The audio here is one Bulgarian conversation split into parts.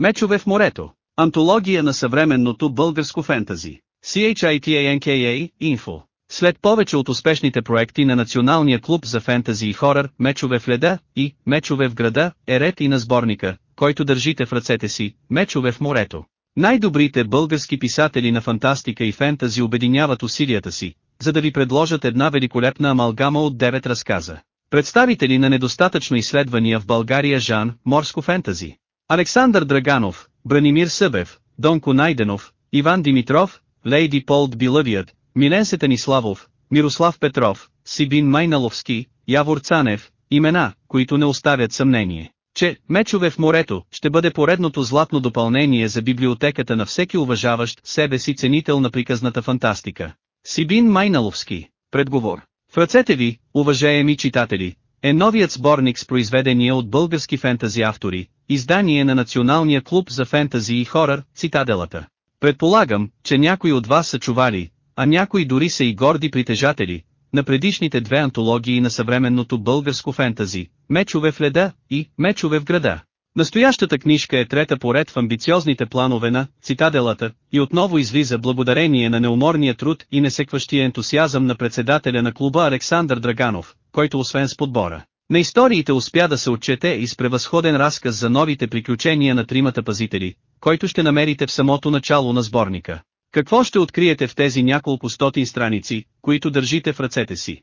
Мечове в морето. Антология на съвременното българско фентази. CHITANKA, Info. След повече от успешните проекти на Националния клуб за фентази и хорър, Мечове в леда и Мечове в града, е ред и на сборника, който държите в ръцете си, Мечове в морето. Най-добрите български писатели на фантастика и фентази обединяват усилията си, за да ви предложат една великолепна амалгама от 9 разказа. Представители на недостатъчно изследвания в България Жан, морско фентази. Александър Драганов, Бранимир Събев, Донко Найденов, Иван Димитров, Лейди Полд Билъвият, Милен Сетаниславов, Мирослав Петров, Сибин Майналовски, Явор Цанев, имена, които не оставят съмнение, че «Мечове в морето» ще бъде поредното златно допълнение за библиотеката на всеки уважаващ себе си ценител на приказната фантастика. Сибин Майналовски, предговор. В ръцете ви, уважаеми читатели, е новият сборник с произведения от български фентази автори, издание на Националния клуб за фентази и хорър, Цитаделата. Предполагам, че някои от вас са чували, а някои дори са и горди притежатели, на предишните две антологии на съвременното българско фентази, Мечове в леда и Мечове в града. Настоящата книжка е трета поред в амбициозните планове на «Цитаделата» и отново излиза благодарение на неуморния труд и несекващия ентусиазъм на председателя на клуба Александър Драганов, който освен с подбора на историите успя да се отчете и с превъзходен разказ за новите приключения на тримата пазители, който ще намерите в самото начало на сборника. Какво ще откриете в тези няколко стотин страници, които държите в ръцете си?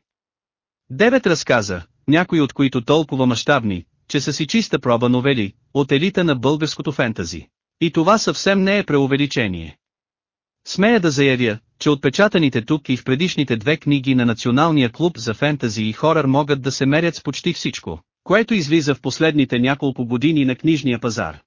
Девет разказа, някои от които толкова мащабни, че са си чиста проба новели, от елита на българското фентази. И това съвсем не е преувеличение. Смея да заявя, че отпечатаните тук и в предишните две книги на Националния клуб за фентази и хорър могат да се мерят с почти всичко, което излиза в последните няколко години на книжния пазар.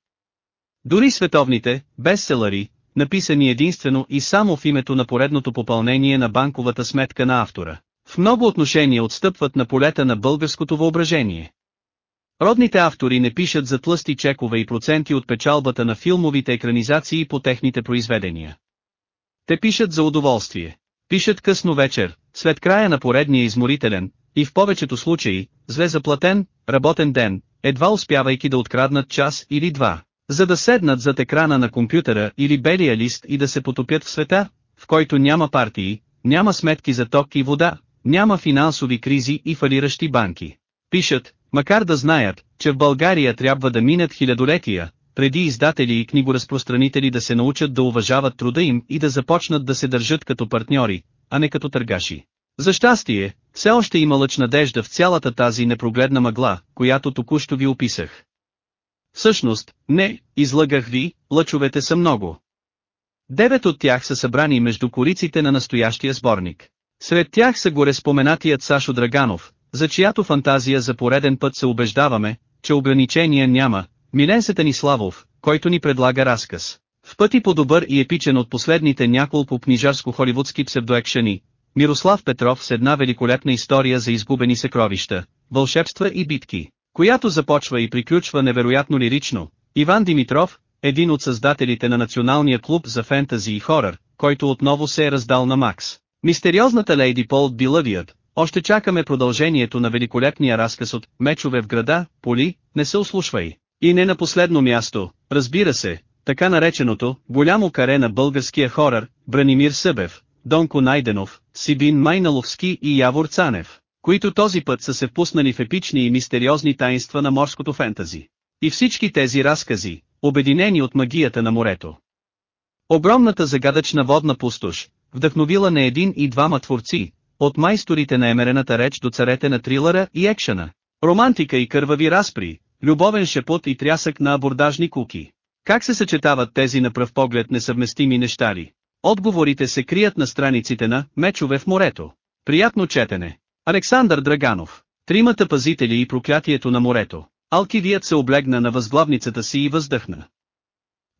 Дори световните, бестселъри, написани единствено и само в името на поредното попълнение на банковата сметка на автора, в много отношения отстъпват на полета на българското въображение. Родните автори не пишат за тлъсти чекове и проценти от печалбата на филмовите екранизации по техните произведения. Те пишат за удоволствие. Пишат късно вечер, след края на поредния изморителен, и в повечето случаи, зле заплатен, работен ден, едва успявайки да откраднат час или два, за да седнат зад екрана на компютъра или белия лист и да се потопят в света, в който няма партии, няма сметки за ток и вода, няма финансови кризи и фалиращи банки. Пишат, макар да знаят, че в България трябва да минат хилядолетия, преди издатели и книгоразпространители да се научат да уважават труда им и да започнат да се държат като партньори, а не като търгаши. За щастие, все още има лъч надежда в цялата тази непрогледна мъгла, която току-що ви описах. Всъщност, не, излъгах ви, лъчовете са много. Девет от тях са събрани между кориците на настоящия сборник. Сред тях са горе споменатият Сашо Драганов, за чиято фантазия за пореден път се убеждаваме, че ограничения няма, Милен Сетаниславов, който ни предлага разказ. В пъти по-добър и епичен от последните няколко книжарско-холивудски псевдоекшени, Мирослав Петров с една великолепна история за изгубени съкровища, вълшебства и битки, която започва и приключва невероятно лирично. Иван Димитров, един от създателите на Националния клуб за фентази и хорър, който отново се е раздал на Макс. Мистериозната лейди Пол Билъвият, още чакаме продължението на великолепния разказ от «Мечове в града», Поли, не се ослушвай. И не на последно място, разбира се, така нареченото «голямо каре на българския хорър», Бранимир Събев, Донко Найденов, Сибин Майналовски и Явор Цанев, които този път са се впуснали в епични и мистериозни таинства на морското фентази. И всички тези разкази, обединени от магията на морето. Огромната загадъчна водна пустош, вдъхновила не един и двама творци, от майсторите на емерената реч до царете на трилъра и екшена. Романтика и кървави разпри, любовен шепот и трясък на абордажни куки. Как се съчетават тези на пръв поглед несъвместими нещари? Отговорите се крият на страниците на «Мечове в морето». Приятно четене. Александър Драганов. Тримата пазители и проклятието на морето. Алкивият се облегна на възглавницата си и въздъхна.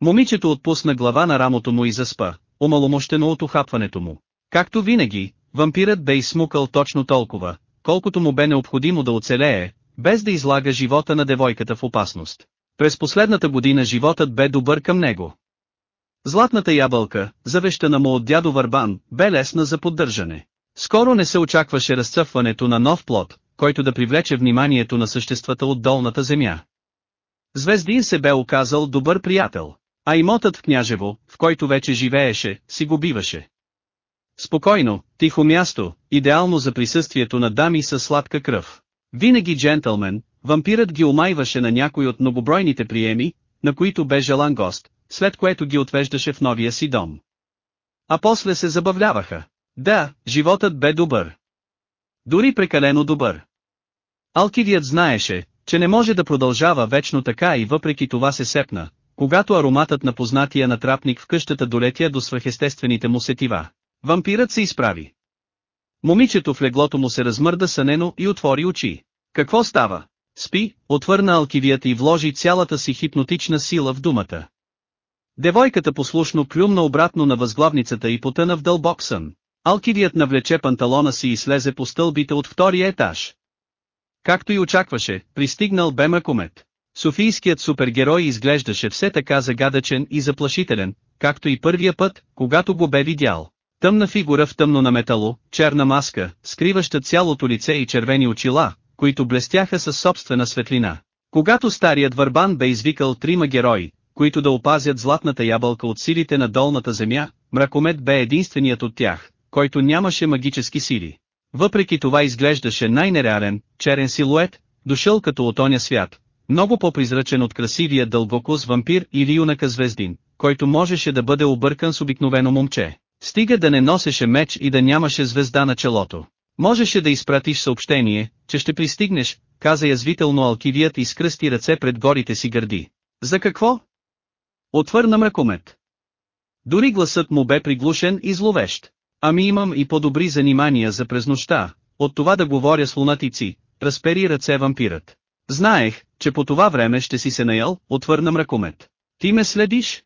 Момичето отпусна глава на рамото му и заспа, омаломощено от ухапването му. Както винаги, вампирът бе изсмукал точно толкова, колкото му бе необходимо да оцелее, без да излага живота на девойката в опасност. През последната година животът бе добър към него. Златната ябълка, завещана му от дядо Върбан, бе лесна за поддържане. Скоро не се очакваше разцъфването на нов плод, който да привлече вниманието на съществата от долната земя. Звездин се бе оказал добър приятел. А имотът в Княжево, в който вече живееше, си го биваше. Спокойно, тихо място, идеално за присъствието на дами със сладка кръв. Винаги джентълмен, вампирът ги омайваше на някой от многобройните приеми, на които бе желан гост, след което ги отвеждаше в новия си дом. А после се забавляваха. Да, животът бе добър. Дори прекалено добър. Алкивият знаеше, че не може да продължава вечно така и въпреки това се сепна, когато ароматът на познатия натрапник в къщата долетя до свръхестествените му сетива. Вампирът се изправи. Момичето в леглото му се размърда сънено и отвори очи. Какво става? Спи, отвърна алкивият и вложи цялата си хипнотична сила в думата. Девойката послушно клюмна обратно на възглавницата и потъна в дълбок сън. Алкивият навлече панталона си и слезе по стълбите от втория етаж. Както и очакваше, пристигнал бе Макомет. Софийският супергерой изглеждаше все така загадъчен и заплашителен, както и първия път, когато го бе видял. Тъмна фигура в тъмно на метало, черна маска, скриваща цялото лице и червени очила, които блестяха със собствена светлина. Когато старият върбан бе извикал трима герои, които да опазят златната ябълка от силите на долната земя, мракомет бе единственият от тях, който нямаше магически сили. Въпреки това изглеждаше най-нереален, черен силует, дошъл като от оня свят, много по-призрачен от красивия дълбокос вампир или юнака звездин, който можеше да бъде объркан с обикновено момче. Стига да не носеше меч и да нямаше звезда на челото. Можеше да изпратиш съобщение, че ще пристигнеш, каза язвително Алкивият и скръсти ръце пред горите си гърди. За какво? Отвърна мракомет. Дори гласът му бе приглушен и зловещ. Ами имам и по-добри занимания за през нощта, от това да говоря с лунатици, разпери ръце вампирът. Знаех, че по това време ще си се наял, отвърна мракомет. Ти ме следиш?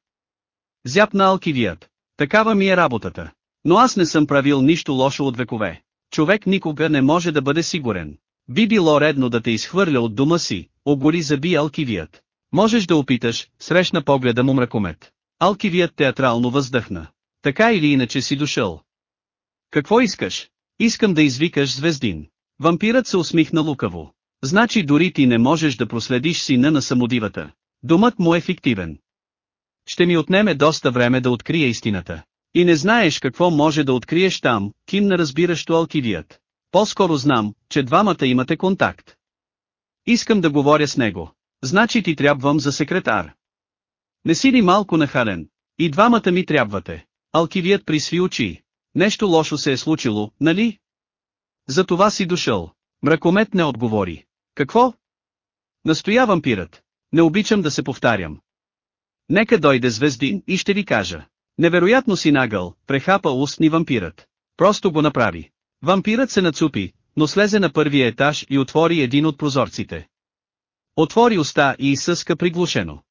Зяпна Алкивият. Такава ми е работата. Но аз не съм правил нищо лошо от векове. Човек никога не може да бъде сигурен. Би било редно да те изхвърля от дома си, обори заби Алкивият. Можеш да опиташ, срещна погледа му мракомет. Алкивият театрално въздъхна. Така или иначе си дошъл. Какво искаш? Искам да извикаш звездин. Вампирът се усмихна лукаво. Значи дори ти не можеш да проследиш сина на самодивата. Думът му е фиктивен. Ще ми отнеме доста време да открия истината. И не знаеш какво може да откриеш там, кимна разбиращо Алкивият. По-скоро знам, че двамата имате контакт. Искам да говоря с него. Значи ти трябвам за секретар. Не си ли малко нахален? И двамата ми трябвате. Алкивият присви очи. Нещо лошо се е случило, нали? За това си дошъл. Мракомет не отговори. Какво? Настоя вампирът. Не обичам да се повтарям. Нека дойде звездин и ще ви кажа. Невероятно си нагъл, прехапа устни вампирът. Просто го направи. Вампирът се нацупи, но слезе на първия етаж и отвори един от прозорците. Отвори уста и изсъска приглушено.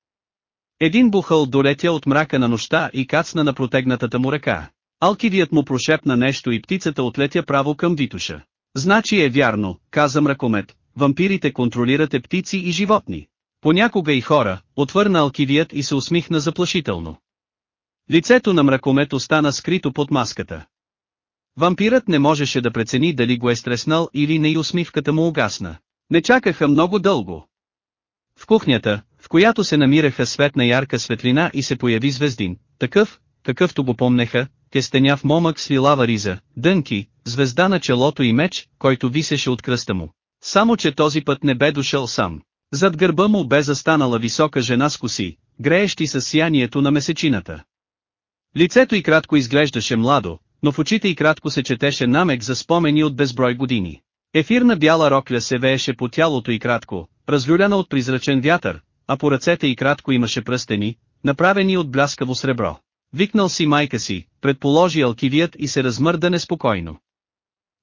Един бухъл долетя от мрака на нощта и кацна на протегнатата му ръка. Алкивият му прошепна нещо и птицата отлетя право към Витуша. Значи е вярно, каза мракомет, вампирите контролирате птици и животни. Понякога и хора, отвърна Алкивият и се усмихна заплашително. Лицето на мракомет остана скрито под маската. Вампирът не можеше да прецени дали го е стреснал или не и усмивката му угасна. Не чакаха много дълго. В кухнята, в която се намираха светна ярка светлина и се появи звездин, такъв, какъвто го помнеха, кестеняв момък с лилава риза, дънки, звезда на челото и меч, който висеше от кръста му. Само че този път не бе дошъл сам. Зад гърба му бе застанала висока жена с коси, греещи със сиянието на месечината. Лицето й кратко изглеждаше младо, но в очите й кратко се четеше намек за спомени от безброй години. Ефирна бяла рокля се вееше по тялото й кратко, разлюляна от призрачен вятър, а по ръцете й кратко имаше пръстени, направени от бляскаво сребро. Викнал си майка си, предположи Алкивият и се размърда неспокойно.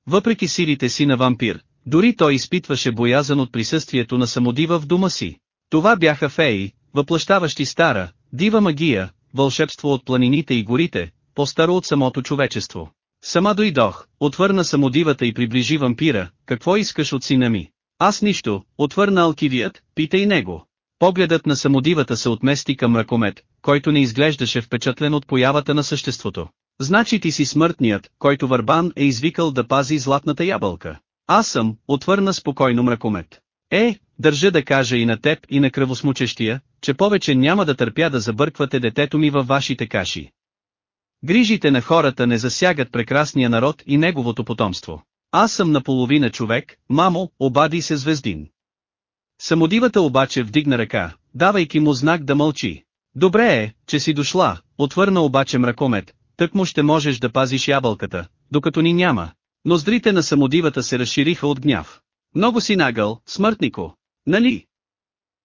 Въпреки силите си на вампир, дори той изпитваше боязън от присъствието на самодива в дома си. Това бяха феи, въплащаващи стара, дива магия, вълшебство от планините и горите, по-старо от самото човечество. Сама дойдох, отвърна самодивата и приближи вампира, какво искаш от сина ми? Аз нищо, отвърна Алкивият, питай него. Погледът на самодивата се отмести към ръкомет, който не изглеждаше впечатлен от появата на съществото. Значи ти си смъртният, който Върбан е извикал да пази златната ябълка. Аз съм, отвърна спокойно мракомет. Е, държа да кажа и на теб и на кръвосмучещия, че повече няма да търпя да забърквате детето ми във вашите каши. Грижите на хората не засягат прекрасния народ и неговото потомство. Аз съм наполовина човек, мамо, обади се Звездин. Самодивата обаче вдигна ръка, давайки му знак да мълчи. Добре е, че си дошла, отвърна обаче мракомет, тък му ще можеш да пазиш ябълката, докато ни няма. Ноздрите на самодивата се разшириха от гняв. Много си нагъл, смъртнико. Нали?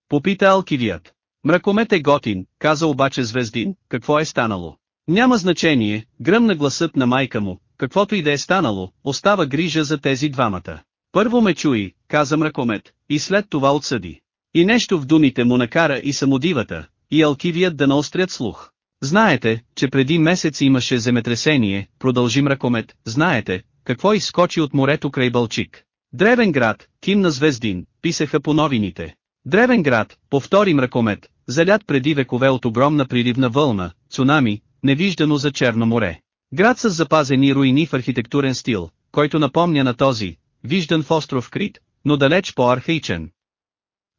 Попита Алкивият. Мракомет е готин, каза обаче Звездин, какво е станало. Няма значение, гръмна гласът на майка му, каквото и да е станало, остава грижа за тези двамата. Първо ме чуи, каза мракомет, и след това отсъди. И нещо в думите му накара и самодивата, и Алкивият да наострят слух. Знаете, че преди месец имаше земетресение, продължи мракомет, знаете, какво изскочи от морето край Бълчик. Древен град, кимна звездин, писаха по новините. Древен град, повтори мракомет, залят преди векове от огромна приливна вълна, цунами, невиждано за Черно море. Град с запазени руини в архитектурен стил, който напомня на този, виждан в остров Крит, но далеч по-архаичен.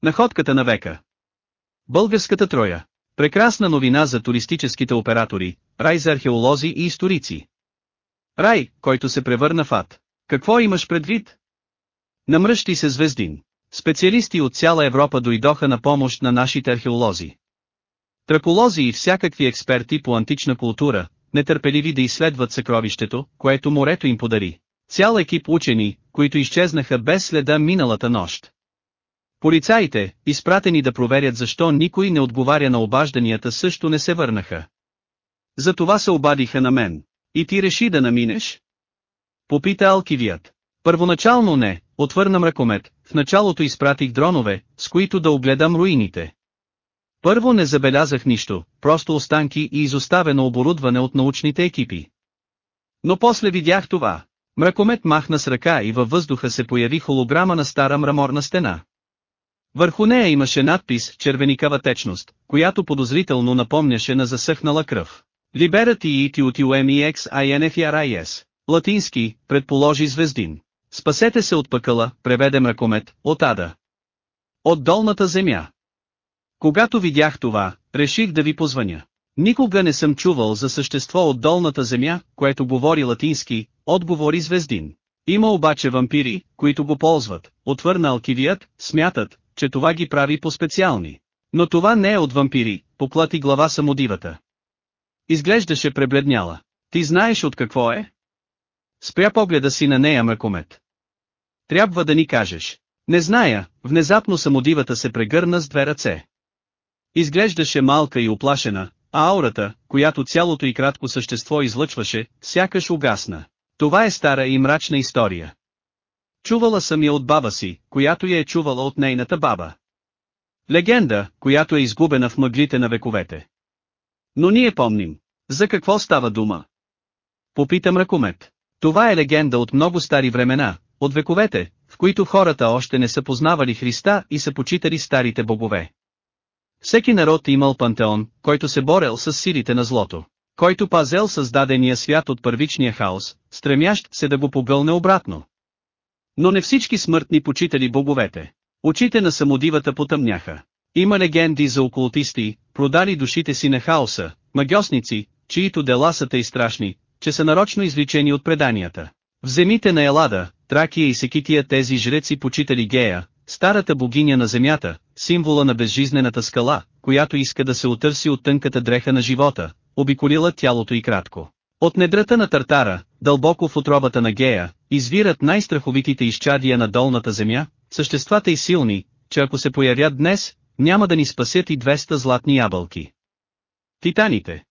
Находката на века. Българската троя. Прекрасна новина за туристическите оператори, рай за археолози и историци. Рай, който се превърна в ад. Какво имаш предвид? Намръщи се звездин. Специалисти от цяла Европа дойдоха на помощ на нашите археолози. Траколози и всякакви експерти по антична култура, нетърпеливи да изследват съкровището, което морето им подари. Цял екип учени, които изчезнаха без следа миналата нощ. Полицаите, изпратени да проверят защо никой не отговаря на обажданията също не се върнаха. Затова се обадиха на мен. И ти реши да наминеш? Попита Алкивият. Първоначално не, отвърна мракомет, в началото изпратих дронове, с които да огледам руините. Първо не забелязах нищо, просто останки и изоставено оборудване от научните екипи. Но после видях това. Мракомет махна с ръка и във въздуха се появи холограма на стара мраморна стена. Върху нея имаше надпис «Червеникава течност», която подозрително напомняше на засъхнала кръв. Либерат и Итиутиуемix INFRIS. Латински, предположи Звездин. Спасете се от пъкъла, преведе мракомет, от ада. От долната земя. Когато видях това, реших да ви позвъня. Никога не съм чувал за същество от долната земя, което говори латински, отговори Звездин. Има обаче вампири, които го ползват, отвърна Алкивият, смятат, че това ги прави по-специални. Но това не е от вампири, поплати глава самодивата. Изглеждаше пребледняла. Ти знаеш от какво е? Спря погледа си на нея мъкомет. Трябва да ни кажеш. Не зная, внезапно самодивата се прегърна с две ръце. Изглеждаше малка и оплашена, а аурата, която цялото и кратко същество излъчваше, сякаш угасна. Това е стара и мрачна история. Чувала съм я от баба си, която я е чувала от нейната баба. Легенда, която е изгубена в мъглите на вековете. Но ние помним. За какво става дума? Попита мракомет. Това е легенда от много стари времена, от вековете, в които хората още не са познавали Христа и са почитали старите богове. Всеки народ имал пантеон, който се борел с силите на злото, който пазел създадения свят от първичния хаос, стремящ се да го погълне обратно. Но не всички смъртни почитали боговете. Очите на самодивата потъмняха. Има легенди за окултисти, продали душите си на хаоса, магиосници, чието дела са тъй страшни, че са нарочно извличени от преданията. В земите на Елада, Тракия и Секития тези жреци почитали Гея, старата богиня на земята, символа на безжизнената скала, която иска да се отърси от тънката дреха на живота, обиколила тялото и кратко. От недрата на Тартара, дълбоко в отробата на Гея, извират най-страховитите изчадия на долната земя, съществата и силни, че ако се появят днес, няма да ни спасят и 200 златни ябълки. Титаните.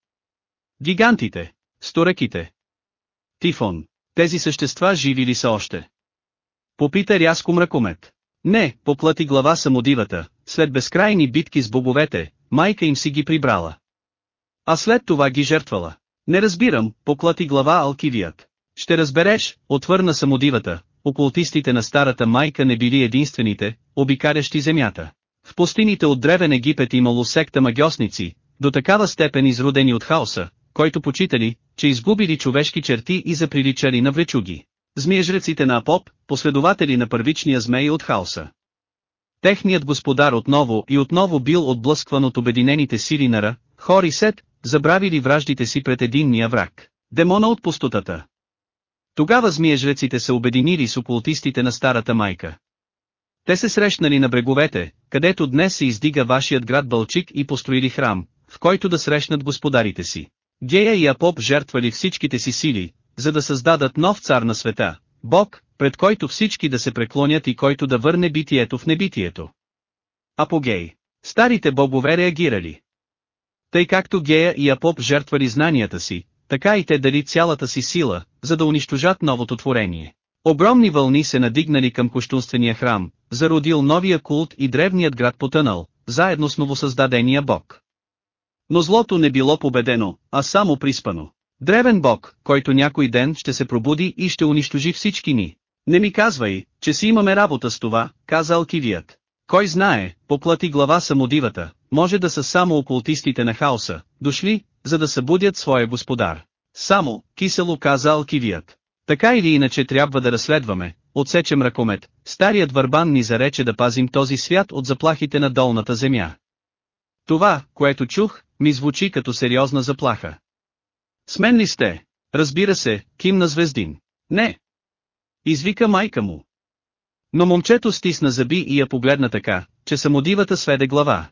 Гигантите. Стореките. Тифон. Тези същества живи ли са още? Попита рязко мракомет. Не, поплати глава самодивата, след безкрайни битки с боговете, майка им си ги прибрала. А след това ги жертвала. Не разбирам, поклати глава Алкивият. Ще разбереш, отвърна самодивата, окултистите на старата майка не били единствените, обикарящи земята. В пустините от древен Египет имало секта магиосници, до такава степен изродени от хаоса, който почитали, че изгубили човешки черти и заприличали на влечуги. Змиежреците на Апоп, последователи на първичния змей от хаоса. Техният господар отново и отново бил отблъскван от обединените сили на Ра, Хор и Сет, забравили враждите си пред единния враг, демона от пустотата. Тогава змиежреците се обединили с окултистите на старата майка. Те се срещнали на бреговете, където днес се издига вашият град Бълчик и построили храм, в който да срещнат господарите си. Гея и Апоп жертвали всичките си сили, за да създадат нов цар на света, Бог, пред който всички да се преклонят и който да върне битието в небитието. Апогей. Старите богове реагирали. Тъй както Гея и Апоп жертвали знанията си, така и те дали цялата си сила, за да унищожат новото творение. Огромни вълни се надигнали към кощунствения храм, зародил новия култ и древният град потънал, заедно с новосъздадения бог. Но злото не било победено, а само приспано. Древен бог, който някой ден ще се пробуди и ще унищожи всички ни. Не ми казвай, че си имаме работа с това, каза Алкивият. Кой знае, поплати глава самодивата, може да са само окултистите на хаоса, дошли, за да събудят своя господар. Само, кисело каза Алкивият. Така или иначе трябва да разследваме, отсече мракомет, старият върбан ни зарече да пазим този свят от заплахите на долната земя. Това, което чух, ми звучи като сериозна заплаха. С мен ли сте? Разбира се, кимна звездин. Не. Извика майка му. Но момчето стисна зъби и я погледна така, че самодивата сведе глава.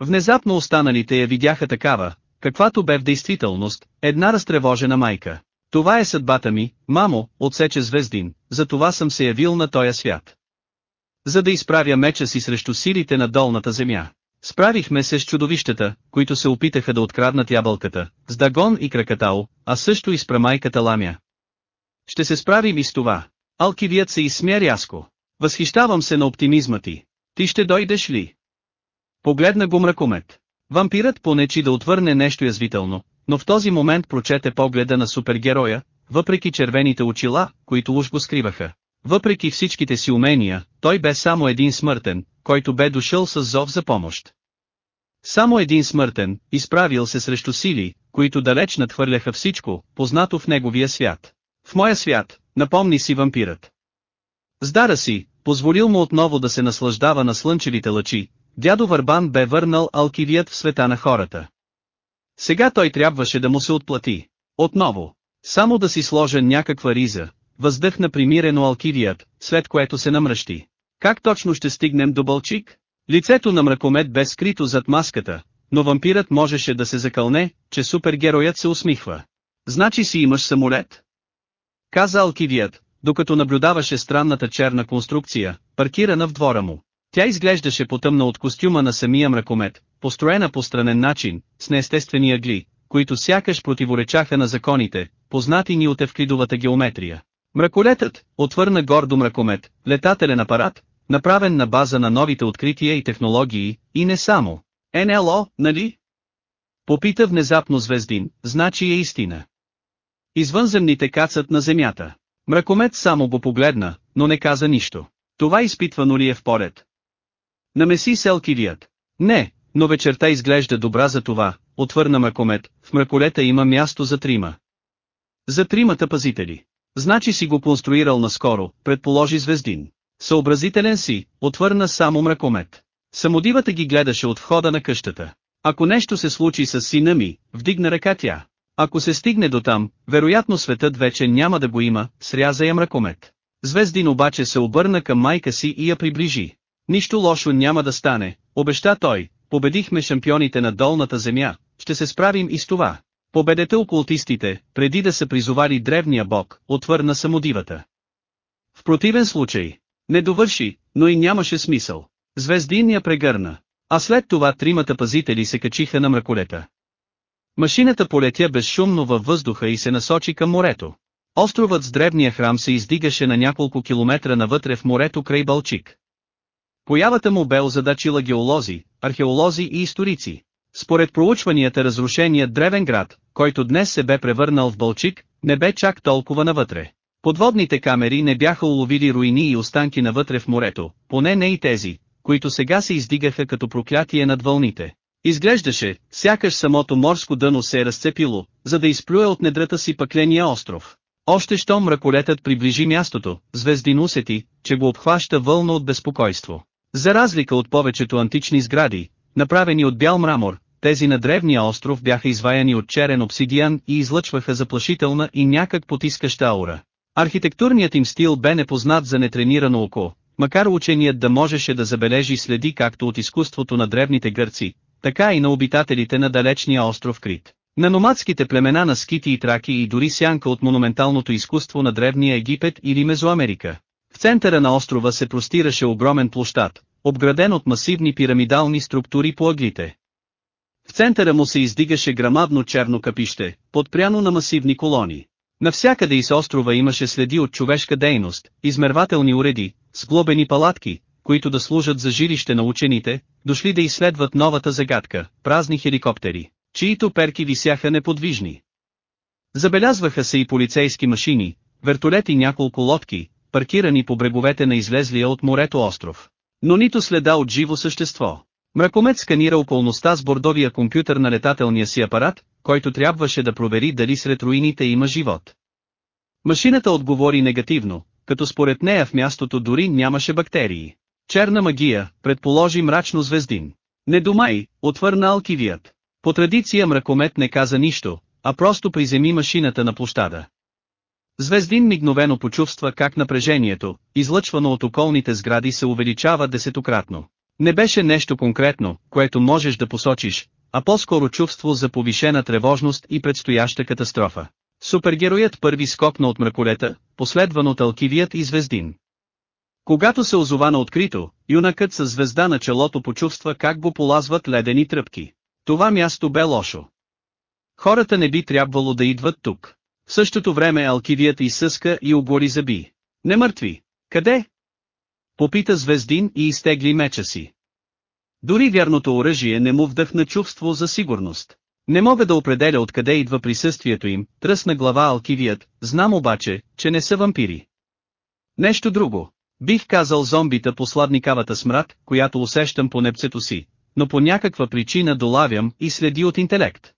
Внезапно останалите я видяха такава, каквато бе в действителност, една разтревожена майка. Това е съдбата ми, мамо, отсече Звездин, за това съм се явил на този свят. За да изправя меча си срещу силите на долната земя. Справихме се с чудовищата, които се опитаха да откраднат ябълката, с Дагон и Кракатао, а също и с прамайката Ламя. Ще се справим и с това. Алкивият се изсмя рязко. Възхищавам се на оптимизма ти. Ти ще дойдеш ли? Погледна го мракомет. Вампирът понечи да отвърне нещо язвително, но в този момент прочете погледа на супергероя, въпреки червените очила, които уж го скриваха. Въпреки всичките си умения, той бе само един смъртен, който бе дошъл с зов за помощ. Само един смъртен, изправил се срещу сили, които далеч надхвърляха всичко, познато в неговия свят. В моя свят, напомни си вампирът. Здара си, позволил му отново да се наслаждава на слънчевите лъчи, дядо Върбан бе върнал алкивият в света на хората. Сега той трябваше да му се отплати. Отново. Само да си сложа някаква риза, въздъхна примирено алкивият, след което се намръщи. Как точно ще стигнем до Бълчик? Лицето на мракомет бе скрито зад маската, но вампирът можеше да се закълне, че супергероят се усмихва. Значи си имаш самолет? Каза Алкивият, докато наблюдаваше странната черна конструкция, паркирана в двора му. Тя изглеждаше потъмна от костюма на самия мракомет, построена по странен начин, с неестествени ъгли, които сякаш противоречаха на законите, познати ни от евклидовата геометрия. Мраколетът, отвърна гордо мракомет, летателен апарат, направен на база на новите открития и технологии, и не само. НЛО, нали? Попита внезапно Звездин, значи е истина. Извънземните кацат на земята. Мракомет само го погледна, но не каза нищо. Това изпитвано ли е в поред? Намеси селкивият. Не, но вечерта изглежда добра за това, отвърна мракомет, в мраколета има място за трима. За тримата пазители. Значи си го конструирал наскоро, предположи Звездин. Съобразителен си, отвърна само мракомет. Самодивата ги гледаше от входа на къщата. Ако нещо се случи с сина ми, вдигна ръка тя. Ако се стигне до там, вероятно светът вече няма да го има, сряза я мракомет. Звездин обаче се обърна към майка си и я приближи. Нищо лошо няма да стане, обеща той, победихме шампионите на долната земя, ще се справим и с това. Победете окултистите, преди да са призовали древния бог, отвърна самодивата. В противен случай, не довърши, но и нямаше смисъл. Звездин я прегърна. А след това тримата пазители се качиха на мраколета. Машината полетя безшумно във въздуха и се насочи към морето. Островът с древния храм се издигаше на няколко километра навътре в морето край Балчик. Появата му бе озадачила геолози, археолози и историци. Според проучванията разрушеният древен град, който днес се бе превърнал в Балчик, не бе чак толкова навътре. Подводните камери не бяха уловили руини и останки навътре в морето, поне не и тези, които сега се издигаха като проклятие над вълните. Изглеждаше, сякаш самото морско дъно се е разцепило, за да изплюе от недрата си пъкления остров. Още щом мраколетът приближи мястото, Звездин усети, че го обхваща вълна от безпокойство. За разлика от повечето антични сгради, направени от бял мрамор, тези на древния остров бяха изваяни от черен обсидиан и излъчваха заплашителна и някак потискаща аура. Архитектурният им стил бе непознат за нетренирано око, макар ученият да можеше да забележи следи както от изкуството на древните гърци, така и на обитателите на далечния остров Крит. На номадските племена на скити и траки и дори сянка от монументалното изкуство на древния Египет или Мезоамерика. В центъра на острова се простираше огромен площад, обграден от масивни пирамидални структури по ъглите. В центъра му се издигаше грамадно черно капище, подпряно на масивни колони. Навсякъде из острова имаше следи от човешка дейност, измервателни уреди, сглобени палатки, които да служат за жилище на учените, дошли да изследват новата загадка, празни хеликоптери, чието перки висяха неподвижни. Забелязваха се и полицейски машини, вертолети няколко лодки, паркирани по бреговете на излезлия от морето остров. Но нито следа от живо същество. Мракомет сканира околността с бордовия компютър на летателния си апарат, който трябваше да провери дали сред руините има живот. Машината отговори негативно, като според нея в мястото дори нямаше бактерии. Черна магия, предположи мрачно звездин. Не думай, отвърна Алкивият. По традиция мракомет не каза нищо, а просто приземи машината на площада. Звездин мигновено почувства как напрежението, излъчвано от околните сгради се увеличава десетократно. Не беше нещо конкретно, което можеш да посочиш, а по-скоро чувство за повишена тревожност и предстояща катастрофа. Супергероят първи скокна от мраколета, последван от Алкивият и Звездин. Когато се озова на открито, юнакът с звезда на челото почувства как го полазват ледени тръпки. Това място бе лошо. Хората не би трябвало да идват тук. В същото време Алкивият изсъска и обори зъби. Не мъртви. Къде? Попита Звездин и изтегли меча си. Дори вярното оръжие не му вдъхна чувство за сигурност. Не мога да определя откъде идва присъствието им, тръсна глава Алкивият, знам обаче, че не са вампири. Нещо друго. Бих казал зомбита по сладникавата смрад, която усещам по непцето си, но по някаква причина долавям и следи от интелект.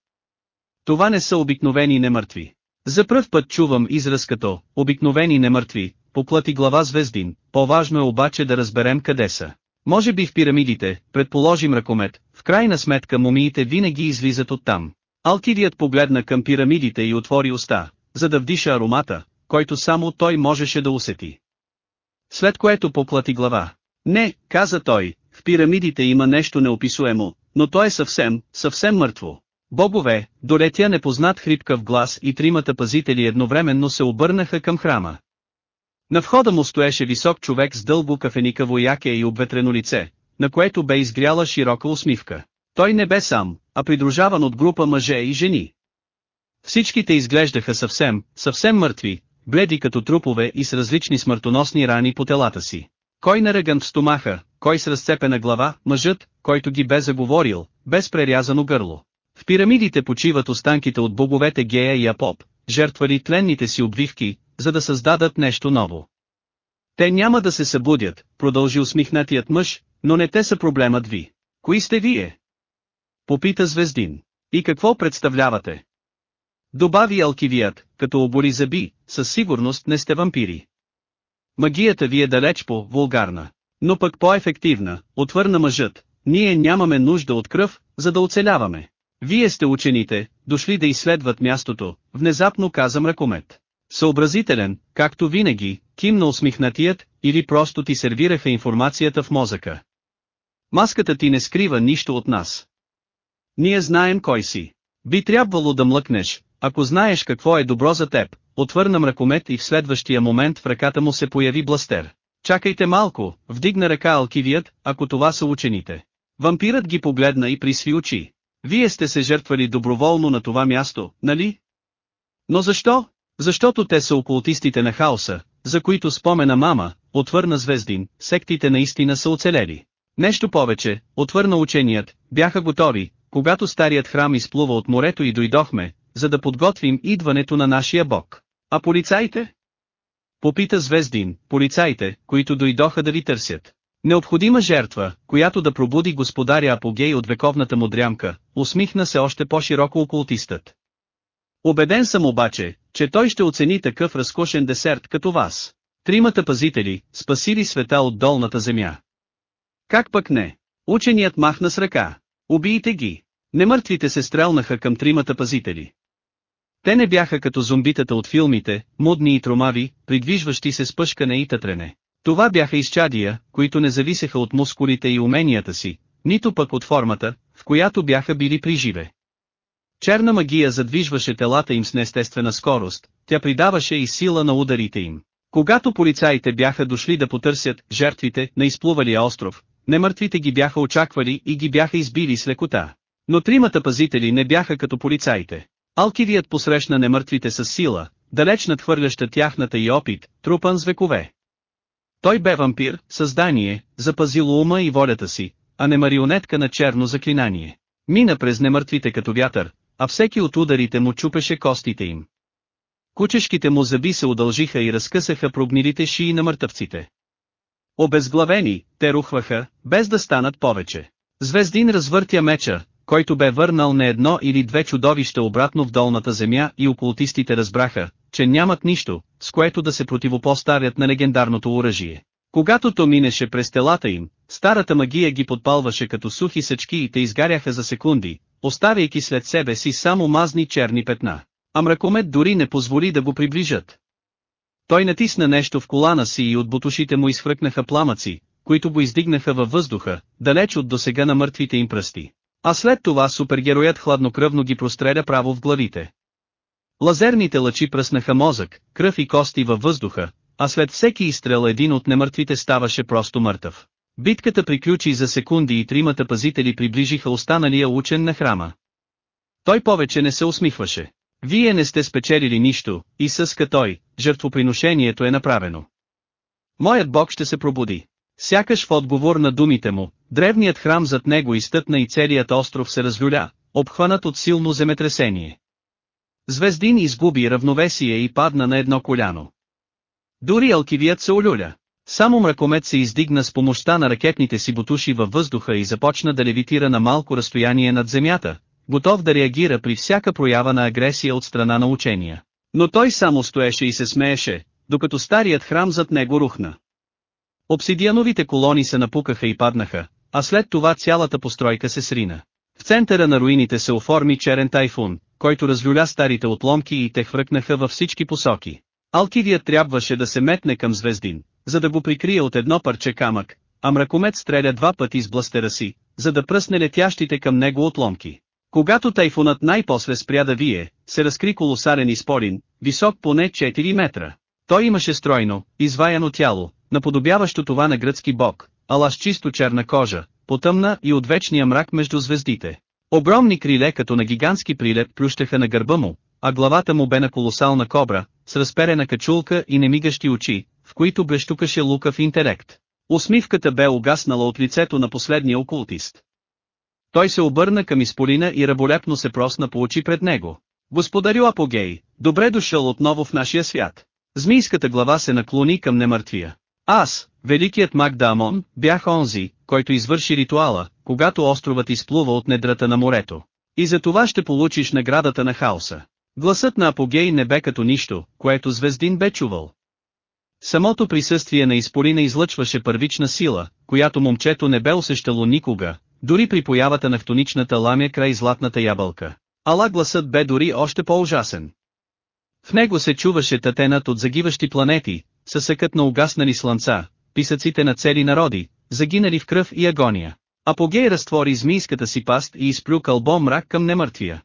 Това не са обикновени немъртви. За пръв път чувам израз като «обикновени немъртви», поплати глава Звездин, по-важно е обаче да разберем къде са. Може би в пирамидите, предположим ръкомет, в крайна сметка мумиите винаги излизат оттам. Алкивият погледна към пирамидите и отвори уста, за да вдиша аромата, който само той можеше да усети. След което поплати глава. Не, каза той, в пирамидите има нещо неописуемо, но то е съвсем, съвсем мъртво. Богове, долетя непознат хрипкав глас и тримата пазители едновременно се обърнаха към храма. На входа му стоеше висок човек с дълго кафеникаво яке и обветрено лице, на което бе изгряла широка усмивка. Той не бе сам, а придружаван от група мъже и жени. Всичките изглеждаха съвсем, съвсем мъртви, бледи като трупове и с различни смъртоносни рани по телата си. Кой наръган в стомаха, кой с разцепена глава, мъжът, който ги бе заговорил, без прерязано гърло. В пирамидите почиват останките от боговете Гея и Апоп, жертвали тленните си обвивки, за да създадат нещо ново. Те няма да се събудят, продължи усмихнатият мъж, но не те са проблемът ви. Кои сте вие? Попита Звездин. И какво представлявате? Добави Алкивият, като обори зъби, със сигурност не сте вампири. Магията ви е далеч по-вулгарна, но пък по-ефективна, отвърна мъжът, ние нямаме нужда от кръв, за да оцеляваме. Вие сте учените, дошли да изследват мястото, внезапно каза мракомет. Съобразителен, както винаги, кимна усмихнатият, или просто ти сервираха информацията в мозъка. Маската ти не скрива нищо от нас. Ние знаем кой си. Би трябвало да млъкнеш, ако знаеш какво е добро за теб, отвърна мракомет и в следващия момент в ръката му се появи бластер. Чакайте малко, вдигна ръка Алкивият, ако това са учените. Вампирът ги погледна и присви очи. Вие сте се жертвали доброволно на това място, нали? Но защо? Защото те са окултистите на хаоса, за които спомена мама, отвърна Звездин, сектите наистина са оцелели. Нещо повече, отвърна ученият, бяха готови, когато старият храм изплува от морето и дойдохме, за да подготвим идването на нашия бог. А полицаите? Попита Звездин, полицаите, които дойдоха да ви търсят. Необходима жертва, която да пробуди господаря Апогей от вековната му дрямка, усмихна се още по-широко окултистът. Обеден съм обаче, че той ще оцени такъв разкошен десерт като вас. Тримата пазители, спасили света от долната земя. Как пък не? Ученият махна с ръка. Убийте ги. Немъртвите се стрелнаха към тримата пазители. Те не бяха като зомбитата от филмите, мудни и тромави, придвижващи се с пъшкане и тътрене. Това бяха изчадия, които не зависеха от мускулите и уменията си, нито пък от формата, в която бяха били приживе. Черна магия задвижваше телата им с неестествена скорост, тя придаваше и сила на ударите им. Когато полицаите бяха дошли да потърсят жертвите на изплувалия остров, немъртвите ги бяха очаквали и ги бяха избили с лекота. Но тримата пазители не бяха като полицаите. Алкивият посрещна немъртвите с сила, далеч надхвърляща тяхната и опит, трупан с векове. Той бе вампир, създание, запазило ума и волята си, а не марионетка на черно заклинание. Мина през немъртвите като вятър, а всеки от ударите му чупеше костите им. Кучешките му зъби се удължиха и разкъсаха прогнилите шии на мъртъвците. Обезглавени, те рухваха, без да станат повече. Звездин развъртя меча, който бе върнал не едно или две чудовища обратно в долната земя и окултистите разбраха, че нямат нищо, с което да се противопоставят на легендарното оръжие. Когато то минеше през телата им, старата магия ги подпалваше като сухи съчки и те изгаряха за секунди, оставяйки след себе си само мазни черни петна. А мракомет дори не позволи да го приближат. Той натисна нещо в колана си и от бутушите му изхвъркнаха пламъци, които го издигнаха във въздуха, далеч от досега на мъртвите им пръсти. А след това супергероят хладнокръвно ги простреля право в главите. Лазерните лъчи пръснаха мозък, кръв и кости във въздуха, а след всеки изстрел един от немъртвите ставаше просто мъртъв. Битката приключи за секунди и тримата пазители приближиха останалия учен на храма. Той повече не се усмихваше. Вие не сте спечелили нищо, и съска той, жертвоприношението е направено. Моят бог ще се пробуди. Сякаш в отговор на думите му, древният храм зад него изтъкна и целият остров се развюля, обхванат от силно земетресение. Звездин изгуби равновесие и падна на едно коляно. Дори алкивият се олюля. Само мракомет се издигна с помощта на ракетните си бутуши във въздуха и започна да левитира на малко разстояние над земята, готов да реагира при всяка проява на агресия от страна на учения. Но той само стоеше и се смееше, докато старият храм зад него рухна. Обсидиановите колони се напукаха и паднаха, а след това цялата постройка се срина. В центъра на руините се оформи черен тайфун, който развюля старите отломки и те хвъркнаха във всички посоки. Алкивият трябваше да се метне към звездин, за да го прикрие от едно парче камък, а мракомет стреля два пъти с бластера си, за да пръсне летящите към него отломки. Когато тайфунът най-после спря да вие, се разкри колосарен изпорин, висок поне 4 метра. Той имаше стройно, изваяно тяло, наподобяващо това на гръцки бог, ала с чисто черна кожа, потъмна и от вечния мрак между звездите. Огромни криле като на гигантски прилеп плющеха на гърба му, а главата му бе на колосална кобра, с разперена качулка и немигащи очи, в които блещукаше лукав интелект. Усмивката бе угаснала от лицето на последния окултист. Той се обърна към изполина и раболепно се просна по очи пред него. Господарю Апогей, добре дошъл отново в нашия свят. Змийската глава се наклони към немъртвия. Аз, великият маг Дамон, бях онзи, който извърши ритуала, когато островът изплува от недрата на морето. И за това ще получиш наградата на хаоса. Гласът на Апогей не бе като нищо, което Звездин бе чувал. Самото присъствие на Изполина излъчваше първична сила, която момчето не бе усещало никога, дори при появата на хтоничната ламя край златната ябълка. Ала гласът бе дори още по-ужасен. В него се чуваше татенът от загиващи планети, съсъкът на угаснали слънца, писъците на цели народи, загинали в кръв и агония. Апогей разтвори змийската си паст и изплю кълбо мрак към немъртвия.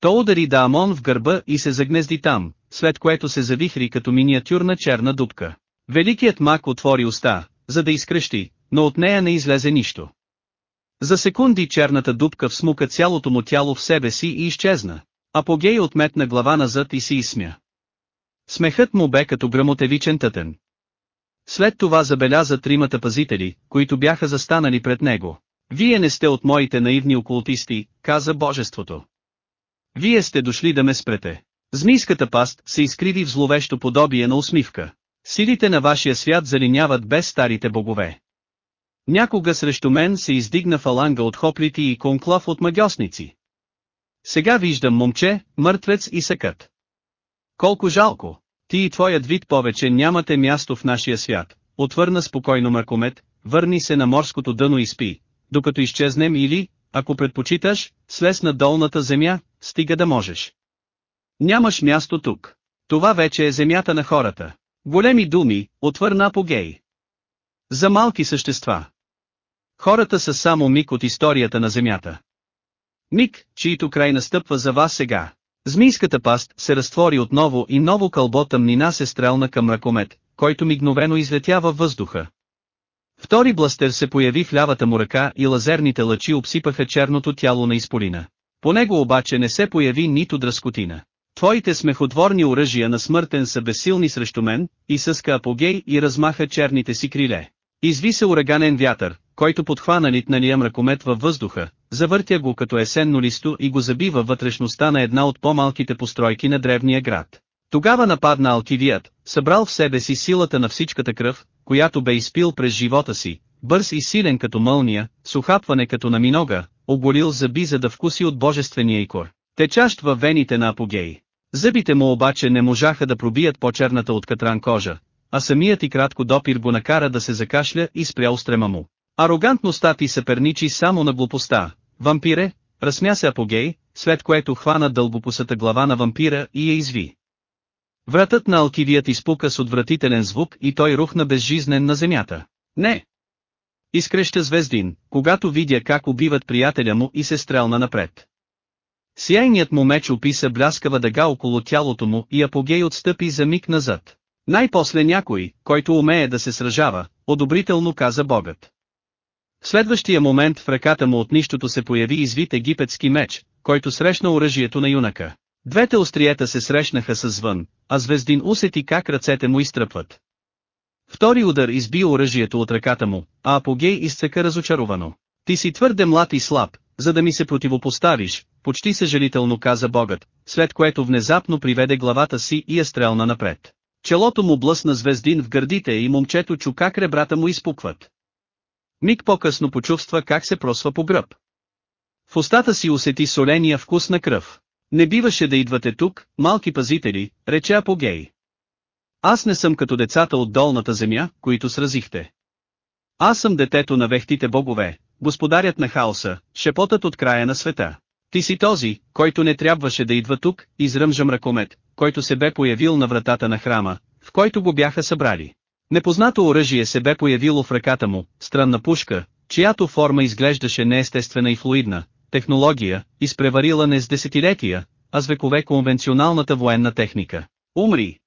То удари Даамон в гърба и се загнезди там, след което се завихри като миниатюрна черна дупка. Великият мак отвори уста, за да изкръщи, но от нея не излезе нищо. За секунди черната дупка всмука цялото му тяло в себе си и изчезна. Апогей отметна глава назад и си изсмя. Смехът му бе като грамотевичен тътен. След това забеляза тримата пазители, които бяха застанали пред него. Вие не сте от моите наивни окултисти, каза божеството. Вие сте дошли да ме спрете. Змийската паст се изкриви в зловещо подобие на усмивка. Силите на вашия свят залиняват без старите богове. Някога срещу мен се издигна фаланга от хоплити и конклав от магиосници. Сега виждам момче, мъртвец и съкът. Колко жалко! Ти и твоят вид повече нямате място в нашия свят, отвърна спокойно Маркомет, върни се на морското дъно и спи, докато изчезнем или, ако предпочиташ, слез на долната земя, стига да можеш. Нямаш място тук. Това вече е земята на хората. Големи думи, отвърна апогей. За малки същества. Хората са само миг от историята на земята. Миг, чието край настъпва за вас сега. Змийската паст се разтвори отново и ново кълбо тъмнина се стрелна към ръкомет, който мигновено излетява въздуха. Втори бластер се появи в лявата му ръка и лазерните лъчи обсипаха черното тяло на изполина. По него обаче не се появи нито дръскотина. Твоите смехотворни оръжия на смъртен са безсилни срещу мен, и съска апогей и размаха черните си криле. Изви се ураганен вятър, който подхвана литналия мракомет във въздуха, завъртя го като есенно листо и го забива вътрешността на една от по-малките постройки на древния град. Тогава нападна Алкивият, събрал в себе си силата на всичката кръв, която бе изпил през живота си, бърз и силен като мълния, сухапване като на минога, оголил зъби за да вкуси от божествения икор, течащ във вените на апогей. Зъбите му обаче не можаха да пробият по-черната от катран кожа, а самият и кратко допир го накара да се закашля и спря устрема му. Арогантността ти съперничи само на глупостта. Вампире, разсмя се апогей, след което хвана дълбопосата глава на вампира и я изви. Вратът на Алкивият изпука с отвратителен звук и той рухна безжизнен на земята. Не! Изкреща Звездин, когато видя как убиват приятеля му и се стрелна напред. Сияйният му меч описа бляскава дъга около тялото му и апогей отстъпи за миг назад. Най-после някой, който умее да се сражава, одобрително каза богът. В следващия момент в ръката му от нищото се появи извит египетски меч, който срещна оръжието на юнака. Двете остриета се срещнаха с звън, а Звездин усети как ръцете му изтръпват. Втори удар изби оръжието от ръката му, а Апогей изцека разочаровано. Ти си твърде млад и слаб, за да ми се противопоставиш, почти съжалително каза богът, след което внезапно приведе главата си и я стрелна напред. Челото му блъсна звездин в гърдите и момчето чу как ребрата му изпукват. Миг по-късно почувства как се просва по гръб. В устата си усети соления вкус на кръв. Не биваше да идвате тук, малки пазители, рече Апогей. Аз не съм като децата от долната земя, които сразихте. Аз съм детето на вехтите богове, господарят на хаоса, шепотът от края на света. Ти си този, който не трябваше да идва тук, изръмжа мракомет, който се бе появил на вратата на храма, в който го бяха събрали. Непознато оръжие се бе появило в ръката му, странна пушка, чиято форма изглеждаше неестествена и флуидна, технология, изпреварила не с десетилетия, а с векове конвенционалната военна техника. Умри!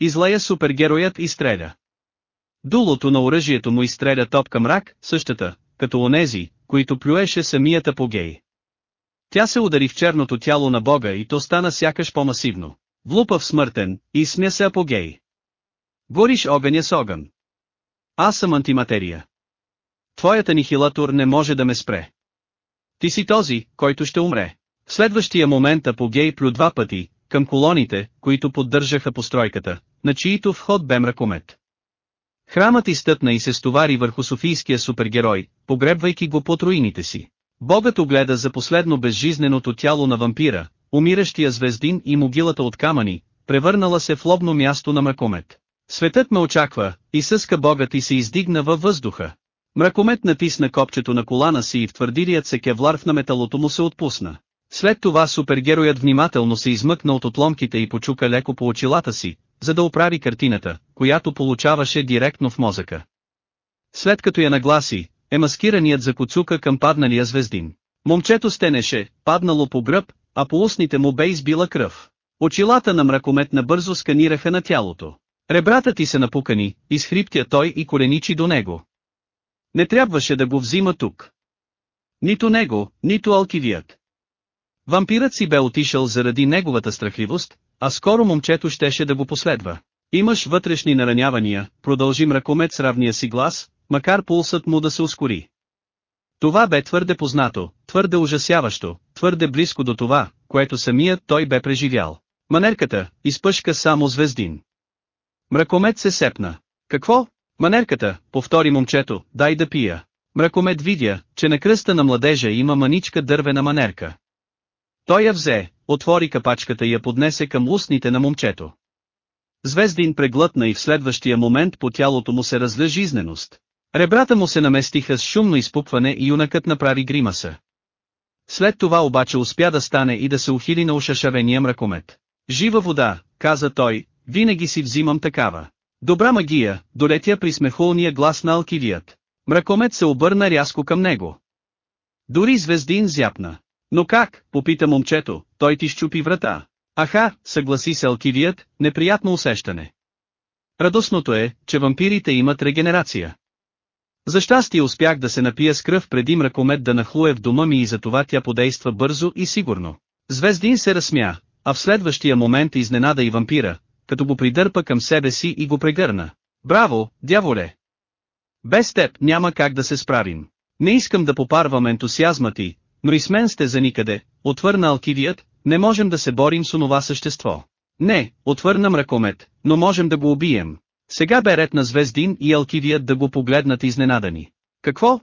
Излая супергероят и стреля. Дулото на оръжието му изстреля топка мрак, същата, като онези, които плюеше самият апогей. Тя се удари в черното тяло на Бога и то стана сякаш по-масивно. Влупав смъртен, и смя се апогей. Гориш огъня с огън. Аз съм антиматерия. Твоята нихилатор не може да ме спре. Ти си този, който ще умре. В следващия момент Апогей плю два пъти, към колоните, които поддържаха постройката, на чието вход бе мракомет. Храмът изтъпна и се стовари върху Софийския супергерой, погребвайки го по руините си. Богът огледа за последно безжизненото тяло на вампира, умиращия звездин и могилата от камъни, превърнала се в лобно място на мракомет. Светът ме очаква, и съска Богът и се издигна във въздуха. Мракомет натисна копчето на колана си и в твърдилият се кевлар в наметалото му се отпусна. След това супергероят внимателно се измъкна от отломките и почука леко по очилата си, за да оправи картината, която получаваше директно в мозъка. След като я нагласи, е маскираният за коцука към падналия звездин. Момчето стенеше, паднало по гръб, а по устните му бе избила кръв. Очилата на мракомет набързо сканираха на тялото. Ребрата ти са напукани, изхриптя той и коленичи до него. Не трябваше да го взима тук. Нито него, нито алкивият. Вампирът си бе отишъл заради неговата страхливост, а скоро момчето щеше да го последва. Имаш вътрешни наранявания, продължи мракомет с равния си глас, макар пулсът му да се ускори. Това бе твърде познато, твърде ужасяващо, твърде близко до това, което самият той бе преживял. Манерката, изпъшка само звездин. Мракомет се сепна. Какво? Манерката, повтори момчето, дай да пия. Мракомет видя, че на кръста на младежа има маничка дървена манерка. Той я взе, отвори капачката и я поднесе към устните на момчето. Звездин преглътна и в следващия момент по тялото му се разля жизненост. Ребрата му се наместиха с шумно изпупване и юнакът направи гримаса. След това обаче успя да стане и да се ухили на ушашавения мракомет. Жива вода, каза той, винаги си взимам такава. Добра магия, долетя при смехулния глас на Алкивият. Мракомет се обърна рязко към него. Дори звездин зяпна. Но как, попита момчето, той ти щупи врата. Аха, съгласи се Алкивият, неприятно усещане. Радостното е, че вампирите имат регенерация. За щастие успях да се напия с кръв преди мракомет да нахлуе в дома ми и затова тя подейства бързо и сигурно. Звездин се разсмя, а в следващия момент изненада и вампира, като го придърпа към себе си и го прегърна. Браво, дяволе! Без теб няма как да се справим. Не искам да попарвам ентусиазма ти, но и с мен сте за никъде, отвърна Алкивият, не можем да се борим с онова същество. Не, отвърна мракомет, но можем да го убием. Сега бе ред на Звездин и Алкивият да го погледнат изненадани. Какво?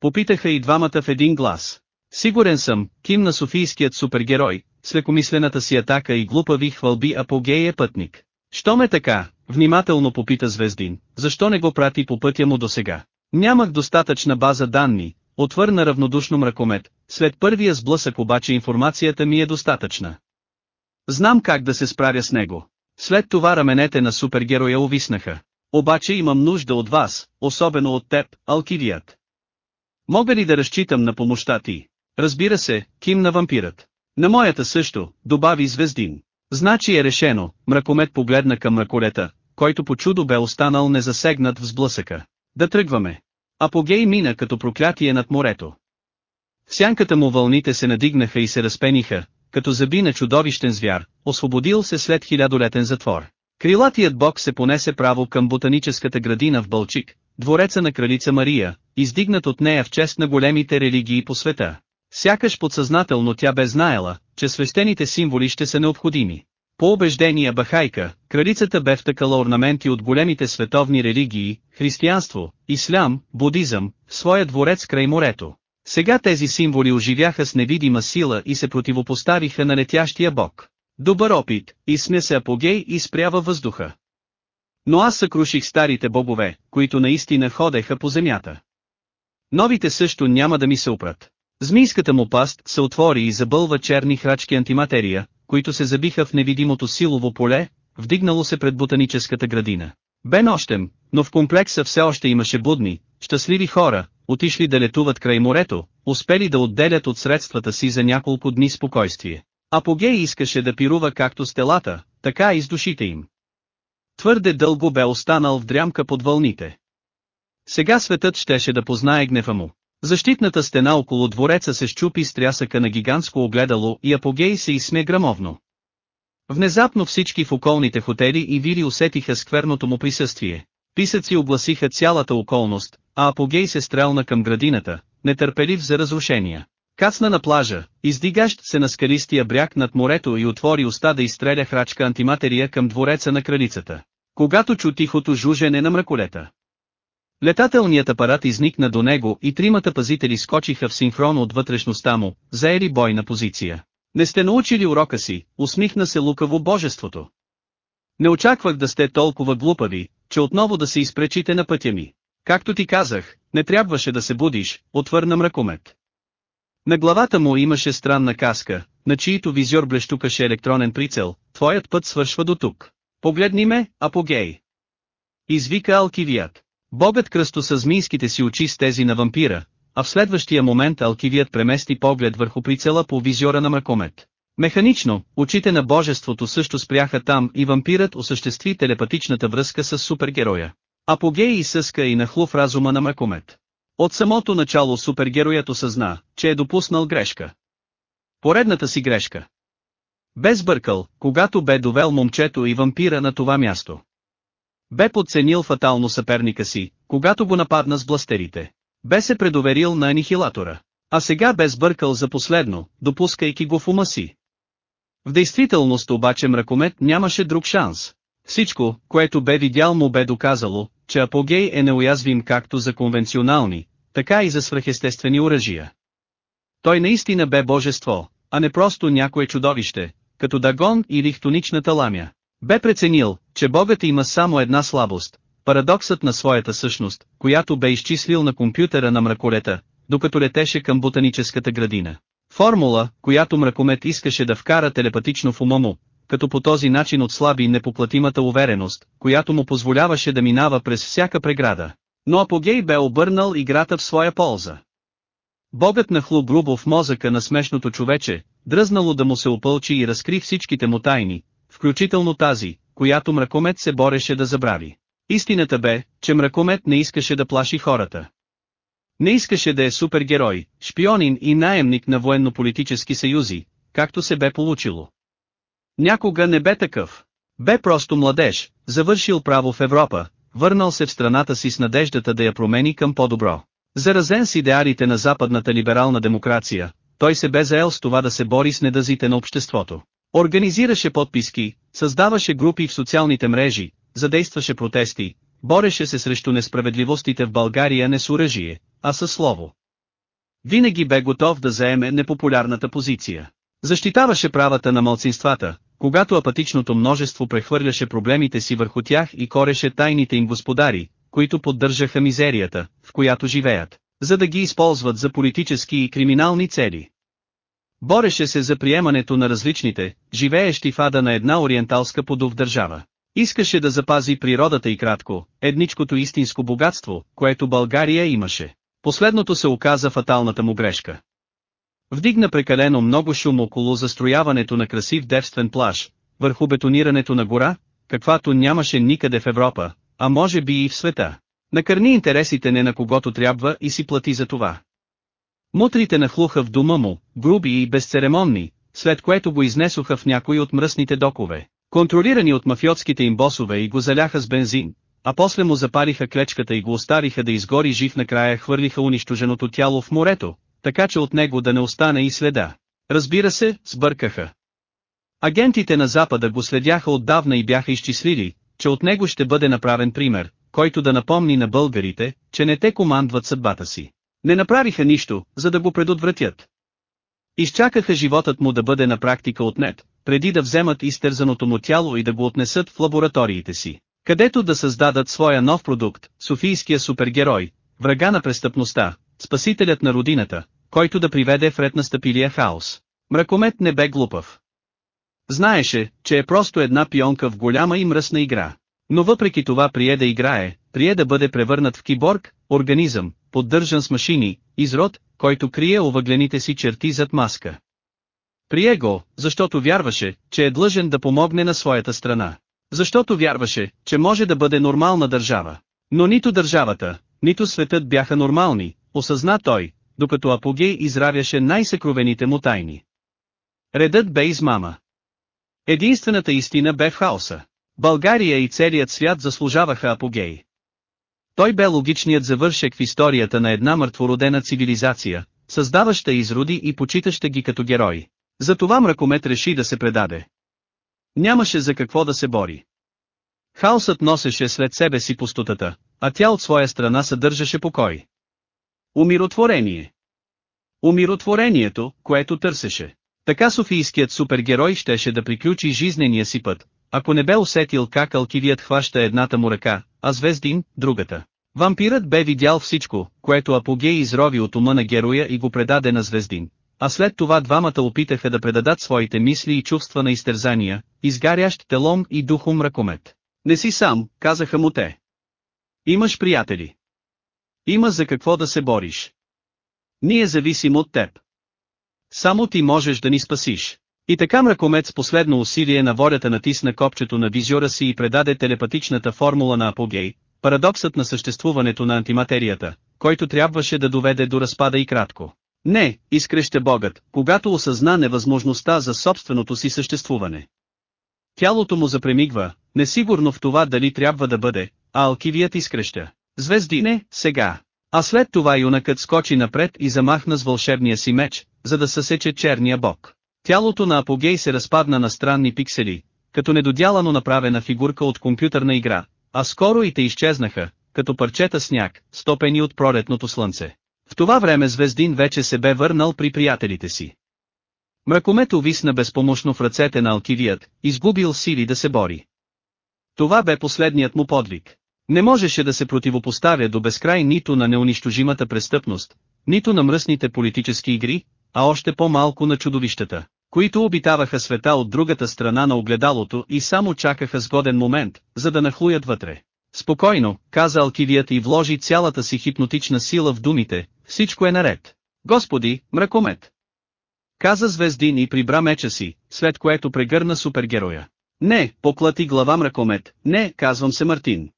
Попитаха и двамата в един глас. Сигурен съм, ким на софийският супергерой, с лекомислената си атака и глупави хвалби апогей е пътник. Що ме така, внимателно попита Звездин, защо не го прати по пътя му досега? Нямах достатъчна база данни, отвърна равнодушно мракомет, след първия сблъсък обаче информацията ми е достатъчна. Знам как да се справя с него. След това раменете на супергероя увиснаха. Обаче имам нужда от вас, особено от теб, Алкивият. Мога ли да разчитам на помощта ти? Разбира се, ким на вампирът. На моята също, добави Звездин. Значи е решено, мракомет погледна към мраколета, който по чудо бе останал незасегнат в сблъсъка. Да тръгваме. Апогей мина като проклятие над морето. В сянката му вълните се надигнаха и се разпениха, като заби на чудовищен звяр, освободил се след хилядолетен затвор. Крилатият бог се понесе право към ботаническата градина в Бълчик, двореца на кралица Мария, издигнат от нея в чест на големите религии по света. Сякаш подсъзнателно тя бе знаела, че свещените символи ще са необходими. По убеждение Бахайка, кралицата бе втъкала орнаменти от големите световни религии, християнство, ислям, будизъм, в своя дворец край морето. Сега тези символи оживяха с невидима сила и се противопоставиха на летящия бог. Добър опит, изсмя се апогей и спрява въздуха. Но аз съкруших старите богове, които наистина ходеха по земята. Новите също няма да ми се упрат. Змийската му паст се отвори и забълва черни храчки антиматерия, които се забиха в невидимото силово поле, вдигнало се пред ботаническата градина. Бе нощем, но в комплекса все още имаше будни, щастливи хора, отишли да летуват край морето, успели да отделят от средствата си за няколко дни спокойствие. Апогей искаше да пирува както с телата, така и с душите им. Твърде дълго бе останал в дрямка под вълните. Сега светът щеше да познае гнева му. Защитната стена около двореца се щупи с трясъка на гигантско огледало и апогей се изсме грамовно. Внезапно всички в околните хотели и вили усетиха скверното му присъствие. Писъци огласиха цялата околност, а апогей се стрелна към градината, нетърпелив за разрушения. Кацна на плажа, издигащ се на скалистия бряг над морето и отвори уста да изстреля храчка антиматерия към двореца на кралицата. Когато чу тихото жужене на мраколета. Летателният апарат изникна до него и тримата пазители скочиха в синхрон от вътрешността му, заели бойна позиция. Не сте научили урока си, усмихна се лукаво божеството. Не очаквах да сте толкова глупави, че отново да се изпречите на пътя ми. Както ти казах, не трябваше да се будиш, отвърна мракомет. На главата му имаше странна каска, на чието визьор блещукаше електронен прицел, твоят път свършва до тук. Погледни ме, апогей. Извика Алкивият. Богът кръсто с змийските си очи с тези на вампира, а в следващия момент Алкивият премести поглед върху прицела по визьора на мракомет. Механично, очите на божеството също спряха там и вампирът осъществи телепатичната връзка с супергероя. Апогей и съска и нахлу в разума на мракомет. От самото начало супергероят осъзна, че е допуснал грешка. Поредната си грешка. Без бъркал, когато бе довел момчето и вампира на това място. Бе подценил фатално съперника си, когато го нападна с бластерите. Бе се предоверил на анихилатора. А сега бе сбъркал за последно, допускайки го в ума си. В действителност обаче мракомет нямаше друг шанс. Всичко, което бе видял му бе доказало, че апогей е неуязвим както за конвенционални, така и за свръхестествени оръжия. Той наистина бе божество, а не просто някое чудовище, като Дагон или хтоничната ламя. Бе преценил, че Богът има само една слабост, парадоксът на своята същност, която бе изчислил на компютъра на мраколета, докато летеше към ботаническата градина. Формула, която мракомет искаше да вкара телепатично в ума му, като по този начин отслаби непоплатимата увереност, която му позволяваше да минава през всяка преграда. Но апогей бе обърнал играта в своя полза. Богът нахлу грубо в мозъка на смешното човече, дръзнало да му се опълчи и разкри всичките му тайни, включително тази, която мракомет се бореше да забрави. Истината бе, че мракомет не искаше да плаши хората. Не искаше да е супергерой, шпионин и наемник на военно-политически съюзи, както се бе получило. Някога не бе такъв. Бе просто младеж, завършил право в Европа, върнал се в страната си с надеждата да я промени към по-добро. Заразен с идеалите на западната либерална демокрация, той се бе заел с това да се бори с недъзите на обществото. Организираше подписки, създаваше групи в социалните мрежи, задействаше протести, бореше се срещу несправедливостите в България не с оръжие, а със слово. Винаги бе готов да заеме непопулярната позиция. Защитаваше правата на малцинствата, когато апатичното множество прехвърляше проблемите си върху тях и кореше тайните им господари, които поддържаха мизерията, в която живеят, за да ги използват за политически и криминални цели. Бореше се за приемането на различните, живеещи в ада на една ориенталска подув държава. Искаше да запази природата и кратко, едничкото истинско богатство, което България имаше. Последното се оказа фаталната му грешка. Вдигна прекалено много шум около застрояването на красив девствен плаж, върху бетонирането на гора, каквато нямаше никъде в Европа, а може би и в света. Накърни интересите не на когото трябва и си плати за това. Мутрите нахлуха в дома му, груби и безцеремонни, след което го изнесоха в някои от мръсните докове, контролирани от мафиотските им босове и го заляха с бензин, а после му запалиха клечката и го оставиха да изгори жив накрая хвърлиха унищоженото тяло в морето, така че от него да не остане и следа. Разбира се, сбъркаха. Агентите на Запада го следяха отдавна и бяха изчислили, че от него ще бъде направен пример, който да напомни на българите, че не те командват съдбата си. Не направиха нищо, за да го предотвратят. Изчакаха животът му да бъде на практика отнет, преди да вземат изтерзаното му тяло и да го отнесат в лабораториите си, където да създадат своя нов продукт, Софийския супергерой, врага на престъпността, спасителят на родината, който да приведе в ред настъпилия хаос. Мракомет не бе глупав. Знаеше, че е просто една пионка в голяма и мръсна игра. Но въпреки това прие да играе, прие да бъде превърнат в киборг, организъм, поддържан с машини, изрод, който крие овъглените си черти зад маска. Прие го, защото вярваше, че е длъжен да помогне на своята страна. Защото вярваше, че може да бъде нормална държава. Но нито държавата, нито светът бяха нормални, осъзна той, докато Апогей изравяше най-съкровените му тайни. Редът бе измама. Единствената истина бе в хаоса. България и целият свят заслужаваха Апогей. Той бе логичният завършек в историята на една мъртвородена цивилизация, създаваща изроди и почитаща ги като герои. Затова мракомет реши да се предаде. Нямаше за какво да се бори. Хаосът носеше след себе си пустотата, а тя от своя страна съдържаше покой. Умиротворение. Умиротворението, което търсеше. Така Софийският супергерой щеше да приключи жизнения си път, ако не бе усетил как Алкивият хваща едната му ръка, а Звездин – другата. Вампирът бе видял всичко, което Апогей изрови от ума на героя и го предаде на Звездин. А след това двамата опитаха да предадат своите мисли и чувства на изтерзания, изгарящ телом и духом ръкомет. Не си сам, казаха му те. Имаш приятели. Има за какво да се бориш. Ние зависим от теб. Само ти можеш да ни спасиш. И така мракомец последно усилие на волята натисна копчето на визиора си и предаде телепатичната формула на Апогей, парадоксът на съществуването на антиматерията, който трябваше да доведе до разпада и кратко. Не, изкреща Богът, когато осъзна невъзможността за собственото си съществуване. Тялото му запремигва, несигурно в това дали трябва да бъде, а алкивият изкреща. Звездине, сега. А след това юнакът скочи напред и замахна с вълшебния си меч, за да съсече черния бог. Тялото на Апогей се разпадна на странни пиксели, като недодялано направена фигурка от компютърна игра, а скоро и те изчезнаха, като парчета сняг, стопени от пролетното слънце. В това време Звездин вече се бе върнал при приятелите си. Мракомет увисна безпомощно в ръцете на Алкивият, изгубил сили да се бори. Това бе последният му подвиг. Не можеше да се противопоставя до безкрай нито на неунищожимата престъпност, нито на мръсните политически игри, а още по-малко на чудовищата, които обитаваха света от другата страна на огледалото и само чакаха сгоден момент, за да нахлуят вътре. Спокойно, каза Алкивият и вложи цялата си хипнотична сила в думите, всичко е наред. Господи, мракомет! Каза Звездин и прибра меча си, след което прегърна супергероя. Не, поклати глава мракомет, не, казвам се Мартин.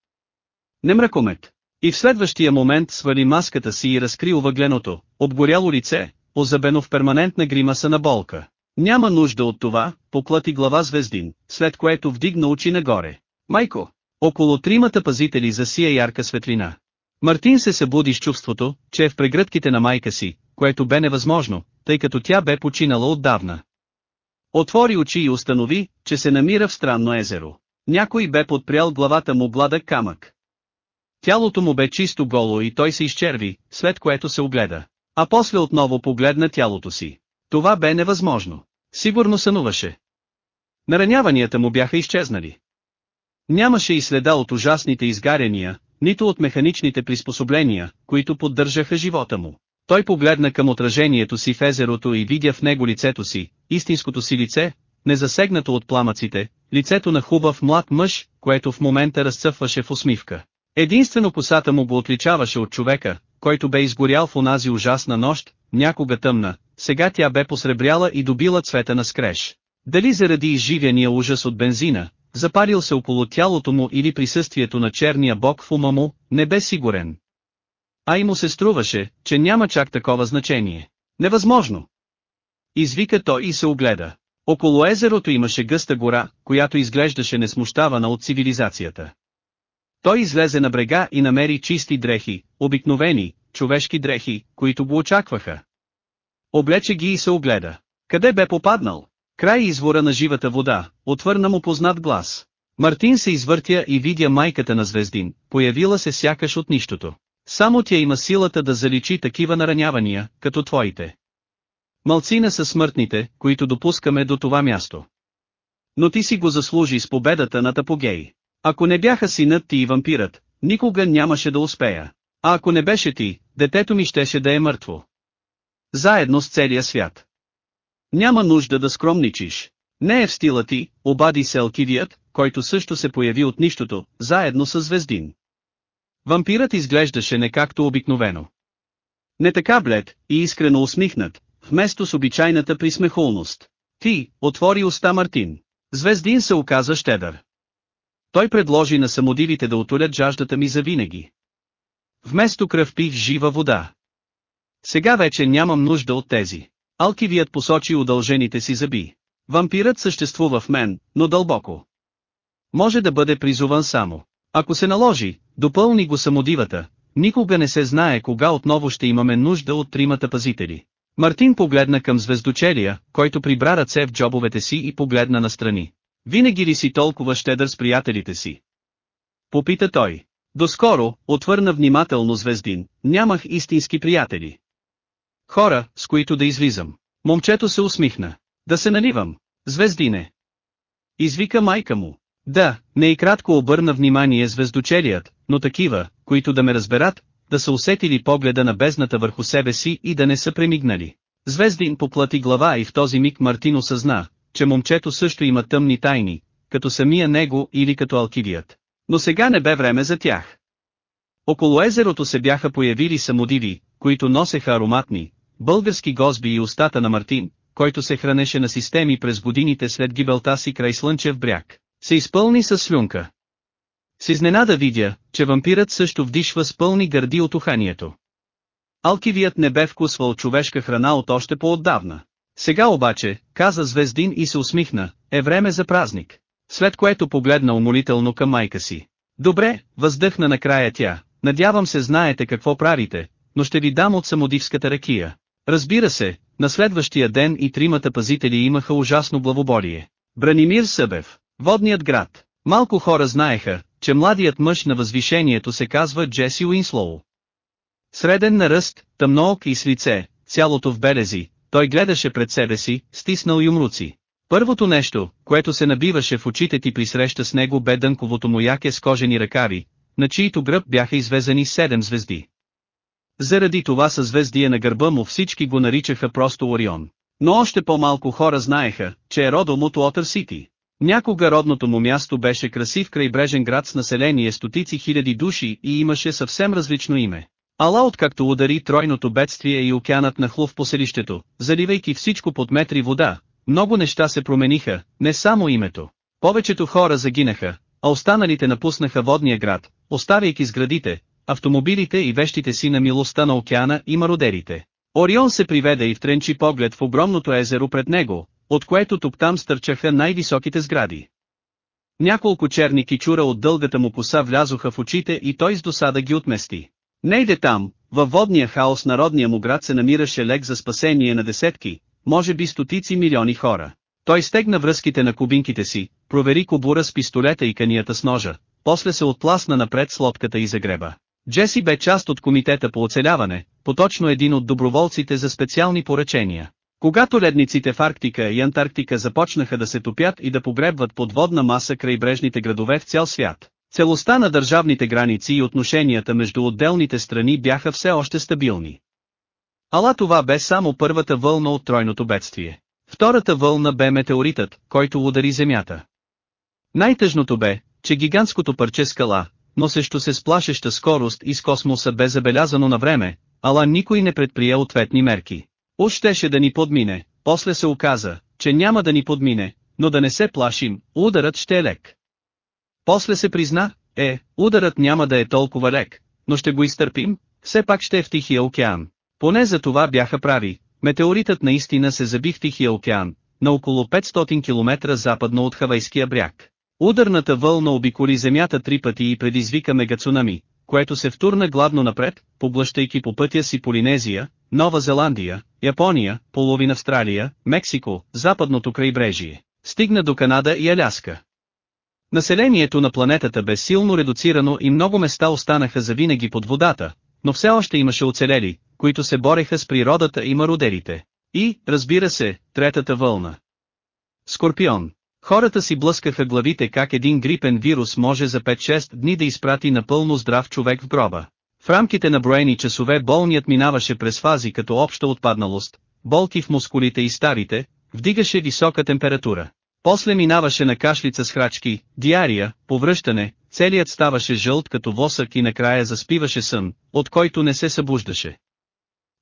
Не мракомет. И в следващия момент свали маската си и разкри увъгленото, обгоряло лице, озабено в перманентна гримаса на болка. Няма нужда от това, поклати глава Звездин, след което вдигна очи нагоре. Майко! Около тримата пазители засия ярка светлина. Мартин се събуди с чувството, че е в прегръдките на майка си, което бе невъзможно, тъй като тя бе починала отдавна. Отвори очи и установи, че се намира в странно езеро. Някой бе подпрял главата му гладък камък. Тялото му бе чисто голо и той се изчерви, след което се огледа. А после отново погледна тялото си. Това бе невъзможно. Сигурно сънуваше. Нараняванията му бяха изчезнали. Нямаше и следа от ужасните изгаряния, нито от механичните приспособления, които поддържаха живота му. Той погледна към отражението си в езерото и видя в него лицето си, истинското си лице, незасегнато от пламъците, лицето на хубав млад мъж, което в момента разцъфваше в усмивка. Единствено косата му го отличаваше от човека, който бе изгорял в онази ужасна нощ, някога тъмна, сега тя бе посребряла и добила цвета на скреш. Дали заради изживяния ужас от бензина, запарил се около тялото му или присъствието на черния бог в ума му, не бе сигурен. А и му се струваше, че няма чак такова значение. Невъзможно! Извика той и се огледа. Около езерото имаше гъста гора, която изглеждаше несмущавана от цивилизацията. Той излезе на брега и намери чисти дрехи, обикновени, човешки дрехи, които го очакваха. Облече ги и се огледа. Къде бе попаднал? Край извора на живата вода, отвърна му познат глас. Мартин се извъртя и видя майката на Звездин, появила се сякаш от нищото. Само тя има силата да заличи такива наранявания, като твоите. Малцина са смъртните, които допускаме до това място. Но ти си го заслужи с победата над Апогей. Ако не бяха синът ти и вампирът, никога нямаше да успея. А ако не беше ти, детето ми щеше да е мъртво. Заедно с целия свят. Няма нужда да скромничиш. Не е в стила ти, обади се Алкивият, който също се появи от нищото, заедно с Звездин. Вампирът изглеждаше не както обикновено. Не така блед и искрено усмихнат, вместо с обичайната присмехулност. Ти, отвори уста Мартин. Звездин се оказа щедър. Той предложи на самодивите да отолят жаждата ми за винаги. Вместо кръв пих жива вода. Сега вече нямам нужда от тези. Алкивият посочи удължените си зъби. Вампирът съществува в мен, но дълбоко. Може да бъде призован само. Ако се наложи, допълни го самодивата, никога не се знае кога отново ще имаме нужда от тримата пазители. Мартин погледна към звездочелия, който прибра ръце в джобовете си и погледна настрани. Винаги ли си толкова щедър с приятелите си? Попита той. Доскоро, отвърна внимателно Звездин, нямах истински приятели. Хора, с които да излизам. Момчето се усмихна. Да се наливам. Звездине. Извика майка му. Да, не и кратко обърна внимание звездочелият, но такива, които да ме разберат, да са усетили погледа на бездната върху себе си и да не са премигнали. Звездин поплати глава и в този миг Мартин осъзна, че момчето също има тъмни тайни, като самия него или като алкивият. Но сега не бе време за тях. Около езерото се бяха появили самодиви, които носеха ароматни, български гозби и устата на Мартин, който се хранеше на системи през годините след гибелта си край Слънчев бряг, се изпълни с слюнка. С изненада видя, че вампирът също вдишва с пълни гърди от уханието. Алкивият не бе вкусвал човешка храна от още по-отдавна. Сега обаче, каза Звездин и се усмихна, е време за празник. След което погледна умолително към майка си. Добре, въздъхна накрая тя, надявам се знаете какво правите, но ще ви дам от самодивската ракия. Разбира се, на следващия ден и тримата пазители имаха ужасно главоболие. Бранимир Събев, водният град. Малко хора знаеха, че младият мъж на възвишението се казва Джеси Уинслоу. Среден на ръст, тъмноок и с лице, цялото в белези, той гледаше пред себе си, стиснал юмруци. Първото нещо, което се набиваше в очите ти при среща с него бе дънковото му яке с кожени ръкави, на чието гръб бяха извезени седем звезди. Заради това съзвездие на гърба му всички го наричаха просто Орион. Но още по-малко хора знаеха, че е родом от Уотър Сити. Някога родното му място беше красив крайбрежен град с население стотици хиляди души и имаше съвсем различно име. Ала откакто удари тройното бедствие и океанът нахлу в поселището, заливайки всичко под метри вода, много неща се промениха, не само името. Повечето хора загинаха, а останалите напуснаха водния град, оставяйки сградите, автомобилите и вещите си на милостта на океана и мародерите. Орион се приведе и втренчи поглед в огромното езеро пред него, от което тук-там стърчаха най-високите сгради. Няколко черни кичура от дългата му коса влязоха в очите и той с досада ги отмести. Не иде там, във водния хаос народния му град се намираше лек за спасение на десетки, може би стотици милиони хора. Той стегна връзките на кубинките си, провери кобура с пистолета и канията с ножа, после се отпласна напред с лодката и загреба. Джеси бе част от комитета по оцеляване, поточно един от доброволците за специални поръчения. Когато ледниците в Арктика и Антарктика започнаха да се топят и да погребват подводна маса крайбрежните градове в цял свят, целостта на държавните граници и отношенията между отделните страни бяха все още стабилни. Ала това бе само първата вълна от тройното бедствие. Втората вълна бе метеоритът, който удари Земята. Най-тъжното бе, че гигантското парче скала, носещо се сплашеща скорост из космоса бе забелязано на време, ала никой не предприя ответни мерки. Уж щеше да ни подмине, после се оказа, че няма да ни подмине, но да не се плашим, ударът ще е лек. После се призна, е, ударът няма да е толкова лек, но ще го изтърпим, все пак ще е в Тихия океан. Поне за това бяха прави, метеоритът наистина се заби в Тихия океан, на около 500 км западно от Хавайския бряг. Ударната вълна обиколи земята три пъти и предизвика мегацунами, което се втурна гладно напред, поблъщайки по пътя си Полинезия, Нова Зеландия, Япония, половин Австралия, Мексико, западното крайбрежие. Стигна до Канада и Аляска. Населението на планетата бе силно редуцирано и много места останаха завинаги под водата, но все още имаше оцелели, които се бореха с природата и мародерите. И, разбира се, третата вълна. Скорпион. Хората си блъскаха главите как един грипен вирус може за 5-6 дни да изпрати напълно здрав човек в гроба. В рамките на броени часове болният минаваше през фази като обща отпадналост, болки в мускулите и старите, вдигаше висока температура. После минаваше на кашлица с храчки, диария, повръщане, целият ставаше жълт като восък и накрая заспиваше сън, от който не се събуждаше.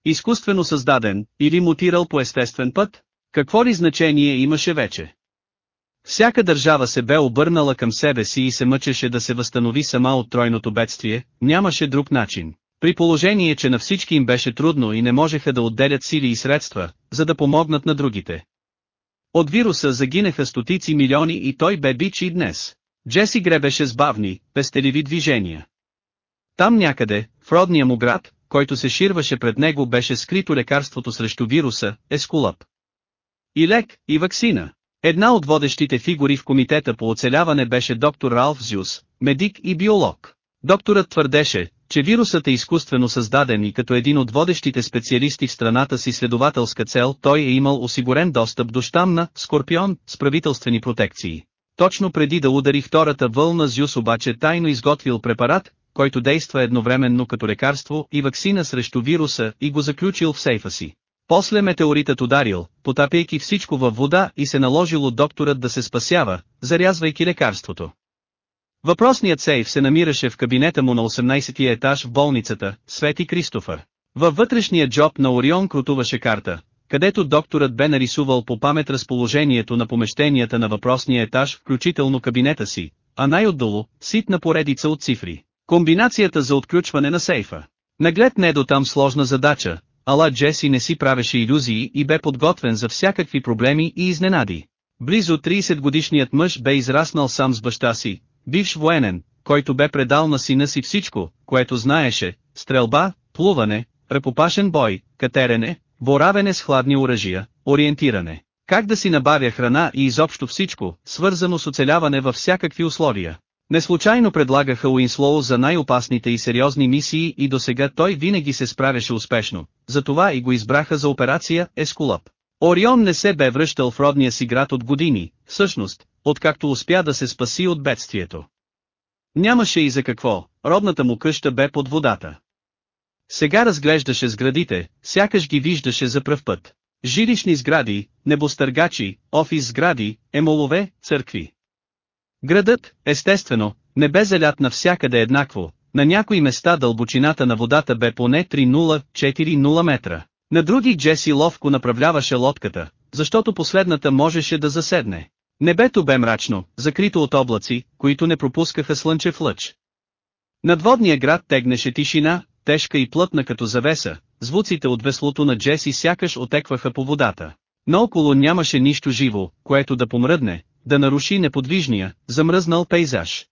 Изкуствено създаден, или мутирал по естествен път? Какво ли значение имаше вече? Всяка държава се бе обърнала към себе си и се мъчеше да се възстанови сама от тройното бедствие, нямаше друг начин. При положение, че на всички им беше трудно и не можеха да отделят сили и средства, за да помогнат на другите. От вируса загинаха стотици милиони и той бе бич и днес. Джеси гребеше с бавни, пестеливи движения. Там някъде, в родния му град, който се ширваше пред него беше скрито лекарството срещу вируса, ескулап. И лек, и ваксина. Една от водещите фигури в комитета по оцеляване беше доктор Ралф Зюс, медик и биолог. Докторът твърдеше, че вирусът е изкуствено създаден и като един от водещите специалисти в страната с изследователска цел той е имал осигурен достъп до щамна, скорпион, с правителствени протекции. Точно преди да удари втората вълна Зюс обаче тайно изготвил препарат, който действа едновременно като лекарство и ваксина срещу вируса и го заключил в сейфа си. После метеоритът ударил, потапяйки всичко във вода и се наложило докторът да се спасява, зарязвайки лекарството. Въпросният сейф се намираше в кабинета му на 18-ти етаж в болницата, Свети Кристофър. Във вътрешния джоб на Орион крутуваше карта, където докторът бе нарисувал по памет разположението на помещенията на въпросния етаж включително кабинета си, а най-отдолу, ситна поредица от цифри. Комбинацията за отключване на сейфа. Наглед не до там сложна задача, ала Джеси не си правеше иллюзии и бе подготвен за всякакви проблеми и изненади. Близо 30 годишният мъж бе израснал сам с баща си, бивш военен, който бе предал на сина си всичко, което знаеше, стрелба, плуване, ръкопашен бой, катерене, боравене с хладни оръжия, ориентиране. Как да си набавя храна и изобщо всичко, свързано с оцеляване във всякакви условия. Неслучайно предлагаха Уинслоу за най-опасните и сериозни мисии и до сега той винаги се справяше успешно, затова и го избраха за операция Ескулап. Орион не се бе връщал в родния си град от години, всъщност, откакто успя да се спаси от бедствието. Нямаше и за какво, родната му къща бе под водата. Сега разглеждаше сградите, сякаш ги виждаше за пръв път. Жилищни сгради, небостъргачи, офис сгради, емолове, църкви. Градът, естествено, не бе залят навсякъде еднакво, на някои места дълбочината на водата бе поне 3-0-4-0 метра. На други Джеси ловко направляваше лодката, защото последната можеше да заседне. Небето бе мрачно, закрито от облаци, които не пропускаха слънчев лъч. Над водния град тегнеше тишина, тежка и плътна като завеса, звуците от веслото на Джеси сякаш отекваха по водата. Но около нямаше нищо живо, което да помръдне, да наруши неподвижния, замръзнал пейзаж.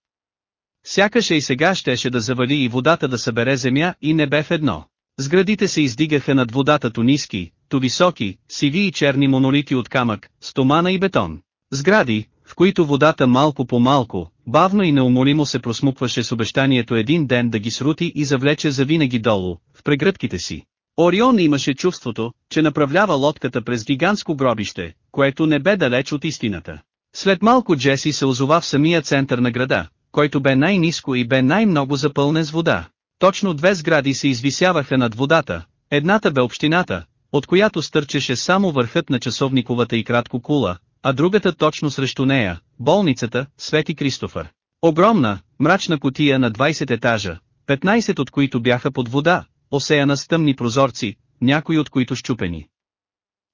Сякаш и сега щеше да завали и водата да събере земя и небе в едно. Сградите се издигаха над водата то ниски, то високи, сиви и черни монолити от камък, стомана и бетон. Сгради, в които водата малко по малко, бавно и неумолимо се просмукваше с обещанието един ден да ги срути и завлече завинаги долу, в прегръдките си. Орион имаше чувството, че направлява лодката през гигантско гробище, което не бе далеч от истината. След малко Джеси се озова в самия център на града, който бе най-низко и бе най-много запълнен с вода. Точно две сгради се извисяваха над водата, едната бе общината, от която стърчеше само върхът на часовниковата и кратко кула, а другата точно срещу нея, болницата, Свети Кристофър. Огромна, мрачна котия на 20 етажа, 15 от които бяха под вода, осеяна с тъмни прозорци, някои от които щупени.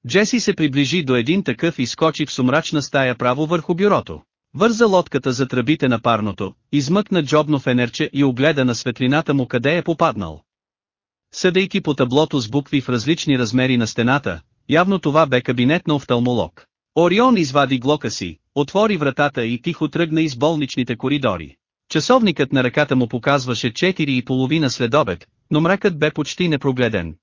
Джеси се приближи до един такъв и скочи в сумрачна стая право върху бюрото. Върза лодката за тръбите на парното, измъкна джобно фенерче и огледа на светлината му къде е попаднал. Съдейки по таблото с букви в различни размери на стената, явно това бе кабинет на офталмолог. Орион извади глока си, отвори вратата и тихо тръгна из болничните коридори. Часовникът на ръката му показваше 4 и половина следобед, но мракът бе почти непрогледен.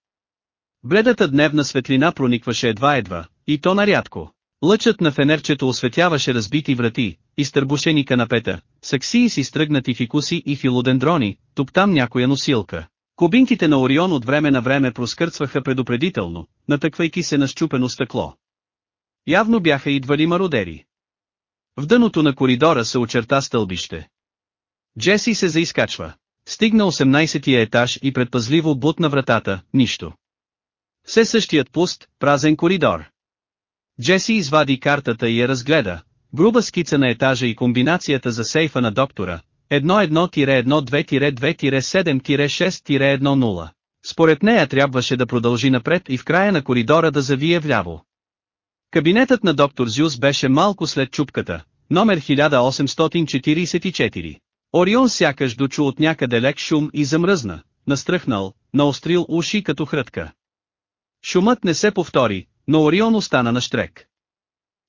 Бледата дневна светлина проникваше едва-едва, и то нарядко. Лъчът на фенерчето осветяваше разбити врати, изтърбушени канапета, саксии с изтръгнати фикуси и филодендрони, тук там някоя носилка. Кубинките на Орион от време на време проскърцваха предупредително, натъквайки се на щупено стъкло. Явно бяха идвали мародери. В дъното на коридора се очерта стълбище. Джеси се заискачва. Стигна 18-тия етаж и предпазливо бутна вратата, нищо. Все същият пуст, празен коридор. Джеси извади картата и я разгледа. Груба скица на етажа и комбинацията за сейфа на доктора. 1-1-1-2-2-7-6-1-0. Според нея трябваше да продължи напред и в края на коридора да завие вляво. Кабинетът на доктор Зюс беше малко след чупката, номер 1844. Орион сякаш дочу от някъде лек шум и замръзна, настръхнал, наострил уши като хрътка. Шумът не се повтори, но Орион остана на штрек.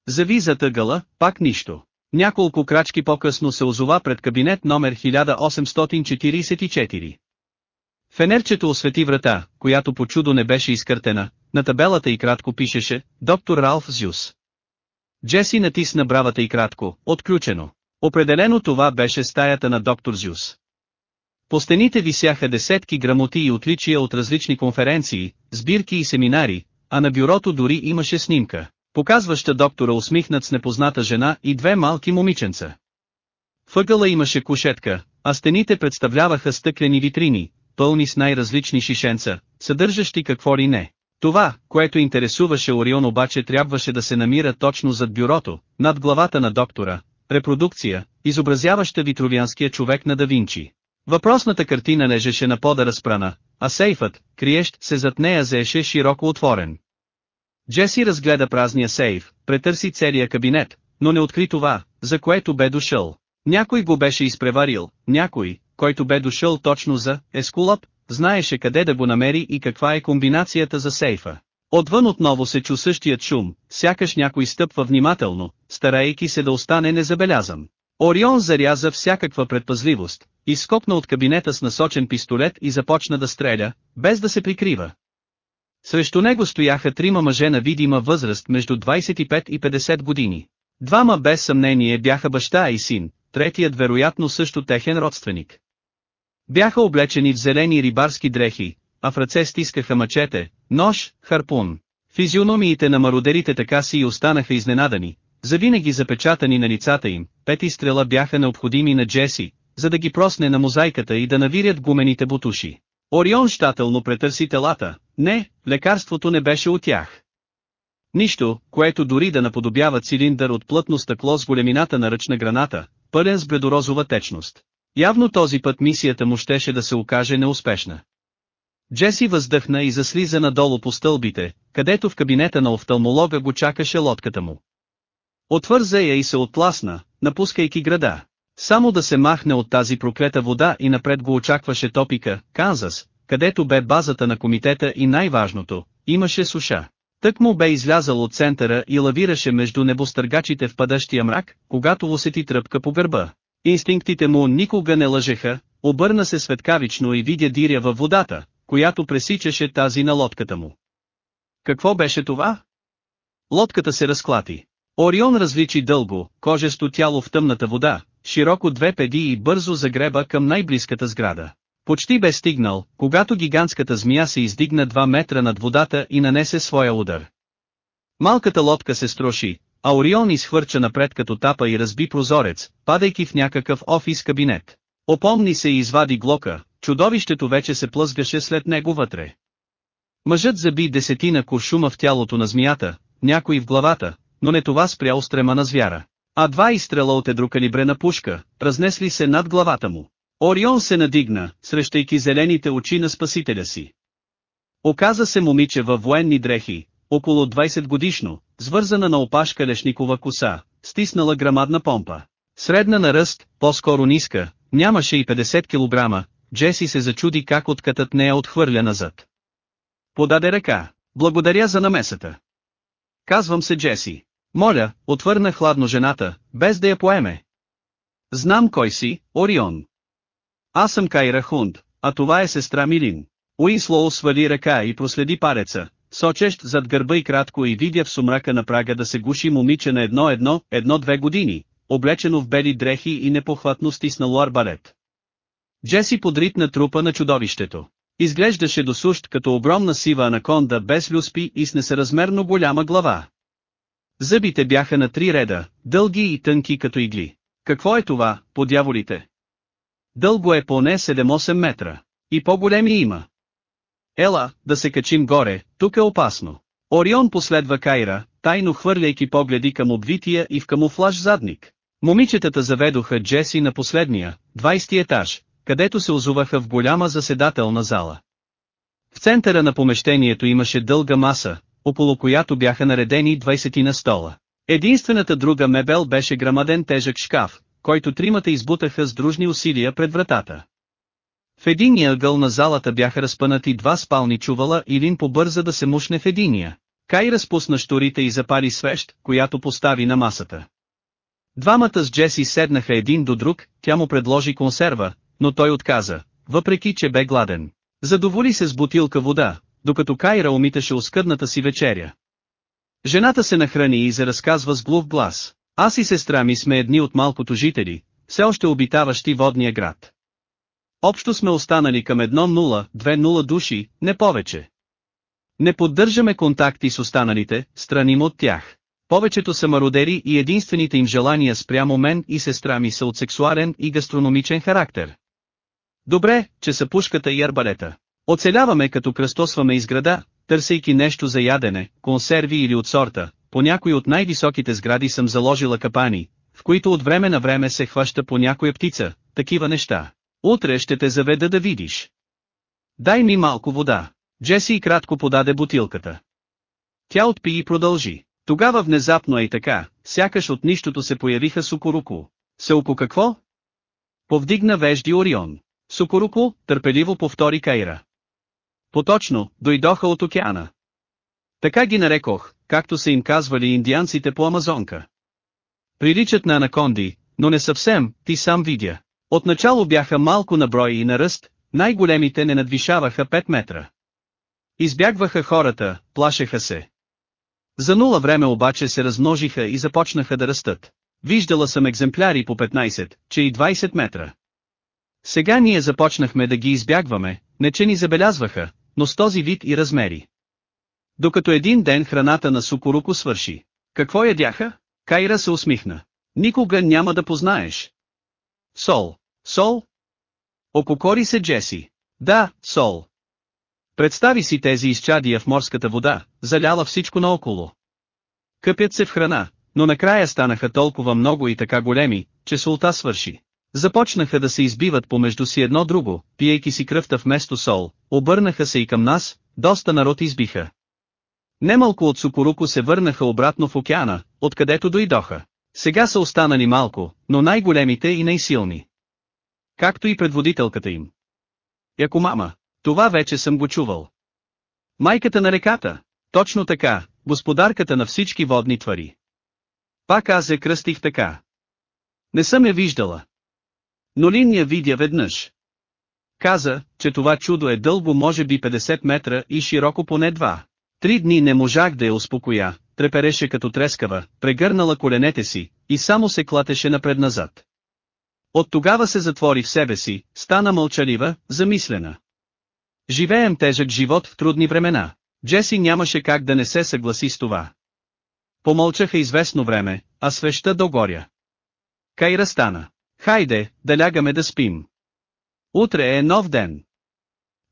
Зави за тъгъла, пак нищо. Няколко крачки по-късно се озова пред кабинет номер 1844. Фенерчето освети врата, която по чудо не беше изкъртена, на табелата и кратко пишеше «Доктор Ралф Зюс». Джеси натисна бравата и кратко, отключено. Определено това беше стаята на доктор Зюс. По стените висяха десетки грамоти и отличия от различни конференции, сбирки и семинари, а на бюрото дори имаше снимка, показваща доктора усмихнат с непозната жена и две малки момиченца. Въгъла имаше кушетка, а стените представляваха стъклени витрини, пълни с най-различни шишенца, съдържащи какво ли не. Това, което интересуваше Орион обаче трябваше да се намира точно зад бюрото, над главата на доктора, репродукция, изобразяваща витровианския човек на Давинчи. Въпросната картина лежеше на пода разпрана, а сейфът, криещ се зад нея заеше широко отворен. Джеси разгледа празния сейф, претърси целия кабинет, но не откри това, за което бе дошъл. Някой го беше изпреварил, някой, който бе дошъл точно за Ескулап, знаеше къде да го намери и каква е комбинацията за сейфа. Отвън отново се чу същият шум, сякаш някой стъпва внимателно, старайки се да остане незабелязан. Орион заряза всякаква предпазливост, изскокна от кабинета с насочен пистолет и започна да стреля, без да се прикрива. Срещу него стояха трима мъже на видима възраст между 25 и 50 години. Двама без съмнение бяха баща и син, третият вероятно също техен родственик. Бяха облечени в зелени рибарски дрехи, а в ръце стискаха мъчете, нож, харпун. Физиономиите на мародерите така си и останаха изненадани, завинаги запечатани на лицата им, пет изстрела бяха необходими на Джеси, за да ги просне на мозайката и да навирят гумените бутуши. Орион щателно претърси телата, не, лекарството не беше от тях. Нищо, което дори да наподобява цилиндър от плътно стъкло с големината на ръчна граната, пълен с бредорозова течност. Явно този път мисията му щеше да се окаже неуспешна. Джеси въздъхна и заслиза надолу по стълбите, където в кабинета на офталмолога го чакаше лодката му. Отвърза я и се отласна, напускайки града. Само да се махне от тази проклета вода и напред го очакваше топика, Канзас, където бе базата на комитета и най-важното, имаше суша. Тък му бе излязал от центъра и лавираше между небостъргачите в падащия мрак, когато усети тръпка по гърба. Инстинктите му никога не лъжеха, обърна се светкавично и видя диря във водата, която пресичаше тази на лодката му. Какво беше това? Лодката се разклати. Орион различи дълго, кожесто тяло в тъмната вода, широко две педи и бързо загреба към най-близката сграда. Почти бе стигнал, когато гигантската змия се издигна 2 метра над водата и нанесе своя удар. Малката лодка се строши, а Орион изхвърча напред като тапа и разби прозорец, падайки в някакъв офис кабинет. Опомни се и извади глока, чудовището вече се плъзгаше след него вътре. Мъжът заби десетина куршума в тялото на змията, някой в главата, но не това спря устрема на звяра. А два изстрела от едрокалибрена пушка, разнесли се над главата му. Орион се надигна, срещайки зелените очи на спасителя си. Оказа се момиче във военни дрехи, около 20 годишно, свързана на опашка лешникова коса, стиснала грамадна помпа. Средна на ръст, по-скоро ниска, нямаше и 50 кг, Джеси се зачуди как откатът не я отхвърля назад. Подаде ръка. Благодаря за намесата. Казвам се Джеси. Моля, отвърна хладно жената, без да я поеме. Знам кой си, Орион. Аз съм Кайра Хунд, а това е сестра Милин. Уинслоу свали ръка и проследи пареца, сочещ зад гърба и кратко и видя в сумрака на прага да се гуши момиче на едно-едно, едно-две години, облечено в бели дрехи и непохватно стиснало арбалет. Джеси подритна трупа на чудовището. Изглеждаше досущ като огромна сива анаконда без люспи и с несъразмерно голяма глава. Зъбите бяха на три реда, дълги и тънки като игли. Какво е това, по дяволите? Дълго е поне 7-8 метра. И по-големи има. Ела, да се качим горе, тук е опасно. Орион последва Кайра, тайно хвърляйки погледи към обвития и в камуфлаж задник. Момичетата заведоха Джеси на последния, 20 етаж, където се озуваха в голяма заседателна зала. В центъра на помещението имаше дълга маса, около която бяха наредени 20 на стола. Единствената друга мебел беше грамаден тежък шкаф, който тримата избутаха с дружни усилия пред вратата. В единия ъгъл на залата бяха разпънати два спални чувала и Лин побърза да се мушне в единия. Кай разпусна шторите и запали свещ, която постави на масата. Двамата с Джеси седнаха един до друг, тя му предложи консерва, но той отказа, въпреки че бе гладен. Задоволи се с бутилка вода, докато Кайра умиташе оскъдната си вечеря. Жената се нахрани и заразказва с глув глас. Аз и сестра ми сме едни от малкото жители, все още обитаващи водния град. Общо сме останали към 1-0-2-0 души, не повече. Не поддържаме контакти с останалите, страним от тях. Повечето са мародери и единствените им желания спрямо мен и сестра ми са от сексуален и гастрономичен характер. Добре, че са пушката и арбалета. Оцеляваме като кръстосваме из града, търсейки нещо за ядене, консерви или от сорта, по някой от най-високите сгради съм заложила капани, в които от време на време се хваща по някоя птица, такива неща. Утре ще те заведа да видиш. Дай ми малко вода. Джеси кратко подаде бутилката. Тя отпи и продължи. Тогава внезапно е и така, сякаш от нищото се появиха Сукоруко. Селко какво? Повдигна вежди Орион. Сукоруко, търпеливо повтори Кайра. Поточно, дойдоха от океана. Така ги нарекох, както са им казвали индианците по Амазонка. Приличат на анаконди, но не съвсем, ти сам видя. Отначало бяха малко на брой и на ръст, най-големите не надвишаваха 5 метра. Избягваха хората, плашеха се. За нула време обаче се размножиха и започнаха да растат. Виждала съм екземпляри по 15, че и 20 метра. Сега ние започнахме да ги избягваме, не че ни забелязваха, но с този вид и размери. Докато един ден храната на Сукуруко свърши. Какво ядяха? Кайра се усмихна. Никога няма да познаеш. Сол. Сол? Опокори се Джеси. Да, Сол. Представи си тези изчадия в морската вода, заляла всичко наоколо. Къпят се в храна, но накрая станаха толкова много и така големи, че султа свърши. Започнаха да се избиват помежду си едно друго, пиейки си кръвта вместо сол, обърнаха се и към нас, доста народ избиха. Немалко от Сукуруко се върнаха обратно в океана, откъдето дойдоха. Сега са останали малко, но най-големите и най-силни. Както и предводителката им. Яко мама, това вече съм го чувал. Майката на реката, точно така, господарката на всички водни твари. Пак аз я кръстих така. Не съм я виждала. Но Лин я видя веднъж. Каза, че това чудо е дълго може би 50 метра и широко поне два. Три дни не можах да я успокоя, трепереше като трескава, прегърнала коленете си, и само се клатеше напред-назад. От тогава се затвори в себе си, стана мълчалива, замислена. Живеем тежък живот в трудни времена. Джеси нямаше как да не се съгласи с това. Помълчаха известно време, а свеща догоря. Кайра стана. Хайде, да лягаме да спим. Утре е нов ден.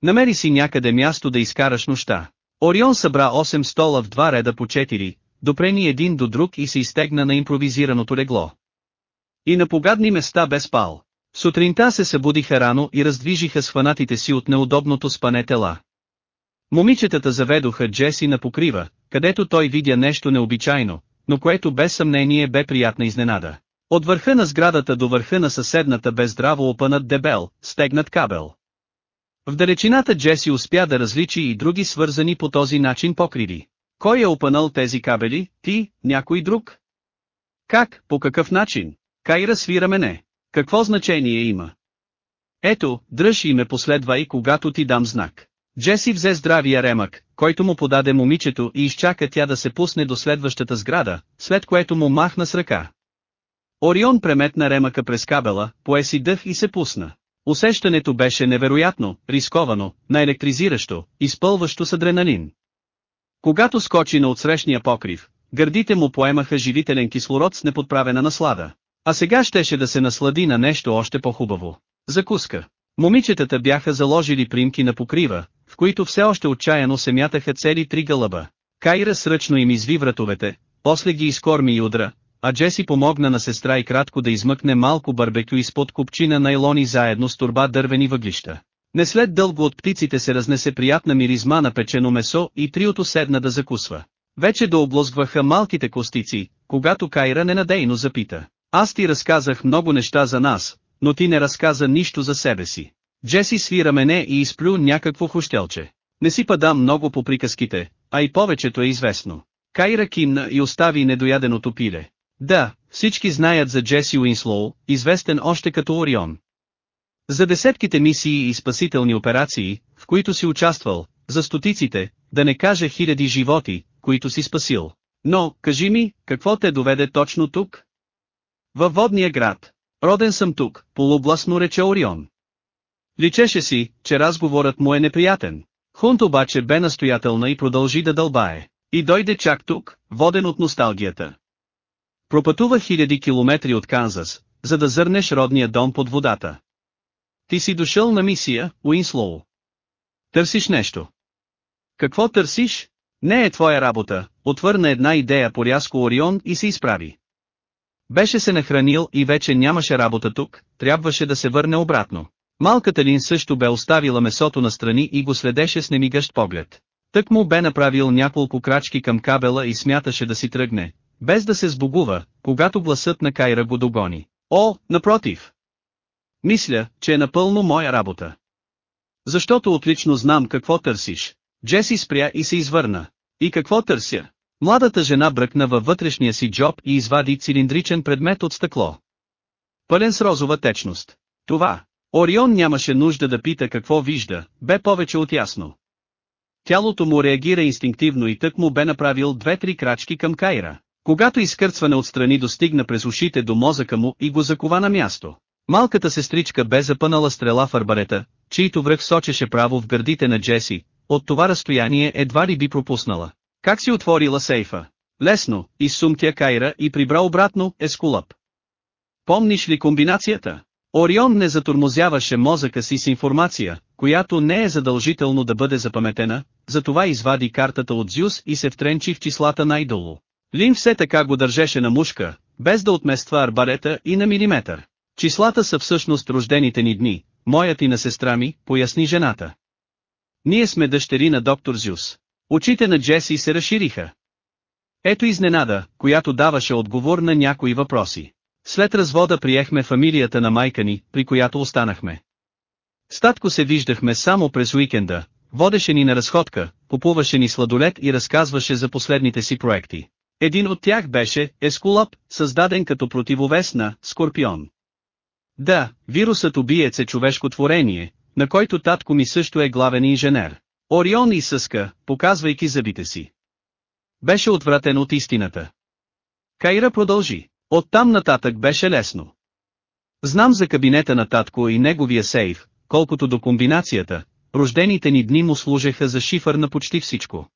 Намери си някъде място да изкараш нощта. Орион събра 8 стола в два реда по 4, допрени един до друг и се изтегна на импровизираното легло. И на погадни места бе спал. Сутринта се събудиха рано и раздвижиха схванатите си от неудобното спане тела. Момичетата заведоха Джеси на покрива, където той видя нещо необичайно, но което без съмнение бе приятна изненада. От върха на сградата до върха на съседната бе здраво опънат дебел, стегнат кабел. В далечината Джеси успя да различи и други свързани по този начин покриви. Кой е опънал тези кабели, ти, някой друг? Как, по какъв начин? Кайра свира мене. Какво значение има? Ето, дръж и ме последвай когато ти дам знак. Джеси взе здравия ремък, който му подаде момичето и изчака тя да се пусне до следващата сграда, след което му махна с ръка. Орион преметна ремъка през кабела, пое си дъх и се пусна. Усещането беше невероятно, рисковано, наелектризиращо, изпълващо с адреналин. Когато скочи на отсрещния покрив, гърдите му поемаха живителен кислород с неподправена наслада. А сега щеше да се наслади на нещо още по-хубаво. Закуска. Момичетата бяха заложили примки на покрива, в които все още отчаяно се мятаха цели три гълъба. Кайра сръчно им изви вратовете, после ги изкорми и удра, а Джеси помогна на сестра и кратко да измъкне малко барбекю изпод купчина найлони заедно с турба дървени въглища. Не след дълго от птиците се разнесе приятна миризма на печено месо и триото седна да закусва. Вече да облозгваха малките костици, когато Кайра ненадейно запита. Аз ти разказах много неща за нас, но ти не разказа нищо за себе си. Джеси свира мене и изплю някакво хущелче. Не си пада много по приказките, а и повечето е известно. Кайра кимна и остави недояденото пиле. Да, всички знаят за Джеси Уинслоу, известен още като Орион. За десетките мисии и спасителни операции, в които си участвал, за стотиците, да не кажа хиляди животи, които си спасил. Но, кажи ми, какво те доведе точно тук? Във водния град. Роден съм тук, полубласно рече Орион. Личеше си, че разговорът му е неприятен. Хунт обаче бе настоятелна и продължи да дълбае. И дойде чак тук, воден от носталгията. Пропътува хиляди километри от Канзас, за да зърнеш родния дом под водата. Ти си дошъл на мисия, Уинслоу. Търсиш нещо. Какво търсиш? Не е твоя работа, отвърна една идея по рязко Орион и се изправи. Беше се нахранил и вече нямаше работа тук, трябваше да се върне обратно. Малката Лин също бе оставила месото настрани и го следеше с немигащ поглед. Тък му бе направил няколко крачки към кабела и смяташе да си тръгне, без да се сбогува, когато гласът на Кайра го догони. О, напротив! Мисля, че е напълно моя работа. Защото отлично знам какво търсиш. Джеси спря и се извърна. И какво търся? Младата жена бръкна във вътрешния си джоб и извади цилиндричен предмет от стъкло. Пълен с розова течност. Това. Орион нямаше нужда да пита какво вижда, бе повече от ясно. Тялото му реагира инстинктивно и тък му бе направил две-три крачки към Кайра. Когато изкърцване отстрани достигна през ушите до мозъка му и го закова на място. Малката сестричка бе запънала стрела в арбарета, чийто връх сочеше право в гърдите на Джеси, от това разстояние едва ли би пропуснала. Как си отворила сейфа? Лесно, изсумтя Кайра и прибра обратно, ескулъп. Помниш ли комбинацията? Орион не затормозяваше мозъка си с информация, която не е задължително да бъде запаметена, затова извади картата от Зюс и се втренчи в числата най-долу. Лин все така го държеше на мушка, без да отмества арбарета и на милиметър. Числата са всъщност рождените ни дни, моят и на сестра ми, поясни жената. Ние сме дъщери на доктор Зюс. Очите на Джеси се разшириха. Ето изненада, която даваше отговор на някои въпроси. След развода приехме фамилията на майка ни, при която останахме. Статко се виждахме само през уикенда, водеше ни на разходка, купуваше ни сладолет и разказваше за последните си проекти. Един от тях беше Ескулап, създаден като противовес на Скорпион. Да, вирусът убиец е човешко творение, на който татко ми също е главен инженер. Орион и съска, показвайки зъбите си. Беше отвратен от истината. Кайра продължи. Оттам нататък беше лесно. Знам за кабинета на татко и неговия сейф, колкото до комбинацията, рождените ни дни му служеха за шифър на почти всичко.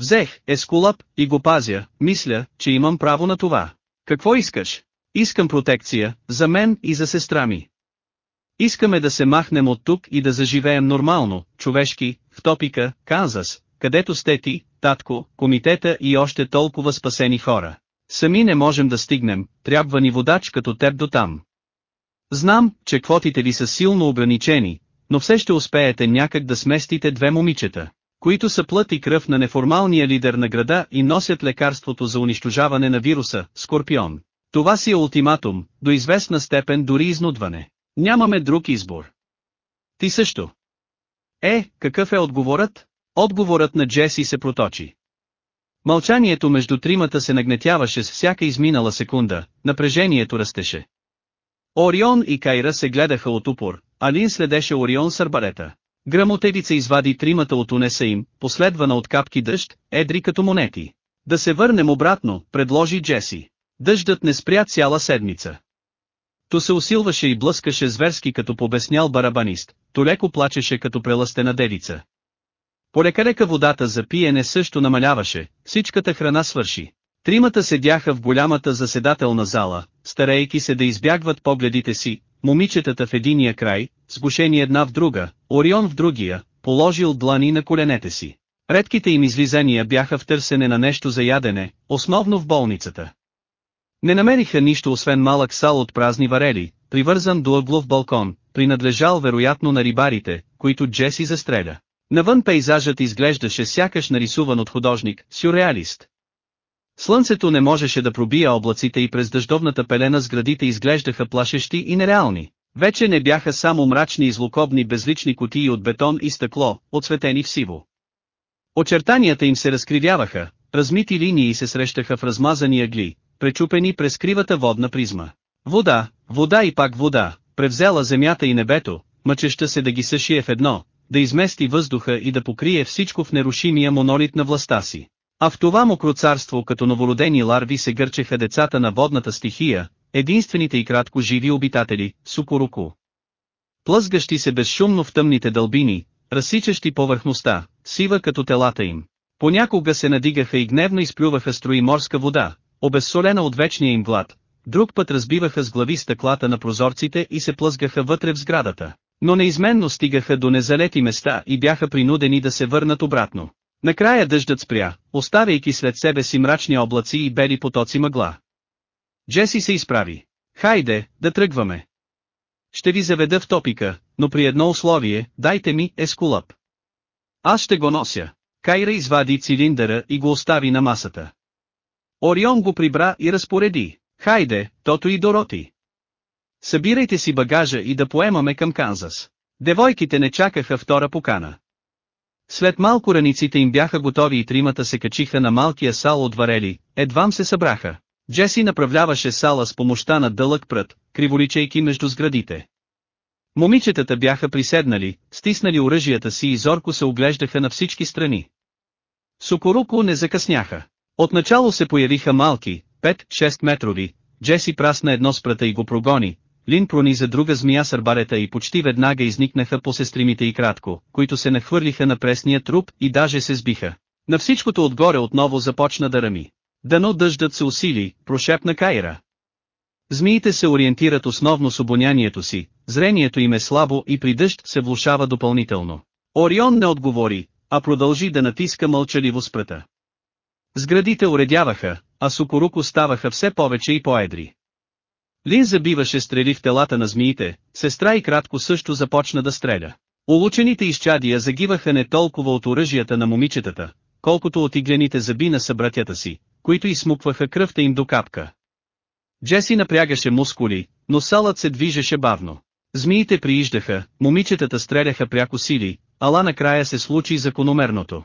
Взех ескулап и го пазя, мисля, че имам право на това. Какво искаш? Искам протекция, за мен и за сестра ми. Искаме да се махнем от тук и да заживеем нормално, човешки, в топика, Канзас, където сте ти, татко, комитета и още толкова спасени хора. Сами не можем да стигнем, трябва ни водач като теб до там. Знам, че квотите ви са силно ограничени, но все ще успеете някак да сместите две момичета, които са плът и кръв на неформалния лидер на града и носят лекарството за унищожаване на вируса, Скорпион. Това си е ултиматум, до известна степен дори изнудване. Нямаме друг избор. Ти също. Е, какъв е отговорът? Отговорът на Джеси се проточи. Мълчанието между тримата се нагнетяваше с всяка изминала секунда, напрежението растеше. Орион и Кайра се гледаха от упор, а Лин следеше Орион с арбарета. Грамотевица извади тримата от унеса им, последвана от капки дъжд, едри като монети. Да се върнем обратно, предложи Джеси. Дъждът не спря цяла седмица. То се усилваше и блъскаше зверски като побеснял барабанист, то леко плачеше като прелъстена девица. Полека-лека водата за пиене също намаляваше, всичката храна свърши. Тримата седяха в голямата заседателна зала, старейки се да избягват погледите си, момичетата в единия край, сгушени една в друга, Орион в другия, положил длани на коленете си. Редките им излизания бяха в търсене на нещо за ядене, основно в болницата. Не намериха нищо освен малък сал от празни варели, привързан до ъглов балкон, принадлежал вероятно на рибарите, които Джеси застреля. Навън пейзажът изглеждаше сякаш нарисуван от художник, сюрреалист. Слънцето не можеше да пробие облаците и през дъждовната пелена сградите изглеждаха плашещи и нереални. Вече не бяха само мрачни и злокобни безлични кутии от бетон и стъкло, отсветени в сиво. Очертанията им се разкривяваха, размити линии се срещаха в размазани ъгли, пречупени през кривата водна призма. Вода, вода и пак вода, превзела земята и небето, мъчеща се да ги съшие в едно, да измести въздуха и да покрие всичко в нерушимия монолит на властта си. А в това мокро царство като новородени ларви се гърчеха децата на водната стихия, единствените и кратко живи обитатели, Сукуруку. Плъзгащи се безшумно в тъмните дълбини, разсичащи повърхността, сива като телата им. Понякога се надигаха и гневно изплюваха строи морска вода, обезсолена от вечния им глад, друг път разбиваха с глави стъклата на прозорците и се плъзгаха вътре в сградата, но неизменно стигаха до незалети места и бяха принудени да се върнат обратно. Накрая дъждът спря, оставяйки след себе си мрачни облаци и бели потоци мъгла. Джеси се изправи. Хайде, да тръгваме. Ще ви заведа в топика, но при едно условие, дайте ми ескулъп. Аз ще го нося. Кайра извади цилиндъра и го остави на масата. Орион го прибра и разпореди. Хайде, тото и Дороти. Събирайте си багажа и да поемаме към Канзас. Девойките не чакаха втора покана. След малко раниците им бяха готови и тримата се качиха на малкия сал от варели, едвам се събраха. Джеси направляваше сала с помощта на дълъг прът, криволичейки между сградите. Момичетата бяха приседнали, стиснали оръжията си и зорко се оглеждаха на всички страни. Сокоруко не закъсняха. Отначало се появиха малки, 5-6 метрови, Джеси прасна едно с прата и го прогони, Лин прониза друга змия с арбарета и почти веднага изникнаха по сестримите и кратко, които се нахвърлиха на пресния труп и даже се сбиха. На всичкото отгоре отново започна да рами. Дано дъждът се усили, прошепна Кайра. Змиите се ориентират основно с обонянието си, зрението им е слабо и при дъжд се влушава допълнително. Орион не отговори, а продължи да натиска мълчаливо с пръта. Сградите уредяваха, а Сокоруко ставаха все повече и по-едри. Лин забиваше стрели в телата на змиите, сестра и кратко също започна да стреля. Улучените изчадия загиваха не толкова от оръжията на момичетата, колкото от иглените зъби на събратята си, които изсмукваха кръвта им до капка. Джеси напрягаше мускули, но салът се движеше бавно. Змиите прииждаха, момичетата стреляха пряко сили, ала накрая се случи закономерното.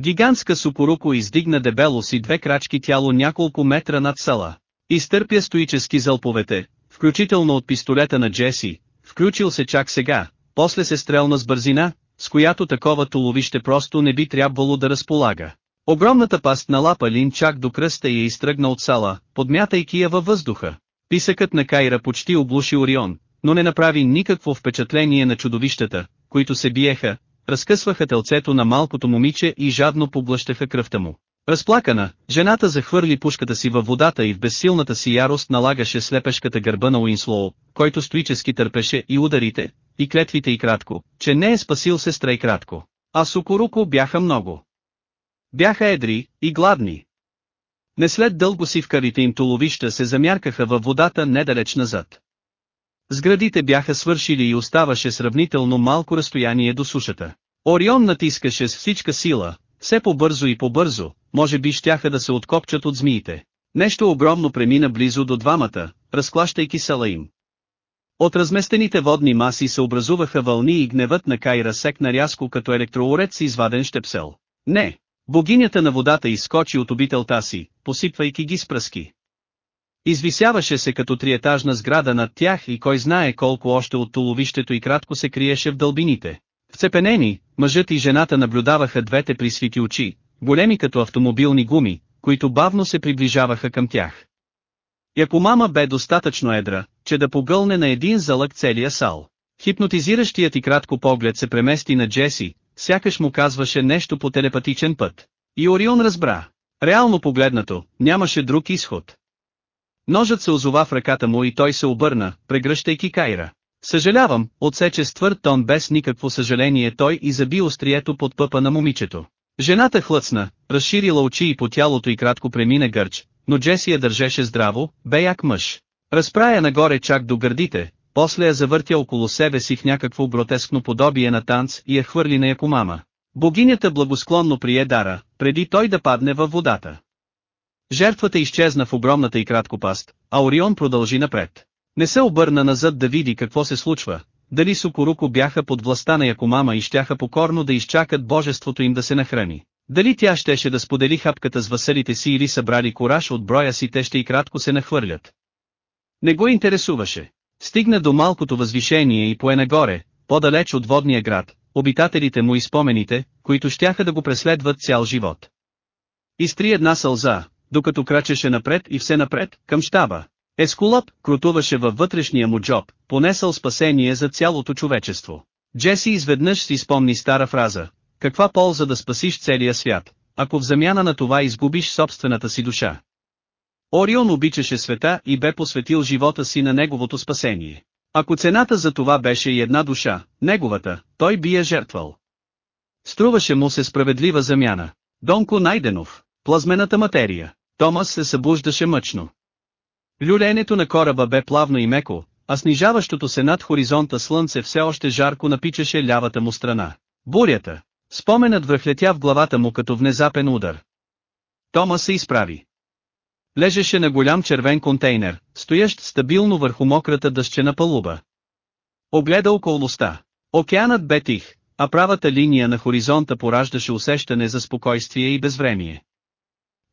Гигантска супоруко издигна дебело си две крачки тяло няколко метра над сала. Изтърпя стоически залповете, включително от пистолета на Джеси, включил се чак сега, после се стрелна с бързина, с която такова туловище просто не би трябвало да разполага. Огромната паст на лапа Лин чак до кръста я изтръгна от сала, подмятайки я във въздуха. Писъкът на Кайра почти облуши Орион, но не направи никакво впечатление на чудовищата, които се биеха, разкъсваха телцето на малкото момиче и жадно поблъщаха кръвта му. Разплакана, жената захвърли пушката си във водата и в безсилната си ярост налагаше слепешката гърба на Уинслоу, който стоически търпеше и ударите, и клетвите и кратко, че не е спасил сестра и кратко. А Сукоруко бяха много. Бяха едри и гладни. Не след дълго си вкарите им туловища се замяркаха във водата недалеч назад. Сградите бяха свършили и оставаше сравнително малко разстояние до сушата. Орион натискаше с всичка сила, все по-бързо и по-бързо, може би щяха да се откопчат от змиите. Нещо огромно премина близо до двамата, разклащайки села им. От разместените водни маси се образуваха вълни и гневът на Кайра секна рязко като електроуред изваден щепсел. Не! Богинята на водата изскочи от обителта си, посипвайки ги с пръски. Извисяваше се като триетажна сграда над тях и кой знае колко още от туловището и кратко се криеше в дълбините. Вцепенени, мъжът и жената наблюдаваха двете присвити очи, големи като автомобилни гуми, които бавно се приближаваха към тях. Якомама бе достатъчно едра, че да погълне на един залък целия сал. Хипнотизиращият и кратко поглед се премести на Джеси, сякаш му казваше нещо по телепатичен път. И Орион разбра. Реално погледнато, нямаше друг изход. Ножът се озова в ръката му и той се обърна, прегръщайки Кайра. Съжалявам, отсече с твърд тон без никакво съжаление той и заби острието под пъпа на момичето. Жената хлъцна, разширила очи и по тялото и кратко премина гърч, но Джеси я държеше здраво, бе як мъж. Разправя нагоре чак до гърдите, после я завъртя около себе си в някакво гротескно подобие на танц и я хвърли на Якомама. Богинята благосклонно прие дара, преди той да падне във водата. Жертвата изчезна в огромната и кратко паст, а Орион продължи напред. Не се обърна назад да види какво се случва, дали Сокоруко бяха под властта на Якомама и щяха покорно да изчакат божеството им да се нахрани. Дали тя щеше да сподели хапката с васалите си или събрали кораж от броя си те ще и кратко се нахвърлят. Не го интересуваше. Стигна до малкото възвишение и пое нагоре, по-далеч от водния град, обитателите му и спомените, които щяха да го преследват цял живот. Изтри една сълза, докато крачеше напред и все напред, към щаба. Ескулап крутуваше във вътрешния му джоб, понесъл спасение за цялото човечество. Джеси изведнъж си спомни стара фраза. Каква полза да спасиш целия свят, ако в замяна на това изгубиш собствената си душа? Орион обичаше света и бе посветил живота си на неговото спасение. Ако цената за това беше и една душа, неговата, той би я жертвал. Струваше му се справедлива замяна. Донко Найденов, плазмената материя. Томас се събуждаше мъчно. Люленето на кораба бе плавно и меко, а снижаващото се над хоризонта слънце все още жарко напичаше лявата му страна. Бурята. Споменът връхлетя в главата му като внезапен удар. Тома се изправи. Лежеше на голям червен контейнер, стоящ стабилно върху мократа дъщена палуба. Огледа околността. Океанът бе тих, а правата линия на хоризонта пораждаше усещане за спокойствие и безвремие.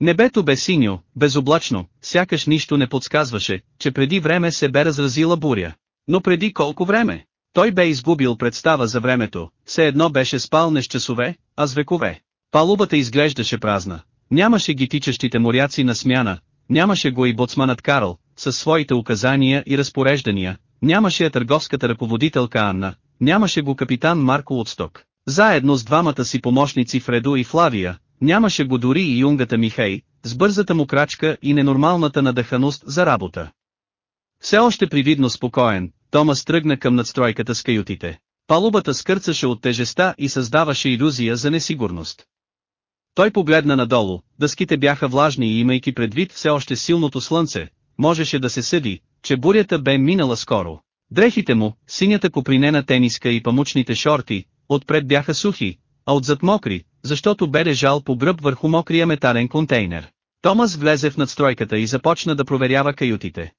Небето бе синьо, безоблачно, сякаш нищо не подсказваше, че преди време се бе разразила буря. Но преди колко време? Той бе изгубил представа за времето, все едно беше спал не с часове, а с векове. Палубата изглеждаше празна. Нямаше ги тичащите моряци на смяна, нямаше го и боцманът Карл, със своите указания и разпореждания, нямаше я търговската ръководителка Анна, нямаше го капитан Марко Отсток. Заедно с двамата си помощници Фредо и Флавия, Нямаше го дори и юнгата Михей, с бързата му крачка и ненормалната надъханост за работа. Все още привидно спокоен, Томас тръгна към надстройката с каютите. Палубата скърцаше от тежеста и създаваше иллюзия за несигурност. Той погледна надолу, дъските бяха влажни и имайки предвид все още силното слънце, можеше да се съди, че бурята бе минала скоро. Дрехите му, синята копринена тениска и памучните шорти, отпред бяха сухи, а отзад мокри, защото бе лежал по гръб върху мокрия метален контейнер. Томас влезе в надстройката и започна да проверява каютите.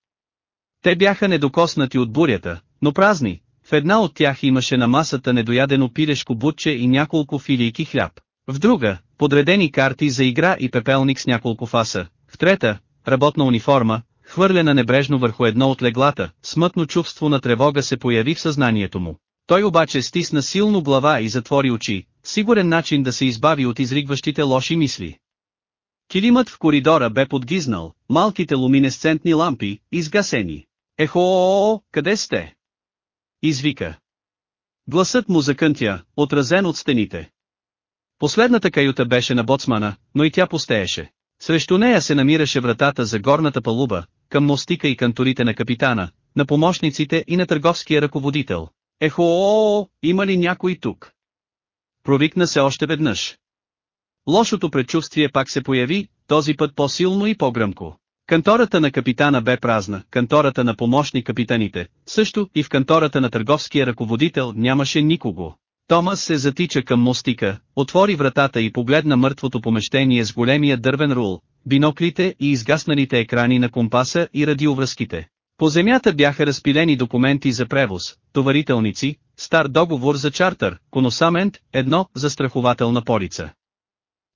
Те бяха недокоснати от бурята, но празни, в една от тях имаше на масата недоядено пилешко бутче и няколко филийки хляб. В друга, подредени карти за игра и пепелник с няколко фаса. В трета, работна униформа, хвърлена небрежно върху едно от леглата, смътно чувство на тревога се появи в съзнанието му. Той обаче стисна силно глава и затвори очи, сигурен начин да се избави от изригващите лоши мисли. Килимът в коридора бе подгизнал, малките луминесцентни лампи, изгасени. Ехо, къде сте? Извика. Гласът му закънтя, отразен от стените. Последната каюта беше на боцмана, но и тя постееше. Срещу нея се намираше вратата за горната палуба, към мостика и канторите на капитана, на помощниците и на търговския ръководител. Ехо, има ли някой тук? Провикна се още веднъж. Лошото предчувствие пак се появи, този път по-силно и по-гръмко. Кантората на капитана бе празна, кантората на помощни капитаните, също и в кантората на търговския ръководител нямаше никого. Томас се затича към мостика, отвори вратата и погледна мъртвото помещение с големия дървен рул, биноклите и изгасналите екрани на компаса и радиовръзките. По земята бяха разпилени документи за превоз, товарителници, стар договор за чартер, коносамент, едно за страхователна полица.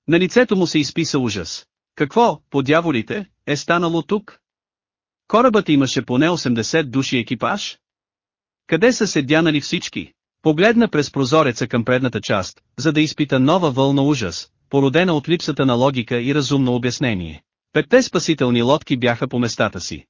На лицето му се изписа ужас. Какво, по дяволите, е станало тук? Корабът имаше поне 80 души екипаж? Къде са седянали всички? Погледна през прозореца към предната част, за да изпита нова вълна ужас, породена от липсата на логика и разумно обяснение. Петте спасителни лодки бяха по местата си.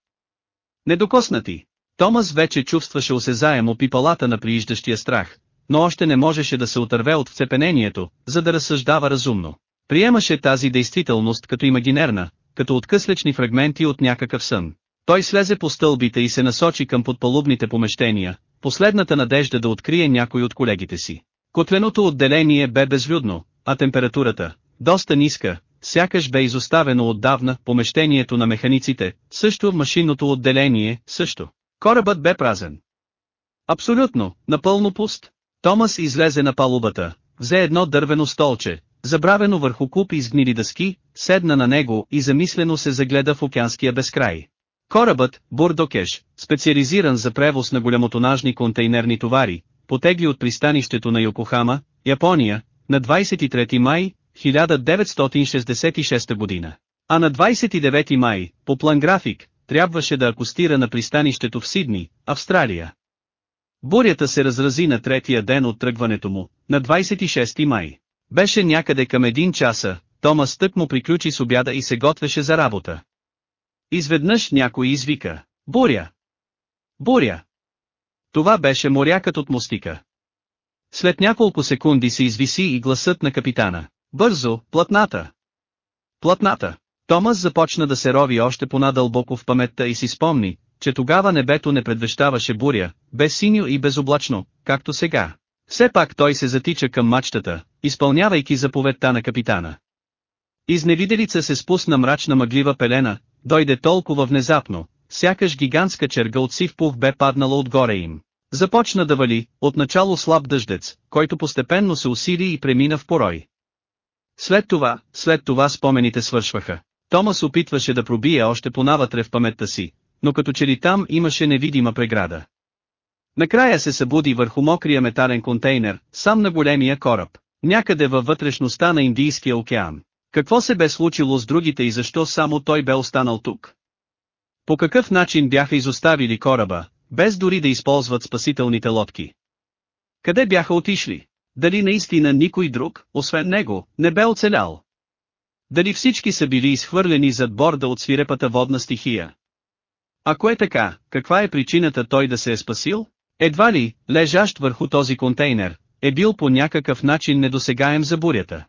Недокоснати. Томас вече чувстваше осезаемо пипалата на прииждащия страх, но още не можеше да се отърве от вцепенението, за да разсъждава разумно. Приемаше тази действителност като имагинерна, като откъслечни фрагменти от някакъв сън. Той слезе по стълбите и се насочи към подпалубните помещения, последната надежда да открие някой от колегите си. Котленото отделение бе безлюдно, а температурата, доста ниска, сякаш бе изоставено отдавна, помещението на механиците, също машинното отделение, също. Корабът бе празен. Абсолютно, напълно пуст. Томас излезе на палубата, взе едно дървено столче, забравено върху куп изгнили дъски, седна на него и замислено се загледа в океанския безкрай. Корабът, Бурдокеш, специализиран за превоз на големотонажни контейнерни товари, потегли от пристанището на Йокохама, Япония, на 23 май 1966 година. А на 29 май, по план график, трябваше да акустира на пристанището в Сидни, Австралия. Бурята се разрази на третия ден от тръгването му, на 26 май. Беше някъде към един часа, Томас тък му приключи с обяда и се готвеше за работа. Изведнъж някой извика, буря! Буря! Това беше морякът от мостика. След няколко секунди се извиси и гласът на капитана. Бързо, платната! Платната! Томас започна да се рови още понадълбоко в паметта и си спомни, че тогава небето не предвещаваше буря, без синьо и безоблачно, както сега. Все пак той се затича към мачтата, изпълнявайки заповедта на капитана. Изневиделица се спусна мрачна мъглива пелена, дойде толкова внезапно, сякаш гигантска черга от сив пух бе паднала отгоре им. Започна да вали, отначало слаб дъждец, който постепенно се усили и премина в порой. След това, след това спомените свършваха. Томас опитваше да пробие още понавътре в паметта си, но като че ли там имаше невидима преграда. Накрая се събуди върху мокрия метален контейнер, сам на големия кораб, някъде във вътрешността на Индийския океан. Какво се бе случило с другите и защо само той бе останал тук? По какъв начин бяха изоставили кораба, без дори да използват спасителните лодки? Къде бяха отишли? Дали наистина никой друг, освен него, не бе оцелял? Дали всички са били изхвърлени зад борда от свирепата водна стихия? Ако е така, каква е причината той да се е спасил? Едва ли, лежащ върху този контейнер, е бил по някакъв начин недосегаем за бурята.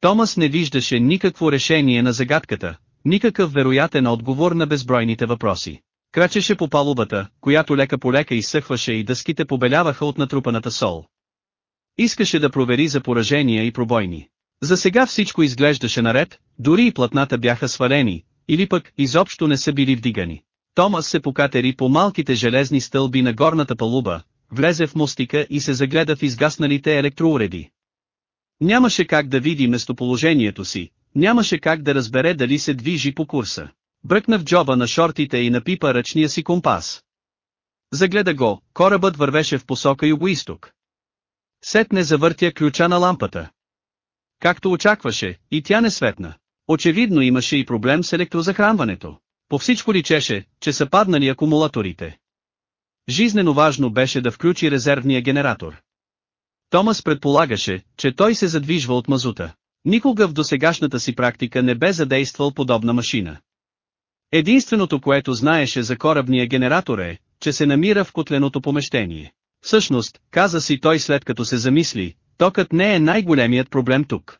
Томас не виждаше никакво решение на загадката, никакъв вероятен отговор на безбройните въпроси. Крачеше по палубата, която лека по лека изсъхваше и дъските побеляваха от натрупаната сол. Искаше да провери за поражения и пробойни. За сега всичко изглеждаше наред, дори и платната бяха свалени, или пък изобщо не са били вдигани. Томас се покатери по малките железни стълби на горната палуба, влезе в мостика и се загледа в изгасналите електроуреди. Нямаше как да види местоположението си, нямаше как да разбере дали се движи по курса. Бръкна в джоба на шортите и напипа ръчния си компас. Загледа го, корабът вървеше в посока югоисток. Сетне завъртя ключа на лампата. Както очакваше, и тя не светна. Очевидно имаше и проблем с електрозахранването. По всичко личеше, че са паднали акумулаторите. Жизнено важно беше да включи резервния генератор. Томас предполагаше, че той се задвижва от мазута. Никога в досегашната си практика не бе задействал подобна машина. Единственото което знаеше за корабния генератор е, че се намира в котленото помещение. Всъщност, каза си той след като се замисли, токът не е най-големият проблем тук.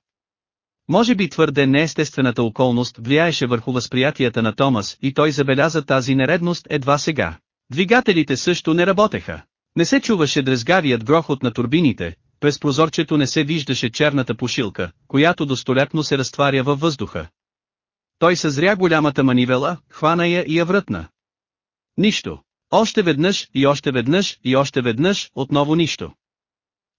Може би твърде неестествената околност влияеше върху възприятията на Томас и той забеляза тази нередност едва сега. Двигателите също не работеха. Не се чуваше дрезгавият грохот на турбините, през прозорчето не се виждаше черната пушилка, която достолепно се разтваря във въздуха. Той съзря голямата манивела, хвана я и я врътна. Нищо. Още веднъж и още веднъж и още веднъж, отново нищо.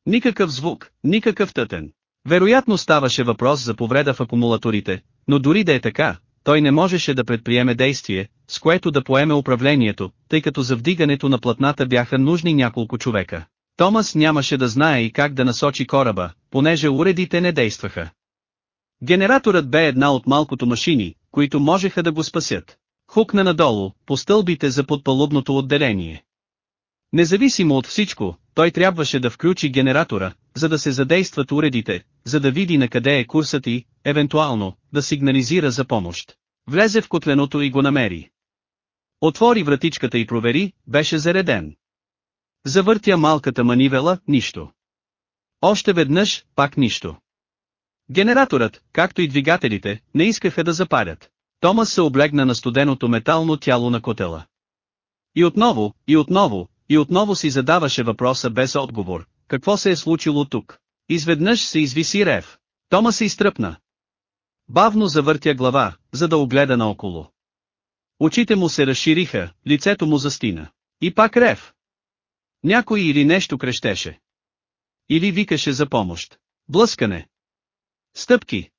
Никакъв звук, никакъв тътен. Вероятно ставаше въпрос за повреда в акумулаторите, но дори да е така, той не можеше да предприеме действие, с което да поеме управлението, тъй като за вдигането на платната бяха нужни няколко човека. Томас нямаше да знае и как да насочи кораба, понеже уредите не действаха. Генераторът бе една от малкото машини, които можеха да го спасят. Хукна надолу, по стълбите за подпалубното отделение. Независимо от всичко, той трябваше да включи генератора, за да се задействат уредите, за да види на къде е курсът и, евентуално, да сигнализира за помощ. Влезе в котленото и го намери. Отвори вратичката и провери, беше зареден. Завъртя малката манивела, нищо. Още веднъж, пак нищо. Генераторът, както и двигателите, не искаха да запарят. Томас се облегна на студеното метално тяло на котела. И отново, и отново, и отново си задаваше въпроса без отговор, какво се е случило тук. Изведнъж се извиси рев. Тома се изтръпна. Бавно завъртя глава, за да огледа наоколо. Очите му се разшириха, лицето му застина. И пак рев. Някой или нещо крещеше. Или викаше за помощ. Блъскане. Стъпки.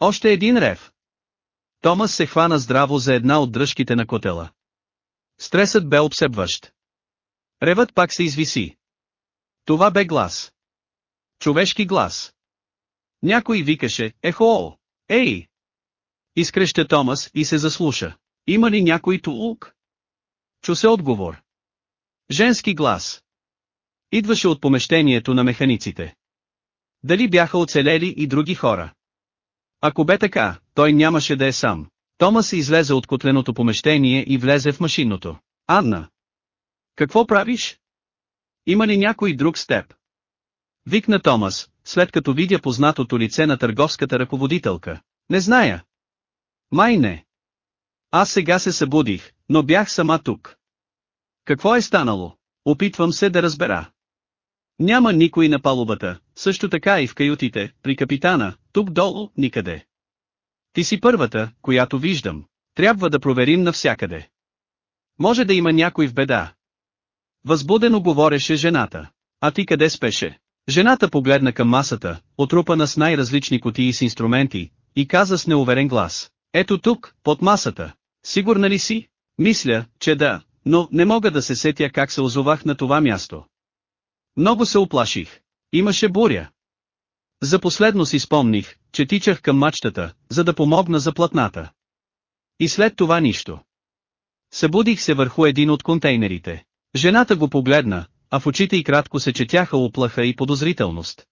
Още един рев. Томас се хвана здраво за една от дръжките на котела. Стресът бе обсебващ. Ревът пак се извиси. Това бе глас. Човешки глас. Някой викаше, ехо, ей! Изкреща Томас и се заслуша. Има ли някой тулук? Чу се отговор. Женски глас. Идваше от помещението на механиците. Дали бяха оцелели и други хора? Ако бе така, той нямаше да е сам. Томас излезе от котленото помещение и влезе в машинното. Анна. Какво правиш? Има ли някой друг с теб? Викна Томас, след като видя познатото лице на търговската ръководителка. Не зная. Май не. Аз сега се събудих, но бях сама тук. Какво е станало? Опитвам се да разбера. Няма никой на палубата, също така и в каютите, при капитана, тук долу, никъде. Ти си първата, която виждам. Трябва да проверим навсякъде. Може да има някой в беда. Възбудено говореше жената. А ти къде спеше? Жената погледна към масата, отрупана с най-различни кутии с инструменти, и каза с неуверен глас. Ето тук, под масата. Сигурна ли си? Мисля, че да, но не мога да се сетя как се озовах на това място. Много се оплаших. Имаше буря. За последно си спомних, че тичах към мачтата, за да помогна за платната. И след това нищо. Събудих се върху един от контейнерите. Жената го погледна, а в очите й кратко се четяха оплаха и подозрителност.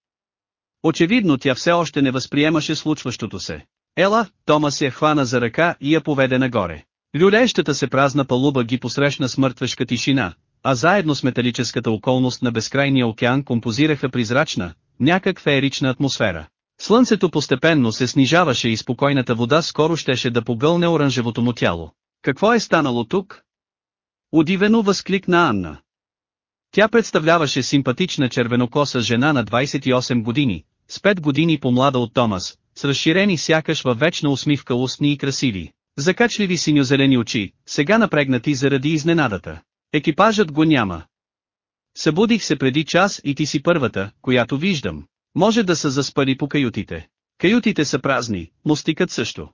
Очевидно тя все още не възприемаше случващото се. Ела, Томас я хвана за ръка и я поведе нагоре. Люлеещата се празна палуба ги посрещна с мъртвешка тишина, а заедно с металическата околност на безкрайния океан композираха призрачна, някак феерична атмосфера. Слънцето постепенно се снижаваше и спокойната вода скоро щеше да погълне оранжевото му тяло. Какво е станало тук? Удивено възкликна Анна. Тя представляваше симпатична червенокоса жена на 28 години, с 5 години по-млада от Томас, с разширени сякаш във вечна усмивка устни и красиви, закачливи синьо-зелени очи, сега напрегнати заради изненадата. Екипажът го няма. Събудих се преди час и ти си първата, която виждам. Може да са заспали по каютите. Каютите са празни, мостикът също.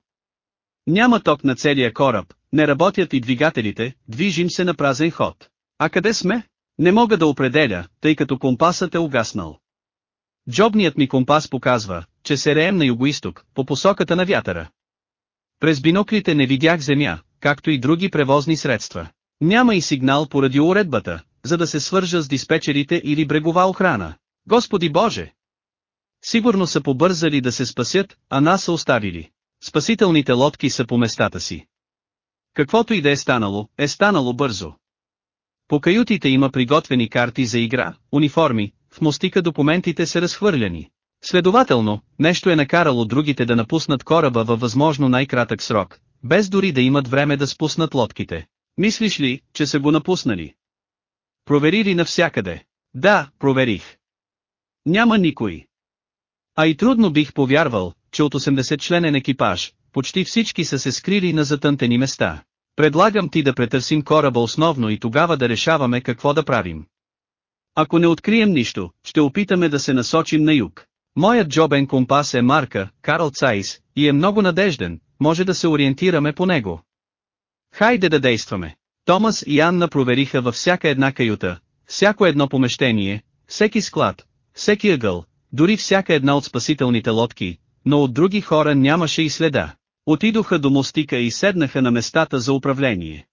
Няма ток на целия кораб, не работят и двигателите, движим се на празен ход. А къде сме? Не мога да определя, тъй като компасът е угаснал. Джобният ми компас показва, че се реем на югоисток, по посоката на вятъра. През биноклите не видях земя, както и други превозни средства. Няма и сигнал поради уредбата, за да се свържа с диспетчерите или брегова охрана. Господи Боже! Сигурно са побързали да се спасят, а нас са оставили. Спасителните лодки са по местата си. Каквото и да е станало, е станало бързо. По каютите има приготвени карти за игра, униформи, в мостика документите са разхвърляни. Следователно, нещо е накарало другите да напуснат кораба във възможно най-кратък срок, без дори да имат време да спуснат лодките. Мислиш ли, че са го напуснали? Провери ли навсякъде? Да, проверих. Няма никой. А и трудно бих повярвал, че от 80 членен екипаж, почти всички са се скрили на затънтени места. Предлагам ти да претърсим кораба основно и тогава да решаваме какво да правим. Ако не открием нищо, ще опитаме да се насочим на юг. Моят джобен компас е марка, Карл Цайс, и е много надежден, може да се ориентираме по него. Хайде да действаме. Томас и Анна провериха във всяка една каюта, всяко едно помещение, всеки склад, всеки ъгъл, дори всяка една от спасителните лодки, но от други хора нямаше и следа. Отидоха до мостика и седнаха на местата за управление.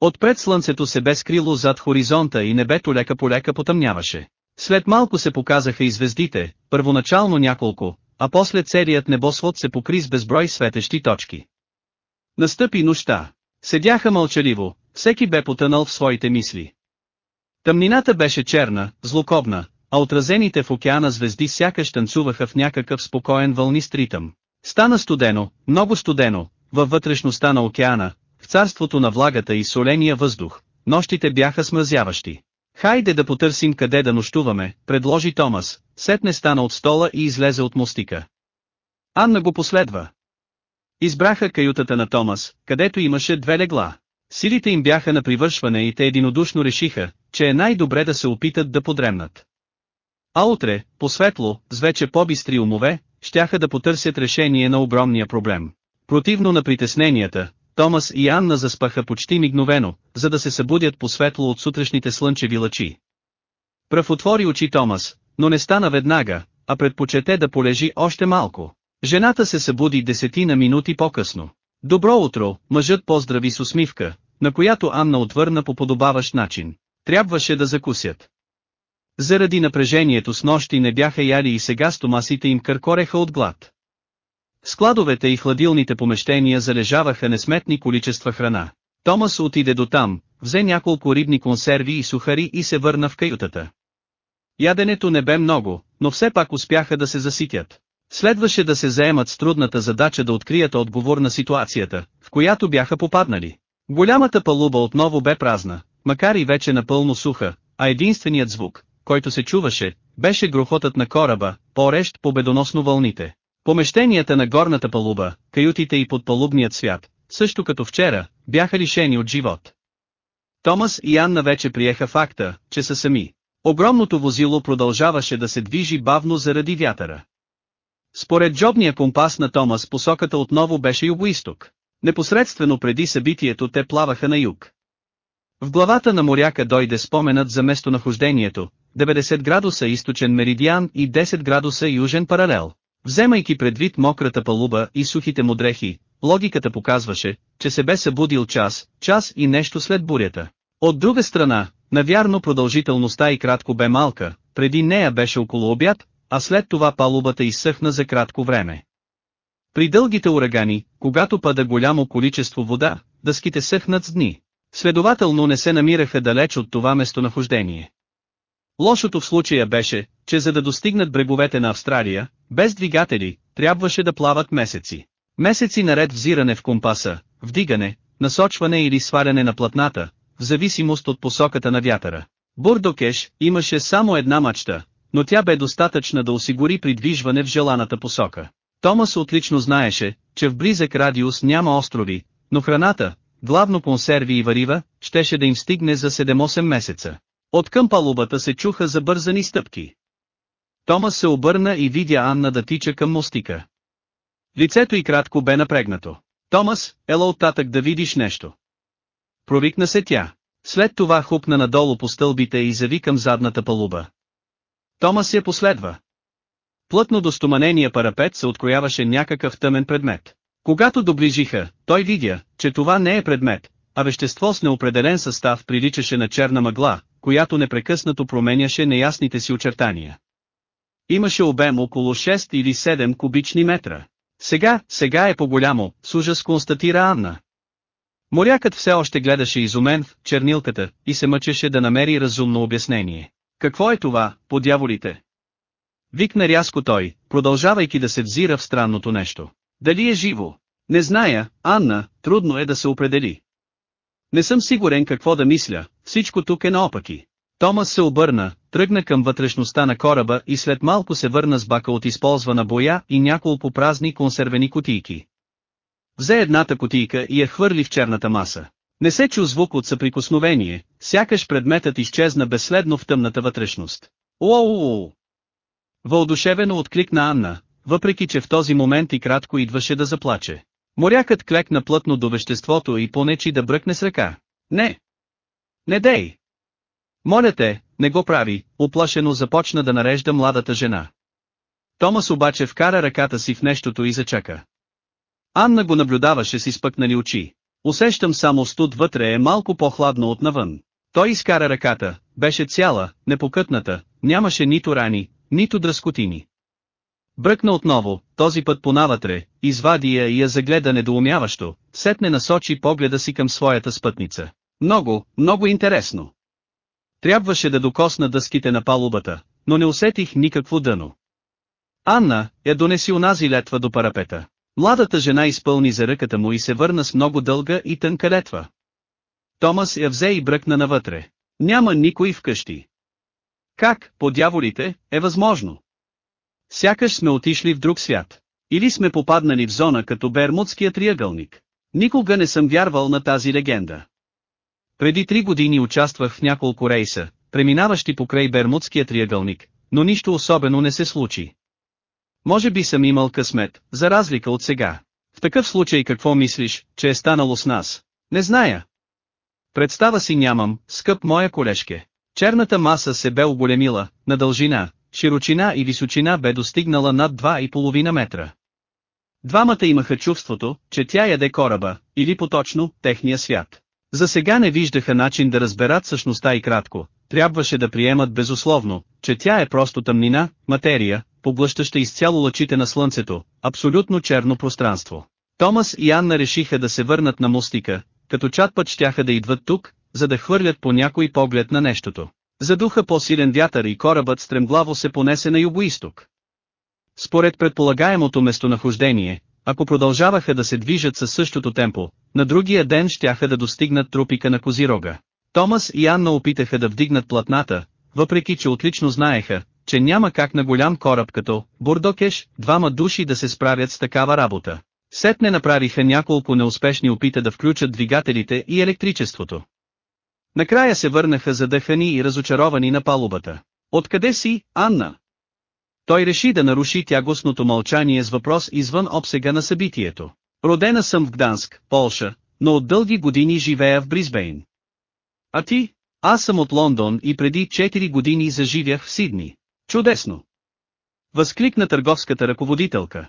Отпред слънцето се бе скрило зад хоризонта и небето лека по лека потъмняваше. След малко се показаха и звездите, първоначално няколко, а после целият небосвод се покри с безброй светещи точки. Настъпи нощта. Седяха мълчаливо, всеки бе потънал в своите мисли. Тъмнината беше черна, злокобна, а отразените в океана звезди сякаш танцуваха в някакъв спокоен вълнист ритъм. Стана студено, много студено, във вътрешността на океана, в царството на влагата и соления въздух, нощите бяха смразяващи. Хайде да потърсим къде да нощуваме, предложи Томас, сетне стана от стола и излезе от мостика. Анна го последва. Избраха каютата на Томас, където имаше две легла. Силите им бяха на привършване и те единодушно решиха, че е най-добре да се опитат да подремнат. А утре, по-светло, с вече по-бистри умове, щяха да потърсят решение на огромния проблем. Противно на притесненията, Томас и Анна заспаха почти мигновено, за да се събудят по-светло от сутрешните слънчеви лъчи. Пръв отвори очи Томас, но не стана веднага, а предпочете да полежи още малко. Жената се събуди десетина минути по-късно. Добро утро, мъжът поздрави с усмивка, на която Анна отвърна по подобаващ начин. Трябваше да закусят. Заради напрежението с нощи не бяха яли и сега стомасите им къркореха от глад. Складовете и хладилните помещения залежаваха несметни количества храна. Томас отиде до там, взе няколко рибни консерви и сухари и се върна в каютата. Яденето не бе много, но все пак успяха да се заситят. Следваше да се заемат с трудната задача да открият отговор на ситуацията, в която бяха попаднали. Голямата палуба отново бе празна, макар и вече напълно суха, а единственият звук, който се чуваше, беше грохотът на кораба, порещ победоносно вълните. Помещенията на горната палуба, каютите и подпалубният свят, също като вчера, бяха лишени от живот. Томас и Анна вече приеха факта, че са сами. Огромното возило продължаваше да се движи бавно заради вятъра. Според джобния компас на Томас посоката отново беше югоисток. Непосредствено преди събитието те плаваха на юг. В главата на моряка дойде споменът за местонахождението, 90 градуса източен меридиан и 10 градуса южен паралел. Вземайки предвид мократа палуба и сухите му дрехи, логиката показваше, че се бе събудил час, час и нещо след бурята. От друга страна, навярно продължителността и кратко бе малка, преди нея беше около обяд, а след това палубата изсъхна за кратко време. При дългите урагани, когато пада голямо количество вода, дъските съхнат с дни. Следователно не се намираха далеч от това местонахождение. Лошото в случая беше, че за да достигнат бреговете на Австралия, без двигатели, трябваше да плават месеци. Месеци наред взиране в компаса, вдигане, насочване или сваляне на платната, в зависимост от посоката на вятъра. Бурдокеш имаше само една мачта, но тя бе достатъчна да осигури придвижване в желаната посока. Томас отлично знаеше, че в близък радиус няма острови, но храната, главно консерви и варива, щеше да им стигне за 7-8 месеца. От към палубата се чуха забързани стъпки. Томас се обърна и видя Анна да тича към мостика. Лицето й кратко бе напрегнато. Томас, ела оттатък да видиш нещо. Провикна се тя. След това хупна надолу по стълбите и зави към задната палуба. Томас я последва. Плътно до стоманения парапет се открояваше някакъв тъмен предмет. Когато доближиха, той видя, че това не е предмет, а вещество с неопределен състав приличаше на черна мъгла, която непрекъснато променяше неясните си очертания. Имаше обем около 6 или 7 кубични метра. Сега, сега е по-голямо, с ужас констатира Анна. Морякът все още гледаше изумен в чернилката и се мъчеше да намери разумно обяснение. Какво е това, по дяволите? Викна рязко той, продължавайки да се взира в странното нещо. Дали е живо? Не зная, Анна, трудно е да се определи. Не съм сигурен какво да мисля, всичко тук е наопаки. Томас се обърна, тръгна към вътрешността на кораба и след малко се върна с бака от използвана боя и няколко празни консервени кутийки. Взе едната кутийка и я хвърли в черната маса. Не се чу звук от съприкосновение, сякаш предметът изчезна безследно в тъмната вътрешност. Уоу! Въодушевено откликна Анна, въпреки че в този момент и кратко идваше да заплаче. Морякът клекна плътно до веществото и понечи да бръкне с ръка. Не! Не дей! Моля те, не го прави, оплашено започна да нарежда младата жена. Томас обаче вкара ръката си в нещото и зачака. Анна го наблюдаваше с изпъкнали очи. Усещам само студ вътре е малко по-хладно от навън. Той изкара ръката, беше цяла, непокътната, нямаше нито рани, нито дръскотини. Бръкна отново, този път понавътре, извади я и я загледа недоумяващо, сетне насочи погледа си към своята спътница. Много, много интересно. Трябваше да докосна дъските на палубата, но не усетих никакво дъно. Анна, я донеси унази летва до парапета. Младата жена изпълни за ръката му и се върна с много дълга и тънка летва. Томас я взе и бръкна навътре. Няма никой вкъщи. Как, по дяволите, е възможно? Сякаш сме отишли в друг свят. Или сме попаднали в зона като Бермудския триъгълник. Никога не съм вярвал на тази легенда. Преди три години участвах в няколко рейса, преминаващи покрай Бермудския триъгълник, но нищо особено не се случи. Може би съм имал късмет, за разлика от сега. В такъв случай какво мислиш, че е станало с нас? Не зная. Представа си нямам, скъп моя колешке. Черната маса се бе оголемила, на дължина, широчина и височина бе достигнала над 2,5 метра. Двамата имаха чувството, че тя яде кораба, или поточно, техния свят. За сега не виждаха начин да разберат същността и кратко, трябваше да приемат безусловно, че тя е просто тъмнина, материя, поглъщаща изцяло лъчите на слънцето, абсолютно черно пространство. Томас и Анна решиха да се върнат на мостика, като чат път щяха да идват тук, за да хвърлят по някой поглед на нещото. Задуха по-силен вятър и корабът стремглаво се понесе на югоисток. Според предполагаемото местонахождение, ако продължаваха да се движат със същото темпо, на другия ден щяха да достигнат тропика на Козирога. Томас и Анна опитаха да вдигнат платната, въпреки че отлично знаеха, че няма как на голям кораб като Бурдокеш, двама души да се справят с такава работа. Сетне направиха няколко неуспешни опита да включат двигателите и електричеството. Накрая се върнаха задъхани и разочаровани на палубата. Откъде си, Анна? Той реши да наруши тягостното мълчание с въпрос извън обсега на събитието. Родена съм в Гданск, Полша, но от дълги години живея в Бризбейн. А ти? Аз съм от Лондон и преди 4 години заживях в Сидни. Чудесно! Възкликна търговската ръководителка.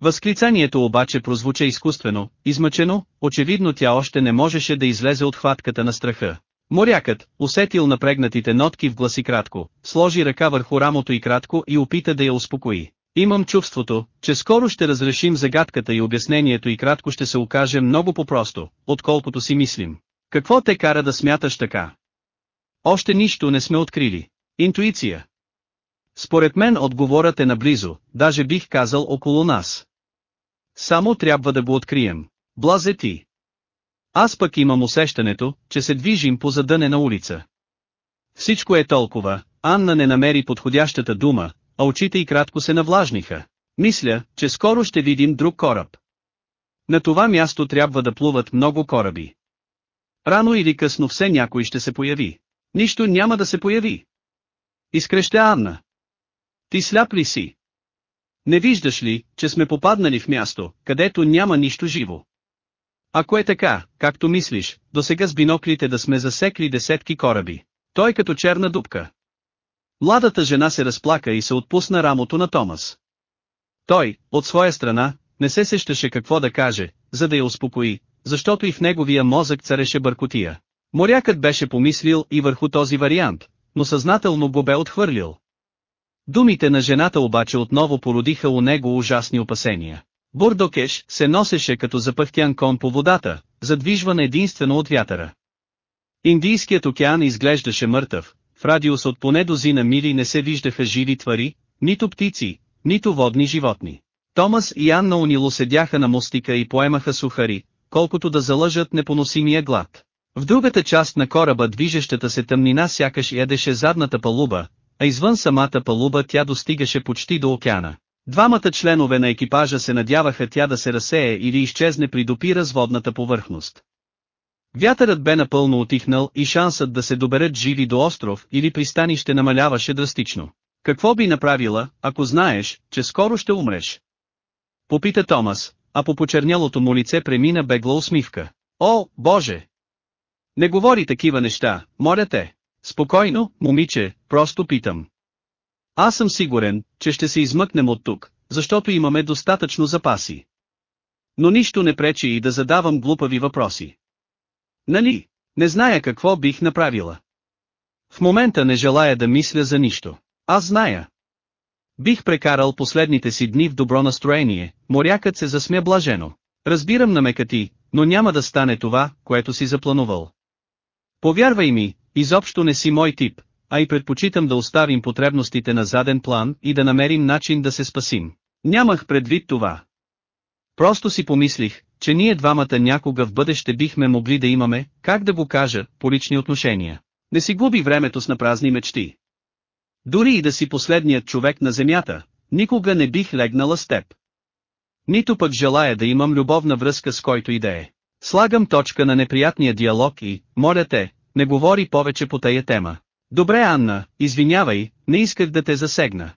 Възклицанието обаче прозвуча изкуствено, измъчено, очевидно тя още не можеше да излезе от хватката на страха. Морякът, усетил напрегнатите нотки в гласи кратко, сложи ръка върху рамото и кратко и опита да я успокои. Имам чувството, че скоро ще разрешим загадката и обяснението и кратко ще се окаже много по-просто, отколкото си мислим. Какво те кара да смяташ така? Още нищо не сме открили. Интуиция. Според мен отговорът е наблизо, даже бих казал около нас. Само трябва да го открием. Блазе ти. Аз пък имам усещането, че се движим по задънена улица. Всичко е толкова, Анна не намери подходящата дума, а очите й кратко се навлажниха. Мисля, че скоро ще видим друг кораб. На това място трябва да плуват много кораби. Рано или късно все някой ще се появи. Нищо няма да се появи. Изкреща Анна. Ти сляп ли си? Не виждаш ли, че сме попаднали в място, където няма нищо живо? Ако е така, както мислиш, до сега с биноклите да сме засекли десетки кораби. Той като черна дупка. Младата жена се разплака и се отпусна рамото на Томас. Той, от своя страна, не се сещаше какво да каже, за да я успокои, защото и в неговия мозък цареше бъркотия. Морякът беше помислил и върху този вариант, но съзнателно го бе отхвърлил. Думите на жената обаче отново породиха у него ужасни опасения. Бурдокеш се носеше като запъхтян кон по водата, задвижван единствено от вятъра. Индийският океан изглеждаше мъртъв, в радиус от поне дозина мили не се виждаха живи твари, нито птици, нито водни животни. Томас и Анна унило седяха на мостика и поемаха сухари, колкото да залъжат непоносимия глад. В другата част на кораба движещата се тъмнина сякаш ядеше задната палуба, а извън самата палуба тя достигаше почти до океана. Двамата членове на екипажа се надяваха тя да се разсее или изчезне при допира с водната повърхност. Вятърът бе напълно отихнал и шансът да се доберат живи до остров или пристанище намаляваше драстично. Какво би направила, ако знаеш, че скоро ще умреш? Попита Томас, а по почернялото му лице премина бегла усмивка. О, Боже! Не говори такива неща, моля те. Спокойно, момиче, просто питам. Аз съм сигурен, че ще се измъкнем от тук, защото имаме достатъчно запаси. Но нищо не пречи и да задавам глупави въпроси. Нали? Не зная какво бих направила. В момента не желая да мисля за нищо. Аз зная. Бих прекарал последните си дни в добро настроение, морякът се засмя блажено. Разбирам намека ти, но няма да стане това, което си запланувал. Повярвай ми, изобщо не си мой тип, а и предпочитам да оставим потребностите на заден план и да намерим начин да се спасим. Нямах предвид това. Просто си помислих, че ние двамата някога в бъдеще бихме могли да имаме, как да го кажа, по лични отношения. Не си губи времето с напразни мечти. Дори и да си последният човек на земята, никога не бих легнала с теб. Нито пък желая да имам любовна връзка с който и да е. Слагам точка на неприятния диалог и, моля те, не говори повече по тая тема. Добре Анна, извинявай, не исках да те засегна.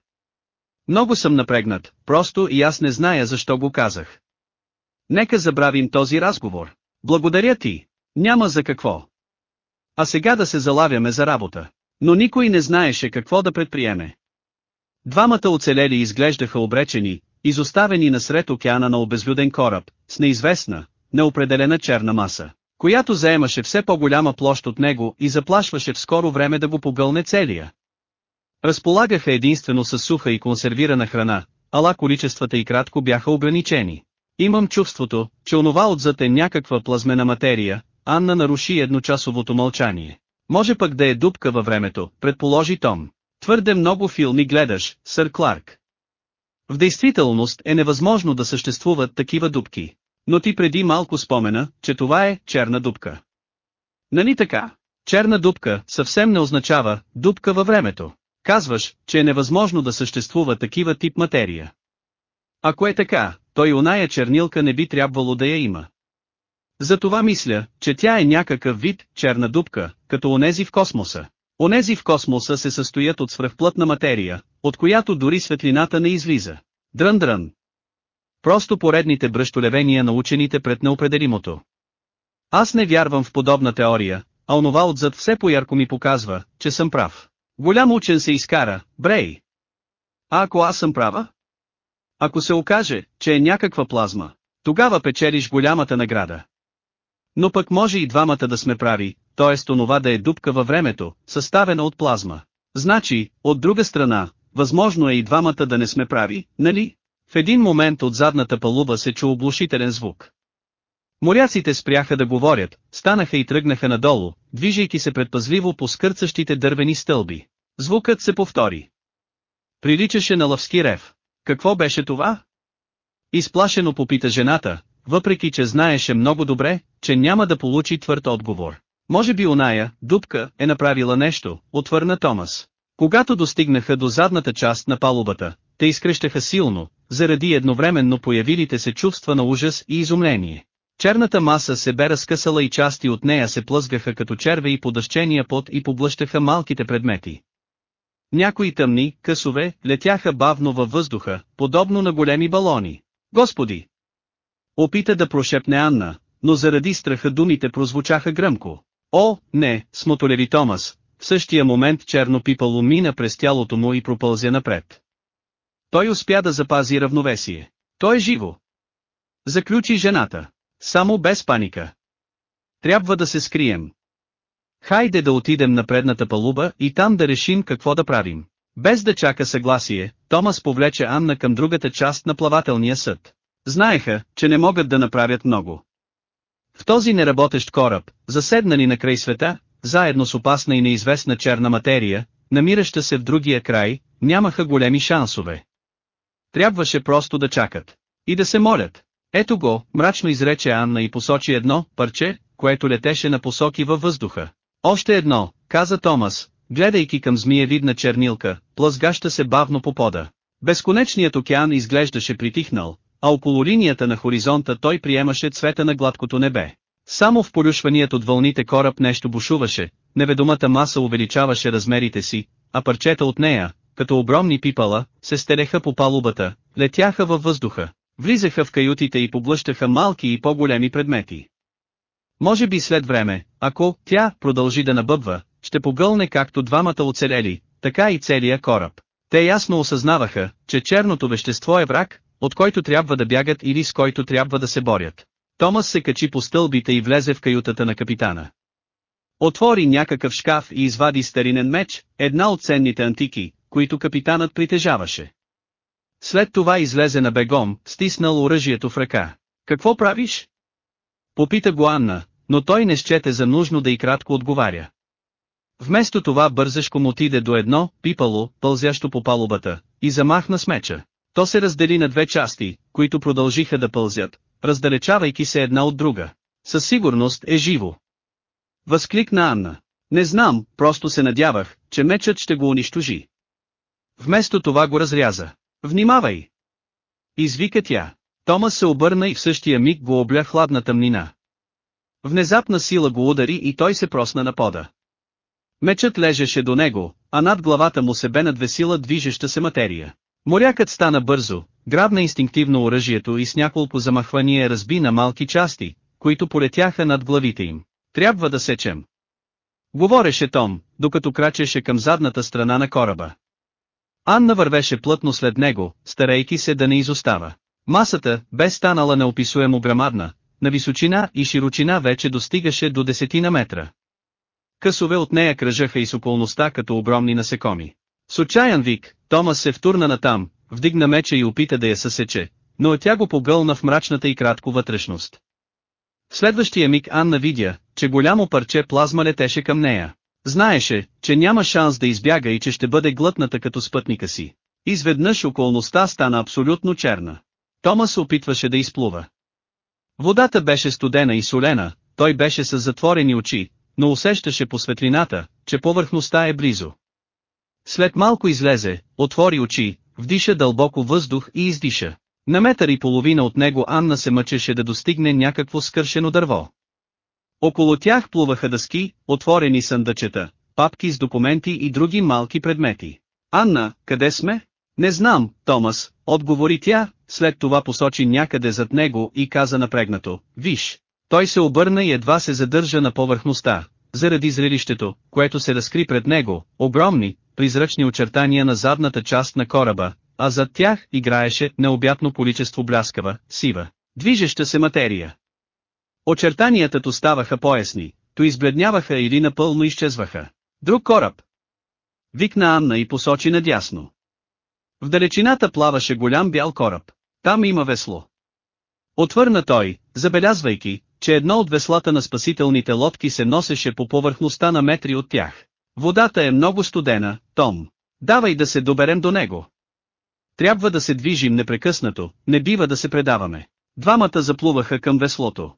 Много съм напрегнат, просто и аз не зная защо го казах. Нека забравим този разговор. Благодаря ти. Няма за какво. А сега да се залавяме за работа. Но никой не знаеше какво да предприеме. Двамата оцелели изглеждаха обречени, изоставени насред океана на обезлюден кораб, с неизвестна, неопределена черна маса, която заемаше все по-голяма площ от него и заплашваше в скоро време да го погълне целия. Разполагаха единствено с суха и консервирана храна, ала количествата и кратко бяха ограничени. Имам чувството, че онова отзад е някаква плазмена материя, Анна наруши едночасовото мълчание. Може пък да е дупка във времето, предположи Том. Твърде много филми гледаш, сър Кларк. В действителност е невъзможно да съществуват такива дупки. Но ти преди малко спомена, че това е черна дупка. Нали така? Черна дупка съвсем не означава дупка във времето. Казваш, че е невъзможно да съществува такива тип материя. Ако е така, той оная чернилка не би трябвало да я има. Затова мисля, че тя е някакъв вид черна дупка, като онези в космоса. Онези в космоса се състоят от свръхплътна материя, от която дори светлината не излиза. Дрън-дрън. Просто поредните бръщолевения на учените пред неопределимото. Аз не вярвам в подобна теория, а онова отзад все по-ярко ми показва, че съм прав. Голям учен се изкара, Брей. А ако аз съм права? Ако се окаже, че е някаква плазма, тогава печелиш голямата награда. Но пък може и двамата да сме прави, т.е. онова да е дупка във времето, съставена от плазма. Значи, от друга страна, възможно е и двамата да не сме прави, нали? В един момент от задната палуба се чу оглушителен звук. Моряците спряха да говорят, станаха и тръгнаха надолу, движейки се предпазливо по скърцащите дървени стълби. Звукът се повтори. Приличаше на лъвски рев. Какво беше това? Изплашено попита жената, въпреки че знаеше много добре, че няма да получи твърд отговор. Може би оная, дупка, е направила нещо, отвърна Томас. Когато достигнаха до задната част на палубата, те изкрещаха силно, заради едновременно появилите се чувства на ужас и изумление. Черната маса се бе разкъсала и части от нея се плъзгаха като черве и подъщения пот и поблъщаха малките предмети. Някои тъмни, късове, летяха бавно във въздуха, подобно на големи балони. Господи! Опита да прошепне Анна, но заради страха думите прозвучаха гръмко. О, не, смотолеви Томас, в същия момент черно пипало мина през тялото му и пропълзя напред. Той успя да запази равновесие. Той е живо. Заключи жената. Само без паника. Трябва да се скрием. Хайде да отидем на предната палуба и там да решим какво да правим. Без да чака съгласие, Томас повлече Анна към другата част на плавателния съд. Знаеха, че не могат да направят много. В този неработещ кораб, заседнали на край света, заедно с опасна и неизвестна черна материя, намираща се в другия край, нямаха големи шансове. Трябваше просто да чакат. И да се молят. Ето го, мрачно изрече Анна и посочи едно парче, което летеше на посоки във въздуха. Още едно, каза Томас, гледайки към змиевидна чернилка, плъзгаща се бавно по пода. Безконечният океан изглеждаше притихнал, а около линията на хоризонта той приемаше цвета на гладкото небе. Само в полюшваният от вълните кораб нещо бушуваше, неведомата маса увеличаваше размерите си, а парчета от нея, като огромни пипала, се стереха по палубата, летяха във въздуха, влизаха в каютите и поблъщаха малки и по-големи предмети. Може би след време, ако тя продължи да набъбва, ще погълне както двамата оцелели, така и целия кораб. Те ясно осъзнаваха, че черното вещество е враг, от който трябва да бягат или с който трябва да се борят. Томас се качи по стълбите и влезе в каютата на капитана. Отвори някакъв шкаф и извади старинен меч, една от ценните антики, които капитанът притежаваше. След това излезе на бегом, стиснал оръжието в ръка. Какво правиш? Попита го Анна, но той не счете за нужно да и кратко отговаря. Вместо това бързашко отиде до едно, пипало, пълзящо по палубата, и замахна с меча. То се раздели на две части, които продължиха да пълзят, раздалечавайки се една от друга. Със сигурност е живо. Възкликна Анна. Не знам, просто се надявах, че мечът ще го унищожи. Вместо това го разряза. Внимавай! Извика тя. Томас се обърна и в същия миг го обля хладна тъмнина. Внезапна сила го удари и той се просна на пода. Мечът лежеше до него, а над главата му се бе надвесила движеща се материя. Морякът стана бързо, грабна инстинктивно оръжието и с няколко замахвания разби на малки части, които полетяха над главите им. Трябва да сечем. Говореше Том, докато крачеше към задната страна на кораба. Анна вървеше плътно след него, старейки се да не изостава. Масата, бе станала неописуемо грамадна, на височина и широчина вече достигаше до десетина метра. Късове от нея кръжаха и с околността като огромни насекоми. С отчаян вик, Томас се втурна натам, вдигна меча и опита да я съсече, но тя го погълна в мрачната и кратко вътрешност. В следващия миг Анна видя, че голямо парче плазма летеше към нея. Знаеше, че няма шанс да избяга и че ще бъде глътната като спътника си. Изведнъж околността стана абсолютно черна. Томас опитваше да изплува. Водата беше студена и солена, той беше с затворени очи, но усещаше по светлината, че повърхността е близо. След малко излезе, отвори очи, вдиша дълбоко въздух и издиша. На метър и половина от него Анна се мъчеше да достигне някакво скършено дърво. Около тях плуваха дъски, отворени съндъчета, папки с документи и други малки предмети. Анна, къде сме? Не знам, Томас, отговори тя, след това посочи някъде зад него и каза напрегнато, виж. Той се обърна и едва се задържа на повърхността, заради зрелището, което се разкри пред него, огромни, призрачни очертания на задната част на кораба, а зад тях играеше необятно количество бляскава, сива, движеща се материя. Очертанията то ставаха поясни, то избледняваха или напълно изчезваха. Друг кораб. Викна Анна и посочи надясно. В далечината плаваше голям бял кораб. Там има весло. Отвърна той, забелязвайки, че едно от веслата на спасителните лодки се носеше по повърхността на метри от тях. Водата е много студена, Том. Давай да се доберем до него. Трябва да се движим непрекъснато, не бива да се предаваме. Двамата заплуваха към веслото.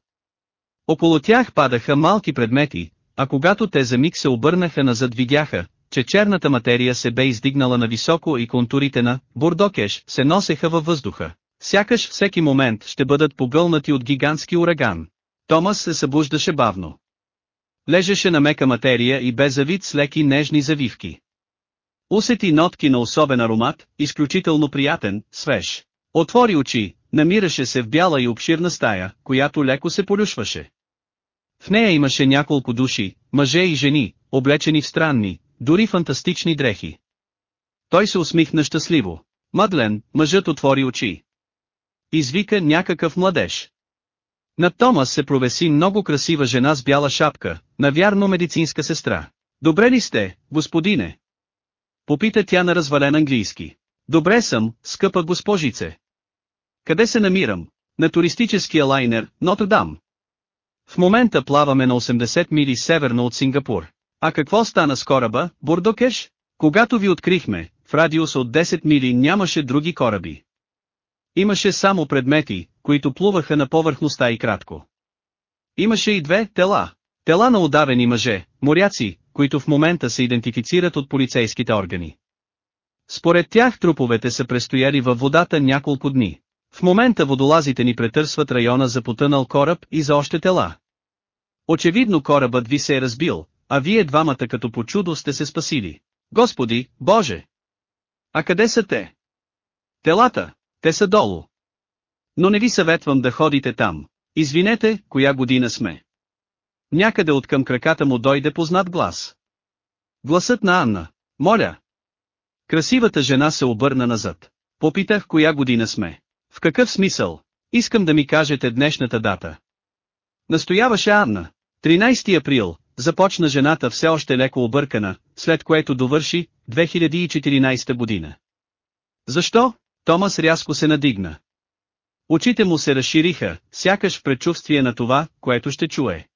Около тях падаха малки предмети, а когато те за миг се обърнаха назад видяха, че черната материя се бе издигнала на високо и контурите на Бурдокеш се носеха във въздуха. Сякаш всеки момент ще бъдат погълнати от гигантски ураган. Томас се събуждаше бавно. Лежеше на мека материя и бе завит с леки нежни завивки. Усети нотки на особен аромат, изключително приятен, свеж. Отвори очи, намираше се в бяла и обширна стая, която леко се полюшваше. В нея имаше няколко души, мъже и жени, облечени в странни, дори фантастични дрехи. Той се усмихна щастливо. Мадлен, мъжът отвори очи. Извика някакъв младеж. Над Томас се провеси много красива жена с бяла шапка, навярно медицинска сестра. Добре ли сте, господине? Попита тя на развален английски. Добре съм, скъпа госпожице. Къде се намирам? На туристическия лайнер, Нотр-Дам. В момента плаваме на 80 мили северно от Сингапур. А какво стана с кораба, Бурдокеш? Когато ви открихме, в радиус от 10 мили нямаше други кораби. Имаше само предмети, които плуваха на повърхността и кратко. Имаше и две тела. Тела на удавени мъже, моряци, които в момента се идентифицират от полицейските органи. Според тях труповете са престояли във водата няколко дни. В момента водолазите ни претърсват района за потънал кораб и за още тела. Очевидно корабът ви се е разбил, а вие двамата като по чудо сте се спасили. Господи, Боже! А къде са те? Телата, те са долу. Но не ви съветвам да ходите там. Извинете, коя година сме. Някъде от към краката му дойде познат глас. Гласът на Анна. Моля. Красивата жена се обърна назад. Попитах коя година сме. В какъв смисъл? Искам да ми кажете днешната дата. Настояваше Анна. 13 април, започна жената все още леко объркана, след което довърши 2014 година. Защо? Томас рязко се надигна. Очите му се разшириха, сякаш в предчувствие на това, което ще чуе.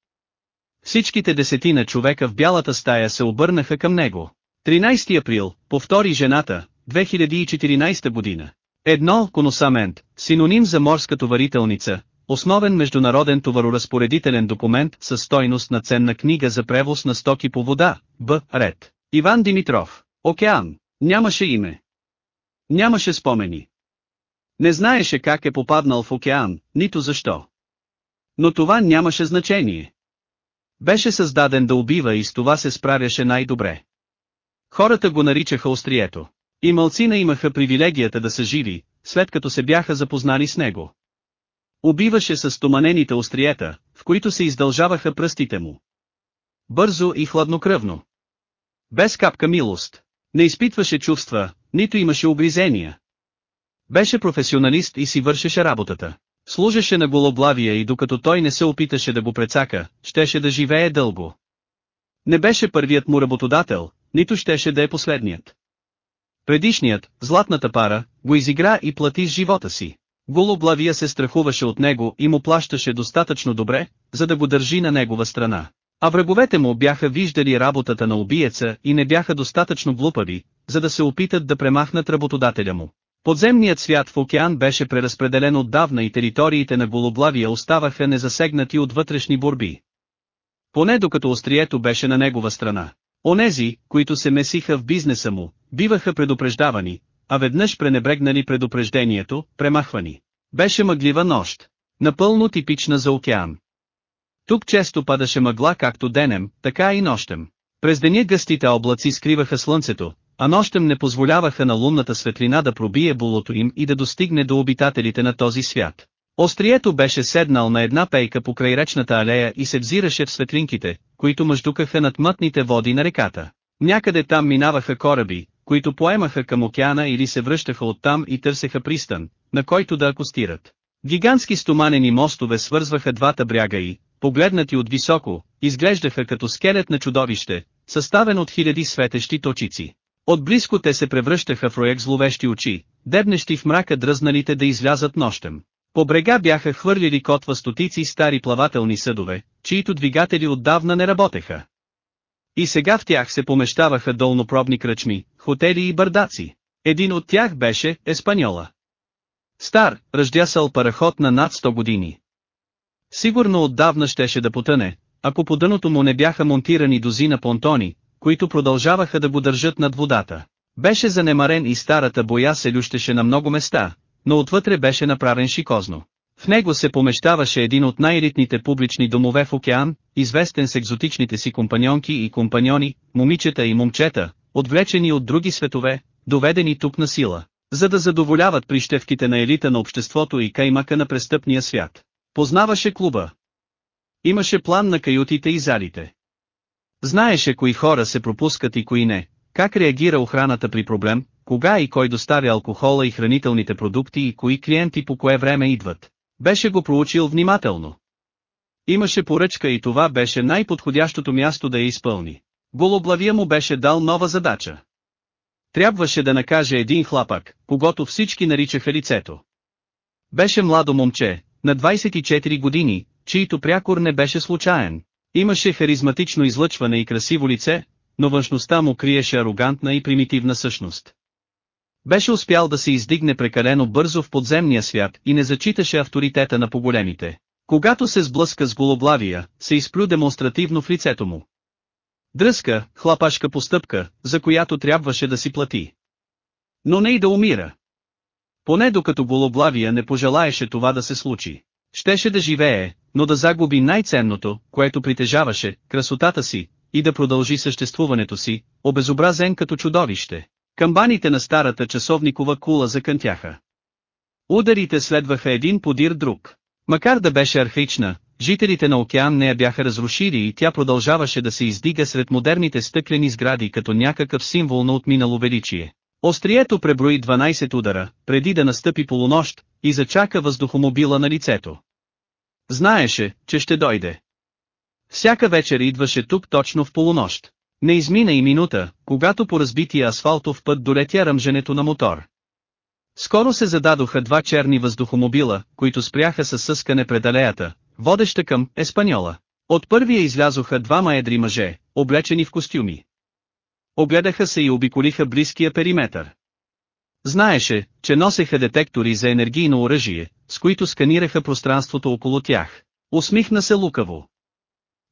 Всичките десетина човека в бялата стая се обърнаха към него. 13 април, повтори жената, 2014 година. Едно, коносамент, синоним за морска товарителница, основен международен товароразпоредителен документ със стойност на ценна книга за превоз на стоки по вода, Б. Ред. Иван Димитров. Океан. Нямаше име. Нямаше спомени. Не знаеше как е попаднал в океан, нито защо. Но това нямаше значение. Беше създаден да убива и с това се справяше най-добре. Хората го наричаха острието. И мълцина имаха привилегията да са живи, след като се бяха запознали с него. Убиваше с стоманените остриета, в които се издължаваха пръстите му. Бързо и хладнокръвно. Без капка милост. Не изпитваше чувства, нито имаше обризения. Беше професионалист и си вършеше работата. Служеше на голоблавия и докато той не се опиташе да го прецака, щеше да живее дълго. Не беше първият му работодател, нито щеше да е последният. Предишният, златната пара, го изигра и плати с живота си. Голоблавия се страхуваше от него и му плащаше достатъчно добре, за да го държи на негова страна. А враговете му бяха виждали работата на убиеца и не бяха достатъчно глупави, за да се опитат да премахнат работодателя му. Подземният свят в океан беше преразпределен отдавна и териториите на голоблавия оставаха незасегнати от вътрешни борби. Поне докато острието беше на негова страна. Онези, които се месиха в бизнеса му, биваха предупреждавани, а веднъж пренебрегнали предупреждението, премахвани. Беше мъглива нощ. Напълно типична за океан. Тук често падаше мъгла както денем, така и нощем. През деня гъстите облаци скриваха слънцето, а нощем не позволяваха на лунната светлина да пробие булото им и да достигне до обитателите на този свят. Острието беше седнал на една пейка по крайречната алея и се взираше в светлинките, които мъждукаха над мътните води на реката. Някъде там минаваха кораби, които поемаха към океана или се връщаха оттам и търсеха пристан, на който да акустират. Гигантски стоманени мостове свързваха двата бряга и, погледнати от високо, изглеждаха като скелет на чудовище, съставен от хиляди светещи точици. Отблизко те се превръщаха в роек зловещи очи, дебнещи в мрака дръзналите да излязат нощем. По брега бяха хвърлили котва стотици стари плавателни съдове, чието двигатели отдавна не работеха. И сега в тях се помещаваха долнопробни кръчми, хотели и бардаци. Един от тях беше Еспаньола. Стар, ръждясал параход на над 100 години. Сигурно отдавна щеше да потъне, ако по дъното му не бяха монтирани дозина понтони, които продължаваха да го държат над водата. Беше занемарен и старата боя се лющеше на много места, но отвътре беше направен шикозно. В него се помещаваше един от най-ритните публични домове в океан, известен с екзотичните си компаньонки и компаньони, момичета и момчета, отвлечени от други светове, доведени тук на сила, за да задоволяват прищевките на елита на обществото и каймака на престъпния свят. Познаваше клуба. Имаше план на каютите и залите. Знаеше кои хора се пропускат и кои не, как реагира охраната при проблем, кога и кой доставя алкохола и хранителните продукти и кои клиенти по кое време идват. Беше го проучил внимателно. Имаше поръчка и това беше най-подходящото място да я изпълни. Голоблавия му беше дал нова задача. Трябваше да накаже един хлапак, когато всички наричаха лицето. Беше младо момче, на 24 години, чието прякор не беше случайен. Имаше харизматично излъчване и красиво лице, но външността му криеше арогантна и примитивна същност. Беше успял да се издигне прекалено бързо в подземния свят и не зачиташе авторитета на поголемите. Когато се сблъска с голоблавия, се изплю демонстративно в лицето му. Дръзка, хлапашка постъпка, за която трябваше да си плати. Но не и да умира. Поне докато голоблавия не пожелаеше това да се случи. Щеше да живее, но да загуби най-ценното, което притежаваше, красотата си, и да продължи съществуването си, обезобразен като чудовище. Камбаните на старата часовникова кула закънтяха. Ударите следваха един подир друг. Макар да беше архаична, жителите на океан не я бяха разрушили и тя продължаваше да се издига сред модерните стъклени сгради като някакъв символ на отминало величие. Острието преброи 12 удара, преди да настъпи полунощ, и зачака въздухомобила на лицето. Знаеше, че ще дойде. Всяка вечер идваше тук точно в полунощ. Не измина и минута, когато по разбития асфалтов път долетя ръмженето на мотор. Скоро се зададоха два черни въздухомобила, които спряха със съскане пред алеята, водеща към Еспаньола. От първия излязоха двама едри мъже, облечени в костюми. Огледаха се и обиколиха близкия периметър. Знаеше, че носеха детектори за енергийно оръжие, с които сканираха пространството около тях. Усмихна се лукаво.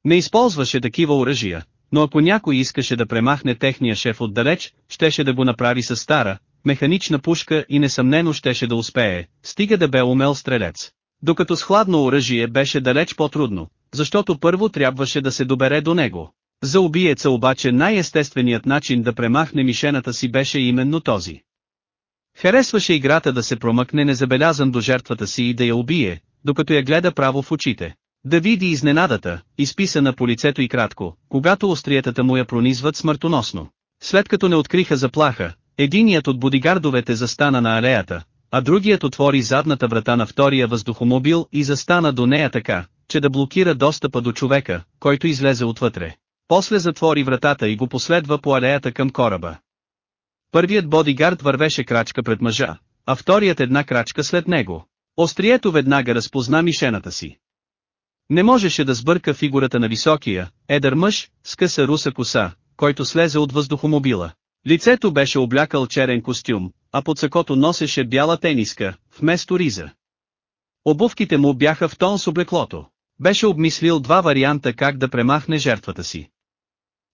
Не използваше такива оръжия, но ако някой искаше да премахне техния шеф отдалеч, щеше да го направи с стара, механична пушка и несъмнено щеше да успее, стига да бе умел стрелец. Докато с хладно оръжие беше далеч по-трудно, защото първо трябваше да се добере до него. За убиеца обаче най-естественият начин да премахне мишената си беше именно този. Харесваше играта да се промъкне незабелязан до жертвата си и да я убие, докато я гледа право в очите. Да види изненадата, изписана по лицето и кратко, когато остриетата му я пронизват смъртоносно. След като не откриха заплаха, единият от бодигардовете застана на алеята, а другият отвори задната врата на втория въздухомобил и застана до нея така, че да блокира достъпа до човека, който излезе отвътре. После затвори вратата и го последва по алеята към кораба. Първият бодигард вървеше крачка пред мъжа, а вторият една крачка след него. Острието веднага разпозна мишената си. Не можеше да сбърка фигурата на високия, едър мъж, с къса руса коса, който слезе от въздухомобила. Лицето беше облякал черен костюм, а под сакото носеше бяла тениска, вместо риза. Обувките му бяха в тон с облеклото. Беше обмислил два варианта как да премахне жертвата си.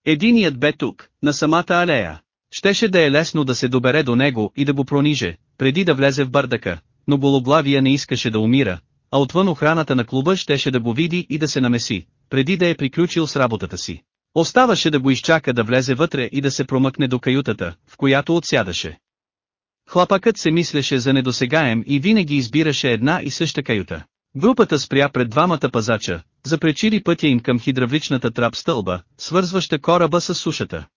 Единият бе тук, на самата алея. Щеше да е лесно да се добере до него и да го прониже, преди да влезе в бърдака, но гологлавия не искаше да умира, а отвън охраната на клуба щеше да го види и да се намеси, преди да е приключил с работата си. Оставаше да го изчака да влезе вътре и да се промъкне до каютата, в която отсядаше. Хлапакът се мислеше за недосегаем и винаги избираше една и съща каюта. Групата спря пред двамата пазача, запречили пътя им към хидравличната трап стълба, свързваща кораба с сушата.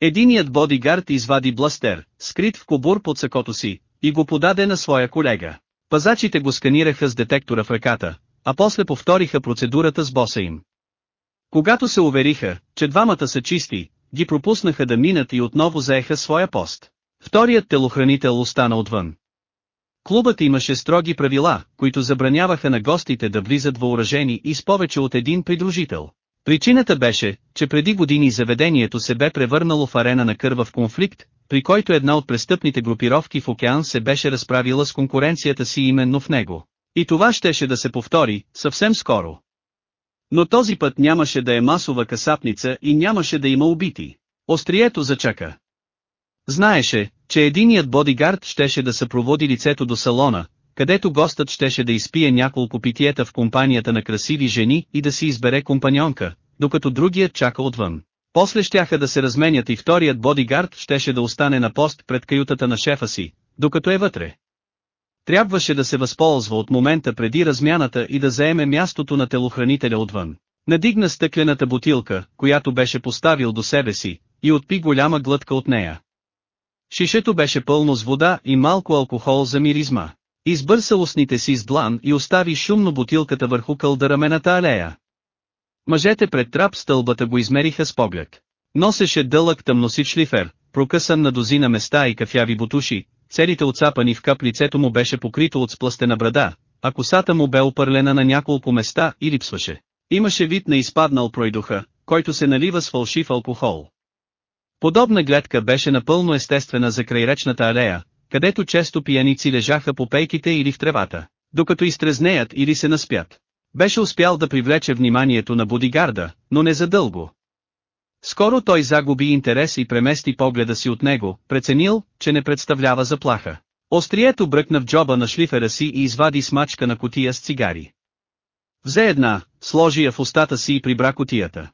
Единият бодигард извади бластер, скрит в кобур под сакото си, и го подаде на своя колега. Пазачите го сканираха с детектора в ръката, а после повториха процедурата с боса им. Когато се увериха, че двамата са чисти, ги пропуснаха да минат и отново заеха своя пост. Вторият телохранител остана отвън. Клубът имаше строги правила, които забраняваха на гостите да влизат въоръжени и с повече от един придружител. Причината беше, че преди години заведението се бе превърнало в арена на кървав конфликт, при който една от престъпните групировки в океан се беше разправила с конкуренцията си именно в него. И това щеше да се повтори, съвсем скоро. Но този път нямаше да е масова касапница и нямаше да има убити. Острието зачака. Знаеше, че единият бодигард щеше да съпроводи лицето до салона, където гостът щеше да изпие няколко питиета в компанията на красиви жени и да си избере компаньонка, докато другият чака отвън. После щяха да се разменят и вторият бодигард щеше да остане на пост пред каютата на шефа си, докато е вътре. Трябваше да се възползва от момента преди размяната и да заеме мястото на телохранителя отвън. Надигна стъклената бутилка, която беше поставил до себе си, и отпи голяма глътка от нея. Шишето беше пълно с вода и малко алкохол за миризма. Избърса устните си с длан и остави шумно бутилката върху кълдарамената алея. Мъжете пред трап стълбата го измериха с поглед. Носеше дълъг тъмносит шлифер, прокъсан на дозина места и кафяви бутуши, целите отцапани в кап лицето му беше покрито от спластена брада, а косата му бе опърлена на няколко места и липсваше. Имаше вид на изпаднал пройдоха, който се налива с фалшив алкохол. Подобна гледка беше напълно естествена за крайречната алея, където често пияници лежаха по пейките или в тревата, докато изтрезнеят или се наспят. Беше успял да привлече вниманието на бодигарда, но не задълго. Скоро той загуби интерес и премести погледа си от него, преценил, че не представлява заплаха. Острието бръкна в джоба на шлифера си и извади смачка на котия с цигари. Взе една, сложи я в устата си и прибра котията.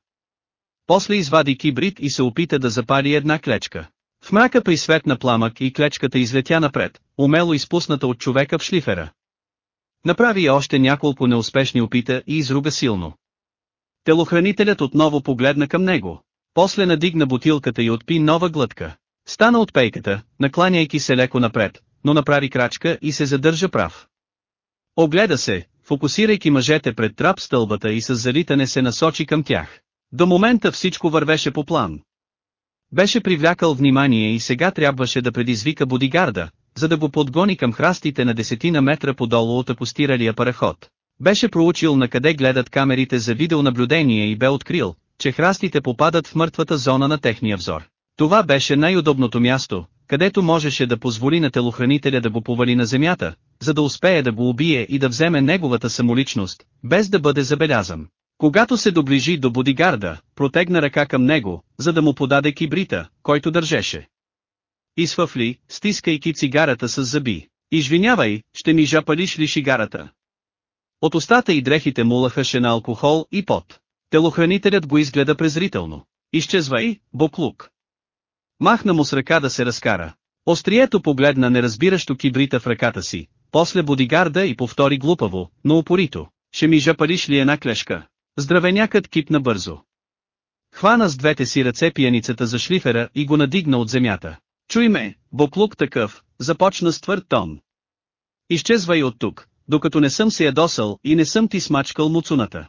После извади кибрид и се опита да запали една клечка. В мрака при светна пламък и клечката излетя напред, умело изпусната от човека в шлифера. Направи още няколко неуспешни опита и изруга силно. Телохранителят отново погледна към него. После надигна бутилката и отпи нова глътка. Стана от пейката, накланяйки се леко напред, но направи крачка и се задържа прав. Огледа се, фокусирайки мъжете пред трап стълбата и с залитане се насочи към тях. До момента всичко вървеше по план. Беше привлякал внимание и сега трябваше да предизвика бодигарда, за да го подгони към храстите на десетина метра подолу от акустиралия параход. Беше проучил на къде гледат камерите за видеонаблюдение и бе открил, че храстите попадат в мъртвата зона на техния взор. Това беше най-удобното място, където можеше да позволи на телохранителя да го повали на земята, за да успее да го убие и да вземе неговата самоличност, без да бъде забелязан. Когато се доближи до бодигарда, протегна ръка към него, за да му подаде кибрита, който държеше. Изфъфли, стискайки цигарата с зъби. Извинявай, ще ми жапалиш ли шигарата? От устата и дрехите му лъхаше на алкохол и пот. Телохранителят го изгледа презрително. Изчезвай, боклук. Махна му с ръка да се разкара. Острието погледна неразбиращо кибрита в ръката си, после бодигарда и повтори глупаво, но упорито. Ще ми жапалиш ли една клешка? Здравенякът кипна бързо. Хвана с двете си ръце пияницата за шлифера и го надигна от земята. Чуй ме, боклук такъв, започна с твърд тон. Изчезвай от тук, докато не съм се ядосал и не съм ти смачкал муцуната.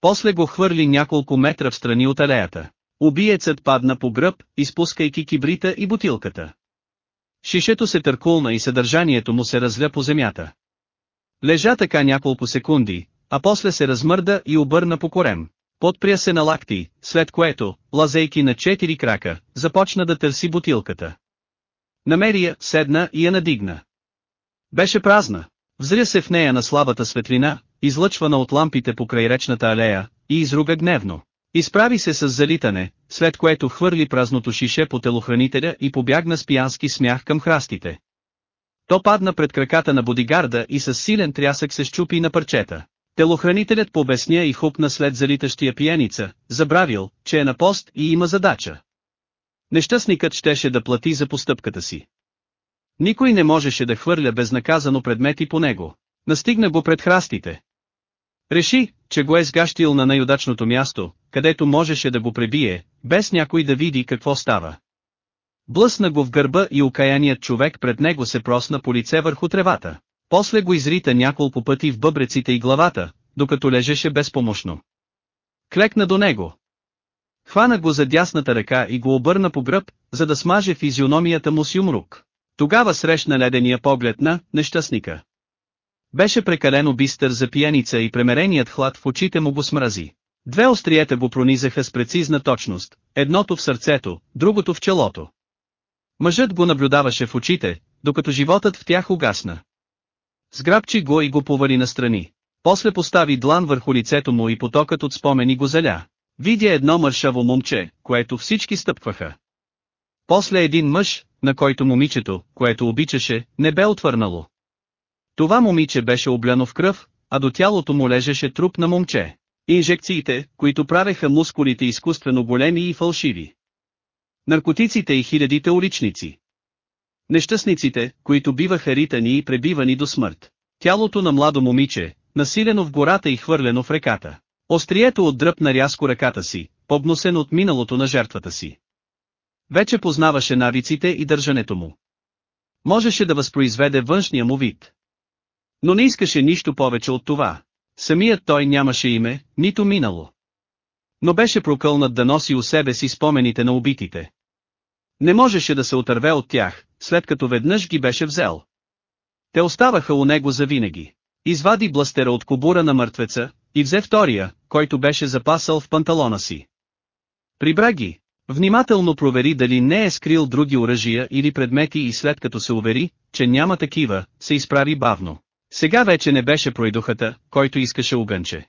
После го хвърли няколко метра в страни от алеята. Убиецът падна по гръб, изпускайки кибрита и бутилката. Шишето се търкулна и съдържанието му се разля по земята. Лежа така няколко секунди, а после се размърда и обърна по корем. Подпря се на лакти, след което, лазейки на четири крака, започна да търси бутилката. Намери я, седна и я надигна. Беше празна. Взря се в нея на слабата светлина, излъчвана от лампите по крайречната алея, и изруга гневно. Изправи се с залитане, след което хвърли празното шише по телохранителя и побягна с пиянски смях към храстите. То падна пред краката на бодигарда и с силен трясък се щупи на парчета. Телохранителят побесня и хупна след залитащия пияница, забравил, че е на пост и има задача. Нещастникът щеше да плати за постъпката си. Никой не можеше да хвърля безнаказано предмети по него. Настигна го пред храстите. Реши, че го е сгащил на най-удачното място, където можеше да го пребие, без някой да види какво става. Блъсна го в гърба и окаяният човек пред него се просна по лице върху тревата. После го изрита няколко пъти в бъбреците и главата, докато лежеше безпомощно. Клекна до него. Хвана го за дясната ръка и го обърна по гръб, за да смаже физиономията му с юмрук. Тогава срещна ледения поглед на нещастника. Беше прекалено бистър за пияница и премереният хлад в очите му го смрази. Две остриета го пронизаха с прецизна точност, едното в сърцето, другото в челото. Мъжът го наблюдаваше в очите, докато животът в тях угасна. Сграбчи го и го повали настрани. После постави длан върху лицето му и потокът от спомени го заля. Видя едно мършаво момче, което всички стъпваха. После един мъж, на който момичето, което обичаше, не бе отвърнало. Това момиче беше обляно в кръв, а до тялото му лежеше труп на момче. Инжекциите, които правеха мускулите изкуствено големи и фалшиви. Наркотиците и хилядите уличници. Нещастниците, които биваха ритани и пребивани до смърт. Тялото на младо момиче, насилено в гората и хвърлено в реката. Острието отдръпна рязко ръката си, погносен от миналото на жертвата си. Вече познаваше навиците и държането му. Можеше да възпроизведе външния му вид. Но не искаше нищо повече от това. Самият той нямаше име, нито минало. Но беше прокълнат да носи у себе си спомените на убитите. Не можеше да се отърве от тях, след като веднъж ги беше взел. Те оставаха у него завинаги. Извади бластера от кобура на мъртвеца, и взе втория, който беше запасал в панталона си. Прибра ги. Внимателно провери дали не е скрил други оръжия или предмети и след като се увери, че няма такива, се изправи бавно. Сега вече не беше пройдохата, който искаше огънче.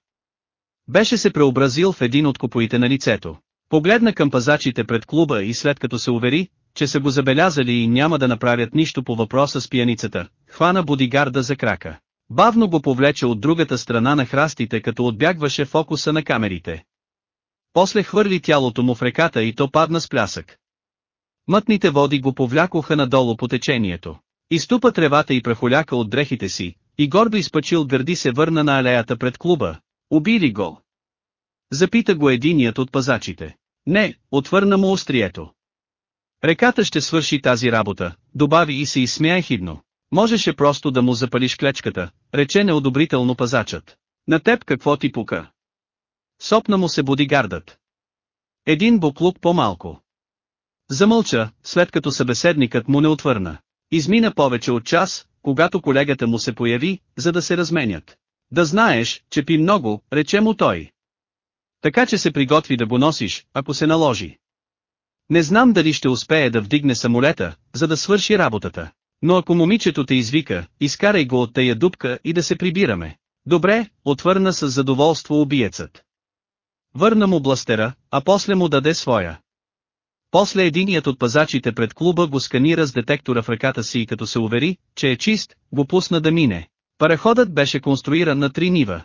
Беше се преобразил в един от купоите на лицето. Погледна към пазачите пред клуба и след като се увери, че са го забелязали и няма да направят нищо по въпроса с пияницата, хвана бодигарда за крака. Бавно го повлече от другата страна на храстите като отбягваше фокуса на камерите. После хвърли тялото му в реката и то падна с плясък. Мътните води го повлякоха надолу по течението. Изтупа тревата и прахоляка от дрехите си, и гордо изпачил гърди се върна на алеята пред клуба. Убили го. Запита го единият от пазачите. Не, отвърна му острието. Реката ще свърши тази работа, добави и се изсмя хидно. Можеше просто да му запалиш клечката, рече неодобрително пазачът. На теб какво ти пука? Сопна му се бодигардът. Един буклук по-малко. Замълча, след като събеседникът му не отвърна. Измина повече от час, когато колегата му се появи, за да се разменят. Да знаеш, че пи много, рече му той. Така че се приготви да го носиш, ако се наложи. Не знам дали ще успее да вдигне самолета, за да свърши работата. Но ако момичето те извика, изкарай го от тая дупка и да се прибираме. Добре, отвърна с задоволство убиецът. Върна му бластера, а после му даде своя. После единият от пазачите пред клуба го сканира с детектора в ръката си и като се увери, че е чист, го пусна да мине. Параходът беше конструиран на три нива.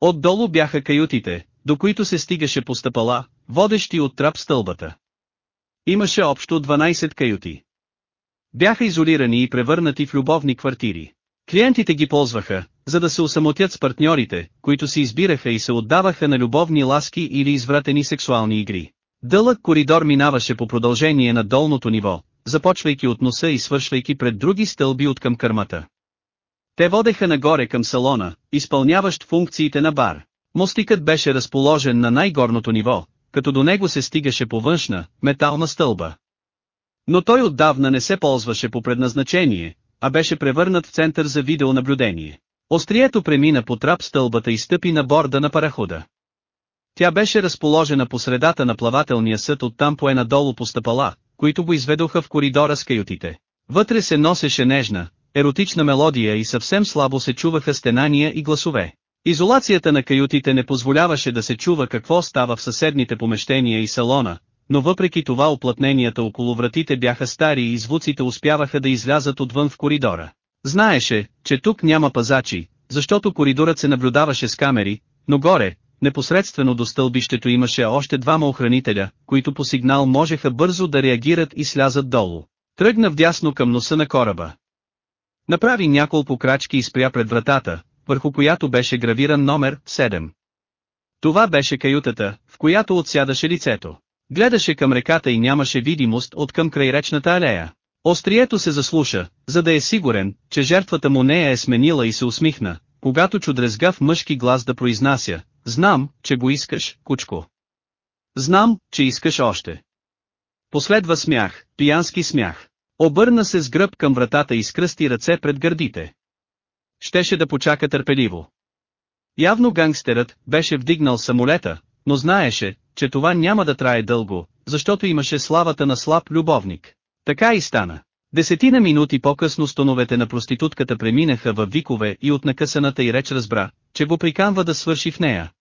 Отдолу бяха каютите, до които се стигаше по стъпала, водещи от трап стълбата. Имаше общо 12 каюти. Бяха изолирани и превърнати в любовни квартири. Клиентите ги ползваха, за да се усамотят с партньорите, които се избираха и се отдаваха на любовни ласки или извратени сексуални игри. Дълъг коридор минаваше по продължение на долното ниво, започвайки от носа и свършвайки пред други стълби от към кърмата. Те водеха нагоре към салона, изпълняващ функциите на бар. Мостикът беше разположен на най-горното ниво, като до него се стигаше по външна, метална стълба. Но той отдавна не се ползваше по предназначение, а беше превърнат в център за видеонаблюдение. Острието премина по трап стълбата и стъпи на борда на парахода. Тя беше разположена по средата на плавателния съд оттам пое надолу по стъпала, които го изведоха в коридора с каютите. Вътре се носеше нежна, еротична мелодия и съвсем слабо се чуваха стенания и гласове. Изолацията на каютите не позволяваше да се чува какво става в съседните помещения и салона, но въпреки това оплътненията около вратите бяха стари и звуците успяваха да излязат отвън в коридора. Знаеше, че тук няма пазачи, защото коридорът се наблюдаваше с камери, но горе, непосредствено до стълбището имаше още двама охранителя, които по сигнал можеха бързо да реагират и слязат долу. Тръгна вдясно към носа на кораба. Направи няколко крачки и спря пред вратата, върху която беше гравиран номер 7. Това беше каютата, в която отсядаше лицето. Гледаше към реката и нямаше видимост от към крайречната алея. Острието се заслуша, за да е сигурен, че жертвата му не е сменила и се усмихна, когато чудрезгав мъжки глас да произнася, знам, че го искаш, кучко. Знам, че искаш още. Последва смях, пиянски смях. Обърна се с гръб към вратата и скръсти ръце пред гърдите. Щеше да почака търпеливо. Явно гангстерът беше вдигнал самолета, но знаеше, че това няма да трае дълго, защото имаше славата на слаб любовник. Така и стана. Десетина минути по-късно стоновете на проститутката преминаха във викове и от накъсаната и реч разбра, че го приканва да свърши в нея.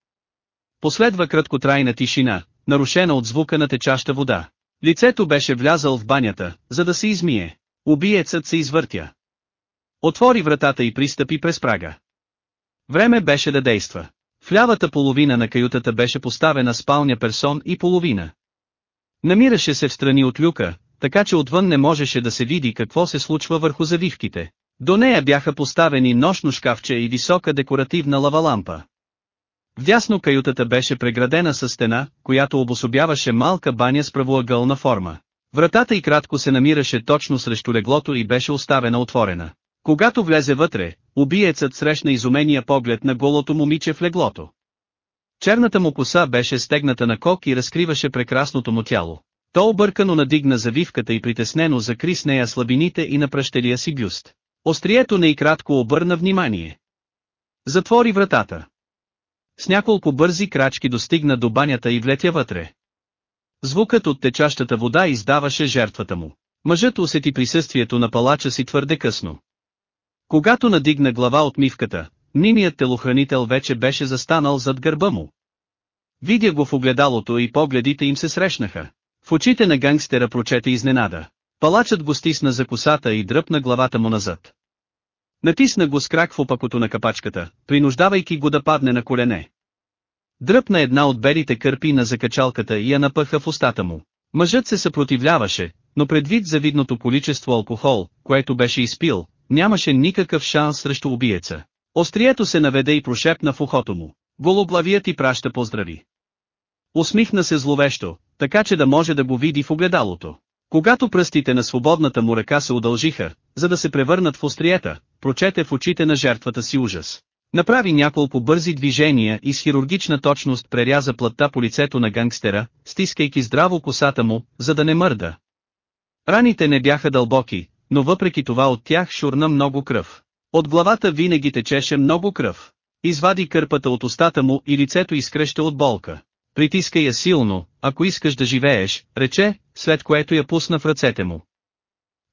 Последва краткотрайна тишина, нарушена от звука на течаща вода. Лицето беше влязъл в банята, за да се измие. Убиецът се извъртя. Отвори вратата и пристъпи през прага. Време беше да действа. В лявата половина на каютата беше поставена спалня персон и половина. Намираше се в страни от люка, така че отвън не можеше да се види какво се случва върху завивките. До нея бяха поставени нощно шкафче и висока декоративна лавалампа. Вдясно каютата беше преградена с стена, която обособяваше малка баня с правоъгълна форма. Вратата и кратко се намираше точно срещу леглото и беше оставена отворена. Когато влезе вътре, убиецът срещна изумения поглед на голото момиче в леглото. Черната му коса беше стегната на кок и разкриваше прекрасното му тяло. То объркано надигна завивката и притеснено закри с нея слабините и напръщелия си бюст. Острието не и кратко обърна внимание. Затвори вратата. С няколко бързи крачки достигна до банята и влетя вътре. Звукът от течащата вода издаваше жертвата му. Мъжът усети присъствието на палача си твърде късно. Когато надигна глава от мивката, нимият телохранител вече беше застанал зад гърба му. Видя го в огледалото и погледите им се срещнаха. В очите на гангстера прочете изненада. Палачът го стисна за косата и дръпна главата му назад. Натисна го с крак в опакото на капачката, принуждавайки го да падне на колене. Дръпна една от белите кърпи на закачалката и я напъха в устата му. Мъжът се съпротивляваше, но предвид завидното количество алкохол, което беше изпил, нямаше никакъв шанс срещу убиеца. Острието се наведе и прошепна в ухото му. Голоблавият ти праща поздрави. Усмихна се зловещо, така че да може да го види в огледалото. Когато пръстите на свободната му ръка се удължиха, за да се превърнат в остриета, прочете в очите на жертвата си ужас. Направи няколко бързи движения и с хирургична точност преряза плътта по лицето на гангстера, стискайки здраво косата му, за да не мърда. Раните не бяха дълбоки, но въпреки това от тях шурна много кръв. От главата винаги течеше много кръв. Извади кърпата от устата му и лицето изкреща от болка. Притискай я силно, ако искаш да живееш, рече, след което я пусна в ръцете му.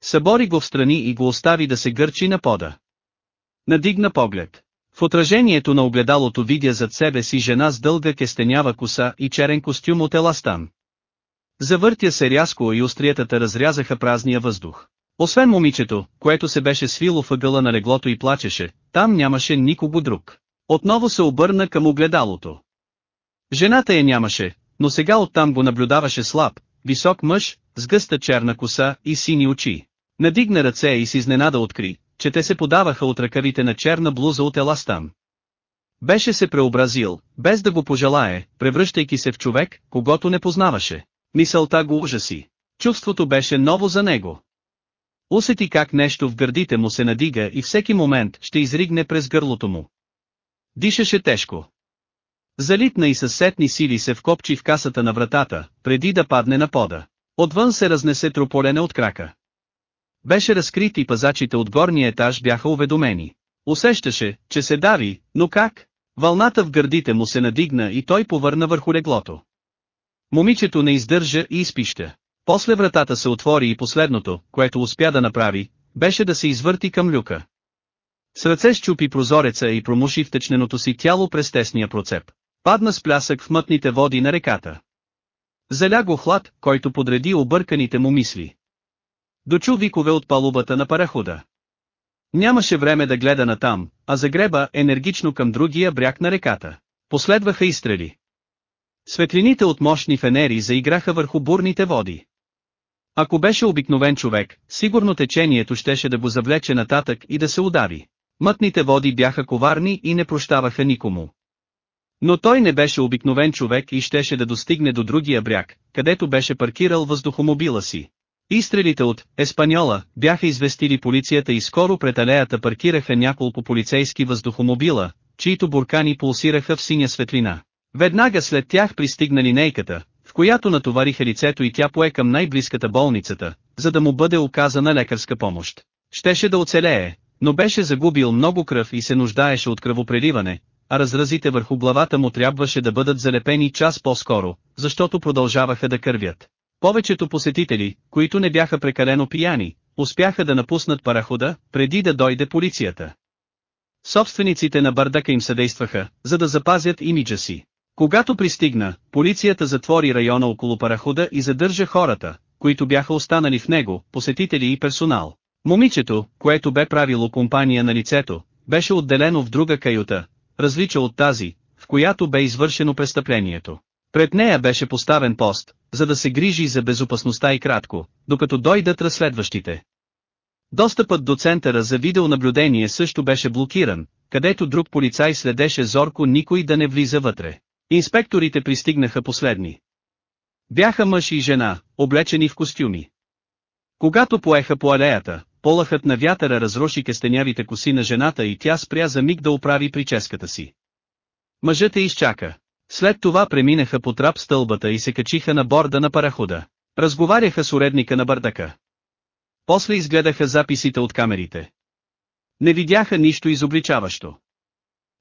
Събори го в страни и го остави да се гърчи на пода. Надигна поглед. В отражението на огледалото видя зад себе си жена с дълга кестенява коса и черен костюм от еластан. Завъртя се рязко и остриетата разрязаха празния въздух. Освен момичето, което се беше свило въгъла на леглото и плачеше, там нямаше никого друг. Отново се обърна към огледалото. Жената я нямаше, но сега оттам го наблюдаваше слаб, висок мъж, с гъста черна коса и сини очи. Надигна ръце и с изненада откри, че те се подаваха от ръкавите на черна блуза от еластан. Беше се преобразил, без да го пожелае, превръщайки се в човек, когато не познаваше. Мисълта го ужаси. Чувството беше ново за него. Усети как нещо в гърдите му се надига и всеки момент ще изригне през гърлото му. Дишаше тежко. Залитна и със сетни сили се вкопчи в касата на вратата, преди да падне на пода. Отвън се разнесе трополене от крака. Беше разкрит и пазачите от горния етаж бяха уведомени. Усещаше, че се дави, но как? Вълната в гърдите му се надигна и той повърна върху леглото. Момичето не издържа и изпища. После вратата се отвори и последното, което успя да направи, беше да се извърти към люка. С ръце щупи прозореца и промуши втечненото си тяло през тесния процеп. Падна с плясък в мътните води на реката. Заляго хлад, който подреди обърканите му мисли. Дочу викове от палубата на парахода. Нямаше време да гледа натам, а загреба енергично към другия бряг на реката. Последваха изстрели. Светлините от мощни фенери заиграха върху бурните води. Ако беше обикновен човек, сигурно течението щеше да го завлече нататък и да се удари. Мътните води бяха коварни и не прощаваха никому. Но той не беше обикновен човек и щеше да достигне до другия бряг, където беше паркирал въздухомобила си. Изстрелите от Еспаньола бяха известили полицията и скоро пред алеята паркираха няколко полицейски въздухомобила, чието буркани пулсираха в синя светлина. Веднага след тях пристигна линейката, която натовариха лицето и тя пое към най-близката болницата, за да му бъде оказана лекарска помощ. Щеше да оцелее, но беше загубил много кръв и се нуждаеше от кръвопреливане, а разразите върху главата му трябваше да бъдат залепени час по-скоро, защото продължаваха да кървят. Повечето посетители, които не бяха прекалено пияни, успяха да напуснат парахода, преди да дойде полицията. Собствениците на бардака им съдействаха, за да запазят имиджа си. Когато пристигна, полицията затвори района около парахода и задържа хората, които бяха останали в него, посетители и персонал. Момичето, което бе правило компания на лицето, беше отделено в друга каюта, различа от тази, в която бе извършено престъплението. Пред нея беше поставен пост, за да се грижи за безопасността и кратко, докато дойдат разследващите. Достъпът до центъра за видеонаблюдение също беше блокиран, където друг полицай следеше зорко никой да не влиза вътре. Инспекторите пристигнаха последни. Бяха мъж и жена, облечени в костюми. Когато поеха по алеята, полахът на вятъра разруши кестенявите коси на жената и тя спря за миг да оправи прическата си. Мъжът е изчака. След това преминаха по трап стълбата и се качиха на борда на парахода. Разговаряха с уредника на бардака. После изгледаха записите от камерите. Не видяха нищо изобличаващо.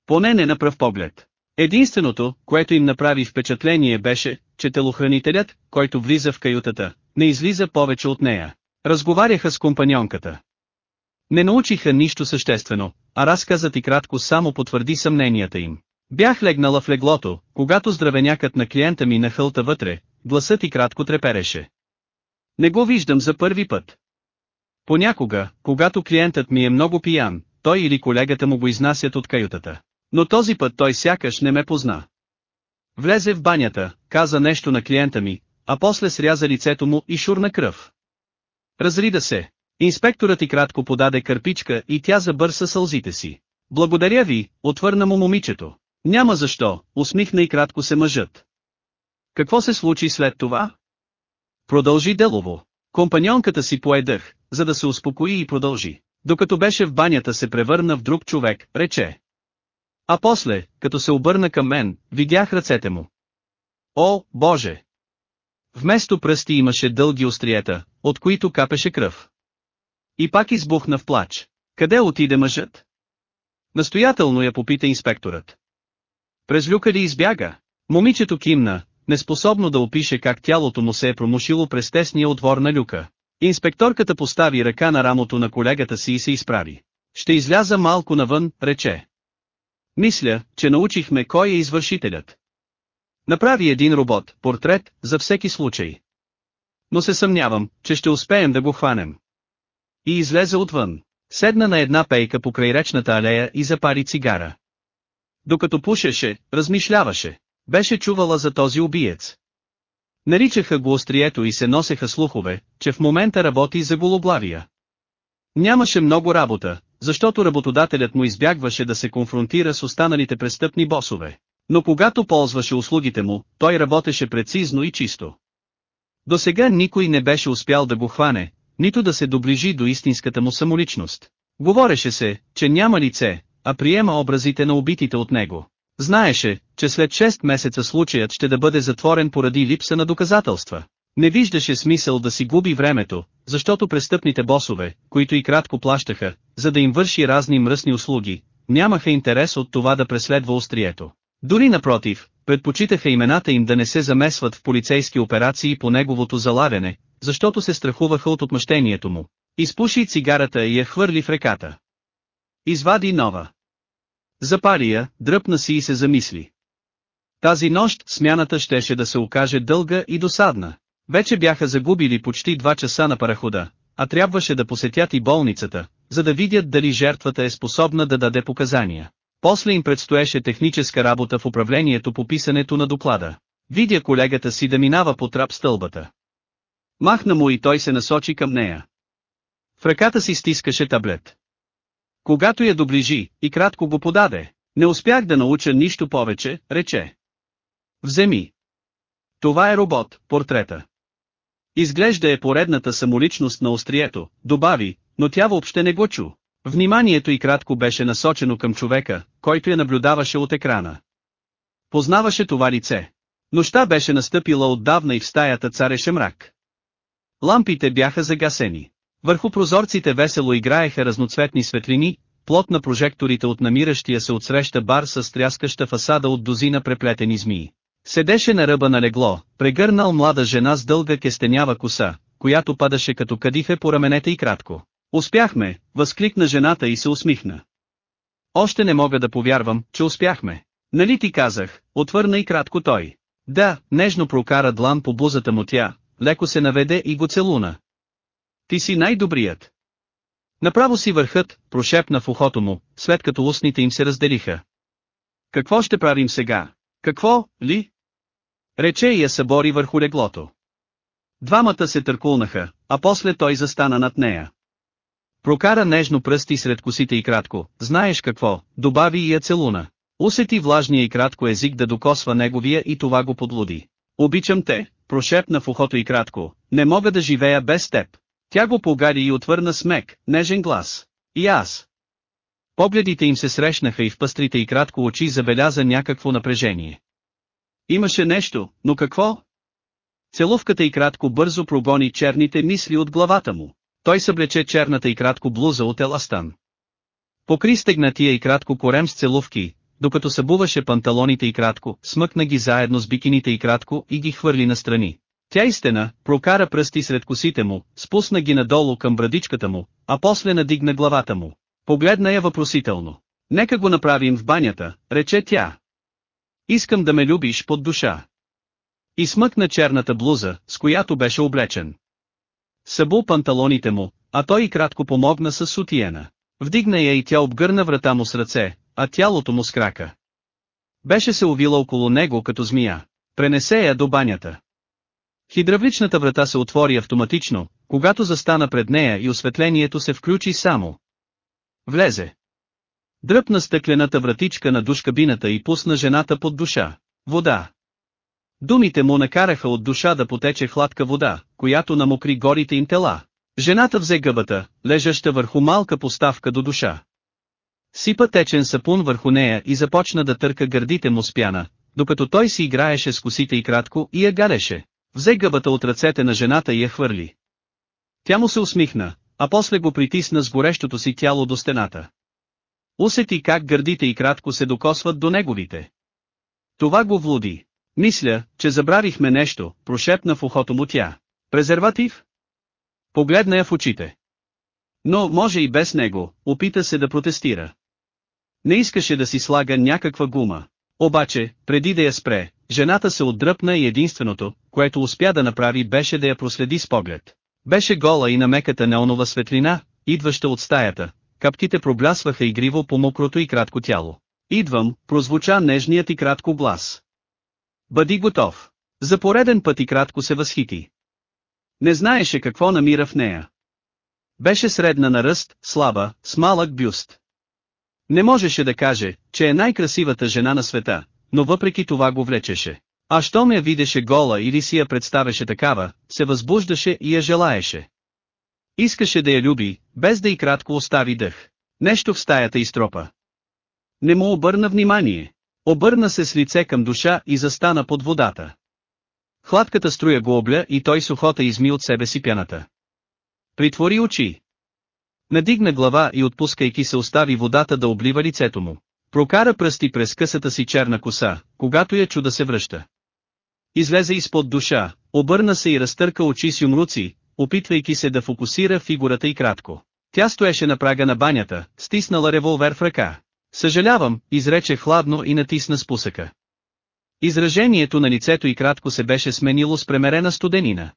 Поне не на пръв поглед. Единственото, което им направи впечатление беше, че телохранителят, който влиза в каютата, не излиза повече от нея. Разговаряха с компаньонката. Не научиха нищо съществено, а разказът и кратко само потвърди съмненията им. Бях легнала в леглото, когато здравенякът на клиента ми нахълта вътре, гласът и кратко трепереше. Не го виждам за първи път. Понякога, когато клиентът ми е много пиян, той или колегата му го изнасят от каютата. Но този път той сякаш не ме позна. Влезе в банята, каза нещо на клиента ми, а после сряза лицето му и шурна кръв. Разрида се. Инспекторът и кратко подаде кърпичка и тя забърса сълзите си. Благодаря ви, отвърна му момичето. Няма защо, усмихна и кратко се мъжът. Какво се случи след това? Продължи Делово. Компаньонката си поедъх, за да се успокои и продължи. Докато беше в банята се превърна в друг човек, рече. А после, като се обърна към мен, видях ръцете му. О, Боже! Вместо пръсти имаше дълги остриета, от които капеше кръв. И пак избухна в плач. Къде отиде мъжът? Настоятелно я попита инспекторът. През люка ли избяга? Момичето кимна, неспособно да опише как тялото му се е промушило през тесния отвор на люка. Инспекторката постави ръка на рамото на колегата си и се изправи. Ще изляза малко навън, рече. Мисля, че научихме кой е извършителят. Направи един робот, портрет, за всеки случай. Но се съмнявам, че ще успеем да го хванем. И излезе отвън. Седна на една пейка по крайречната алея и запари цигара. Докато пушеше, размишляваше. Беше чувала за този убиец. Наричаха го острието и се носеха слухове, че в момента работи за голоблавия. Нямаше много работа, защото работодателят му избягваше да се конфронтира с останалите престъпни босове. Но когато ползваше услугите му, той работеше прецизно и чисто. До сега никой не беше успял да го хване, нито да се доближи до истинската му самоличност. Говореше се, че няма лице, а приема образите на убитите от него. Знаеше, че след 6 месеца случаят ще да бъде затворен поради липса на доказателства. Не виждаше смисъл да си губи времето, защото престъпните босове, които и кратко плащаха, за да им върши разни мръсни услуги, нямаха интерес от това да преследва острието. Дори напротив, предпочитаха имената им да не се замесват в полицейски операции по неговото залавяне, защото се страхуваха от отмъщението му. Изпуши цигарата и я хвърли в реката. Извади нова. Запали я, дръпна си и се замисли. Тази нощ смяната щеше да се окаже дълга и досадна. Вече бяха загубили почти два часа на парахода, а трябваше да посетят и болницата, за да видят дали жертвата е способна да даде показания. После им предстоеше техническа работа в управлението по писането на доклада. Видя колегата си да минава по трап стълбата. Махна му и той се насочи към нея. В ръката си стискаше таблет. Когато я доближи, и кратко го подаде, не успях да науча нищо повече, рече. Вземи. Това е робот, портрета. Изглежда е поредната самоличност на острието, добави, но тя въобще не го чу. Вниманието и кратко беше насочено към човека, който я наблюдаваше от екрана. Познаваше това лице. Нощта беше настъпила отдавна и в стаята цареше мрак. Лампите бяха загасени. Върху прозорците весело играеха разноцветни светлини, плот на прожекторите от намиращия се отсреща бар с тряскаща фасада от дозина преплетени змии. Седеше на ръба на легло, прегърнал млада жена с дълга кестенява коса, която падаше като кадифе по раменете и кратко. Успяхме, възкликна жената и се усмихна. Още не мога да повярвам, че успяхме. Нали ти казах, отвърна и кратко той. Да, нежно прокара длан по бузата му тя, леко се наведе и го целуна. Ти си най-добрият. Направо си върхът, прошепна в ухото му, след като устните им се разделиха. Какво ще правим сега? Какво, ли? Рече и я събори върху леглото. Двамата се търкулнаха, а после той застана над нея. Прокара нежно пръсти сред косите и кратко, знаеш какво, добави и я целуна. Усети влажния и кратко език да докосва неговия и това го подлуди. Обичам те, прошепна в ухото и кратко, не мога да живея без теб. Тя го погади и отвърна смек, нежен глас. И аз. Погледите им се срещнаха и в пъстрите и кратко очи забеляза някакво напрежение. Имаше нещо, но какво? Целувката и кратко бързо прогони черните мисли от главата му. Той съблече черната и кратко блуза от еластан. Покри стегнатия и кратко корем с целувки, докато събуваше панталоните и кратко, смъкна ги заедно с бикините и кратко и ги хвърли настрани. Тя истина, прокара пръсти сред косите му, спусна ги надолу към брадичката му, а после надигна главата му. Погледна я въпросително. Нека го направим в банята, рече тя. Искам да ме любиш под душа. И смъкна черната блуза, с която беше облечен. Събу панталоните му, а той и кратко помогна с сутиена. Вдигна я и тя обгърна врата му с ръце, а тялото му с крака. Беше се увила около него като змия. Пренесе я до банята. Хидравличната врата се отвори автоматично, когато застана пред нея и осветлението се включи само. Влезе. Дръпна стъклената вратичка на душ кабината и пусна жената под душа. Вода. Думите му накараха от душа да потече хладка вода, която намокри горите им тела. Жената взе гъбата, лежаща върху малка поставка до душа. Сипа течен сапун върху нея и започна да търка гърдите му с пяна, докато той си играеше с косите и кратко и я галеше. Взе гъбата от ръцете на жената и я хвърли. Тя му се усмихна, а после го притисна с горещото си тяло до стената. Усети как гърдите и кратко се докосват до неговите. Това го влуди. Мисля, че забравихме нещо, прошепна в ухото му тя. Презерватив? Погледна я в очите. Но може и без него, опита се да протестира. Не искаше да си слага някаква гума. Обаче, преди да я спре, жената се отдръпна и единственото, което успя да направи беше да я проследи с поглед. Беше гола и на меката неонова светлина, идваща от стаята, каптите проблясваха игриво по мокрото и кратко тяло. Идвам, прозвуча нежният и кратко глас. Бъди готов. За пореден път и кратко се възхити. Не знаеше какво намира в нея. Беше средна на ръст, слаба, с малък бюст. Не можеше да каже, че е най-красивата жена на света, но въпреки това го влечеше. А щом я видеше гола или си я представеше такава, се възбуждаше и я желаеше. Искаше да я люби, без да и кратко остави дъх. Нещо в стаята изтропа. Не му обърна внимание. Обърна се с лице към душа и застана под водата. Хладката струя го обля и той сухота изми от себе си пяната. Притвори очи. Надигна глава и отпускайки се остави водата да облива лицето му. Прокара пръсти през късата си черна коса, когато я чуда се връща. Излезе изпод душа, обърна се и разтърка очи с юмруци, опитвайки се да фокусира фигурата и кратко. Тя стоеше на прага на банята, стиснала револвер в ръка. Съжалявам, изрече хладно и натисна спусъка. Изражението на лицето и кратко се беше сменило с премерена студенина.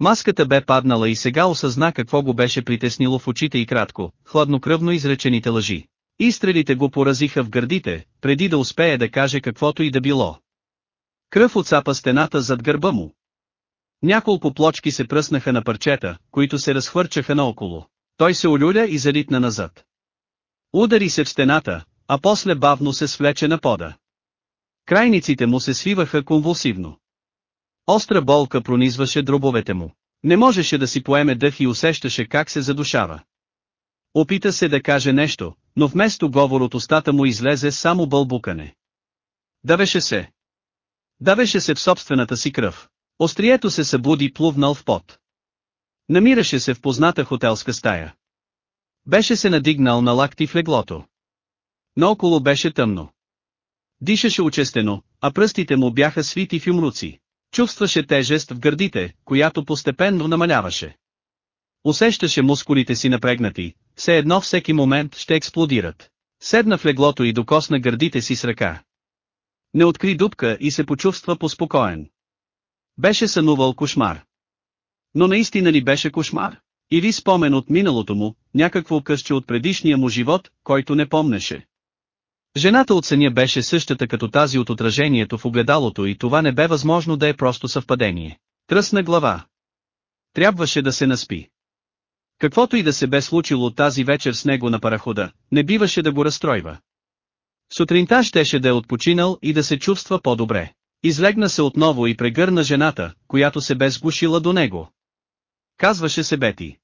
Маската бе паднала и сега осъзна какво го беше притеснило в очите и кратко, хладнокръвно изречените лъжи. Изстрелите го поразиха в гърдите, преди да успее да каже каквото и да било. Кръв отцапа стената зад гърба му. Няколко плочки се пръснаха на парчета, които се разхвърчаха наоколо. Той се олюля и залитна назад. Удари се в стената, а после бавно се свлече на пода. Крайниците му се свиваха конвулсивно. Остра болка пронизваше дробовете му. Не можеше да си поеме дъх и усещаше как се задушава. Опита се да каже нещо, но вместо говор от устата му излезе само бълбукане. Давеше се. Давеше се в собствената си кръв. Острието се събуди плувнал в пот. Намираше се в позната хотелска стая. Беше се надигнал на лакти в леглото. Наоколо беше тъмно. Дишаше учестено, а пръстите му бяха свити в юмруци. Чувстваше тежест в гърдите, която постепенно намаляваше. Усещаше мускулите си напрегнати, все едно всеки момент ще експлодират. Седна в леглото и докосна гърдите си с ръка. Не откри дупка и се почувства поспокоен. Беше сънувал кошмар. Но наистина ли беше кошмар? Или спомен от миналото му, някакво къще от предишния му живот, който не помнеше. Жената от съня беше същата като тази от отражението в огледалото и това не бе възможно да е просто съвпадение. Тръсна глава. Трябваше да се наспи. Каквото и да се бе случило тази вечер с него на парахода, не биваше да го разстройва. Сутринта щеше да е отпочинал и да се чувства по-добре. Излегна се отново и прегърна жената, която се бе сгушила до него. Казваше се Бети.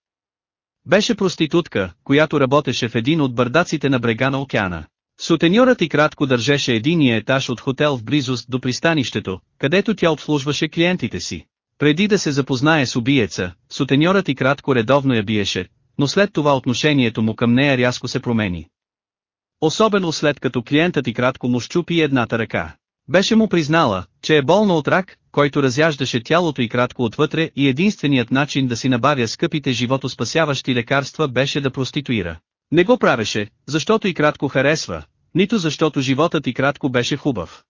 Беше проститутка, която работеше в един от бърдаците на брега на океана. Сутеньорът и кратко държеше единия етаж от хотел в близост до пристанището, където тя обслужваше клиентите си. Преди да се запознае с убиеца, сутеньорът и кратко редовно я биеше, но след това отношението му към нея рязко се промени. Особено след като клиентът и кратко му щупи едната ръка. Беше му признала, че е болна от рак, който разяждаше тялото и кратко отвътре и единственият начин да си набавя скъпите животоспасяващи лекарства беше да проституира. Не го правеше, защото и кратко харесва, нито защото животът и кратко беше хубав.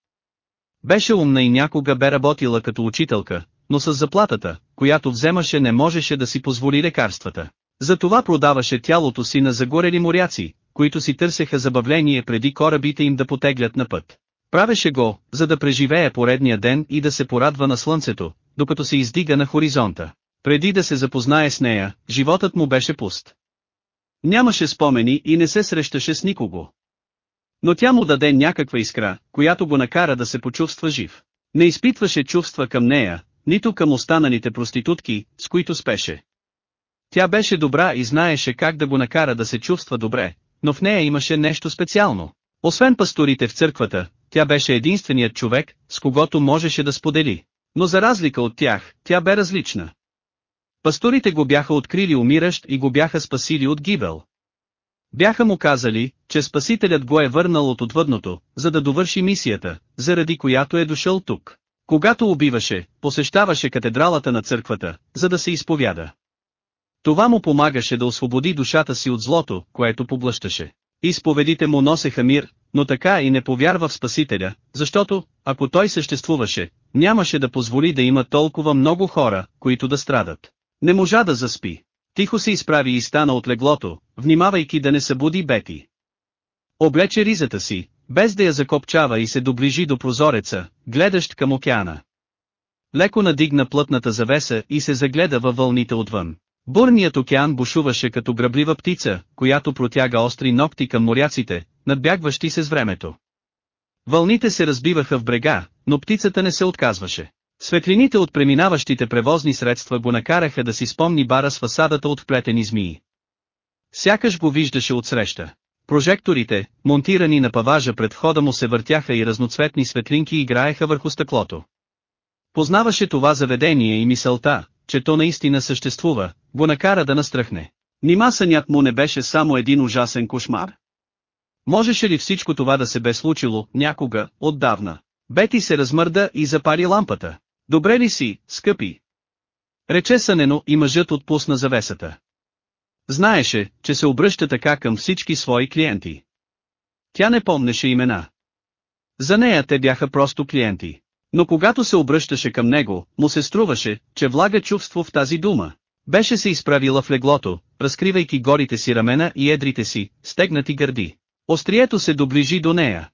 Беше умна и някога бе работила като учителка, но с заплатата, която вземаше не можеше да си позволи лекарствата. Затова продаваше тялото си на загорели моряци, които си търсеха забавление преди корабите им да потеглят на път. Правеше го, за да преживее поредния ден и да се порадва на слънцето, докато се издига на хоризонта. Преди да се запознае с нея, животът му беше пуст. Нямаше спомени и не се срещаше с никого. Но тя му даде някаква искра, която го накара да се почувства жив. Не изпитваше чувства към нея, нито към останалите проститутки, с които спеше. Тя беше добра и знаеше как да го накара да се чувства добре, но в нея имаше нещо специално. Освен пасторите в църквата, тя беше единственият човек, с когото можеше да сподели. Но за разлика от тях, тя бе различна. Пасторите го бяха открили умиращ и го бяха спасили от гибел. Бяха му казали, че Спасителят го е върнал от отвъдното, за да довърши мисията, заради която е дошъл тук. Когато убиваше, посещаваше катедралата на църквата, за да се изповяда. Това му помагаше да освободи душата си от злото, което поблъщаше. Изповедите му носеха мир, но така и не повярва в Спасителя, защото, ако той съществуваше, нямаше да позволи да има толкова много хора, които да страдат. Не можа да заспи. Тихо се изправи и стана от леглото, внимавайки да не събуди Бети. Облече ризата си, без да я закопчава и се доближи до прозореца, гледащ към океана. Леко надигна плътната завеса и се загледа във вълните отвън. Бурният океан бушуваше като гръблива птица, която протяга остри ногти към моряците, надбягващи се с времето. Вълните се разбиваха в брега, но птицата не се отказваше. Светлините от преминаващите превозни средства го накараха да си спомни бара с фасадата от вплетени змии. Сякаш го виждаше отсреща. Прожекторите, монтирани на паважа пред входа му се въртяха и разноцветни светлинки играеха върху стъклото. Познаваше това заведение и мисълта, че то наистина съществува, го накара да настръхне. Нима сънят му не беше само един ужасен кошмар? Можеше ли всичко това да се бе случило, някога, отдавна? Бети се размърда и запали лампата. Добре ли си, скъпи? Рече сънено и мъжът отпусна завесата. Знаеше, че се обръща така към всички свои клиенти. Тя не помнеше имена. За нея те бяха просто клиенти. Но когато се обръщаше към него, му се струваше, че влага чувство в тази дума. Беше се изправила в леглото, разкривайки горите си рамена и едрите си, стегнати гърди. Острието се доближи до нея.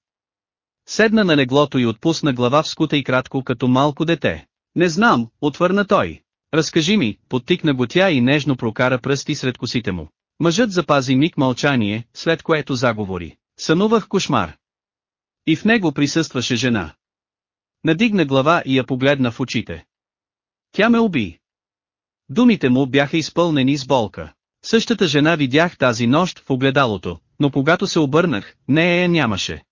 Седна на леглото и отпусна глава в скута и кратко като малко дете. Не знам, отвърна той. Разкажи ми, подтикна го тя и нежно прокара пръсти сред косите му. Мъжът запази миг мълчание, след което заговори. Сънувах кошмар. И в него присъстваше жена. Надигна глава и я погледна в очите. Тя ме уби. Думите му бяха изпълнени с болка. Същата жена видях тази нощ в огледалото, но когато се обърнах, нея я нямаше.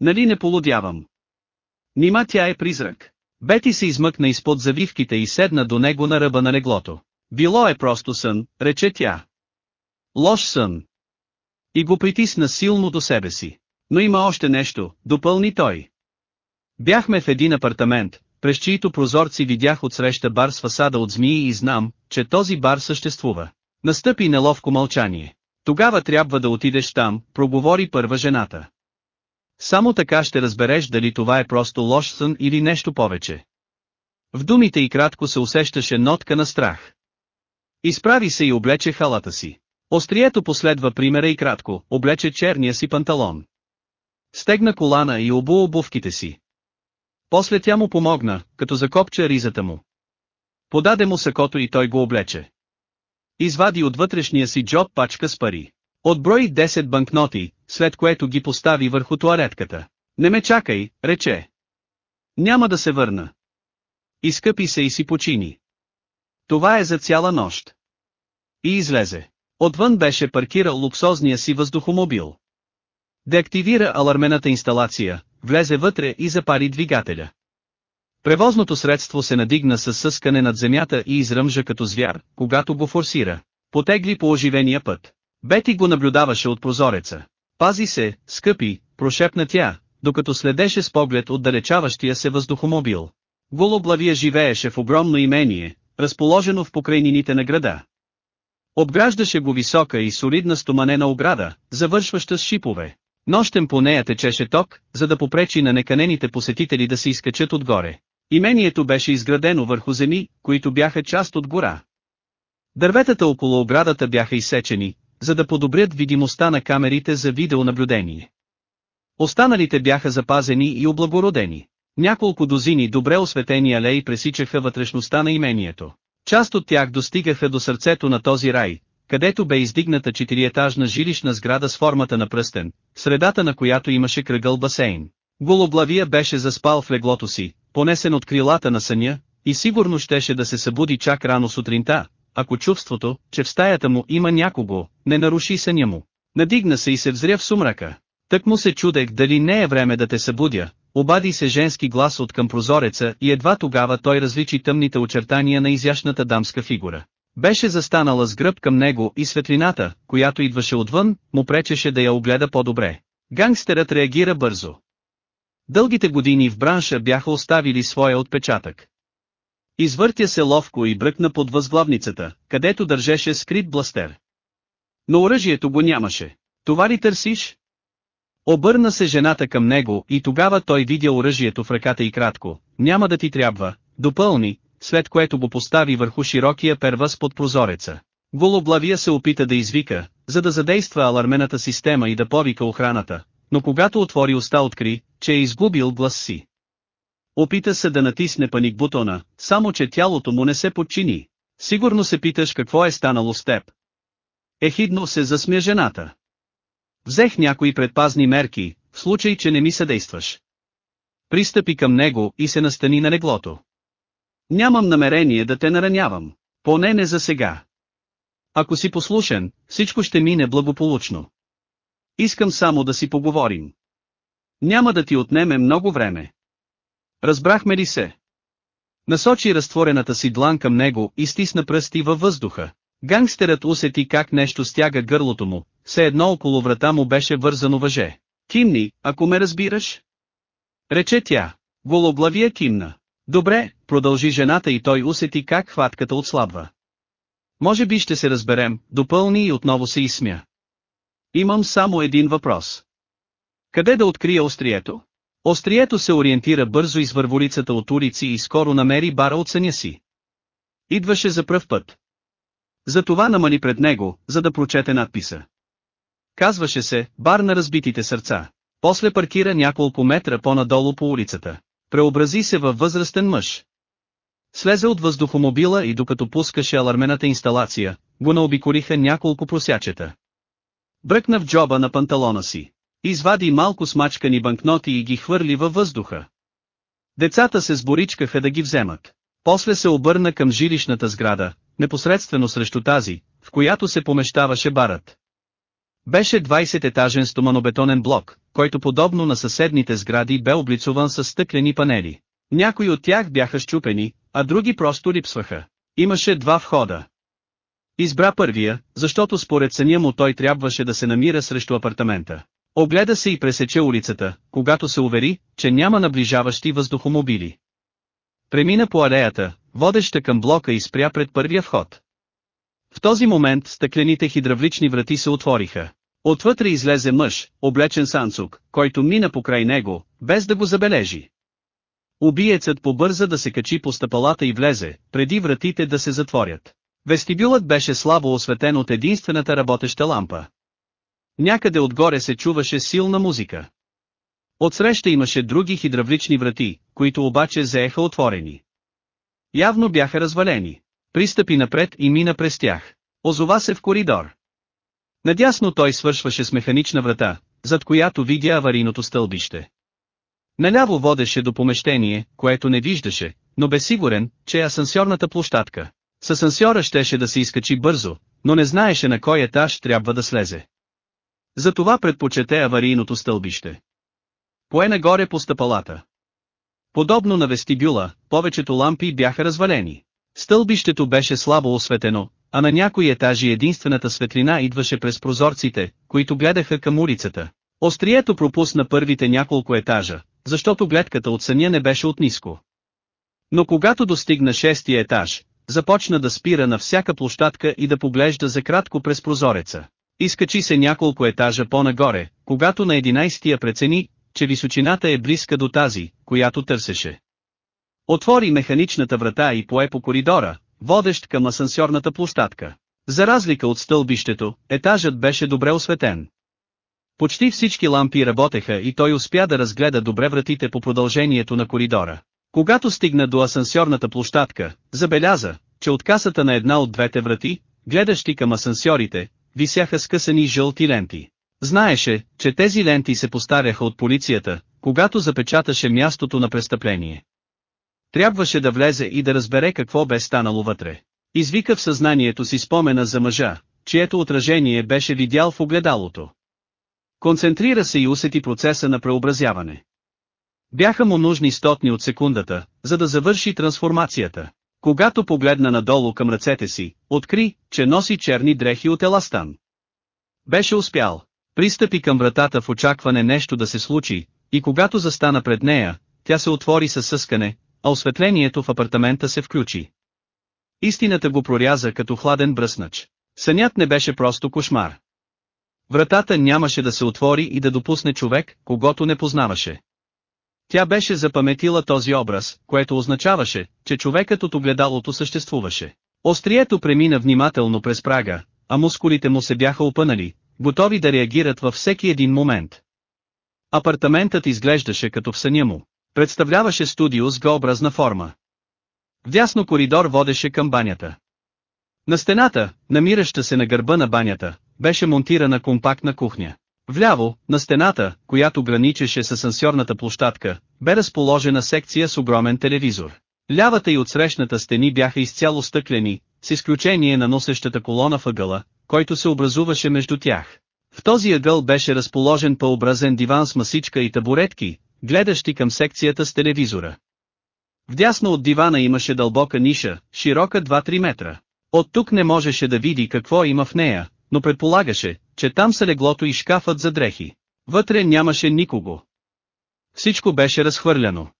Нали не полудявам? Нима тя е призрак. Бети се измъкна изпод завивките и седна до него на ръба на леглото. Било е просто сън, рече тя. Лош сън. И го притисна силно до себе си. Но има още нещо, допълни той. Бяхме в един апартамент, през чието прозорци видях отсреща бар с фасада от змии и знам, че този бар съществува. Настъпи неловко мълчание. Тогава трябва да отидеш там, проговори първа жената. Само така ще разбереш дали това е просто лош сън или нещо повече. В думите и кратко се усещаше нотка на страх. Изправи се и облече халата си. Острието последва примера и кратко, облече черния си панталон. Стегна колана и обу обувките си. После тя му помогна, като закопча ризата му. Подаде му сакото и той го облече. Извади от вътрешния си джоб пачка с пари. Отброи 10 банкноти, след което ги постави върху туалетката. Не ме чакай, рече. Няма да се върна. Изкъпи се и си почини. Това е за цяла нощ. И излезе. Отвън беше паркирал луксозния си въздухомобил. Деактивира алармената инсталация, влезе вътре и запари двигателя. Превозното средство се надигна със съскане над земята и изръмжа като звяр, когато го форсира. Потегли по оживения път. Бети го наблюдаваше от прозореца. Пази се, скъпи, прошепна тя, докато следеше с поглед отдалечаващия се въздухомобил. Голоблавия живееше в огромно имение, разположено в покрайнините на града. Обграждаше го висока и солидна стоманена ограда, завършваща с шипове. Нощем по нея течеше ток, за да попречи на неканените посетители да се изкачат отгоре. Имението беше изградено върху земи, които бяха част от гора. Дърветата около оградата бяха изсечени, за да подобрят видимостта на камерите за видеонаблюдение. Останалите бяха запазени и облагородени. Няколко дозини добре осветени алеи пресичаха вътрешността на имението. Част от тях достигаха до сърцето на този рай, където бе издигната четириетажна жилищна сграда с формата на пръстен, средата на която имаше кръгъл басейн. Голоблавия беше заспал в леглото си, понесен от крилата на съня, и сигурно щеше да се събуди чак рано сутринта, ако чувството, че в стаята му има някого, не наруши съня му. Надигна се и се взря в сумрака. Тък му се чудех дали не е време да те събудя, обади се женски глас от към прозореца и едва тогава той различи тъмните очертания на изящната дамска фигура. Беше застанала с гръб към него и светлината, която идваше отвън, му пречеше да я огледа по-добре. Гангстерът реагира бързо. Дългите години в бранша бяха оставили своя отпечатък. Извъртя се ловко и бръкна под възглавницата, където държеше скрит бластер. Но оръжието го нямаше. Това ли търсиш? Обърна се жената към него и тогава той видя оръжието в ръката и кратко, няма да ти трябва, допълни, след което го постави върху широкия первъз под прозореца. Голоблавия се опита да извика, за да задейства алармената система и да повика охраната, но когато отвори уста откри, че е изгубил глас си. Опита се да натисне паник бутона, само че тялото му не се подчини. Сигурно се питаш какво е станало с теб. Ехидно се засмя жената. Взех някои предпазни мерки, в случай че не ми съдействаш. Пристъпи към него и се настани на леглото. Нямам намерение да те наранявам. Поне не за сега. Ако си послушен, всичко ще мине благополучно. Искам само да си поговорим. Няма да ти отнеме много време. Разбрахме ли се? Насочи разтворената си длан към него и стисна пръсти във въздуха. Гангстерът усети как нещо стяга гърлото му, все едно около врата му беше вързано въже. Кимни, ако ме разбираш? Рече тя. Гологлавия кимна. Добре, продължи жената и той усети как хватката отслабва. Може би ще се разберем, допълни и отново се изсмя. Имам само един въпрос. Къде да открия острието? Острието се ориентира бързо из върволицата от улици и скоро намери бара от съня си. Идваше за пръв път. Затова намали пред него, за да прочете надписа. Казваше се, бар на разбитите сърца. После паркира няколко метра по-надолу по улицата. Преобрази се във възрастен мъж. Слезе от въздухомобила и докато пускаше алармената инсталация, го наобиколиха няколко просячета. Бръкна в джоба на панталона си. Извади малко смачкани банкноти и ги хвърли във въздуха. Децата се сборичкаха да ги вземат. После се обърна към жилищната сграда, непосредствено срещу тази, в която се помещаваше барът. Беше 20-етажен стоманобетонен блок, който подобно на съседните сгради бе облицован с стъклени панели. Някои от тях бяха щупени, а други просто липсваха. Имаше два входа. Избра първия, защото според съня му той трябваше да се намира срещу апартамента. Огледа се и пресече улицата, когато се увери, че няма наближаващи въздухомобили. Премина по алеята, водеща към блока и спря пред първия вход. В този момент стъклените хидравлични врати се отвориха. Отвътре излезе мъж, облечен с анцук, който мина покрай него, без да го забележи. Убиецът побърза да се качи по стъпалата и влезе, преди вратите да се затворят. Вестибюлът беше слабо осветен от единствената работеща лампа. Някъде отгоре се чуваше силна музика. Отсреща имаше други хидравлични врати, които обаче заеха отворени. Явно бяха развалени. Пристъпи напред и мина през тях. Озова се в коридор. Надясно той свършваше с механична врата, зад която видя аварийното стълбище. Наляво водеше до помещение, което не виждаше, но бе сигурен, че е асансьорната площадка. С асансьора щеше да се изкачи бързо, но не знаеше на кой етаж трябва да слезе. Затова предпочете аварийното стълбище. Пое нагоре по стъпалата. Подобно на вестибюла, повечето лампи бяха развалени. Стълбището беше слабо осветено, а на някои етажи единствената светлина идваше през прозорците, които гледаха към улицата. Острието пропусна първите няколко етажа, защото гледката от съня не беше от ниско. Но когато достигна шестия етаж, започна да спира на всяка площадка и да поглежда за кратко през прозореца. Изкачи се няколко етажа по-нагоре, когато на 11-тия прецени, че височината е близка до тази, която търсеше. Отвори механичната врата и пое по коридора, водещ към асансьорната площадка. За разлика от стълбището, етажът беше добре осветен. Почти всички лампи работеха и той успя да разгледа добре вратите по продължението на коридора. Когато стигна до асансьорната площадка, забеляза, че от касата на една от двете врати, гледащи към асансьорите, висяха скъсани жълти ленти. Знаеше, че тези ленти се постаряха от полицията, когато запечаташе мястото на престъпление. Трябваше да влезе и да разбере какво бе станало вътре. Извика в съзнанието си спомена за мъжа, чието отражение беше видял в огледалото. Концентрира се и усети процеса на преобразяване. Бяха му нужни стотни от секундата, за да завърши трансформацията. Когато погледна надолу към ръцете си, откри, че носи черни дрехи от еластан. Беше успял. Пристъпи към вратата в очакване нещо да се случи, и когато застана пред нея, тя се отвори със съскане, а осветлението в апартамента се включи. Истината го проряза като хладен бръснач. Сънят не беше просто кошмар. Вратата нямаше да се отвори и да допусне човек, когато не познаваше. Тя беше запаметила този образ, което означаваше, че човекът от огледалото съществуваше. Острието премина внимателно през прага, а мускулите му се бяха опънали, готови да реагират във всеки един момент. Апартаментът изглеждаше като в съня му. Представляваше студио с Г-образна форма. Вдясно коридор водеше към банята. На стената, намираща се на гърба на банята, беше монтирана компактна кухня. Вляво, на стената, която граничеше с асансьорната площадка, бе разположена секция с огромен телевизор. Лявата и отсрещната стени бяха изцяло стъклени, с изключение на носещата колона въгъла, който се образуваше между тях. В този ъгъл беше разположен по-образен диван с масичка и табуретки, гледащи към секцията с телевизора. Вдясно от дивана имаше дълбока ниша, широка 2-3 метра. От тук не можеше да види какво има в нея, но предполагаше, че там са леглото и шкафът за дрехи. Вътре нямаше никого. Всичко беше разхвърляно.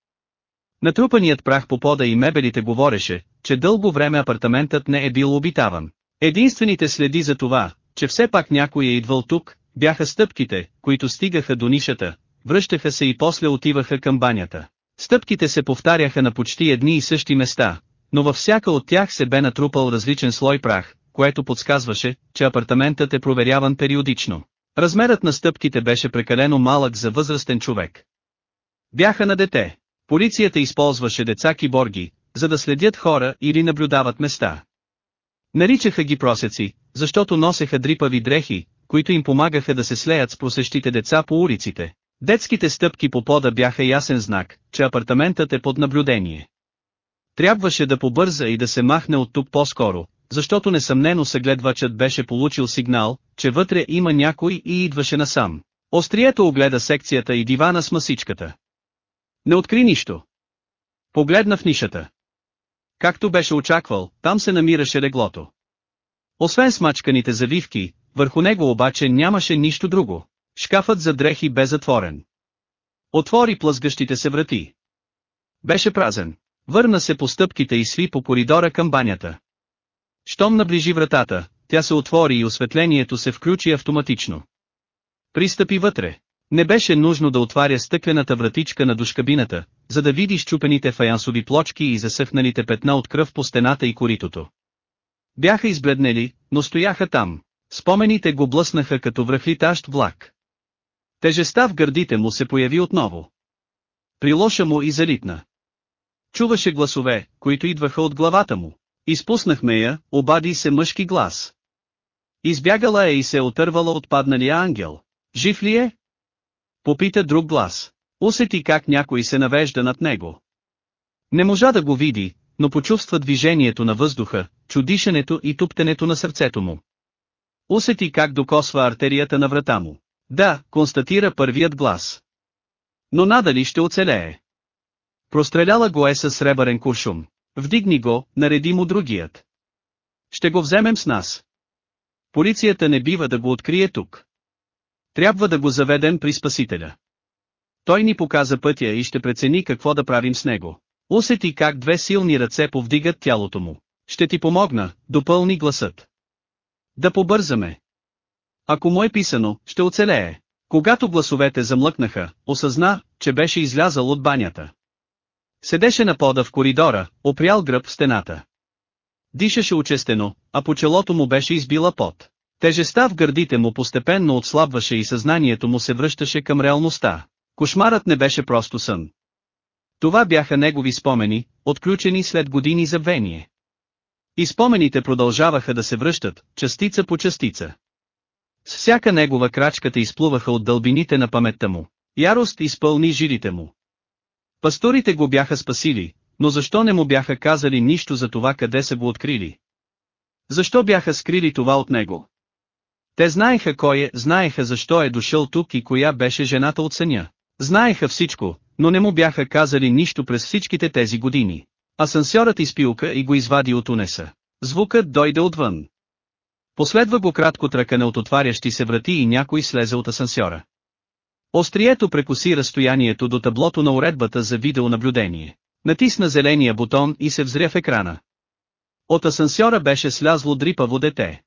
Натрупаният прах по пода и мебелите говореше, че дълго време апартаментът не е бил обитаван. Единствените следи за това, че все пак някой е идвал тук, бяха стъпките, които стигаха до нишата, връщаха се и после отиваха към банята. Стъпките се повтаряха на почти едни и същи места, но във всяка от тях се бе натрупал различен слой прах, което подсказваше, че апартаментът е проверяван периодично. Размерът на стъпките беше прекалено малък за възрастен човек. Бяха на дете. Полицията използваше деца киборги, за да следят хора или наблюдават места. Наричаха ги просеци, защото носеха дрипави дрехи, които им помагаха да се слеят с просещите деца по улиците. Детските стъпки по пода бяха ясен знак, че апартаментът е под наблюдение. Трябваше да побърза и да се махне от тук по-скоро, защото несъмнено съгледвачът беше получил сигнал, че вътре има някой и идваше насам. Острието огледа секцията и дивана с масичката. Не откри нищо. Погледна в нишата. Както беше очаквал, там се намираше леглото. Освен смачканите завивки, върху него обаче нямаше нищо друго. Шкафът за дрехи бе затворен. Отвори плъзгащите се врати. Беше празен. Върна се по стъпките и сви по коридора към банята. Щом наближи вратата, тя се отвори и осветлението се включи автоматично. Пристъпи вътре. Не беше нужно да отваря стъклената вратичка на душкабината, за да види щупените фаянсови плочки и засъхналите петна от кръв по стената и коритото. Бяха избледнели, но стояха там. Спомените го блъснаха като връхлитащ влак. Тежеста в гърдите му се появи отново. Прилоша му и залитна. Чуваше гласове, които идваха от главата му. Изпуснахме я, обади се мъжки глас. Избягала е и се отървала от падналия ангел. Жив ли е? Попита друг глас. Усети как някой се навежда над него. Не можа да го види, но почувства движението на въздуха, чудишането и туптенето на сърцето му. Усети как докосва артерията на врата му. Да, констатира първият глас. Но надали ще оцелее. Простреляла го е със сребърен куршум. Вдигни го, нареди му другият. Ще го вземем с нас. Полицията не бива да го открие тук. Трябва да го заведем при Спасителя. Той ни показа пътя и ще прецени какво да правим с него. Усети как две силни ръце повдигат тялото му. Ще ти помогна, допълни гласът. Да побързаме. Ако му е писано, ще оцелее. Когато гласовете замлъкнаха, осъзна, че беше излязал от банята. Седеше на пода в коридора, опрял гръб в стената. Дишаше учестено, а по челото му беше избила пот. Тежестта в гърдите му постепенно отслабваше и съзнанието му се връщаше към реалността. Кошмарът не беше просто сън. Това бяха негови спомени, отключени след години забвение. И спомените продължаваха да се връщат, частица по частица. С всяка негова крачката изплуваха от дълбините на паметта му. Ярост изпълни жилите му. Пасторите го бяха спасили, но защо не му бяха казали нищо за това къде са го открили? Защо бяха скрили това от него? Те знаеха кой е, знаеха защо е дошъл тук и коя беше жената от съня. Знаеха всичко, но не му бяха казали нищо през всичките тези години. Асансьорът изпилка и го извади от унеса. Звукът дойде отвън. Последва го кратко тръкане от отварящи се врати и някой слезе от асансьора. Острието прекоси разстоянието до таблото на уредбата за видеонаблюдение. Натисна зеления бутон и се взря в екрана. От асансьора беше слязло дрипаво дете.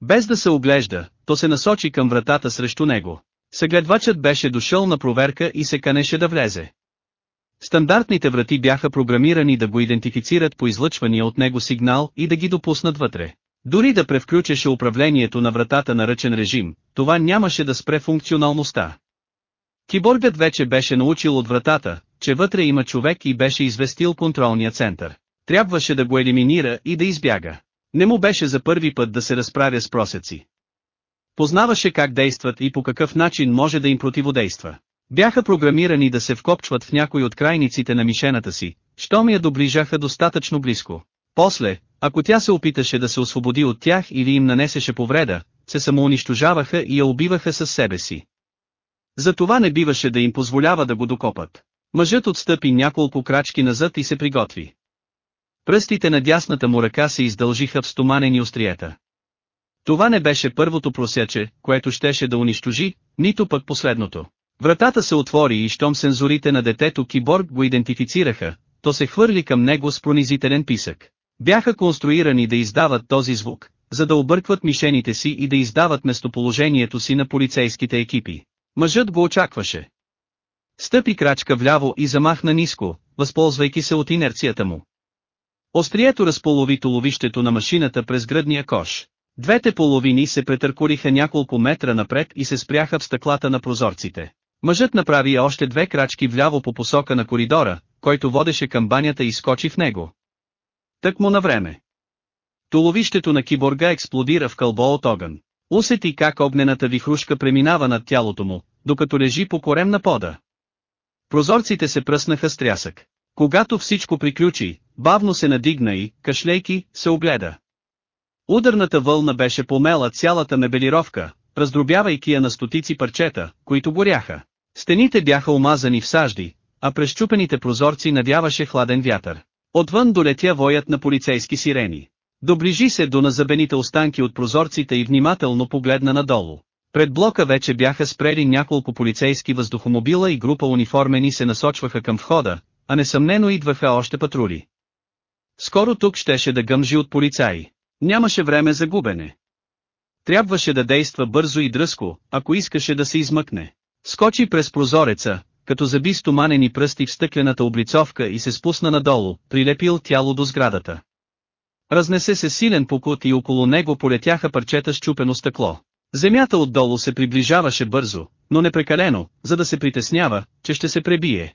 Без да се оглежда, то се насочи към вратата срещу него. Съгледвачът беше дошъл на проверка и се канеше да влезе. Стандартните врати бяха програмирани да го идентифицират по излъчвания от него сигнал и да ги допуснат вътре. Дори да превключеше управлението на вратата на ръчен режим, това нямаше да спре функционалността. Киборгът вече беше научил от вратата, че вътре има човек и беше известил контролния център. Трябваше да го елиминира и да избяга. Не му беше за първи път да се разправя с просеци. Познаваше как действат и по какъв начин може да им противодейства. Бяха програмирани да се вкопчват в някой от крайниците на мишената си, щом я доближаха достатъчно близко. После, ако тя се опиташе да се освободи от тях или им нанесеше повреда, се самоунищожаваха и я убиваха със себе си. Затова не биваше да им позволява да го докопат. Мъжът отстъпи няколко крачки назад и се приготви. Пръстите на дясната му ръка се издължиха в стоманени остриета. Това не беше първото просяче, което щеше да унищожи, нито пък последното. Вратата се отвори и щом сензорите на детето Киборг го идентифицираха, то се хвърли към него с пронизителен писък. Бяха конструирани да издават този звук, за да объркват мишените си и да издават местоположението си на полицейските екипи. Мъжът го очакваше. Стъпи крачка вляво и замахна ниско, възползвайки се от инерцията му. Острието разполови толовището на машината през гръдния кош. Двете половини се претъркориха няколко метра напред и се спряха в стъклата на прозорците. Мъжът направи още две крачки вляво по посока на коридора, който водеше към банята и скочи в него. Тък му на време. Толовището на киборга експлодира в кълбо от огън. Усети как огнената вихрушка преминава над тялото му, докато лежи по корем на пода. Прозорците се пръснаха с трясък. Когато всичко приключи, бавно се надигна и, кашлейки, се огледа. Ударната вълна беше помела цялата мебелировка, раздробявайки я на стотици парчета, които горяха. Стените бяха омазани в сажди, а през чупените прозорци навяваше хладен вятър. Отвън долетя воят на полицейски сирени. Доближи се до назабените останки от прозорците и внимателно погледна надолу. Пред блока вече бяха спрели няколко полицейски въздухомобила и група униформени се насочваха към входа, а несъмнено идваха още патрули. Скоро тук щеше да гъмжи от полицаи. Нямаше време за губене. Трябваше да действа бързо и дръско, ако искаше да се измъкне. Скочи през прозореца, като заби стоманени пръсти в стъклената облицовка и се спусна надолу, прилепил тяло до сградата. Разнесе се силен покут и около него полетяха парчета щупено стъкло. Земята отдолу се приближаваше бързо, но не прекалено, за да се притеснява, че ще се пребие.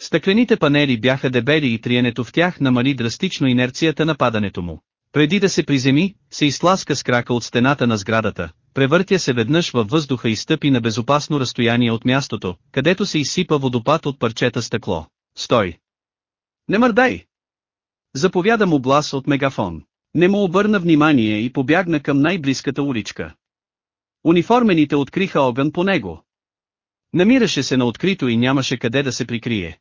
Стъклените панели бяха дебели и триенето в тях намали драстично инерцията на падането му. Преди да се приземи, се изтласка с крака от стената на сградата, превъртя се веднъж във въздуха и стъпи на безопасно разстояние от мястото, където се изсипа водопад от парчета стъкло. Стой! Не мърдай! Заповяда му глас от мегафон. Не му обърна внимание и побягна към най-близката уличка. Униформените откриха огън по него. Намираше се на открито и нямаше къде да се прикрие.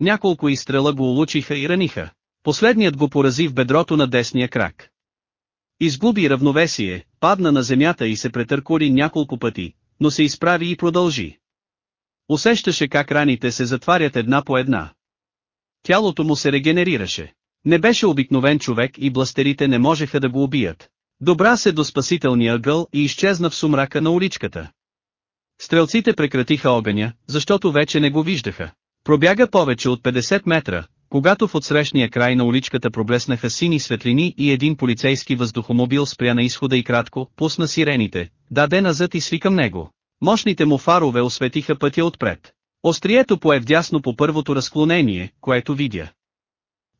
Няколко изстрела го улучиха и раниха. Последният го порази в бедрото на десния крак. Изгуби равновесие, падна на земята и се претъркули няколко пъти, но се изправи и продължи. Усещаше как раните се затварят една по една. Тялото му се регенерираше. Не беше обикновен човек и бластерите не можеха да го убият. Добра се до спасителния ъгъл и изчезна в сумрака на уличката. Стрелците прекратиха огъня, защото вече не го виждаха. Пробяга повече от 50 метра, когато в отсрещния край на уличката проблеснаха сини светлини и един полицейски въздухомобил спря на изхода и кратко, пусна сирените, даде назад и сви към него. Мощните му фарове осветиха пътя отпред. Острието пое вдясно по първото разклонение, което видя.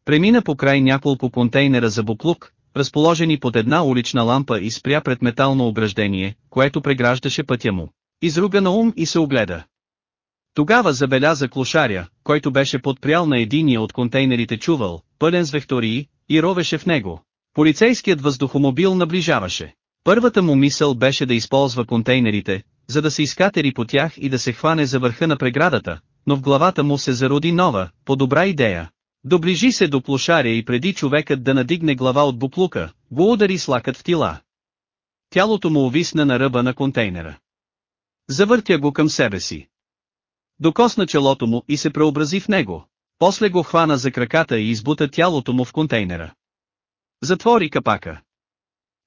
Премина по край няколко контейнера за буклук, разположени под една улична лампа и спря пред метално ограждение, което преграждаше пътя му. Изруга на ум и се огледа. Тогава забеляза клошаря, който беше подпрял на единия от контейнерите чувал, пълен с вектории, и ровеше в него. Полицейският въздухомобил наближаваше. Първата му мисъл беше да използва контейнерите, за да се изкатери по тях и да се хване за върха на преградата, но в главата му се зароди нова, по-добра идея. Доближи се до плошаря и преди човекът да надигне глава от буклука, го удари с лакът в тила. Тялото му увисна на ръба на контейнера. Завъртя го към себе си. Докосна челото му и се преобрази в него. После го хвана за краката и избута тялото му в контейнера. Затвори капака.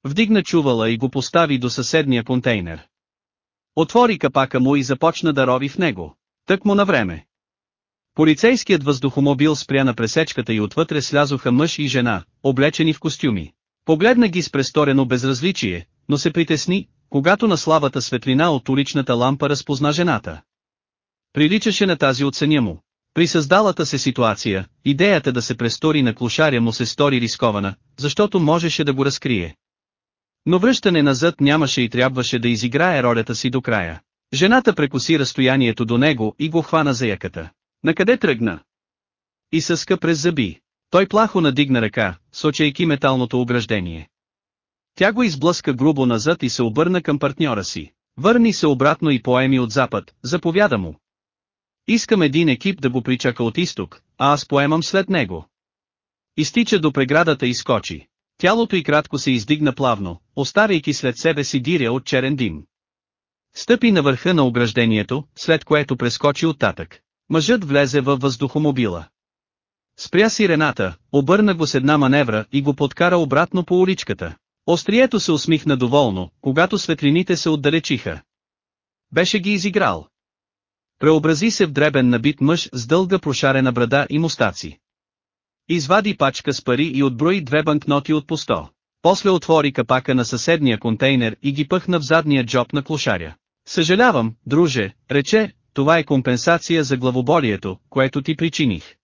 Вдигна чувала и го постави до съседния контейнер. Отвори капака му и започна да рови в него. Тък му на време. Полицейският въздухомобил спря на пресечката и отвътре слязоха мъж и жена, облечени в костюми. Погледна ги с престорено безразличие, но се притесни, когато на славата светлина от уличната лампа разпозна жената. Приличаше на тази от му. При създалата се ситуация, идеята да се престори на клошаря му се стори рискована, защото можеше да го разкрие. Но връщане назад нямаше и трябваше да изиграе ролята си до края. Жената прекоси разстоянието до него и го хвана за яката. Накъде тръгна? И съска през зъби. Той плахо надигна ръка, сочейки металното ограждение. Тя го изблъска грубо назад и се обърна към партньора си. Върни се обратно и поеми от запад, заповяда му. Искам един екип да го причака от изток, а аз поемам след него. Изтича до преградата и скочи. Тялото й кратко се издигна плавно, оставяйки след себе си диря от черен дим. Стъпи на върха на ограждението, след което прескочи оттатък. Мъжът влезе във въздухомобила. Спря сирената, обърна го с една маневра и го подкара обратно по уличката. Острието се усмихна доволно, когато светлините се отдалечиха. Беше ги изиграл. Преобрази се в дребен набит мъж с дълга прошарена брада и мустаци. Извади пачка с пари и отброи две банкноти от по сто. После отвори капака на съседния контейнер и ги пъхна в задния джоб на клошаря. Съжалявам, друже, рече, това е компенсация за главоболието, което ти причиних.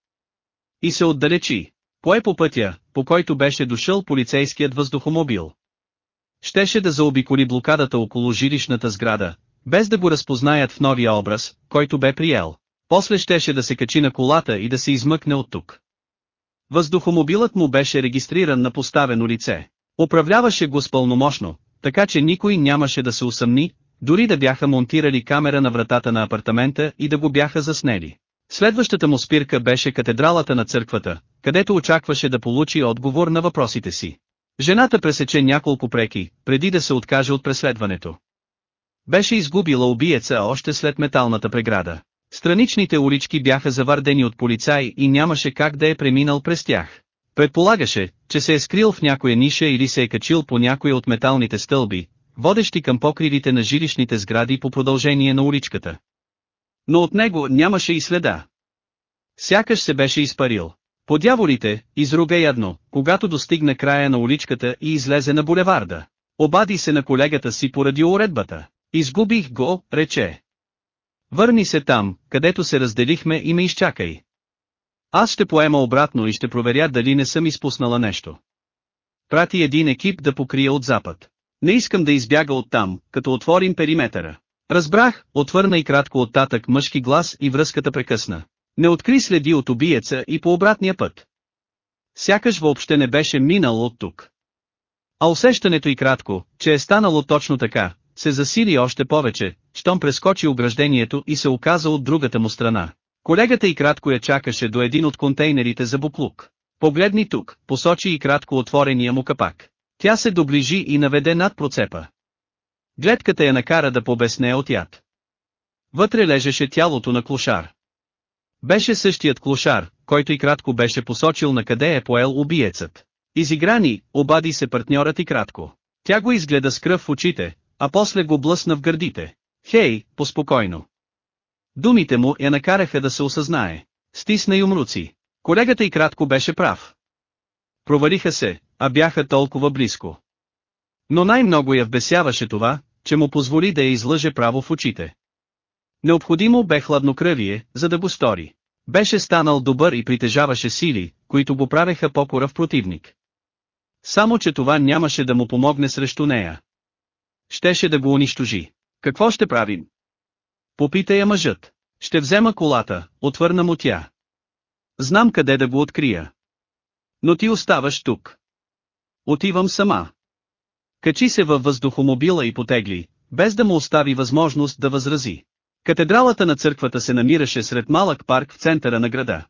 И се отдалечи. Пое по пътя, по който беше дошъл полицейският въздухомобил. Щеше да заобиколи блокадата около жилищната сграда, без да го разпознаят в новия образ, който бе приел. После щеше да се качи на колата и да се измъкне от тук. Въздухомобилът му беше регистриран на поставено лице. Управляваше го спълномощно, така че никой нямаше да се усъмни, дори да бяха монтирали камера на вратата на апартамента и да го бяха заснели. Следващата му спирка беше катедралата на църквата, където очакваше да получи отговор на въпросите си. Жената пресече няколко преки, преди да се откаже от преследването. Беше изгубила убиеца още след металната преграда. Страничните улички бяха завардени от полицаи и нямаше как да е преминал през тях. Предполагаше, че се е скрил в някоя ниша или се е качил по някоя от металните стълби, водещи към покривите на жилищните сгради по продължение на уличката. Но от него нямаше и следа. Сякаш се беше изпарил. По дяволите, изруга ядно, когато достигна края на уличката и излезе на булеварда. Обади се на колегата си поради уредбата. Изгубих го, рече. Върни се там, където се разделихме и ме изчакай. Аз ще поема обратно и ще проверя дали не съм изпуснала нещо. Прати един екип да покрие от запад. Не искам да избяга оттам, като отворим периметъра. Разбрах, отвърна и кратко оттатък мъжки глас и връзката прекъсна. Не откри следи от убиеца и по обратния път. Сякаш въобще не беше минал от тук. А усещането и кратко, че е станало точно така, се засили още повече, щом прескочи ограждението и се оказа от другата му страна. Колегата и кратко я чакаше до един от контейнерите за буклук. Погледни тук, посочи и кратко отворения му капак. Тя се доближи и наведе над процепа. Гледката я накара да побесне от яд. Вътре лежеше тялото на клошар. Беше същият клошар, който и кратко беше посочил на къде е поел убиецът. Изиграни, обади се партньорът и кратко. Тя го изгледа с кръв в очите, а после го блъсна в гърдите. Хей, поспокойно. Думите му я накараха да се осъзнае. Стисна и умруци. Колегата и кратко беше прав. Провалиха се, а бяха толкова близко. Но най-много я вбесяваше това, че му позволи да я излъже право в очите. Необходимо бе хладнокръвие, за да го стори. Беше станал добър и притежаваше сили, които го правеха по-корав противник. Само че това нямаше да му помогне срещу нея. Щеше да го унищожи. Какво ще правим? Попита я мъжът. Ще взема колата, отвърна му тя. Знам къде да го открия. Но ти оставаш тук. Отивам сама. Качи се във въздухомобила и потегли, без да му остави възможност да възрази. Катедралата на църквата се намираше сред малък парк в центъра на града.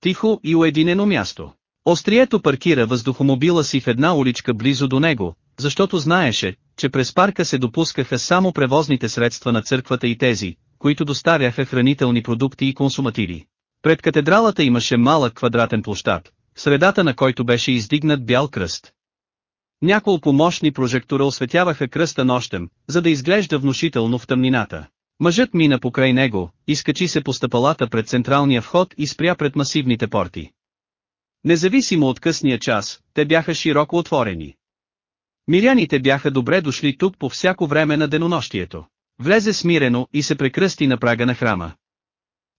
Тихо и уединено място. Острието паркира въздухомобила си в една уличка близо до него, защото знаеше, че през парка се допускаха само превозните средства на църквата и тези, които доставяха хранителни продукти и консумативи. Пред катедралата имаше малък квадратен площад, средата на който беше издигнат бял кръст. Няколко мощни прожектора осветяваха кръста нощем, за да изглежда внушително в тъмнината. Мъжът мина покрай него, изкачи се по стъпалата пред централния вход и спря пред масивните порти. Независимо от късния час, те бяха широко отворени. Миряните бяха добре дошли тук по всяко време на денонощието. Влезе смирено и се прекръсти на прага на храма.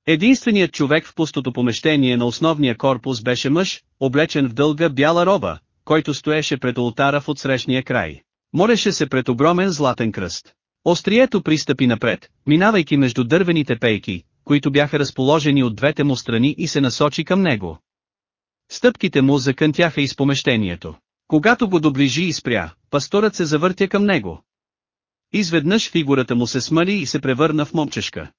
Единственият човек в пустото помещение на основния корпус беше мъж, облечен в дълга бяла роба, който стоеше пред ултара в отсрещния край. Молеше се пред огромен златен кръст. Острието пристъпи напред, минавайки между дървените пейки, които бяха разположени от двете му страни и се насочи към него. Стъпките му закънтяха из помещението. Когато го доближи и спря, пасторът се завъртя към него. Изведнъж фигурата му се смали и се превърна в момчешка.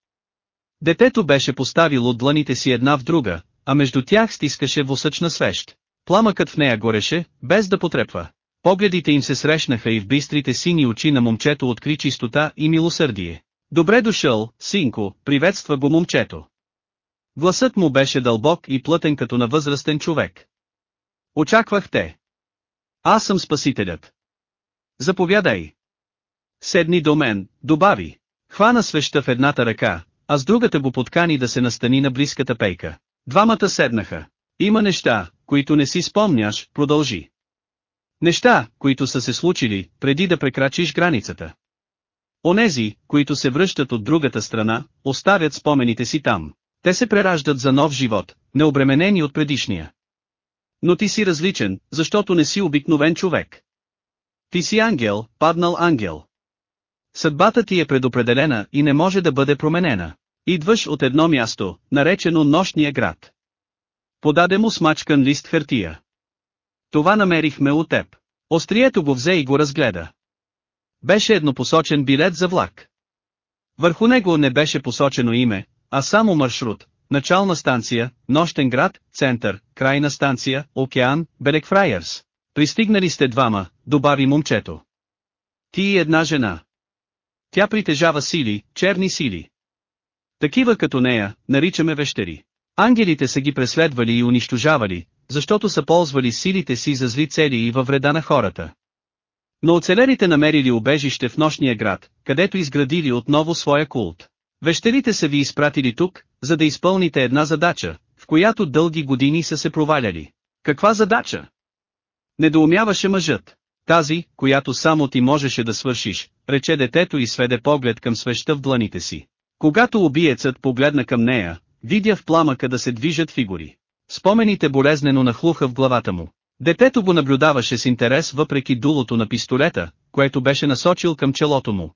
Детето беше поставило дланите си една в друга, а между тях стискаше восъчна свещ. Пламъкът в нея гореше, без да потрепва. Погледите им се срещнаха и в бистрите сини очи на момчето откри чистота и милосърдие. Добре дошъл, синко, приветства го момчето. Гласът му беше дълбок и плътен като на възрастен човек. Очаквах те. Аз съм спасителят. Заповядай. Седни до мен, добави. Хвана свеща в едната ръка, а с другата го подкани да се настани на близката пейка. Двамата седнаха. Има неща, които не си спомняш, продължи. Неща, които са се случили, преди да прекрачиш границата. Онези, които се връщат от другата страна, оставят спомените си там. Те се прераждат за нов живот, необременени от предишния. Но ти си различен, защото не си обикновен човек. Ти си ангел, паднал ангел. Съдбата ти е предопределена и не може да бъде променена. Идваш от едно място, наречено Нощния град. Подаде му смачкан лист хартия. Това намерихме от теб. Острието го взе и го разгледа. Беше еднопосочен билет за влак. Върху него не беше посочено име, а само маршрут, начална станция, нощен град, център, крайна станция, океан, Белекфрайерс. Пристигнали сте двама, добави момчето. Ти и една жена. Тя притежава сили, черни сили. Такива като нея, наричаме вещери. Ангелите са ги преследвали и унищожавали, защото са ползвали силите си за зли цели и във вреда на хората. Но оцелерите намерили убежище в нощния град, където изградили отново своя култ. Вещерите са ви изпратили тук, за да изпълните една задача, в която дълги години са се проваляли. Каква задача? Недоумяваше мъжът. Тази, която само ти можеше да свършиш, рече детето и сведе поглед към свеща в дланите си. Когато убиецът погледна към нея, видя в пламъка да се движат фигури. Спомените болезнено нахлуха в главата му. Детето го наблюдаваше с интерес въпреки дулото на пистолета, което беше насочил към челото му.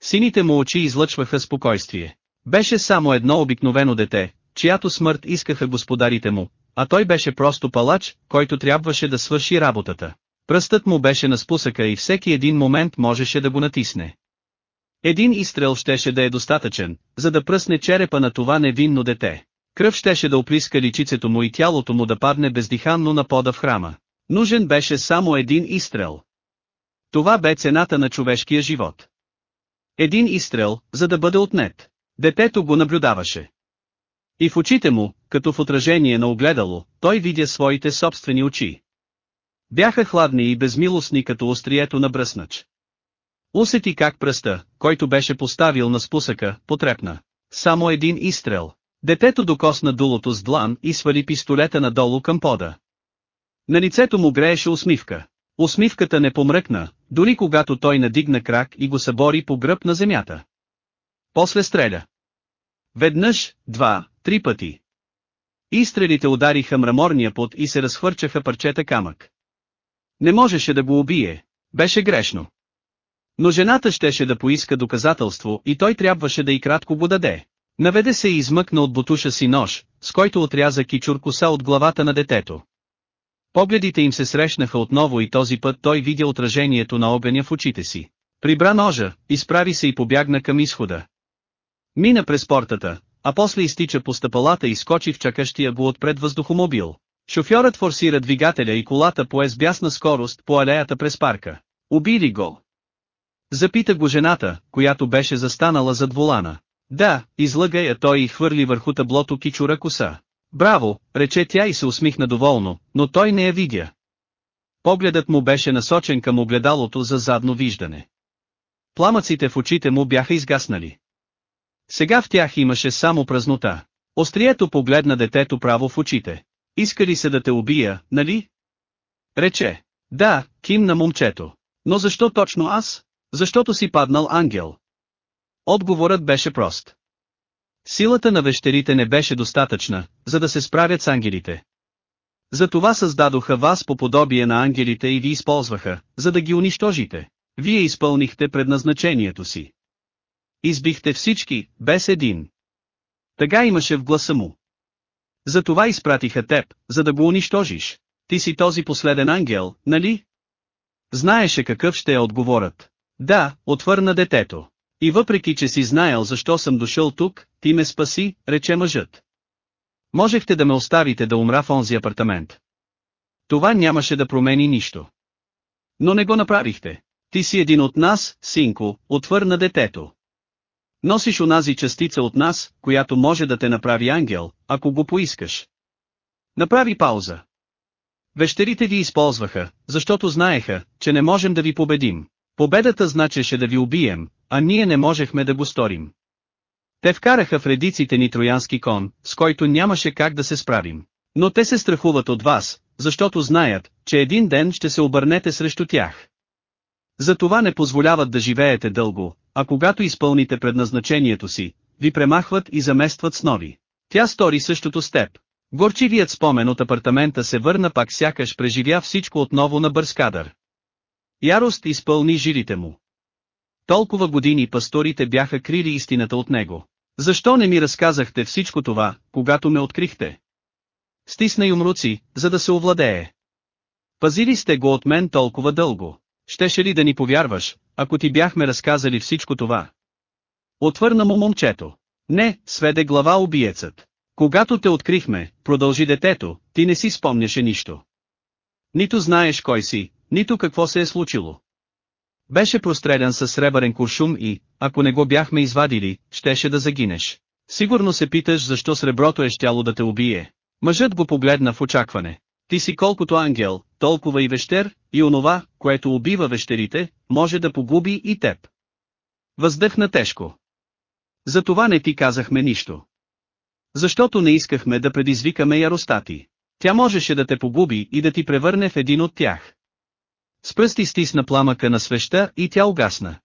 Сините му очи излъчваха спокойствие. Беше само едно обикновено дете, чиято смърт искаха господарите му, а той беше просто палач, който трябваше да свърши работата. Пръстът му беше на спусъка и всеки един момент можеше да го натисне. Един изстрел щеше да е достатъчен, за да пръсне черепа на това невинно дете. Кръв щеше да оплиска личицето му и тялото му да падне бездиханно на пода в храма. Нужен беше само един изстрел. Това бе цената на човешкия живот. Един изстрел, за да бъде отнет. Детето го наблюдаваше. И в очите му, като в отражение на огледало, той видя своите собствени очи. Бяха хладни и безмилостни като острието на бръснач. Усети как пръста, който беше поставил на спусъка, потрепна. Само един изстрел. Детето докосна дулото с длан и свали пистолета надолу към пода. На лицето му грееше усмивка. Усмивката не помръкна, дори когато той надигна крак и го събори по гръб на земята. После стреля. Веднъж, два, три пъти. Изстрелите удариха мраморния пот и се разхвърчаха парчета камък. Не можеше да го убие. Беше грешно. Но жената щеше да поиска доказателство и той трябваше да и кратко го даде. Наведе се и измъкна от бутуша си нож, с който отряза кичур коса от главата на детето. Погледите им се срещнаха отново и този път той видя отражението на огъня в очите си. Прибра ножа, изправи се и побягна към изхода. Мина през портата, а после изтича по стъпалата и скочи в чакащия го отпред въздухомобил. Шофьорът форсира двигателя и колата пое с бясна скорост по алеята през парка. Убили го. Запита го жената, която беше застанала зад волана. Да, излъга я той и хвърли върху таблото кичура коса. Браво, рече тя и се усмихна доволно, но той не я видя. Погледът му беше насочен към огледалото за задно виждане. Пламъците в очите му бяха изгаснали. Сега в тях имаше само празнота. Острието погледна детето право в очите. Иска ли се да те убия, нали? Рече. Да, кимна момчето. Но защо точно аз? Защото си паднал ангел. Отговорът беше прост. Силата на вещерите не беше достатъчна, за да се справят с ангелите. Затова създадоха вас по подобие на ангелите и ви използваха, за да ги унищожите. Вие изпълнихте предназначението си. Избихте всички, без един. Тъга имаше в гласа му. Затова изпратиха теб, за да го унищожиш. Ти си този последен ангел, нали? Знаеше какъв ще е отговорът. Да, отвърна детето. И въпреки че си знаел защо съм дошъл тук, ти ме спаси, рече мъжът. Можехте да ме оставите да умра в онзи апартамент. Това нямаше да промени нищо. Но не го направихте. Ти си един от нас, синко, отвърна детето. Носиш онази частица от нас, която може да те направи ангел, ако го поискаш. Направи пауза. Вещерите ви използваха, защото знаеха, че не можем да ви победим. Победата значеше да ви убием, а ние не можехме да го сторим. Те вкараха в редиците ни троянски кон, с който нямаше как да се справим. Но те се страхуват от вас, защото знаят, че един ден ще се обърнете срещу тях. Затова не позволяват да живеете дълго, а когато изпълните предназначението си, ви премахват и заместват с нови. Тя стори същото с теб. Горчивият спомен от апартамента се върна пак сякаш преживя всичко отново на бърз кадър. Ярост изпълни жилите му. Толкова години пасторите бяха крили истината от него. Защо не ми разказахте всичко това, когато ме открихте? Стисна юмруци, за да се овладее. Пазили сте го от мен толкова дълго. Щеше ли да ни повярваш, ако ти бяхме разказали всичко това? Отвърна му момчето. Не, сведе глава убиецът. Когато те открихме, продължи детето, ти не си спомняше нищо. Нито знаеш кой си, нито какво се е случило. Беше прострелян със сребърен куршум и, ако не го бяхме извадили, щеше да загинеш. Сигурно се питаш защо среброто е щяло да те убие. Мъжът го погледна в очакване. Ти си колкото ангел, толкова и вещер, и онова, което убива вещерите, може да погуби и теб. Въздъхна тежко. За това не ти казахме нищо. Защото не искахме да предизвикаме яростати. Тя можеше да те погуби и да ти превърне в един от тях. С пръсти стисна пламъка на свеща и тя угасна.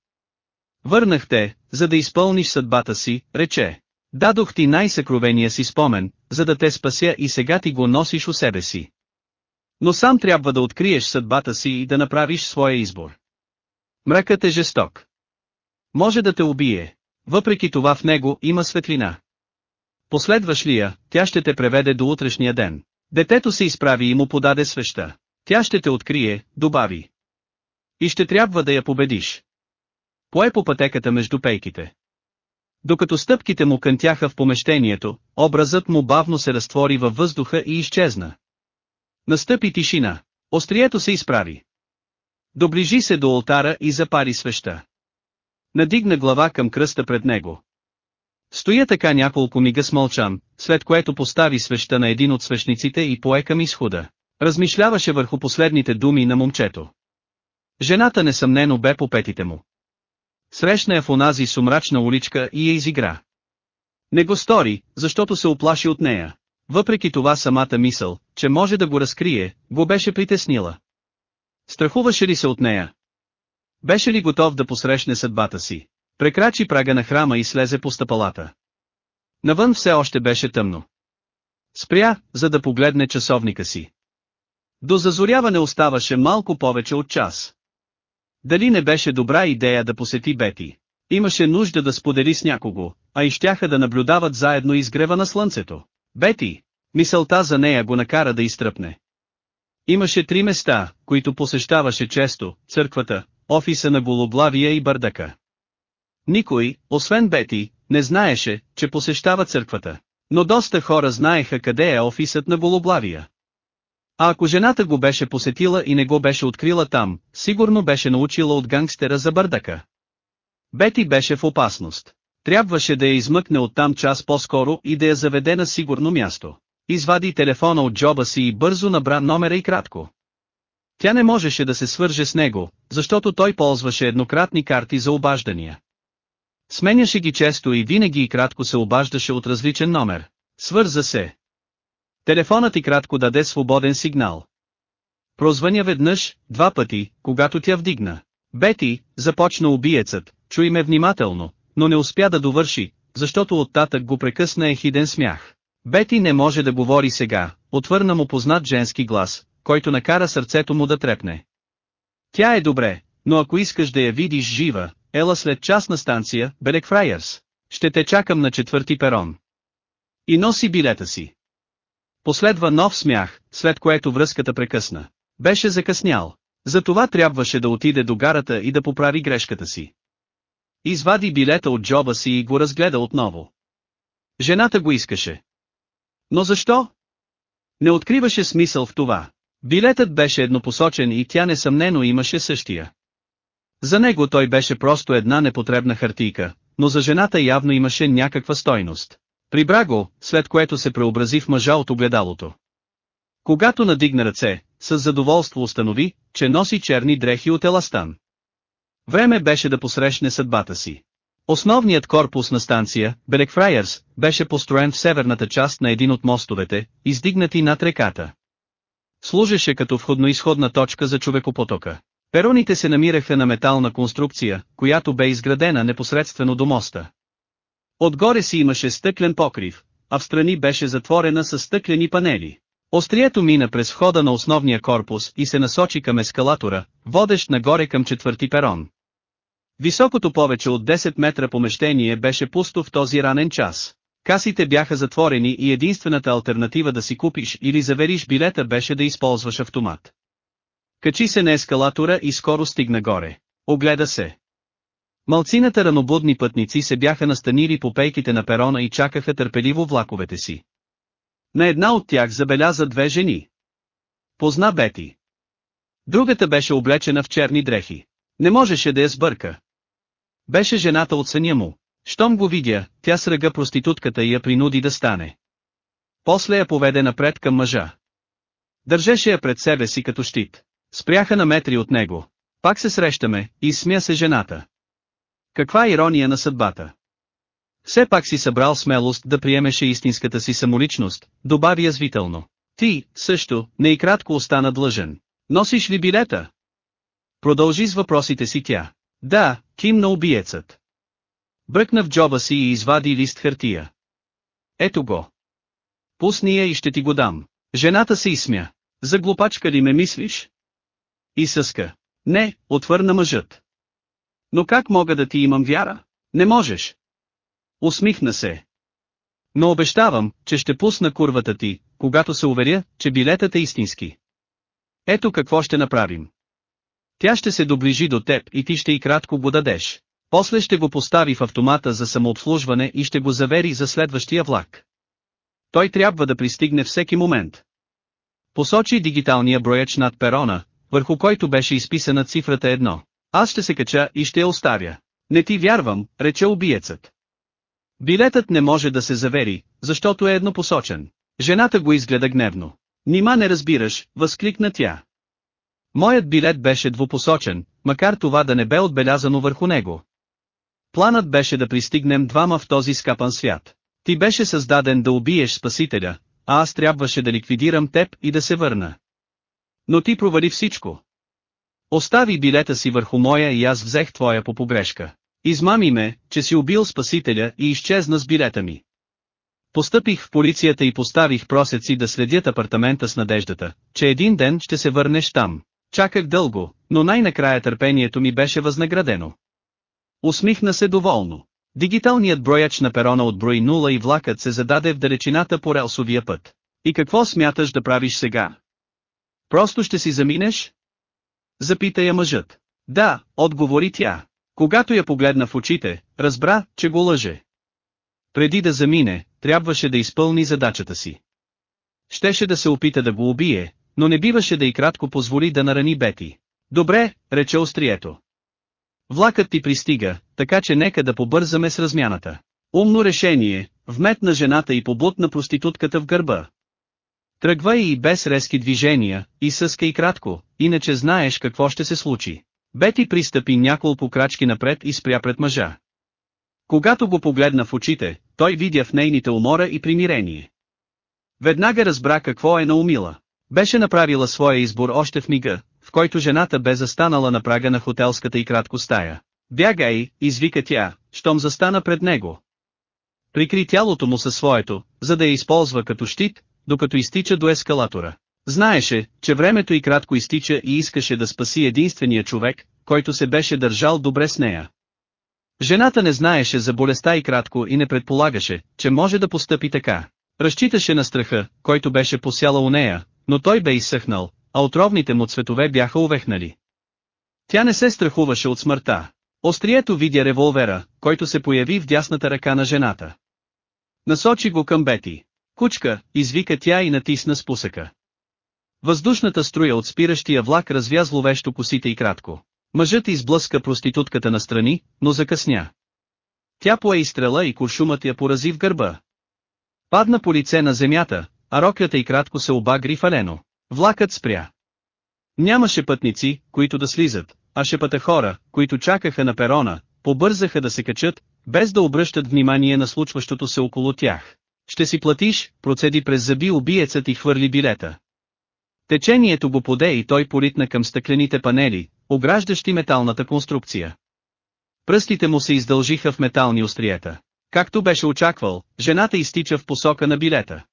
Върнах те, за да изпълниш съдбата си, рече. Дадох ти най-съкровения си спомен, за да те спася и сега ти го носиш у себе си. Но сам трябва да откриеш съдбата си и да направиш своя избор. Мракът е жесток. Може да те убие. Въпреки това в него има светлина. Последваш ли я, тя ще те преведе до утрешния ден. Детето се изправи и му подаде свеща. Тя ще те открие, добави. И ще трябва да я победиш. Пое по пътеката между пейките. Докато стъпките му кънтяха в помещението, образът му бавно се разтвори във въздуха и изчезна. Настъпи тишина. Острието се изправи. Доближи се до алтара и запари свеща. Надигна глава към кръста пред него. Стоя така няколко мига смълчан, след което постави свеща на един от свещниците и пое към изхода. Размишляваше върху последните думи на момчето. Жената несъмнено бе по петите му. Срещна я в онази сумрачна уличка и я изигра. Не го стори, защото се оплаши от нея. Въпреки това самата мисъл, че може да го разкрие, го беше притеснила. Страхуваше ли се от нея? Беше ли готов да посрещне съдбата си? Прекрачи прага на храма и слезе по стъпалата. Навън все още беше тъмно. Спря, за да погледне часовника си. До зазоряване оставаше малко повече от час. Дали не беше добра идея да посети Бети? Имаше нужда да сподели с някого, а и щяха да наблюдават заедно изгрева на слънцето. Бети! Мисълта за нея го накара да изтръпне. Имаше три места, които посещаваше често, църквата, офиса на Голоблавия и Бърдака. Никой, освен Бети, не знаеше, че посещава църквата. Но доста хора знаеха къде е офисът на Голоблавия. А ако жената го беше посетила и не го беше открила там, сигурно беше научила от гангстера за бърдака. Бети беше в опасност. Трябваше да я измъкне оттам час по-скоро и да я заведе на сигурно място. Извади телефона от джоба си и бързо набра номера и кратко. Тя не можеше да се свърже с него, защото той ползваше еднократни карти за обаждания. Сменяше ги често и винаги и кратко се обаждаше от различен номер. Свърза се. Телефонът и кратко даде свободен сигнал. Прозвъня веднъж, два пъти, когато тя вдигна. Бети, започна убиецът, чуй ме внимателно, но не успя да довърши, защото оттатък го прекъсна ехиден смях. Бети не може да говори сега, отвърна му познат женски глас, който накара сърцето му да трепне. Тя е добре, но ако искаш да я видиш жива, ела след час на станция, Белекфрайерс. Ще те чакам на четвърти перон. И носи билета си. Последва нов смях, след което връзката прекъсна. Беше закъснял. Затова трябваше да отиде до гарата и да поправи грешката си. Извади билета от джоба си и го разгледа отново. Жената го искаше. Но защо? Не откриваше смисъл в това. Билетът беше еднопосочен и тя несъмнено имаше същия. За него той беше просто една непотребна хартийка, но за жената явно имаше някаква стойност. Прибра го, след което се преобрази в мъжа от огледалото. Когато надигна ръце, с задоволство установи, че носи черни дрехи от еластан. Време беше да посрещне съдбата си. Основният корпус на станция, Белекфрайерс, беше построен в северната част на един от мостовете, издигнати над реката. Служеше като входно-изходна точка за човекопотока. Пероните се намираха на метална конструкция, която бе изградена непосредствено до моста. Отгоре си имаше стъклен покрив, а в страни беше затворена с стъклени панели. Острието мина през входа на основния корпус и се насочи към ескалатора, водещ нагоре към четвърти перон. Високото повече от 10 метра помещение беше пусто в този ранен час. Касите бяха затворени и единствената альтернатива да си купиш или завериш билета беше да използваш автомат. Качи се на ескалатора и скоро стигна горе. Огледа се. Малцината ранобудни пътници се бяха настанили по пейките на перона и чакаха търпеливо влаковете си. На една от тях забеляза две жени. Позна Бети. Другата беше облечена в черни дрехи. Не можеше да я сбърка. Беше жената от съня му. Щом го видя, тя сръга проститутката и я принуди да стане. После я поведе напред към мъжа. Държеше я пред себе си като щит. Спряха на метри от него. Пак се срещаме, и смя се жената. Каква ирония на съдбата. Все пак си събрал смелост да приемеше истинската си самоличност, добави язвително. Ти, също, не и кратко остана длъжен. Носиш ли билета? Продължи с въпросите си тя. Да, кимна убиецът. Бръкна в джоба си и извади лист хартия. Ето го. Пусни я и ще ти го дам. Жената се изсмя. За глупачка ли ме мислиш? И съска. Не, отвърна мъжът. Но как мога да ти имам вяра? Не можеш. Усмихна се. Но обещавам, че ще пусна курвата ти, когато се уверя, че билетът е истински. Ето какво ще направим. Тя ще се доближи до теб и ти ще и кратко го дадеш. После ще го постави в автомата за самообслужване и ще го завери за следващия влак. Той трябва да пристигне всеки момент. Посочи дигиталния брояч над перона, върху който беше изписана цифрата едно. Аз ще се кача и ще оставя. Не ти вярвам, рече убиецът. Билетът не може да се завери, защото е еднопосочен. Жената го изгледа гневно. Нима не разбираш, възкликна тя. Моят билет беше двупосочен, макар това да не бе отбелязано върху него. Планът беше да пристигнем двама в този скапан свят. Ти беше създаден да убиеш Спасителя, а аз трябваше да ликвидирам теб и да се върна. Но ти провали всичко. Остави билета си върху моя и аз взех твоя по погрешка. Измами ме, че си убил Спасителя и изчезна с билета ми. Постъпих в полицията и поставих просеци да следят апартамента с надеждата, че един ден ще се върнеш там. Чаках дълго, но най-накрая търпението ми беше възнаградено. Усмихна се доволно. Дигиталният брояч на перона отброи нула и влакът се зададе в далечината по релсовия път. И какво смяташ да правиш сега? Просто ще си заминеш? Запита я мъжът. Да, отговори тя. Когато я погледна в очите, разбра, че го лъже. Преди да замине, трябваше да изпълни задачата си. Щеше да се опита да го убие, но не биваше да и кратко позволи да нарани Бети. Добре, рече острието. Влакът ти пристига, така че нека да побързаме с размяната. Умно решение, вметна жената и побутна проститутката в гърба. Тръгвай и без резки движения, и съска и кратко, иначе знаеш какво ще се случи. Бети пристъпи няколко крачки напред и спря пред мъжа. Когато го погледна в очите, той видя в нейните умора и примирение. Веднага разбра какво е наумила. Беше направила своя избор още в мига, в който жената бе застанала на прага на хотелската и кратко стая. Бягай, извика тя, щом застана пред него. Прикри тялото му със своето, за да я използва като щит, докато изтича до ескалатора. Знаеше, че времето и кратко изтича и искаше да спаси единствения човек, който се беше държал добре с нея. Жената не знаеше за болестта и кратко и не предполагаше, че може да постъпи така. Разчиташе на страха, който беше посяла у нея, но той бе изсъхнал, а отровните му цветове бяха увехнали. Тя не се страхуваше от смъртта. Острието видя револвера, който се появи в дясната ръка на жената. Насочи го към Бети. Кучка, извика тя и натисна спусъка. Въздушната струя от спиращия влак развя зловещо косите и кратко. Мъжът изблъска проститутката настрани, но закъсня. Тя пое изстрела и куршумът я порази в гърба. Падна по лице на земята, а роклята и кратко се обагри фалено. Влакът спря. Нямаше пътници, които да слизат, а шепата хора, които чакаха на перона, побързаха да се качат, без да обръщат внимание на случващото се около тях. Ще си платиш, процеди през зъби убиецът и хвърли билета. Течението го поде и той поритна към стъклените панели, ограждащи металната конструкция. Пръстите му се издължиха в метални остриета. Както беше очаквал, жената изтича в посока на билета.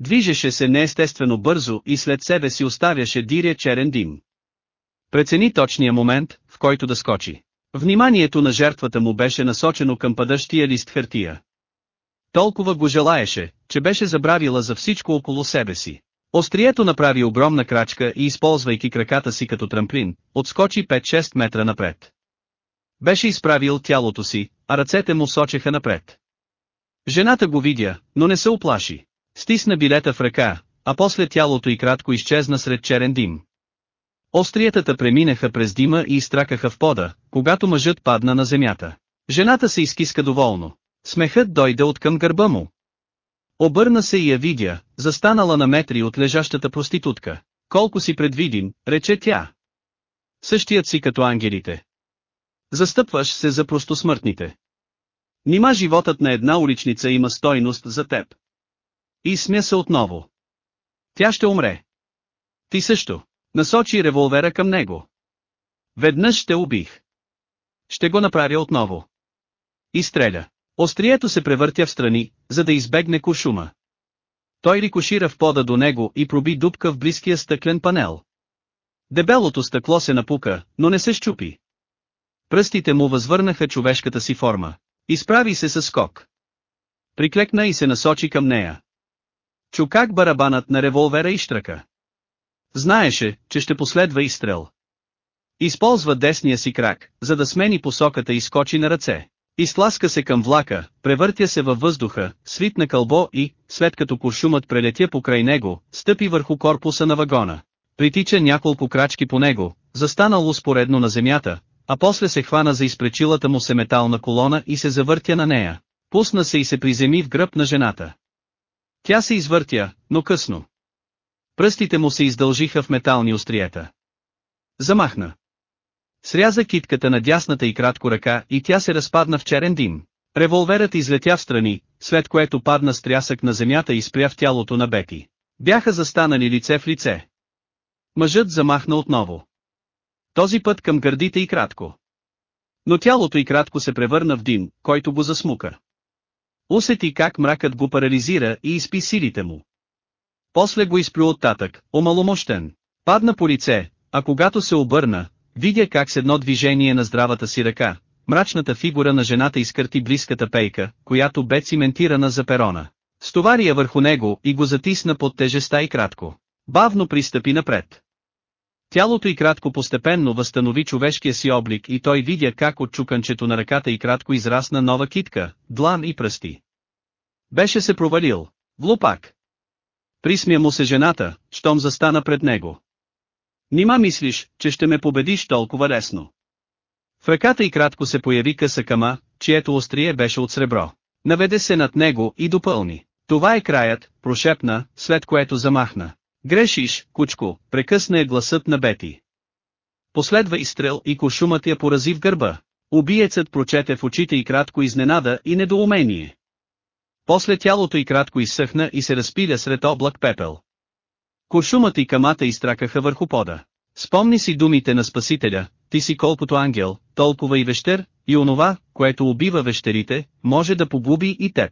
Движеше се неестествено бързо и след себе си оставяше диря черен дим. Прецени точния момент, в който да скочи. Вниманието на жертвата му беше насочено към падащия лист хартия. Толкова го желаеше, че беше забравила за всичко около себе си. Острието направи огромна крачка и използвайки краката си като трамплин, отскочи 5-6 метра напред. Беше изправил тялото си, а ръцете му сочеха напред. Жената го видя, но не се оплаши. Стисна билета в ръка, а после тялото и кратко изчезна сред черен дим. Остриетата преминаха през дима и изтракаха в пода, когато мъжът падна на земята. Жената се изкиска доволно. Смехът дойде от към гърба му. Обърна се и я видя, застанала на метри от лежащата проститутка. Колко си предвидим, рече тя. Същият си като ангелите. Застъпваш се за простосмъртните. Нима животът на една уличница има стойност за теб. И смя се отново. Тя ще умре. Ти също. Насочи револвера към него. Веднъж ще убих. Ще го направя отново. И стреля. Острието се превъртя в страни, за да избегне куршума. Той рикошира в пода до него и проби дупка в близкия стъклен панел. Дебелото стъкло се напука, но не се щупи. Пръстите му възвърнаха човешката си форма. Изправи се със скок. Приклекна и се насочи към нея. Чу как барабанът на револвера изтрака. Знаеше, че ще последва изстрел. Използва десния си крак, за да смени посоката и скочи на ръце. Изтласка се към влака, превъртя се във въздуха, свит на кълбо и, след като куршумът прелетя покрай него, стъпи върху корпуса на вагона. Притича няколко крачки по него, застанал успоредно на земята, а после се хвана за изпречилата му се метална колона и се завъртя на нея. Пусна се и се приземи в гръб на жената. Тя се извъртя, но късно. Пръстите му се издължиха в метални остриета. Замахна. Сряза китката на дясната и кратко ръка и тя се разпадна в черен дим. Револверът излетя в страни, след което падна с трясък на земята и спря в тялото на Бети. Бяха застанали лице в лице. Мъжът замахна отново. Този път към гърдите и кратко. Но тялото и кратко се превърна в дим, който го засмука. Усети как мракът го парализира и изпи силите му. После го изплю оттатък, омаломощен. Падна по лице, а когато се обърна, видя как с едно движение на здравата си ръка, мрачната фигура на жената изкърти близката пейка, която бе циментирана за перона. Стовари я върху него и го затисна под тежеста и кратко. Бавно пристъпи напред. Тялото и кратко постепенно възстанови човешкия си облик и той видя как от чуканчето на ръката и кратко израсна нова китка, длан и пръсти. Беше се провалил. Глупак. Присмя му се жената, щом застана пред него. Нима мислиш, че ще ме победиш толкова лесно. В ръката и кратко се появи къса кама, чието острие беше от сребро. Наведе се над него и допълни. Това е краят, прошепна, след което замахна. Грешиш, кучко, прекъсна е гласът на Бети. Последва изстрел и кошумът я порази в гърба. Убиецът прочете в очите и кратко изненада и недоумение. После тялото и кратко изсъхна и се разпиля сред облак пепел. Кошумът и камата изтракаха върху пода. Спомни си думите на Спасителя, ти си колкото ангел, толкова и вещер, и онова, което убива вещерите, може да погуби и теб.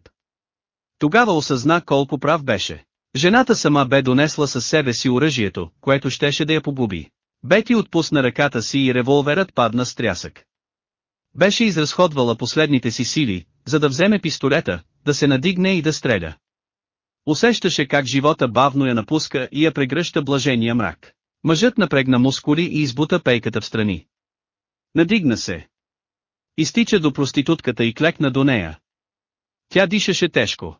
Тогава осъзна колко прав беше. Жената сама бе донесла със себе си оръжието, което щеше да я погуби. Бети отпусна ръката си и револверът падна с трясък. Беше изразходвала последните си сили, за да вземе пистолета, да се надигне и да стреля. Усещаше как живота бавно я напуска и я прегръща блажения мрак. Мъжът напрегна мускули и избута пейката в страни. Надигна се. Изтича до проститутката и клекна до нея. Тя дишаше тежко.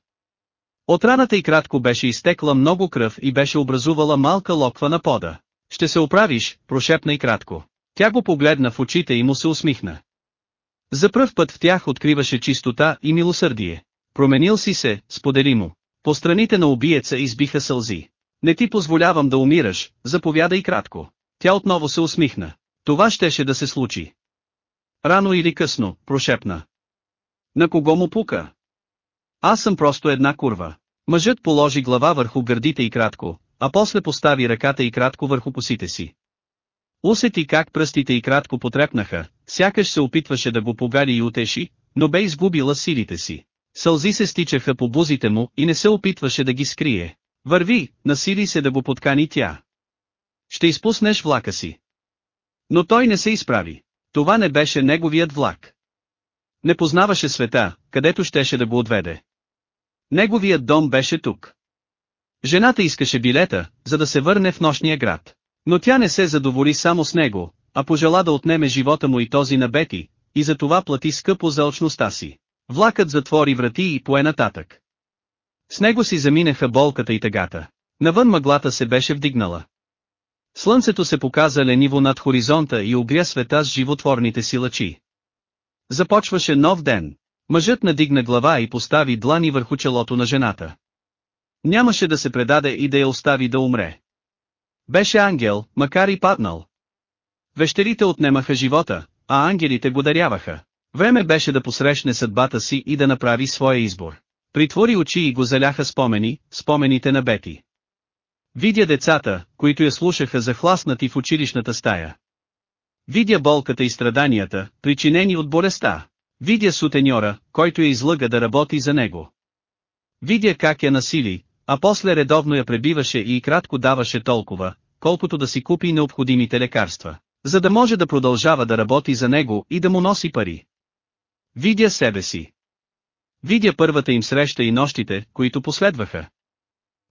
От раната и кратко беше изтекла много кръв и беше образувала малка локва на пода. Ще се оправиш, прошепна и кратко. Тя го погледна в очите и му се усмихна. За пръв път в тях откриваше чистота и милосърдие. Променил си се, сподели му. По страните на убиеца избиха сълзи. Не ти позволявам да умираш, заповяда и кратко. Тя отново се усмихна. Това щеше да се случи. Рано или късно, прошепна. На кого му пука? Аз съм просто една курва. Мъжът положи глава върху гърдите и кратко, а после постави ръката и кратко върху косите си. Усети как пръстите и кратко потрепнаха, сякаш се опитваше да го погари и утеши, но бе изгубила силите си. Сълзи се стичаха по бузите му и не се опитваше да ги скрие. Върви, насили се да го подкани тя. Ще изпуснеш влака си. Но той не се изправи. Това не беше неговият влак. Не познаваше света, където щеше да го отведе. Неговият дом беше тук. Жената искаше билета, за да се върне в нощния град. Но тя не се задоволи само с него, а пожела да отнеме живота му и този на Бети, и за това плати скъпо за очността си. Влакът затвори врати и пое нататък. С него си заминеха болката и тъгата. Навън мъглата се беше вдигнала. Слънцето се показа лениво над хоризонта и огря света с животворните си лъчи. Започваше нов ден. Мъжът надигна глава и постави длани върху челото на жената. Нямаше да се предаде и да я остави да умре. Беше ангел, макар и паднал. Вещерите отнемаха живота, а ангелите го даряваха. Време беше да посрещне съдбата си и да направи своя избор. Притвори очи и го заляха спомени, спомените на Бети. Видя децата, които я слушаха захласнати в училищната стая. Видя болката и страданията, причинени от болестта. Видя сутеньора, който я излъга да работи за него. Видя как я насили, а после редовно я пребиваше и кратко даваше толкова, колкото да си купи необходимите лекарства, за да може да продължава да работи за него и да му носи пари. Видя себе си. Видя първата им среща и нощите, които последваха.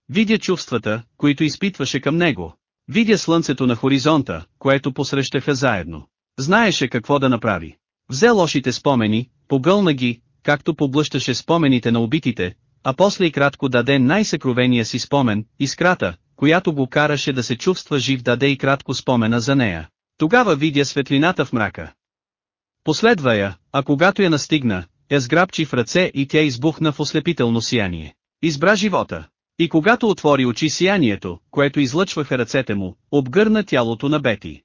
Видя чувствата, които изпитваше към него. Видя слънцето на хоризонта, което посрещаха заедно. Знаеше какво да направи. Взе лошите спомени, погълна ги, както поблъщаше спомените на убитите, а после и кратко даде най-съкровения си спомен, искрата, която го караше да се чувства жив даде и кратко спомена за нея. Тогава видя светлината в мрака. Последва я, а когато я настигна, я сграбчи в ръце и тя избухна в ослепително сияние. Избра живота. И когато отвори очи сиянието, което излъчваха ръцете му, обгърна тялото на Бети.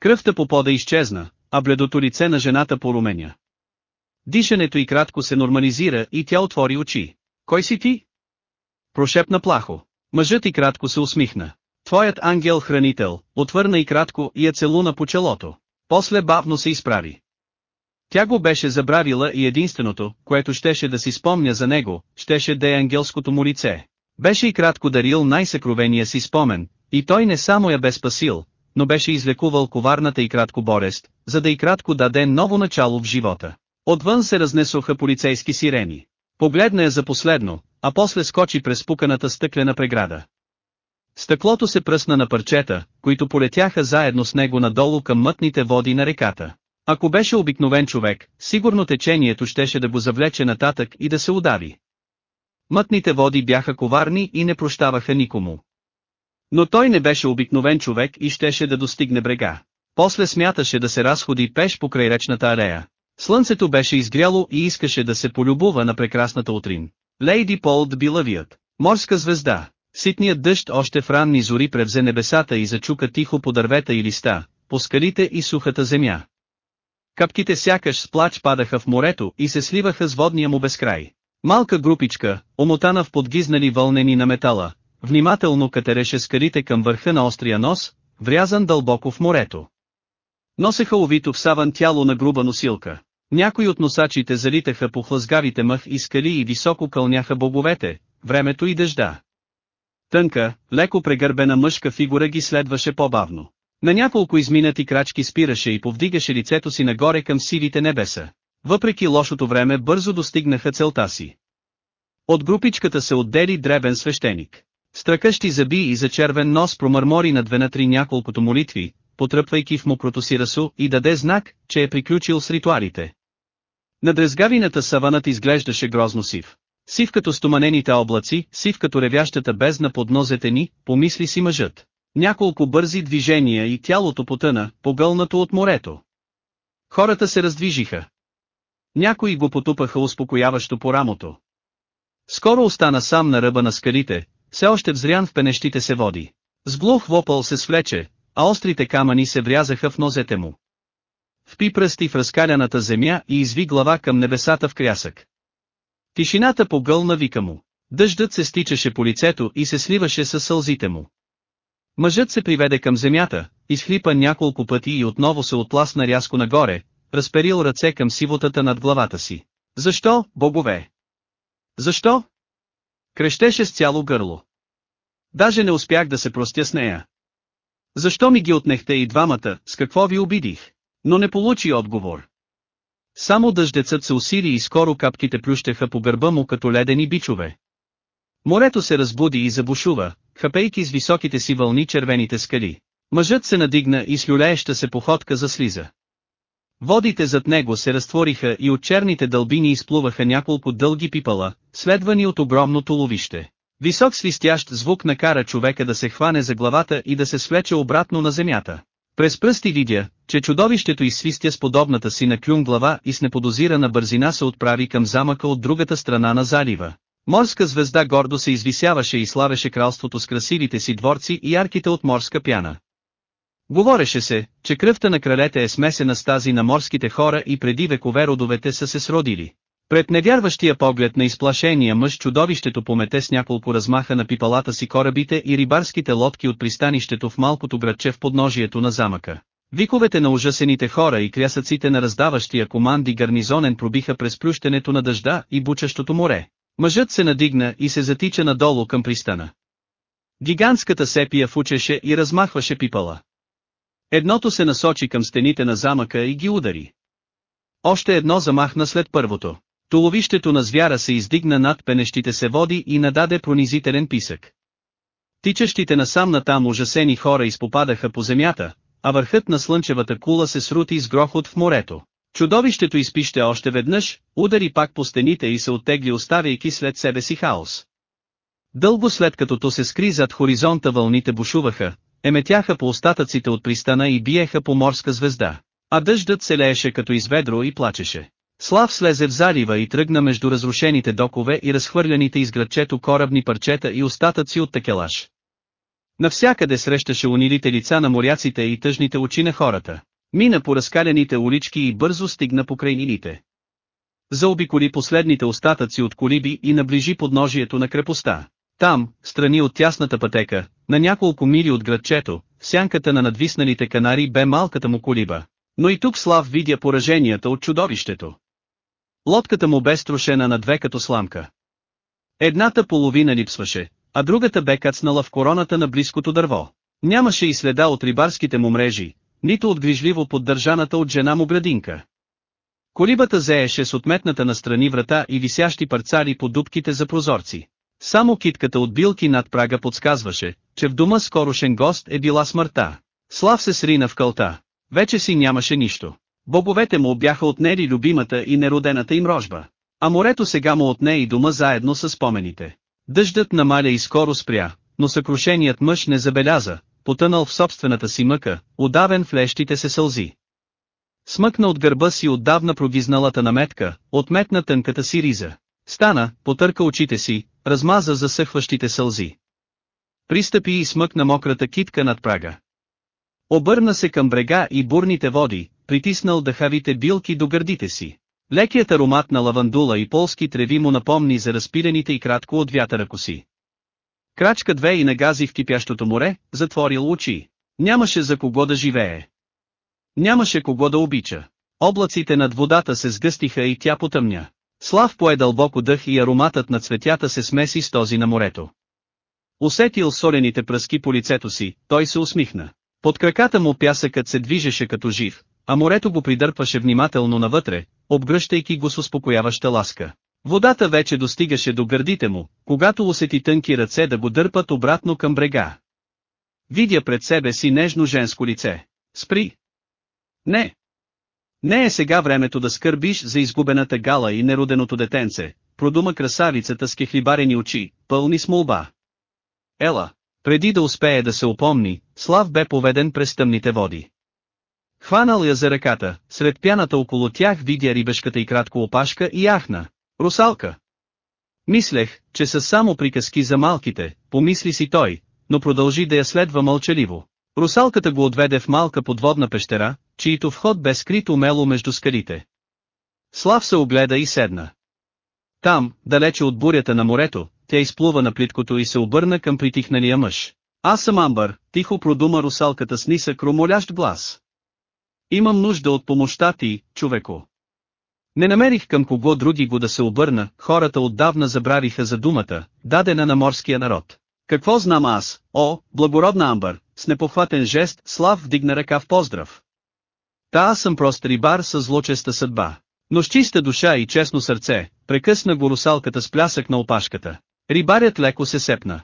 Кръвта по пода изчезна, а бледото лице на жената поруменя. Дишането и кратко се нормализира и тя отвори очи. Кой си ти? Прошепна плахо. Мъжът и кратко се усмихна. Твоят ангел-хранител, отвърна и кратко и я целуна по челото. После бавно се изправи. Тя го беше забравила и единственото, което щеше да си спомня за него, щеше да е ангелското му лице. Беше и кратко дарил най-съкровения си спомен, и той не само я бе спасил, но беше излекувал коварната и кратко борест, за да и кратко даде ново начало в живота. Отвън се разнесоха полицейски сирени. Погледна я за последно, а после скочи през пуканата стъклена преграда. Стъклото се пръсна на парчета, които полетяха заедно с него надолу към мътните води на реката. Ако беше обикновен човек, сигурно течението щеше да го завлече нататък и да се удари. Мътните води бяха коварни и не прощаваха никому. Но той не беше обикновен човек и щеше да достигне брега. После смяташе да се разходи пеш по крайречната арея. Слънцето беше изгряло и искаше да се полюбува на прекрасната утрин. Лейди Полд Билавият, морска звезда, ситният дъжд още в ранни зори превзе небесата и зачука тихо по дървета и листа, по скалите и сухата земя. Капките сякаш с плач падаха в морето и се сливаха с водния му безкрай. Малка групичка, омотана в подгизнали вълнени на метала, внимателно катереше скалите към върха на острия нос, врязан дълбоко в морето. Носеха овито в саван тяло на груба носилка. Някои от носачите залитаха по хлъзгавите мъх и скали и високо кълняха боговете, времето и дъжда. Тънка, леко прегърбена мъжка фигура ги следваше по-бавно. На няколко изминати крачки спираше и повдигаше лицето си нагоре към сивите небеса. Въпреки лошото време бързо достигнаха целта си. От групичката се отдели дребен свещеник. Стракъщи зъби и зачервен нос промърмори на две на три няколкото молитви, потръпвайки в мокрото си расо и даде знак, че е приключил с ритуалите. На дрезгавината саванът изглеждаше грозно сив. Сив като стоманените облаци, сив като ревящата бездна под нозете ни, помисли си мъжът. Няколко бързи движения и тялото потъна, погълнато от морето. Хората се раздвижиха. Някои го потупаха успокояващо по рамото. Скоро остана сам на ръба на скалите, все още взрян в пенещите се води. С глух вопъл се свлече, а острите камъни се врязаха в нозете му. Впи пръсти в разкаляната земя и изви глава към небесата в крясък. Тишината погълна вика му. Дъждът се стичаше по лицето и се сливаше с сълзите му. Мъжът се приведе към земята, изхлипа няколко пъти и отново се отласна рязко нагоре, разперил ръце към сивотата над главата си. Защо, богове? Защо? Крещеше с цяло гърло. Даже не успях да се простя с нея. Защо ми ги отнехте и двамата, с какво ви обидих? Но не получи отговор. Само дъждецът се усили и скоро капките плющеха по гърба му като ледени бичове. Морето се разбуди и забушува, хапейки с високите си вълни червените скали. Мъжът се надигна и с люлееща се походка за слиза. Водите зад него се разтвориха и от черните дълбини изплуваха няколко дълги пипала, следвани от огромното ловище. Висок свистящ звук накара човека да се хване за главата и да се свлече обратно на земята. През пръсти видя, че чудовището изсвистя с подобната си на клюн глава и с неподозирана бързина се отправи към замъка от другата страна на залива. Морска звезда гордо се извисяваше и славеше кралството с красивите си дворци и ярките от морска пяна. Говореше се, че кръвта на кралете е смесена с тази на морските хора и преди векове родовете са се сродили. Пред невярващия поглед на изплашения мъж чудовището помете с няколко размаха на пипалата си корабите и рибарските лодки от пристанището в малкото градче в подножието на замъка. Виковете на ужасените хора и крясъците на раздаващия команди гарнизонен пробиха през плющенето на дъжда и бучащото море. Мъжът се надигна и се затича надолу към пристана. Гигантската сепия фучеше и размахваше пипала. Едното се насочи към стените на замъка и ги удари. Още едно замахна след първото. Туловището на звяра се издигна над пенещите се води и нададе пронизителен писък. Тичащите насам натам ужасени хора изпопадаха по земята, а върхът на слънчевата кула се срути с грохот в морето. Чудовището изпище още веднъж, удари пак по стените и се оттегли оставяйки след себе си хаос. Дълго след като то се скри зад хоризонта вълните бушуваха, еметяха по остатъците от пристана и биеха по морска звезда. А дъждът се лееше като изведро и плачеше. Слав слезе в залива и тръгна между разрушените докове и разхвърляните из градчето корабни парчета и остатъци от такелаж. Навсякъде срещаше унилите лица на моряците и тъжните очи на хората. Мина по разкаляните улички и бързо стигна по крайнините. Заобиколи последните остатъци от колиби и наближи подножието на крепостта. Там, страни от тясната пътека, на няколко мили от градчето, в сянката на надвисналите канари бе малката му колиба. Но и тук Слав видя пораженията от чудовището. Лодката му бе струшена на две като сламка. Едната половина липсваше, а другата бе кацнала в короната на близкото дърво. Нямаше и следа от рибарските му мрежи, нито от грижливо поддържаната от жена му градинка. Колибата зееше с отметната на страни врата и висящи парцари по дубките за прозорци. Само китката от билки над прага подсказваше, че в дома скорошен гост е била смъртта. Слав се срина в кълта. Вече си нямаше нищо. Боговете му бяха отнели любимата и неродената им рожба. А морето сега му отне и дома заедно с спомените. Дъждът намаля и скоро спря, но съкрушеният мъж не забеляза, потънал в собствената си мъка, удавен в лещите се сълзи. Смъкна от гърба си отдавна прогизналата наметка, отметна тънката си риза. Стана, потърка очите си, размаза засъхващите сълзи. Пристъпи и смъкна мократа китка над прага. Обърна се към брега и бурните води, притиснал дъхавите билки до гърдите си. Лекият аромат на лавандула и полски треви му напомни за разпилените и кратко от вятъра коси. Крачка две и нагази в кипящото море, затворил очи. Нямаше за кого да живее. Нямаше кого да обича. Облаците над водата се сгъстиха и тя потъмня. Слав пое дълбоко дъх и ароматът на цветята се смеси с този на морето. Усетил солените пръски по лицето си, той се усмихна. Под краката му пясъкът се движеше като жив, а морето го придърпваше внимателно навътре, обгръщайки го с успокояваща ласка. Водата вече достигаше до гърдите му, когато усети тънки ръце да го дърпат обратно към брега. Видя пред себе си нежно женско лице. Спри! Не! Не е сега времето да скърбиш за изгубената гала и нероденото детенце, продума красавицата с кехлибарени очи, пълни с молба. Ела, преди да успее да се опомни, Слав бе поведен през тъмните води. Хванал я за ръката, сред пяната около тях видя рибешката и кратко опашка и ахна. Русалка! Мислех, че са само приказки за малките, помисли си той, но продължи да я следва мълчаливо. Русалката го отведе в малка подводна пещера, чието вход бе скрит умело между скалите. Слав се огледа и седна. Там, далече от бурята на морето, тя изплува на плиткото и се обърна към притихналия мъж. Аз съм Амбър, тихо продума русалката с нисък ромолящ глас. Имам нужда от помощта ти, човеко. Не намерих към кого други го да се обърна, хората отдавна забравиха за думата, дадена на морския народ. Какво знам аз, о, благородна Амбър, с непохватен жест, Слав вдигна ръка в поздрав. Та аз съм прост рибар с злочеста съдба. Но с чиста душа и честно сърце, прекъсна го русалката с плясък на опашката. Рибарят леко се сепна.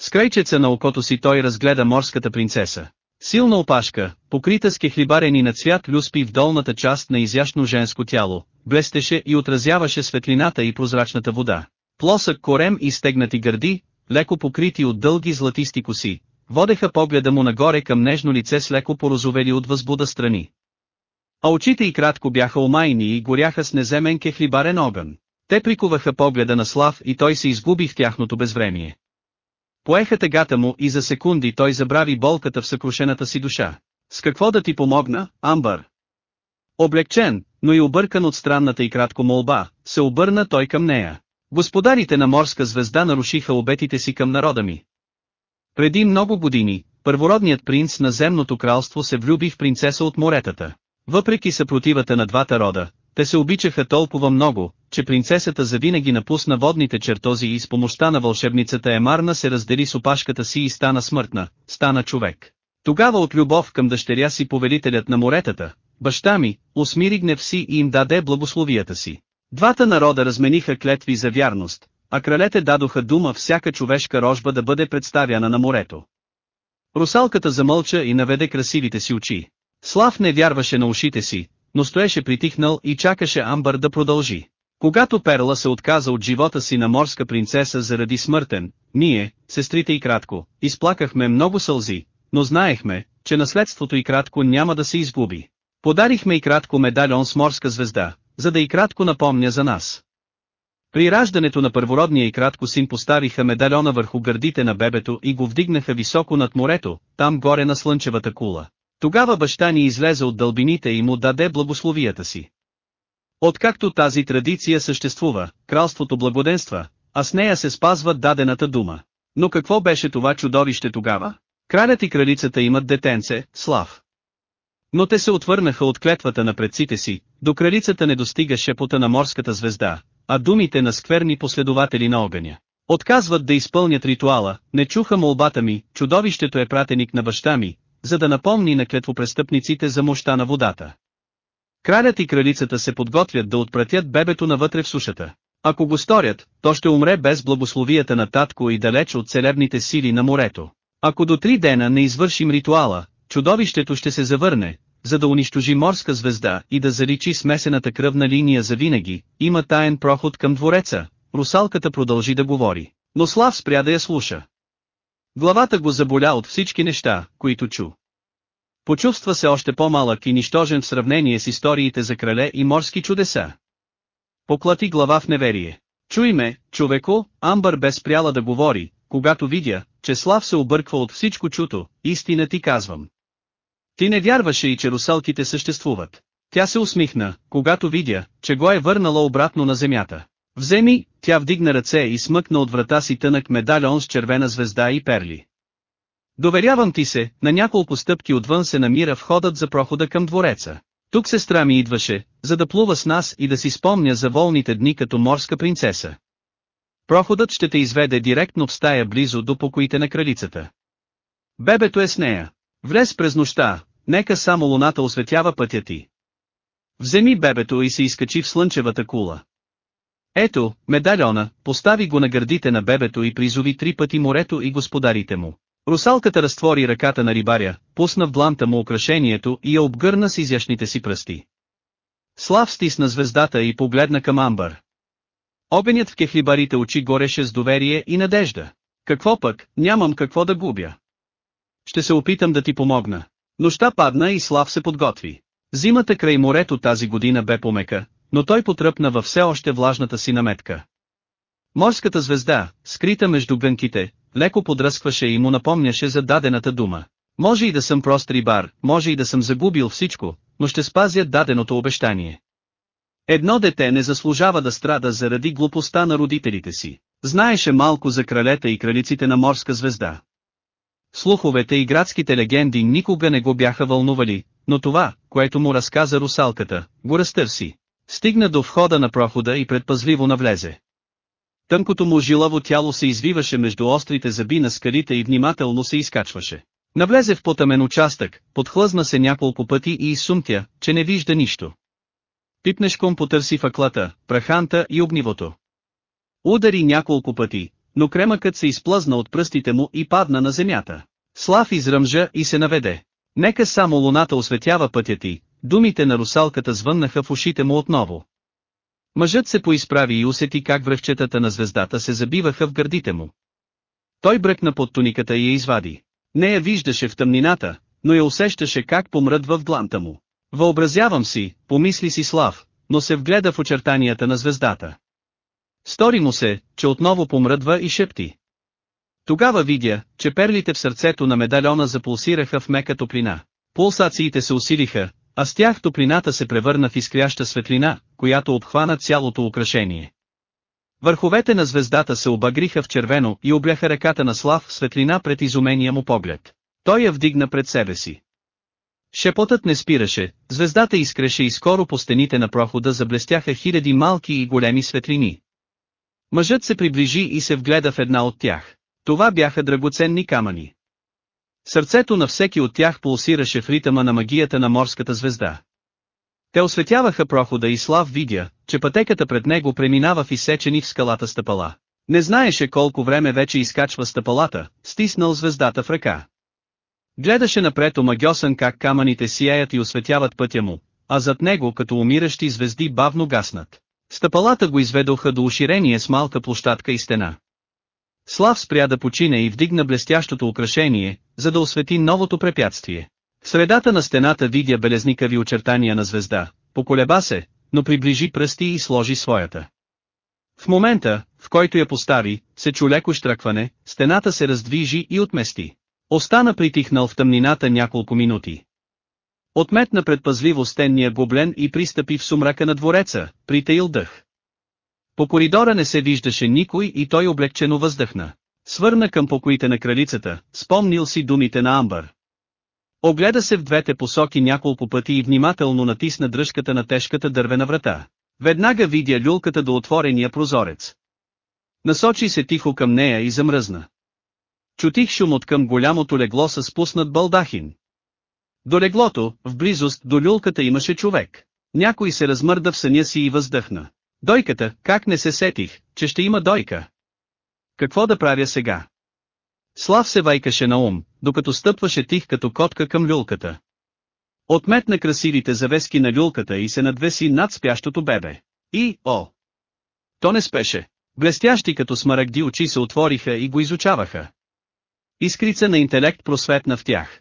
С крайчеца на окото си той разгледа морската принцеса. Силна опашка, покрита с кехлибарени на цвят люспи в долната част на изящно женско тяло, блестеше и отразяваше светлината и прозрачната вода. Плосък корем и стегнати гърди, леко покрити от дълги златисти коси, водеха погледа му нагоре към нежно лице с леко порозовели от възбуда страни. А очите й кратко бяха омайни и горяха с неземен кехлибарен огън. Те прикуваха погледа на Слав и той се изгуби в тяхното безвремие. Поеха тегата му и за секунди той забрави болката в съкрушената си душа. С какво да ти помогна, Амбър? Облегчен, но и объркан от странната и кратко молба, се обърна той към нея. Господарите на морска звезда нарушиха обетите си към народа ми. Преди много години, първородният принц на земното кралство се влюби в принцеса от моретата. Въпреки съпротивата на двата рода, те се обичаха толкова много, че принцесата завинаги напусна водните чертози и с помощта на вълшебницата Емарна се раздели с опашката си и стана смъртна, стана човек. Тогава от любов към дъщеря си повелителят на моретата, баща ми, усмири гнев си и им даде благословията си. Двата народа размениха клетви за вярност, а кралете дадоха дума всяка човешка рожба да бъде представяна на морето. Русалката замълча и наведе красивите си очи. Слав не вярваше на ушите си, но стоеше притихнал и чакаше Амбър да продължи. Когато Перла се отказа от живота си на морска принцеса заради смъртен, ние, сестрите и кратко, изплакахме много сълзи, но знаехме, че наследството и кратко няма да се изгуби. Подарихме и кратко медальон с морска звезда, за да и кратко напомня за нас. При раждането на първородния и кратко син поставиха медальона върху гърдите на бебето и го вдигнаха високо над морето, там горе на слънчевата кула. Тогава баща ни излезе от дълбините и му даде благословията си. Откакто тази традиция съществува, кралството благоденства, а с нея се спазва дадената дума. Но какво беше това чудовище тогава? Кралят и кралицата имат детенце, Слав. Но те се отвърнаха от клетвата на предците си, до кралицата не достига шепота на морската звезда, а думите на скверни последователи на огъня. Отказват да изпълнят ритуала, не чуха молбата ми, чудовището е пратеник на баща ми, за да напомни на клетвопрестъпниците за мощта на водата. Кралят и кралицата се подготвят да отпратят бебето навътре в сушата. Ако го сторят, то ще умре без благословията на татко и далеч от целебните сили на морето. Ако до три дена не извършим ритуала, чудовището ще се завърне, за да унищожи морска звезда и да заличи смесената кръвна линия за винаги, има таен проход към двореца. Русалката продължи да говори, но Слав спря да я слуша. Главата го заболя от всички неща, които чу. Почувства се още по-малък и нищожен в сравнение с историите за крале и морски чудеса. Поклати глава в неверие. Чуй ме, човеко, Амбър бе спряла да говори, когато видя, че Слав се обърква от всичко чуто, истина ти казвам. Ти не вярваше и че русалките съществуват. Тя се усмихна, когато видя, че го е върнала обратно на земята. Вземи, тя вдигна ръце и смъкна от врата си тънък медальон с червена звезда и перли. Доверявам ти се, на няколко стъпки отвън се намира входът за прохода към двореца. Тук сестра ми идваше, за да плува с нас и да си спомня за волните дни като морска принцеса. Проходът ще те изведе директно в стая близо до покоите на кралицата. Бебето е с нея. Влез през нощта, нека само луната осветява пътя ти. Вземи бебето и се изкачи в слънчевата кула. Ето, медальона, постави го на гърдите на бебето и призови три пъти морето и господарите му. Русалката разтвори ръката на рибаря, пусна в дланта му украшението и я обгърна с изящните си пръсти. Слав стисна звездата и погледна към Амбър. Огънят в кехлибарите очи гореше с доверие и надежда. Какво пък, нямам какво да губя. Ще се опитам да ти помогна. Нощта падна и Слав се подготви. Зимата край морето тази година бе помека, но той потръпна във все още влажната си наметка. Морската звезда, скрита между гънките, леко подръскваше и му напомняше за дадената дума. Може и да съм прост рибар, може и да съм загубил всичко, но ще спазя даденото обещание. Едно дете не заслужава да страда заради глупостта на родителите си. Знаеше малко за кралета и кралиците на морска звезда. Слуховете и градските легенди никога не го бяха вълнували, но това, което му разказа русалката, го разтърси. Стигна до входа на прохода и предпазливо навлезе. Тънкото му жилаво тяло се извиваше между острите зъби на скалите и внимателно се изкачваше. Навлезе в потъмен участък, подхлъзна се няколко пъти и изсумтя, че не вижда нищо. Пипнешком потърси факлата, праханта и огнивото. Удари няколко пъти, но кремъкът се изплъзна от пръстите му и падна на земята. Слав изръмжа и се наведе. Нека само луната осветява пътя ти, думите на русалката звъннаха в ушите му отново. Мъжът се поизправи и усети как връхчетата на звездата се забиваха в гърдите му. Той бръкна под туниката и я извади. Не я виждаше в тъмнината, но я усещаше как помръдва в дланта му. Въобразявам си, помисли си Слав, но се вгледа в очертанията на звездата. Стори му се, че отново помръдва и шепти. Тогава видя, че перлите в сърцето на медальона запулсираха в мека топлина. Пулсациите се усилиха, а с тях топлината се превърна в изкряща светлина, която обхвана цялото украшение. Върховете на звездата се обагриха в червено и обляха ръката на Слав в светлина пред изумения му поглед. Той я вдигна пред себе си. Шепотът не спираше, звездата изкреше и скоро по стените на прохода заблестяха хиляди малки и големи светлини. Мъжът се приближи и се вгледа в една от тях. Това бяха драгоценни камъни. Сърцето на всеки от тях пулсираше в ритъма на магията на морската звезда. Те осветяваха прохода и Слав видя, че пътеката пред него преминава в изсечени в скалата стъпала. Не знаеше колко време вече изкачва стъпалата, стиснал звездата в ръка. Гледаше напред омагьосан как камъните сияят и осветяват пътя му, а зад него като умиращи звезди бавно гаснат. Стъпалата го изведоха до уширение с малка площадка и стена. Слав спря да почине и вдигна блестящото украшение, за да освети новото препятствие. В средата на стената видя белезникави очертания на звезда, поколеба се, но приближи пръсти и сложи своята. В момента, в който я постави, се чу леко штръкване, стената се раздвижи и отмести. Остана притихнал в тъмнината няколко минути. Отметна предпазливо стенния гоблен и пристъпи в сумрака на двореца, притаил дъх. По коридора не се виждаше никой и той облегчено въздъхна. Свърна към покоите на кралицата, спомнил си думите на Амбър. Огледа се в двете посоки няколко пъти и внимателно натисна дръжката на тежката дървена врата. Веднага видя люлката до отворения прозорец. Насочи се тихо към нея и замръзна. Чутих шум от към голямото легло с спуснат балдахин. До леглото, в близост до люлката имаше човек. Някой се размърда в съня си и въздъхна. Дойката, как не се сетих, че ще има дойка. Какво да правя сега? Слав се вайкаше на ум, докато стъпваше тих като котка към люлката. Отметна красивите завески на люлката и се надвеси над спящото бебе. И, о! То не спеше. Блестящи като смарагди очи се отвориха и го изучаваха. Искрица на интелект просветна в тях.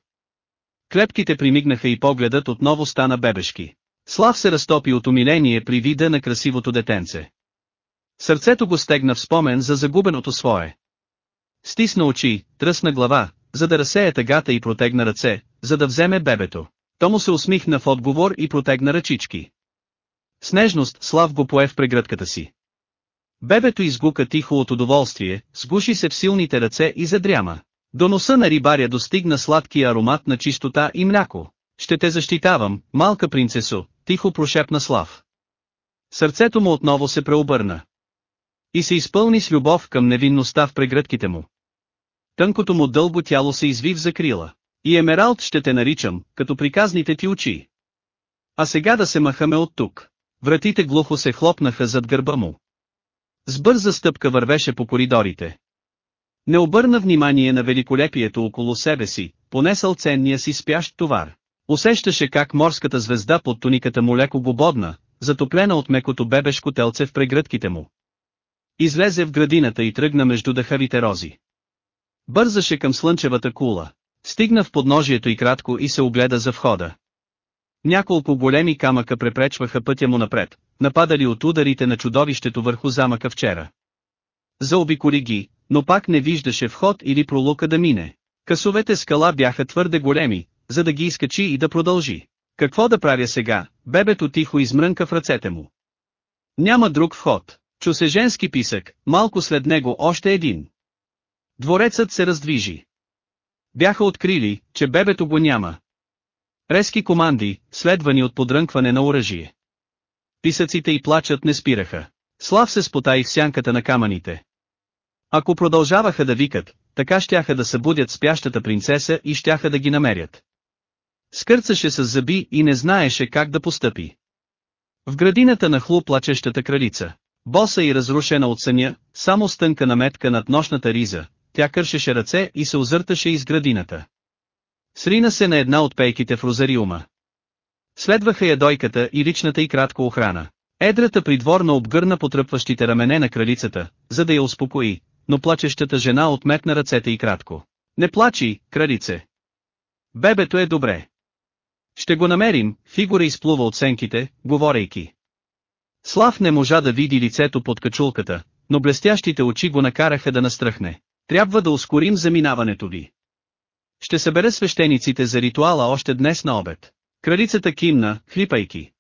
Клепките примигнаха и погледът отново стана бебешки. Слав се разтопи от умиление при вида на красивото детенце. Сърцето го стегна в спомен за загубеното свое. Стисна очи, тръсна глава, за да разсея тъгата и протегна ръце, за да вземе бебето. То му се усмихна в отговор и протегна ръчички. С нежност Слав го пое в прегръдката си. Бебето изгука тихо от удоволствие, сгуши се в силните ръце и задряма. До носа на рибаря достигна сладкия аромат на чистота и мляко. Ще те защитавам, малка принцесо, тихо прошепна Слав. Сърцето му отново се преобърна. И се изпълни с любов към невинността в прегръдките му. Тънкото му дълго тяло се изви в закрила. И Емералд ще те наричам, като приказните ти очи. А сега да се махаме от тук. Вратите глухо се хлопнаха зад гърба му. С бърза стъпка вървеше по коридорите. Не обърна внимание на великолепието около себе си, понесъл ценния си спящ товар. Усещаше как морската звезда под туниката му леко го бодна, затоплена от мекото бебешко телце в прегръдките му. Излезе в градината и тръгна между дъхавите рози. Бързаше към слънчевата кула. Стигна в подножието и кратко и се огледа за входа. Няколко големи камъка препречваха пътя му напред, нападали от ударите на чудовището върху замъка вчера. Заобиколи ги, но пак не виждаше вход или пролука да мине. Късовете скала бяха твърде големи, за да ги изкачи и да продължи. Какво да правя сега, бебето тихо измрънка в ръцете му. Няма друг вход. Чу се женски писък, малко след него още един. Дворецът се раздвижи. Бяха открили, че бебето го няма. Резки команди, следвани от подрънкване на оръжие. Писъците и плачът не спираха. Слав се спотай в сянката на камъните. Ако продължаваха да викат, така щяха да събудят спящата принцеса и щяха да ги намерят. Скърцаше с зъби и не знаеше как да постъпи. В градината на хлу плачещата кралица. Боса и разрушена от съня, само стънка наметка над нощната риза, тя кършеше ръце и се озърташе из градината. Срина се на една от пейките в розариума. Следваха я дойката и личната и кратко охрана. Едрата придворна обгърна потръпващите рамене на кралицата, за да я успокои, но плачещата жена отметна ръцете и кратко. Не плачи, кралице. Бебето е добре. Ще го намерим, фигура изплува от сенките, говорейки. Слав не можа да види лицето под качулката, но блестящите очи го накараха да настръхне. Трябва да ускорим заминаването ви. Ще събере свещениците за ритуала още днес на обед. Кралицата кимна, хлипайки.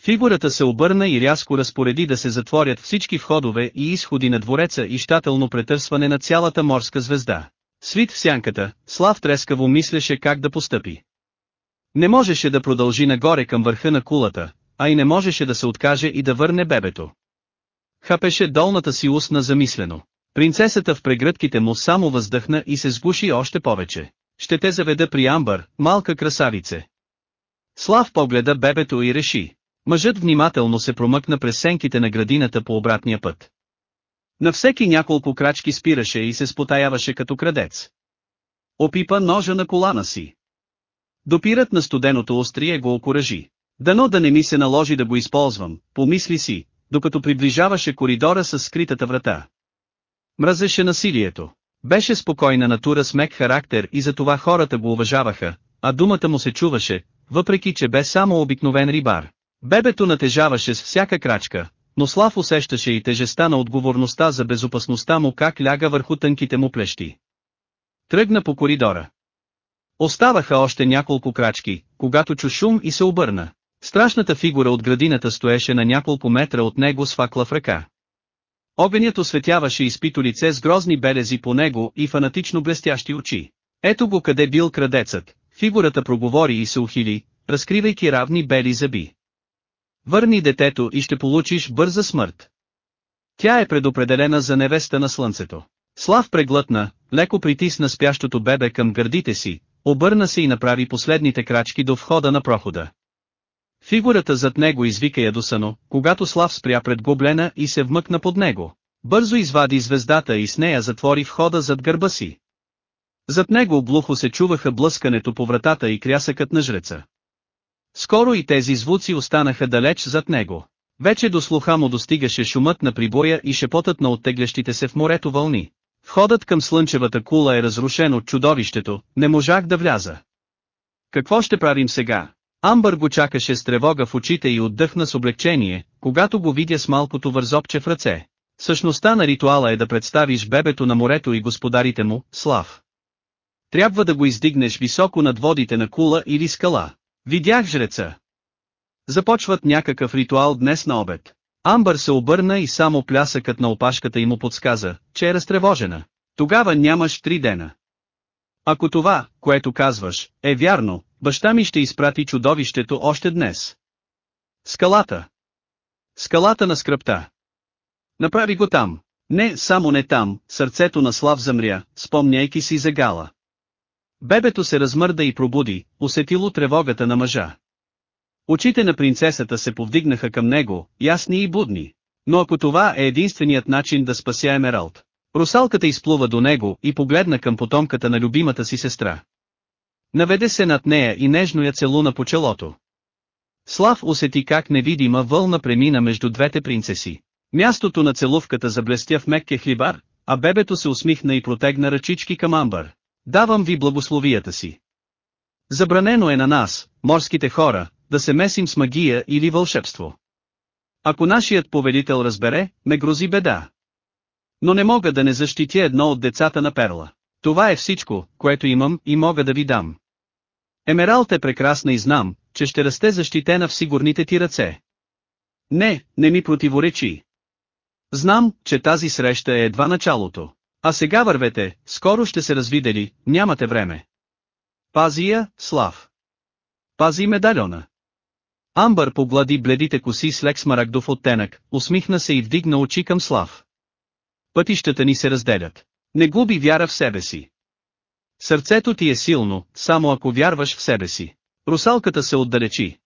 Фигурата се обърна и рязко разпореди да се затворят всички входове и изходи на двореца и щателно претърсване на цялата морска звезда. Свит в сянката, Слав трескаво мислеше как да постъпи. Не можеше да продължи нагоре към върха на кулата, а и не можеше да се откаже и да върне бебето. Хапеше долната си устна замислено. Принцесата в прегръдките му само въздъхна и се сгуши още повече. Ще те заведа при Амбър, малка красавице. Слав погледа бебето и реши. Мъжът внимателно се промъкна през сенките на градината по обратния път. На всеки няколко крачки спираше и се спотаяваше като крадец. Опипа ножа на колана си. Допират на студеното острие го окоръжи. Дано да не ми се наложи да го използвам, помисли си, докато приближаваше коридора с скритата врата. Мразеше насилието. Беше спокойна натура с мек характер и затова хората го уважаваха, а думата му се чуваше, въпреки че бе само обикновен рибар. Бебето натежаваше с всяка крачка, но Слав усещаше и тежеста на отговорността за безопасността му как ляга върху тънките му плещи. Тръгна по коридора. Оставаха още няколко крачки, когато чу шум и се обърна. Страшната фигура от градината стоеше на няколко метра от него с факла в ръка. Огънят осветяваше изпито лице с грозни белези по него и фанатично блестящи очи. Ето го къде бил крадецът, фигурата проговори и се ухили, разкривайки равни бели зъби. Върни детето и ще получиш бърза смърт. Тя е предопределена за невеста на слънцето. Слав преглътна, леко притисна спящото бебе към гърдите си, обърна се и направи последните крачки до входа на прохода. Фигурата зад него извика ядосано, когато Слав спря пред гоблена и се вмъкна под него. Бързо извади звездата и с нея затвори входа зад гърба си. Зад него глухо се чуваха блъскането по вратата и крясъкът на жреца. Скоро и тези звуци останаха далеч зад него. Вече до слуха му достигаше шумът на прибоя и шепотът на оттеглящите се в морето вълни. Входът към слънчевата кула е разрушен от чудовището, не можах да вляза. Какво ще правим сега? Амбър го чакаше с тревога в очите и отдъхна с облегчение, когато го видя с малкото вързопче в ръце. Същността на ритуала е да представиш бебето на морето и господарите му, Слав. Трябва да го издигнеш високо над водите на кула или скала. Видях жреца. Започват някакъв ритуал днес на обед. Амбър се обърна и само плясъкът на опашката й му подсказа, че е разтревожена. Тогава нямаш три дена. Ако това, което казваш, е вярно, баща ми ще изпрати чудовището още днес. Скалата. Скалата на скръпта. Направи го там. Не, само не там, сърцето на Слав замря, спомняйки си за Гала. Бебето се размърда и пробуди, усетило тревогата на мъжа. Очите на принцесата се повдигнаха към него, ясни и будни. Но ако това е единственият начин да спася Емералд, русалката изплува до него и погледна към потомката на любимата си сестра. Наведе се над нея и нежно я целуна по челото. Слав усети как невидима вълна премина между двете принцеси. Мястото на целувката заблестя в мекке хлибар, а бебето се усмихна и протегна ръчички към Амбър. Давам ви благословията си. Забранено е на нас, морските хора, да се месим с магия или вълшебство. Ако нашият повелител разбере, ме грози беда. Но не мога да не защитя едно от децата на Перла. Това е всичко, което имам и мога да ви дам. Емералд е прекрасна и знам, че ще расте защитена в сигурните ти ръце. Не, не ми противоречи. Знам, че тази среща е едва началото. А сега вървете, скоро ще се развидели, нямате време. Пази я, Слав. Пази медальона. Амбър поглади бледите коси с лек смарагдов оттенък, усмихна се и вдигна очи към Слав. Пътищата ни се разделят. Не губи вяра в себе си. Сърцето ти е силно, само ако вярваш в себе си. Русалката се отдалечи.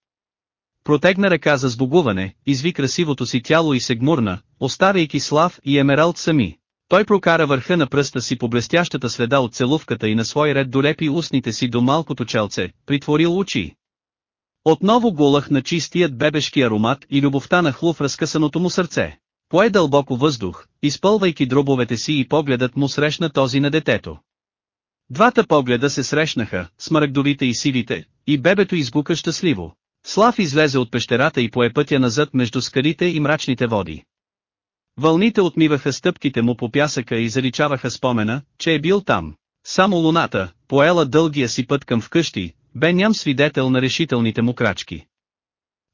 Протегна ръка за сбогуване, изви красивото си тяло и се гмурна, оставяйки Слав и Емералд сами. Той прокара върха на пръста си по блестящата следа от целувката и на свой ред долепи устните си до малкото челце, притворил очи. Отново голах на чистият бебешки аромат и любовта на хлув разкъсаното му сърце. Пое дълбоко въздух, изпълвайки дробовете си и погледът му срещна този на детето. Двата погледа се срещнаха, смарагдовите и сивите, и бебето избука щастливо. Слав излезе от пещерата и пое пътя назад между скалите и мрачните води. Вълните отмиваха стъпките му по пясъка и заличаваха спомена, че е бил там. Само луната, поела дългия си път към вкъщи, бе ням свидетел на решителните му крачки.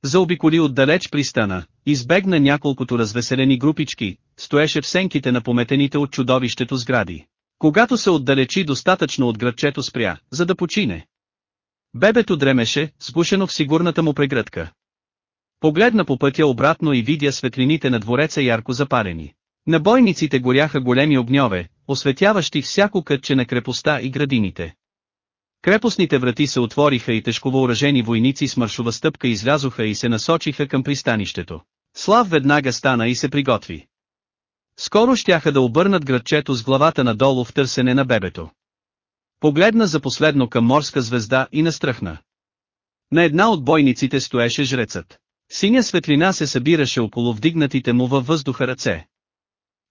Заобиколи отдалеч пристана, избегна няколкото развеселени групички, стоеше в сенките на пометените от чудовището сгради. Когато се отдалечи достатъчно от градчето спря, за да почине. Бебето дремеше, сгушено в сигурната му прегръдка. Погледна по пътя обратно и видя светлините на двореца ярко запарени. На бойниците горяха големи огньове, осветяващи всяко кътче на крепостта и градините. Крепостните врати се отвориха и тежковооръжени войници с маршова стъпка излязоха и се насочиха към пристанището. Слав веднага стана и се приготви. Скоро щяха да обърнат градчето с главата надолу в търсене на бебето. Погледна за последно към морска звезда и настръхна. На една от бойниците стоеше жрецът. Синя светлина се събираше около вдигнатите му във въздуха ръце.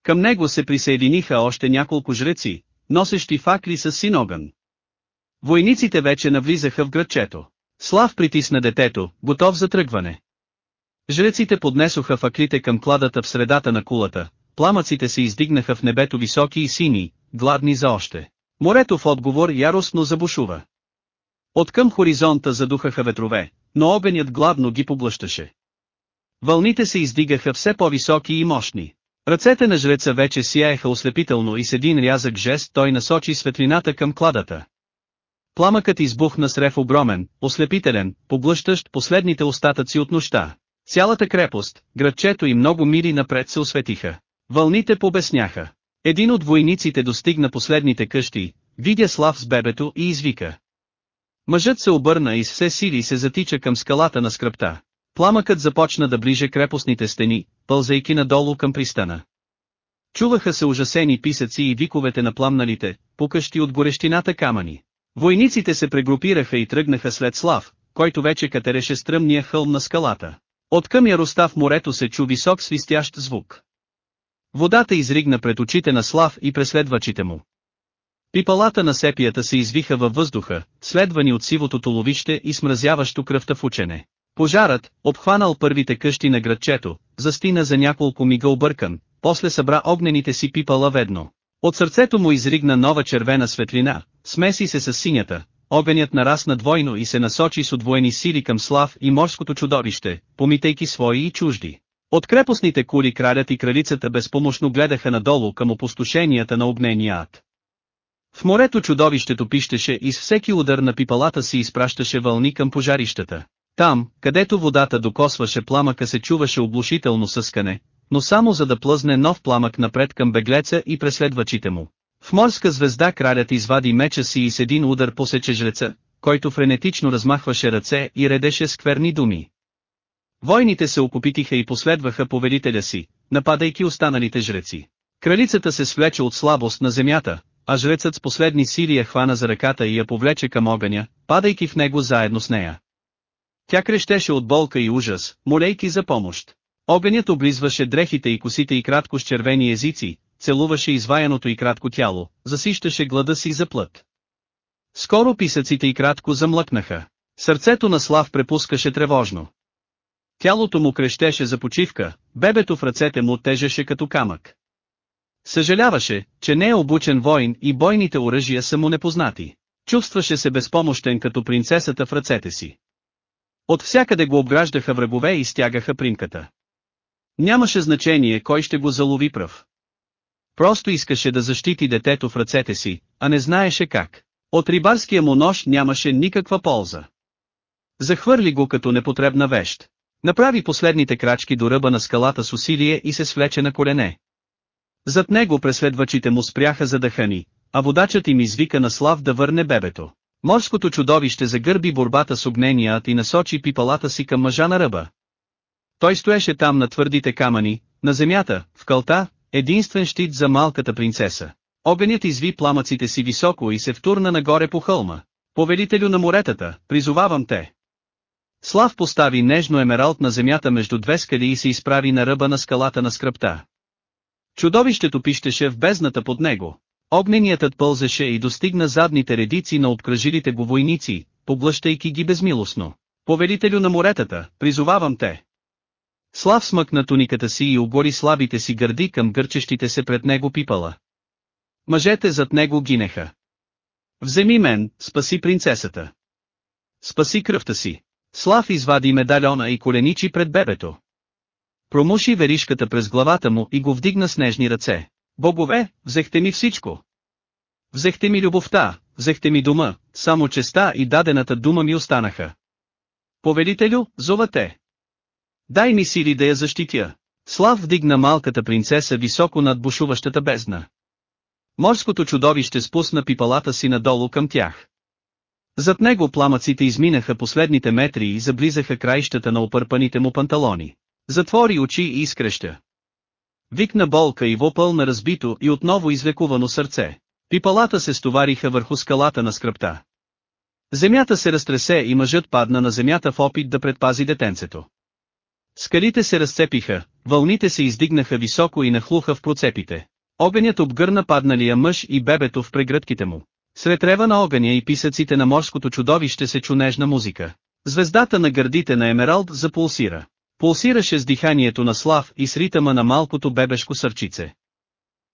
Към него се присъединиха още няколко жреци, носещи факли с син огън. Войниците вече навлизаха в градчето. Слав притисна детето, готов за тръгване. Жреците поднесоха факлите към кладата в средата на кулата, пламъците се издигнаха в небето високи и сини, гладни за още. Морето в отговор яростно забушува. От към хоризонта задухаха ветрове, но огънят гладно ги поблъщаше. Вълните се издигаха все по-високи и мощни. Ръцете на жреца вече сияеха ослепително и с един рязък жест той насочи светлината към кладата. Пламъкът избухна с рев огромен, ослепителен, поглъщащ последните остатъци от нощта. Цялата крепост, градчето и много мили напред се осветиха. Вълните побесняха. Един от войниците достигна последните къщи, видя Слав с бебето и извика. Мъжът се обърна и с все сили се затича към скалата на скръпта. Пламъкът започна да ближе крепостните стени, пълзайки надолу към пристана. Чуваха се ужасени писъци и виковете на пламналите, покъщи от горещината камъни. Войниците се прегрупираха и тръгнаха след Слав, който вече катереше стръмния хълм на скалата. От към яроста в морето се чу висок свистящ звук. Водата изригна пред очите на Слав и преследвачите му. Пипалата на сепията се извиха във въздуха, следвани от сивото толовище и смразяващо кръвта в учене. Пожарът, обхванал първите къщи на градчето, застина за няколко мига объркан, после събра огнените си пипала ведно. От сърцето му изригна нова червена светлина, смеси се с синята, огънят нарасна двойно и се насочи с отвоени сили към Слав и морското чудовище, помитайки свои и чужди. От крепостните кули кралят и кралицата безпомощно гледаха надолу към опустошенията на огнения ад. В морето чудовището пищеше и с всеки удар на пипалата си изпращаше вълни към пожарищата. Там, където водата докосваше пламъка се чуваше облушително съскане, но само за да плъзне нов пламък напред към беглеца и преследвачите му. В морска звезда кралят извади меча си и с един удар посече жреца, който френетично размахваше ръце и редеше скверни думи. Войните се окупитиха и последваха повелителя си, нападайки останалите жреци. Кралицата се свлече от слабост на земята, а жрецът с последни сили я хвана за ръката и я повлече към огъня, падайки в него заедно с нея. Тя крещеше от болка и ужас, молейки за помощ. Огънят облизваше дрехите и косите и кратко с червени езици, целуваше изваяното и кратко тяло, засищаше глада си за плът. Скоро писъците и кратко замлъкнаха. Сърцето на Слав препускаше тревожно. Тялото му крещеше за почивка, бебето в ръцете му тежеше като камък. Съжаляваше, че не е обучен воин и бойните оръжия са му непознати. Чувстваше се безпомощен като принцесата в ръцете си. От всякъде го обграждаха врагове и стягаха примката. Нямаше значение кой ще го залови пръв. Просто искаше да защити детето в ръцете си, а не знаеше как. От рибарския му нож нямаше никаква полза. Захвърли го като непотребна вещ. Направи последните крачки до ръба на скалата с усилие и се свлече на колене. Зад него преследвачите му спряха задъхани, а водачът им извика на Слав да върне бебето. Морското чудовище загърби борбата с огненият и насочи пипалата си към мъжа на ръба. Той стоеше там на твърдите камъни, на земята, в кълта, единствен щит за малката принцеса. Огънят изви пламъците си високо и се втурна нагоре по хълма. Повелителю на моретата, призовавам те. Слав постави нежно емералд на земята между две скали и се изправи на ръба на скалата на скръпта. Чудовището пищеше в бездната под него. Огнениятът пълзеше и достигна задните редици на обкръжилите го войници, поглъщайки ги безмилостно. Повелителю на моретата, призовавам те. Слав смъкна туниката си и обори слабите си гърди към гърчещите се пред него пипала. Мъжете зад него гинеха. Вземи мен, спаси принцесата. Спаси кръвта си. Слав извади медальона и коленичи пред бебето. Промуши веришката през главата му и го вдигна с нежни ръце. Богове, взехте ми всичко. Взехте ми любовта, взехте ми дума, само честа и дадената дума ми останаха. Повелителю, зовате. Дай ми сили да я защитя. Слав вдигна малката принцеса високо над бушуващата бездна. Морското чудовище спусна пипалата си надолу към тях. Зад него пламъците изминаха последните метри и заблизаха краищата на опърпаните му панталони. Затвори очи и изкреща. Викна болка и вопъл на разбито и отново излекувано сърце. Пипалата се стовариха върху скалата на скръпта. Земята се разтресе и мъжът падна на земята в опит да предпази детенцето. Скалите се разцепиха, вълните се издигнаха високо и нахлуха в процепите. Огънят обгърна падналия мъж и бебето в прегръдките му. Сред рева на огъня и писъците на морското чудовище се чу нежна музика. Звездата на гърдите на Емералд запулсира. Пулсираше с диханието на Слав и с ритъма на малкото бебешко сърчице.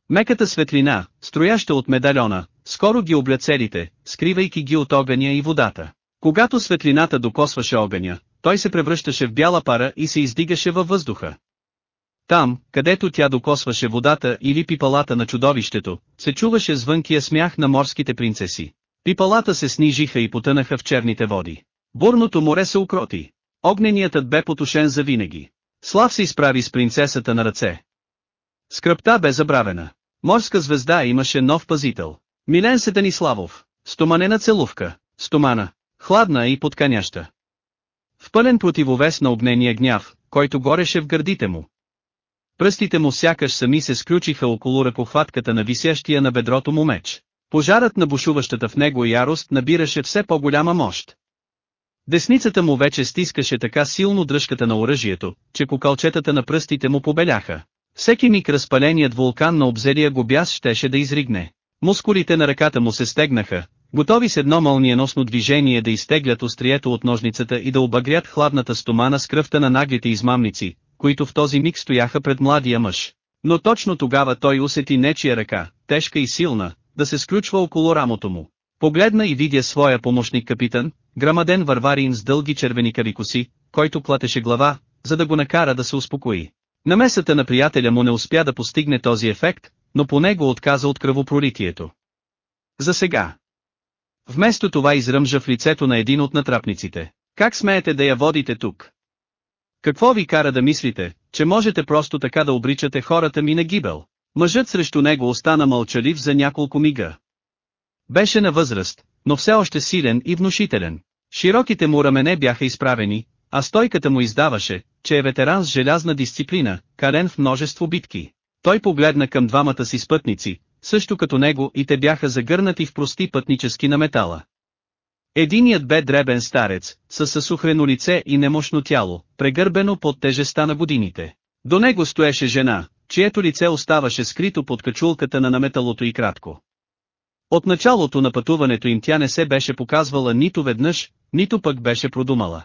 Меката светлина, строяща от медальона, скоро ги обля целите, скривайки ги от огъня и водата. Когато светлината докосваше огъня, той се превръщаше в бяла пара и се издигаше във въздуха. Там, където тя докосваше водата или пипалата на чудовището, се чуваше звънкия смях на морските принцеси. Пипалата се снижиха и потънаха в черните води. Бурното море се укроти. Огнениятът бе потушен за винаги. Слав се изправи с принцесата на ръце. Скръпта бе забравена. Морска звезда имаше нов пазител. Милен Седаниславов. Стоманена целувка. Стомана. Хладна и подканяща. В пълен противовес на огнения гняв, който гореше в гърдите му. Пръстите му сякаш сами се сключиха около ръкохватката на висящия на бедрото му меч. Пожарът на бушуващата в него ярост набираше все по-голяма мощ. Десницата му вече стискаше така силно дръжката на оръжието, че кокалчетата на пръстите му побеляха. Всеки миг разпаленият вулкан на обзелия го бяс щеше да изригне. Мускулите на ръката му се стегнаха, готови с едно мълниеносно движение да изтеглят острието от ножницата и да обагрят хладната стомана с кръвта на наглите измамници, които в този миг стояха пред младия мъж. Но точно тогава той усети нечия ръка, тежка и силна, да се сключва около рамото му. Погледна и видя своя помощник капитан, грамаден варварин с дълги червеникави коси, който платеше глава, за да го накара да се успокои. Намесата на приятеля му не успя да постигне този ефект, но поне го отказа от кръвопролитието. За сега. Вместо това изръмжа в лицето на един от натрапниците. Как смеете да я водите тук? Какво ви кара да мислите, че можете просто така да обричате хората ми на гибел? Мъжът срещу него остана мълчалив за няколко мига. Беше на възраст, но все още силен и внушителен. Широките му рамене бяха изправени, а стойката му издаваше, че е ветеран с желязна дисциплина, карен в множество битки. Той погледна към двамата си спътници, също като него и те бяха загърнати в прости пътнически на метала. Единият бе дребен старец, със съсухрено лице и немощно тяло, прегърбено под тежеста на годините. До него стоеше жена, чието лице оставаше скрито под качулката на наметалото и кратко. От началото на пътуването им тя не се беше показвала нито веднъж, нито пък беше продумала.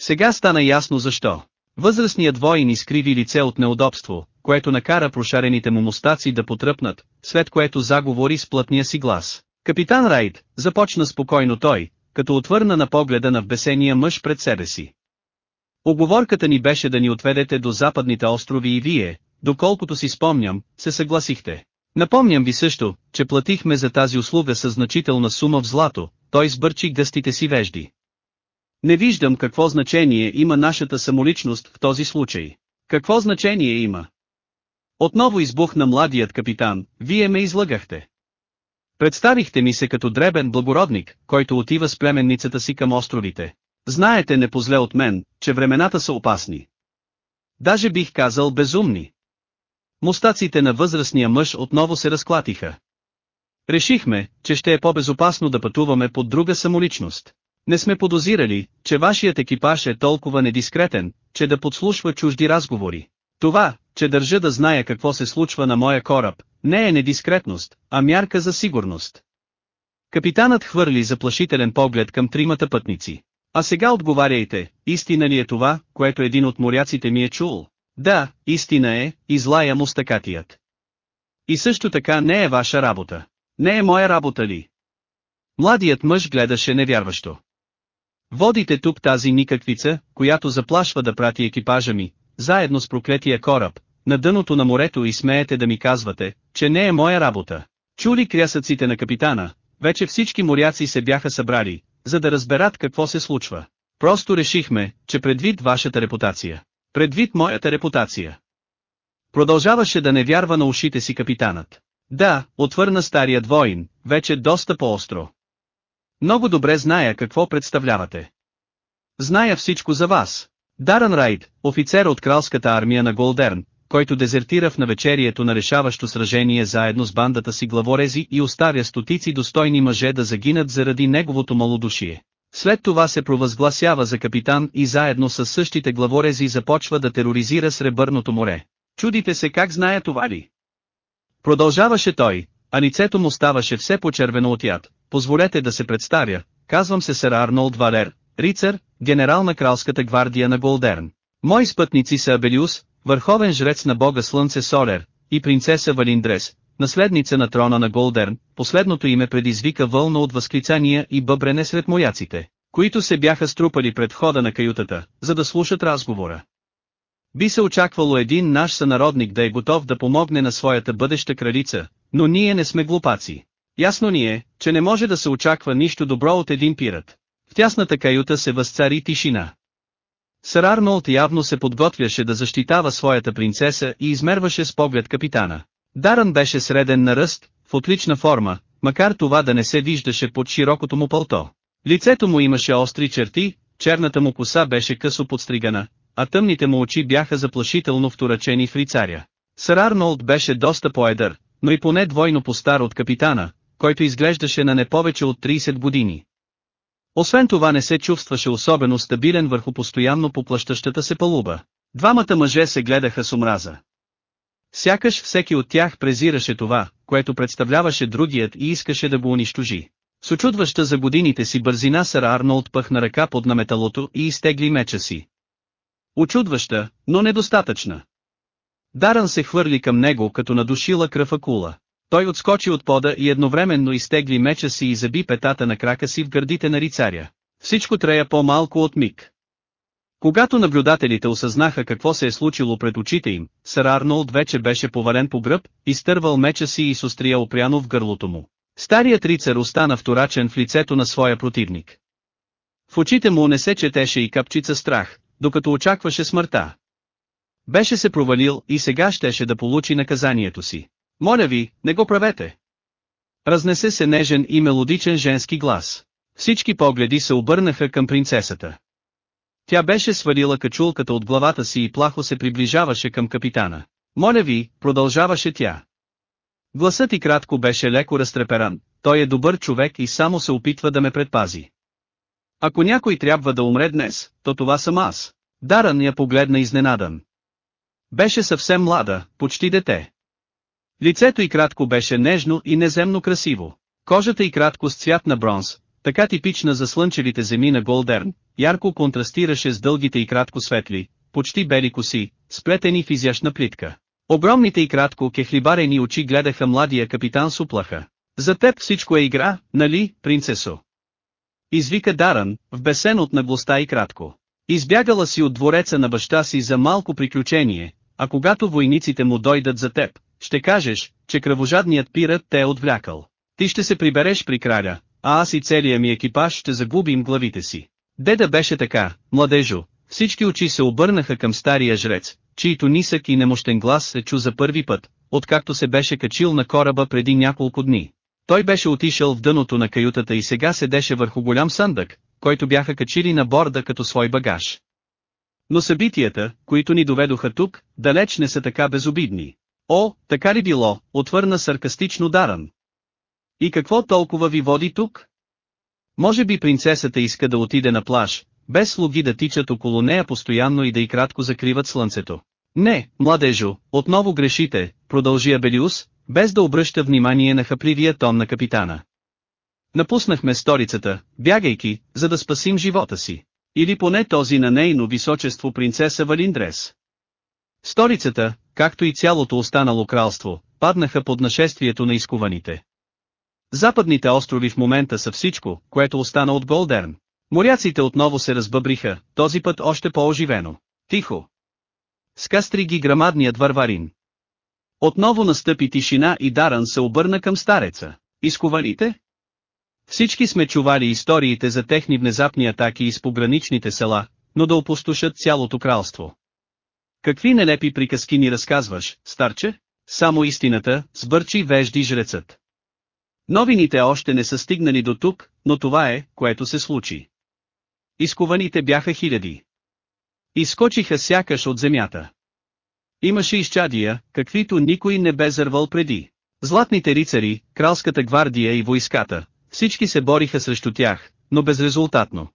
Сега стана ясно защо. Възрастният воин изкриви лице от неудобство, което накара прошарените му мустаци да потръпнат, след което заговори с плътния си глас. Капитан Райд, започна спокойно той, като отвърна на погледа на вбесения мъж пред себе си. Оговорката ни беше да ни отведете до западните острови и вие, доколкото си спомням, се съгласихте. Напомням ви също, че платихме за тази услуга със значителна сума в злато, той сбърчи гъстите си вежди. Не виждам какво значение има нашата самоличност в този случай. Какво значение има? Отново избухна младият капитан, вие ме излъгахте. Представихте ми се като дребен благородник, който отива с племенницата си към островите. Знаете не позле от мен, че времената са опасни. Даже бих казал безумни. Мустаците на възрастния мъж отново се разклатиха. Решихме, че ще е по-безопасно да пътуваме под друга самоличност. Не сме подозирали, че вашият екипаж е толкова недискретен, че да подслушва чужди разговори. Това, че държа да зная какво се случва на моя кораб, не е недискретност, а мярка за сигурност. Капитанът хвърли заплашителен поглед към тримата пътници. А сега отговаряйте, истина ли е това, което един от моряците ми е чул? Да, истина е, излая му стакатият. И също така не е ваша работа. Не е моя работа ли? Младият мъж гледаше невярващо. Водите тук тази никаквица, която заплашва да прати екипажа ми, заедно с проклетия кораб, на дъното на морето и смеете да ми казвате, че не е моя работа. Чули крясъците на капитана, вече всички моряци се бяха събрали, за да разберат какво се случва. Просто решихме, че предвид вашата репутация. Предвид моята репутация. Продължаваше да не вярва на ушите си капитанът. Да, отвърна старият воин, вече доста по-остро. Много добре зная какво представлявате. Зная всичко за вас. Дарън Райт, офицер от кралската армия на Голдерн, който дезертира в навечерието на решаващо сражение заедно с бандата си главорези и оставя стотици достойни мъже да загинат заради неговото малодушие. След това се провъзгласява за капитан и заедно с същите главорези започва да тероризира Сребърното море. Чудите се как знае това ли? Продължаваше той, а лицето му ставаше все почервено от яд. Позволете да се представя, казвам се сър Арнолд Валер, рицар, генерал на кралската гвардия на Голдерн. Мои спътници са Абелиус, върховен жрец на бога Слънце Солер, и принцеса Валиндрес, наследница на трона на Голдерн, последното име предизвика вълна от възклицания и бъбрене сред мояците, които се бяха струпали пред входа на каютата, за да слушат разговора. Би се очаквало един наш сънародник да е готов да помогне на своята бъдеща кралица, но ние не сме глупаци. Ясно ни е, че не може да се очаква нищо добро от един пират. В тясната каюта се възцари тишина. Сър Арнолд явно се подготвяше да защитава своята принцеса и измерваше с поглед капитана. Дарън беше среден на ръст, в отлична форма, макар това да не се виждаше под широкото му пълто. Лицето му имаше остри черти, черната му коса беше късо подстригана, а тъмните му очи бяха заплашително вторачени в лицаря. Сър Арнолд беше доста по-едър, но и поне двойно по-стар от капитана, който изглеждаше на не повече от 30 години. Освен това не се чувстваше особено стабилен върху постоянно поплащащата се палуба. Двамата мъже се гледаха с омраза. Сякаш всеки от тях презираше това, което представляваше другият и искаше да го унищожи. С очудваща за годините си бързина сър Арнолд пъхна ръка под наметалото и изтегли меча си. Очудваща, но недостатъчна. Даран се хвърли към него като надушила кръв акула. Той отскочи от пода и едновременно изтегли меча си и заби петата на крака си в гърдите на рицаря. Всичко трея по-малко от миг. Когато наблюдателите осъзнаха какво се е случило пред очите им, сър Арнолд вече беше повален по гръб, изтървал меча си и с острия опряно в гърлото му. Старият рицар остана вторачен в лицето на своя противник. В очите му не се четеше и капчица страх, докато очакваше смъртта. Беше се провалил и сега щеше да получи наказанието си. Моля ви, не го правете. Разнесе се нежен и мелодичен женски глас. Всички погледи се обърнаха към принцесата. Тя беше свалила качулката от главата си и плахо се приближаваше към капитана. Моля ви, продължаваше тя. Гласът и кратко беше леко разтреперан, той е добър човек и само се опитва да ме предпази. Ако някой трябва да умре днес, то това съм аз. Даран я погледна изненадан. Беше съвсем млада, почти дете. Лицето й кратко беше нежно и неземно красиво. Кожата й кратко с цвят на бронз, така типична за слънчевите земи на Голдерн, ярко контрастираше с дългите и кратко светли, почти бели коси, сплетени в изящна плитка. Огромните и кратко кехлибарени очи гледаха младия капитан с уплаха. За теб всичко е игра, нали, принцесо? Извика Даран, в бесен от наглостта и кратко. Избягала си от двореца на баща си за малко приключение, а когато войниците му дойдат за теб, ще кажеш, че кръвожадният пират те е отвлякал. Ти ще се прибереш при краля, а аз и целия ми екипаж ще загубим главите си. Деда беше така, младежо, всички очи се обърнаха към стария жрец, чийто нисък и немощен глас се чу за първи път, откакто се беше качил на кораба преди няколко дни. Той беше отишъл в дъното на каютата и сега седеше върху голям съндък, който бяха качили на борда като свой багаж. Но събитията, които ни доведоха тук, далеч не са така безобидни. О, така ли било, отвърна саркастично Даран. И какво толкова ви води тук? Може би принцесата иска да отиде на плаж, без слуги да тичат около нея постоянно и да и кратко закриват слънцето. Не, младежо, отново грешите, продължи Абелиус, без да обръща внимание на хапливия тон на капитана. Напуснахме столицата, бягайки, за да спасим живота си. Или поне този на нейно височество принцеса Валиндрес. Столицата, както и цялото останало кралство, паднаха под нашествието на изкуваните. Западните острови в момента са всичко, което остана от Голдерн. Моряците отново се разбъбриха, този път още по-оживено. Тихо. Скастри ги грамадният варварин. Отново настъпи тишина и Даран се обърна към стареца. Изкуваните? Всички сме чували историите за техни внезапни атаки из пограничните села, но да опустошат цялото кралство. Какви нелепи приказки ни разказваш, старче? Само истината, сбърчи вежди жрецът. Новините още не са стигнали до тук, но това е, което се случи. Изкованите бяха хиляди. Изскочиха сякаш от земята. Имаше изчадия, каквито никой не бе зървал преди. Златните рицари, кралската гвардия и войската, всички се бориха срещу тях, но безрезултатно.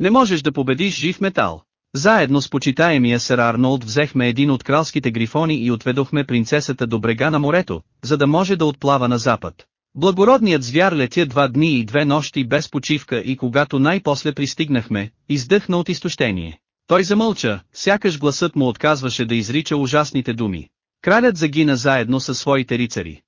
Не можеш да победиш жив метал. Заедно с почитаемия сър Арнолд взехме един от кралските грифони и отведохме принцесата до брега на морето, за да може да отплава на запад. Благородният звяр летя два дни и две нощи без почивка и когато най-после пристигнахме, издъхна от изтощение. Той замълча, сякаш гласът му отказваше да изрича ужасните думи. Кралят загина заедно със своите рицари.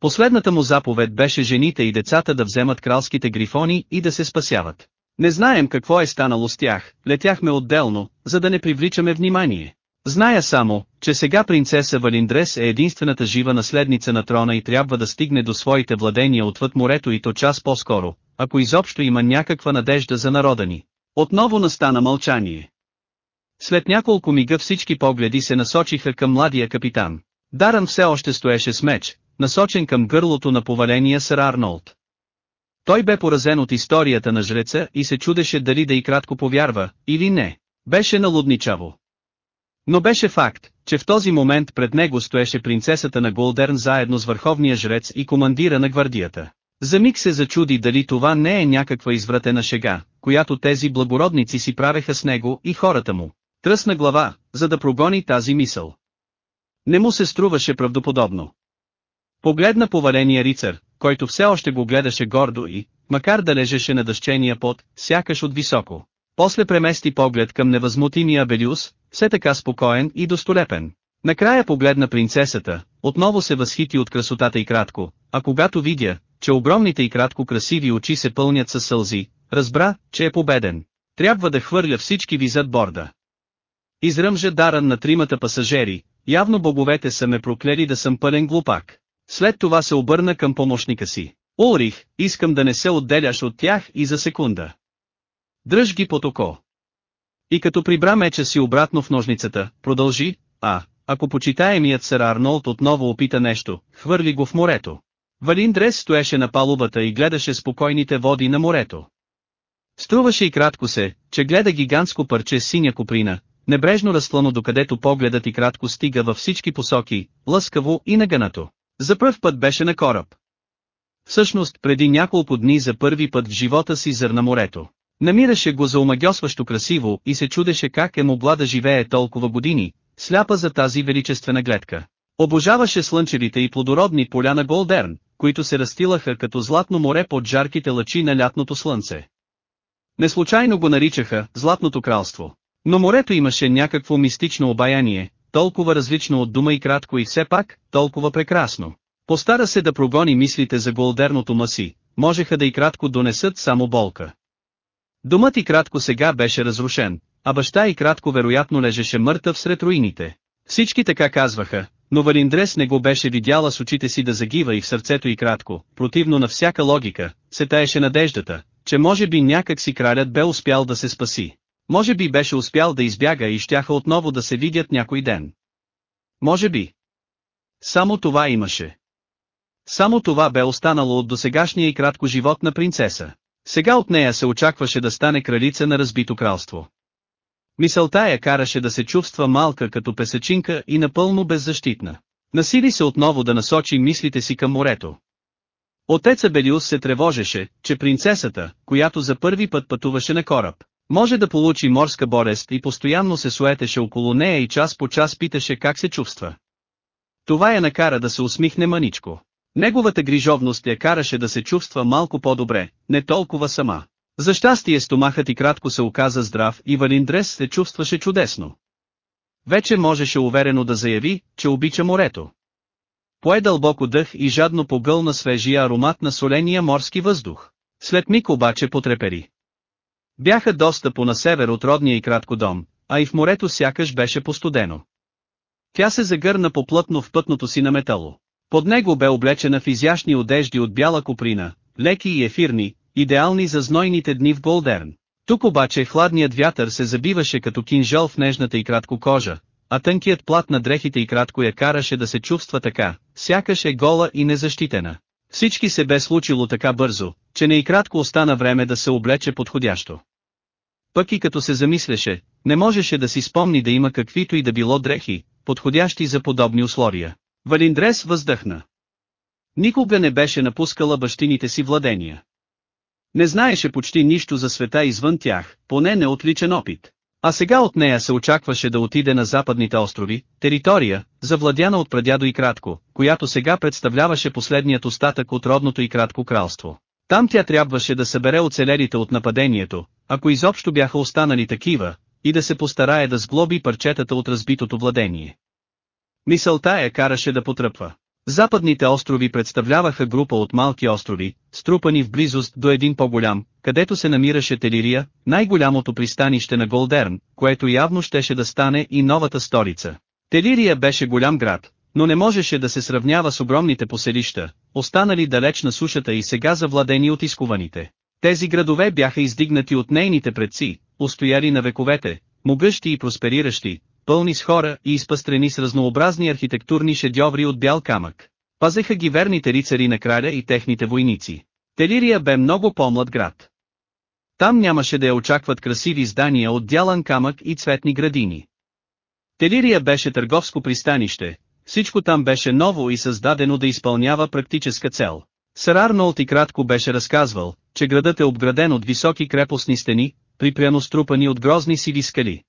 Последната му заповед беше жените и децата да вземат кралските грифони и да се спасяват. Не знаем какво е станало с тях, летяхме отделно, за да не привличаме внимание. Зная само, че сега принцеса Валиндрес е единствената жива наследница на трона и трябва да стигне до своите владения отвъд морето и то час по-скоро, ако изобщо има някаква надежда за народа ни. Отново настана мълчание. След няколко мига всички погледи се насочиха към младия капитан. Даран все още стоеше с меч, насочен към гърлото на поваления сър Арнолд. Той бе поразен от историята на жреца и се чудеше дали да и кратко повярва, или не. Беше налудничаво. Но беше факт, че в този момент пред него стоеше принцесата на Голдерн заедно с върховния жрец и командира на гвардията. За миг се зачуди дали това не е някаква извратена шега, която тези благородници си правеха с него и хората му. Тръсна глава, за да прогони тази мисъл. Не му се струваше правдоподобно. Погледна поваления рицар, който все още го гледаше гордо и, макар да лежеше на дъщения пот, сякаш от високо. После премести поглед към невъзмутимия Абелиус, все така спокоен и достолепен. Накрая погледна принцесата, отново се възхити от красотата и кратко, а когато видя, че огромните и кратко красиви очи се пълнят със сълзи, разбра, че е победен. Трябва да хвърля всички ви зад борда. Изръмжа даран на тримата пасажери, явно боговете са ме проклели да съм пълен глупак. След това се обърна към помощника си. Улрих, искам да не се отделяш от тях и за секунда. Дръж ги под око. И като прибра меча си обратно в ножницата, продължи, а, ако почитаемият сър Арнолд отново опита нещо, хвърли го в морето. Валиндрес стоеше на палубата и гледаше спокойните води на морето. Струваше и кратко се, че гледа гигантско парче синя куприна, небрежно разслано докъдето погледът и кратко стига във всички посоки, лъскаво и нагънато. За пръв път беше на кораб. Всъщност преди няколко дни за първи път в живота си зърна морето. Намираше го за омагьосващо красиво и се чудеше как е могла да живее толкова години, сляпа за тази величествена гледка. Обожаваше слънчевите и плодородни поля на Голдерн, които се разстилаха като златно море под жарките лъчи на лятното слънце. Неслучайно го наричаха «Златното кралство». Но морето имаше някакво мистично обаяние, толкова различно от дума и кратко и все пак, толкова прекрасно. Постара се да прогони мислите за голдерното маси, можеха да и кратко донесат само болка. Домът и кратко сега беше разрушен, а баща и кратко вероятно лежеше мъртъв сред руините. Всички така казваха, но Валиндрес не го беше видяла с очите си да загива и в сърцето и кратко, противно на всяка логика, се таеше надеждата, че може би някак си кралят бе успял да се спаси. Може би беше успял да избяга и щяха отново да се видят някой ден. Може би. Само това имаше. Само това бе останало от досегашния и кратко живот на принцеса. Сега от нея се очакваше да стане кралица на разбито кралство. Мисълта я караше да се чувства малка като песечинка и напълно беззащитна. Насили се отново да насочи мислите си към морето. Отеца Белиус се тревожеше, че принцесата, която за първи път пътуваше на кораб, може да получи морска болест и постоянно се суетеше около нея и час по час питаше как се чувства. Това я накара да се усмихне мъничко. Неговата грижовност я караше да се чувства малко по-добре, не толкова сама. За щастие стомахът и кратко се оказа здрав и Валиндрес се чувстваше чудесно. Вече можеше уверено да заяви, че обича морето. Пое дълбоко дъх и жадно погълна свежия аромат на соления морски въздух. След миг обаче потрепери. Бяха доста по на север от родния и кратко дом, а и в морето сякаш беше постудено. Тя се загърна поплътно в пътното си на метало. Под него бе облечена в изящни одежди от бяла куприна, леки и ефирни, идеални за знойните дни в Голдерн. Тук обаче хладният вятър се забиваше като кинжал в нежната и кратко кожа, а тънкият плат на дрехите и кратко я караше да се чувства така, сякаш е гола и незащитена. Всички се бе случило така бързо, че не и кратко остана време да се облече подходящо. Пък и като се замисляше, не можеше да си спомни да има каквито и да било дрехи, подходящи за подобни условия. Валиндрес въздъхна. Никога не беше напускала бащините си владения. Не знаеше почти нищо за света извън тях, поне не отличен опит. А сега от нея се очакваше да отиде на западните острови, територия, завладяна от прадядо и кратко, която сега представляваше последният остатък от родното и кратко кралство. Там тя трябваше да събере оцелелите от нападението, ако изобщо бяха останали такива, и да се постарае да сглоби парчетата от разбитото владение. Мисълта я караше да потръпва. Западните острови представляваха група от малки острови, струпани в близост до един по-голям, където се намираше Телирия, най-голямото пристанище на Голдерн, което явно щеше да стане и новата столица. Телирия беше голям град, но не можеше да се сравнява с огромните поселища, останали далеч на сушата и сега завладени от изкуваните. Тези градове бяха издигнати от нейните предци, устояли на вековете, могъщи и проспериращи, пълни с хора и изпъстрени с разнообразни архитектурни шедьоври от бял камък. Пазеха ги верните рицари на краля и техните войници. Телирия бе много по-млад град. Там нямаше да я очакват красиви здания от дялан камък и цветни градини. Телирия беше търговско пристанище, всичко там беше ново и създадено да изпълнява практическа цел. Сарар Нолт и кратко беше разказвал, че градът е обграден от високи крепостни стени, припряно струпани от грозни сиви скали.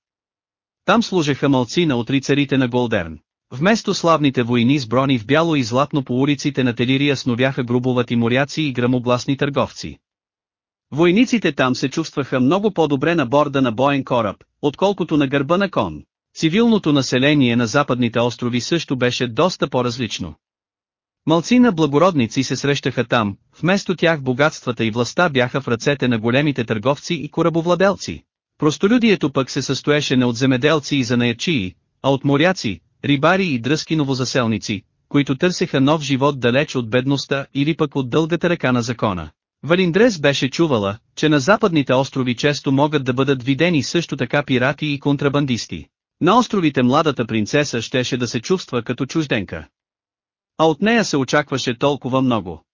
Там служеха малцина от рицарите на Голдерн. Вместо славните войни с брони в бяло и златно по улиците на Телирия сновяха грубовати моряци и грамогласни търговци. Войниците там се чувстваха много по-добре на борда на боен кораб, отколкото на гърба на кон. Цивилното население на западните острови също беше доста по-различно. Малцина благородници се срещаха там, вместо тях богатствата и властта бяха в ръцете на големите търговци и корабовладелци. Простолюдието пък се състоеше не от земеделци и занаячии, а от моряци, рибари и дръзки новозаселници, които търсеха нов живот далеч от бедността или пък от дългата река на закона. Валиндрес беше чувала, че на западните острови често могат да бъдат видени също така пирати и контрабандисти. На островите младата принцеса щеше да се чувства като чужденка. А от нея се очакваше толкова много.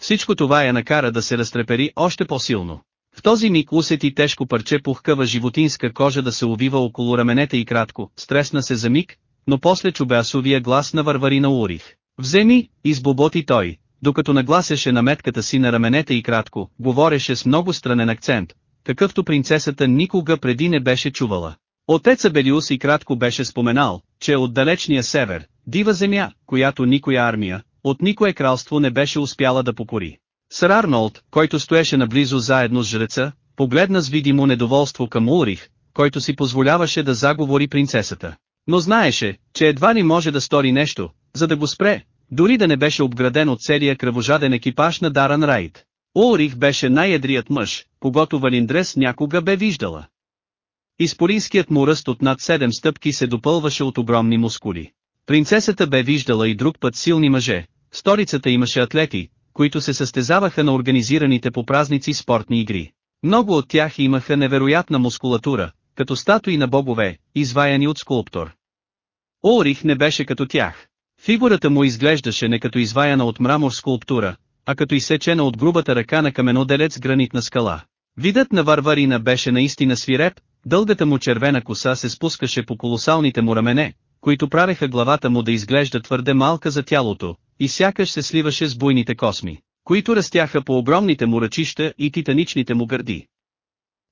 Всичко това я накара да се разтрепери още по-силно. В този миг усети тежко парче пухкава животинска кожа да се увива около раменете и кратко, стресна се за миг, но после асовия глас на варварина Урих. Вземи, избоботи той, докато нагласяше наметката си на раменете и кратко, говореше с много странен акцент, какъвто принцесата никога преди не беше чувала. Отец Абелиус и кратко беше споменал, че от далечния север, дива земя, която никоя армия, от никое кралство не беше успяла да покори. Сър Арнолд, който стоеше наблизо заедно с жреца, погледна с видимо недоволство към Улрих, който си позволяваше да заговори принцесата. Но знаеше, че едва ли може да стори нещо, за да го спре, дори да не беше обграден от целия кръвожаден екипаж на Даран Райт. Улрих беше най-едрият мъж, когато Валиндрес някога бе виждала. Изполинският му ръст от над 7 стъпки се допълваше от огромни мускули. Принцесата бе виждала и друг път силни мъже, в столицата имаше атлети, които се състезаваха на организираните по празници спортни игри. Много от тях имаха невероятна мускулатура, като статуи на богове, изваяни от скулптор. Олрих не беше като тях. Фигурата му изглеждаше не като изваяна от мрамор скулптура, а като изсечена от грубата ръка на каменоделец гранитна скала. Видът на варварина беше наистина свиреп, дългата му червена коса се спускаше по колосалните му рамене, които правеха главата му да изглежда твърде малка за тялото, и сякаш се сливаше с буйните косми, които растяха по огромните му ръчища и титаничните му гърди.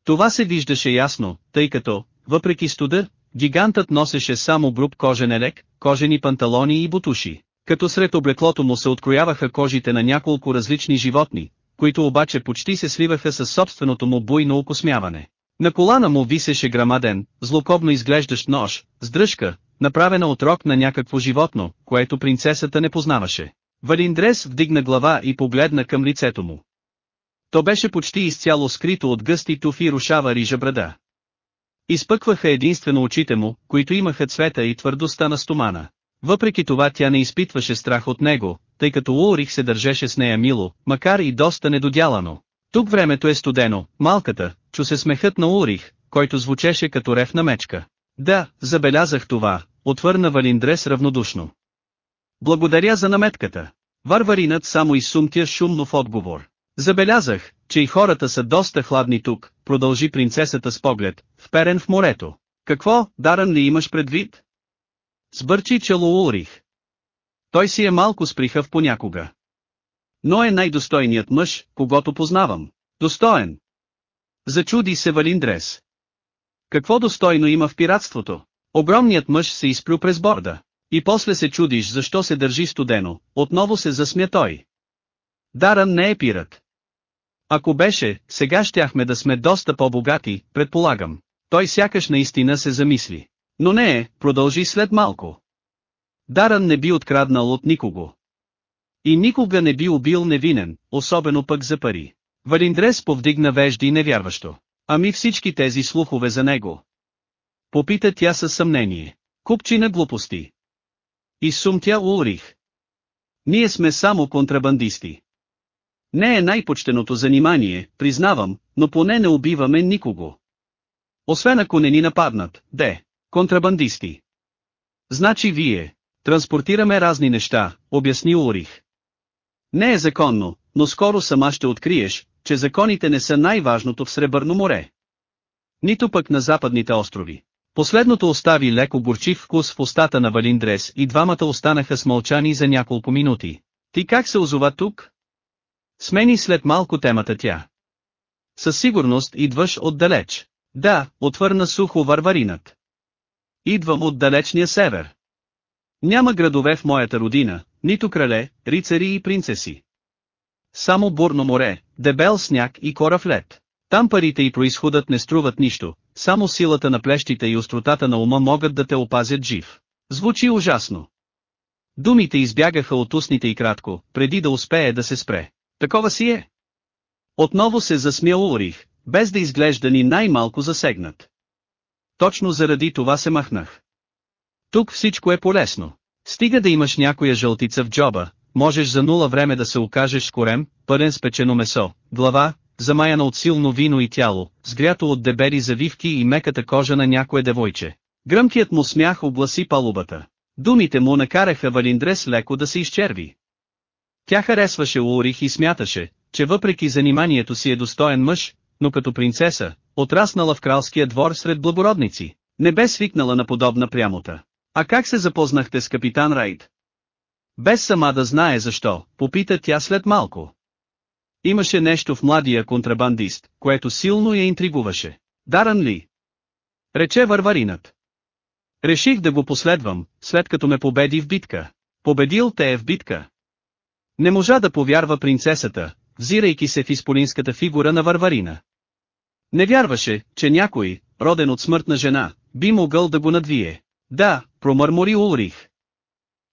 Това се виждаше ясно, тъй като, въпреки студа, гигантът носеше само груб кожен елек, кожени панталони и бутуши, като сред облеклото му се открояваха кожите на няколко различни животни, които обаче почти се сливаха с собственото му буйно окосмяване. На колана му висеше грамаден, злокобно изглеждащ нож, с дръжка, направена от рок на някакво животно, което принцесата не познаваше. Валиндрес вдигна глава и погледна към лицето му. То беше почти изцяло скрито от гъсти туфи рушава рижа брада. Изпъкваха единствено очите му, които имаха цвета и твърдостта на стомана. Въпреки това тя не изпитваше страх от него, тъй като Улрих се държеше с нея мило, макар и доста недодялано. Тук времето е студено, малката, чу се смехът на Улрих, който звучеше като рев на мечка. Да, забелязах това, отвърна Валиндрес равнодушно. Благодаря за наметката. Варваринът само изсумтя шумно в отговор. Забелязах, че и хората са доста хладни тук, продължи принцесата с поглед, вперен в морето. Какво, даран ли имаш предвид? Сбърчи чело Улрих. Той си е малко сприхав понякога. Но е най-достойният мъж, когато познавам. Достоен. Зачуди се Валиндрес. Какво достойно има в пиратството? Огромният мъж се изплю през борда. И после се чудиш защо се държи студено, отново се засмя той. Даран не е пират. Ако беше, сега щяхме да сме доста по-богати, предполагам. Той сякаш наистина се замисли. Но не е, продължи след малко. Даран не би откраднал от никого. И никога не би убил невинен, особено пък за пари. Валиндрес повдигна вежди невярващо. Ами всички тези слухове за него. Попита тя със съмнение. Купчина глупости. И сумтя Улрих. Ние сме само контрабандисти. Не е най-почтеното занимание, признавам, но поне не убиваме никого. Освен ако не ни нападнат, де, контрабандисти. Значи вие, транспортираме разни неща, обясни Урих. Не е законно, но скоро сама ще откриеш, че законите не са най-важното в Сребърно море. Нито пък на западните острови. Последното остави леко горчив вкус в устата на Валиндрес и двамата останаха смълчани за няколко минути. Ти как се озова тук? Смени след малко темата тя. Със сигурност идваш отдалеч. Да, отвърна сухо варваринът. Идвам от далечния север. Няма градове в моята родина, нито крале, рицари и принцеси. Само бурно море, дебел сняг и корав лед. Там парите и происходът не струват нищо, само силата на плещите и остротата на ума могат да те опазят жив. Звучи ужасно. Думите избягаха от устните и кратко, преди да успее да се спре. Такова си е. Отново се засмя Улрих, без да изглежда ни най-малко засегнат. Точно заради това се махнах. Тук всичко е полезно. Стига да имаш някоя жълтица в джоба, можеш за нула време да се окажеш с корем, пълен с печено месо, глава, замаяна от силно вино и тяло, сгрято от дебели завивки и меката кожа на някое девойче. Гръмкият му смях обласи палубата. Думите му накараха Валиндрес леко да се изчерви. Тя харесваше Улрих и смяташе, че въпреки заниманието си е достоен мъж, но като принцеса, отраснала в кралския двор сред благородници, не бе свикнала на подобна прямота. А как се запознахте с капитан Райт? Без сама да знае защо, попита тя след малко. Имаше нещо в младия контрабандист, което силно я интригуваше. Даран ли? Рече варваринът. Реших да го последвам, след като ме победи в битка. Победил те е в битка. Не можа да повярва принцесата, взирайки се в изполинската фигура на варварина. Не вярваше, че някой, роден от смъртна жена, би могъл да го надвие. Да, промърмори Улрих.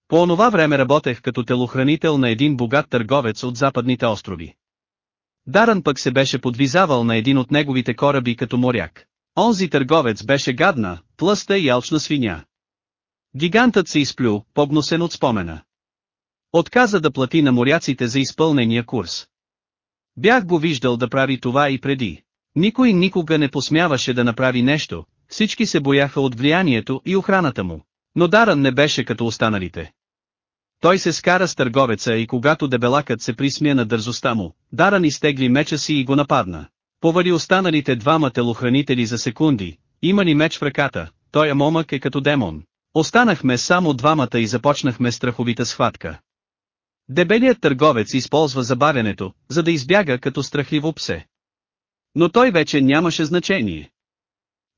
По онова време работех като телохранител на един богат търговец от западните острови. Даран пък се беше подвизавал на един от неговите кораби като моряк. Онзи търговец беше гадна, тлъста и алчна свиня. Гигантът се изплю, погносен от спомена. Отказа да плати на моряците за изпълнения курс. Бях го виждал да прави това и преди. Никой никога не посмяваше да направи нещо, всички се бояха от влиянието и охраната му. Но Даран не беше като останалите. Той се скара с търговеца и когато дебелакът се присмя на дързостта му, Даран изтегли меча си и го нападна. Повари останалите двама телохранители за секунди, има ли меч в ръката, той е момък е като демон. Останахме само двамата и започнахме страховита схватка. Дебелият търговец използва забавянето, за да избяга като страхливо псе. Но той вече нямаше значение.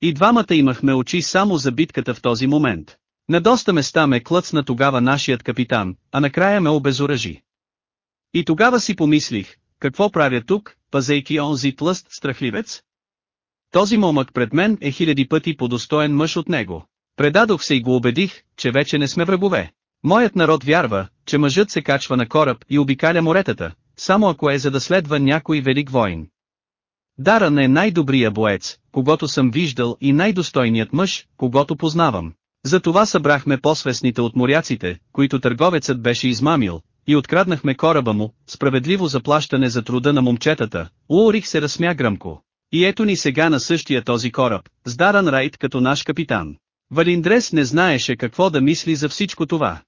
И двамата имахме очи само за битката в този момент. На доста места ме клъцна тогава нашият капитан, а накрая ме обезоръжи. И тогава си помислих, какво правя тук, пазейки онзи тлъст страхливец? Този момък пред мен е хиляди пъти подостоен мъж от него. Предадох се и го убедих, че вече не сме врагове. Моят народ вярва, че мъжът се качва на кораб и обикаля моретата, само ако е за да следва някой велик воин. Даран е най-добрия боец, когато съм виждал и най-достойният мъж, когато познавам. Затова събрахме посвестните от моряците, които търговецът беше измамил, и откраднахме кораба му, справедливо заплащане за труда на момчетата, Уорих се разсмя гръмко. И ето ни сега на същия този кораб, с Даран Райт като наш капитан. Валиндрес не знаеше какво да мисли за всичко това.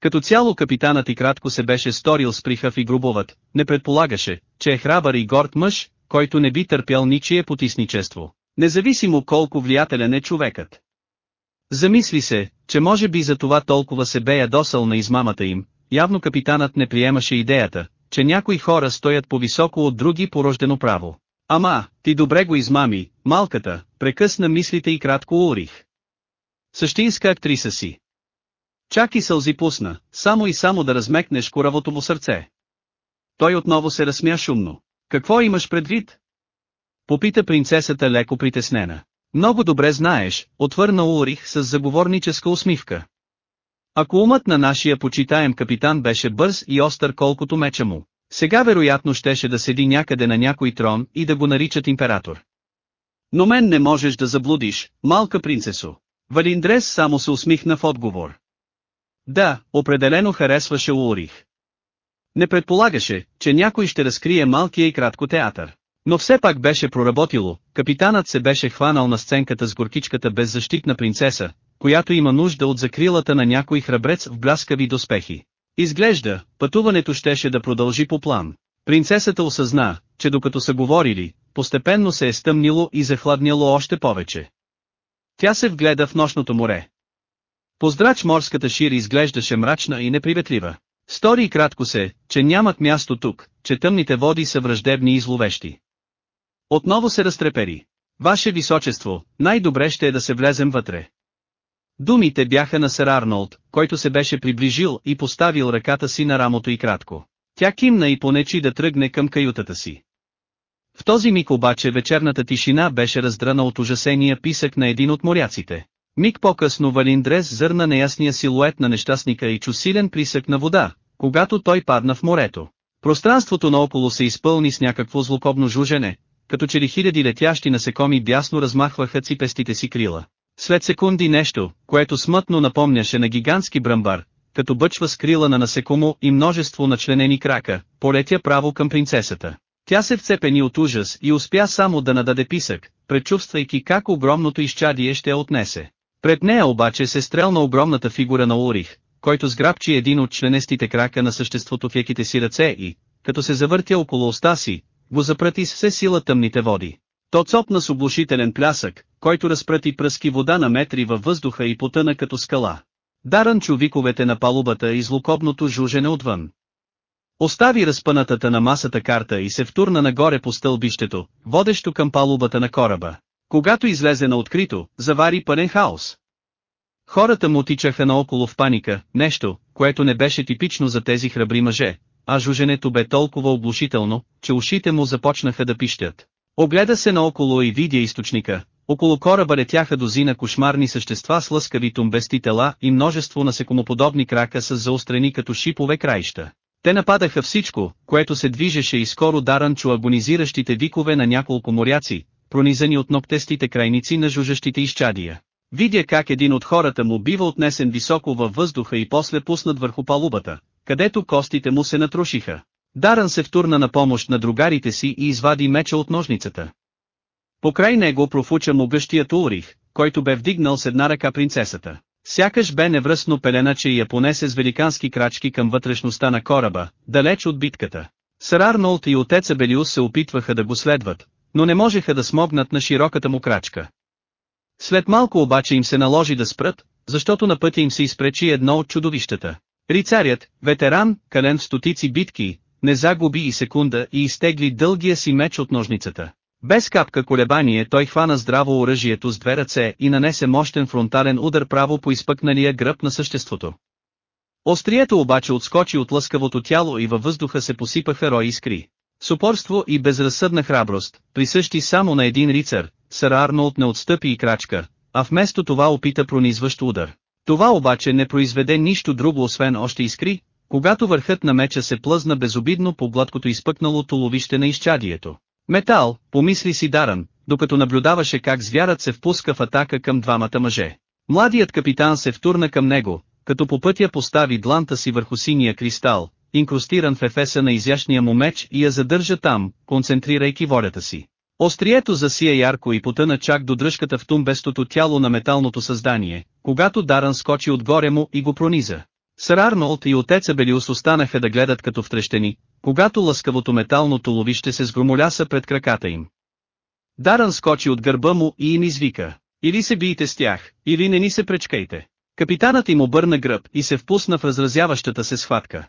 Като цяло капитанът и кратко се беше сторил с прихъв и грубоват, не предполагаше, че е храбър и горд мъж, който не би търпял ничие потисничество, независимо колко влиятелен е човекът. Замисли се, че може би за това толкова се бе ядосал на измамата им, явно капитанът не приемаше идеята, че някои хора стоят по-високо от други по рождено право. Ама, ти добре го измами, малката, прекъсна мислите и кратко урих. Същинска актриса си. Чак и сълзи пусна, само и само да размекнеш коравото му сърце. Той отново се разсмя шумно. Какво имаш предвид? Попита принцесата леко притеснена. Много добре знаеш, отвърна Урих с заговорническа усмивка. Ако умът на нашия почитаем капитан беше бърз и остър колкото меча му, сега вероятно щеше да седи някъде на някой трон и да го наричат император. Но мен не можеш да заблудиш, малка принцесо. Валиндрес само се усмихна в отговор. Да, определено харесваше Урих. Не предполагаше, че някой ще разкрие малкия и кратко театър. Но все пак беше проработило, капитанът се беше хванал на сценката с горкичката беззащитна принцеса, която има нужда от закрилата на някой храбрец в бляскави доспехи. Изглежда, пътуването щеше да продължи по план. Принцесата осъзна, че докато са говорили, постепенно се е стъмнило и захладняло още повече. Тя се вгледа в нощното море. Поздрач морската шир изглеждаше мрачна и неприветлива. Стори кратко се, че нямат място тук, че тъмните води са враждебни и зловещи. Отново се разтрепери. Ваше височество, най-добре ще е да се влезем вътре. Думите бяха на сър Арнолд, който се беше приближил и поставил ръката си на рамото и кратко. Тя кимна и понечи да тръгне към каютата си. В този миг обаче вечерната тишина беше раздрана от ужасения писък на един от моряците. Миг по-късно Валиндрес зърна неясния силует на нещастника и чу силен присък на вода, когато той падна в морето. Пространството наоколо се изпълни с някакво злокобно жужене, като че ли хиляди летящи насекоми бясно размахваха ципестите си крила. След секунди нещо, което смътно напомняше на гигантски бръмбар, като бъчва с крила на насекомо и множество начленени крака, полетя право към принцесата. Тя се вцепени от ужас и успя само да нададе писък, предчувствайки как огромното изчадие ще я отнесе. Пред нея обаче се стрелна огромната фигура на Урих, който сграбчи един от членестите крака на съществото в яките си ръце и, като се завъртя около уста си, го запрати с все сила тъмните води. То цопна с облушителен плясък, който разпрати пръски вода на метри във въздуха и потъна като скала. Даран чу виковете на палубата и злокобното жужене отвън. Остави разпънатата на масата карта и се втурна нагоре по стълбището, водещо към палубата на кораба. Когато излезе на открито, завари пълен хаос. Хората му тичаха наоколо в паника, нещо, което не беше типично за тези храбри мъже, а жуженето бе толкова облушително, че ушите му започнаха да пищят. Огледа се наоколо и видя източника, около кораба летяха дозина кошмарни същества с лъскави тумбести тела и множество насекомоподобни крака с заострени като шипове краища. Те нападаха всичко, което се движеше и скоро Даран чу агонизиращите викове на няколко моряци, пронизани от ногтестите крайници на жужащите изчадия. Видя как един от хората му бива отнесен високо във въздуха и после пуснат върху палубата, където костите му се натрушиха. Даран се втурна на помощ на другарите си и извади меча от ножницата. Покрай него профуча могъщият Улрих, който бе вдигнал с една ръка принцесата. Сякаш бе невръстно пеленаче и я понесе с великански крачки към вътрешността на кораба, далеч от битката. Сър Арнолд и отеца Белиус се опитваха да го следват, но не можеха да смогнат на широката му крачка. След малко обаче им се наложи да спрат, защото на пътя им се изпречи едно от чудовищата. Рицарят, ветеран, кален в стотици битки, не загуби и секунда и изтегли дългия си меч от ножницата. Без капка колебание той хвана здраво оръжието с две ръце и нанесе мощен фронтален удар право по изпъкналия гръб на съществото. Острието обаче отскочи от лъскавото тяло и във въздуха се посипаха рои искри. С упорство и безразсъдна храброст, присъщи само на един рицар, сър Арнолд не отстъпи и крачка, а вместо това опита пронизващ удар. Това обаче не произведе нищо друго освен още искри, когато върхът на меча се плъзна безобидно по гладкото изпъкнало толовище на изчадието. Метал, помисли си Даран, докато наблюдаваше как звярат се впуска в атака към двамата мъже. Младият капитан се втурна към него, като по пътя постави дланта си върху синия кристал, инкрустиран в ефеса на изящния му меч и я задържа там, концентрирайки волята си. Острието засия ярко и потъна чак до дръжката в тумбестото тяло на металното създание, когато Даран скочи отгоре му и го прониза. Сър Арнолд и отеца Белиус останаха да гледат като втрещени, когато лъскавото метално толовище се сгромоляса пред краката им. Даран скочи от гърба му и им извика, или се биете с тях, или не ни се пречкайте. Капитанът им обърна гръб и се впусна в разразяващата се схватка.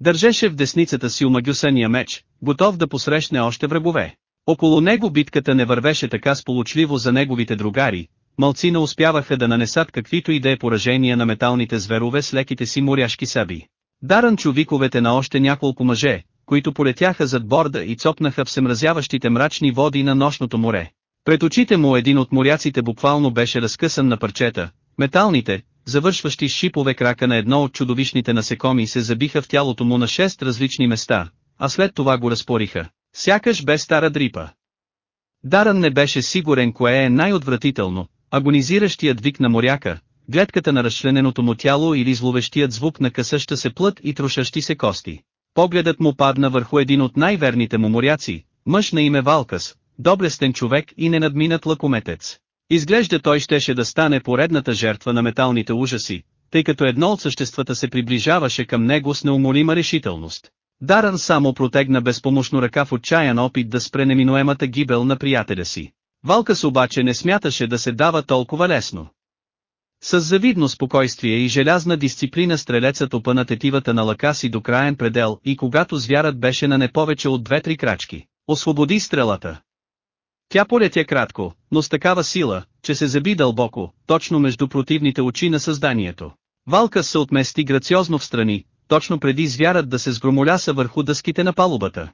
Държеше в десницата си омагюсания меч, готов да посрещне още врагове. Около него битката не вървеше така сполучливо за неговите другари, малцина успяваха да нанесат каквито и да е поражения на металните зверове с леките си моряшки саби. Даран чу виковете на още няколко мъже, които полетяха зад борда и цопнаха в семразяващите мрачни води на нощното море. Пред очите му един от моряците буквално беше разкъсан на парчета, металните, завършващи шипове крака на едно от чудовищните насекоми се забиха в тялото му на шест различни места, а след това го разпориха, сякаш без стара дрипа. Даран не беше сигурен кое е най-отвратително, агонизиращият вик на моряка, гледката на разчлененото му тяло или зловещият звук на късъща се плът и трошащи се кости. Погледът му падна върху един от най-верните му моряци, мъж на име Валкас, доблестен човек и ненадминат лакометец. Изглежда той щеше да стане поредната жертва на металните ужаси, тъй като едно от съществата се приближаваше към него с неумолима решителност. Даран само протегна безпомощно ръка в отчаян опит да спре неминуемата гибел на приятеля си. Валкас обаче не смяташе да се дава толкова лесно. С завидно спокойствие и желязна дисциплина стрелецът опъна тетивата на лъка си до краен предел и когато звярат беше на не повече от две-три крачки, освободи стрелата. Тя полетя кратко, но с такава сила, че се заби дълбоко, точно между противните очи на създанието. Валка се отмести грациозно в страни, точно преди звярат да се сгромоляса върху дъските на палубата.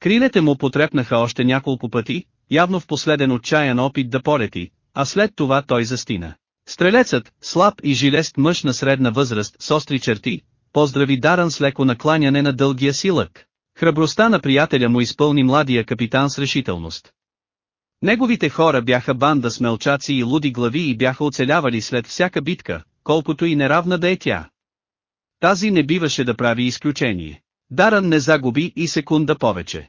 Крилете му потрепнаха още няколко пъти, явно в последен отчаян опит да полети, а след това той застина. Стрелецът, слаб и жилест мъж на средна възраст с остри черти, поздрави Даран с леко накланяне на дългия си лък. Храбростта на приятеля му изпълни младия капитан с решителност. Неговите хора бяха банда с мелчаци и луди глави и бяха оцелявали след всяка битка, колкото и неравна да е тя. Тази не биваше да прави изключение. Даран не загуби и секунда повече.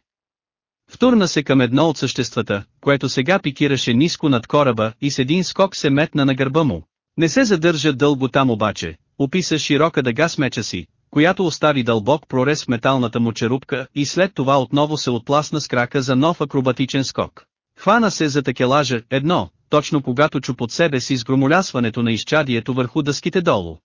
Втурна се към едно от съществата, което сега пикираше ниско над кораба и с един скок се метна на гърба му. Не се задържа дълго там обаче, описа широка дъга с меча си, която остави дълбок прорез в металната му черупка и след това отново се отпласна с крака за нов акробатичен скок. Хвана се за такелажа, едно, точно когато чу под себе си сгромолясването на изчадието върху дъските долу.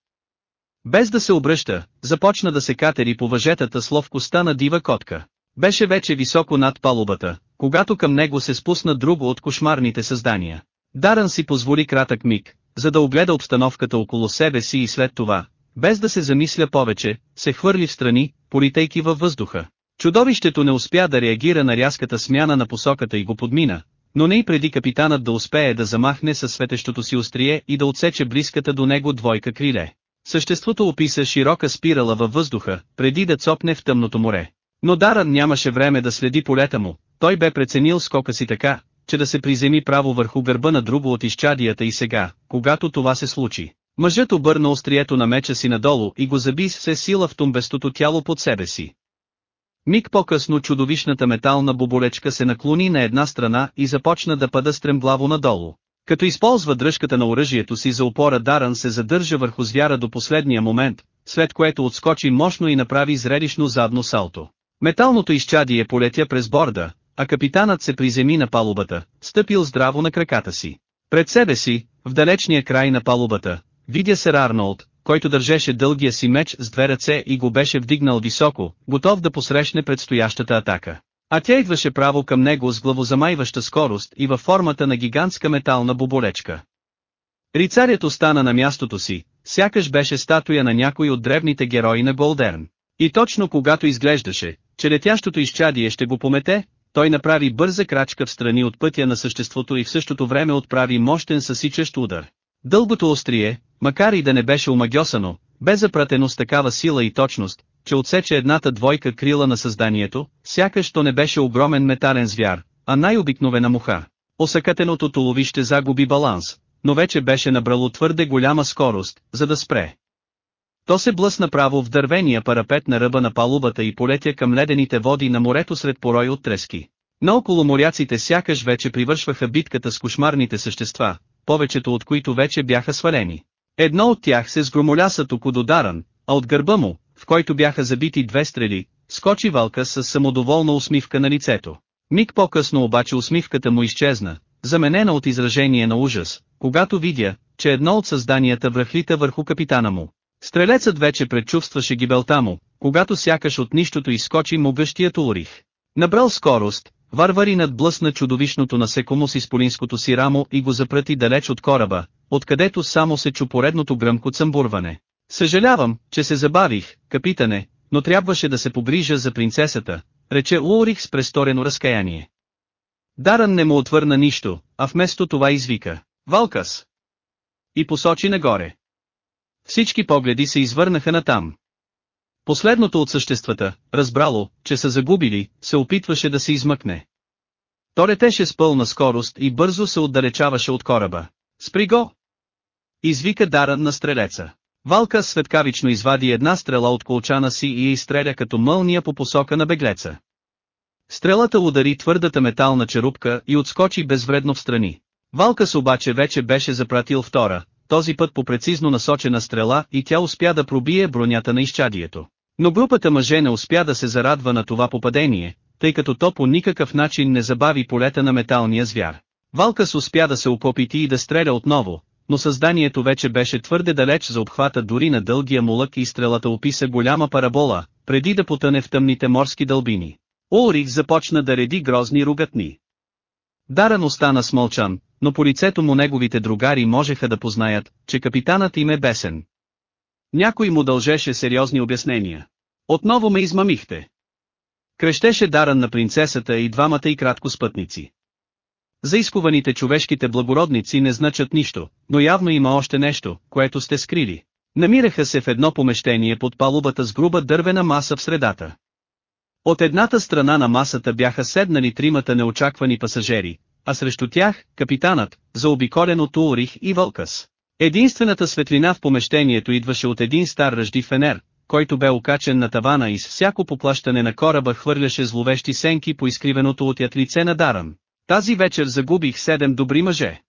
Без да се обръща, започна да се катери по въжетата с ловкостта на дива котка. Беше вече високо над палубата, когато към него се спусна друго от кошмарните създания. Даран си позволи кратък миг, за да огледа обстановката около себе си и след това, без да се замисля повече, се хвърли в страни, политейки във въздуха. Чудовището не успя да реагира на рязката смяна на посоката и го подмина, но не и преди капитанът да успее да замахне със светещото си острие и да отсече близката до него двойка криле. Съществото описа широка спирала във въздуха, преди да цопне в тъмното море. Но Даран нямаше време да следи полета му, той бе преценил скока си така, че да се приземи право върху гърба на друго от изчадията и сега, когато това се случи. Мъжът обърна острието на меча си надолу и го заби с все сила в тумбестото тяло под себе си. Миг по-късно чудовищната метална боболечка се наклони на една страна и започна да пада стремглаво надолу. Като използва дръжката на оръжието си за опора Даран се задържа върху звяра до последния момент, след което отскочи мощно и направи зрелищно задно салто. Металното изчадие полетя през борда, а капитанът се приземи на палубата, стъпил здраво на краката си. Пред себе си, в далечния край на палубата, видя се Арнолд, който държеше дългия си меч с две ръце и го беше вдигнал високо, готов да посрещне предстоящата атака. А тя идваше право към него с главозамайваща скорост и във формата на гигантска метална боболечка. Рицарят остана на мястото си, сякаш беше статуя на някой от древните герои на Голдерн. И точно когато изглеждаше, че летящото изчадие ще го помете, той направи бърза крачка в страни от пътя на съществото и в същото време отправи мощен съсичащ удар. Дългото острие, макар и да не беше омагьосано, бе запратено с такава сила и точност, че отсече едната двойка крила на създанието, сякаш то не беше огромен метален звяр, а най-обикновена муха. Осъкатеното туловище загуби баланс, но вече беше набрало твърде голяма скорост, за да спре. То се блъсна право в дървения парапет на ръба на палубата и полетя към ледените води на морето сред порой от трески. Наоколо моряците сякаш вече привършваха битката с кошмарните същества, повечето от които вече бяха свалени. Едно от тях се сгромоляса тук до Даран, а от гърба му, в който бяха забити две стрели, скочи валка с самодоволна усмивка на лицето. Миг по-късно обаче усмивката му изчезна, заменена от изражение на ужас, когато видя, че едно от създанията връхлита върху капитана му. Стрелецът вече предчувстваше гибелта му, когато сякаш от нищото изскочи могъщият урих. Набрал скорост, варваринът блъсна чудовищното насекомо с изполинското си рамо и го запрати далеч от кораба, откъдето само се чу поредното гръмко цъмбурване. Съжалявам, че се забавих, капитане, но трябваше да се погрижа за принцесата, рече Улрих с престорено разкаяние. Даран не му отвърна нищо, а вместо това извика, Валкас! И посочи нагоре. Всички погледи се извърнаха натам. Последното от съществата, разбрало, че са загубили, се опитваше да се измъкне. То летеше с пълна скорост и бързо се отдалечаваше от кораба. Спри го! Извика Даран на стрелеца. Валка светкавично извади една стрела от колчана си и я изстреля като мълния по посока на беглеца. Стрелата удари твърдата метална черупка и отскочи безвредно в страни. Валкас обаче вече беше запратил втора, този път по прецизно насочена стрела и тя успя да пробие бронята на изчадието. Но групата мъже не успя да се зарадва на това попадение, тъй като то по никакъв начин не забави полета на металния звяр. Валкас успя да се окопити и да стреля отново, но създанието вече беше твърде далеч за обхвата дори на дългия мулък и стрелата описа голяма парабола, преди да потъне в тъмните морски дълбини. Улрих започна да реди грозни ругатни. Даран остана смълчан, но по лицето му неговите другари можеха да познаят, че капитанът им е бесен. Някой му дължеше сериозни обяснения. Отново ме измамихте. Крещеше Даран на принцесата и двамата и кратко спътници. Заискуваните човешките благородници не значат нищо, но явно има още нещо, което сте скрили. Намираха се в едно помещение под палубата с груба дървена маса в средата. От едната страна на масата бяха седнали тримата неочаквани пасажери, а срещу тях, капитанът, заобиколен от Улрих и Вълкас. Единствената светлина в помещението идваше от един стар ръжди фенер, който бе окачен на тавана и с всяко поплащане на кораба хвърляше зловещи сенки по изкривеното от яд лице на Даран. Тази вечер загубих седем добри мъже.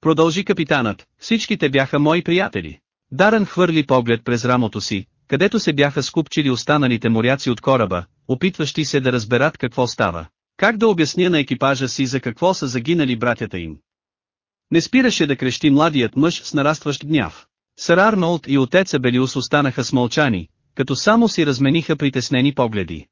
Продължи капитанът, всичките бяха мои приятели. Даран хвърли поглед през рамото си, където се бяха скупчили останалите моряци от кораба, опитващи се да разберат какво става. Как да обясня на екипажа си за какво са загинали братята им? Не спираше да крещи младият мъж с нарастващ гняв. Сър Арнолд и отеца Белиус останаха смълчани, като само си размениха притеснени погледи.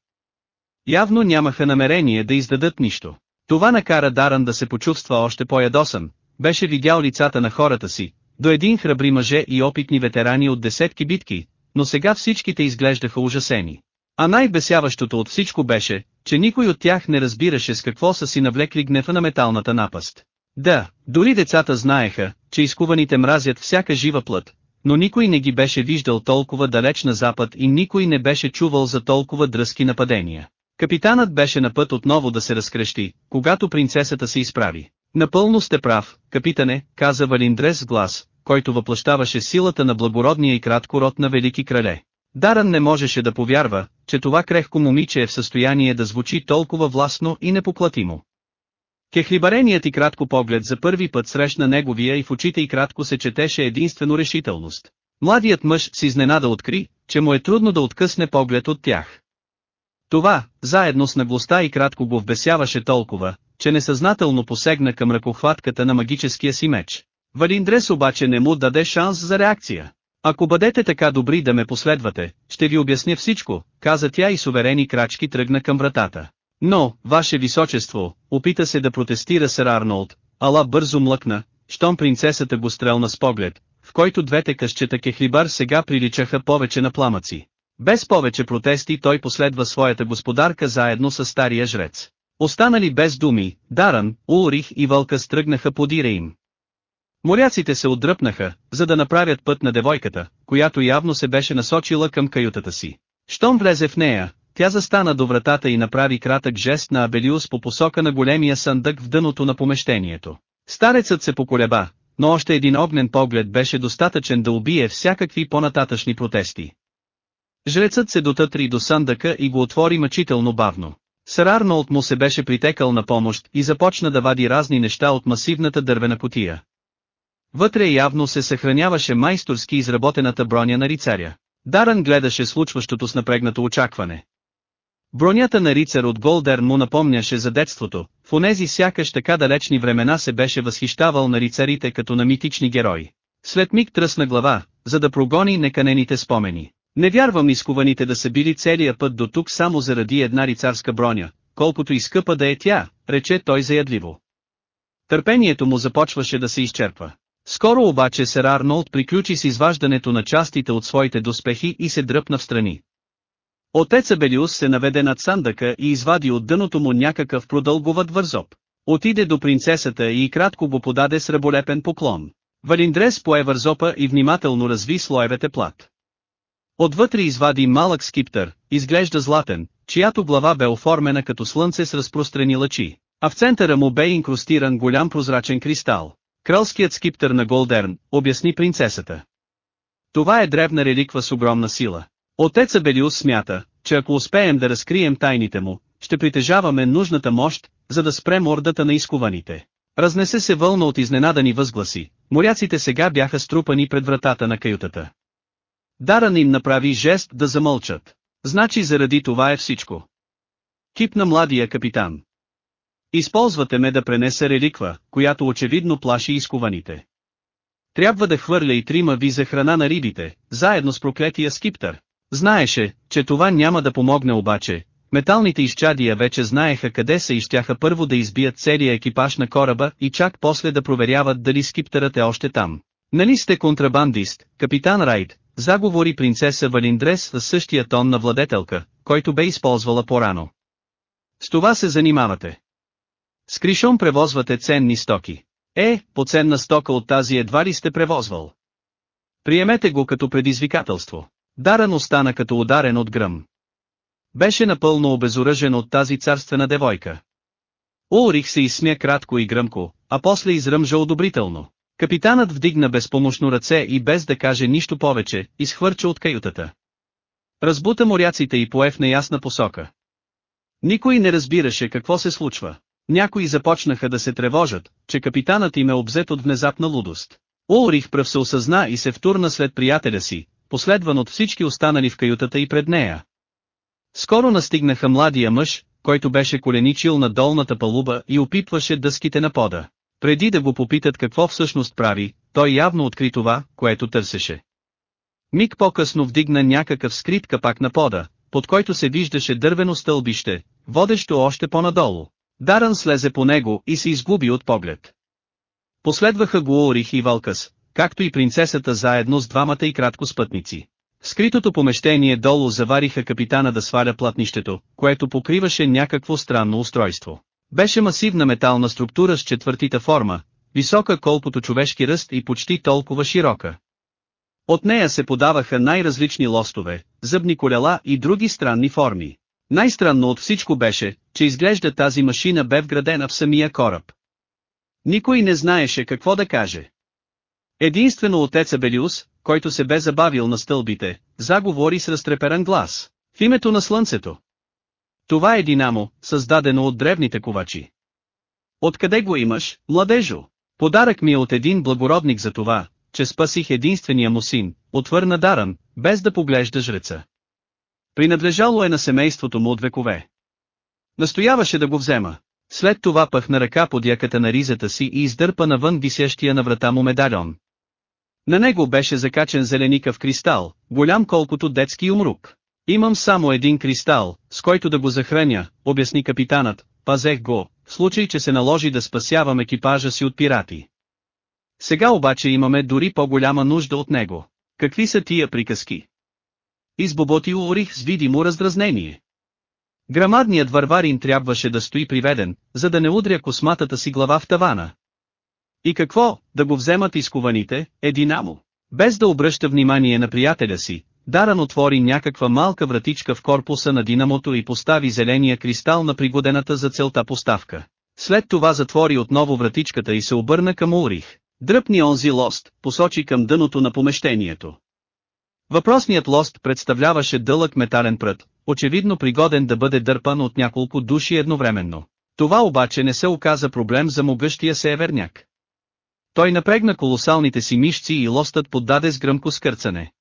Явно нямаха намерение да издадат нищо. Това накара Даран да се почувства още по-ядосан, беше видял лицата на хората си, до един храбри мъже и опитни ветерани от десетки битки, но сега всичките изглеждаха ужасени. А най-бесяващото от всичко беше, че никой от тях не разбираше с какво са си навлекли гнева на металната напаст. Да, дори децата знаеха, че изкуваните мразят всяка жива плът, но никой не ги беше виждал толкова далеч на запад и никой не беше чувал за толкова дръзки нападения. Капитанът беше на път отново да се разкрещи, когато принцесата се изправи. Напълно сте прав, капитане, каза Валиндрес с глас, който въплащаваше силата на благородния и кратко род на велики крале. Даран не можеше да повярва, че това крехко момиче е в състояние да звучи толкова властно и непоклатимо. Кехлибареният и кратко поглед за първи път срещна неговия и в очите и кратко се четеше единствено решителност. Младият мъж с изненада откри, че му е трудно да откъсне поглед от тях. Това, заедно с наглостта и кратко го вбесяваше толкова, че несъзнателно посегна към ръкохватката на магическия си меч. Валиндрес обаче не му даде шанс за реакция. Ако бъдете така добри да ме последвате, ще ви обясня всичко, каза тя и суверени крачки тръгна към вратата. Но, ваше височество, опита се да протестира сър Арнолд, ала бързо млъкна, щом принцесата го стрелна с поглед, в който двете къщета кехлибар сега приличаха повече на пламъци. Без повече протести той последва своята господарка заедно с стария жрец. Останали без думи, Даран, Улрих и Вълка стръгнаха подире им. Моряците се отдръпнаха, за да направят път на девойката, която явно се беше насочила към каютата си. Щом влезе в нея, тя застана до вратата и направи кратък жест на Абелиус по посока на големия съндък в дъното на помещението. Старецът се поколеба, но още един огнен поглед беше достатъчен да убие всякакви по-нататъчни протести. Жрецът се дотътри до съндъка и го отвори мъчително бавно. Сър Арнолд му се беше притекал на помощ и започна да вади разни неща от масивната дървена котия. Вътре явно се съхраняваше майсторски изработената броня на рицаря. Дарън гледаше случващото с напрегнато очакване. Бронята на рицар от Голдер му напомняше за детството, в онези сякаш така далечни времена се беше възхищавал на рицарите като на митични герои. След миг тръсна глава, за да прогони неканените спомени. Не вярвам изкуваните да са били целия път до тук само заради една рицарска броня, колкото и скъпа да е тя, рече той заядливо. Търпението му започваше да се изчерпва. Скоро обаче Сер Арнолд приключи с изваждането на частите от своите доспехи и се дръпна в страни. Отец Абелиус се наведе над сандъка и извади от дъното му някакъв продълговат вързоп. Отиде до принцесата и кратко го подаде с раболепен поклон. Валиндрес пое вързопа и внимателно разви слоевете плат. Отвътре извади малък скиптър, изглежда златен, чиято глава бе оформена като слънце с разпрострени лъчи, а в центъра му бе инкрустиран голям прозрачен кристал. Кралският скиптър на Голдерн, обясни принцесата. Това е древна реликва с огромна сила. Отец Абелиус смята, че ако успеем да разкрием тайните му, ще притежаваме нужната мощ, за да спрем ордата на изкуваните. Разнесе се вълна от изненадани възгласи, моряците сега бяха струпани пред вратата на каютата. Даран им направи жест да замълчат. Значи заради това е всичко. Кипна младия капитан. Използвате ме да пренеса реликва, която очевидно плаши изкуваните. Трябва да хвърля и трима ви за храна на рибите, заедно с проклетия скиптър. Знаеше, че това няма да помогне обаче, металните изчадия вече знаеха къде са и щяха първо да избият целия екипаж на кораба и чак после да проверяват дали скиптърът е още там. Нали сте контрабандист, капитан Райт, заговори принцеса Валиндрес с същия тон на владетелка, който бе използвала по-рано. С това се занимавате. С Кришон превозвате ценни стоки. Е, по ценна стока от тази едва ли сте превозвал. Приемете го като предизвикателство. Даран остана като ударен от гръм. Беше напълно обезоръжен от тази царствена девойка. Улрих се изсмя кратко и гръмко, а после изръмжа одобрително. Капитанът вдигна безпомощно ръце и без да каже нищо повече, изхвърча от каютата. Разбута моряците и пое в неясна посока. Никой не разбираше какво се случва. Някои започнаха да се тревожат, че капитанът им е обзет от внезапна лудост. Улрих пръв се осъзна и се втурна след приятеля си, последван от всички останали в каютата и пред нея. Скоро настигнаха младия мъж, който беше коленичил на долната палуба и опитваше дъските на пода. Преди да го попитат какво всъщност прави, той явно откри това, което търсеше. Миг по-късно вдигна някакъв скрит капак на пода, под който се виждаше дървено стълбище, водещо още по-надолу. Дарън слезе по него и се изгуби от поглед. Последваха го Орих и Валкас, както и принцесата заедно с двамата и кратко спътници. В скритото помещение долу завариха капитана да сваля платнището, което покриваше някакво странно устройство. Беше масивна метална структура с четвъртита форма, висока колкото човешки ръст и почти толкова широка. От нея се подаваха най-различни лостове, зъбни колела и други странни форми. Най-странно от всичко беше, че изглежда тази машина бе вградена в самия кораб. Никой не знаеше какво да каже. Единствено отец Абелиус, който се бе забавил на стълбите, заговори с разтреперан глас. В името на слънцето. Това е динамо, създадено от древните ковачи. Откъде го имаш, младежо? Подарък ми е от един благородник за това, че спасих единствения му син, отвърна Даран, без да поглежда жреца. Принадлежало е на семейството му от векове. Настояваше да го взема. След това пъхна ръка под яката на ризата си и издърпа навън висящия на врата му медальон. На него беше закачен зеленикав кристал, голям колкото детски умрук. Имам само един кристал, с който да го захраня, обясни капитанът, пазех го, в случай че се наложи да спасявам екипажа си от пирати. Сега обаче имаме дори по-голяма нужда от него. Какви са тия приказки? Избоботи Урих с видимо раздразнение. Грамадният варварин трябваше да стои приведен, за да не удря косматата си глава в тавана. И какво, да го вземат изкованите, е динамо. Без да обръща внимание на приятеля си, Даран отвори някаква малка вратичка в корпуса на динамото и постави зеления кристал на пригодената за целта поставка. След това затвори отново вратичката и се обърна към Урих. Дръпни онзи лост, посочи към дъното на помещението. Въпросният лост представляваше дълъг метален прът, очевидно пригоден да бъде дърпан от няколко души едновременно. Това обаче не се оказа проблем за могъщия северняк. Той напрегна колосалните си мишци и лостът поддаде с гръмко скърцане.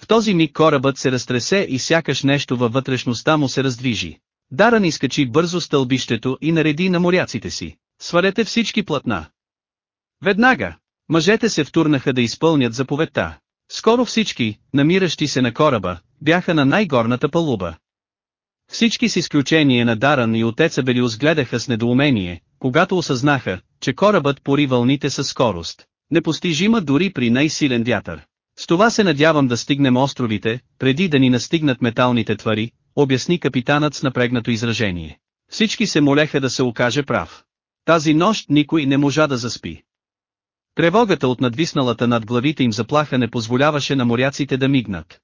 В този миг корабът се разтресе и сякаш нещо във вътрешността му се раздвижи. Даран изкачи бързо стълбището и нареди на моряците си. Свалете всички платна. Веднага. Мъжете се втурнаха да изпълнят заповедта. Скоро всички, намиращи се на кораба, бяха на най-горната палуба. Всички с изключение на Даран и отеца Белиус гледаха с недоумение, когато осъзнаха, че корабът пори вълните със скорост, непостижима дори при най-силен вятър. С това се надявам да стигнем островите, преди да ни настигнат металните твари, обясни капитанът с напрегнато изражение. Всички се молеха да се окаже прав. Тази нощ никой не можа да заспи. Тревогата от надвисналата над главите им заплаха не позволяваше на моряците да мигнат.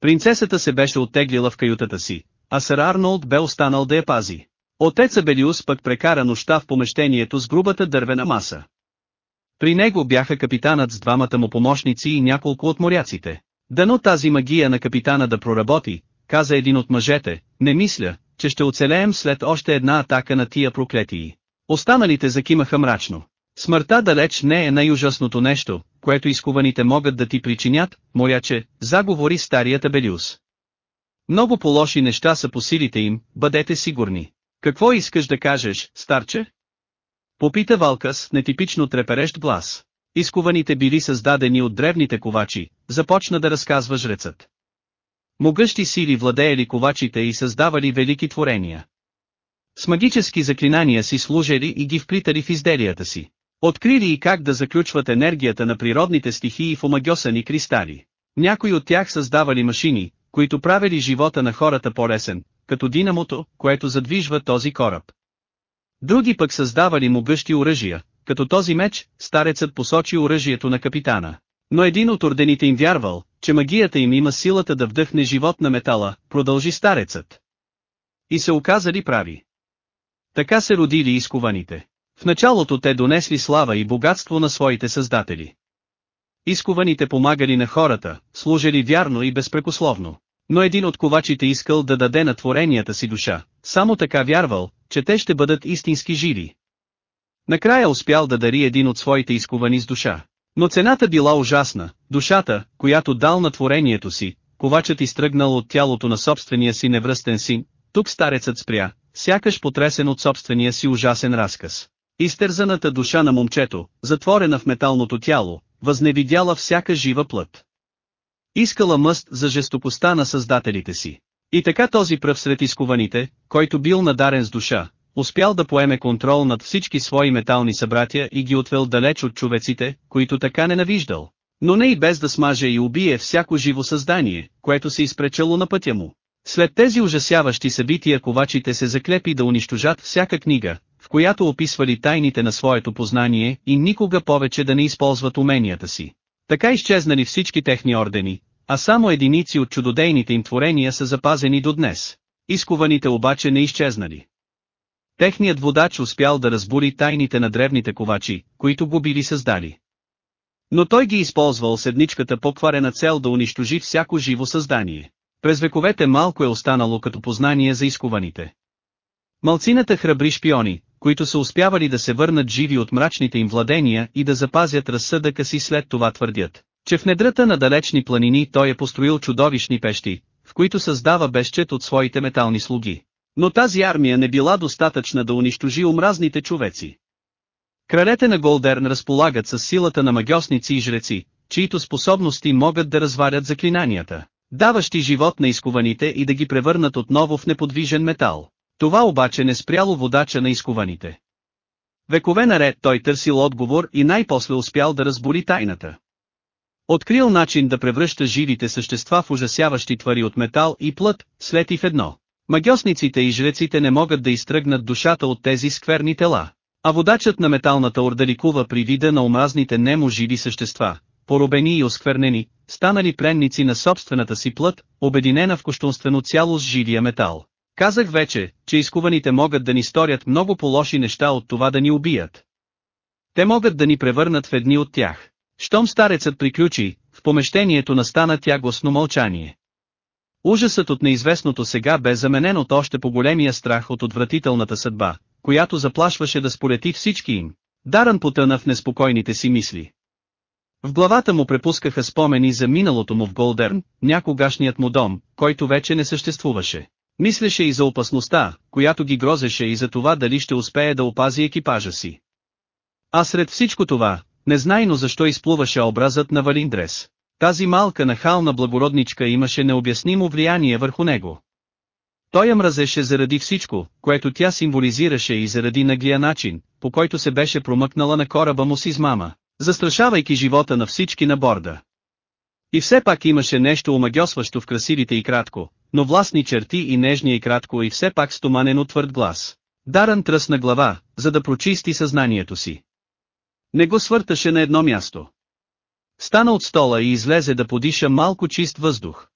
Принцесата се беше оттеглила в каютата си, а сър Арнолд бе останал да я пази. Отеца Белиус пък прекара нощта в помещението с грубата дървена маса. При него бяха капитанът с двамата му помощници и няколко от моряците. Дано тази магия на капитана да проработи, каза един от мъжете, не мисля, че ще оцелеем след още една атака на тия проклетии. Останалите закимаха мрачно. Смъртта далеч не е най-ужасното нещо, което изкуваните могат да ти причинят, моряче, заговори старият Абелиус. Много по-лоши неща са по силите им, бъдете сигурни. Какво искаш да кажеш, старче? Попита Валкас, нетипично треперещ глас. Изкуваните били създадени от древните ковачи, започна да разказва жрецът. Могъщи сили владеели ковачите и създавали велики творения. С магически заклинания си служили и ги вплитали в изделията си. Открили и как да заключват енергията на природните стихии в омагьосани кристали. Някои от тях създавали машини, които правили живота на хората по-лесен, като динамото, което задвижва този кораб. Други пък създавали могъщи оръжия, като този меч, старецът посочи оръжието на капитана. Но един от ордените им вярвал, че магията им има силата да вдъхне живот на метала, продължи старецът. И се оказали прави. Така се родили изкованите. В началото те донесли слава и богатство на своите създатели. Изкованите помагали на хората, служили вярно и безпрекословно. Но един от ковачите искал да даде на творенията си душа, само така вярвал, че те ще бъдат истински живи. Накрая успял да дари един от своите изковани с душа. Но цената била ужасна, душата, която дал на творението си, ковачът изтръгнал от тялото на собствения си невръстен син, тук старецът спря, сякаш потресен от собствения си ужасен разказ. Изтерзаната душа на момчето, затворена в металното тяло, възневидяла всяка жива плът. Искала мъст за жестокостта на създателите си. И така този пръв сред изкованите, който бил надарен с душа, успял да поеме контрол над всички свои метални събратя и ги отвел далеч от човеците, които така ненавиждал. Но не и без да смаже и убие всяко живо създание, което се изпречало на пътя му. След тези ужасяващи събития ковачите се заклепи да унищожат всяка книга, в която описвали тайните на своето познание и никога повече да не използват уменията си. Така изчезнали всички техни ордени, а само единици от чудодейните им творения са запазени до днес. Изкованите обаче не изчезнали. Техният водач успял да разбури тайните на древните ковачи, които го били създали. Но той ги използвал седничката по-кварена цел да унищожи всяко живо създание. През вековете малко е останало като познание за изкованите. Малцината храбри шпиони, които са успявали да се върнат живи от мрачните им владения и да запазят разсъдъка си след това твърдят, че в недрата на далечни планини той е построил чудовищни пещи, в които създава безчет от своите метални слуги. Но тази армия не била достатъчна да унищожи омразните човеци. Кралете на Голдерн разполагат с силата на магиосници и жреци, чието способности могат да разварят заклинанията. даващи живот на изкованите и да ги превърнат отново в неподвижен метал. Това обаче не спряло водача на изкованите. Векове наред той търсил отговор и най-после успял да разболи тайната. Открил начин да превръща живите същества в ужасяващи твари от метал и плът, след и в едно. Магиосниците и жреците не могат да изтръгнат душата от тези скверни тела. А водачът на металната орда ликува при вида на омразните немо живи същества, поробени и осквернени, станали пленници на собствената си плът, обединена в кощунствено цяло с живия метал. Казах вече, че изкуваните могат да ни сторят много по-лоши неща от това да ни убият. Те могат да ни превърнат в едни от тях. Щом старецът приключи, в помещението настана тягостно мълчание. Ужасът от неизвестното сега бе заменен от още по-големия страх от отвратителната съдба, която заплашваше да сполети всички им. Даран потъна в неспокойните си мисли. В главата му препускаха спомени за миналото му в Голдерн, някогашният му дом, който вече не съществуваше. Мислеше и за опасността, която ги грозеше и за това дали ще успее да опази екипажа си. А сред всичко това, незнайно защо изплуваше образът на Валиндрес. Тази малка нахална благородничка имаше необяснимо влияние върху него. Той я мразеше заради всичко, което тя символизираше и заради наглия начин, по който се беше промъкнала на кораба му с измама, застрашавайки живота на всички на борда. И все пак имаше нещо омагьосващо в красивите и кратко, но властни черти и нежния и кратко и все пак стоманено твърд глас. Даран тръсна глава, за да прочисти съзнанието си. Не го свърташе на едно място. Стана от стола и излезе да подиша малко чист въздух.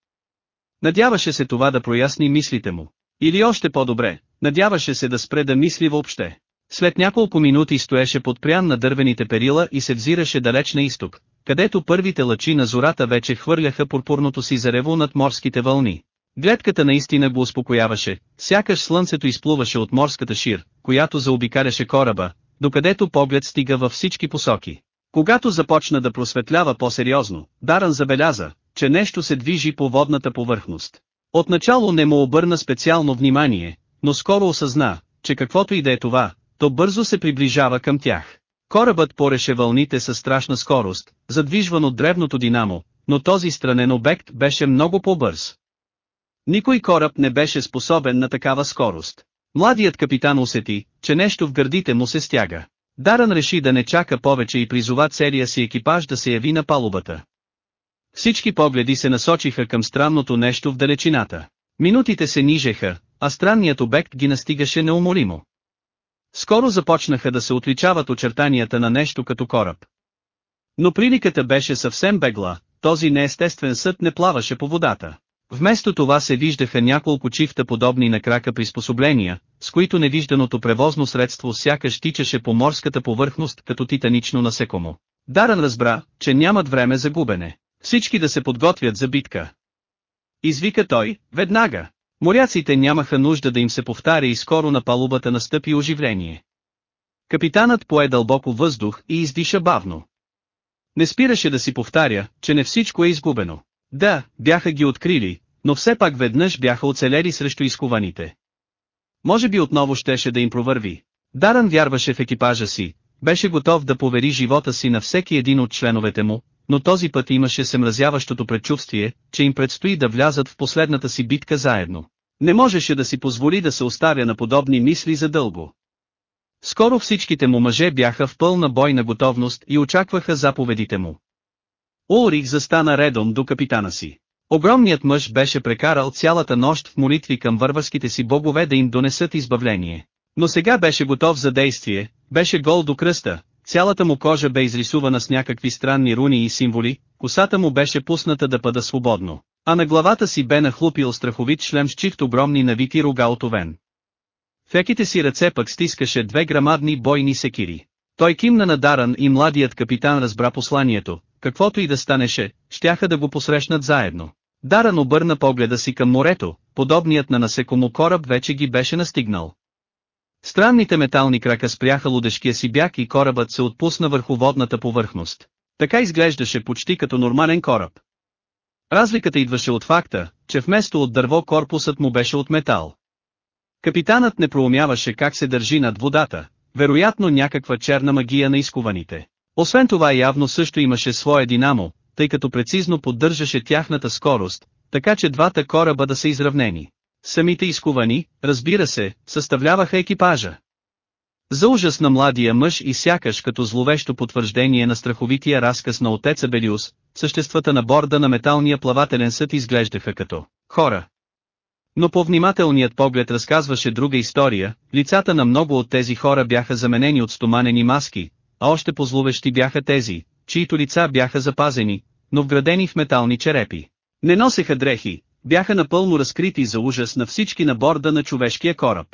Надяваше се това да проясни мислите му. Или още по-добре, надяваше се да спре да мисли въобще. След няколко минути стоеше подпрян на дървените перила и се взираше далеч на изток, където първите лъчи на зората вече хвърляха пурпурното си зарево над морските вълни. Гледката наистина го успокояваше, сякаш слънцето изплуваше от морската шир, която заобикаляше кораба, докъдето поглед стига във всички посоки. Когато започна да просветлява по-сериозно, Даран забеляза, че нещо се движи по водната повърхност. Отначало не му обърна специално внимание, но скоро осъзна, че каквото и да е това, то бързо се приближава към тях. Корабът пореше вълните със страшна скорост, задвижван от древното динамо, но този странен обект беше много по-бърз. Никой кораб не беше способен на такава скорост. Младият капитан усети, че нещо в гърдите му се стяга. Даран реши да не чака повече и призова целия си екипаж да се яви на палубата. Всички погледи се насочиха към странното нещо в далечината. Минутите се нижеха, а странният обект ги настигаше неумолимо. Скоро започнаха да се отличават очертанията на нещо като кораб. Но приликата беше съвсем бегла, този неестествен съд не плаваше по водата. Вместо това се виждаха няколко чифта подобни на крака приспособления, с които невижданото превозно средство сякаш тичаше по морската повърхност като титанично насекомо. Даран разбра, че нямат време за губене. Всички да се подготвят за битка. Извика той, веднага. Моряците нямаха нужда да им се повтаря и скоро на палубата настъпи оживление. Капитанът пое дълбоко въздух и издиша бавно. Не спираше да си повтаря, че не всичко е изгубено. Да, бяха ги открили, но все пак веднъж бяха оцелели срещу изкованите. Може би отново щеше да им провърви. Даран вярваше в екипажа си, беше готов да повери живота си на всеки един от членовете му, но този път имаше семразяващото предчувствие, че им предстои да влязат в последната си битка заедно. Не можеше да си позволи да се оставя на подобни мисли задълго. Скоро всичките му мъже бяха в пълна бойна готовност и очакваха заповедите му. Улрих застана редом до капитана си. Огромният мъж беше прекарал цялата нощ в молитви към върварските си богове да им донесат избавление. Но сега беше готов за действие, беше гол до кръста, цялата му кожа бе изрисувана с някакви странни руни и символи, косата му беше пусната да пада свободно, а на главата си бе нахлупил страховит шлем с чифт огромни навити рога от овен. Феките си ръце пък стискаше две грамадни бойни секири. Той кимна на Даран и младият капитан разбра посланието, каквото и да станеше, щяха да го посрещнат заедно. Даран обърна погледа си към морето, подобният на насекомо кораб вече ги беше настигнал. Странните метални крака спряха лудешкия си бяг и корабът се отпусна върху водната повърхност. Така изглеждаше почти като нормален кораб. Разликата идваше от факта, че вместо от дърво корпусът му беше от метал. Капитанът не проумяваше как се държи над водата, вероятно някаква черна магия на изкуваните. Освен това явно също имаше своя динамо, тъй като прецизно поддържаше тяхната скорост, така че двата кораба да са изравнени. Самите изкувани, разбира се, съставляваха екипажа. За ужас на младия мъж и сякаш като зловещо потвърждение на страховития разказ на отеца Белиус, съществата на борда на металния плавателен съд изглеждаха като хора. Но по-внимателният поглед разказваше друга история, лицата на много от тези хора бяха заменени от стоманени маски, а още по-зловещи бяха тези, чието лица бяха запазени, но вградени в метални черепи. Не носеха дрехи, бяха напълно разкрити за ужас на всички на борда на човешкия кораб.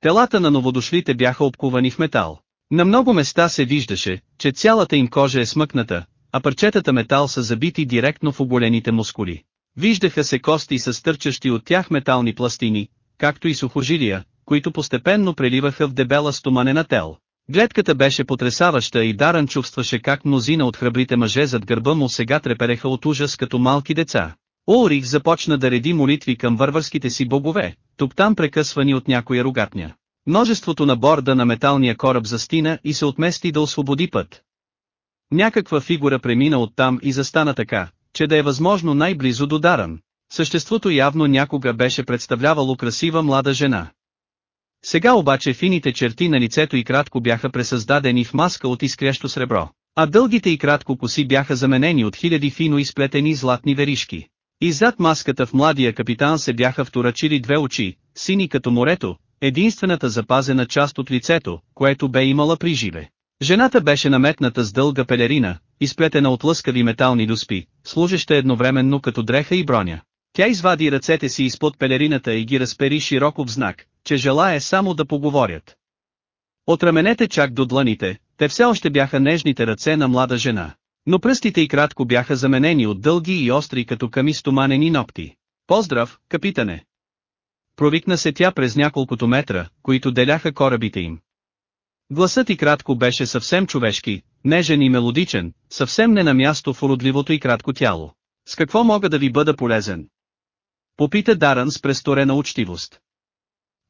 Телата на новодошлите бяха обкувани в метал. На много места се виждаше, че цялата им кожа е смъкната, а парчетата метал са забити директно в оголените мускули. Виждаха се кости с търчащи от тях метални пластини, както и сухожилия, които постепенно преливаха в дебела стоманена тел. Гледката беше потрясаваща и Даран чувстваше как мнозина от храбрите мъже зад гърба му сега трепереха от ужас като малки деца. Улрих започна да реди молитви към върварските си богове, тук-там прекъсвани от някоя рогатня. Множеството на борда на металния кораб застина и се отмести да освободи път. Някаква фигура премина оттам и застана така, че да е възможно най-близо до Даран. Съществото явно някога беше представлявало красива млада жена. Сега обаче фините черти на лицето и кратко бяха пресъздадени в маска от изкрящо сребро, а дългите и кратко коси бяха заменени от хиляди фино изплетени златни веришки. И зад маската в младия капитан се бяха вторачили две очи, сини като морето, единствената запазена част от лицето, което бе имала при живе. Жената беше наметната с дълга пелерина, изплетена от лъскави метални люспи, служеща едновременно като дреха и броня. Тя извади ръцете си изпод пелерината и ги разпери широко в знак, че желае само да поговорят. От раменете чак до дланите, те все още бяха нежните ръце на млада жена. Но пръстите й кратко бяха заменени от дълги и остри като ками стоманени ногти. Поздрав, капитане! Провикна се тя през няколкото метра, които деляха корабите им. Гласът и кратко беше съвсем човешки, нежен и мелодичен, съвсем не на място в уродливото и кратко тяло. С какво мога да ви бъда полезен? Попита Дарън с престорена учтивост.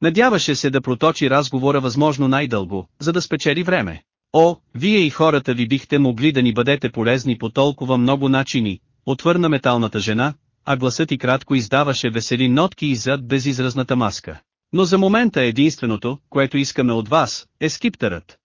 Надяваше се да проточи разговора възможно най-дълго, за да спечели време. О, вие и хората ви бихте могли да ни бъдете полезни по толкова много начини, отвърна металната жена, а гласът и кратко издаваше весели нотки иззад безизразната маска. Но за момента единственото, което искаме от вас, е скиптерът.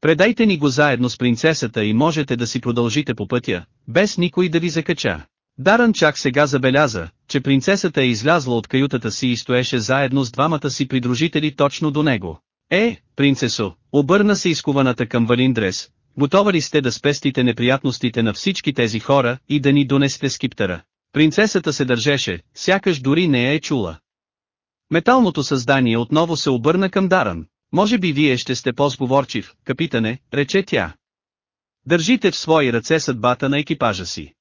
Предайте ни го заедно с принцесата и можете да си продължите по пътя, без никой да ви закача. Дарън чак сега забеляза, че принцесата е излязла от каютата си и стоеше заедно с двамата си придружители точно до него. Е, принцесо, обърна се изкуваната към Валиндрес, готова ли сте да спестите неприятностите на всички тези хора и да ни донесете скиптера? Принцесата се държеше, сякаш дори не я е чула. Металното създание отново се обърна към Даран. Може би вие ще сте по-сговорчив, капитане, рече тя. Държите в свои ръце съдбата на екипажа си.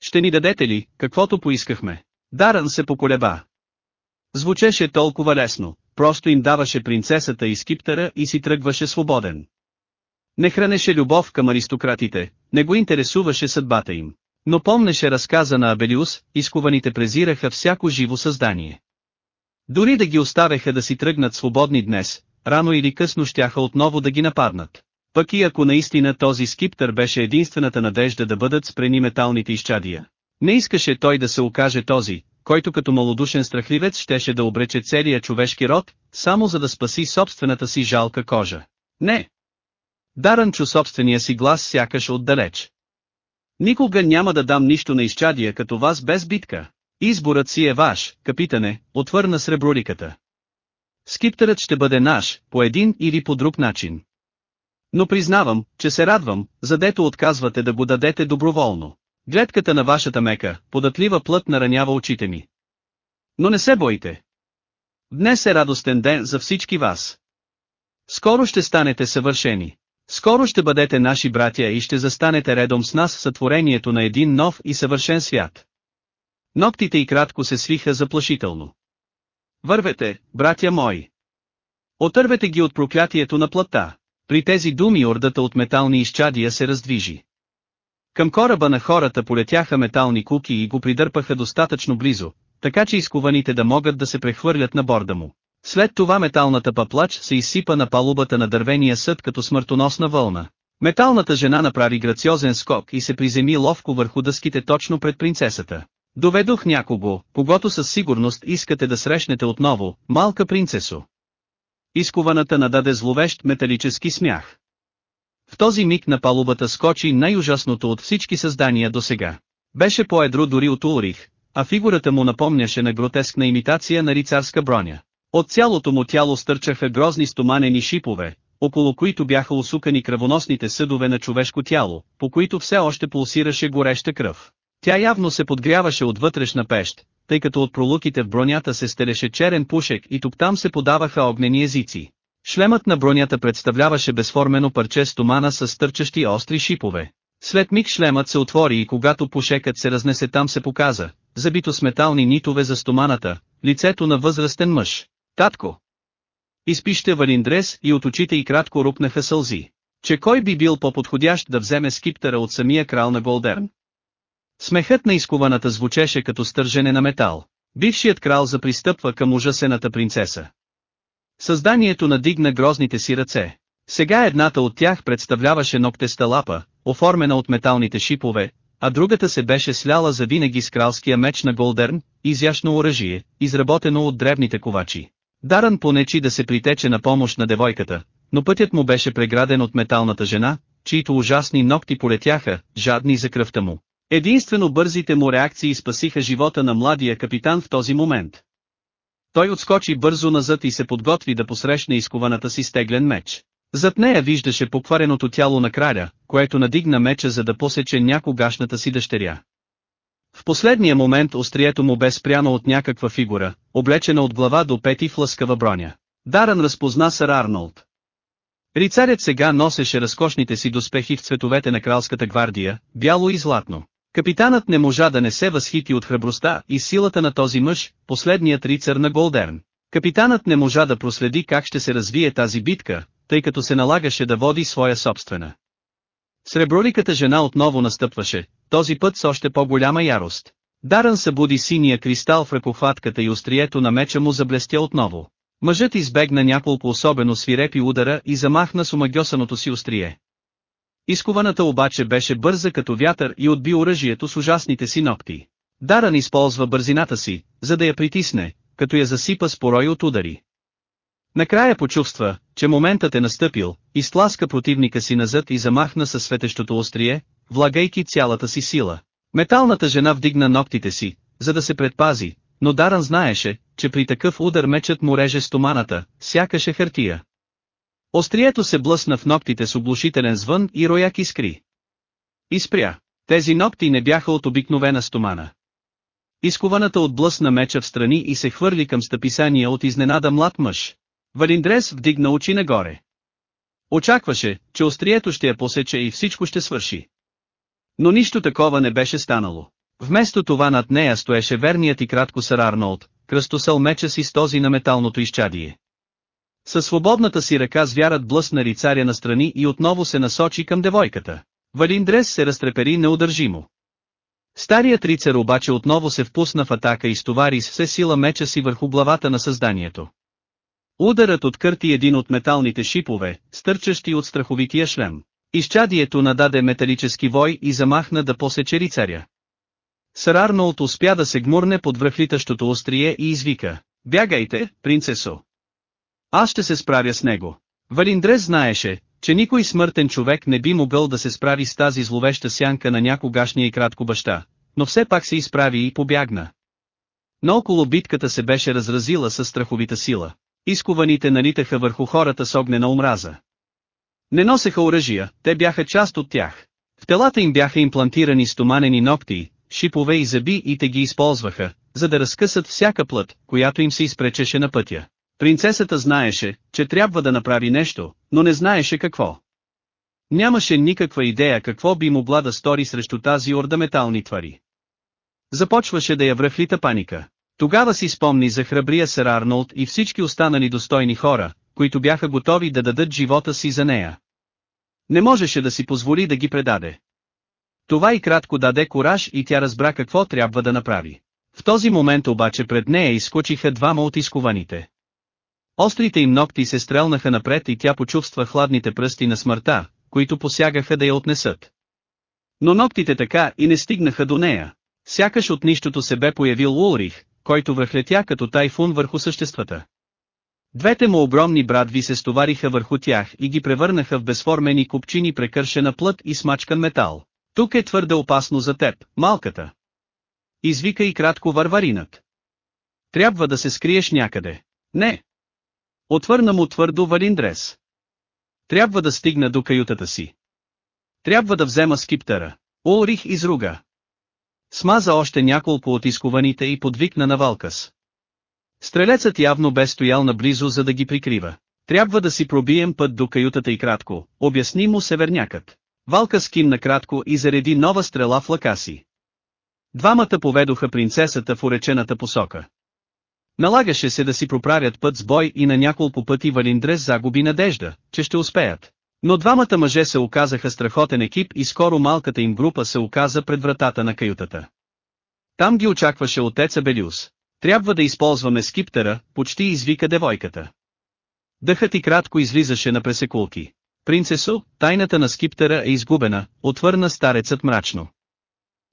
Ще ни дадете ли, каквото поискахме? Даран се поколеба. Звучеше толкова лесно, просто им даваше принцесата и скиптера и си тръгваше свободен. Не хранеше любов към аристократите, не го интересуваше съдбата им. Но помнеше разказа на Абелиус, изкуваните презираха всяко живо създание. Дори да ги оставяха да си тръгнат свободни днес, рано или късно щяха отново да ги нападнат. Пък и ако наистина този скиптър беше единствената надежда да бъдат спрени металните изчадия. Не искаше той да се окаже този, който като малодушен страхливец щеше да обрече целия човешки род, само за да спаси собствената си жалка кожа. Не! Дарън чу собствения си глас сякаш отдалеч. Никога няма да дам нищо на изчадия като вас без битка. Изборът си е ваш, капитане, отвърна среброликата. Скиптърът ще бъде наш, по един или по друг начин. Но признавам, че се радвам, задето отказвате да го дадете доброволно. Гледката на вашата мека, податлива плът наранява очите ми. Но не се бойте. Днес е радостен ден за всички вас. Скоро ще станете съвършени. Скоро ще бъдете наши братя и ще застанете редом с нас в сътворението на един нов и съвършен свят. Ноктите и кратко се свиха заплашително. Вървете, братя мои. Отървете ги от проклятието на плътта. При тези думи ордата от метални изчадия се раздвижи. Към кораба на хората полетяха метални куки и го придърпаха достатъчно близо, така че изкуваните да могат да се прехвърлят на борда му. След това металната паплач се изсипа на палубата на дървения съд като смъртоносна вълна. Металната жена направи грациозен скок и се приземи ловко върху дъските точно пред принцесата. Доведох някого, когато със сигурност искате да срещнете отново, малка принцесо. Изкованата нададе зловещ металически смях. В този миг на палубата скочи най-ужасното от всички създания до сега. Беше по-едро дори от Улрих, а фигурата му напомняше на гротескна имитация на рицарска броня. От цялото му тяло стърчаха грозни стоманени шипове, около които бяха усукани кръвоносните съдове на човешко тяло, по които все още пулсираше гореща кръв. Тя явно се подгряваше от вътрешна пещ, тъй като от пролуките в бронята се стереше черен пушек и тук-там се подаваха огнени езици. Шлемът на бронята представляваше безформено парче стомана с стърчащи остри шипове. След миг шлемът се отвори и когато пушекът се разнесе там се показа, забито с метални нитове за стоманата, лицето на възрастен мъж. Татко! Изпище Валиндрес и от очите й кратко рупнаха сълзи. Че кой би бил по-подходящ да вземе скиптъра от самия крал на Голдерн? Смехът на изкованата звучеше като стържене на метал. Бившият крал запристъпва към ужасената принцеса. Създанието надигна грозните си ръце. Сега едната от тях представляваше ногтеста лапа, оформена от металните шипове, а другата се беше сляла за винаги с кралския меч на Голдерн, изящно оръжие, изработено от древните ковачи. Даран понечи да се притече на помощ на девойката, но пътят му беше преграден от металната жена, чието ужасни ногти полетяха, жадни за кръвта му. Единствено бързите му реакции спасиха живота на младия капитан в този момент. Той отскочи бързо назад и се подготви да посрещне изкованата си стеглен меч. Зад нея виждаше поквареното тяло на краля, което надигна меча за да посече някогашната си дъщеря. В последния момент острието му бе спряно от някаква фигура, облечена от глава до пети в лъскава броня. Даран разпозна сър Арнолд. Рицарят сега носеше разкошните си доспехи в цветовете на кралската гвардия, бяло и златно. Капитанът не можа да не се възхити от храбростта и силата на този мъж, последният рицар на Голдерн. Капитанът не можа да проследи как ще се развие тази битка, тъй като се налагаше да води своя собствена. Среброликата жена отново настъпваше, този път с още по-голяма ярост. Дарън събуди синия кристал в ръкохватката и острието на меча му заблестя отново. Мъжът избегна няколко особено свирепи удара и замахна с омагьосаното си острие. Изкованата обаче беше бърза като вятър и отби оръжието с ужасните си ногти. Даран използва бързината си, за да я притисне, като я засипа с порой от удари. Накрая почувства, че моментът е настъпил, изтласка противника си назад и замахна със светещото острие, влагайки цялата си сила. Металната жена вдигна ногтите си, за да се предпази, но Даран знаеше, че при такъв удар мечът му реже стоманата, сякаше хартия. Острието се блъсна в ногтите с оглушителен звън и рояк изкри. Изпря. Тези ногти не бяха от обикновена стомана. Изкованата отблъсна меча в страни и се хвърли към стъписания от изненада млад мъж. Валиндрес вдигна очи нагоре. Очакваше, че острието ще я посече и всичко ще свърши. Но нищо такова не беше станало. Вместо това над нея стоеше верният и кратко сър Арнолд, кръстосъл меча си с този на металното изчадие. Със свободната си ръка звярат блъсна рицаря настрани и отново се насочи към девойката. Валиндрес се разтрепери неудържимо. Старият рицар обаче отново се впусна в атака и стовари с все сила меча си върху главата на създанието. Ударът откърти един от металните шипове, стърчащи от страховития шлем. Изчадието нададе металически вой и замахна да посече рицаря. Сър Арнолд успя да се гмурне под връхлитащото острие и извика. Бягайте, принцесо! Аз ще се справя с него. Валиндрес знаеше, че никой смъртен човек не би могъл да се справи с тази зловеща сянка на някогашния и кратко баща, но все пак се изправи и побягна. Но около битката се беше разразила със страховита сила. Изкованите налитаха върху хората с огнена омраза. Не носеха оръжия, те бяха част от тях. В телата им бяха имплантирани стоманени ногти, шипове и зъби и те ги използваха, за да разкъсат всяка плът, която им се изпречеше на пътя. Принцесата знаеше, че трябва да направи нещо, но не знаеше какво. Нямаше никаква идея какво би могла да стори срещу тази орда метални твари. Започваше да я връхлита паника. Тогава си спомни за храбрия сър Арнолд и всички останали достойни хора, които бяха готови да дадат живота си за нея. Не можеше да си позволи да ги предаде. Това и кратко даде кораж и тя разбра какво трябва да направи. В този момент обаче пред нея изскочиха двама от изкованите. Острите им ногти се стрелнаха напред и тя почувства хладните пръсти на смъртта, които посягаха да я отнесат. Но ногтите така и не стигнаха до нея. Сякаш от нищото се бе появил Улрих, който връхлетя като тайфун върху съществата. Двете му огромни брадви се стовариха върху тях и ги превърнаха в безформени купчини прекършена плът и смачкан метал. Тук е твърде опасно за теб, малката. Извика и кратко варваринът. Трябва да се скриеш някъде. Не. Отвърна му твърдо Валиндрес. Трябва да стигна до каютата си. Трябва да взема скиптера. Улрих изруга. Смаза още няколко от изкованите и подвикна на Валкас. Стрелецът явно бе стоял наблизо за да ги прикрива. Трябва да си пробием път до каютата и кратко, обясни му севернякът. Валка скимна кратко и зареди нова стрела в лъка си. Двамата поведоха принцесата в уречената посока. Налагаше се да си проправят път с бой и на няколко пъти Валиндрес загуби надежда, че ще успеят. Но двамата мъже се оказаха страхотен екип и скоро малката им група се оказа пред вратата на каютата. Там ги очакваше отеца Белиус. Трябва да използваме скиптера, почти извика девойката. Дъхът и кратко излизаше на пресекулки. Принцесо, тайната на скиптера е изгубена, отвърна старецът мрачно.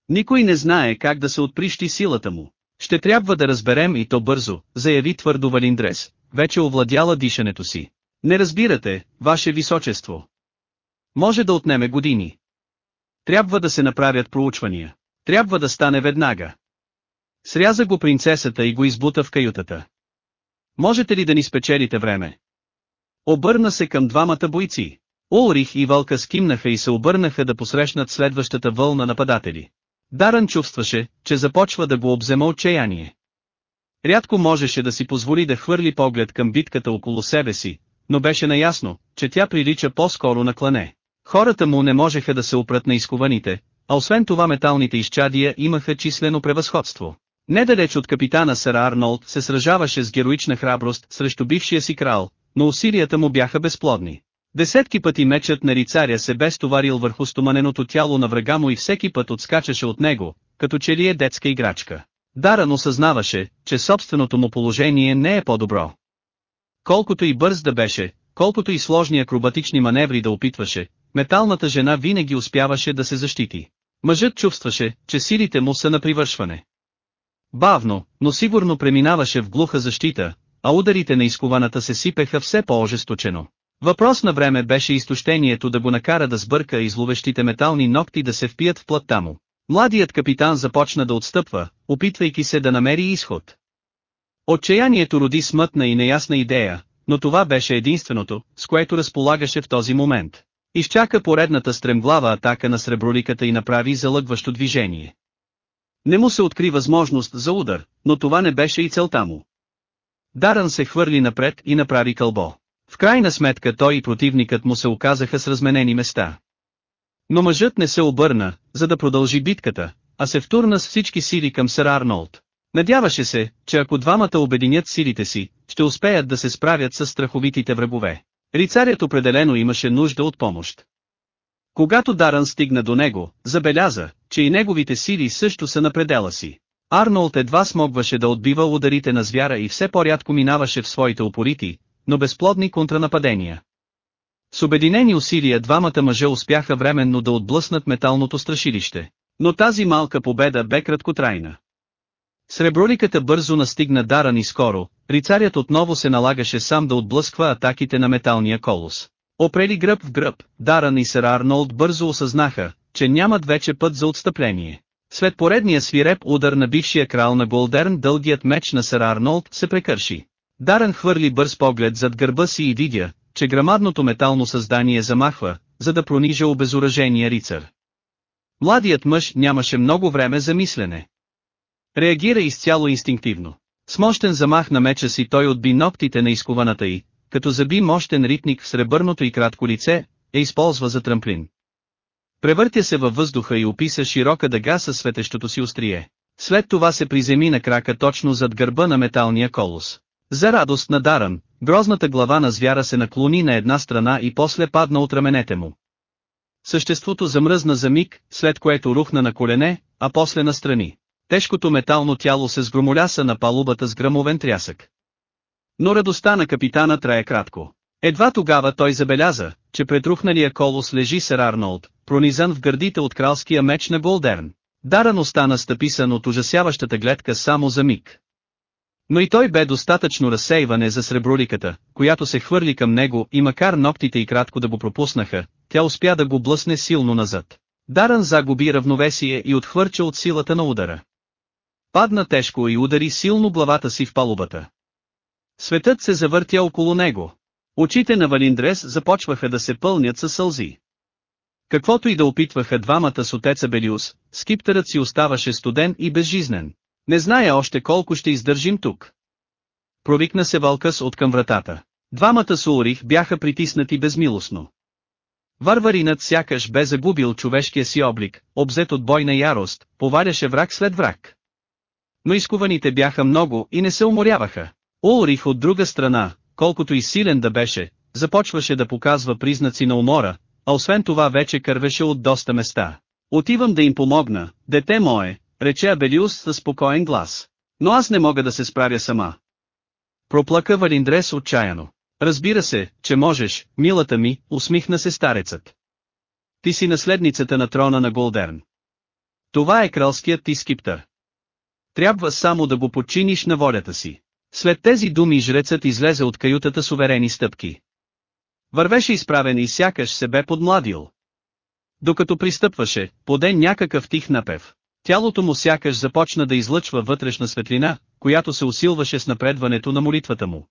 Никой не знае как да се отприщи силата му. Ще трябва да разберем и то бързо, заяви твърдо Валиндрес, вече овладяла дишането си. Не разбирате, ваше височество. Може да отнеме години. Трябва да се направят проучвания. Трябва да стане веднага. Сряза го принцесата и го избута в каютата. Можете ли да ни спечелите време? Обърна се към двамата бойци. Улрих и Вълка скимнаха и се обърнаха да посрещнат следващата вълна нападатели. Дарън чувстваше, че започва да го обзема отчаяние. Рядко можеше да си позволи да хвърли поглед към битката около себе си, но беше наясно, че тя прилича по-скоро на клане. Хората му не можеха да се опрат на изкованите, а освен това металните изчадия имаха числено превъзходство. Недалеч от капитана Сър Арнолд се сражаваше с героична храброст срещу бившия си крал, но усилията му бяха безплодни. Десетки пъти мечът на рицаря се бе стоварил върху стоманеното тяло на врага му и всеки път отскачаше от него, като че ли е детска играчка. Даран осъзнаваше, че собственото му положение не е по-добро. Колкото и бърз да беше, колкото и сложни акробатични маневри да опитваше, металната жена винаги успяваше да се защити. Мъжът чувстваше, че силите му са на привършване. Бавно, но сигурно преминаваше в глуха защита, а ударите на изкованата се сипеха все по-ожесточено. Въпрос на време беше изтощението да го накара да сбърка и зловещите метални ногти да се впият в плътта му. Младият капитан започна да отстъпва, опитвайки се да намери изход. Отчаянието роди смътна и неясна идея, но това беше единственото, с което разполагаше в този момент. Изчака поредната стремглава атака на среброликата и направи залъгващо движение. Не му се откри възможност за удар, но това не беше и целта му. Даран се хвърли напред и направи кълбо. В крайна сметка той и противникът му се оказаха с разменени места. Но мъжът не се обърна, за да продължи битката, а се втурна с всички сили към сър Арнолд. Надяваше се, че ако двамата обединят силите си, ще успеят да се справят с страховитите врагове. Рицарят определено имаше нужда от помощ. Когато Даран стигна до него, забеляза, че и неговите сили също са на предела си. Арнолд едва смогваше да отбива ударите на звяра и все по-рядко минаваше в своите опорити, но безплодни контранападения. С обединени усилия двамата мъже успяха временно да отблъснат металното страшилище. Но тази малка победа бе краткотрайна. Среброликата бързо настигна Даран и скоро, рицарят отново се налагаше сам да отблъсква атаките на металния колос. Опрели гръб в гръб, Даран и Сър Арнолд бързо осъзнаха, че нямат вече път за отстъпление. След поредния свиреп удар на бившия крал на Голдерн дългият меч на Сър Арнолд се прекърши. Даран хвърли бърз поглед зад гърба си и видя, че грамадното метално създание замахва, за да пронижа обезоръжения рицар. Младият мъж нямаше много време за мислене. Реагира изцяло инстинктивно. С мощен замах на меча си той отби ногтите на изкованата й, като заби мощен ритник в сребърното и кратко лице, е използва за трамплин. Превъртя се във въздуха и описа широка дъга със светещото си острие. След това се приземи на крака точно зад гърба на металния колос. За радост на Даран, грозната глава на звяра се наклони на една страна и после падна от раменете му. Съществото замръзна за миг, след което рухна на колене, а после настрани. Тежкото метално тяло се сгромоляса на палубата с грамовен трясък. Но радостта на капитана трае кратко. Едва тогава той забеляза, че пред рухналия колос лежи сър Арнолд, пронизан в гърдите от кралския меч на Голдерн. Даран остана стъписан от ужасяващата гледка само за миг. Но и той бе достатъчно разсейване за среброликата, която се хвърли към него и макар ногтите и кратко да го пропуснаха, тя успя да го блъсне силно назад. Даран загуби равновесие и отхвърча от силата на удара. Падна тежко и удари силно главата си в палубата. Светът се завъртя около него. Очите на Валиндрес започваха да се пълнят със сълзи. Каквото и да опитваха двамата с отеца Белиус, скиптерът си оставаше студен и безжизнен. Не зная още колко ще издържим тук. Провикна се Валкъс от към вратата. Двамата Сулрих бяха притиснати безмилостно. Варваринът сякаш бе загубил човешкия си облик, обзет от бойна ярост, поваряше враг след враг. Но изкуваните бяха много и не се уморяваха. Улрих от друга страна, колкото и силен да беше, започваше да показва признаци на умора, а освен това вече кървеше от доста места. Отивам да им помогна, дете мое, рече Абелиус със спокоен глас. Но аз не мога да се справя сама. Проплака Валиндрес отчаяно. Разбира се, че можеш, милата ми, усмихна се старецът. Ти си наследницата на трона на Голдерн. Това е кралският ти скиптър. Трябва само да го подчиниш на волята си. След тези думи жрецът излезе от каютата с уверени стъпки. Вървеше изправен и сякаш се бе подмладил. Докато пристъпваше, поде някакъв тих напев. Тялото му сякаш започна да излъчва вътрешна светлина, която се усилваше с напредването на молитвата му.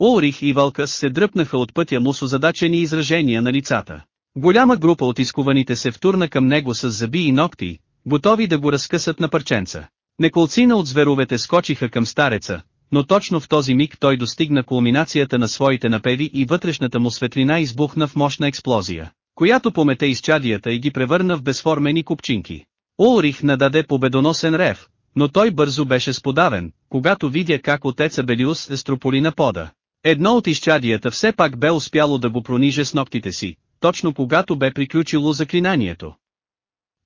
Улрих и Вълкъс се дръпнаха от пътя му с озадачени изражения на лицата. Голяма група от изкуваните се втурна към него с зъби и ногти, готови да го разкъсат на парченца. Неколцина от зверовете скочиха към стареца, но точно в този миг той достигна кулминацията на своите напеви и вътрешната му светлина избухна в мощна експлозия, която помете изчадията и ги превърна в безформени купчинки. Улрих нададе победоносен рев, но той бързо беше сподавен, когато видя как отеца Белиус е строполи на пода. Едно от изчадията все пак бе успяло да го прониже с ногтите си, точно когато бе приключило заклинанието.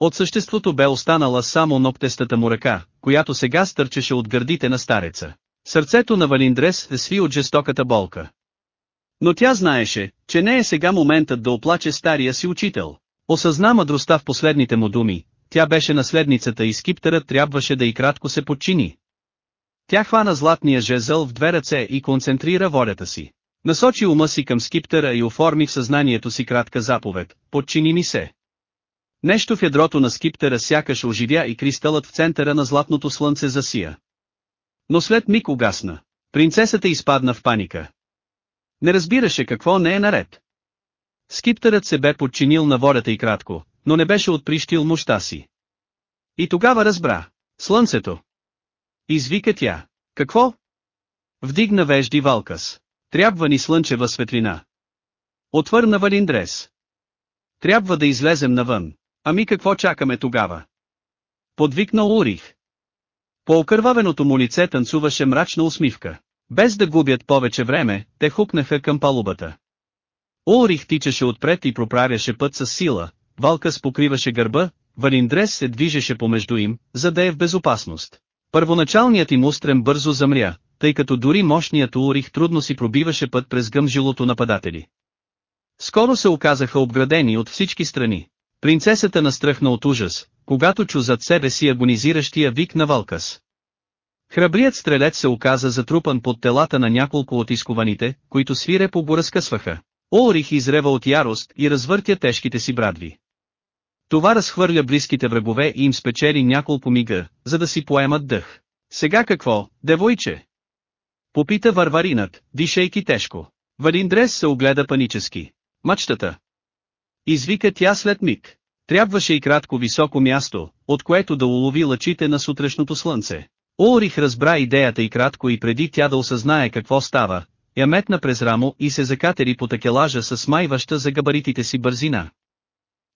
От съществото бе останала само ногтестата му ръка, която сега стърчеше от гърдите на стареца. Сърцето на Валиндрес е сви от жестоката болка. Но тя знаеше, че не е сега моментът да оплаче стария си учител. Осъзна мъдростта в последните му думи, тя беше наследницата и скиптерът трябваше да и кратко се подчини. Тя хвана златния жезъл в две ръце и концентрира волята си. Насочи ума си към скиптера и оформи в съзнанието си кратка заповед, подчини ми се. Нещо в ядрото на скиптера сякаш оживя и кристалът в центъра на златното слънце засия. Но след миг угасна. Принцесата изпадна в паника. Не разбираше какво не е наред. Скиптерът се бе подчинил на волята и кратко, но не беше отприщил мощта си. И тогава разбра. Слънцето. Извика тя. Какво? Вдигна вежди Валкас. Трябва ни слънчева светлина. Отвърна Валиндрес. Трябва да излезем навън. Ами какво чакаме тогава? Подвикна Урих. По окървавеното му лице танцуваше мрачна усмивка. Без да губят повече време, те хукнаха към палубата. Улрих тичаше отпред и проправяше път с сила, Валкас покриваше гърба, Валиндрес се движеше помежду им, за да е в безопасност. Първоначалният им устрем бързо замря, тъй като дори мощният Улрих трудно си пробиваше път през гъмжилото нападатели. Скоро се оказаха обградени от всички страни. Принцесата настръхна от ужас, когато чу зад себе си агонизиращия вик на Валкас. Храбрият стрелец се оказа затрупан под телата на няколко от изкованите, които свирепо го разкъсваха. Олрих изрева от ярост и развъртя тежките си брадви. Това разхвърля близките врагове и им спечели няколко мига, за да си поемат дъх. Сега какво, девойче? Попита варваринът, дишайки тежко. Валиндрес се огледа панически. Мачтата. Извика тя след миг. Трябваше и кратко високо място, от което да улови лъчите на сутрешното слънце. Улрих разбра идеята и кратко и преди тя да осъзнае какво става, я метна през рамо и се закатери по такелажа с смайваща за габаритите си бързина.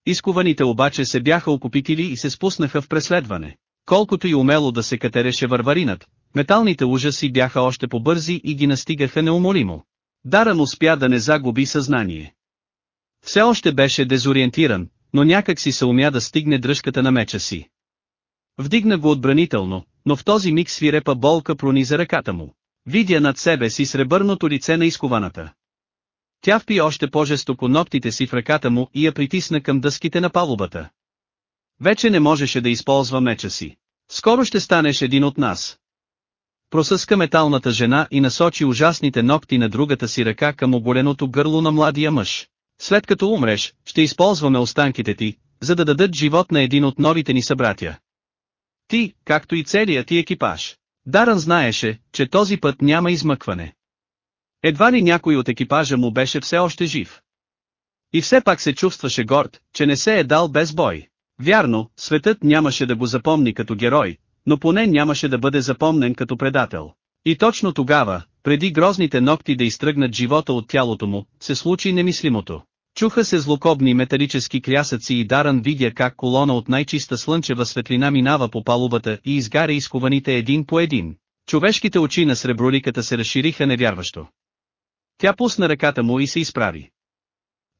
Изкованите обаче се бяха окупитили и се спуснаха в преследване. Колкото и умело да се катереше варваринът, металните ужаси бяха още по-бързи и ги настигаха неумолимо. Даран успя да не загуби съзнание. Все още беше дезориентиран, но някак си се умя да стигне дръжката на меча си. Вдигна го отбранително, но в този миг свирепа болка прониза ръката му. Видя над себе си сребърното лице на изкованата. Тя впи още по-жестоко ногтите си в ръката му и я притисна към дъските на палубата. Вече не можеше да използва меча си. Скоро ще станеш един от нас. Просъска металната жена и насочи ужасните ногти на другата си ръка към оболеното гърло на младия мъж. След като умреш, ще използваме останките ти, за да дадат живот на един от новите ни събратя. Ти, както и целият ти екипаж. Дарън знаеше, че този път няма измъкване. Едва ли някой от екипажа му беше все още жив. И все пак се чувстваше горд, че не се е дал без бой. Вярно, светът нямаше да го запомни като герой, но поне нямаше да бъде запомнен като предател. И точно тогава, преди грозните ногти да изтръгнат живота от тялото му, се случи немислимото. Чуха се злокобни металически крясъци и Даран видя как колона от най-чиста слънчева светлина минава по палубата и изгаря изкованите един по един. Човешките очи на среброликата се разшириха невярващо. Тя пусна ръката му и се изправи.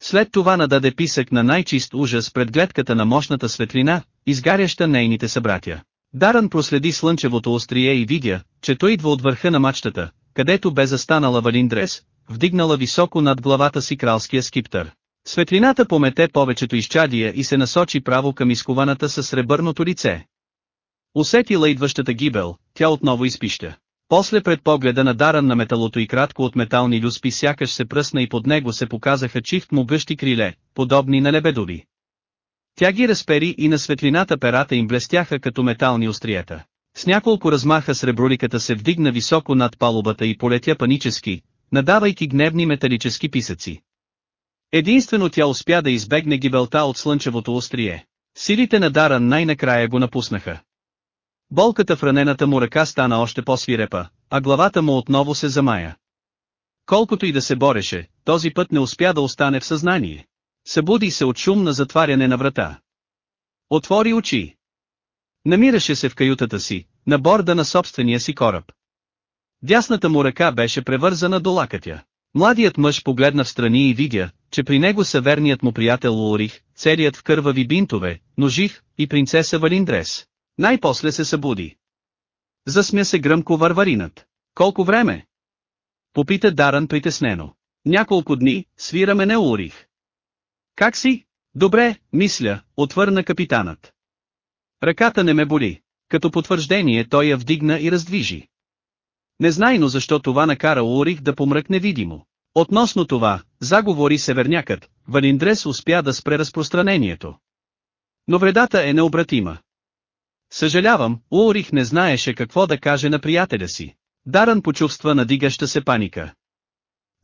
След това нададе писък на най-чист ужас пред гледката на мощната светлина, изгаряща нейните събратя. Даран проследи слънчевото острие и видя, че той идва от върха на мачтата, където бе застанала Валиндрес, вдигнала високо над главата си кралския скиптър. Светлината помете повечето изчадия и се насочи право към изкованата със сребърното лице. Усетила идващата гибел, тя отново изпища. После пред погледа на Даран на металото и кратко от метални люспи сякаш се пръсна и под него се показаха чифт му гъщи криле, подобни на лебедови. Тя ги разпери и на светлината перата им блестяха като метални остриета. С няколко размаха среброликата се вдигна високо над палубата и полетя панически, надавайки гневни металически писъци. Единствено тя успя да избегне гибелта от слънчевото острие. Силите на Даран най-накрая го напуснаха. Болката в ранената му ръка стана още по-свирепа, а главата му отново се замая. Колкото и да се бореше, този път не успя да остане в съзнание. Събуди се от шум на затваряне на врата. Отвори очи. Намираше се в каютата си, на борда на собствения си кораб. Дясната му ръка беше превързана до лакътя. Младият мъж погледна в страни и видя, че при него са верният му приятел Лорих, целият в кървави бинтове, но жив, и принцеса Валиндрес. Най-после се събуди. Засмя се гръмко варваринът. Колко време? Попита Даран притеснено. Няколко дни, свираме не Лорих. Как си? Добре, мисля, отвърна капитанът. Ръката не ме боли. Като потвърждение той я вдигна и раздвижи. Незнайно защо това накара Урих да помръкне видимо. Относно това, заговори севернякът, Валиндрес успя да спре разпространението. Но вредата е необратима. Съжалявам, Урих не знаеше какво да каже на приятеля си. Даран почувства надигаща се паника.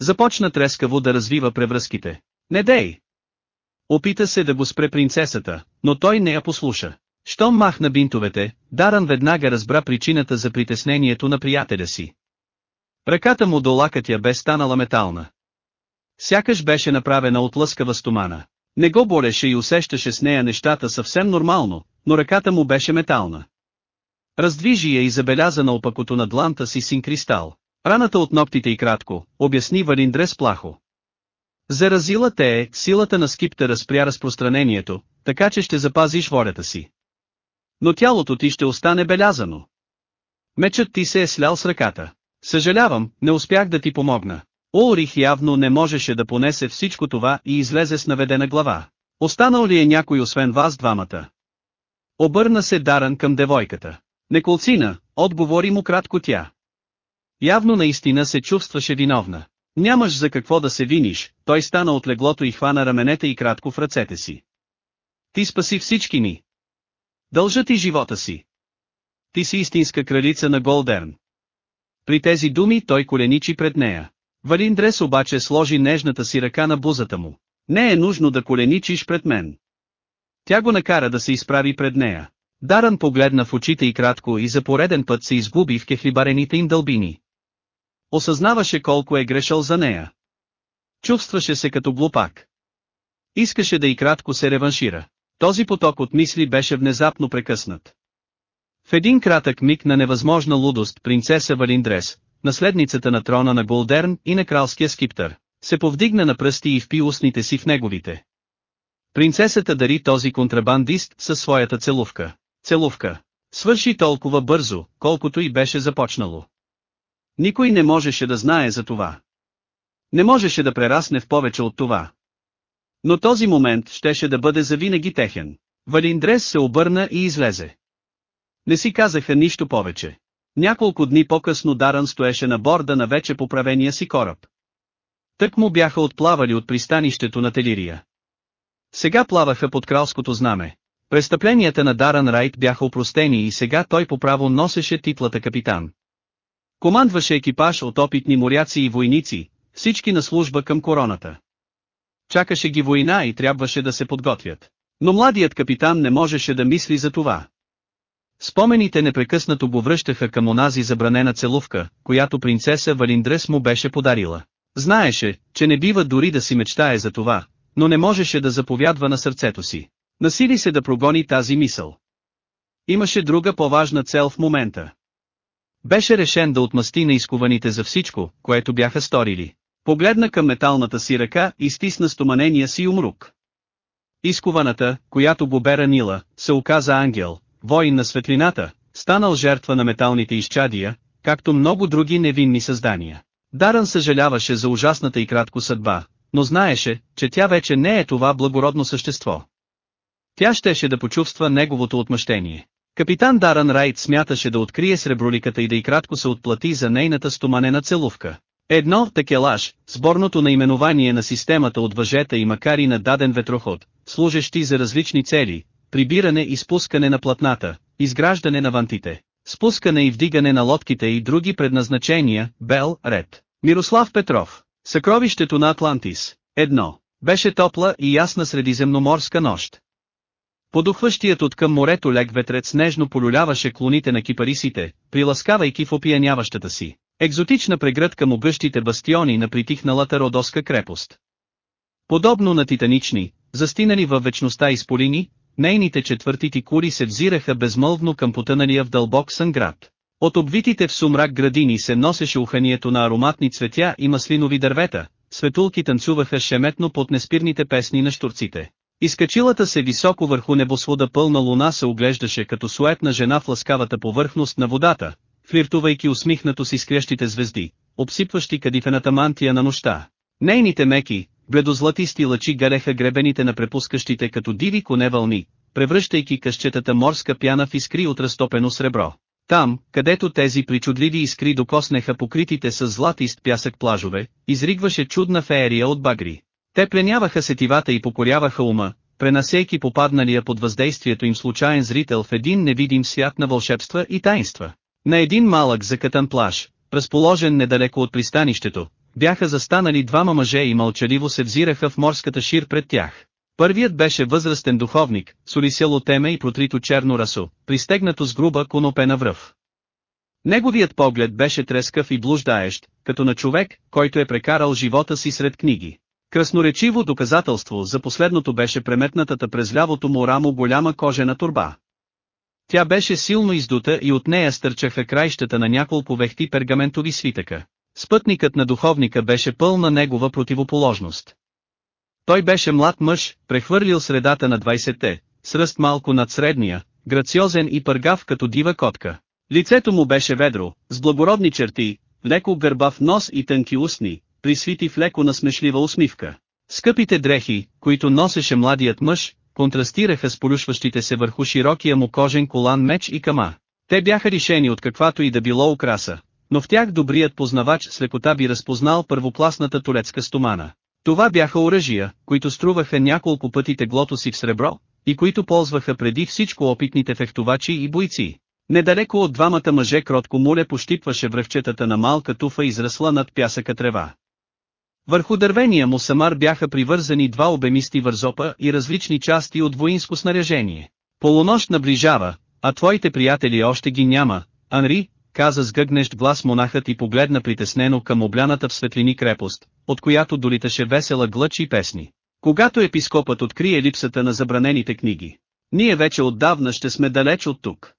Започна трескаво да развива превръзките. Не дей! Опита се да го спре принцесата, но той не я послуша. Щом махна бинтовете, Даран веднага разбра причината за притеснението на приятеля си. Ръката му до лакътя бе станала метална. Сякаш беше направена от лъскава стомана. Не го болеше и усещаше с нея нещата съвсем нормално, но ръката му беше метална. Раздвижи я и забеляза на опакото на дланта си син кристал. Раната от ногтите и кратко, обясни Валиндрес плахо. Заразила те е, силата на скипта разпря разпространението, така че ще запазиш волята си. Но тялото ти ще остане белязано. Мечът ти се е слял с ръката. Съжалявам, не успях да ти помогна. Улрих явно не можеше да понесе всичко това и излезе с наведена глава. Останал ли е някой освен вас двамата? Обърна се Даран към девойката. Неколцина, отговори му кратко тя. Явно наистина се чувстваше виновна. Нямаш за какво да се виниш, той стана от леглото и хвана раменете и кратко в ръцете си. Ти спаси всички ни. Дължа ти живота си. Ти си истинска кралица на Голдерн. При тези думи той коленичи пред нея. Валиндрес обаче сложи нежната си ръка на бузата му. Не е нужно да коленичиш пред мен. Тя го накара да се изправи пред нея. Даран погледна в очите и кратко и за пореден път се изгуби в кехлибарените им дълбини. Осъзнаваше колко е грешал за нея. Чувстваше се като глупак. Искаше да и кратко се реваншира. Този поток от мисли беше внезапно прекъснат. В един кратък миг на невъзможна лудост принцеса Валиндрес, наследницата на трона на Голдерн и на кралския скиптър, се повдигна на пръсти и впи устните си в неговите. Принцесата дари този контрабандист със своята целувка. Целувка. Свърши толкова бързо, колкото и беше започнало. Никой не можеше да знае за това. Не можеше да прерасне в повече от това. Но този момент щеше да бъде завинаги техен. Валиндрес се обърна и излезе. Не си казаха нищо повече. Няколко дни по-късно Дарън стоеше на борда на вече поправения си кораб. Тък му бяха отплавали от пристанището на Телирия. Сега плаваха под кралското знаме. Престъпленията на Даран Райт бяха опростени и сега той по право носеше титлата капитан. Командваше екипаж от опитни моряци и войници, всички на служба към короната. Чакаше ги война и трябваше да се подготвят. Но младият капитан не можеше да мисли за това. Спомените непрекъснато го връщаха към онази забранена целувка, която принцеса Валиндрес му беше подарила. Знаеше, че не бива дори да си мечтае за това, но не можеше да заповядва на сърцето си. Насили се да прогони тази мисъл. Имаше друга по-важна цел в момента. Беше решен да отмъсти на изкуваните за всичко, което бяха сторили. Погледна към металната си ръка и стисна стоманения си умрук. Изкуваната, която го бе ранила, се оказа ангел, воин на светлината, станал жертва на металните изчадия, както много други невинни създания. Дарън съжаляваше за ужасната и кратко съдба, но знаеше, че тя вече не е това благородно същество. Тя щеше да почувства неговото отмъщение. Капитан Даран Райт смяташе да открие среброликата и да и кратко се отплати за нейната стоманена целувка. Едно, такелаж, сборното наименование на системата от въжета и макари на даден ветроход, служещи за различни цели, прибиране и спускане на платната, изграждане на вантите, спускане и вдигане на лодките и други предназначения, Бел, Ред. Мирослав Петров. Съкровището на Атлантис. Едно. Беше топла и ясна средиземноморска нощ. Подухващият от към морето лек ветрец нежно полюляваше клоните на кипарисите, приласкавайки в опияняващата си. Екзотична прегръдка му гъщите бастиони на притихналата родоска крепост. Подобно на титанични, застинали във вечността изполини, нейните четвъртити кури се взираха безмълвно към потъналия в дълбок сън град. От обвитите в сумрак градини се носеше уханието на ароматни цветя и маслинови дървета, светулки танцуваха шеметно под неспирните песни на штурците. Изкачилата се високо върху небосвода пълна луна се оглеждаше като суетна жена в ласкавата повърхност на водата, флиртувайки усмихнато с изкрящите звезди, обсипващи кадифената мантия на нощта. Нейните меки, бледозлатисти лъчи гареха гребените на препускащите като диви коне вълни, превръщайки къщетата морска пяна в искри от разтопено сребро. Там, където тези причудливи искри докоснеха покритите с златист пясък плажове, изригваше чудна феерия от багри. Те пленяваха сетивата и покоряваха ума, пренасейки попадналия под въздействието им случайен зрител в един невидим свят на вълшебства и таинства. На един малък закатан плаж, разположен недалеко от пристанището, бяха застанали двама мъже и мълчаливо се взираха в морската шир пред тях. Първият беше възрастен духовник, с улисело теме и протрито черно расо, пристегнато с груба конопена връв. Неговият поглед беше трескав и блуждаещ, като на човек, който е прекарал живота си сред книги. Красноречиво доказателство за последното беше преметнатата през лявото му рамо голяма кожена турба. Тя беше силно издута и от нея стърчаха краищата на няколко вехти пергаментови свитъка. Спътникът на духовника беше пълна негова противоположност. Той беше млад мъж, прехвърлил средата на 20-те, с ръст малко над средния, грациозен и пъргав като дива котка. Лицето му беше ведро, с благородни черти, леко гърбав нос и тънки устни, присвити в леко насмешлива усмивка. Скъпите дрехи, които носеше младият мъж, контрастираха с полюшващите се върху широкия му кожен колан меч и кама. Те бяха решени от каквато и да било украса, но в тях добрият познавач с лекота би разпознал първокласната турецка стомана. Това бяха оръжия, които струваха няколко пъти теглото си в сребро, и които ползваха преди всичко опитните фехтовачи и бойци. Недалеко от двамата мъже кротко муле пощипваше връвчетата на малка туфа израсла над пясъка трева. Върху дървения му самар бяха привързани два обемисти вързопа и различни части от воинско снаряжение. Полунощ наближава, а твоите приятели още ги няма, Анри, каза с гъгнещ глас монахът и погледна притеснено към обляната в светлини крепост, от която долиташе весела глъч и песни. Когато епископът открие липсата на забранените книги, ние вече отдавна ще сме далеч от тук.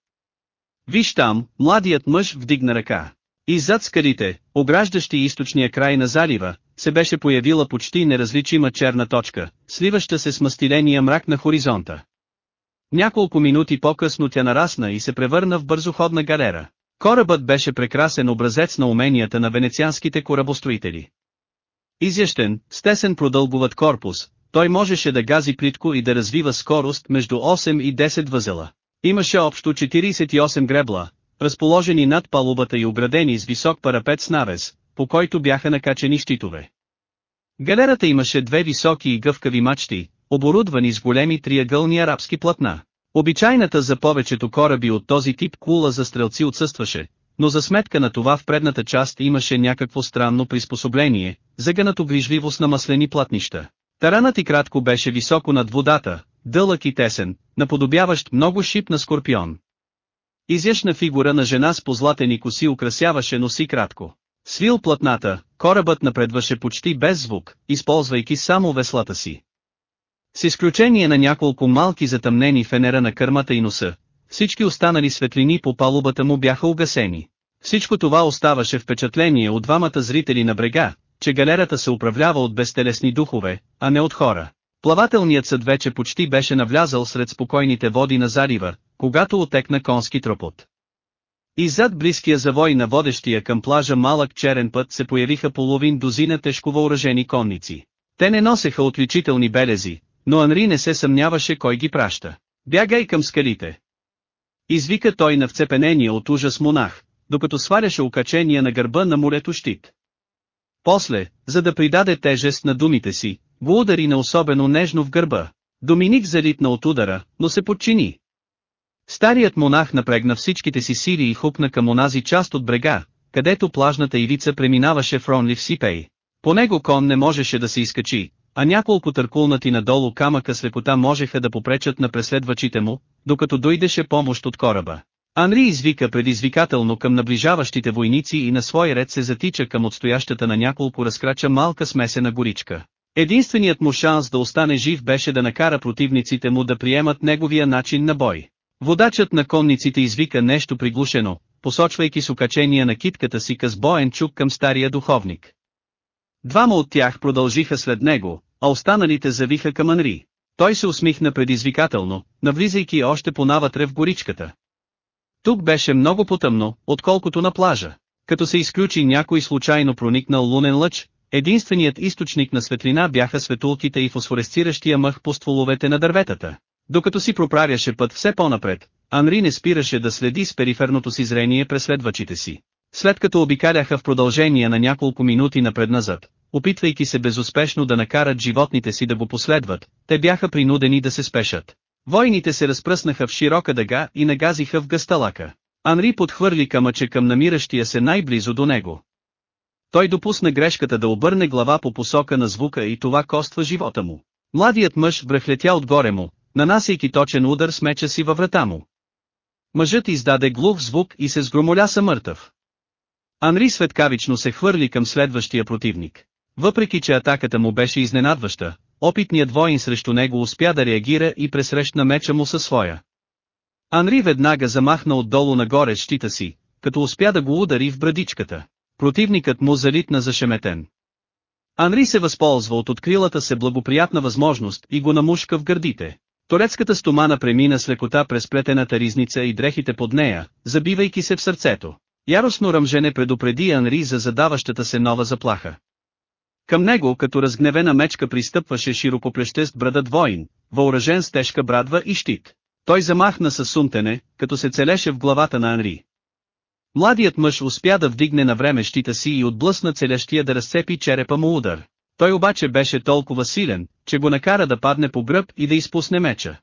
Виж там, младият мъж вдигна ръка. И зад скалите, ограждащи източния край на залива, се беше появила почти неразличима черна точка, сливаща се с мастиления мрак на хоризонта. Няколко минути по-късно тя нарасна и се превърна в бързоходна галера. Корабът беше прекрасен образец на уменията на венецианските корабостроители. Изящен, с тесен продълбоват корпус, той можеше да гази плитко и да развива скорост между 8 и 10 възела. Имаше общо 48 гребла, разположени над палубата и оградени с висок парапет с навес, по който бяха накачени щитове. Галерата имаше две високи и гъвкави мачти, оборудвани с големи триъгълни арабски платна. Обичайната за повечето кораби от този тип кула за стрелци отсъстваше, но за сметка на това в предната част имаше някакво странно приспособление, загънато грижливост на маслени платнища. Таранът и кратко беше високо над водата, дълъг и тесен, наподобяващ много шип на скорпион. Изящна фигура на жена с позлатени коси украсяваше носи кратко. Свил платната, корабът напредваше почти без звук, използвайки само веслата си. С изключение на няколко малки затъмнени фенера на кърмата и носа, всички останали светлини по палубата му бяха угасени. Всичко това оставаше впечатление от двамата зрители на брега, че галерата се управлява от безтелесни духове, а не от хора. Плавателният съд вече почти беше навлязал сред спокойните води на залива, когато отекна конски тропот. И зад близкия завой на водещия към плажа малък черен път се появиха половин дозина тежко въоръжени конници. Те не носеха отличителни белези, но Анри не се съмняваше кой ги праща. Бягай към скалите. Извика той на вцепенение от ужас монах, докато сваляше окачения на гърба на морето щит. После, за да придаде тежест на думите си, го удари на особено нежно в гърба. Доминик залитна от удара, но се подчини. Старият монах напрегна всичките си сили и хупна към онази част от брега, където плажната ивица преминаваше в Ронлив Сипей. По него кон не можеше да се изкачи, а няколко търкулнати надолу камъка с лекота можеха да попречат на преследвачите му, докато дойдеше помощ от кораба. Анри извика предизвикателно към наближаващите войници и на свой ред се затича към отстоящата на няколко разкрача малка смесена горичка. Единственият му шанс да остане жив беше да накара противниците му да приемат неговия начин на бой. Водачът на конниците извика нещо приглушено, посочвайки с окачения на китката си късбоен чук към стария духовник. Двама от тях продължиха след него, а останалите завиха към Анри. Той се усмихна предизвикателно, навлизайки още понавътре в горичката. Тук беше много потъмно, отколкото на плажа. Като се изключи някой случайно проникнал лунен лъч, единственият източник на светлина бяха светулките и фосфоресциращия мъх по стволовете на дърветата. Докато си проправяше път все по-напред, Анри не спираше да следи с периферното си зрение преследвачите си. След като обикаляха в продължение на няколко минути напред-назад, опитвайки се безуспешно да накарат животните си да го последват, те бяха принудени да се спешат. Войните се разпръснаха в широка дъга и нагазиха в гъсталака. Анри подхвърли камъче към намиращия се най-близо до него. Той допусна грешката да обърне глава по посока на звука и това коства живота му. Младият мъж брехлетя отгоре му, нанасяйки точен удар с меча си във врата му. Мъжът издаде глух звук и се сгромоля съмъртъв. Анри светкавично се хвърли към следващия противник. Въпреки че атаката му беше изненадваща, опитният воин срещу него успя да реагира и пресрещна меча му със своя. Анри веднага замахна отдолу нагоре щита си, като успя да го удари в брадичката. Противникът му залитна зашеметен. Анри се възползва от открилата се благоприятна възможност и го намушка в гърдите. Турецката стомана премина с лекота през плетената ризница и дрехите под нея, забивайки се в сърцето. Яростно ръмжене предупреди Анри за задаващата се нова заплаха. Към него като разгневена мечка пристъпваше широкоплещест брадът воин, въоръжен с тежка брадва и щит. Той замахна със сумтене, като се целеше в главата на Анри. Младият мъж успя да вдигне на време щита си и отблъсна целящия да разцепи черепа му удар. Той обаче беше толкова силен, че го накара да падне по гръб и да изпусне меча.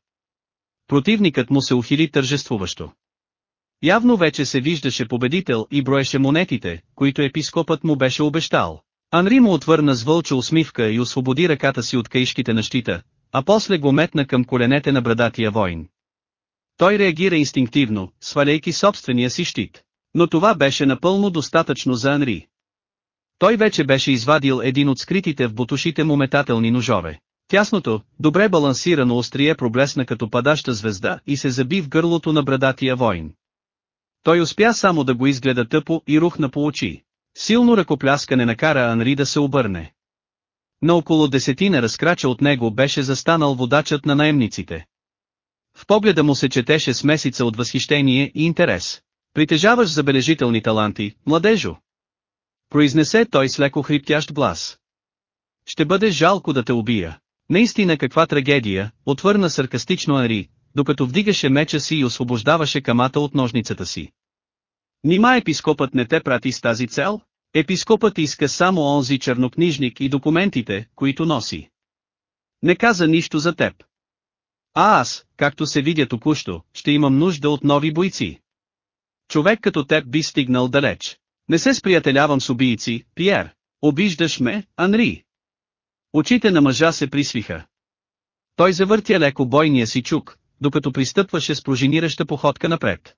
Противникът му се ухили тържествуващо. Явно вече се виждаше победител и броеше монетите, които епископът му беше обещал. Анри му отвърна с вълча усмивка и освободи ръката си от каишките на щита, а после го метна към коленете на брадатия воин. Той реагира инстинктивно, сваляйки собствения си щит. Но това беше напълно достатъчно за Анри. Той вече беше извадил един от скритите в бутушите му метателни ножове. Тясното, добре балансирано острие проблесна като падаща звезда и се заби в гърлото на брадатия воин. Той успя само да го изгледа тъпо и рухна по очи. Силно ръкопляскане накара Анри да се обърне. На около десетина разкрача от него беше застанал водачът на наемниците. В погледа му се четеше смесица от възхищение и интерес. Притежаваш забележителни таланти, младежо. Произнесе той с леко хриптящ глас. Ще бъде жалко да те убия. Наистина каква трагедия, отвърна саркастично Анри, докато вдигаше меча си и освобождаваше камата от ножницата си. Нима епископът не те прати с тази цел? Епископът иска само онзи чернокнижник и документите, които носи. Не каза нищо за теб. А аз, както се видя току-що, ще имам нужда от нови бойци. Човек като теб би стигнал далеч. Не се сприятелявам с убийци, Пьер. Обиждаш ме, Анри. Очите на мъжа се присвиха. Той завъртя леко бойния си чук, докато пристъпваше с пружинираща походка напред.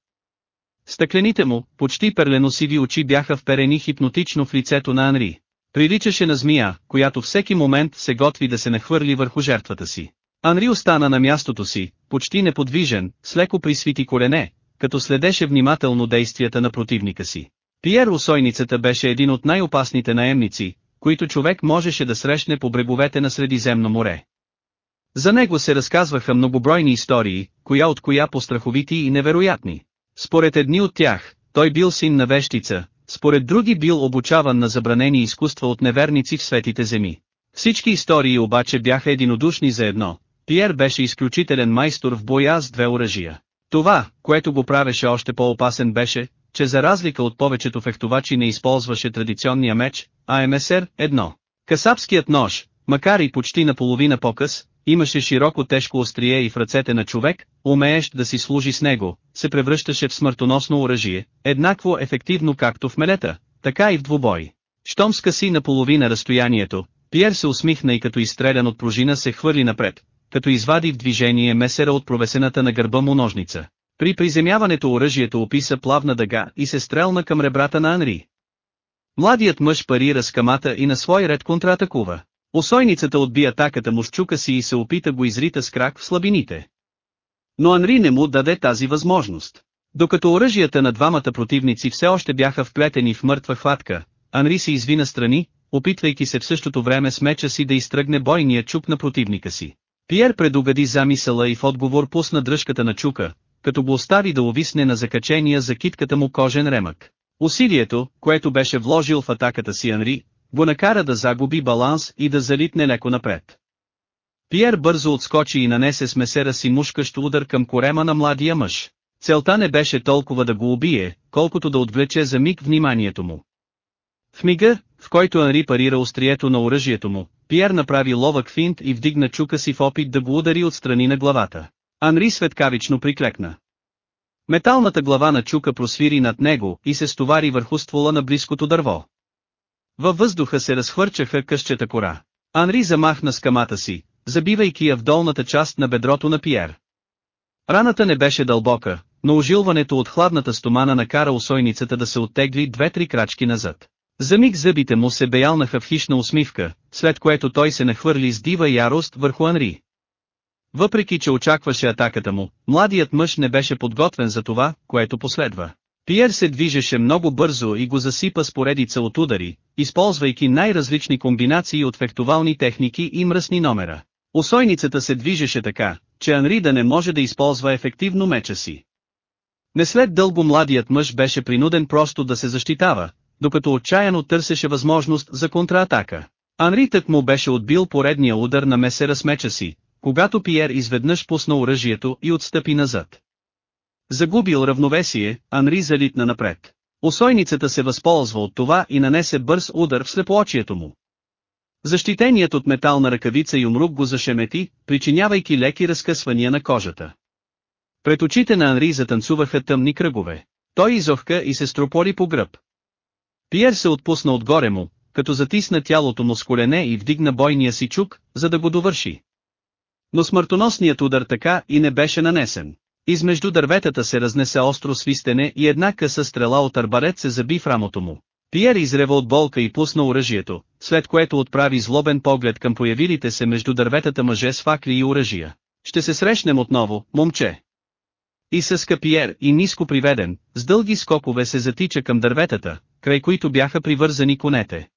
Стъклените му, почти перленосиви очи бяха вперени хипнотично в лицето на Анри. Приличаше на змия, която всеки момент се готви да се нахвърли върху жертвата си. Анри остана на мястото си, почти неподвижен, с леко присвити колене, като следеше внимателно действията на противника си. Пиер Осойницата беше един от най-опасните наемници, които човек можеше да срещне по бреговете на Средиземно море. За него се разказваха многобройни истории, коя от коя постраховити и невероятни. Според едни от тях, той бил син на вещица, според други бил обучаван на забранени изкуства от неверници в светите земи. Всички истории обаче бяха единодушни за едно. Пиер беше изключителен майстор в боя с две оръжия. Това, което го правеше още по-опасен беше, че за разлика от повечето фехтовачи не използваше традиционния меч, а МСР – едно. Касапският нож, макар и почти наполовина по-къс, имаше широко тежко острие и в ръцете на човек, умеещ да си служи с него, се превръщаше в смъртоносно оръжие, еднакво ефективно както в мелета, така и в двубой. Щом скъси наполовина разстоянието, Пиер се усмихна и като изстрелян от пружина се хвърли напред, като извади в движение месера от провесената на гърба му ножница. При приземяването оръжието описа плавна дъга и се стрелна към ребрата на Анри. Младият мъж парира с камата и на свой ред контратакува. Осойницата отби атаката му с чука си и се опита го изрита с крак в слабините. Но Анри не му даде тази възможност. Докато оръжията на двамата противници все още бяха вплетени в мъртва хватка, Анри се извина страни, опитвайки се в същото време с меча си да изтръгне бойния чук на противника си. Пиер предугади замисъла и в отговор пусна дръжката на чука, като го остави да увисне на закачения за китката му кожен ремък. Усилието, което беше вложил в атаката си Анри, го накара да загуби баланс и да залитне леко напред. Пиер бързо отскочи и нанесе с месера си мушкащ удар към корема на младия мъж. Целта не беше толкова да го убие, колкото да отвлече за миг вниманието му. В мига, в който Анри парира острието на оръжието му, Пиер направи ловък финт и вдигна чука си в опит да го удари от страни на главата. Анри светкавично приклекна. Металната глава на чука просвири над него и се стовари върху ствола на близкото дърво. Във въздуха се разхвърчаха къщета кора. Анри замахна с камата си, забивайки я в долната част на бедрото на Пиер. Раната не беше дълбока, но ожилването от хладната стомана накара усойницата да се оттегли две-три крачки назад. За миг зъбите му се беялнаха в хищна усмивка, след което той се нахвърли с дива ярост върху Анри. Въпреки че очакваше атаката му, младият мъж не беше подготвен за това, което последва. Пиер се движеше много бързо и го засипа с поредица от удари, използвайки най-различни комбинации от фехтовални техники и мръсни номера. Осойницата се движеше така, че Анри да не може да използва ефективно меча си. Не след дълго младият мъж беше принуден просто да се защитава, докато отчаяно търсеше възможност за контратака. Анри тък му беше отбил поредния удар на месера с меча си, когато Пиер изведнъж пусна оръжието и отстъпи назад. Загубил равновесие, Анри залитна напред. Осойницата се възползва от това и нанесе бърз удар в слепоочието му. Защитеният от метална ръкавица юмрук го зашемети, причинявайки леки разкъсвания на кожата. Пред очите на Анри затанцуваха тъмни кръгове. Той изохка и се стропори по гръб. Пиер се отпусна отгоре му, като затисна тялото му с колене и вдигна бойния си чук, за да го довърши. Но смъртоносният удар така и не беше нанесен. Измежду дърветата се разнесе остро свистене и една къса стрела от арбарет се заби в рамото му. Пиер изрева от болка и пусна оръжието, след което отправи злобен поглед към появилите се между дърветата мъже с факли и оръжия. Ще се срещнем отново, момче. И с Пиер и ниско приведен, с дълги скокове се затича към дърветата, край които бяха привързани конете.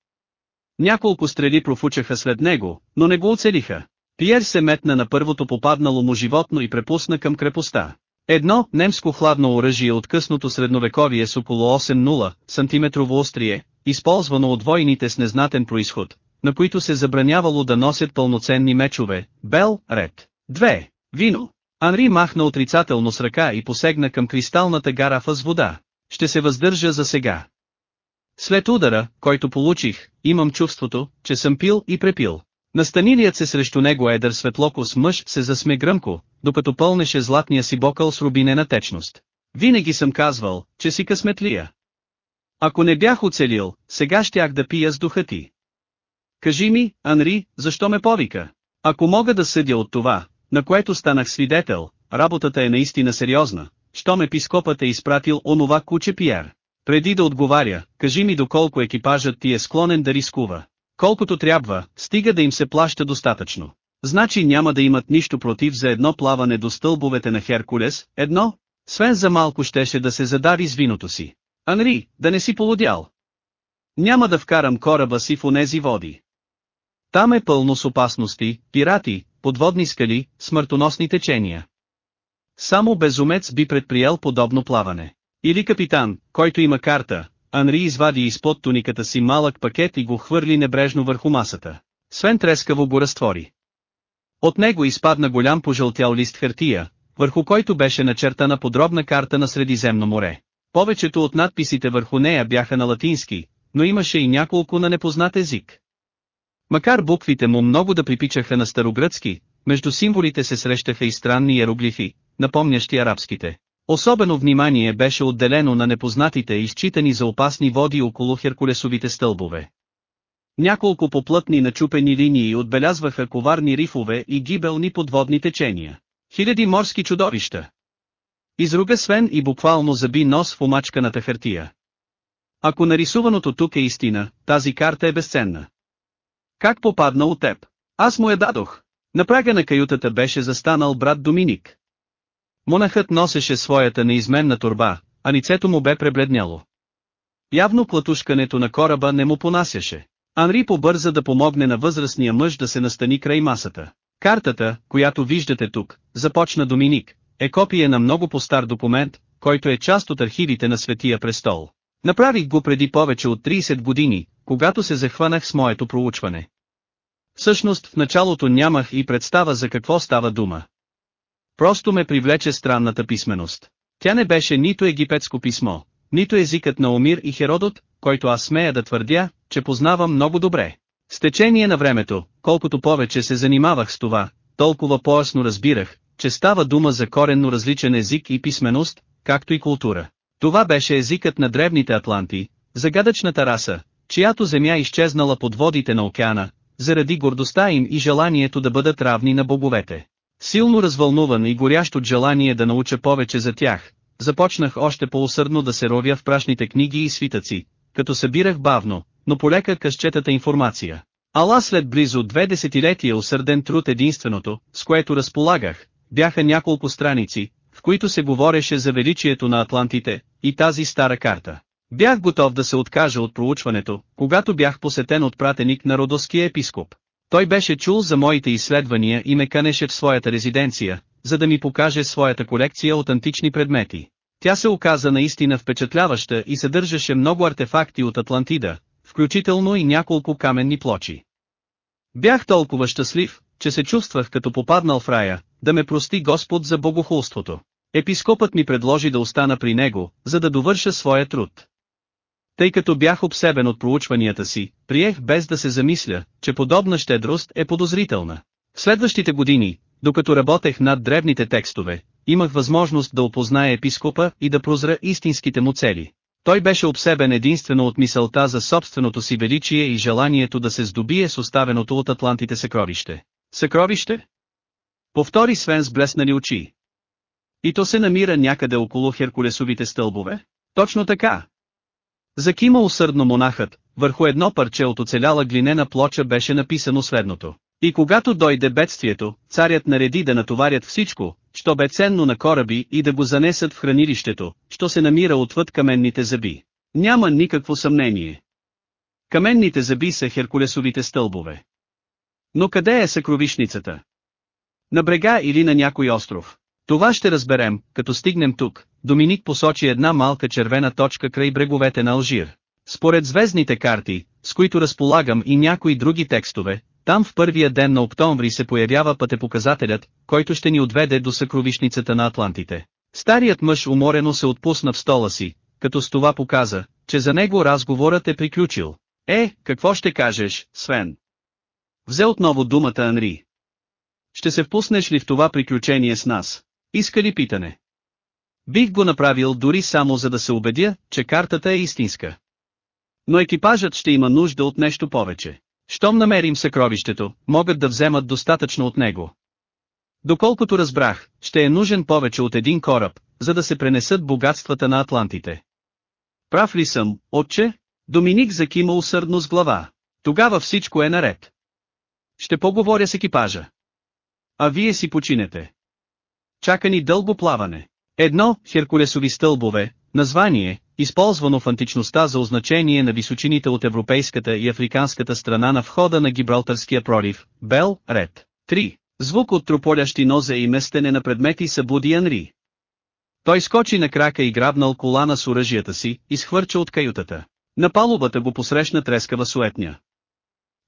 Няколко стрели профучаха след него, но не го оцелиха. Пиер се метна на първото попаднало му животно и препусна към крепостта. Едно, немско хладно оръжие от късното средновековие с около 8-0 см острие, използвано от войните с незнатен происход, на които се забранявало да носят пълноценни мечове, бел, ред. 2. Вино. Анри махна отрицателно с ръка и посегна към кристалната гарафа с вода. Ще се въздържа за сега. След удара, който получих, имам чувството, че съм пил и препил. Настанилият се срещу него едър светлокос мъж се засме гръмко, докато пълнеше златния си бокъл с рубинена течност. Винаги съм казвал, че си късметлия. Ако не бях оцелил, сега щях да пия с духа ти. Кажи ми, Анри, защо ме повика? Ако мога да съдя от това, на което станах свидетел, работата е наистина сериозна, щом епископът е изпратил онова куче Пиер. Преди да отговаря, кажи ми доколко екипажът ти е склонен да рискува. Колкото трябва, стига да им се плаща достатъчно. Значи няма да имат нищо против за едно плаване до стълбовете на Херкулес, едно? Свен за малко щеше да се задари с виното си. Анри, да не си полудял. Няма да вкарам кораба си в онези води. Там е пълно с опасности, пирати, подводни скали, смъртоносни течения. Само безумец би предприел подобно плаване. Или капитан, който има карта, Анри извади изпод туниката си малък пакет и го хвърли небрежно върху масата. Свен трескаво го разтвори. От него изпадна голям пожълтял лист хартия, върху който беше начертана подробна карта на Средиземно море. Повечето от надписите върху нея бяха на латински, но имаше и няколко на непознат език. Макар буквите му много да припичаха на старогръцки, между символите се срещаха и странни иероглифи, напомнящи арабските. Особено внимание беше отделено на непознатите и изчитани за опасни води около Херкулесовите стълбове. Няколко поплътни начупени линии отбелязваха коварни рифове и гибелни подводни течения. Хиляди морски чудовища. Изруга Свен и буквално заби нос в омачканата хартия. Ако нарисуваното тук е истина, тази карта е безценна. Как попадна от теб? Аз му я дадох. На прага на каютата беше застанал брат Доминик. Монахът носеше своята неизменна турба, а лицето му бе пребледняло. Явно клатушкането на кораба не му понасяше. Анри побърза да помогне на възрастния мъж да се настани край масата. Картата, която виждате тук, започна Доминик, е копие на много по-стар документ, който е част от архивите на Светия престол. Направих го преди повече от 30 години, когато се захванах с моето проучване. Всъщност в началото нямах и представа за какво става дума. Просто ме привлече странната писменост. Тя не беше нито египетско писмо, нито езикът на Омир и Херодот, който аз смея да твърдя, че познавам много добре. С течение на времето, колкото повече се занимавах с това, толкова по-ясно разбирах, че става дума за коренно различен език и писменост, както и култура. Това беше езикът на древните атланти, загадъчната раса, чиято земя изчезнала под водите на океана, заради гордостта им и желанието да бъдат равни на боговете. Силно развълнуван и горящ от желание да науча повече за тях, започнах още по-усърдно да се ровя в прашните книги и свитъци, като събирах бавно, но полека късчетата информация. Ала след близо две десетилетия усърден труд единственото, с което разполагах, бяха няколко страници, в които се говореше за величието на Атлантите, и тази стара карта. Бях готов да се откажа от проучването, когато бях посетен от пратеник на родоския епископ. Той беше чул за моите изследвания и ме канеше в своята резиденция, за да ми покаже своята колекция от антични предмети. Тя се оказа наистина впечатляваща и съдържаше много артефакти от Атлантида, включително и няколко каменни плочи. Бях толкова щастлив, че се чувствах като попаднал в рая, да ме прости Господ за богохулството. Епископът ми предложи да остана при него, за да довърша своя труд. Тъй като бях обсебен от проучванията си, приех без да се замисля, че подобна щедрост е подозрителна. В следващите години, докато работех над древните текстове, имах възможност да опозная епископа и да прозра истинските му цели. Той беше обсебен единствено от мисълта за собственото си величие и желанието да се здобие с оставеното от Атлантите съкровище. Съкровище? Повтори Свен с блеснали очи. И то се намира някъде около Херкулесовите стълбове? Точно така, Закима усърдно монахът, върху едно парче от оцеляла глинена плоча беше написано следното. И когато дойде бедствието, царят нареди да натоварят всичко, що бе ценно на кораби и да го занесат в хранилището, що се намира отвъд каменните зъби. Няма никакво съмнение. Каменните зъби са херкулесовите стълбове. Но къде е съкровишницата? На брега или на някой остров? Това ще разберем, като стигнем тук, Доминик посочи една малка червена точка край бреговете на Алжир. Според звездните карти, с които разполагам и някои други текстове, там в първия ден на октомври се появява пътепоказателят, който ще ни отведе до съкровишницата на Атлантите. Старият мъж уморено се отпусна в стола си, като с това показа, че за него разговорът е приключил. Е, какво ще кажеш, Свен? Взе отново думата Анри. Ще се впуснеш ли в това приключение с нас? Иска ли питане? Бих го направил дори само за да се убедя, че картата е истинска. Но екипажът ще има нужда от нещо повече. Щом намерим съкровището, могат да вземат достатъчно от него. Доколкото разбрах, ще е нужен повече от един кораб, за да се пренесат богатствата на Атлантите. Прав ли съм, отче? Доминик закима усърдно с глава. Тогава всичко е наред. Ще поговоря с екипажа. А вие си починете. Чака ни дълго плаване. Едно, Херкулесови стълбове, название, използвано в античността за означение на височините от европейската и африканската страна на входа на Гибралтарския пролив, Бел, Ред. 3. Звук от трополящи нозе и местене на предмети събуди Анри. Той скочи на крака и грабнал колана с оръжията си, изхвърча от каютата. На палубата го посрещна трескава суетня.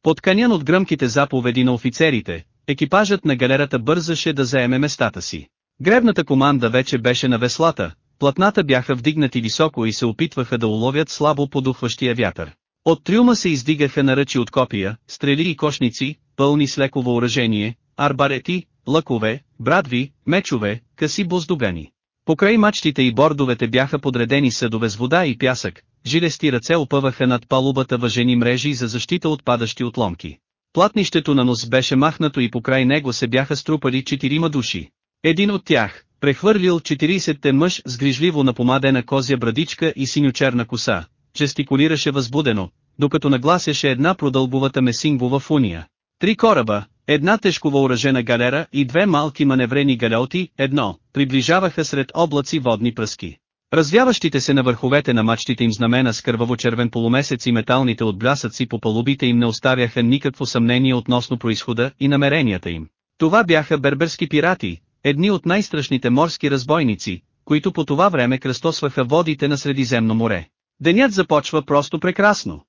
Подканян от гръмките заповеди на офицерите, екипажът на галерата бързаше да заеме местата си. Гребната команда вече беше на веслата, платната бяха вдигнати високо и се опитваха да уловят слабо подухващия вятър. От трюма се издигаха наръчи от копия, стрели и кошници, пълни с леко въоръжение, арбарети, лъкове, брадви, мечове, къси боздогани. Покрай мачтите и бордовете бяха подредени съдове с вода и пясък, жилести ръце опъваха над палубата въжени мрежи за защита от падащи отломки. Платнището на нос беше махнато и покрай него се бяха струпали четирима души. Един от тях, прехвърлил 40-те мъж с грижливо напомадена козя брадичка и синьо-черна коса, жестикулираше възбудено, докато нагласяше една продълбовата месингова фуния. Три кораба, една тежко въоръжена галера и две малки маневрени галеоти, едно, приближаваха сред облаци водни пръски. Развяващите се на върховете на мачтите им знамена с кърваво-червен полумесец и металните отблясъци по палубите им не оставяха никакво съмнение относно происхода и намеренията им. Това бяха берберски пирати, едни от най-страшните морски разбойници, които по това време кръстосваха водите на Средиземно море. Денят започва просто прекрасно.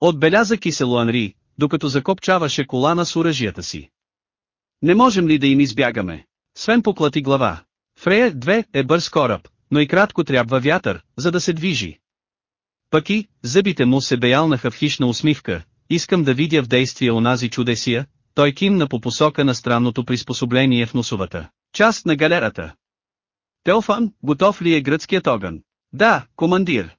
Отбеляза кисело Анри, докато закопчаваше колана с оръжията си. Не можем ли да им избягаме? Свен поклати глава. Фрея 2 е бърз кораб, но и кратко трябва вятър, за да се движи. Пък зъбите му се беялнаха в хищна усмивка, искам да видя в действие онази чудесия, той кимна по посока на странното приспособление в носовата част на галерата. Теофан, готов ли е гръцкият огън? Да, командир.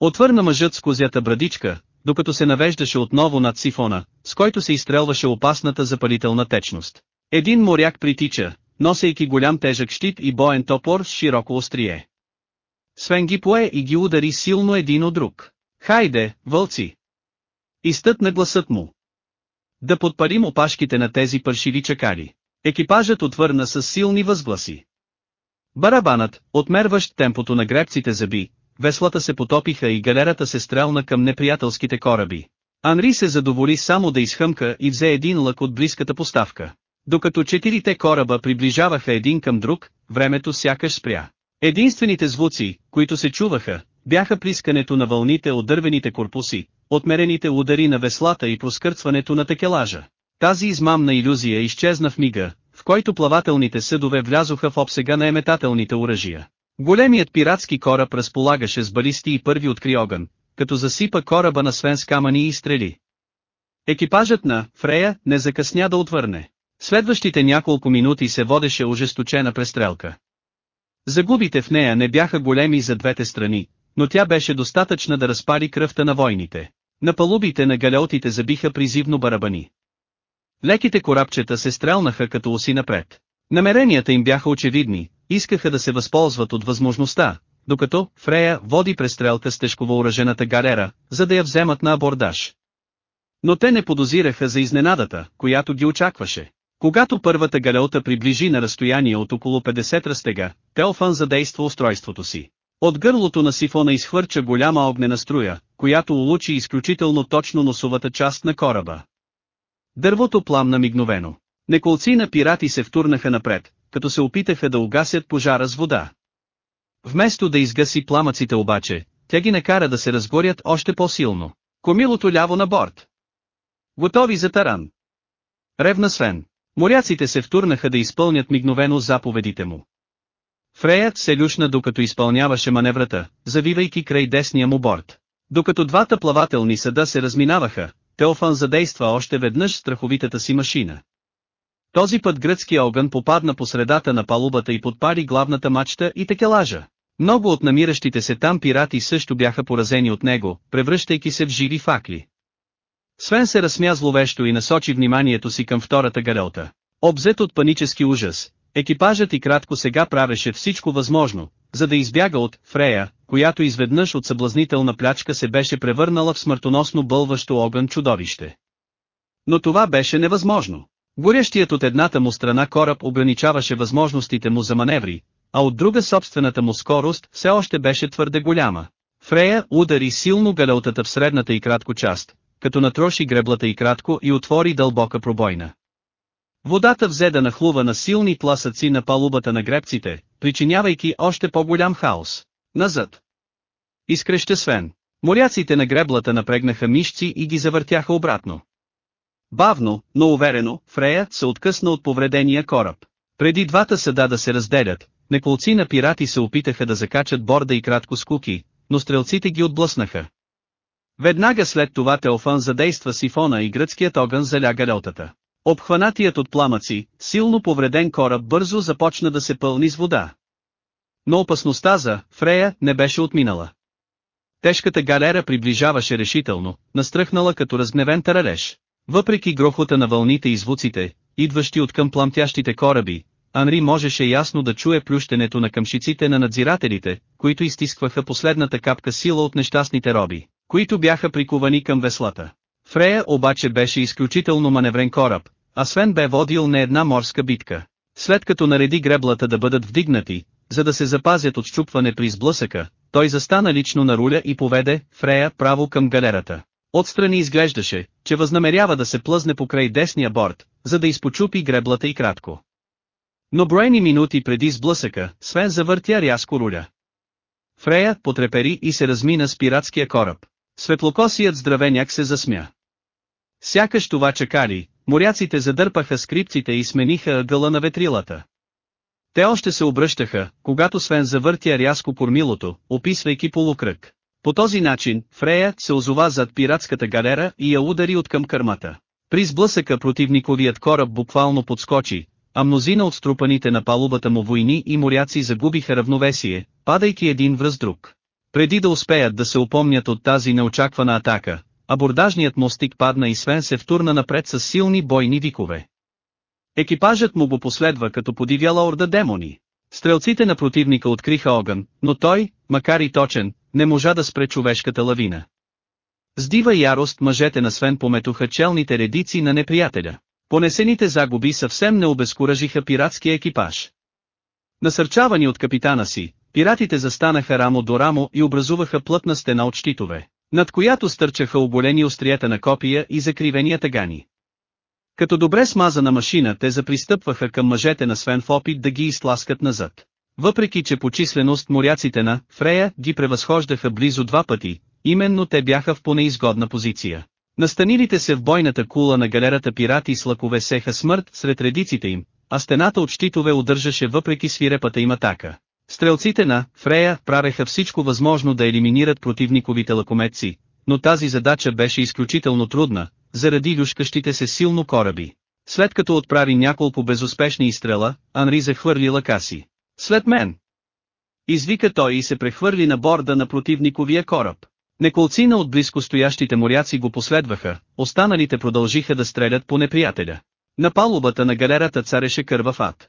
Отвърна мъжът с козята брадичка, докато се навеждаше отново над сифона, с който се изстрелваше опасната запалителна течност. Един моряк притича, носейки голям тежък щит и боен топор с широко острие. Свен ги пое и ги удари силно един от друг. Хайде, вълци! Изтътна гласът му. Да подпарим опашките на тези паршиви чакали. Екипажът отвърна с силни възгласи. Барабанът, отмерващ темпото на гребците заби, веслата се потопиха и галерата се стрелна към неприятелските кораби. Анри се задоволи само да изхъмка и взе един лък от близката поставка. Докато четирите кораба приближаваха един към друг, времето сякаш спря. Единствените звуци, които се чуваха, бяха плискането на вълните от дървените корпуси, отмерените удари на веслата и проскърцването на текелажа. Тази измамна иллюзия изчезна в мига, в който плавателните съдове влязоха в обсега на еметателните оръжия. Големият пиратски кораб разполагаше с балисти и първи откри огън, като засипа кораба на свен с камъни и стрели. Екипажът на Фрея не закъсня да отвърне. Следващите няколко минути се водеше ожесточена престрелка. Загубите в нея не бяха големи за двете страни, но тя беше достатъчна да разпари кръвта на войните. На палубите на галеотите забиха призивно барабани. Леките корабчета се стрелнаха като оси напред. Намеренията им бяха очевидни, искаха да се възползват от възможността, докато Фрея води престрелка с тежковооръжената галера, за да я вземат на абордаж. Но те не подозираха за изненадата, която ги очакваше. Когато първата галеота приближи на разстояние от около 50 растега, Теофан задейства устройството си. От гърлото на сифона изхвърча голяма огнена струя, която улучи изключително точно носовата част на кораба. Дървото пламна мигновено. Неколци на пирати се втурнаха напред, като се опитаха да угасят пожара с вода. Вместо да изгаси пламъците обаче, тя ги накара да се разгорят още по-силно. Комилото ляво на борт. Готови за таран. Ревна Свен. Моряците се втурнаха да изпълнят мигновено заповедите му. Фреят се люшна докато изпълняваше маневрата, завивайки край десния му борт. Докато двата плавателни съда се разминаваха, Теофан задейства още веднъж страховитата си машина. Този път гръцкия огън попадна по средата на палубата и подпари главната мачта и текелажа. Много от намиращите се там пирати също бяха поразени от него, превръщайки се в живи факли. Свен се разсмя зловещо и насочи вниманието си към втората гарелта. Обзет от панически ужас, екипажът и кратко сега правеше всичко възможно, за да избяга от Фрея, която изведнъж от съблазнителна плячка се беше превърнала в смъртоносно бълващо огън чудовище. Но това беше невъзможно. Горещият от едната му страна кораб ограничаваше възможностите му за маневри, а от друга собствената му скорост все още беше твърде голяма. Фрея удари силно галеотата в средната и кратко част, като натроши греблата и кратко и отвори дълбока пробойна. Водата взе да нахлува на силни тласъци на палубата на гребците, причинявайки още по-голям хаос. Назад. Изкреща Свен. Моряците на греблата напрегнаха мишци и ги завъртяха обратно. Бавно, но уверено, Фрея се откъсна от повредения кораб. Преди двата съда да се разделят, неколци на пирати се опитаха да закачат борда и кратко скуки, но стрелците ги отблъснаха. Веднага след това Теофан задейства сифона и гръцкият огън заляга лелтата. Обхванатият от пламъци, силно повреден кораб бързо започна да се пълни с вода. Но опасността за Фрея не беше отминала. Тежката галера приближаваше решително, настръхнала като разгневен таралеж. Въпреки грохота на вълните и звуците, идващи от към пламтящите кораби, Анри можеше ясно да чуе плющенето на къмшиците на надзирателите, които изтискваха последната капка сила от нещастните роби, които бяха прикувани към веслата. Фрея обаче беше изключително маневрен кораб, а Свен бе водил не една морска битка. След като нареди греблата да бъдат вдигнати, за да се запазят от щупване при сблъсъка, той застана лично на руля и поведе Фрея право към галерата. Отстрани изглеждаше, че възнамерява да се плъзне покрай десния борт, за да изпочупи греблата и кратко. Но броени минути преди сблъсъка, Свен завъртя рязко руля. Фрея потрепери и се размина с пиратския кораб. Светлокосият здравеняк се засмя. Сякаш това чакали, моряците задърпаха скрипците и смениха ъгъла на ветрилата. Те още се обръщаха, когато Свен завъртя рязко кормилото, описвайки полукръг. По този начин, Фрея се озова зад пиратската галера и я удари от към кърмата. При сблъсъка противниковият кораб буквално подскочи, а мнозина от струпаните на палубата му войни и моряци загубиха равновесие, падайки един връз друг. Преди да успеят да се опомнят от тази неочаквана атака, абордажният мостик падна и Свен се втурна напред с силни бойни викове. Екипажът му го последва като подивяла орда демони. Стрелците на противника откриха огън, но той, макар и точен, не можа да спре човешката лавина. С дива ярост мъжете на Свен пометоха челните редици на неприятеля. Понесените загуби съвсем не обезкуражиха пиратския екипаж. Насърчавани от капитана си, пиратите застанаха рамо до рамо и образуваха плътна стена от щитове, над която стърчаха оболени острията на копия и закривения тагани. Като добре смазана машина те запристъпваха към мъжете на Свен в опит да ги изтласкат назад. Въпреки че по численост моряците на Фрея ги превъзхождаха близо два пъти, именно те бяха в понеизгодна позиция. Настанилите се в бойната кула на галерата пирати с лъкове сеха смърт сред редиците им, а стената от щитове удържаше въпреки свирепата им атака. Стрелците на Фрея правеха всичко възможно да елиминират противниковите лакометци, но тази задача беше изключително трудна, заради люшкащите се силно кораби. След като отправи няколко безуспешни изстрела, Анри захвърли лъка си. След мен! Извика той и се прехвърли на борда на противниковия кораб. Неколцина от близко стоящите моряци го последваха, останалите продължиха да стрелят по неприятеля. На палубата на галерата цареше кървав ад.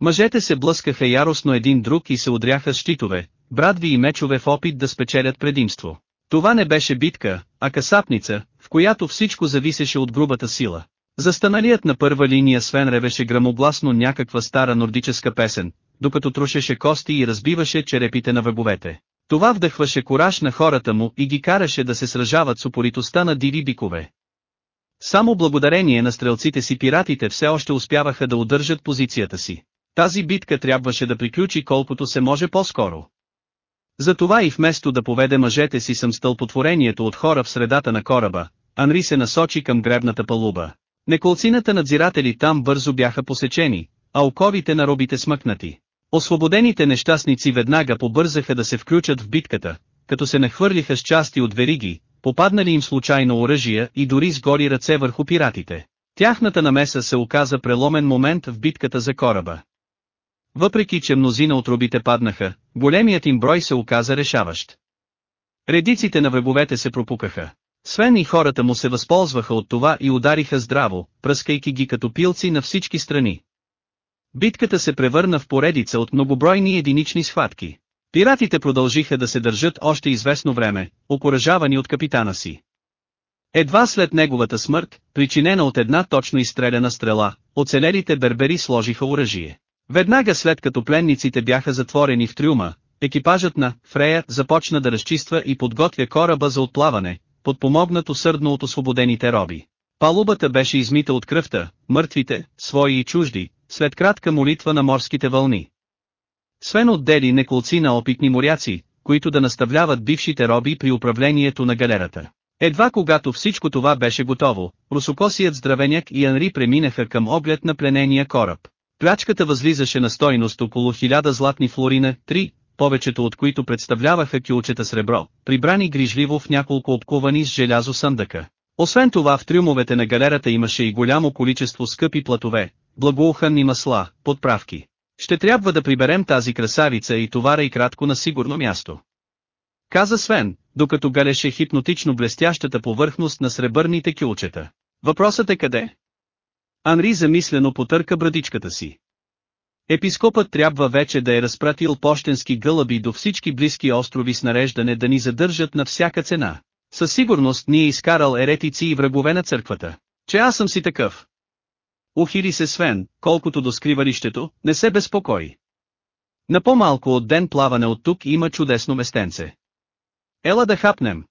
Мъжете се блъскаха яростно един друг и се удряха с щитове, брадви и мечове в опит да спечелят предимство. Това не беше битка, а касапница, в която всичко зависеше от грубата сила. Застаналият на първа линия Свен ревеше грамогласно някаква стара нордическа песен, докато трушеше кости и разбиваше черепите на враговете. Това вдъхваше кораж на хората му и ги караше да се сражават с упоритостта на диви бикове. Само благодарение на стрелците си пиратите все още успяваха да удържат позицията си. Тази битка трябваше да приключи колкото се може по-скоро. Затова и вместо да поведе мъжете си съм стълпотворението от хора в средата на кораба, Анри се насочи към гребната палуба. Неколцината надзиратели там бързо бяха посечени, а оковите на робите смъкнати. Освободените нещастници веднага побързаха да се включат в битката, като се нахвърлиха с части от вериги, попаднали им случайно оръжия и дори сгори ръце върху пиратите. Тяхната намеса се оказа преломен момент в битката за кораба. Въпреки че мнозина от робите паднаха, големият им брой се оказа решаващ. Редиците на враговете се пропукаха. Свен и хората му се възползваха от това и удариха здраво, пръскайки ги като пилци на всички страни. Битката се превърна в поредица от многобройни единични схватки. Пиратите продължиха да се държат още известно време, окоръжавани от капитана си. Едва след неговата смърт, причинена от една точно изстреляна стрела, оцелелите бербери сложиха оръжие. Веднага след като пленниците бяха затворени в трюма, екипажът на Фрея започна да разчиства и подготвя кораба за отплаване, подпомогнат усърдно от освободените роби. Палубата беше измита от кръвта, мъртвите, свои и чужди, след кратка молитва на морските вълни. Свен отдели неколци на опитни моряци, които да наставляват бившите роби при управлението на галерата. Едва когато всичко това беше готово, русокосият здравеняк и Анри преминаха към оглед на пленения кораб. Плячката възлизаше на стойност около 1000 златни флорина, три, повечето от които представляваха кюлчета с ребро, прибрани грижливо в няколко обкувани с желязо съндъка. Освен това в трюмовете на галерата имаше и голямо количество скъпи платове, благоуханни масла, подправки. Ще трябва да приберем тази красавица и товара и кратко на сигурно място. Каза Свен, докато галеше хипнотично блестящата повърхност на сребърните кюлчета. Въпросът е къде? Анри замислено потърка брадичката си. Епископът трябва вече да е разпратил пощенски гълъби до всички близки острови с нареждане да ни задържат на всяка цена. Със сигурност ни е изкарал еретици и врагове на църквата. Че аз съм си такъв. Ухили се Свен, колкото до скривалището, не се безпокой. На по-малко от ден плаване от тук има чудесно местенце. Ела да хапнем.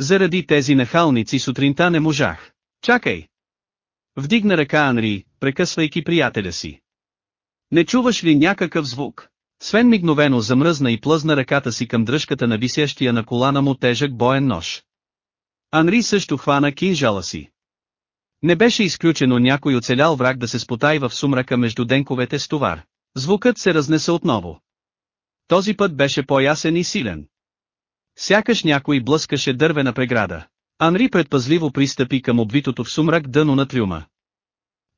Заради тези нахалници сутринта не можах. Чакай. Вдигна ръка Анри, прекъсвайки приятеля си. Не чуваш ли някакъв звук? Свен мигновено замръзна и плъзна ръката си към дръжката на висящия на колана му тежък боен нож. Анри също хвана кинжала си. Не беше изключено някой оцелял враг да се спотайва в сумрака между денковете с товар. Звукът се разнеса отново. Този път беше по-ясен и силен. Сякаш някой блъскаше дървена преграда. Анри предпазливо пристъпи към обвитото в сумрак дъно на трюма.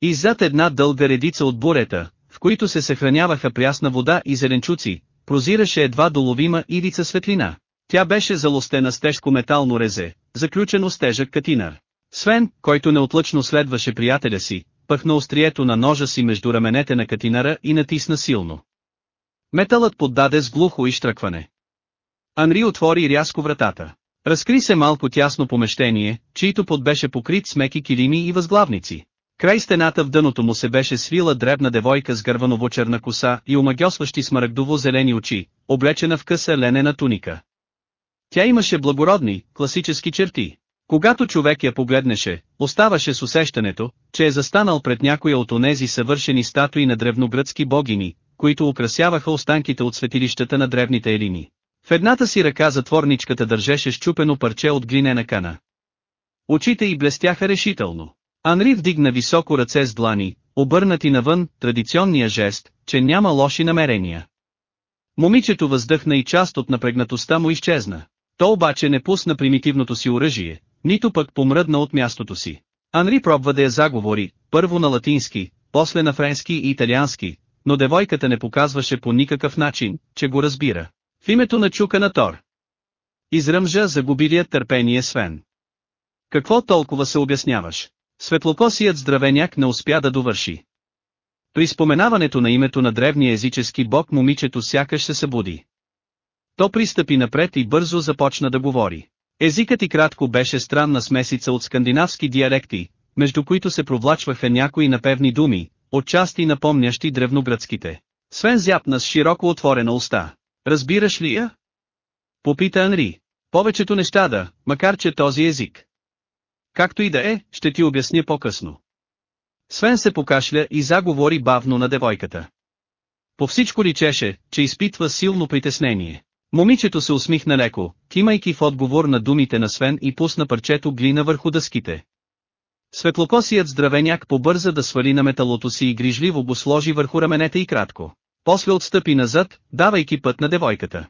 И зад една дълга редица от бурета, в които се съхраняваха прясна вода и зеленчуци, прозираше едва доловима ивица светлина. Тя беше залостена с тежко метално резе, заключено с тежък катинар. Свен, който неотлъчно следваше приятеля си, пъхна острието на ножа си между раменете на катинара и натисна силно. Металът поддаде с глухо изтръкване. Анри отвори рязко вратата. Разкри се малко тясно помещение, чието под беше покрит с меки килими и възглавници. Край стената в дъното му се беше свила дребна девойка с гърваново-черна коса и омагьосващи смарагдово-зелени очи, облечена в къса ленена туника. Тя имаше благородни, класически черти. Когато човек я погледнеше, оставаше с усещането, че е застанал пред някоя от онези съвършени статуи на древногръцки богини, които украсяваха останките от светилищата на древните елини. В едната си ръка затворничката държеше щупено парче от глинена кана. Очите й блестяха решително. Анри вдигна високо ръце с длани, обърнати навън, традиционния жест, че няма лоши намерения. Момичето въздъхна и част от напрегнатостта му изчезна. То обаче не пусна примитивното си оръжие, нито пък помръдна от мястото си. Анри пробва да я заговори, първо на латински, после на френски и италиански, но девойката не показваше по никакъв начин, че го разбира. В името на чука на Тор. Изръмжа загубилият търпение Свен. Какво толкова се обясняваш? Светлокосият здравеняк не успя да довърши. При споменаването на името на древния езически бог момичето сякаш се събуди. То пристъпи напред и бързо започна да говори. Езикът и кратко беше странна смесица от скандинавски диалекти, между които се провлачваха някои напевни думи, отчасти напомнящи древногръцките. Свен зяпна с широко отворена уста. Разбираш ли я? Попита Анри. Повечето неща да, макар че този език. Както и да е, ще ти обясня по-късно. Свен се покашля и заговори бавно на девойката. По всичко личеше, че изпитва силно притеснение. Момичето се усмихна леко, кимайки в отговор на думите на Свен и пусна парчето глина върху дъските. Светлокосият здравеняк побърза да свали на металото си и грижливо го сложи върху раменете и кратко. После отстъпи назад, давайки път на девойката.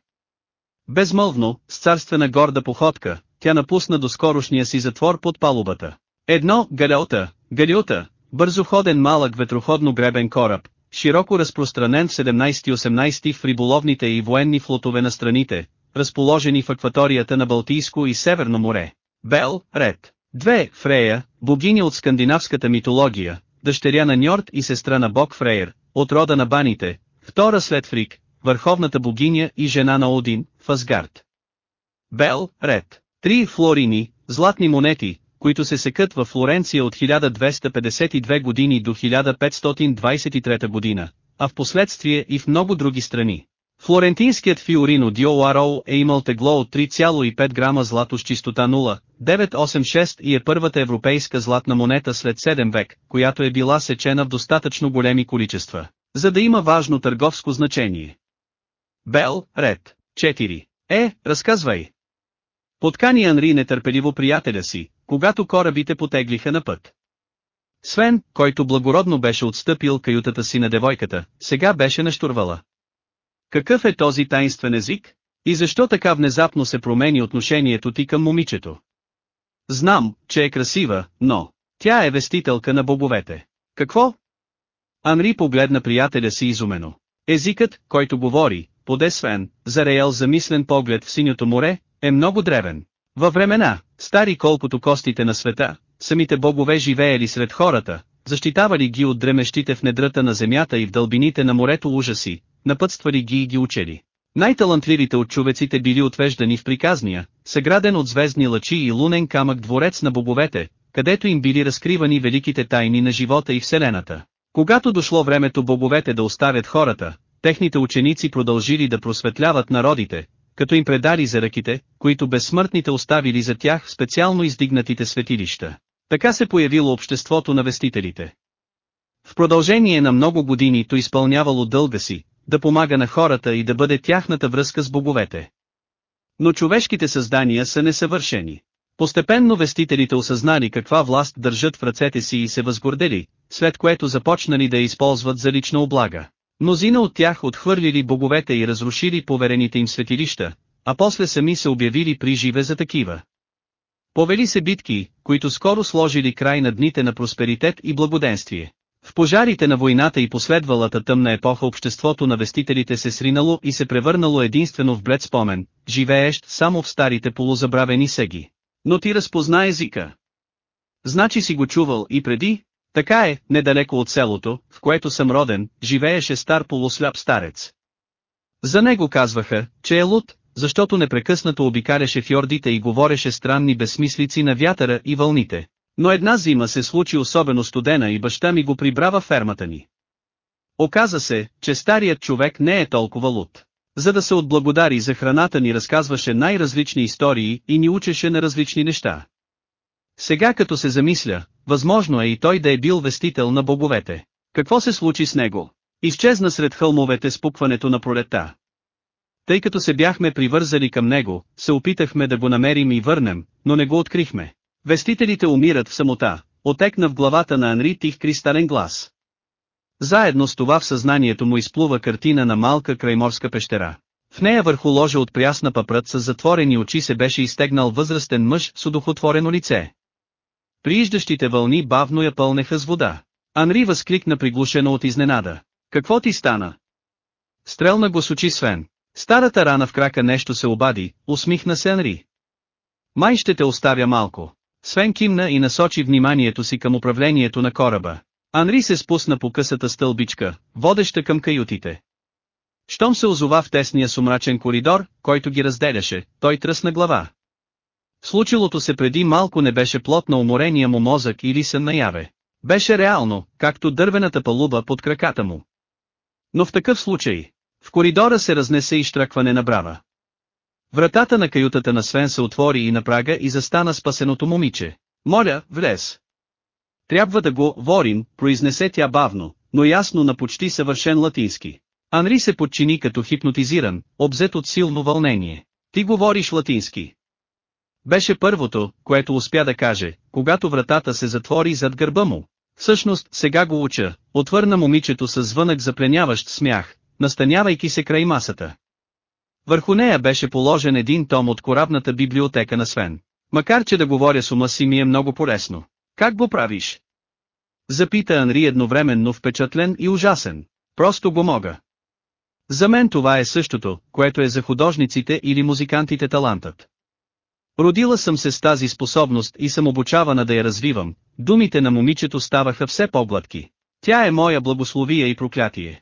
Безмълвно, с царствена горда походка, тя напусна до скорошния си затвор под палубата. Едно, галеота, галиота, бързоходен малък ветроходно-гребен кораб, широко разпространен в 17-18 в риболовните и военни флотове на страните, разположени в акваторията на Балтийско и Северно море. Бел, Ред. Две, Фрея, богиня от скандинавската митология, дъщеря на Ньорд и сестра на бог Фрейер, от рода на баните, втора след Фрик, върховната богиня и жена на Один, Фасгард. Бел, Ред. Три флорини, златни монети, които се секат в Флоренция от 1252 години до 1523 година, а в последствие и в много други страни. Флорентинският Фиорино Дио е имал тегло от 3,5 грама злато с чистота 0,986 и е първата европейска златна монета след 7 век, която е била сечена в достатъчно големи количества, за да има важно търговско значение. Бел, ред, 4. Е, разказвай. Подкани Анри нетърпеливо приятеля си, когато корабите потеглиха на път. Свен, който благородно беше отстъпил каютата си на девойката, сега беше на штурвала. Какъв е този тайнствен език? И защо така внезапно се промени отношението ти към момичето? Знам, че е красива, но... Тя е вестителка на боговете. Какво? Анри погледна приятеля си изумено. Езикът, който говори, поде Свен, зареял замислен поглед в синьото море, е много древен. Във времена, стари колкото костите на света, самите богове живеели сред хората, защитавали ги от дремещите в недрата на земята и в дълбините на морето ужаси, напътствали ги и ги учели. Най-талантливите от човеците били отвеждани в приказния, съграден от звездни лъчи и лунен камък дворец на боговете, където им били разкривани великите тайни на живота и вселената. Когато дошло времето боговете да оставят хората, техните ученици продължили да просветляват народите, като им предали за ръките, които безсмъртните оставили за тях в специално издигнатите светилища. Така се появило обществото на вестителите. В продължение на много години то изпълнявало дълга си, да помага на хората и да бъде тяхната връзка с боговете. Но човешките създания са несъвършени. Постепенно вестителите осъзнали каква власт държат в ръцете си и се възгордели, след което започнали да я използват за лична облага. Мнозина от тях отхвърлили боговете и разрушили поверените им светилища, а после сами се обявили при живе за такива. Повели се битки, които скоро сложили край на дните на просперитет и благоденствие. В пожарите на войната и последвалата тъмна епоха обществото на вестителите се сринало и се превърнало единствено в блед спомен, живеещ само в старите полузабравени сеги. Но ти разпозна езика. Значи си го чувал и преди, така е, недалеко от селото, в което съм роден, живееше стар полусляп старец. За него казваха, че е луд, защото непрекъснато обикаляше фьордите и говореше странни безсмислици на вятъра и вълните. Но една зима се случи особено студена и баща ми го прибрава фермата ни. Оказа се, че старият човек не е толкова луд. За да се отблагодари за храната ни разказваше най-различни истории и ни учеше на различни неща. Сега като се замисля, възможно е и той да е бил вестител на боговете. Какво се случи с него? Изчезна сред хълмовете с пукването на пролета. Тъй като се бяхме привързали към него, се опитахме да го намерим и върнем, но не го открихме. Вестителите умират в самота, отекна в главата на Анри тих кристален глас. Заедно с това в съзнанието му изплува картина на малка крайморска пещера. В нея върху ложа от прясна папрът с затворени очи се беше изтегнал възрастен мъж с удохотворено лице. Прииждащите вълни бавно я пълнеха с вода. Анри възкликна приглушено от изненада. Какво ти стана? Стрелна го с очи Свен. Старата рана в крака нещо се обади, усмихна се Анри. Май ще те оставя малко. Свен кимна и насочи вниманието си към управлението на кораба. Анри се спусна по късата стълбичка, водеща към каютите. Щом се озова в тесния сумрачен коридор, който ги разделяше, той тръсна глава. Случилото се преди малко не беше плод на уморения му мозък или сън наяве. Беше реално, както дървената палуба под краката му. Но в такъв случай, в коридора се разнесе изтръкване на брава. Вратата на каютата на Свен се отвори и на прага и застана спасеното момиче. Моля, влез. Трябва да го ворим, произнесе тя бавно, но ясно на почти съвършен латински. Анри се подчини като хипнотизиран, обзет от силно вълнение. Ти говориш латински. Беше първото, което успя да каже, когато вратата се затвори зад гърба му. Всъщност, сега го уча, отвърна момичето с звънък запленяващ смях, настанявайки се край масата. Върху нея беше положен един том от корабната библиотека на Свен. Макар че да говоря с ума си ми е много полезно. Как го правиш? Запита Анри едновременно впечатлен и ужасен. Просто го мога. За мен това е същото, което е за художниците или музикантите талантът. Родила съм се с тази способност и съм обучавана да я развивам, думите на момичето ставаха все по-гладки. Тя е моя благословия и проклятие.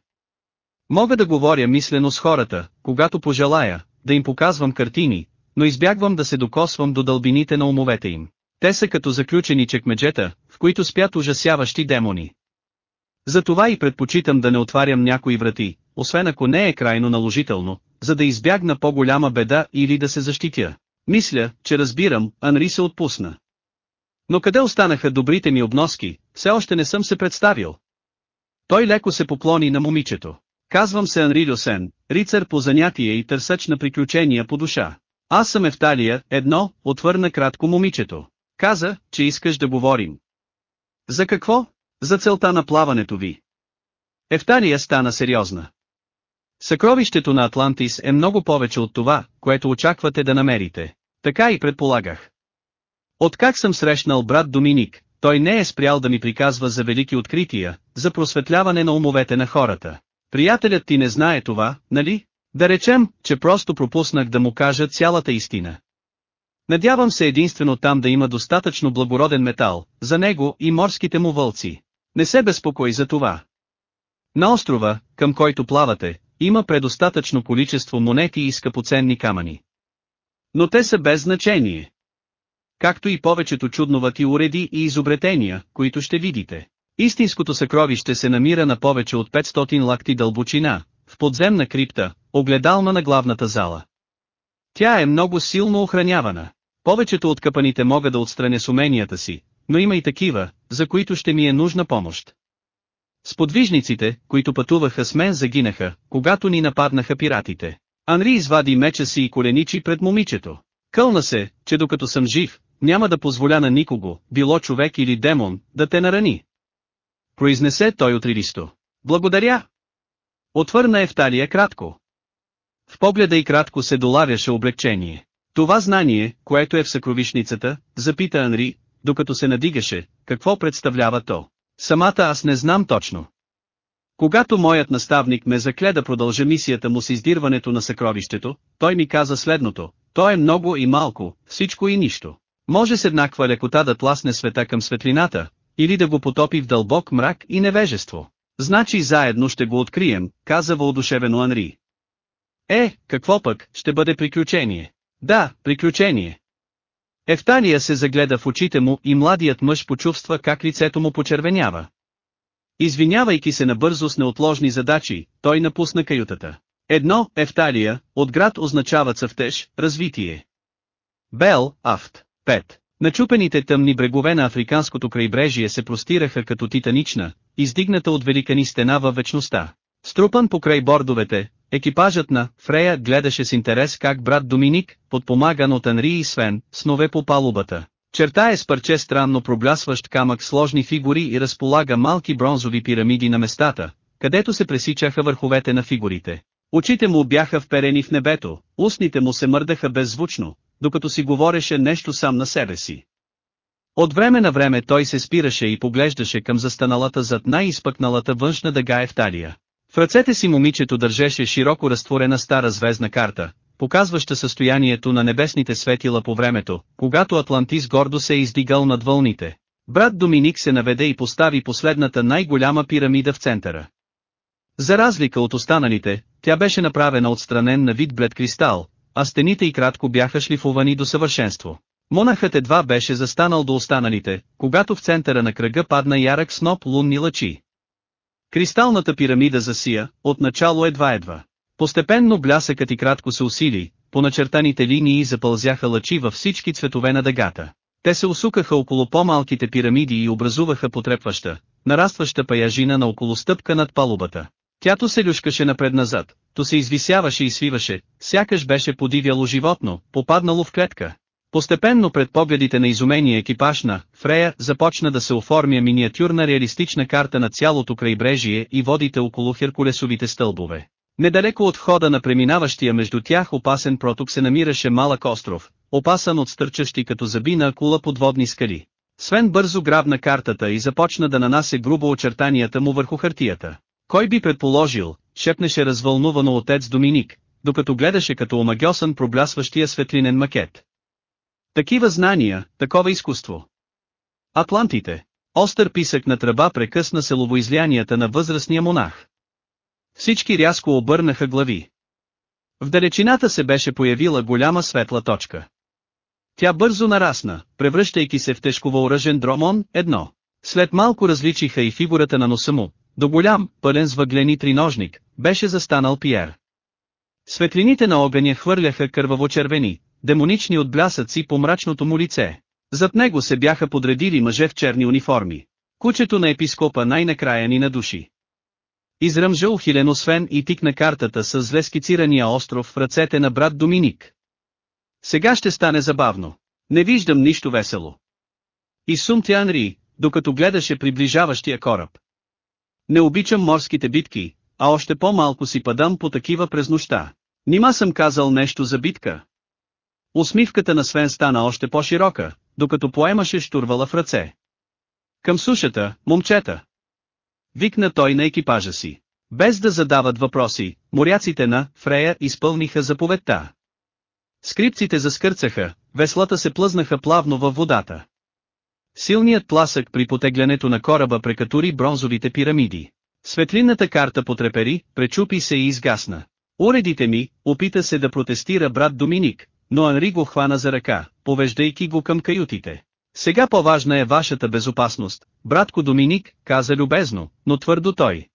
Мога да говоря мислено с хората, когато пожелая, да им показвам картини, но избягвам да се докосвам до дълбините на умовете им. Те са като заключени чекмеджета, в които спят ужасяващи демони. Затова и предпочитам да не отварям някои врати, освен ако не е крайно наложително, за да избягна по-голяма беда или да се защитя. Мисля, че разбирам, Анри се отпусна. Но къде останаха добрите ми обноски, все още не съм се представил. Той леко се поклони на момичето. Казвам се Анри Люсен, рицар по занятие и търсач на приключения по душа. Аз съм Ефталия, едно, отвърна кратко момичето. Каза, че искаш да говорим. За какво? За целта на плаването ви. Ефталия стана сериозна. Съкровището на Атлантис е много повече от това, което очаквате да намерите. Така и предполагах. Откак съм срещнал брат Доминик, той не е спрял да ми приказва за велики открития, за просветляване на умовете на хората. Приятелят ти не знае това, нали? Да речем, че просто пропуснах да му кажа цялата истина. Надявам се единствено там да има достатъчно благороден метал, за него и морските му вълци. Не се безпокой за това. На острова, към който плавате, има предостатъчно количество монети и скъпоценни камъни. Но те са без значение. Както и повечето чудновати уреди и изобретения, които ще видите. Истинското съкровище се намира на повече от 500 лакти дълбочина, в подземна крипта, огледална на главната зала. Тя е много силно охранявана. Повечето от капаните мога да отстраня с уменията си, но има и такива, за които ще ми е нужна помощ. Сподвижниците, които пътуваха с мен загинаха, когато ни нападнаха пиратите. Анри извади меча си и коленичи пред момичето. Кълна се, че докато съм жив, няма да позволя на никого, било човек или демон, да те нарани. Произнесе той отрилисто. Благодаря. Отвърна Ефталия кратко. В погледа и кратко се долавяше облегчение. Това знание, което е в съкровишницата, запита Анри, докато се надигаше, какво представлява то. Самата аз не знам точно. Когато моят наставник ме закле да продължа мисията му с издирването на съкровището, той ми каза следното, то е много и малко, всичко и нищо. Може с еднаква лекота да тласне света към светлината, или да го потопи в дълбок мрак и невежество. Значи заедно ще го открием, каза въодушевено Анри. Е, какво пък, ще бъде приключение. Да, приключение. Ефтания се загледа в очите му и младият мъж почувства как лицето му почервенява. Извинявайки се набързо с неотложни задачи, той напусна каютата. Едно, Ефталия, от град означава цъфтеж, развитие. Бел, Афт, 5. Начупените тъмни брегове на африканското крайбрежие се простираха като титанична, издигната от великани стена във вечността. Струпан покрай бордовете, екипажът на Фрея гледаше с интерес как брат Доминик, подпомаган от Анри и Свен, снове по палубата. Чертае с парче странно проблясващ камък сложни фигури и разполага малки бронзови пирамиди на местата, където се пресичаха върховете на фигурите. Очите му бяха вперени в небето, устните му се мърдаха беззвучно, докато си говореше нещо сам на себе си. От време на време той се спираше и поглеждаше към застаналата зад най-изпъкналата външна дъга Ефталия. В ръцете си момичето държеше широко разтворена стара звездна карта, показваща състоянието на небесните светила по времето, когато Атлантис гордо се е издигал над вълните. Брат Доминик се наведе и постави последната най-голяма пирамида в центъра. За разлика от останалите, тя беше направена от странен на вид блед кристал, а стените и кратко бяха шлифовани до съвършенство. Монахът едва беше застанал до останалите, когато в центъра на кръга падна ярък сноп лунни лъчи. Кристалната пирамида засия, отначало едва-едва. Постепенно блясъкът и кратко се усили, по начертаните линии запълзяха лъчи във всички цветове на дъгата. Те се усукаха около по-малките пирамиди и образуваха потрепваща, нарастваща паяжина на около стъпка над палубата. Тято се люшкаше напред-назад, то се извисяваше и свиваше, сякаш беше подивяло животно, попаднало в клетка. Постепенно пред погледите на изумения екипаж на Фрея започна да се оформя миниатюрна реалистична карта на цялото крайбрежие и водите около Херкулесовите стълбове. Недалеко от входа на преминаващия между тях опасен проток се намираше малък остров, опасан от стърчащи като зъби на акула подводни скали. Свен бързо грабна картата и започна да нанася грубо очертанията му върху хартията. Кой би предположил, шепнеше развълнувано отец Доминик, докато гледаше като омагьосан проблясващия светлинен макет. Такива знания, такова изкуство. Атлантите. Остър писък на тръба прекъсна селовоизлянията на възрастния монах. Всички рязко обърнаха глави. В далечината се беше появила голяма светла точка. Тя бързо нарасна, превръщайки се в тежковооръжен дромон, едно. След малко различиха и фигурата на носа му, до голям, пълен с въглени триножник, беше застанал Пиер. Светлините на огъня хвърляха кърваво-червени, демонични отблясъци по мрачното му лице. Зад него се бяха подредили мъже в черни униформи. Кучето на епископа най-накрая ни надуши. Изръмжа ухилен освен и тикна картата с зле скицирания остров в ръцете на брат Доминик. Сега ще стане забавно. Не виждам нищо весело. И сумтя Анри, докато гледаше приближаващия кораб. Не обичам морските битки, а още по-малко си падам по такива през нощта. Нима съм казал нещо за битка. Усмивката на Свен стана още по-широка, докато поемаше штурвала в ръце. Към сушата, момчета. Викна той на екипажа си. Без да задават въпроси, моряците на Фрея изпълниха заповедта. Скрипците заскърцаха, веслата се плъзнаха плавно във водата. Силният тласък при потеглянето на кораба прекатури бронзовите пирамиди. Светлинната карта потрепери, пречупи се и изгасна. Уредите ми, опита се да протестира брат Доминик, но Анри го хвана за ръка, повеждайки го към каютите. Сега по-важна е вашата безопасност, братко Доминик, каза любезно, но твърдо той.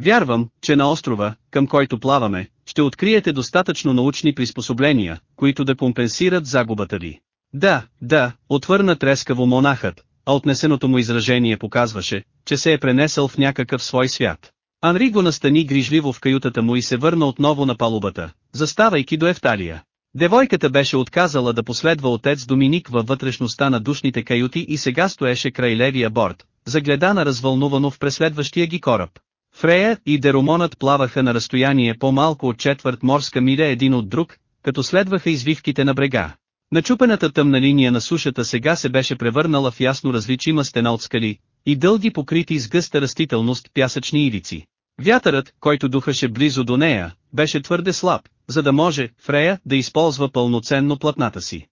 Вярвам, че на острова, към който плаваме, ще откриете достатъчно научни приспособления, които да компенсират загубата ви. Да, да, отвърна трескаво монахът, а отнесеното му изражение показваше, че се е пренесъл в някакъв свой свят. Анри го настани грижливо в каютата му и се върна отново на палубата, заставайки до Ефталия. Девойката беше отказала да последва отец Доминик във вътрешността на душните каюти и сега стоеше край левия борт, загледана развълнувано в преследващия ги кораб. Фрея и Деромонът плаваха на разстояние по-малко от четвърт морска миля един от друг, като следваха извивките на брега. Начупената тъмна линия на сушата сега се беше превърнала в ясно различима стена от скали, и дълги покрити с гъста растителност пясъчни ивици. Вятърът, който духаше близо до нея, беше твърде слаб, за да може Фрея да използва пълноценно платната си.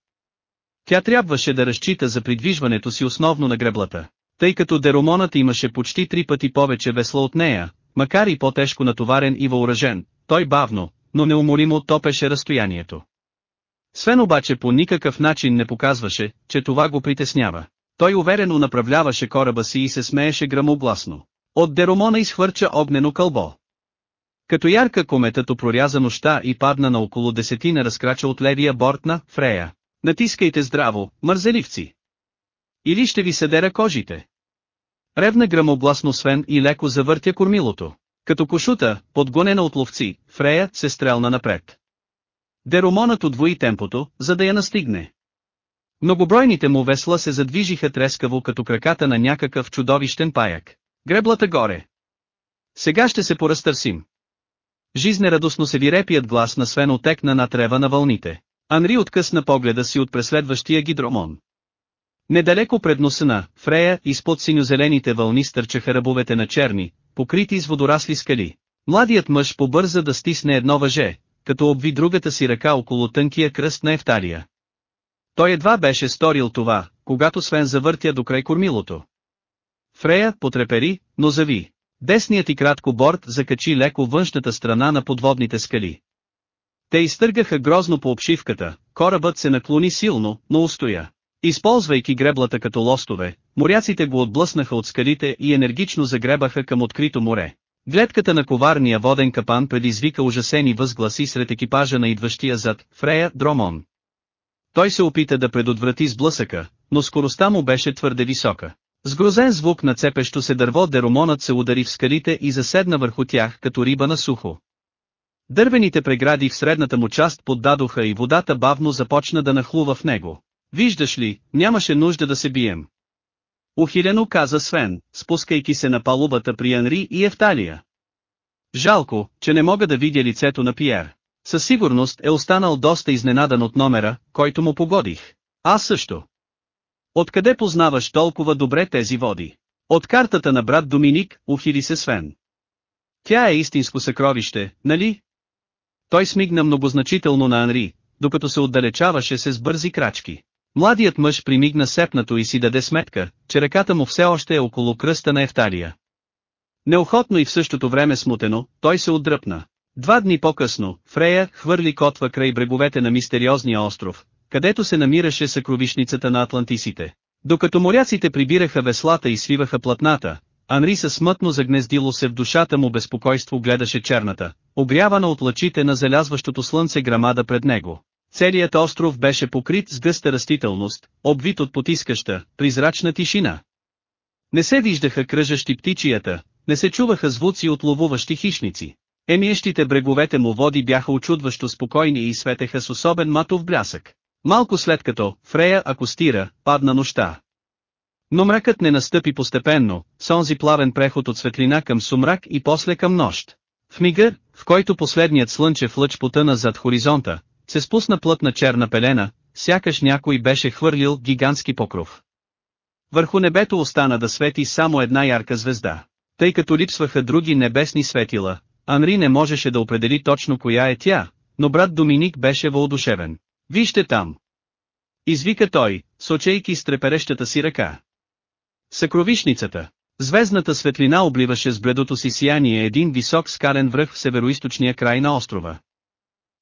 Тя трябваше да разчита за придвижването си основно на греблата, тъй като деромонът имаше почти три пъти повече весло от нея, макар и по-тежко натоварен и въоръжен, той бавно, но неуморимо топеше разстоянието. Свен обаче по никакъв начин не показваше, че това го притеснява. Той уверено направляваше кораба си и се смееше грамогласно. От Деромона изхвърча огнено кълбо. Като ярка кометато проряза нощта и падна на около десетина разкрача от левия борт на Фрея. Натискайте здраво, мързеливци! Или ще ви седера кожите. Ревна грамогласно Свен и леко завъртя кормилото. Като кошута, подгонена от ловци, Фрея се стрелна напред. Деромонът отвои темпото, за да я настигне. Многобройните му весла се задвижиха трескаво като краката на някакъв чудовищен паяк. Греблата горе. Сега ще се поразтърсим. Жизнерадостно се вирепият глас на Свен отекна на трева на вълните. Анри откъсна погледа си от преследващия гидромон. Недалеко пред носа на Фрея, изпод синьозелените вълни стърчаха ръбовете на черни, покрити с водорасли скали. Младият мъж побърза да стисне едно въже, като обви другата си ръка около тънкия кръст на Ефталия. Той едва беше сторил това, когато Свен завъртя до край кормилото. Фрея потрепери, но зави. Десният и кратко борт закачи леко външната страна на подводните скали. Те изтъргаха грозно по обшивката, корабът се наклони силно, но устоя. Използвайки греблата като лостове, моряците го отблъснаха от скалите и енергично загребаха към открито море. Гледката на коварния воден капан предизвика ужасени възгласи сред екипажа на идващия зад Фрея Дромон. Той се опита да предотврати сблъсъка, но скоростта му беше твърде висока. С звук на цепещо се дърво деромонът се удари в скалите и заседна върху тях като риба на сухо. Дървените прегради в средната му част поддадоха и водата бавно започна да нахлува в него. Виждаш ли, нямаше нужда да се бием. Ухилено каза Свен, спускайки се на палубата при Анри и Ефталия. Жалко, че не мога да видя лицето на Пиер. Със сигурност е останал доста изненадан от номера, който му погодих. Аз също. Откъде познаваш толкова добре тези води? От картата на брат Доминик, ухили се Свен. Тя е истинско съкровище, нали? Той смигна многозначително на Анри, докато се отдалечаваше се с бързи крачки. Младият мъж примигна сепнато и си даде сметка, че ръката му все още е около кръста на Ефталия. Неохотно и в същото време смутено, той се отдръпна. Два дни по-късно, Фрея хвърли котва край бреговете на мистериозния остров, където се намираше съкровишницата на атлантисите. Докато моряците прибираха веслата и свиваха платната, Анри със смътно загнездило се в душата му безпокойство гледаше черната, обрявана от лъчите на залязващото слънце грамада пред него. Целият остров беше покрит с гъста растителност, обвит от потискаща, призрачна тишина. Не се виждаха кръжащи птичията, не се чуваха звуци от ловуващи хищници. Емиещите бреговете му води бяха очудващо спокойни и светеха с особен матов блясък. Малко след като, Фрея акустира, падна нощта. Но мракът не настъпи постепенно, с онзи плавен преход от светлина към сумрак и после към нощ. В мига, в който последният слънчев лъч потъна зад хоризонта, се спусна плътна черна пелена, сякаш някой беше хвърлил гигантски покров. Върху небето остана да свети само една ярка звезда. Тъй като липсваха други небесни светила, Анри не можеше да определи точно коя е тя, но брат Доминик беше въодушевен. Вижте там! Извика той, сочейки с треперещата си ръка. Съкровишницата. Звездната светлина обливаше с бледото си сияние един висок скален връх в североисточния край на острова.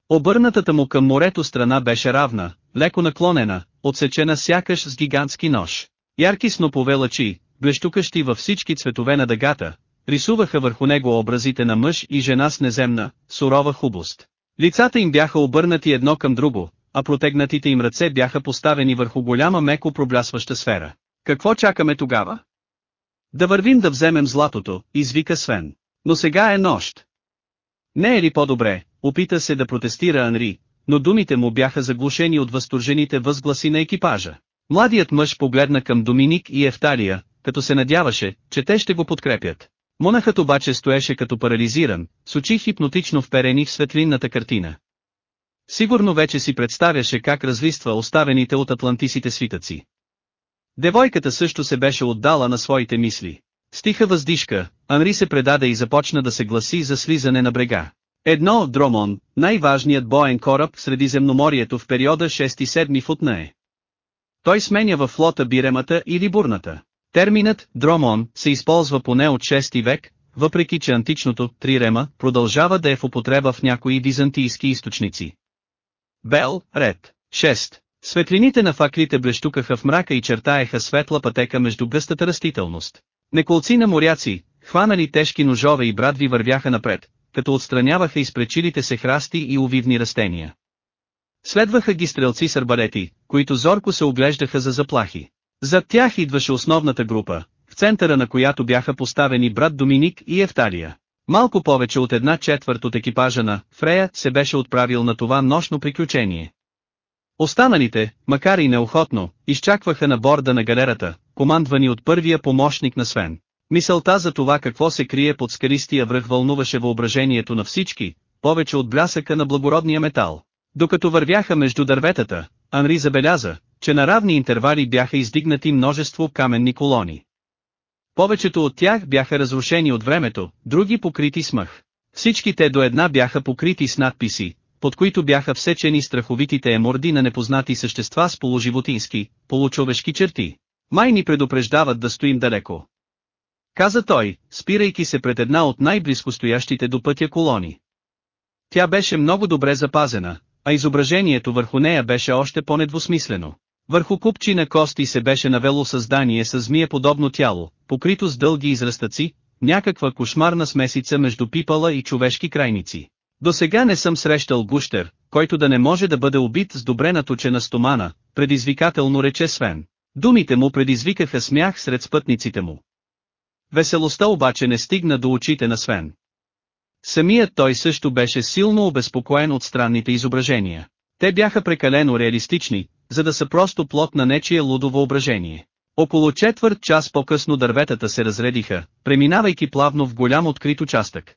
Обърнатата му към морето страна беше равна, леко наклонена, отсечена сякаш с гигантски нож. Ярки снопове лъчи, блещукащи във всички цветове на дъгата, рисуваха върху него образите на мъж и жена с неземна, сурова хубост. Лицата им бяха обърнати едно към друго, а протегнатите им ръце бяха поставени върху голяма меко проблясваща сфера. Какво чакаме тогава? Да вървим да вземем златото, извика Свен. Но сега е нощ. Не е ли по-добре, опита се да протестира Анри, но думите му бяха заглушени от възторжените възгласи на екипажа. Младият мъж погледна към Доминик и Ефталия, като се надяваше, че те ще го подкрепят. Монахът обаче стоеше като парализиран, с очи хипнотично вперени в светлинната картина. Сигурно вече си представяше как развиства оставените от атлантисите свитъци. Девойката също се беше отдала на своите мисли. Стиха въздишка, Анри се предаде и започна да се гласи за слизане на брега. Едно от Дромон, най-важният боен кораб в Средиземноморието в периода 6-7 футна е. Той сменя във флота биремата или бурната. Терминът «дромон» се използва поне от 6 век, въпреки че античното «трирема» продължава да е в употреба в някои византийски източници. Бел, ред. 6. Светлините на факлите блещукаха в мрака и чертаеха светла пътека между гъстата растителност. Неколци на моряци, хванали тежки ножове и брадви вървяха напред, като отстраняваха изпречилите се храсти и увивни растения. Следваха ги стрелци с арбалети, които зорко се оглеждаха за заплахи. Зад тях идваше основната група, в центъра на която бяха поставени брат Доминик и Ефталия. Малко повече от една четвърт от екипажа на Фрея се беше отправил на това нощно приключение. Останалите, макар и неохотно, изчакваха на борда на галерата, командвани от първия помощник на Свен. Мисълта за това какво се крие под скалистия връх вълнуваше въображението на всички, повече от блясъка на благородния метал. Докато вървяха между дърветата, Анри забеляза, че на равни интервали бяха издигнати множество каменни колони. Повечето от тях бяха разрушени от времето, други покрити с мъх. Всички те до една бяха покрити с надписи, под които бяха всечени страховитите еморди на непознати същества с положивотински, получовешки черти. Май ни предупреждават да стоим далеко. Каза той, спирайки се пред една от най-близко стоящите до пътя колони. Тя беше много добре запазена, а изображението върху нея беше още по-недвусмислено. Върху купчи на кости се беше навело създание с змия подобно тяло, покрито с дълги израстъци, някаква кошмарна смесица между пипала и човешки крайници. До сега не съм срещал гущер, който да не може да бъде убит с добре наточена стомана, предизвикателно рече Свен. Думите му предизвикаха смях сред спътниците му. Веселостта обаче не стигна до очите на Свен. Самият той също беше силно обезпокоен от странните изображения. Те бяха прекалено реалистични, за да са просто плод на нечие лудо въображение. Около четвърт час по-късно дърветата се разредиха, преминавайки плавно в голям открит участък.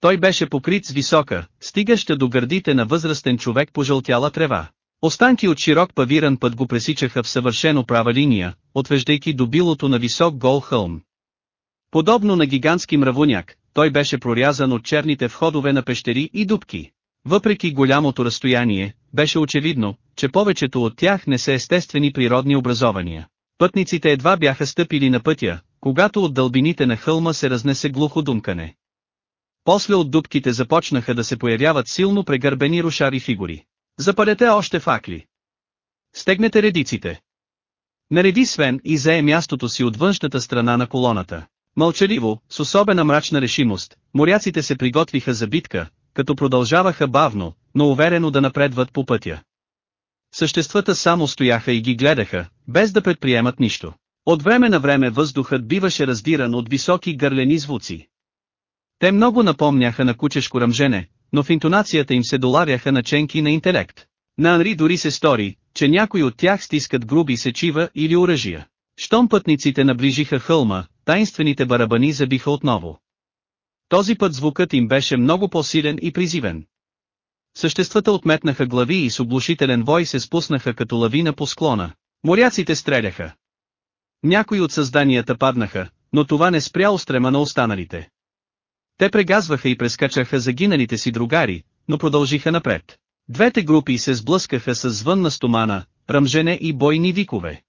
Той беше покрит с висока, стигаща до гърдите на възрастен човек по жълтяла трева. Останки от широк павиран път го пресичаха в съвършено права линия, отвеждайки до билото на висок гол хълм. Подобно на гигантски мравуняк, той беше прорязан от черните входове на пещери и дубки. Въпреки голямото разстояние, беше очевидно, че повечето от тях не са естествени природни образования. Пътниците едва бяха стъпили на пътя, когато от дълбините на хълма се разнесе глухо думкане. После от дубките започнаха да се появяват силно прегърбени рушари фигури. Запалете още факли. Стегнете редиците. Нареди Свен и зае мястото си от външната страна на колоната. Мълчаливо, с особена мрачна решимост, моряците се приготвиха за битка, като продължаваха бавно, но уверено да напредват по пътя. Съществата само стояха и ги гледаха, без да предприемат нищо. От време на време въздухът биваше раздиран от високи гърлени звуци. Те много напомняха на кучешко ръмжене, но в интонацията им се доларяха наченки на интелект. На Анри дори се стори, че някои от тях стискат груби сечива или оръжия. Щом пътниците наближиха хълма, таинствените барабани забиха отново. Този път звукът им беше много по-силен и призивен. Съществата отметнаха глави и с оглушителен вой се спуснаха като лавина по склона. Моряците стреляха. Някои от създанията паднаха, но това не спря устрема на останалите. Те прегазваха и прескачаха загиналите си другари, но продължиха напред. Двете групи се сблъскаха с звън на стомана, ръмжене и бойни викове.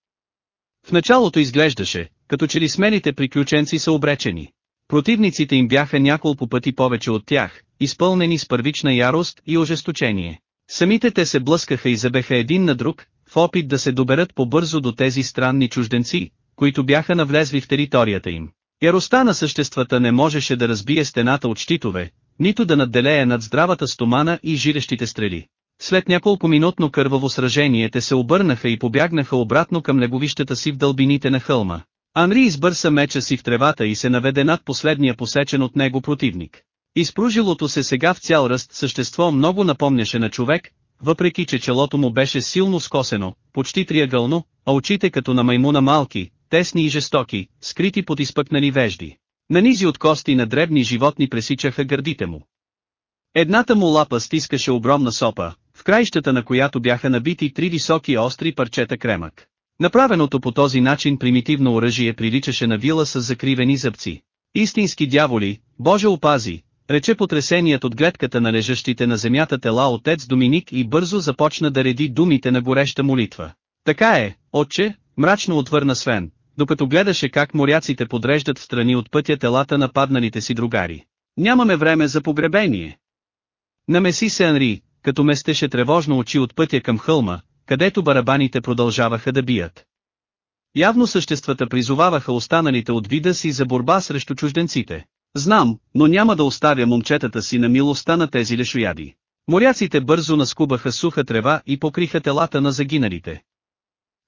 В началото изглеждаше, като че ли смените приключенци са обречени. Противниците им бяха няколко пъти повече от тях, изпълнени с първична ярост и ожесточение. Самите те се блъскаха и забеха един на друг, в опит да се доберат по-бързо до тези странни чужденци, които бяха навлезли в територията им. Яростта на съществата не можеше да разбие стената от щитове, нито да надделее над здравата стомана и жирещите стрели. След няколко минутно кърваво сражение те се обърнаха и побягнаха обратно към леговищата си в дълбините на хълма. Анри избърса меча си в тревата и се наведе над последния посечен от него противник. Изпружилото се сега в цял ръст същество много напомняше на човек, въпреки че челото му беше силно скосено, почти триъгълно, а очите като на маймуна малки, тесни и жестоки, скрити под изпъкнали вежди. Нанизи от кости на дребни животни пресичаха гърдите му. Едната му лапа стискаше огромна сопа, в краищата на която бяха набити три високи остри парчета кремък. Направеното по този начин примитивно оръжие приличаше на вила с закривени зъбци. Истински дяволи, Боже опази, рече потресеният от гледката на лежащите на земята тела отец Доминик и бързо започна да реди думите на гореща молитва. Така е, отче, мрачно отвърна Свен, докато гледаше как моряците подреждат в страни от пътя телата на падналите си другари. Нямаме време за погребение. Намеси се Анри, като местеше тревожно очи от пътя към хълма, където барабаните продължаваха да бият. Явно съществата призоваваха останалите от вида си за борба срещу чужденците. Знам, но няма да оставя момчетата си на милостта на тези лешояди. Моряците бързо наскубаха суха трева и покриха телата на загиналите.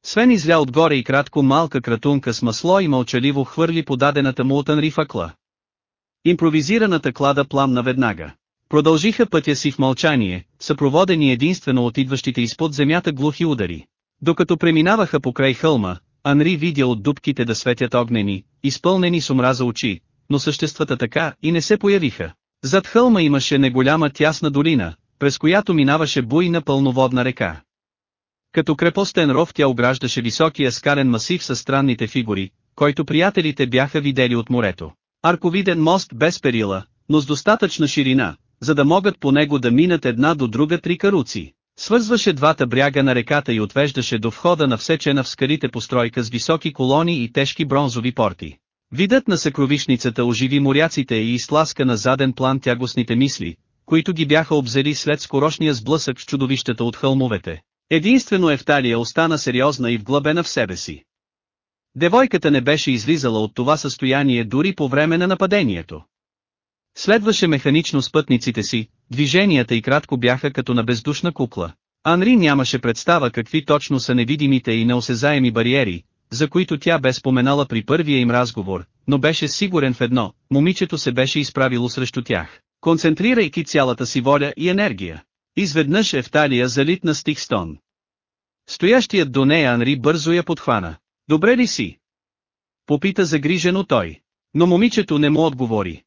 Свен изля отгоре и кратко малка кратунка с масло и мълчаливо хвърли подадената му от Анри факла. Импровизираната клада пламна веднага. Продължиха пътя си в мълчание, съпроводени единствено от идващите изпод земята глухи удари. Докато преминаваха покрай хълма, Анри видя от дубките да светят огнени, изпълнени с омраза очи, но съществата така и не се появиха. Зад хълма имаше неголяма тясна долина, през която минаваше буйна пълноводна река. Като крепостен ров тя ограждаше високия скален масив с странните фигури, който приятелите бяха видели от морето. Арковиден мост без перила, но с достатъчна ширина, за да могат по него да минат една до друга три каруци. Свързваше двата бряга на реката и отвеждаше до входа на всечена в скалите постройка с високи колони и тежки бронзови порти. Видът на съкровишницата оживи моряците и изтласка на заден план тягостните мисли, които ги бяха обзели след скорошния сблъсък с чудовищата от хълмовете. Единствено Ефталия остана сериозна и вглъбена в себе си. Девойката не беше излизала от това състояние дори по време на нападението. Следваше механично спътниците си, движенията и кратко бяха като на бездушна кукла. Анри нямаше представа какви точно са невидимите и неосезаеми бариери, за които тя бе споменала при първия им разговор, но беше сигурен в едно, момичето се беше изправило срещу тях, концентрирайки цялата си воля и енергия. Изведнъж Ефталия залитна с стон. Стоящият до нея Анри бързо я подхвана. Добре ли си? Попита загрижено той. Но момичето не му отговори.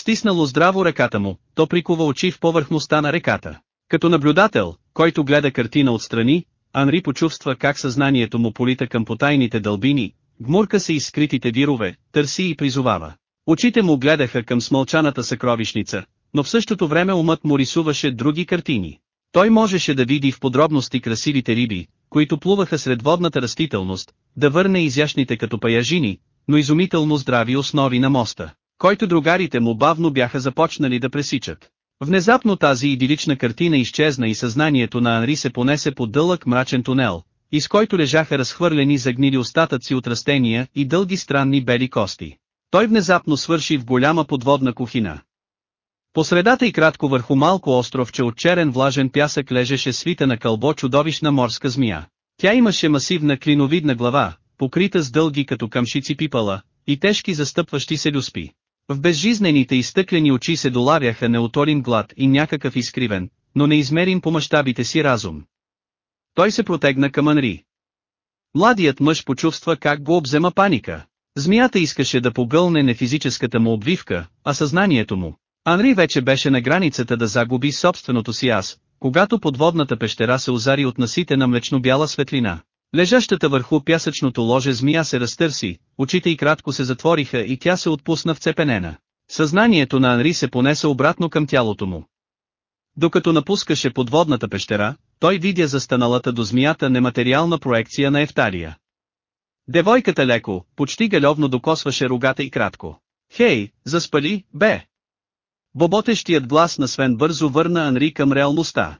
Стиснало здраво ръката му, то прикува очи в повърхността на реката. Като наблюдател, който гледа картина отстрани, Анри почувства как съзнанието му полита към потайните дълбини, гмурка се из скритите вирове, търси и призовава. Очите му гледаха към смълчаната съкровищница, но в същото време умът му рисуваше други картини. Той можеше да види в подробности красивите риби, които плуваха сред водната растителност, да върне изящните като паяжини, но изумително здрави основи на моста, който другарите му бавно бяха започнали да пресичат. Внезапно тази идилична картина изчезна и съзнанието на Анри се понесе по дълъг мрачен тунел, из който лежаха разхвърлени загнили остатъци от растения и дълги странни бели кости. Той внезапно свърши в голяма подводна кухина. По средата и кратко върху малко островче от черен влажен пясък лежеше свита на кълбо чудовищна морска змия. Тя имаше масивна клиновидна глава, покрита с дълги като камшици пипала, и тежки застъпващи се люспи. В безжизнените и стъклени очи се долавяха неуторим глад и някакъв изкривен, но неизмерим по мащабите си разум. Той се протегна към Анри. Младият мъж почувства как го обзема паника. Змията искаше да погълне не физическата му обвивка, а съзнанието му. Анри вече беше на границата да загуби собственото си аз, когато подводната пещера се озари от наситена млечно-бяла светлина. Лежащата върху пясъчното ложе змия се разтърси, очите й кратко се затвориха и тя се отпусна вцепенена. Съзнанието на Анри се понесе обратно към тялото му. Докато напускаше подводната пещера, той видя застаналата до змията нематериална проекция на Ефтария. Девойката леко, почти галевно докосваше рогата и кратко. Хей, заспали, бе! Боботещият глас на Свен бързо върна Анри към реалността.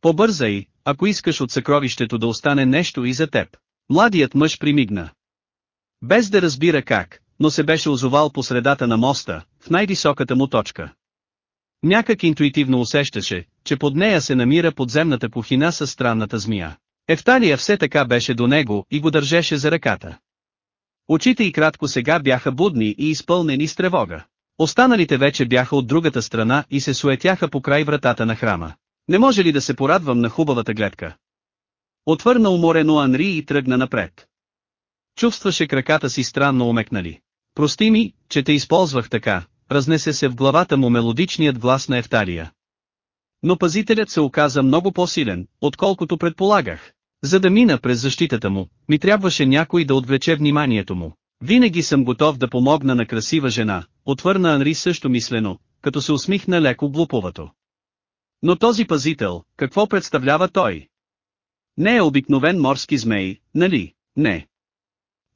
Побързай, ако искаш от съкровището да остане нещо и за теб. Младият мъж примигна. Без да разбира как, но се беше озовал по средата на моста, в най-високата му точка. Някак интуитивно усещаше, че под нея се намира подземната пухина със странната змия. Ефталия все така беше до него и го държеше за ръката. Очите й кратко сега бяха будни и изпълнени с тревога. Останалите вече бяха от другата страна и се суетяха по край вратата на храма. Не може ли да се порадвам на хубавата гледка? Отвърна уморено Анри и тръгна напред. Чувстваше краката си странно омекнали. Прости ми, че те използвах така, разнесе се в главата му мелодичният глас на Ефтария. Но пазителят се оказа много по-силен, отколкото предполагах. За да мина през защитата му, ми трябваше някой да отвлече вниманието му. Винаги съм готов да помогна на красива жена, отвърна Анри също мислено, като се усмихна леко глуповато. Но този пазител, какво представлява той? Не е обикновен морски змей, нали? Не.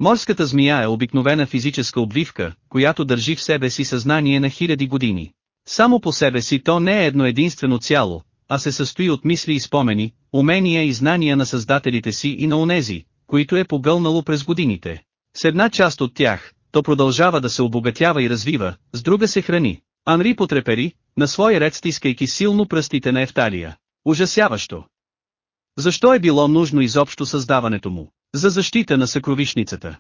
Морската змия е обикновена физическа обвивка, която държи в себе си съзнание на хиляди години. Само по себе си то не е едно единствено цяло, а се състои от мисли и спомени, умения и знания на създателите си и на онези, които е погълнало през годините. С една част от тях, то продължава да се обогатява и развива, с друга се храни. Анри потрепери, на свой ред стискайки силно пръстите на Ефталия. Ужасяващо! Защо е било нужно изобщо създаването му? За защита на съкровишницата.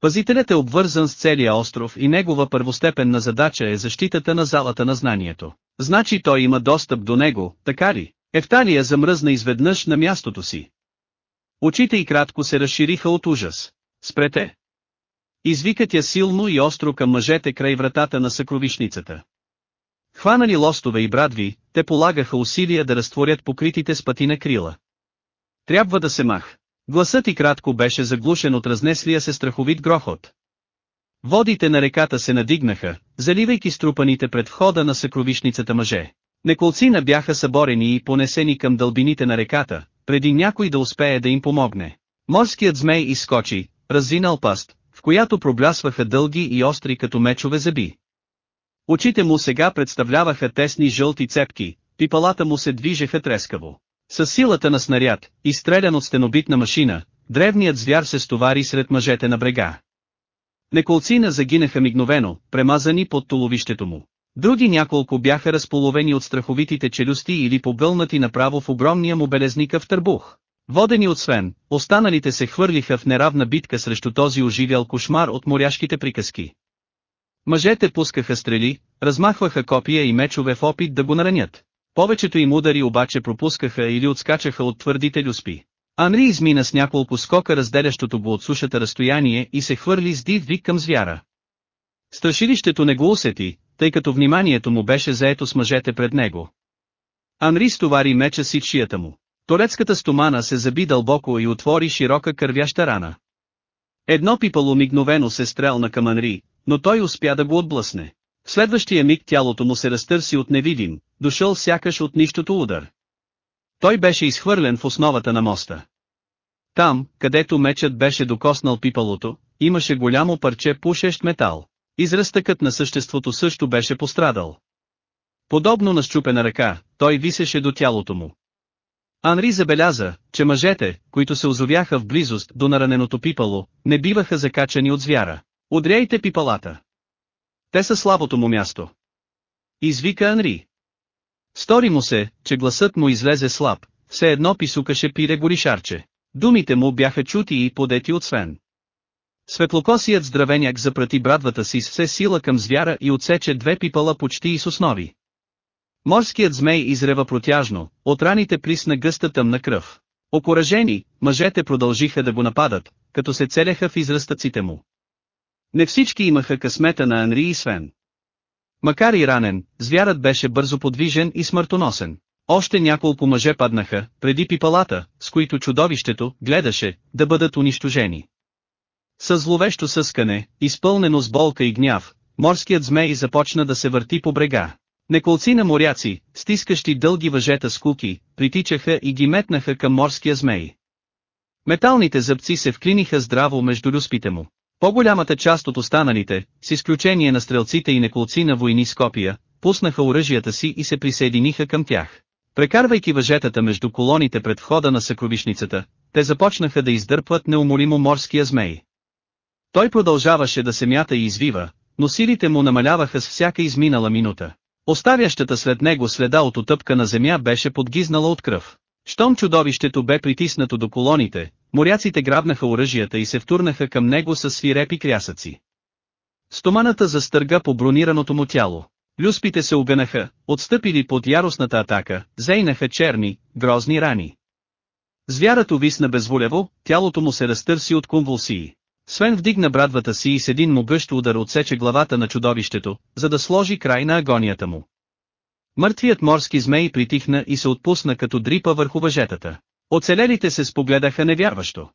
Пазителят е обвързан с целия остров и негова първостепенна задача е защитата на залата на знанието. Значи той има достъп до него, така ли? Ефталия замръзна изведнъж на мястото си. Очите и кратко се разшириха от ужас. Спрете! Извика тя силно и остро към мъжете край вратата на съкровишницата. Хванали лостове и брадви, те полагаха усилия да разтворят покритите с патина крила. Трябва да се мах. Гласът и кратко беше заглушен от разнеслия се страховит грохот. Водите на реката се надигнаха, заливайки струпаните пред входа на съкровишницата мъже. Неколцина бяха съборени и понесени към дълбините на реката, преди някой да успее да им помогне. Морският змей изскочи, развинал паст, в която проблясваха дълги и остри като мечове зъби. Очите му сега представляваха тесни жълти цепки, пипалата му се движеха трескаво. С силата на снаряд, изстрелян от стенобитна машина, древният звяр се стовари сред мъжете на брега. Неколцина загинаха мигновено, премазани под туловището му. Други няколко бяха разполовени от страховитите челюсти или побълнати направо в огромния му белезникъв търбух. Водени от Свен, останалите се хвърлиха в неравна битка срещу този оживял кошмар от моряшките приказки. Мъжете пускаха стрели, размахваха копия и мечове в опит да го наранят. Повечето им удари обаче пропускаха или отскачаха от твърдите люспи. Анри измина с няколко скока разделящото го от сушата разстояние и се хвърли с див вик към звяра. Страшилището не го усети, тъй като вниманието му беше заето с мъжете пред него. Анри стовари меча си шията му. Турецката стомана се заби дълбоко и отвори широка кървяща рана. Едно пипало мигновено се стрелна към Анри, но той успя да го отблъсне. В следващия миг тялото му се разтърси от невидим, дошъл сякаш от нищото удар. Той беше изхвърлен в основата на моста. Там, където мечът беше докоснал пипалото, имаше голямо парче пушещ метал. Изръстъкът на съществото също беше пострадал. Подобно на щупена ръка, той висеше до тялото му. Анри забеляза, че мъжете, които се озовяха в близост до нараненото пипало, не биваха закачани от звяра. Удряйте пипалата! Те са слабото му място. Извика Анри. Стори му се, че гласът му излезе слаб, все едно писукаше пире горишарче. Думите му бяха чути и подети от Свен. Светлокосият здравеняк запрати брадвата си с все сила към звяра и отсече две пипала почти и с основи. Морският змей изрева протяжно, от раните присна гъста тъмна кръв. Окоръжени, мъжете продължиха да го нападат, като се целяха в израстъците му. Не всички имаха късмета на Анри и Свен. Макар и ранен, звярат беше бързо подвижен и смъртоносен. Още няколко мъже паднаха, преди пипалата, с които чудовището гледаше, да бъдат унищожени. С зловещо съскане, изпълнено с болка и гняв, морският змей започна да се върти по брега. Неколци на моряци, стискащи дълги въжета с куки, притичаха и ги метнаха към морския змей. Металните зъбци се вклиниха здраво между люспите му. По-голямата част от останалите, с изключение на стрелците и неколци на войни с копия, пуснаха оръжията си и се присъединиха към тях. Прекарвайки въжетата между колоните пред входа на съкровишницата, те започнаха да издърпват неумолимо морския змей. Той продължаваше да се мята и извива, но силите му намаляваха с всяка изминала минута. Оставящата след него следа от отъпка на земя беше подгизнала от кръв. Щом чудовището бе притиснато до колоните, моряците грабнаха оръжията и се втурнаха към него с свирепи крясъци. Стоманата застърга по бронираното му тяло. Люспите се обенаха, отстъпили под яростната атака, зейнаха черни, грозни рани. Звярат увисна безволево, тялото му се разтърси от конвулсии. Свен вдигна брадвата си и с един могъщ удар отсече главата на чудовището, за да сложи край на агонията му. Мъртвият морски змей притихна и се отпусна като дрипа върху въжетата. Оцелелите се спогледаха невярващо.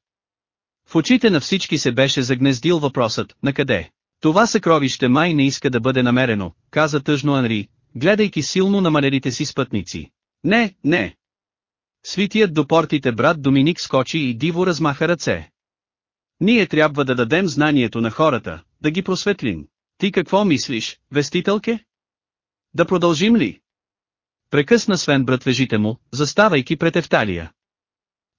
В очите на всички се беше загнездил въпросът, на къде? Това съкровище май не иска да бъде намерено, каза тъжно Анри, гледайки силно намалелите си спътници. Не, не. Свитият до портите брат Доминик скочи и диво размаха ръце. Ние трябва да дадем знанието на хората, да ги просветлим. Ти какво мислиш, вестителке? Да продължим ли? Прекъсна Свен братвежите му, заставайки пред Ефталия.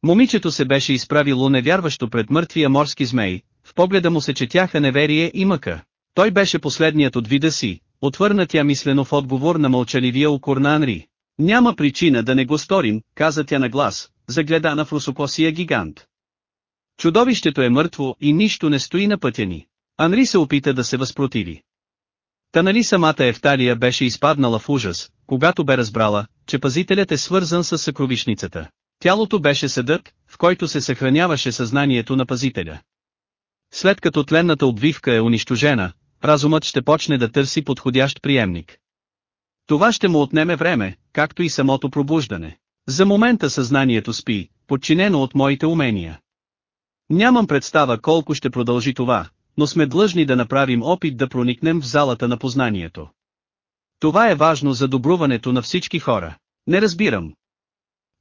Момичето се беше изправило невярващо пред мъртвия морски змей, в погледа му се четяха неверие и мъка. Той беше последният от вида си, отвърна тя мислено в отговор на мълчаливия укор на Анри. Няма причина да не го сторим, каза тя на глас, загледана в русокосия гигант. Чудовището е мъртво и нищо не стои на пътя ни. Анри се опита да се възпротиви. Та нали самата Ефталия беше изпаднала в ужас, когато бе разбрала, че пазителят е свързан с съкровишницата. Тялото беше съдът, в който се съхраняваше съзнанието на пазителя. След като тленната обвивка е унищожена, разумът ще почне да търси подходящ приемник. Това ще му отнеме време, както и самото пробуждане. За момента съзнанието спи, подчинено от моите умения. Нямам представа колко ще продължи това, но сме длъжни да направим опит да проникнем в залата на познанието. Това е важно за добруването на всички хора. Не разбирам.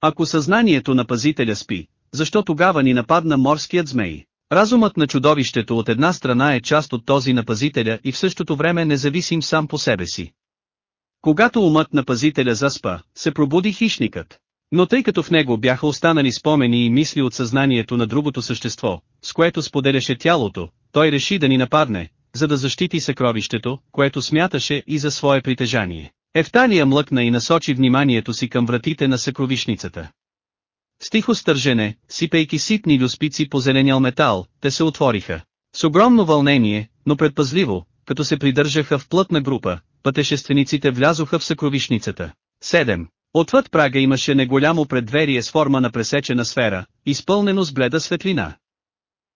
Ако съзнанието на пазителя спи, защо тогава ни нападна морският змей? Разумът на чудовището от една страна е част от този на пазителя и в същото време независим сам по себе си. Когато умът на пазителя заспа, се пробуди хищникът. Но тъй като в него бяха останали спомени и мисли от съзнанието на другото същество, с което споделяше тялото, той реши да ни нападне, за да защити съкровището, което смяташе и за свое притежание. Ефталия млъкна и насочи вниманието си към вратите на съкровищницата. С тихо стържене, сипейки ситни люспици по зеленял метал, те се отвориха. С огромно вълнение, но предпазливо, като се придържаха в плътна група, пътешествениците влязоха в съкровищницата. 7. Отвъд прага имаше неголямо предверие с форма на пресечена сфера, изпълнено с бледа светлина.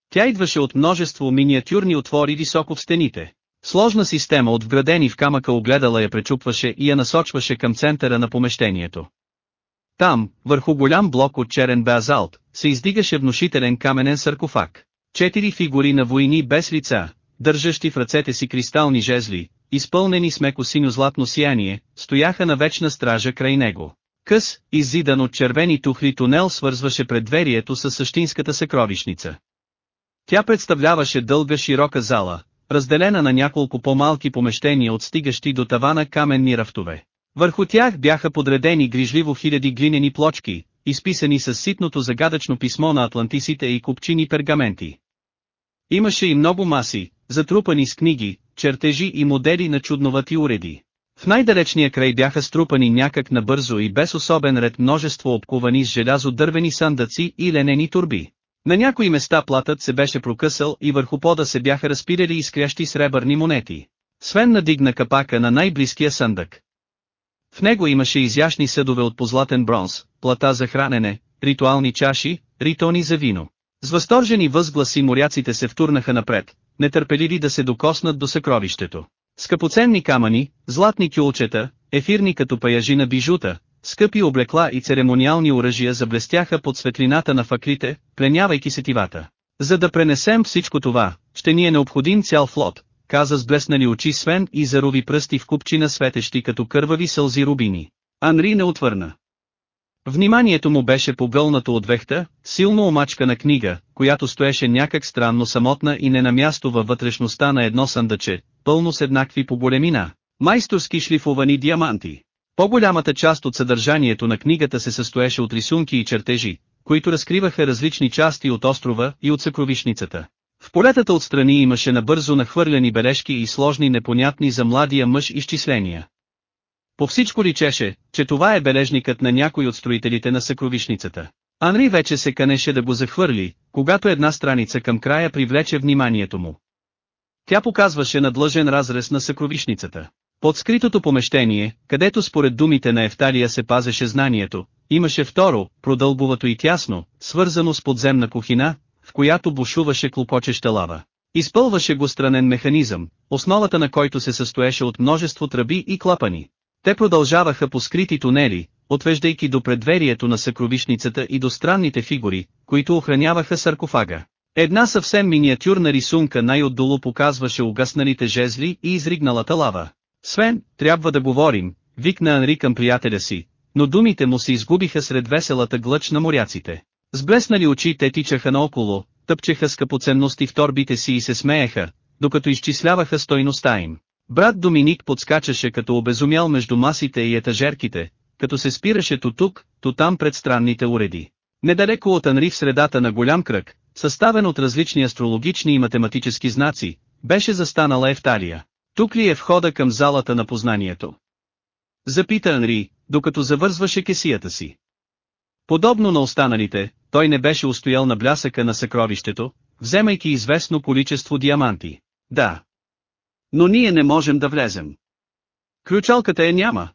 Тя идваше от множество миниатюрни отвори високо в стените. Сложна система от вградени в камъка огледала я пречупваше и я насочваше към центъра на помещението. Там, върху голям блок от черен базалт, се издигаше внушителен каменен саркофаг. Четири фигури на войни без лица, държащи в ръцете си кристални жезли, изпълнени с меко синьо-златно сияние, стояха на вечна стража край него. Къс, иззидан от червени тухли тунел свързваше предверието с същинската съкровищница. Тя представляваше дълга широка зала, разделена на няколко по-малки помещения от стигащи до тавана каменни рафтове. Върху тях бяха подредени грижливо хиляди глинени плочки, изписани с ситното загадъчно писмо на атлантисите и купчини пергаменти. Имаше и много маси, затрупани с книги, чертежи и модели на чудновати уреди. В най-далечния край бяха струпани някак набързо и без особен ред множество обкувани с желязо дървени сандъци и ленени турби. На някои места платът се беше прокъсал и върху пода се бяха разпирали изкрящи сребърни монети. Свен надигна капака на най-близкия съндък. В него имаше изящни съдове от позлатен бронз, плата за хранене, ритуални чаши, ритони за вино. С възторжени възгласи моряците се втурнаха напред, нетърпеливи да се докоснат до съкровището. Скъпоценни камъни, златни кюлчета, ефирни като паяжи на бижута, скъпи облекла и церемониални оръжия заблестяха под светлината на факлите, пленявайки сетивата. За да пренесем всичко това, ще ни е необходим цял флот, каза с блеснали очи Свен и зарови пръсти в купчина светещи като кървави сълзи рубини. Анри не отвърна. Вниманието му беше погълнато от вехта, силно омачкана книга, която стоеше някак странно самотна и не на място във вътрешността на едно съндъче, пълно с еднакви по големина, майсторски шлифовани диаманти. По-голямата част от съдържанието на книгата се състоеше от рисунки и чертежи, които разкриваха различни части от острова и от съкровишницата. В полетата отстрани имаше набързо нахвърляни бележки и сложни непонятни за младия мъж изчисления. По всичко личеше, че това е бележникът на някой от строителите на съкровишницата. Анри вече се канеше да го захвърли, когато една страница към края привлече вниманието му. Тя показваше надлъжен разрез на съкровишницата. Под скритото помещение, където според думите на Ефталия се пазеше знанието, имаше второ, продълбовато и тясно, свързано с подземна кухина, в която бушуваше клопочеща лава. Изпълваше го странен механизъм, основата на който се състоеше от множество тръби и клапани. Те продължаваха по скрити тунели, отвеждайки до предверието на съкровишницата и до странните фигури, които охраняваха саркофага. Една съвсем миниатюрна рисунка най-отдолу показваше угасналите жезли и изригналата лава. Свен, трябва да говорим, викна Анри към приятеля си, но думите му се изгубиха сред веселата глъч на моряците. С блеснали очи те тичаха наоколо, тъпчеха скъпоценности в торбите си и се смееха, докато изчисляваха стойността им. Брат Доминик подскачаше като обезумял между масите и етажерките, като се спираше то тук, то там пред странните уреди. Недалеко от Анри в средата на голям кръг, съставен от различни астрологични и математически знаци, беше застанала Ефталия. Тук ли е входа към залата на познанието? Запита Анри, докато завързваше кесията си. Подобно на останалите, той не беше устоял на блясъка на съкровището, вземайки известно количество диаманти. Да. Но ние не можем да влезем. Ключалката е няма.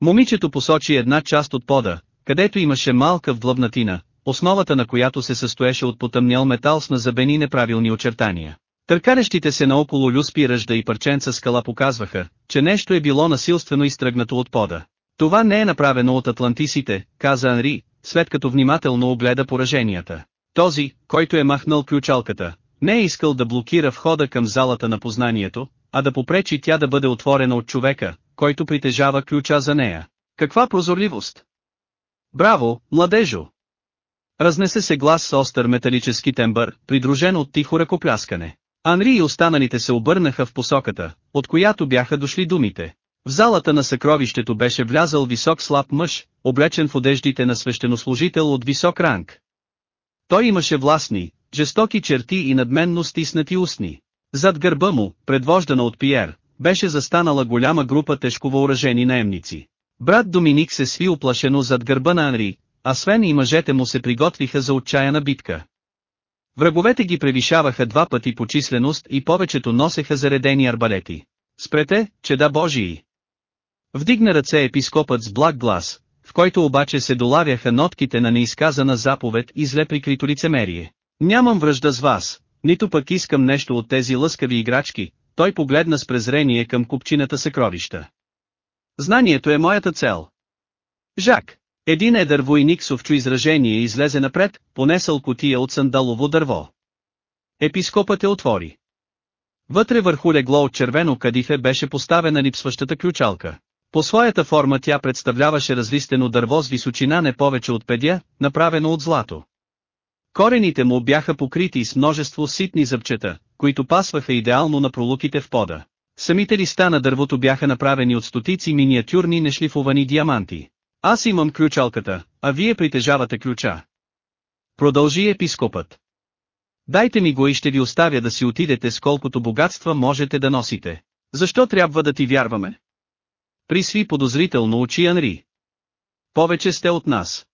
Момичето посочи една част от пода, където имаше малка вдлъбнатина, основата на която се състоеше от потъмнял метал с назабени неправилни очертания. Търкарещите се наоколо люспи ръжда и парченца скала показваха, че нещо е било насилствено изтръгнато от пода. Това не е направено от атлантисите, каза Анри, след като внимателно огледа пораженията. Този, който е махнал ключалката, не е искал да блокира входа към залата на познанието, а да попречи тя да бъде отворена от човека, който притежава ключа за нея. Каква прозорливост! Браво, младежо! Разнесе се глас с остър металически тембър, придружен от тихо ръкопляскане. Анри и останалите се обърнаха в посоката, от която бяха дошли думите. В залата на съкровището беше влязал висок слаб мъж, облечен в одеждите на свещенослужител от висок ранг. Той имаше властни, жестоки черти и надменно стиснати устни. Зад гърба му, предвождана от Пиер, беше застанала голяма група тежко въоръжени наемници. Брат Доминик се сви оплашено зад гърба на Анри, а Свен и мъжете му се приготвиха за отчаяна битка. Враговете ги превишаваха два пъти по численост и повечето носеха заредени арбалети. Спрете, чеда Божии! Вдигна ръце епископът с благ глас, в който обаче се долавяха нотките на неизказана заповед и зле прикрито лицемерие. Нямам връжда с вас, нито пък искам нещо от тези лъскави играчки, той погледна с презрение към купчината съкровища. Знанието е моята цел. Жак, един едър войник с овчо изражение излезе напред, понесъл котия от сандалово дърво. Епископът е отвори. Вътре върху легло от червено кадифе беше поставена липсващата ключалка. По своята форма тя представляваше разлистено дърво с височина не повече от педя, направено от злато. Корените му бяха покрити с множество ситни зъбчета, които пасваха идеално на пролуките в пода. Самите листа на дървото бяха направени от стотици миниатюрни нешлифовани диаманти. Аз имам ключалката, а вие притежавате ключа. Продължи епископът. Дайте ми го и ще ви оставя да си отидете с колкото богатства можете да носите. Защо трябва да ти вярваме? Присви подозрително очи Анри. Повече сте от нас.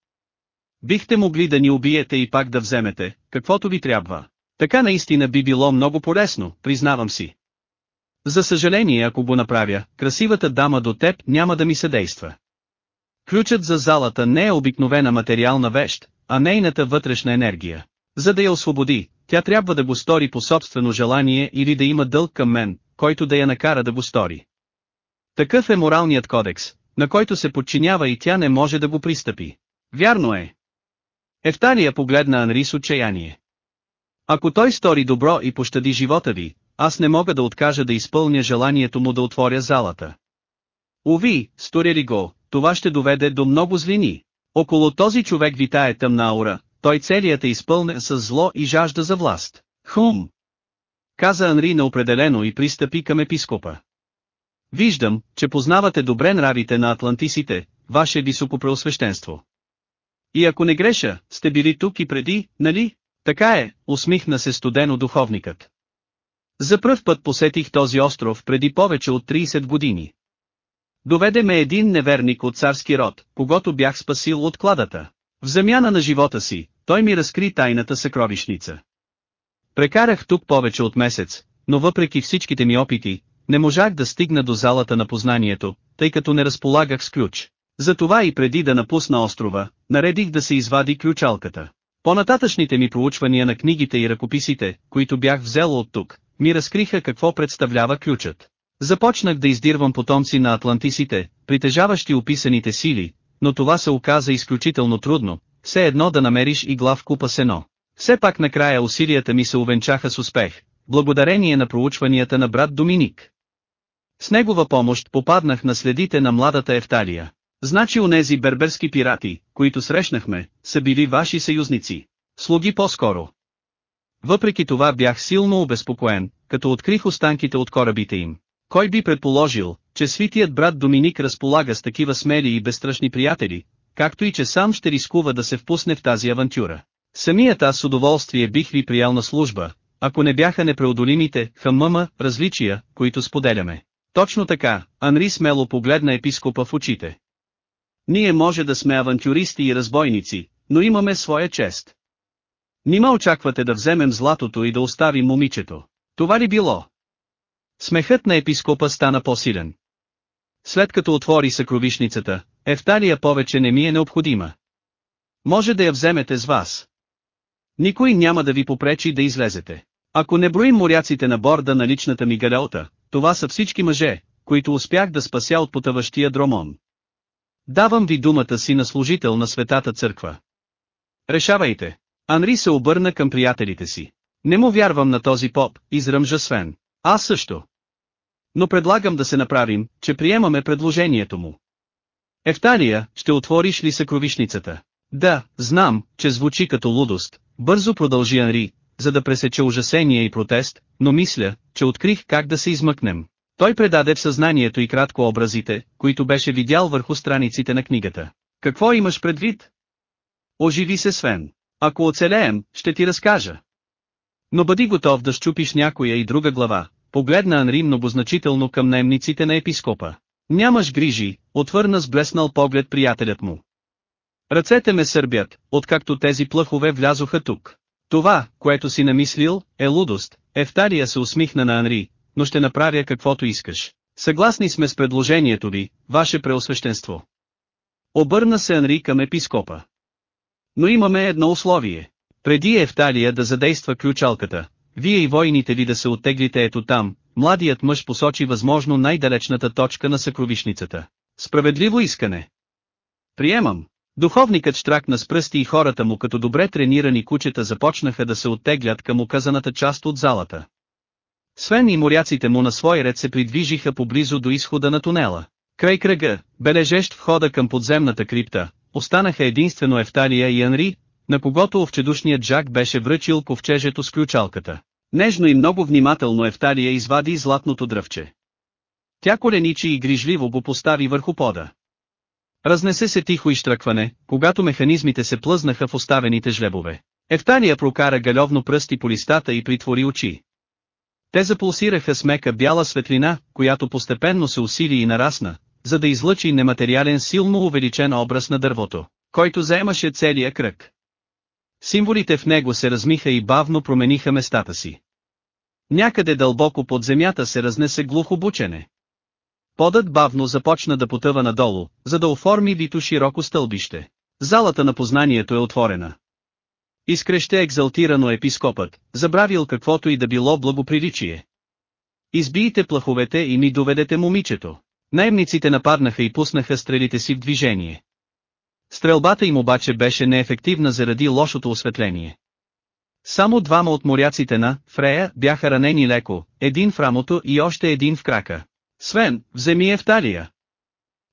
Бихте могли да ни убиете и пак да вземете, каквото ви трябва. Така наистина би било много полезно, признавам си. За съжаление ако го направя, красивата дама до теб няма да ми съдейства. Ключът за залата не е обикновена материална вещ, а нейната вътрешна енергия. За да я освободи, тя трябва да го стори по собствено желание или да има дълг към мен, който да я накара да го стори. Такъв е моралният кодекс, на който се подчинява и тя не може да го пристъпи. Вярно е. Ефталия погледна Анри с отчаяние. Ако той стори добро и пощади живота ви, аз не мога да откажа да изпълня желанието му да отворя залата. Уви, стори ли го, това ще доведе до много злини. Около този човек витае тъмна аура, той целият е изпълнен с зло и жажда за власт. Хум! Каза Анри неопределено и пристъпи към епископа. Виждам, че познавате добре нравите на атлантисите, ваше високопреосвещенство. И ако не греша, сте били тук и преди, нали? Така е, усмихна се студено духовникът. За пръв път посетих този остров преди повече от 30 години. Доведе ме един неверник от царски род, когато бях спасил от кладата. В замяна на живота си, той ми разкри тайната съкровищница. Прекарах тук повече от месец, но въпреки всичките ми опити, не можах да стигна до залата на познанието, тъй като не разполагах с ключ. Затова и преди да напусна острова, наредих да се извади ключалката. По-нататъчните ми проучвания на книгите и ръкописите, които бях взел от тук, ми разкриха какво представлява ключът. Започнах да издирвам потомци на атлантисите, притежаващи описаните сили, но това се оказа изключително трудно, все едно да намериш игла в купа сено. Все пак накрая усилията ми се увенчаха с успех, благодарение на проучванията на брат Доминик. С негова помощ попаднах на следите на младата Ефталия. Значи онези берберски пирати, които срещнахме, са били ваши съюзници. Слуги по-скоро. Въпреки това бях силно обезпокоен, като открих останките от корабите им. Кой би предположил, че свитият брат Доминик разполага с такива смели и безстрашни приятели, както и че сам ще рискува да се впусне в тази авантюра. Самият аз с удоволствие бих ви приял на служба, ако не бяха непреодолимите, хамъма, различия, които споделяме. Точно така, Анри смело погледна епископа в очите. Ние може да сме авантюристи и разбойници, но имаме своя чест. Нима очаквате да вземем златото и да оставим момичето. Това ли било? Смехът на епископа стана по-силен. След като отвори съкровишницата, Ефталия повече не ми е необходима. Може да я вземете с вас. Никой няма да ви попречи да излезете. Ако не броим моряците на борда на личната ми галеота, това са всички мъже, които успях да спася от потъващия дромон. Давам ви думата си на служител на Светата Църква. Решавайте. Анри се обърна към приятелите си. Не му вярвам на този поп, изръмжа Свен. Аз също. Но предлагам да се направим, че приемаме предложението му. Ефталия, ще отвориш ли съкровишницата? Да, знам, че звучи като лудост, бързо продължи Анри, за да пресече ужасение и протест, но мисля, че открих как да се измъкнем. Той предаде в съзнанието и кратко образите, които беше видял върху страниците на книгата. Какво имаш предвид? Оживи се Свен. Ако оцелеем, ще ти разкажа. Но бъди готов да щупиш някоя и друга глава, погледна Анри многозначително към наемниците на епископа. Нямаш грижи, отвърна с блеснал поглед приятелят му. Ръцете ме сърбят, откакто тези плъхове влязоха тук. Това, което си намислил, е лудост, Ефтария се усмихна на Анри, но ще направя каквото искаш. Съгласни сме с предложението ви, ваше преосвещенство. Обърна се Анри към епископа. Но имаме едно условие. Преди Ефталия да задейства ключалката, вие и войните ви да се оттеглите ето там, младият мъж посочи възможно най-далечната точка на съкровишницата. Справедливо искане. Приемам. Духовникът штракна с пръсти и хората му като добре тренирани кучета започнаха да се оттеглят към указаната част от залата. Свен и моряците му на свой ред се придвижиха поблизо до изхода на тунела. Край кръга, бележещ входа към подземната крипта, останаха единствено Ефталия и Анри, на когото овчедушният Джак беше връчил ковчежето с ключалката. Нежно и много внимателно Ефталия извади златното дръвче. Тя коленичи и грижливо го постави върху пода. Разнесе се тихо изтръкване, когато механизмите се плъзнаха в оставените жлебове. Ефталия прокара галевно пръсти по листата и притвори очи. Те запулсираха с мека бяла светлина, която постепенно се усили и нарасна, за да излъчи нематериален силно увеличен образ на дървото, който заемаше целия кръг. Символите в него се размиха и бавно промениха местата си. Някъде дълбоко под земята се разнесе глухо бучене. Подът бавно започна да потъва надолу, за да оформи вито широко стълбище. Залата на познанието е отворена. Изкреще екзалтирано епископът, забравил каквото и да било благоприличие. Избийте плаховете и ми доведете момичето. Наемниците нападнаха и пуснаха стрелите си в движение. Стрелбата им обаче беше неефективна заради лошото осветление. Само двама от моряците на Фрея бяха ранени леко, един в рамото и още един в крака. Свен, вземи Ефталия.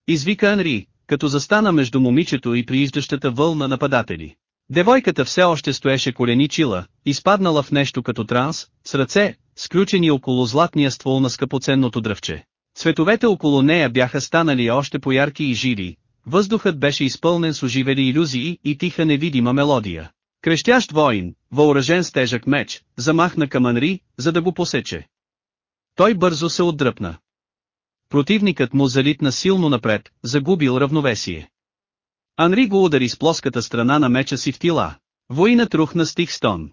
Извика Анри, като застана между момичето и прииждащата вълна нападатели. Девойката все още стоеше коленичила, изпаднала в нещо като транс, с ръце, сключени около златния ствол на скъпоценното дръвче. Цветовете около нея бяха станали още поярки и живи, въздухът беше изпълнен с оживели иллюзии и тиха невидима мелодия. Крещящ воин, въоръжен с тежък меч, замахна към Анри, за да го посече. Той бързо се отдръпна. Противникът му залитна силно напред, загубил равновесие. Анри го удари с плоската страна на меча си в тила. Воинът рухна с тих стон.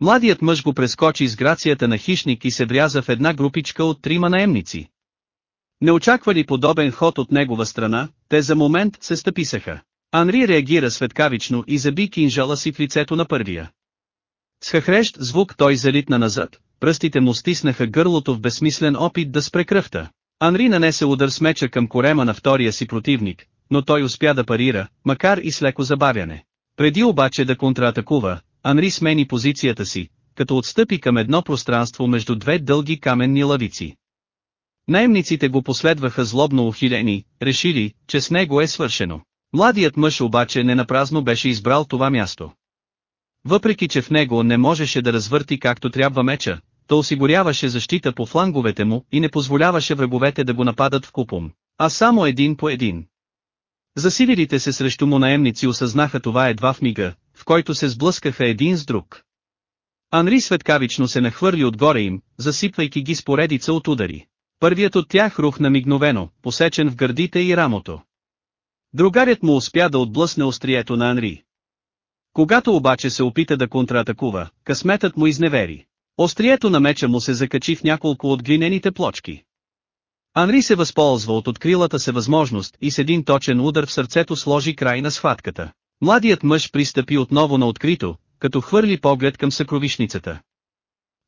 Младият мъж го прескочи с грацията на хищник и се вряза в една групичка от трима наемници. Не очаквали подобен ход от негова страна, те за момент се стъписаха. Анри реагира светкавично и заби кинжала си в лицето на първия. С хахрещ звук той залитна назад, пръстите му стиснаха гърлото в безсмислен опит да спре кръвта. Анри нанесе удар с меча към корема на втория си противник, но той успя да парира, макар и с леко забавяне. Преди обаче да контратакува, Анри смени позицията си, като отстъпи към едно пространство между две дълги каменни лавици. Наемниците го последваха злобно ухилени, решили, че с него е свършено. Младият мъж обаче не напразно беше избрал това място. Въпреки че в него не можеше да развърти както трябва меча, то осигуряваше защита по фланговете му и не позволяваше враговете да го нападат в купом, а само един по един. Засилилите се срещу му наемници осъзнаха това едва в мига, в който се сблъскаха един с друг. Анри светкавично се нахвърли отгоре им, засипвайки ги с поредица от удари. Първият от тях рухна мигновено, посечен в гърдите и рамото. Другарят му успя да отблъсне острието на Анри. Когато обаче се опита да контратакува, късметът му изневери. Острието на меча му се закачи в няколко от глинените плочки. Анри се възползва от открилата се възможност и с един точен удар в сърцето сложи край на схватката. Младият мъж пристъпи отново на открито, като хвърли поглед към съкровишницата.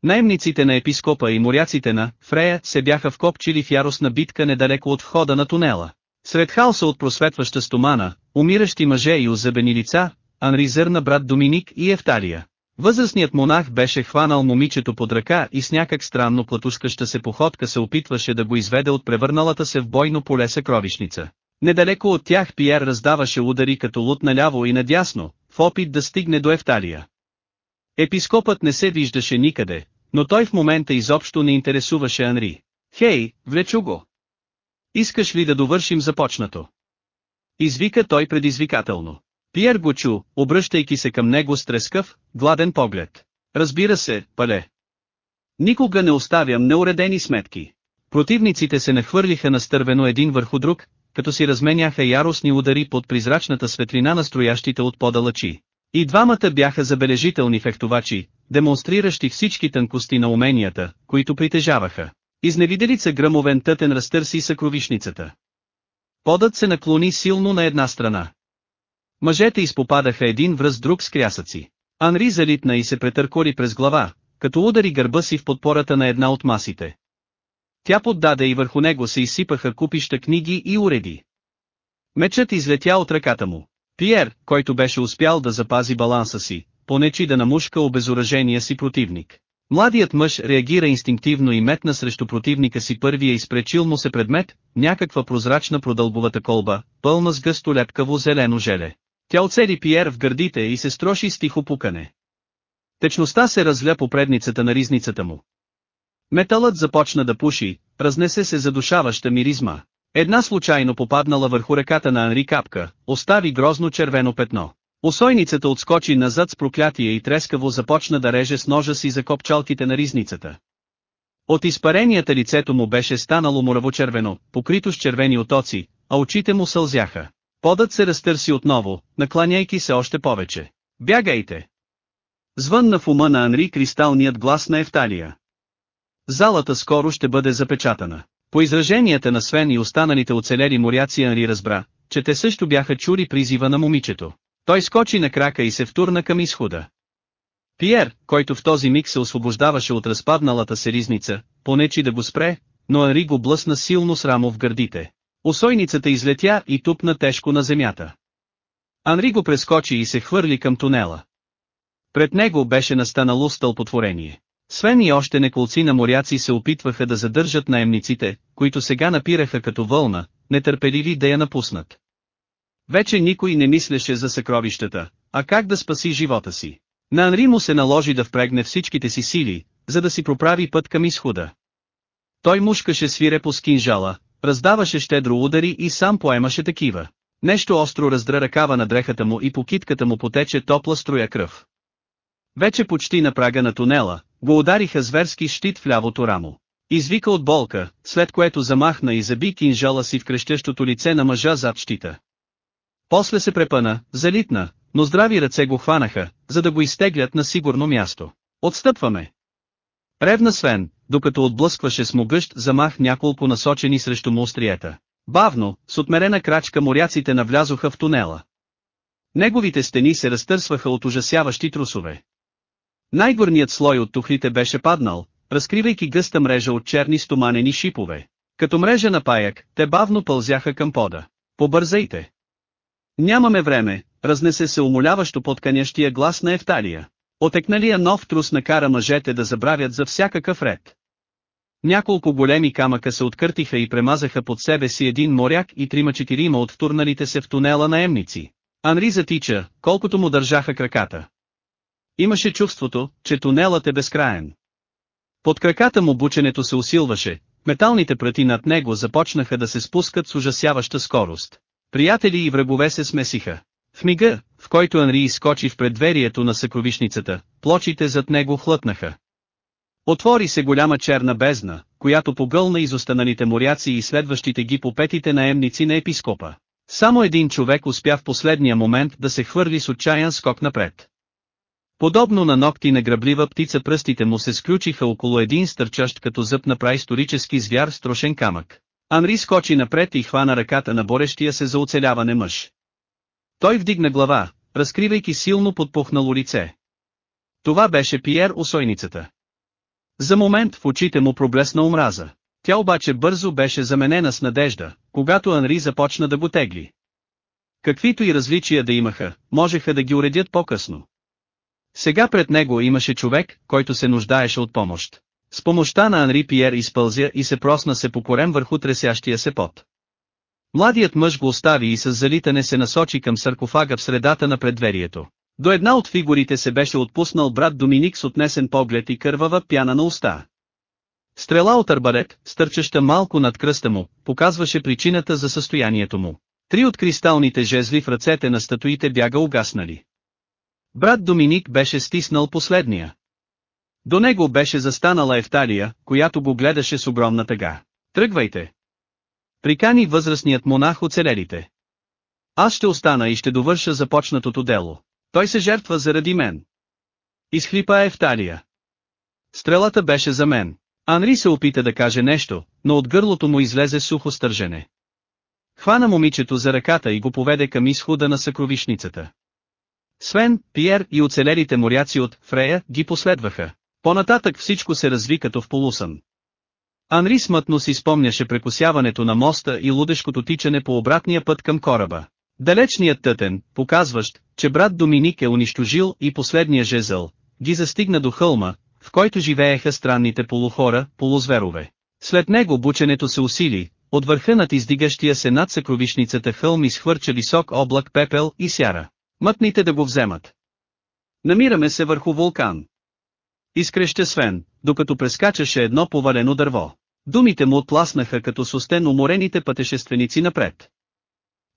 Наемниците на епископа и моряците на Фрея се бяха вкопчили в яростна битка недалеко от входа на тунела. Сред хаоса от просветваща стомана, умиращи мъже и озъбени лица, Анри зърна брат Доминик и Ефталия. Възрастният монах беше хванал момичето под ръка и с някак странно платускаща се походка се опитваше да го изведе от превърналата се в бойно поле съкровишница. Недалеко от тях Пиер раздаваше удари като лут наляво и надясно, в опит да стигне до Ефталия. Епископът не се виждаше никъде, но той в момента изобщо не интересуваше Анри. Хей, влечу го! Искаш ли да довършим започнато? Извика той предизвикателно. Пиер го чу, обръщайки се към него с трескъв, гладен поглед. Разбира се, пале. Никога не оставям неуредени сметки. Противниците се нахвърлиха настървено един върху друг, като си разменяха яростни удари под призрачната светлина на строящите от пода лъчи. И двамата бяха забележителни фехтовачи, демонстриращи всички тънкости на уменията, които притежаваха. Изневиделица гръмовен тътен разтърси съкровишницата. Подът се наклони силно на една страна. Мъжете изпопадаха един връз друг с крясъци. Анри залитна и се претърколи през глава, като удари гърба си в подпората на една от масите. Тя поддаде и върху него се изсипаха купища книги и уреди. Мечът излетя от ръката му. Пиер, който беше успял да запази баланса си, понечи да намушка обезоръжения си противник. Младият мъж реагира инстинктивно и метна срещу противника си първия изпречил му се предмет, някаква прозрачна продълбовата колба, пълна с гъсто лепкаво зелено желе. Тя оцели Пиер в гърдите и се строши с тихо пукане. Течността се разля по предницата на ризницата му. Металът започна да пуши, разнесе се задушаваща миризма. Една случайно попаднала върху ръката на Анри капка, остави грозно червено петно. Осойницата отскочи назад с проклятие и трескаво започна да реже с ножа си за копчалките на ризницата. От изпаренията лицето му беше станало муравочервено, покрито с червени отоци, а очите му сълзяха. Подът се разтърси отново, накланяйки се още повече. Бягайте! Звънна в ума на Анри кристалният глас на Ефталия. Залата скоро ще бъде запечатана. По израженията на Свен и останалите оцелели моряци Анри разбра, че те също бяха чули призива на момичето. Той скочи на крака и се втурна към изхода. Пиер, който в този миг се освобождаваше от разпадналата се ризница, понечи да го спре, но Анри го блъсна силно с рамо в гърдите. Осойницата излетя и тупна тежко на земята. Анри го прескочи и се хвърли към тунела. Пред него беше настанало стълпотворение. Свен и още неколци на моряци се опитваха да задържат наемниците, които сега напираха като вълна, нетърпеливи да я напуснат. Вече никой не мислеше за съкровищата, а как да спаси живота си. На Анри му се наложи да впрегне всичките си сили, за да си проправи път към изхода. Той мушкаше свирепо с кинжала, раздаваше щедро удари и сам поемаше такива. Нещо остро раздра ръкава на дрехата му и по китката му потече топла струя кръв. Вече почти на прага на тунела, го удариха зверски щит в лявото рамо. Извика от болка, след което замахна и заби кинжала си в крещещото лице на мъжа зад щита. После се препъна, залитна, но здрави ръце го хванаха, за да го изтеглят на сигурно място. Отстъпваме! Ревна Свен, докато отблъскваше с могъщ замах няколко насочени срещу му остриета. Бавно, с отмерена крачка моряците навлязоха в тунела. Неговите стени се разтърсваха от ужасяващи трусове. Най-горният слой от тухлите беше паднал, разкривайки гъста мрежа от черни стоманени шипове. Като мрежа на паяк, те бавно пълзяха към пода. Побързайте! Нямаме време, разнесе се умоляващо подканящия глас на Ефталия. Отекналия нов трус накара мъжете да забравят за всякакъв ред. Няколко големи камъка се откъртиха и премазаха под себе си един моряк и трима-четирима от втурналите се в тунела наемници. Анри затича, колкото му държаха краката. Имаше чувството, че тунелът е безкраен. Под краката му бученето се усилваше, металните пръти над него започнаха да се спускат с ужасяваща скорост. Приятели и врагове се смесиха. В мига, в който Анри изкочи в предверието на съкровишницата, плочите зад него хлътнаха. Отвори се голяма черна бездна, която погълна изостаналите моряци и следващите ги по петите наемници на епископа. Само един човек успя в последния момент да се хвърли с отчаян скок напред. Подобно на ногти на граблива птица пръстите му се сключиха около един стърчащ като зъб на праисторически звяр строшен камък. Анри скочи напред и хвана ръката на борещия се за оцеляване мъж. Той вдигна глава, разкривайки силно подпухнало лице. Това беше Пиер Осойницата. За момент в очите му проблесна омраза. Тя обаче бързо беше заменена с надежда, когато Анри започна да го тегли. Каквито и различия да имаха, можеха да ги уредят по-късно. Сега пред него имаше човек, който се нуждаеше от помощ. С помощта на Анри Пиер изпълзя и се просна се по корем върху тресящия се пот. Младият мъж го остави и с залитане се насочи към саркофага в средата на предверието. До една от фигурите се беше отпуснал брат Доминик с отнесен поглед и кървава пяна на уста. Стрела от арбалет, стърчаща малко над кръста му, показваше причината за състоянието му. Три от кристалните жезли в ръцете на статуите бяга угаснали. Брат Доминик беше стиснал последния. До него беше застанала Ефталия, която го гледаше с огромна тъга. Тръгвайте! Прикани възрастният монах оцелелите. Аз ще остана и ще довърша започнатото дело. Той се жертва заради мен. Изхлипа Ефталия. Стрелата беше за мен. Анри се опита да каже нещо, но от гърлото му излезе сухо стържене. Хвана момичето за ръката и го поведе към изхода на съкровишницата. Свен, Пиер и оцелелите моряци от Фрея ги последваха. Понататък всичко се разви като в полусън. Анри смътно си спомняше прекусяването на моста и лудешкото тичане по обратния път към кораба. Далечният тътен, показващ, че брат Доминик е унищожил и последния жезъл, ги застигна до хълма, в който живееха странните полухора, полузверове. След него бученето се усили, от върха над издигащия се над съкровишницата хълм изхвърча висок облак пепел и сяра. Мътните да го вземат. Намираме се върху вулкан. Изкреща Свен, докато прескачаше едно повалено дърво. Думите му отпласнаха като сустен уморените пътешественици напред.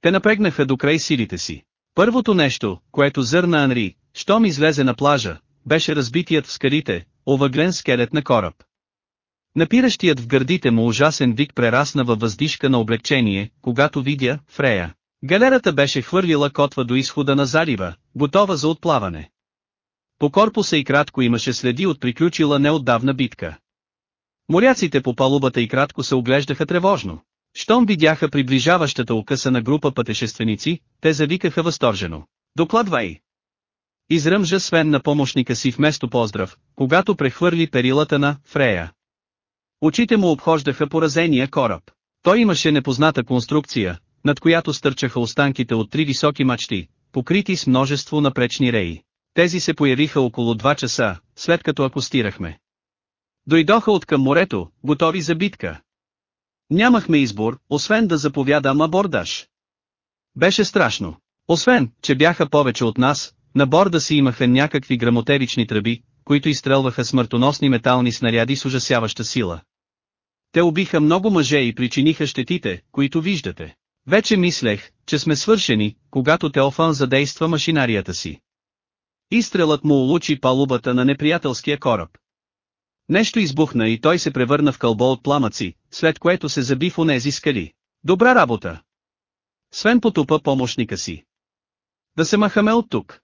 Те напрегнаха до край силите си. Първото нещо, което зърна Анри, щом излезе на плажа, беше разбитият в скалите, овъглен скелет на кораб. Напиращият в гърдите му ужасен вик прерасна във въздишка на облегчение, когато видя Фрея. Галерата беше хвърлила котва до изхода на залива, готова за отплаване. По корпуса и кратко имаше следи от приключила неотдавна битка. Моряците по палубата и кратко се оглеждаха тревожно. Щом видяха приближаващата укъсана група пътешественици, те завикаха възторжено. Докладвай! Изръмжа Свен на помощника си вместо поздрав, когато прехвърли перилата на Фрея. Очите му обхождаха поразения кораб. Той имаше непозната конструкция, над която стърчаха останките от три високи мачти, покрити с множество напречни реи. Тези се появиха около 2 часа, след като акустирахме. Дойдоха от към морето, готови за битка. Нямахме избор, освен да заповядам абордаж. Беше страшно. Освен, че бяха повече от нас, на борда си имаха някакви грамотерични тръби, които изстрелваха смъртоносни метални снаряди с ужасяваща сила. Те убиха много мъже и причиниха щетите, които виждате. Вече мислех, че сме свършени, когато Теофан задейства машинарията си. Изстрелът му улучи палубата на неприятелския кораб. Нещо избухна и той се превърна в кълбо от пламъци, след което се заби в онези скали. Добра работа! Свен потупа помощника си. Да се махаме от тук.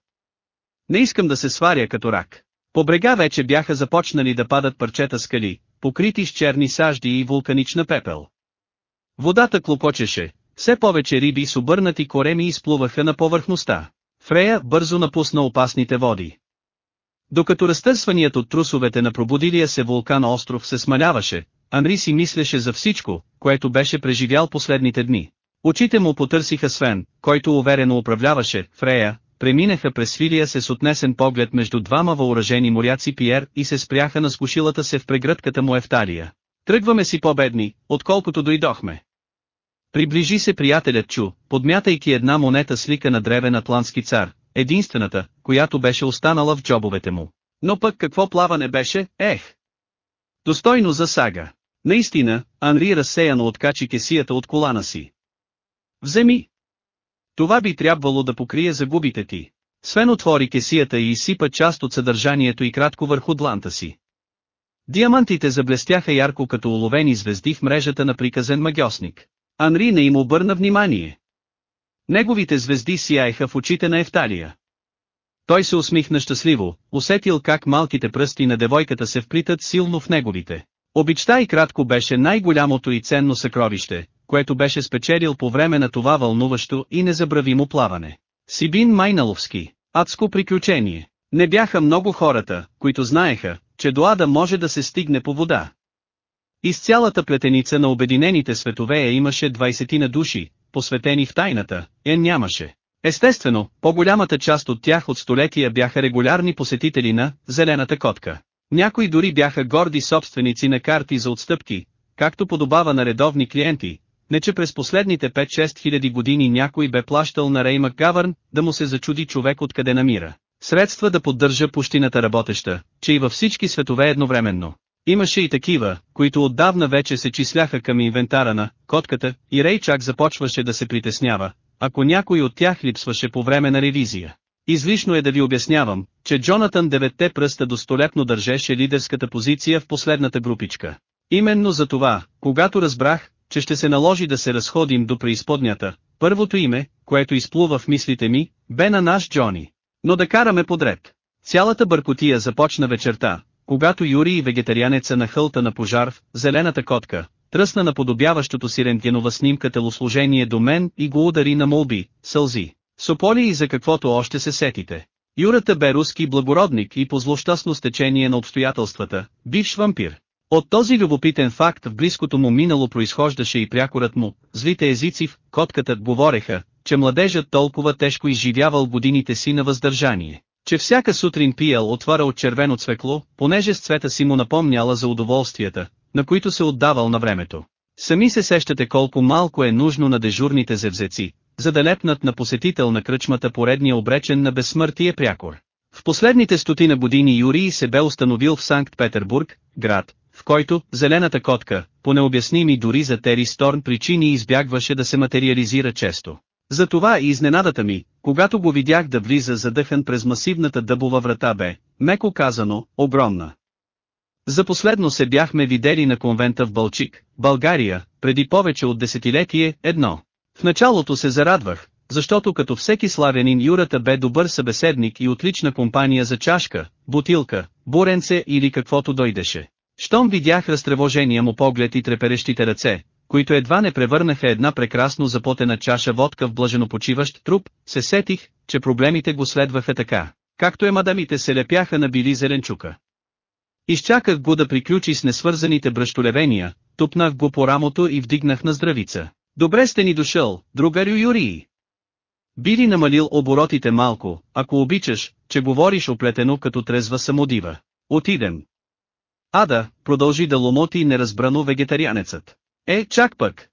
Не искам да се сваря като рак. По брега вече бяха започнали да падат парчета скали, покрити с черни сажди и вулканична пепел. Водата клокочеше, все повече риби с обърнати кореми изплуваха на повърхността. Фрея бързо напусна опасните води. Докато разтърсваният от трусовете на пробудилия се вулкан остров се смаляваше, Анри си мислеше за всичко, което беше преживял последните дни. Очите му потърсиха Свен, който уверено управляваше, Фрея, преминаха през филия се с отнесен поглед между двама въоръжени моряци Пиер и се спряха на скушилата се в прегръдката му Ефтария. Тръгваме си по-бедни, отколкото дойдохме. Приближи се приятелят Чу, подмятайки една монета слика на древен атлантски цар, единствената, която беше останала в джобовете му. Но пък какво плаване беше, ех! Достойно за сага. Наистина, Анри разсеяно откачи кесията от колана си. Вземи! Това би трябвало да покрие загубите ти. Свен отвори кесията и изсипа част от съдържанието и кратко върху дланта си. Диамантите заблестяха ярко като уловени звезди в мрежата на приказен магиосник. Анри не им обърна внимание. Неговите звезди сияеха в очите на Ефталия. Той се усмихна щастливо, усетил как малките пръсти на девойката се вплитат силно в неговите. Обичта и кратко беше най-голямото и ценно съкровище, което беше спечелил по време на това вълнуващо и незабравимо плаване. Сибин Майналовски, адско приключение. Не бяха много хората, които знаеха, че до Ада може да се стигне по вода. Из цялата плетеница на Обединените светове е имаше 20 на души, посветени в тайната, е нямаше. Естествено, по-голямата част от тях от столетия бяха регулярни посетители на «Зелената котка». Някои дори бяха горди собственици на карти за отстъпки, както подобава на редовни клиенти, не че през последните 5-6 хиляди години някой бе плащал на Рей Макгавърн, да му се зачуди човек откъде намира. Средства да поддържа пущината работеща, че и във всички светове едновременно. Имаше и такива, които отдавна вече се числяха към инвентара на котката, и Рей чак започваше да се притеснява, ако някой от тях липсваше по време на ревизия. Излишно е да ви обяснявам, че Джонатан деветте пръста достолепно държеше лидерската позиция в последната групичка. Именно за това, когато разбрах, че ще се наложи да се разходим до преизподнята, първото име, което изплува в мислите ми, бе на наш Джони. Но да караме подред. Цялата бъркотия започна вечерта, когато Юри и вегетарианеца на хълта на пожар в «Зелената котка», тръсна на подобяващото си рентгенова снимка телослужение до мен и го удари на молби, сълзи. Сополи и за каквото още се сетите. Юрата бе руски благородник и по злощастно стечение на обстоятелствата, бивш вампир. От този любопитен факт в близкото му минало произхождаше и прякорът му, злите езици в котката говореха, че младежът толкова тежко изживявал годините си на въздържание, че всяка сутрин пиял отвара от червено цвекло, понеже с цвета си му напомняла за удоволствията, на които се отдавал на времето. Сами се сещате колко малко е нужно на дежурните зевзеци, за да лепнат на посетител на кръчмата поредния обречен на безсмъртие прякор. В последните стотина години Юрий се бе установил в Санкт-Петербург, град, в който зелената котка, по необясними дори за Тери Сторн причини избягваше да се материализира често. Затова и изненадата ми, когато го видях да влиза задъхан през масивната дъбова врата бе, меко казано, огромна. За последно се бяхме видели на конвента в Балчик, България, преди повече от десетилетие, едно. В началото се зарадвах, защото като всеки славянин Юрата бе добър събеседник и отлична компания за чашка, бутилка, буренце или каквото дойдеше. Щом видях разтревожения му поглед и треперещите ръце, които едва не превърнаха една прекрасно запотена чаша водка в блаженопочиващ труп, се сетих, че проблемите го следваха така, както е мадамите се лепяха на били зеленчука. Изчаках го да приключи с несвързаните бръщолевения, тупнах го по рамото и вдигнах на здравица. Добре сте ни дошъл, другарю Юрий. Би ли намалил оборотите малко, ако обичаш, че говориш оплетено като трезва самодива. Отидем. Ада, продължи да ломоти неразбрано вегетарианецът. Е, чак пък.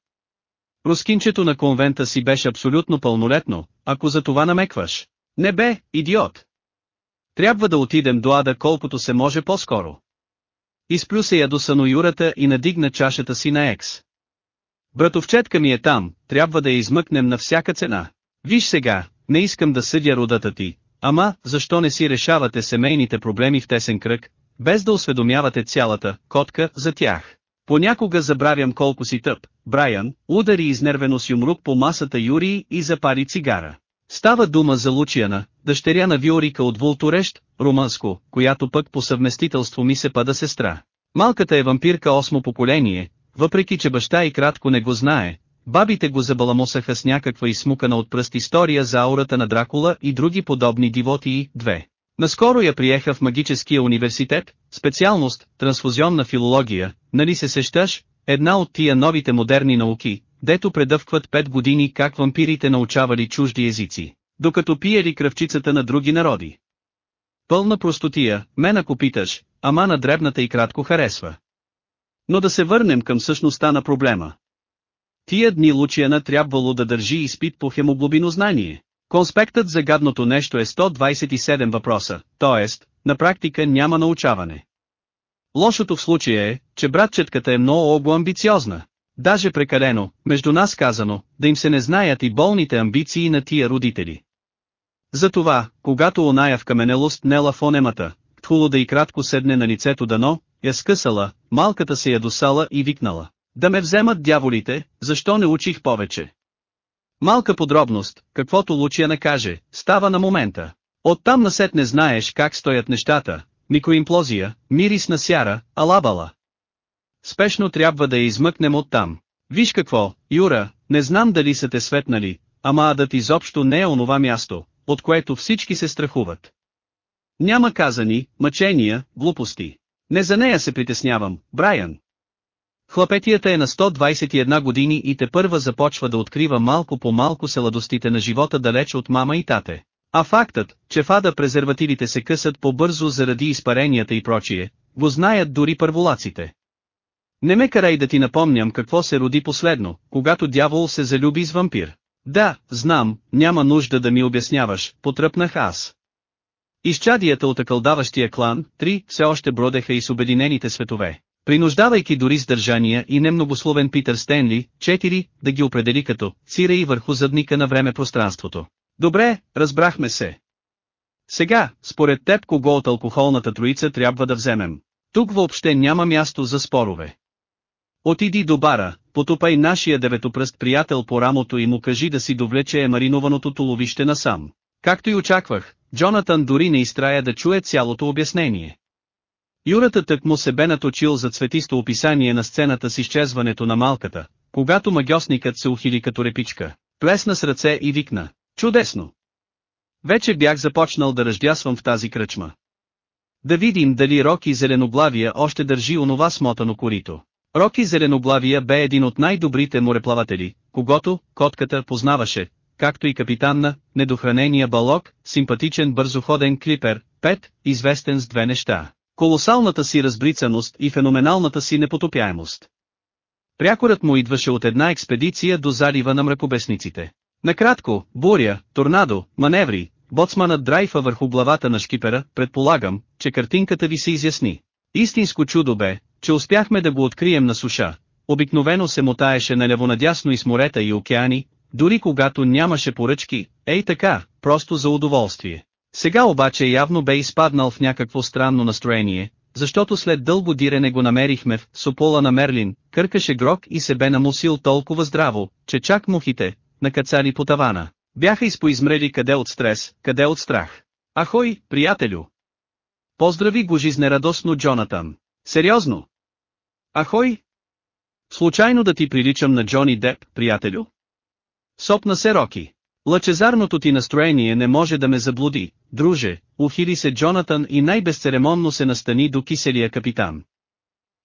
Рускинчето на конвента си беше абсолютно пълнолетно, ако за това намекваш. Не бе, идиот. Трябва да отидем до Ада колкото се може по-скоро. Изплю се ядосано Юрата и надигна чашата си на екс. Братовчетка ми е там, трябва да я измъкнем на всяка цена. Виж сега, не искам да съдя родата ти, ама, защо не си решавате семейните проблеми в тесен кръг, без да осведомявате цялата котка за тях. Понякога забравям колко си тъп, Брайан, удари изнервено с юмрук по масата Юрий и запари цигара. Става дума за Лучияна, дъщеря на Виорика от Вултурещ, румънско, която пък по съвместителство ми се пада сестра. Малката е вампирка осмо поколение, въпреки че баща и кратко не го знае, бабите го забаламосаха с някаква изсмукана от пръст история за аурата на Дракула и други подобни дивотии, две. Наскоро я приеха в магическия университет, специалност, трансфузионна филология, нали се сещаш, една от тия новите модерни науки, дето предъвкват 5 години как вампирите научавали чужди езици, докато пиели кръвчицата на други народи. Пълна простотия, мен ако питаш, ама на дребната и кратко харесва. Но да се върнем към същността на проблема. Тия дни Лучияна трябвало да държи изпит по хемоглобинознание. Конспектът за гадното нещо е 127 въпроса, т.е. на практика няма научаване. Лошото в случая е, че братчетката е много амбициозна. Даже прекалено, между нас казано, да им се не знаят и болните амбиции на тия родители. Затова, когато оная в каменелост нела фонемата, тхуло да и кратко седне на лицето дано, я скъсала, малката се ядосала и викнала. Да ме вземат дяволите, защо не учих повече? Малка подробност, каквото Лучия не каже, става на момента. Оттам насет не знаеш как стоят нещата, микроимплозия, мирис на сяра, алабала. Спешно трябва да я измъкнем оттам. Виж какво, Юра, не знам дали са те светнали, ама адът изобщо не е онова място, от което всички се страхуват. Няма казани, мъчения, глупости. Не за нея се притеснявам, Брайан. Хлапетията е на 121 години и те първа започва да открива малко по малко селадостите на живота далеч от мама и тате. А фактът, че фада презервативите се късат по-бързо заради изпаренията и прочие, го знаят дори първолаците. Не ме карай да ти напомням какво се роди последно, когато дявол се залюби с вампир. Да, знам, няма нужда да ми обясняваш, потръпнах аз. Изчадията от акълдаващия клан, три, все още бродеха и с обединените светове. Принуждавайки дори сдържания и немногословен Питър Стенли, 4, да ги определи като «цира и върху задника на време-пространството». Добре, разбрахме се. Сега, според теб кого от алкохолната троица трябва да вземем? Тук въобще няма място за спорове. Отиди до бара, потупай нашия деветопръст приятел по рамото и му кажи да си довлече е маринованото туловище насам. Както и очаквах, Джонатан дори не изтрая да чуе цялото обяснение. Юрата тък му се бе наточил за цветисто описание на сцената с изчезването на малката, когато магиосникът се ухили като репичка, плесна с ръце и викна. Чудесно! Вече бях започнал да ръждясвам в тази кръчма. Да видим дали Роки Зеленоглавия още държи онова смотано корито. Роки Зеленоглавия бе един от най-добрите мореплаватели, когато, котката познаваше, както и капитан на недохранения балок, симпатичен бързоходен клипер, Пет, известен с две неща. Колосалната си разбрицаност и феноменалната си непотопяемост. Прякорът му идваше от една експедиция до залива на мракобесниците. Накратко, буря, торнадо, маневри, боцманът драйфа върху главата на шкипера, предполагам, че картинката ви се изясни. Истинско чудо бе, че успяхме да го открием на суша. Обикновено се мотаеше налево-надясно и с морета и океани, дори когато нямаше поръчки, ей така, просто за удоволствие. Сега обаче явно бе изпаднал в някакво странно настроение, защото след дълго дирене го намерихме в Сопола на Мерлин, къркаше грок и се бе намусил толкова здраво, че чак мухите, накацали по тавана, бяха изпоизмрели къде от стрес, къде от страх. Ахой, приятелю! Поздрави го жизнерадостно Джонатан. Сериозно? Ахой? Случайно да ти приличам на Джони Деп, приятелю? Сопна се Роки. Лъчезарното ти настроение не може да ме заблуди, друже, ухили се Джонатан и най-безцеремонно се настани до киселия капитан.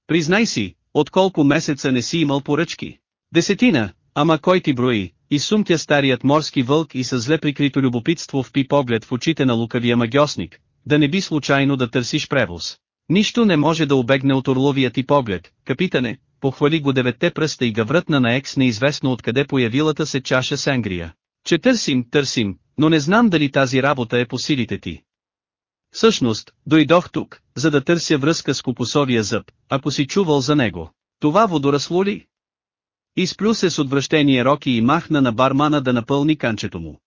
Признай си, от колко месеца не си имал поръчки. Десетина, ама кой ти брои, и сумтя старият морски вълк и със зле прикрито любопитство впи поглед в очите на лукавия магиосник, да не би случайно да търсиш превоз. Нищо не може да обегне от орловия ти поглед, капитане, похвали го деветте пръста и гаврътна на екс неизвестно откъде появилата се чаша с Ангрия. Че търсим, търсим, но не знам дали тази работа е по силите ти. Всъщност, дойдох тук, за да търся връзка с купосовия зъб, ако си чувал за него. Това водорасло ли? Изплю се с отвращение Роки и махна на бармана да напълни канчето му.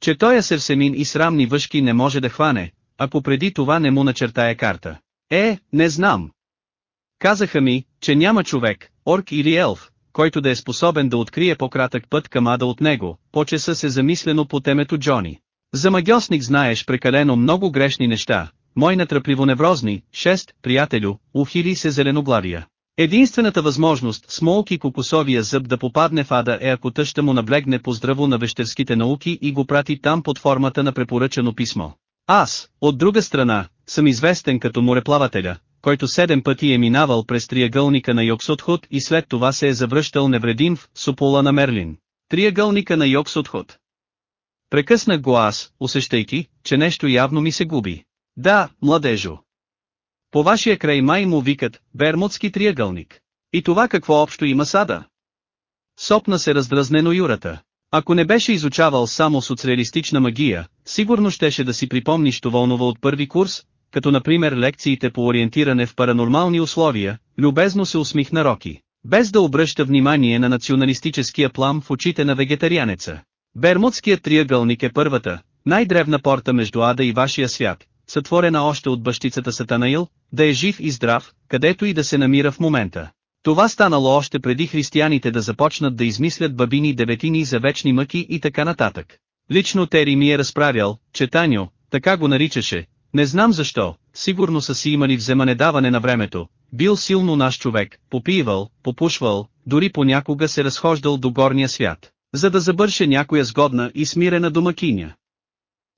Че той севсемин и срамни въшки не може да хване, ако преди това не му начертая карта. Е, не знам. Казаха ми, че няма човек, орк или елф, който да е способен да открие по-кратък път към ада от него, почеса се замислено по темето Джони. За магиосник знаеш прекалено много грешни неща, мой натръпливо неврозни, шест, приятелю, ухили се зеленоглавия. Единствената възможност Смолки кокосовия зъб да попадне в ада е ако тъща му наблегне по здраво на вещерските науки и го прати там под формата на препоръчано писмо. Аз, от друга страна, съм известен като мореплавателя, който седем пъти е минавал през триъгълника на Йоксотхот и след това се е завръщал невредим в Супола на Мерлин. Триъгълника на Йоксотхот. Прекъснах го аз, усещайки, че нещо явно ми се губи. Да, младежо. По вашия край май му викат, Бермудски триъгълник. И това какво общо има сада? Сопна се раздразнено Юрата. Ако не беше изучавал само социалистична магия, сигурно щеше да си припомниш това онова от първи курс, като например лекциите по ориентиране в паранормални условия, любезно се усмихна Роки, без да обръща внимание на националистическия плам в очите на вегетарианеца. Бермудският триъгълник е първата, най-древна порта между Ада и вашия свят, сътворена още от бащицата Сатанаил, да е жив и здрав, където и да се намира в момента. Това станало още преди християните да започнат да измислят бабини деветини за вечни мъки и така нататък. Лично Тери ми е разправял, че Таньо, така го наричаше, не знам защо, сигурно са си имали вземане-даване на времето, бил силно наш човек, попивал, попушвал, дори понякога се разхождал до горния свят, за да забърше някоя сгодна и смирена домакиня.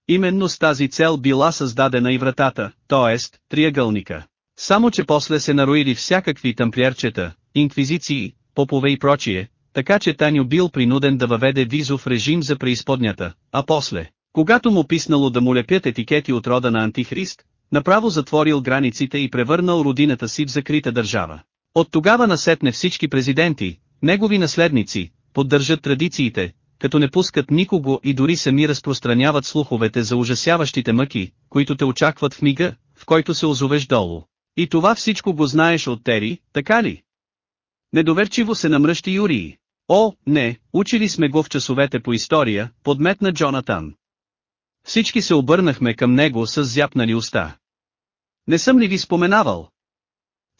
Именно с тази цел била създадена и вратата, т.е. триъгълника. Само че после се нароили всякакви тамплиерчета, инквизиции, попове и прочие, така че Таню бил принуден да въведе визов режим за преизподнята, а после, когато му писнало да му лепят етикети от рода на Антихрист, направо затворил границите и превърнал родината си в закрита държава. От тогава насетне всички президенти, негови наследници, поддържат традициите, като не пускат никого и дори сами разпространяват слуховете за ужасяващите мъки, които те очакват в мига, в който се озовеш долу. И това всичко го знаеш от Тери, така ли? Недоверчиво се намръщи Юрий. О, не, учили сме го в часовете по история, подметна Джонатан. Всички се обърнахме към него с зяпнали уста. Не съм ли ви споменавал?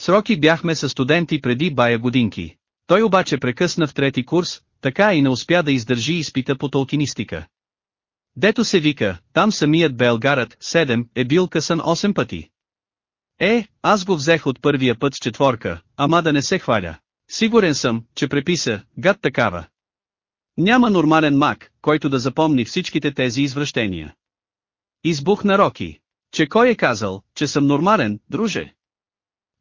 Сроки бяхме с студенти преди бая годинки. Той обаче прекъсна в трети курс, така и не успя да издържи изпита по толкинистика. Дето се вика, там самият Белгарът, 7, е бил късан 8 пъти. Е, аз го взех от първия път с четворка, ама да не се хваля. Сигурен съм, че преписа, гад такава. Няма нормален маг, който да запомни всичките тези извращения. Избухна Роки. Че кой е казал, че съм нормален, друже?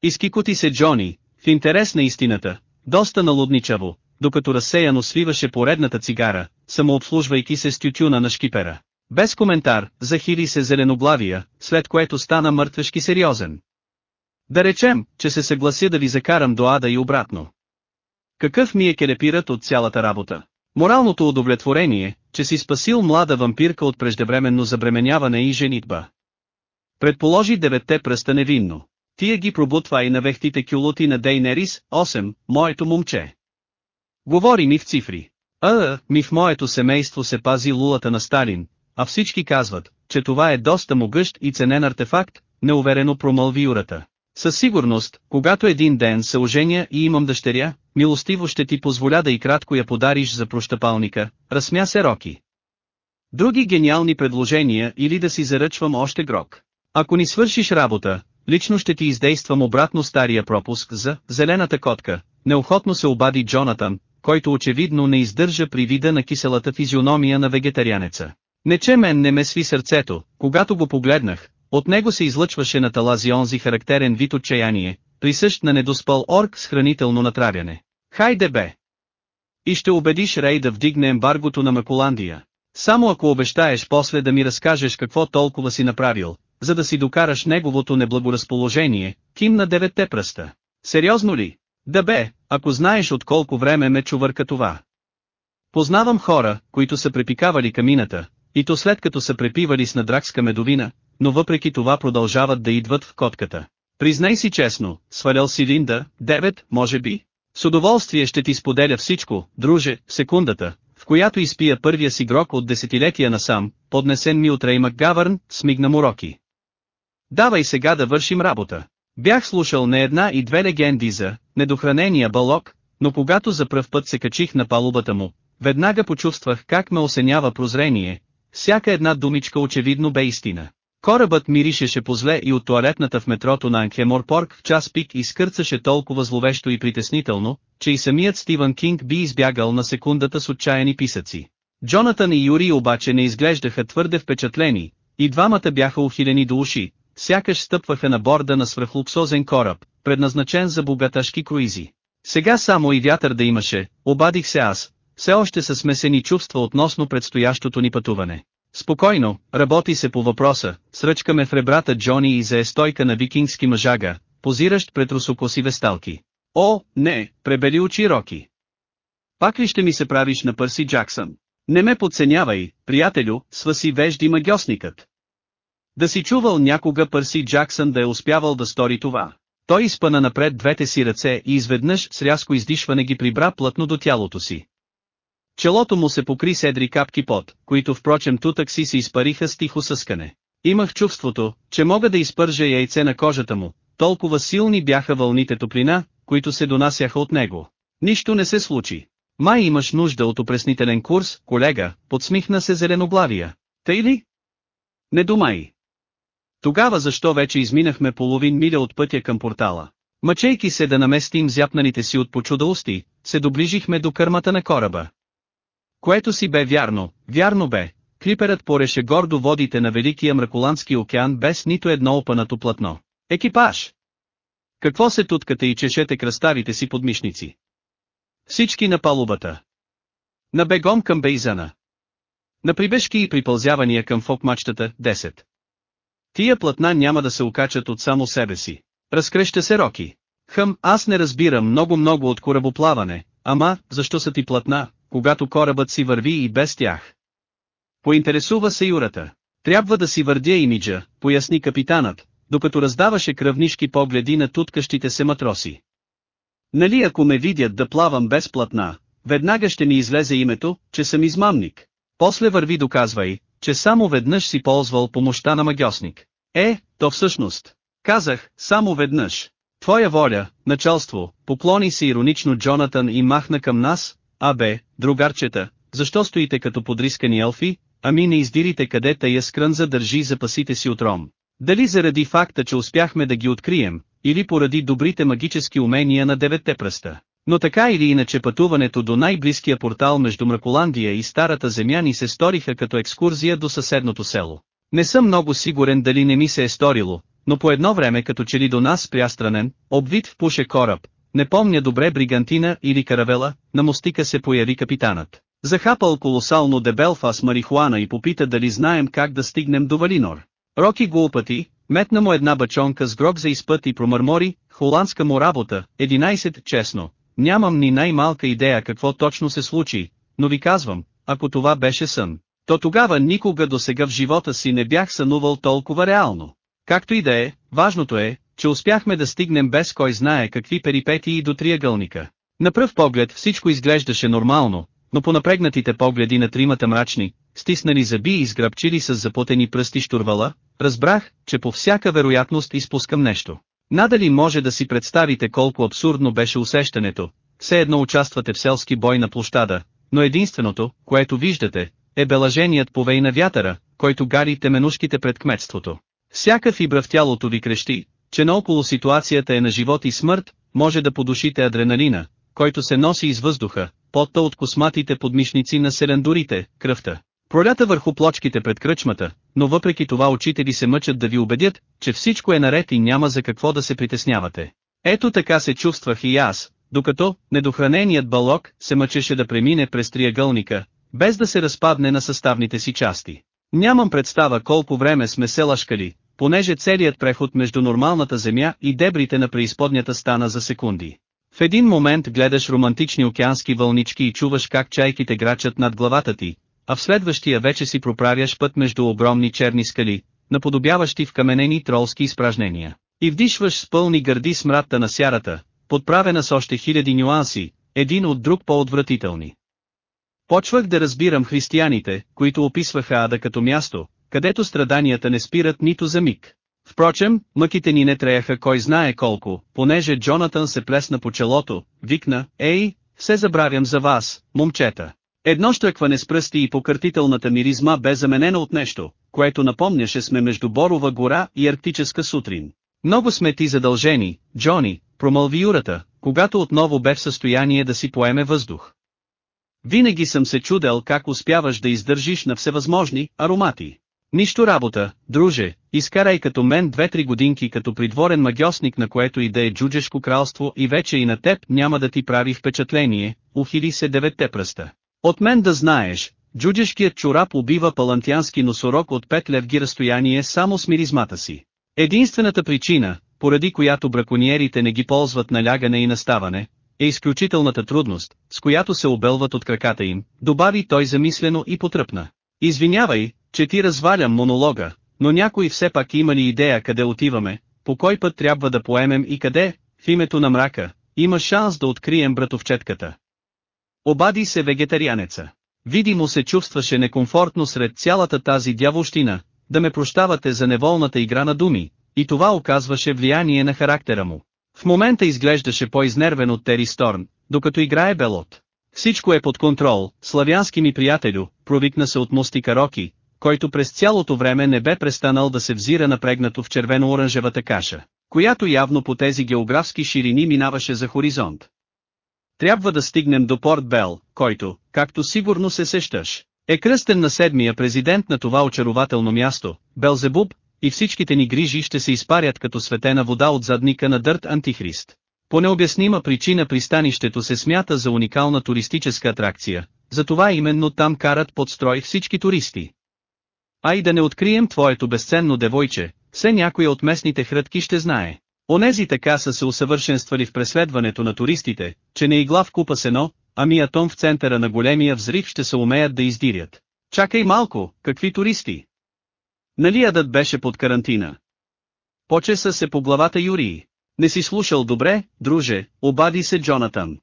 Изкикоти се Джони, в интерес на истината, доста налудничаво, докато разсеяно свиваше поредната цигара, самообслужвайки се с тютюна на шкипера. Без коментар, захири се зеленоглавия, след което стана мъртвешки сериозен. Да речем, че се съглася да ви закарам до ада и обратно. Какъв ми е келепират от цялата работа? Моралното удовлетворение, че си спасил млада вампирка от преждевременно забременяване и женитба. Предположи деветте пръста невинно. Тия ги пробутва и на вехтите кюлоти на Дейнерис, 8, моето момче. Говори ми в цифри. А, ми в моето семейство се пази лулата на Сталин, а всички казват, че това е доста могъщ и ценен артефакт, неуверено промълви Юрата. Със сигурност, когато един ден се оженя и имам дъщеря, милостиво ще ти позволя да и кратко я подариш за прощапалника, разсмя се Роки. Други гениални предложения или да си заръчвам още грок. Ако ни свършиш работа, лично ще ти издействам обратно стария пропуск за «зелената котка», неохотно се обади Джонатан, който очевидно не издържа при вида на киселата физиономия на вегетарианеца. Не че мен не ме сви сърцето, когато го погледнах, от него се излъчваше на талази онзи характерен вид отчаяние, присъщ на недоспал орк с хранително натравяне. Хайде бе! И ще убедиш Рей да вдигне ембаргото на Макуландия. Само ако обещаеш после да ми разкажеш какво толкова си направил, за да си докараш неговото неблагоразположение, ким на деветте пръста. Сериозно ли? Да бе, ако знаеш от колко време ме чувърка това. Познавам хора, които са препикавали камината, и то след като са препивали с надракска медовина, но въпреки това продължават да идват в котката. Признай си честно, свалял си Линда, 9, може би? С удоволствие ще ти споделя всичко, друже, секундата, в която изпия първия си грок от десетилетия насам, поднесен ми от Рей Макгавърн, смигна му Роки. Давай сега да вършим работа. Бях слушал не една и две легенди за недохранения балок, но когато за пръв път се качих на палубата му, веднага почувствах как ме осенява прозрение, всяка една думичка очевидно бе истина. Корабът миришеше позле и от туалетната в метрото на Анхеморпорг в час пик изкърцаше толкова зловещо и притеснително, че и самият Стивън Кинг би избягал на секундата с отчаяни писъци. Джонатан и Юри обаче не изглеждаха твърде впечатлени, и двамата бяха ухилени до уши, сякаш стъпваха на борда на свръхлуксозен кораб, предназначен за богаташки круизи. Сега само и вятър да имаше, обадих се аз, все още са смесени чувства относно предстоящото ни пътуване. Спокойно, работи се по въпроса, сръчкаме в ребрата Джони и за естойка на викингски мъжага, позиращ пред русокоси весталки. О, не, пребели очи Роки. Пак ли ще ми се правиш на Пърси Джаксън? Не ме подценявай, приятелю, сваси вежди магиосникът. Да си чувал някога Пърси Джаксън да е успявал да стори това. Той изпъна напред двете си ръце и изведнъж с рязко издишване ги прибра плътно до тялото си. Челото му се покри с едри капки пот, които впрочем тутък си се изпариха с тихо съскане. Имах чувството, че мога да изпържа яйце на кожата му, толкова силни бяха вълните топлина, които се донасяха от него. Нищо не се случи. Май имаш нужда от опреснителен курс, колега, подсмихна се зеленоглавия. Тъй ли? Не думай. Тогава защо вече изминахме половин миля от пътя към портала? Мъчейки се да наместим зяпнаните си от почуда усти, се доближихме до кърмата на кораба. Което си бе вярно, вярно бе, Клиперът пореше гордо водите на Великия мраколандски океан без нито едно опънато платно. Екипаж! Какво се туткате и чешете кръставите си подмишници? Всички на палубата. На бегом към Бейзана. На прибежки и припълзявания към фокмачтата, 10. Тия платна няма да се окачат от само себе си. Разкреща се Роки. Хъм, аз не разбирам много-много от корабоплаване, ама, защо са ти платна, когато корабът си върви и без тях. Поинтересува се Юрата. Трябва да си върдя имиджа, поясни капитанът, докато раздаваше кръвнишки погледи на туткащите се матроси. Нали ако ме видят да плавам без платна, веднага ще ми излезе името, че съм измамник. После върви доказвай, че само веднъж си ползвал помощта на магиосник. Е, то всъщност. Казах, само веднъж. Твоя воля, началство, поклони се иронично Джонатан и махна към нас, а бе, другарчета, защо стоите като подрискани елфи, ами не издирите къде тая скрънза държи запасите си от ром. Дали заради факта, че успяхме да ги открием, или поради добрите магически умения на деветте пръста. Но така или иначе пътуването до най-близкия портал между Мраколандия и Старата Земя ни се сториха като екскурзия до съседното село. Не съм много сигурен дали не ми се е сторило, но по едно време като че ли до нас прястранен, обвит в пуше кораб, не помня добре бригантина или каравела, на мостика се появи капитанът. Захапал колосално дебел фас марихуана и попита дали знаем как да стигнем до Валинор. Роки го опъти, метна му една бачонка с гроб за изпът и промърмори, холандска му работа, 11 честно. Нямам ни най-малка идея какво точно се случи, но ви казвам, ако това беше сън, то тогава никога до сега в живота си не бях сънувал толкова реално. Както и да е, важното е, че успяхме да стигнем без кой знае какви перипетии до триъгълника. На пръв поглед всичко изглеждаше нормално, но по напрегнатите погледи на тримата мрачни, стиснали зъби и изграбчили с запотени пръсти штурвала, разбрах, че по всяка вероятност изпускам нещо. Надали може да си представите колко абсурдно беше усещането, все едно участвате в селски бой на площада, но единственото, което виждате, е белаженият повей на вятъра, който гари теменушките пред кметството. Всяка фибра в тялото ви крещи, че наоколо ситуацията е на живот и смърт, може да подушите адреналина, който се носи из въздуха, потта от косматите подмишници на селендурите, кръвта. Пролята върху плочките пред кръчмата, но въпреки това учители се мъчат да ви убедят, че всичко е наред и няма за какво да се притеснявате. Ето така се чувствах и аз, докато недохраненият балок се мъчеше да премине през триъгълника, без да се разпадне на съставните си части. Нямам представа колко време сме се лашкали, понеже целият преход между нормалната земя и дебрите на преизподнята стана за секунди. В един момент гледаш романтични океански вълнички и чуваш как чайките грачат над главата ти, а в следващия вече си проправяш път между огромни черни скали, наподобяващи в каменени тролски изпражнения. И вдишваш с пълни гърди смрадта на сярата, подправена с още хиляди нюанси, един от друг по-отвратителни. Почвах да разбирам християните, които описваха ада като място, където страданията не спират нито за миг. Впрочем, мъките ни не треяха кой знае колко, понеже Джонатан се плесна по челото, викна, ей, все забравям за вас, момчета. Едно щъкване с пръсти и покъртителната миризма бе заменено от нещо, което напомняше сме между Борова гора и Арктическа сутрин. Много сме ти задължени, Джони, промълви Юрата, когато отново бе в състояние да си поеме въздух. Винаги съм се чудел как успяваш да издържиш на всевъзможни аромати. Нищо работа, друже, изкарай като мен две-три годинки като придворен магиосник на което и да е джуджешко кралство и вече и на теб няма да ти прави впечатление, ухили се деветте пръста. От мен да знаеш, джуджешкият чорап убива палантиански носорог от 5 левги разстояние само с миризмата си. Единствената причина, поради която браконьерите не ги ползват на лягане и наставане, е изключителната трудност, с която се обелват от краката им, добави той замислено и потръпна. Извинявай, че ти развалям монолога, но някой все пак има ли идея къде отиваме, по кой път трябва да поемем и къде, в името на мрака, има шанс да открием братовчетката. Обади се вегетарианеца. Видимо се чувстваше некомфортно сред цялата тази дяволщина, да ме прощавате за неволната игра на думи, и това оказваше влияние на характера му. В момента изглеждаше по-изнервен от Тери Сторн, докато играе Белот. Всичко е под контрол, славянски ми приятелю, провикна се от мустика Роки, който през цялото време не бе престанал да се взира напрегнато в червено-оранжевата каша, която явно по тези географски ширини минаваше за хоризонт. Трябва да стигнем до Порт Бел, който, както сигурно се сещаш, е кръстен на седмия президент на това очарователно място, Белзебуб, и всичките ни грижи ще се изпарят като светена вода от задника на Дърт Антихрист. По необяснима причина пристанището се смята за уникална туристическа атракция, затова именно там карат под строй всички туристи. А и да не открием твоето безценно девойче, все някоя от местните хрътки ще знае. Онези така са се усъвършенствали в преследването на туристите, че не игла в купа сено, ами атом в центъра на големия взрив ще се умеят да издирят. Чакай малко, какви туристи? Нали адът беше под карантина? Почеса се по главата Юрий. Не си слушал добре, друже, обади се Джонатан.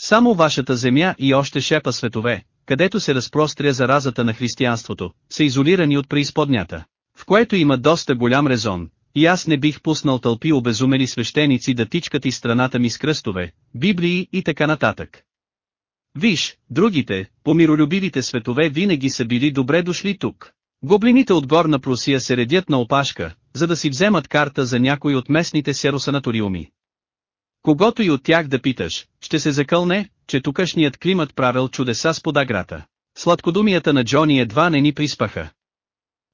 Само вашата земя и още шепа светове, където се разпростря заразата на християнството, са изолирани от преизподнята. В което има доста голям резон, и аз не бих пуснал тълпи обезумели свещеници да тичкат из страната ми с кръстове, библии и така нататък. Виж, другите, помиролюбивите светове винаги са били добре дошли тук. Гоблините от горна Прусия се редят на опашка, за да си вземат карта за някой от местните серосанаториуми. Когато и от тях да питаш, ще се закълне, че тукашният климат правил чудеса с подаграта. Сладкодумията на Джони едва не ни приспаха.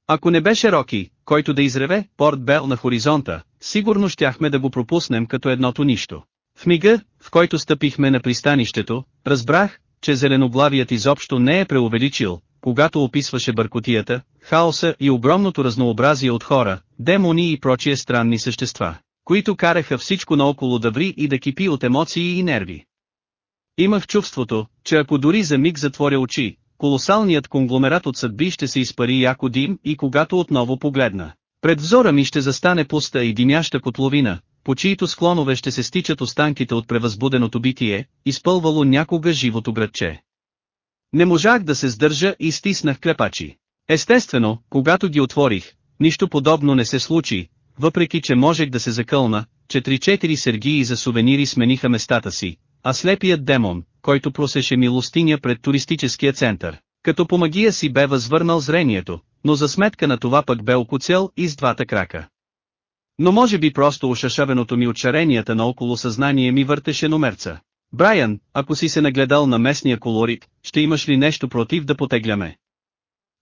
Ако не беше Роки, който да изреве Порт Бел на хоризонта, сигурно щяхме да го пропуснем като едното нищо. В мига, в който стъпихме на пристанището, разбрах, че зеленоглавият изобщо не е преувеличил, когато описваше бъркотията, хаоса и огромното разнообразие от хора, демони и прочие странни същества, които караха всичко наоколо да ври и да кипи от емоции и нерви. Имах чувството, че ако дори за миг затворя очи, колосалният конгломерат от съдби ще се изпари яко дим и когато отново погледна. Пред взора ми ще застане пуста и димяща котловина, по чието склонове ще се стичат останките от превъзбуденото битие, изпълвало някога живото градче. Не можах да се сдържа и стиснах клепачи. Естествено, когато ги отворих, нищо подобно не се случи, въпреки че можех да се закълна, че 3-4 сергии за сувенири смениха местата си, а слепият демон, който просеше милостиня пред туристическия център, като по магия си бе възвърнал зрението, но за сметка на това пък бе окуцел и с двата крака. Но може би просто ушашавеното ми от шаренията на около съзнание ми въртеше номерца. Брайан, ако си се нагледал на местния колорит, ще имаш ли нещо против да потегляме?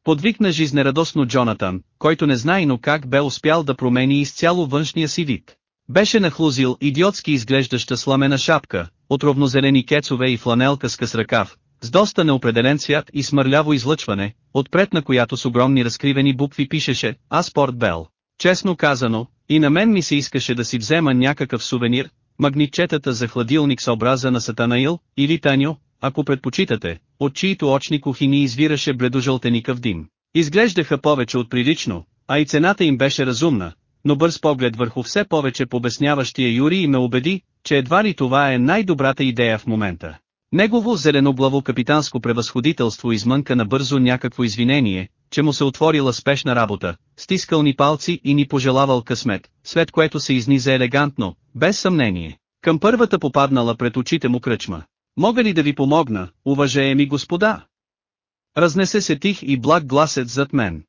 Подвикна жизнерадосно Джонатан, който не знайно как бе успял да промени изцяло външния си вид. Беше нахлузил идиотски изглеждаща сламена шапка, от ровнозелени кецове и фланелка с къс ръкав, с доста неопределен цвят и смърляво излъчване, отпред на която с огромни разкривени букви пишеше «Аспорт Бел». Честно казано, и на мен ми се искаше да си взема някакъв сувенир, магнитчетата за хладилник с образа на Сатанаил, или Таньо, ако предпочитате, от чието очни кухини извираше бледожълтеникъв дим. Изглеждаха повече от прилично, а и цената им беше разумна, но бърз поглед върху все повече побесняващия Юри и ме убеди, че едва ли това е най-добрата идея в момента. Негово зеленоглаво капитанско превъзходителство измънка набързо някакво извинение, че му се отворила спешна работа, стискал ни палци и ни пожелавал късмет, след което се изниза елегантно, без съмнение, към първата попаднала пред очите му кръчма. Мога ли да ви помогна, уважаеми господа? Разнесе се тих и благ гласец зад мен.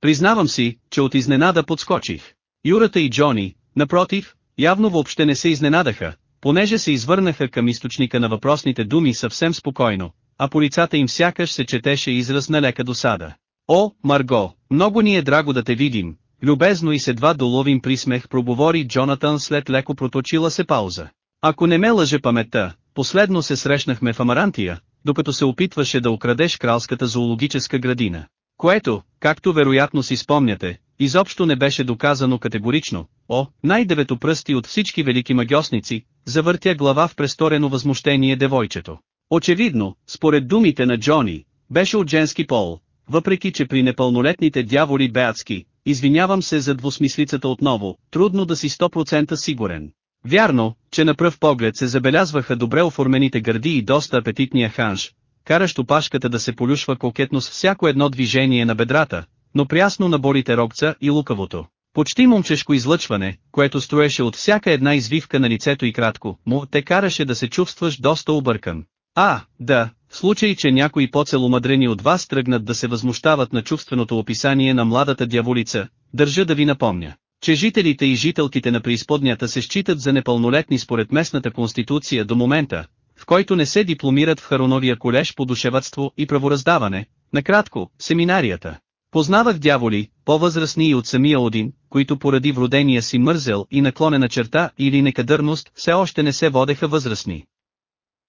Признавам си, че от изненада подскочих. Юрата и Джони, напротив, явно въобще не се изненадаха, понеже се извърнаха към източника на въпросните думи съвсем спокойно, а по лицата им сякаш се четеше израз на лека досада. О, Марго, много ни е драго да те видим, любезно и с едва доловим присмех проговори Джонатан след леко проточила се пауза. Ако не ме лъже паметта, последно се срещнахме в Амарантия, докато се опитваше да украдеш кралската зоологическа градина. Което, както вероятно си спомняте, изобщо не беше доказано категорично. О, най-девето пръсти от всички велики магиосници, завъртя глава в престорено възмущение девойчето. Очевидно, според думите на Джони, беше от женски пол, въпреки че при непълнолетните дяволи беатски, извинявам се за двусмислицата отново, трудно да си 100% сигурен. Вярно, че на пръв поглед се забелязваха добре оформените гърди и доста апетитния ханш, каращ опашката да се полюшва кокетно с всяко едно движение на бедрата, но прясно наборите рогца и лукавото. Почти момчешко излъчване, което строеше от всяка една извивка на лицето и кратко, му те караше да се чувстваш доста объркан. А, да, в случай, че някои по-целомадрени от вас тръгнат да се възмущават на чувственото описание на младата дяволица, държа да ви напомня, че жителите и жителките на преизподнята се считат за непълнолетни според местната конституция до момента, в който не се дипломират в Хароновия колеж по душевътство и правораздаване, накратко, семинарията. Познавах дяволи, по-възрастни и от самия Один, които поради вродения си мързел и наклонена черта или некадърност все още не се водеха възрастни.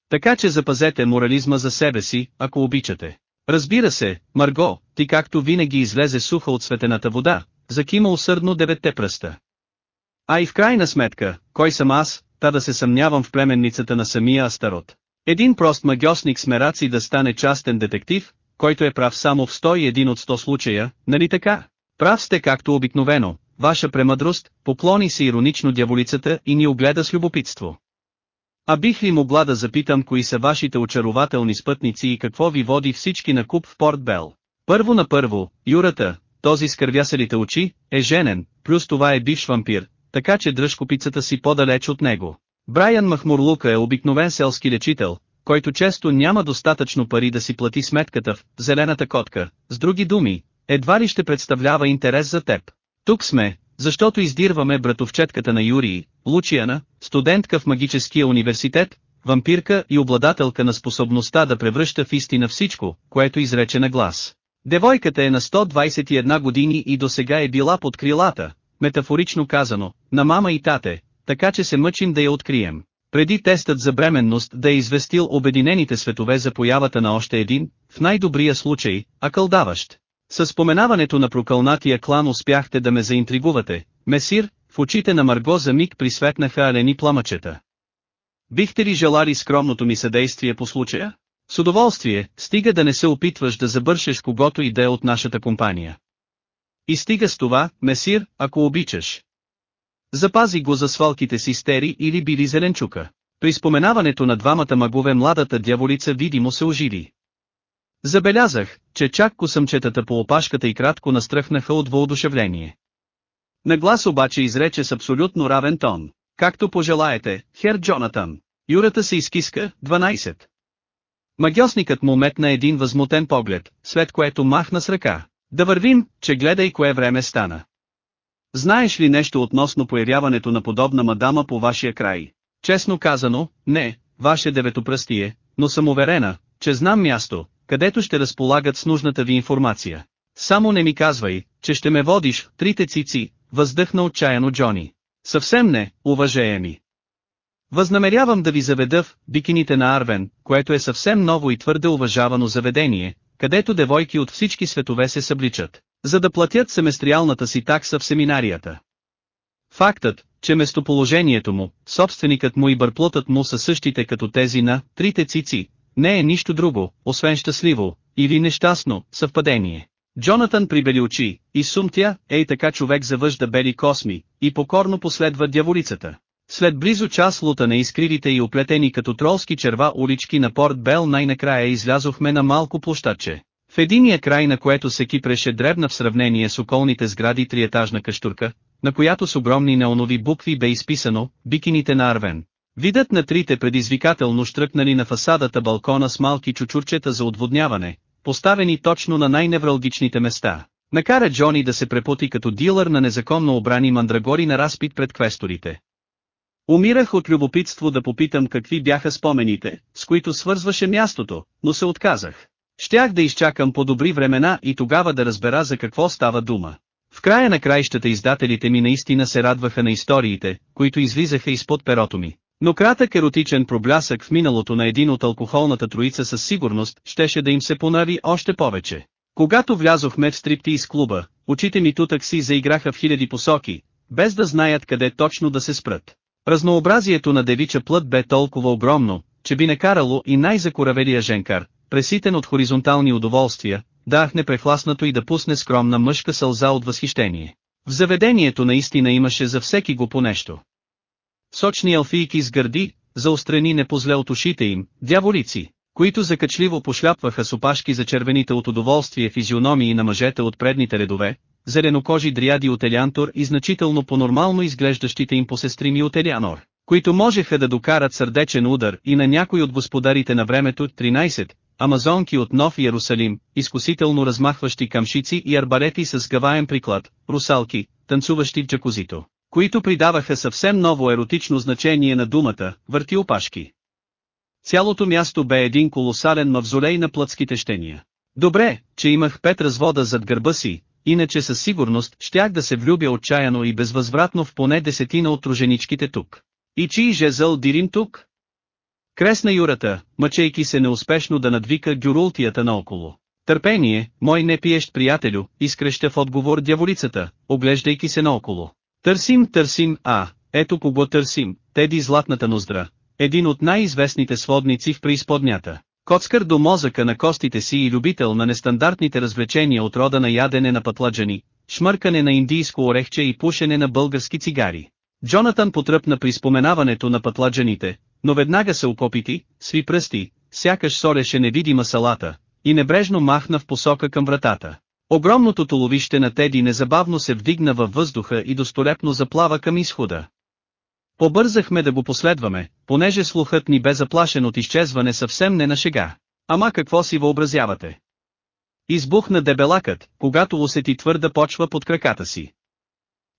Така че запазете морализма за себе си, ако обичате. Разбира се, Марго, ти както винаги излезе суха от светената вода, закима усърдно деветте пръста. А и в крайна сметка, кой съм аз, та да се съмнявам в племенницата на самия Астарот. Един прост магиосник с мераци да стане частен детектив, който е прав само в 101 от 100 случая, нали така? Прав сте както обикновено, ваша премъдрост, поклони се иронично дяволицата и ни огледа с любопитство. А бих ли могла да запитам кои са вашите очарователни спътници и какво ви води всички на куп в Порт Бел? Първо на първо, Юрата, този с кървяселите очи, е женен, плюс това е бивш вампир, така че дръж копицата си по-далеч от него. Брайан Махмурлука е обикновен селски лечител, който често няма достатъчно пари да си плати сметката в «зелената котка», с други думи, едва ли ще представлява интерес за теб. Тук сме, защото издирваме братовчетката на Юрий, Лучияна, студентка в магическия университет, вампирка и обладателка на способността да превръща в истина всичко, което изрече на глас. Девойката е на 121 години и до сега е била под крилата, метафорично казано, на мама и тате, така че се мъчим да я открием. Преди тестът за бременност да е известил Обединените светове за появата на още един, в най-добрия случай, акълдаващ. С споменаването на прокълнатия клан успяхте да ме заинтригувате, месир, в очите на Марго за миг присветнаха алени пламъчета. Бихте ли желали скромното ми съдействие по случая? С удоволствие, стига да не се опитваш да забършеш когото и да е от нашата компания. И стига с това, месир, ако обичаш. Запази го за свалките си стери или били зеленчука. При споменаването на двамата магове младата дяволица видимо се оживи. Забелязах, че чак косъмчетата по опашката и кратко настръхнаха от въодушевление. Наглас обаче изрече с абсолютно равен тон. Както пожелаете, хер Джонатан. Юрата се изкиска, 12. Магиосникът му метна един възмутен поглед, след което махна с ръка. Да вървим, че гледай кое време стана. Знаеш ли нещо относно появяването на подобна мадама по вашия край? Честно казано, не, ваше деветопръстие, но съм уверена, че знам място, където ще разполагат с нужната ви информация. Само не ми казвай, че ще ме водиш трите цици, въздъхна отчаяно Джони. Съвсем не, уважаеми. Възнамерявам да ви заведа в бикините на Арвен, което е съвсем ново и твърде уважавано заведение, където девойки от всички светове се събличат, за да платят семестриалната си такса в семинарията. Фактът, че местоположението му, собственикът му и бърплотът му са същите като тези на трите цици, не е нищо друго, освен щастливо, или нещастно, съвпадение. Джонатан прибели очи, и сумтя, ей така човек завъжда бели косми, и покорно последва дяволицата. След близо час лутане изкривите и оплетени като тролски черва улички на Порт Бел най-накрая излязохме на малко площадче. В единия край на което се кипреше дребна в сравнение с околните сгради триетажна каштурка, на която с огромни неонови букви бе изписано «Бикините на Арвен». Видът на трите предизвикателно штръкнали на фасадата балкона с малки чучурчета за отводняване, поставени точно на най-невралгичните места. Накара Джони да се препоти като дилър на незаконно обрани мандрагори на разпит пред квесторите. Умирах от любопитство да попитам какви бяха спомените, с които свързваше мястото, но се отказах. Щях да изчакам по добри времена и тогава да разбера за какво става дума. В края на краищата издателите ми наистина се радваха на историите, които излизаха изпод перото ми. Но кратък еротичен проблясък в миналото на един от алкохолната троица със сигурност щеше да им се понави още повече. Когато влязохме в стриптиз клуба, очите ми тутък си заиграха в хиляди посоки, без да знаят къде точно да се спрат. Разнообразието на девича плът бе толкова огромно, че би накарало и най-закоравелия женкар, преситен от хоризонтални удоволствия, да ахне прехласнато и да пусне скромна мъжка сълза от възхищение. В заведението наистина имаше за всеки го по нещо. Сочни алфийки с гърди, заострени непозле от ушите им, дяволици, които закачливо пошляпваха с опашки за червените от удоволствие физиономии на мъжете от предните редове, зеленокожи дриади от Елянтор и значително по-нормално изглеждащите им посестрими от Елянор, които можеха да докарат сърдечен удар и на някой от господарите на времето 13, амазонки от Нов Иерусалим, изкусително размахващи камшици и арбалети с гаваен приклад, русалки, танцуващи в джакузито, които придаваха съвсем ново еротично значение на думата, върти опашки. Цялото място бе един колосален мавзолей на плътските щения. Добре, че имах пет развода зад гърба си, иначе със сигурност щях да се влюбя отчаяно и безвъзвратно в поне десетина от труженичките тук. И чий жезъл дирим тук? Кресна Юрата, мъчейки се неуспешно да надвика гюрултията наоколо. Търпение, мой непиещ приятелю, изкреща в отговор дяволицата, оглеждайки се наоколо. Търсим, търсим, а, ето кого търсим, Теди Златната ноздра, един от най-известните сводници в преизподнята. Коцкър до мозъка на костите си и любител на нестандартните развлечения от рода на ядене на пътладжани, шмъркане на индийско орехче и пушене на български цигари. Джонатан потръпна при споменаването на пътладжаните, но веднага се окопити, сви пръсти, сякаш сореше невидима салата, и небрежно махна в посока към вратата. Огромното толовище на Теди незабавно се вдигна във въздуха и достолепно заплава към изхода. Побързахме да го последваме, понеже слухът ни бе заплашен от изчезване съвсем не на шега. Ама какво си въобразявате? Избухна дебелакът, когато усети твърда почва под краката си.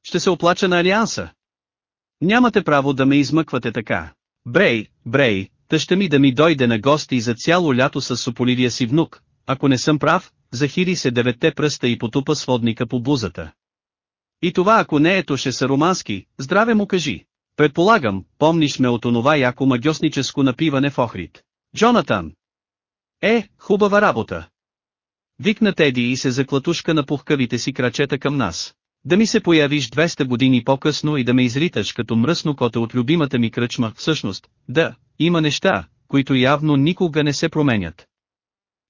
Ще се оплача на Алианса. Нямате право да ме измъквате така. Брей, Брей, тъща ми да ми дойде на гости за цяло лято с сополивия си внук, ако не съм прав, захири се деветте пръста и потупа сводника по бузата. И това ако не ето ще са романски, здраве му кажи. Предполагам, помниш ме от онова яко магиосническо напиване в Охрид. Джонатан! Е, хубава работа! Викна Теди и се заклатушка на пухкавите си крачета към нас. Да ми се появиш 200 години по-късно и да ме изриташ като мръсно коте от любимата ми кръчма, всъщност, да, има неща, които явно никога не се променят.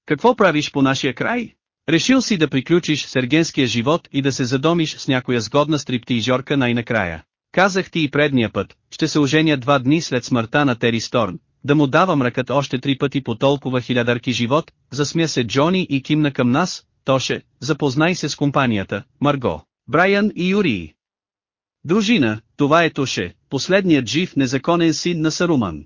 Какво правиш по нашия край? Решил си да приключиш сергенския живот и да се задомиш с някоя сгодна стриптижорка най-накрая. Казах ти и предния път, ще се оженя два дни след смъртта на Тери Сторн, да му давам ръкът още три пъти по толкова хилядарки живот, засмя се Джони и кимна към нас, Тоше, запознай се с компанията, Марго, Брайан и Юрий. Дружина, това е Тоше, последният жив незаконен син на Саруман.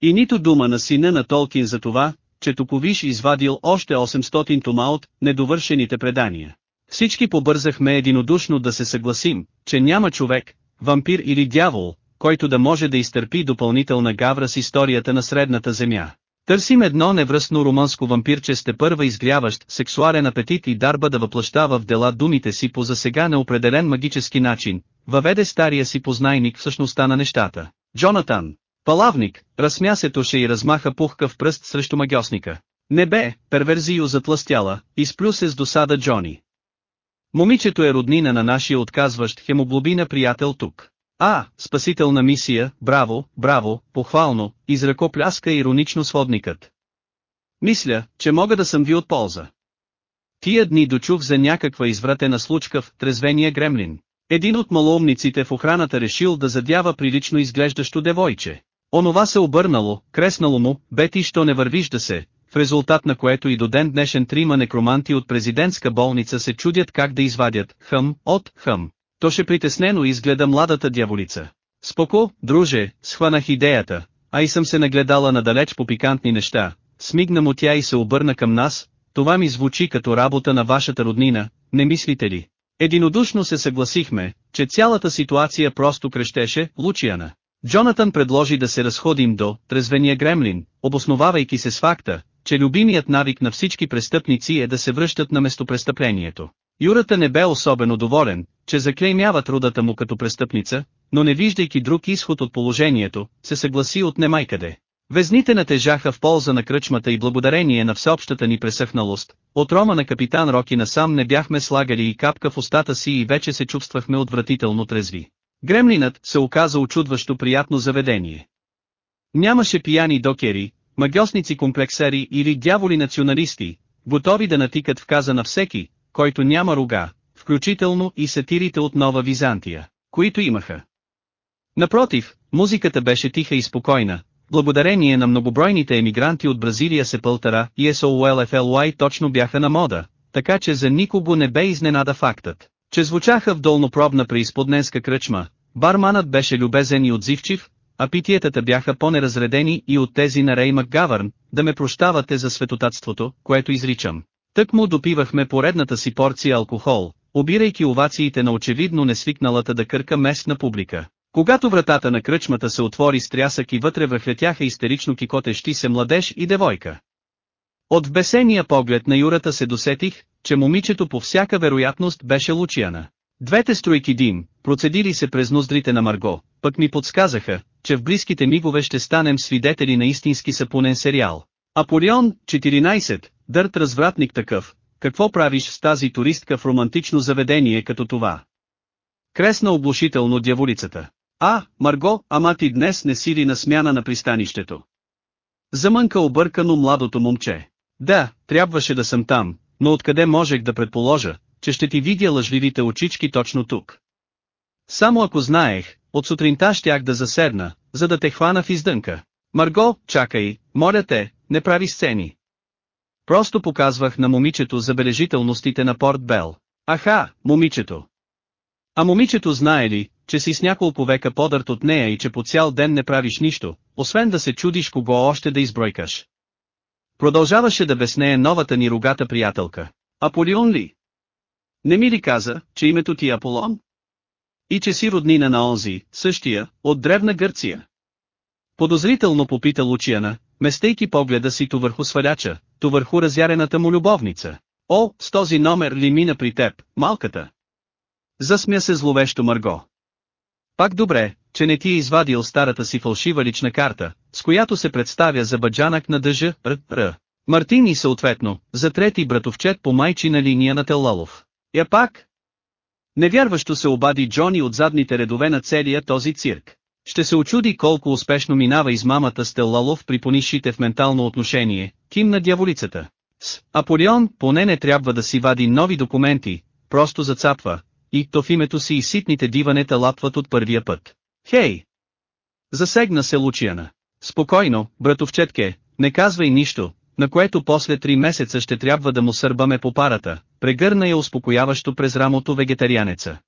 И нито дума на сина на Толкин за това, че Топовиш извадил още 800 тома от недовършените предания. Всички побързахме единодушно да се съгласим, че няма човек, вампир или дявол, който да може да изтърпи допълнителна гавра с историята на Средната Земя. Търсим едно невръстно романско вампирче с те първа изгряващ сексуален апетит и дарба да въплащава в дела думите си по засега неопределен магически начин, въведе стария си познайник в същността на нещата. Джонатан, палавник, разсмя се туше и размаха пухкав пръст срещу магиосника. Не бе, перверзио затластяла, изплю се с досада Джони. Момичето е роднина на нашия отказващ хемоглобина приятел тук. А, спасителна мисия, браво, браво, похвално, изръко пляска иронично сводникът. Мисля, че мога да съм ви от полза. Тия дни дочух за някаква извратена случка в трезвения гремлин. Един от малоумниците в охраната решил да задява прилично изглеждащо девойче. Онова се обърнало, креснало му, бе ти що не вървиш да се, в резултат на което и до ден днешен трима некроманти от президентска болница се чудят как да извадят хъм от хъм. То ще притеснено изгледа младата дяволица. Споко, друже, схванах идеята, а и съм се нагледала надалеч по пикантни неща, смигна му тя и се обърна към нас, това ми звучи като работа на вашата роднина, не мислите ли? Единодушно се съгласихме, че цялата ситуация просто крещеше, Лучияна. Джонатан предложи да се разходим до трезвения гремлин, обосновавайки се с факта, че любимият навик на всички престъпници е да се връщат на местопрестъплението. Юрата не бе особено доволен, че заклеймява трудата му като престъпница, но не виждайки друг изход от положението, се съгласи от немайкъде. Везните натежаха в полза на кръчмата и благодарение на всеобщата ни пресъхналост, от рома на капитан Роки насам не бяхме слагали и капка в устата си и вече се чувствахме отвратително трезви. Гремлинът се оказа очудващо приятно заведение. Нямаше пияни докери, магиосници комплексари или дяволи националисти, готови да натикат в каза на всеки, който няма рога, включително и сатирите от Нова Византия, които имаха. Напротив, музиката беше тиха и спокойна, благодарение на многобройните емигранти от Бразилия Сепълтара и SOLFLY точно бяха на мода, така че за никого не бе изненада фактът, че звучаха в долнопробна преизподненска кръчма, барманът беше любезен и отзивчив, а бяха по-неразредени и от тези на Рей Макгавърн, да ме прощавате за светотатството, което изричам. Тък му допивахме поредната си порция алкохол, обирайки овациите на очевидно несвикналата да кърка местна публика. Когато вратата на кръчмата се отвори с трясък и вътре върхлетяха истерично кикотещи се младеж и девойка. От бесения поглед на Юрата се досетих, че момичето по всяка вероятност беше Лучияна. Двете струйки дим, процедили се през ноздрите на Марго, пък ми подсказаха, че в близките мигове ще станем свидетели на истински сапунен сериал. Аполион, 14, дърт развратник такъв, какво правиш с тази туристка в романтично заведение като това? Кресна облушително дяволицата. А, Марго, ама ти днес не си ли на смяна на пристанището? Замънка объркано младото момче. Да, трябваше да съм там, но откъде можех да предположа, че ще ти видя лъжливите очички точно тук. Само ако знаех, от сутринта щях да заседна, за да те хвана в издънка. Марго, чакай, моля те, не прави сцени. Просто показвах на момичето забележителностите на Порт Бел. Аха, момичето. А момичето знае ли, че си с няколко века подърт от нея и че по цял ден не правиш нищо, освен да се чудиш кого още да избройкаш. Продължаваше да безнее новата ни рогата приятелка. Аполион ли? Не ми ли каза, че името ти е Аполон? И че си роднина на онзи, същия, от древна Гърция. Подозрително попита Лучияна, местейки погледа си то върху сваляча, то върху разярената му любовница. О, с този номер ли мина при теб, малката? Засмя се зловещо Марго. Пак добре, че не ти е извадил старата си фалшива лична карта, с която се представя за баджанак на дъжа, р, р. Мартин и съответно, за трети братовчет по майчина линия на Теллалов. Я пак? Невярващо се обади Джони от задните редове на целия този цирк. Ще се очуди колко успешно минава измамата с Теллалов при понишите в ментално отношение, ким на дяволицата. С Аполеон поне не трябва да си вади нови документи, просто зацапва, и то в името си и ситните диванета лапват от първия път. Хей! Засегна се Лучияна. Спокойно, братовчетке, не казвай нищо, на което после три месеца ще трябва да му сърбаме по парата, прегърна я успокояващо през рамото вегетарианеца.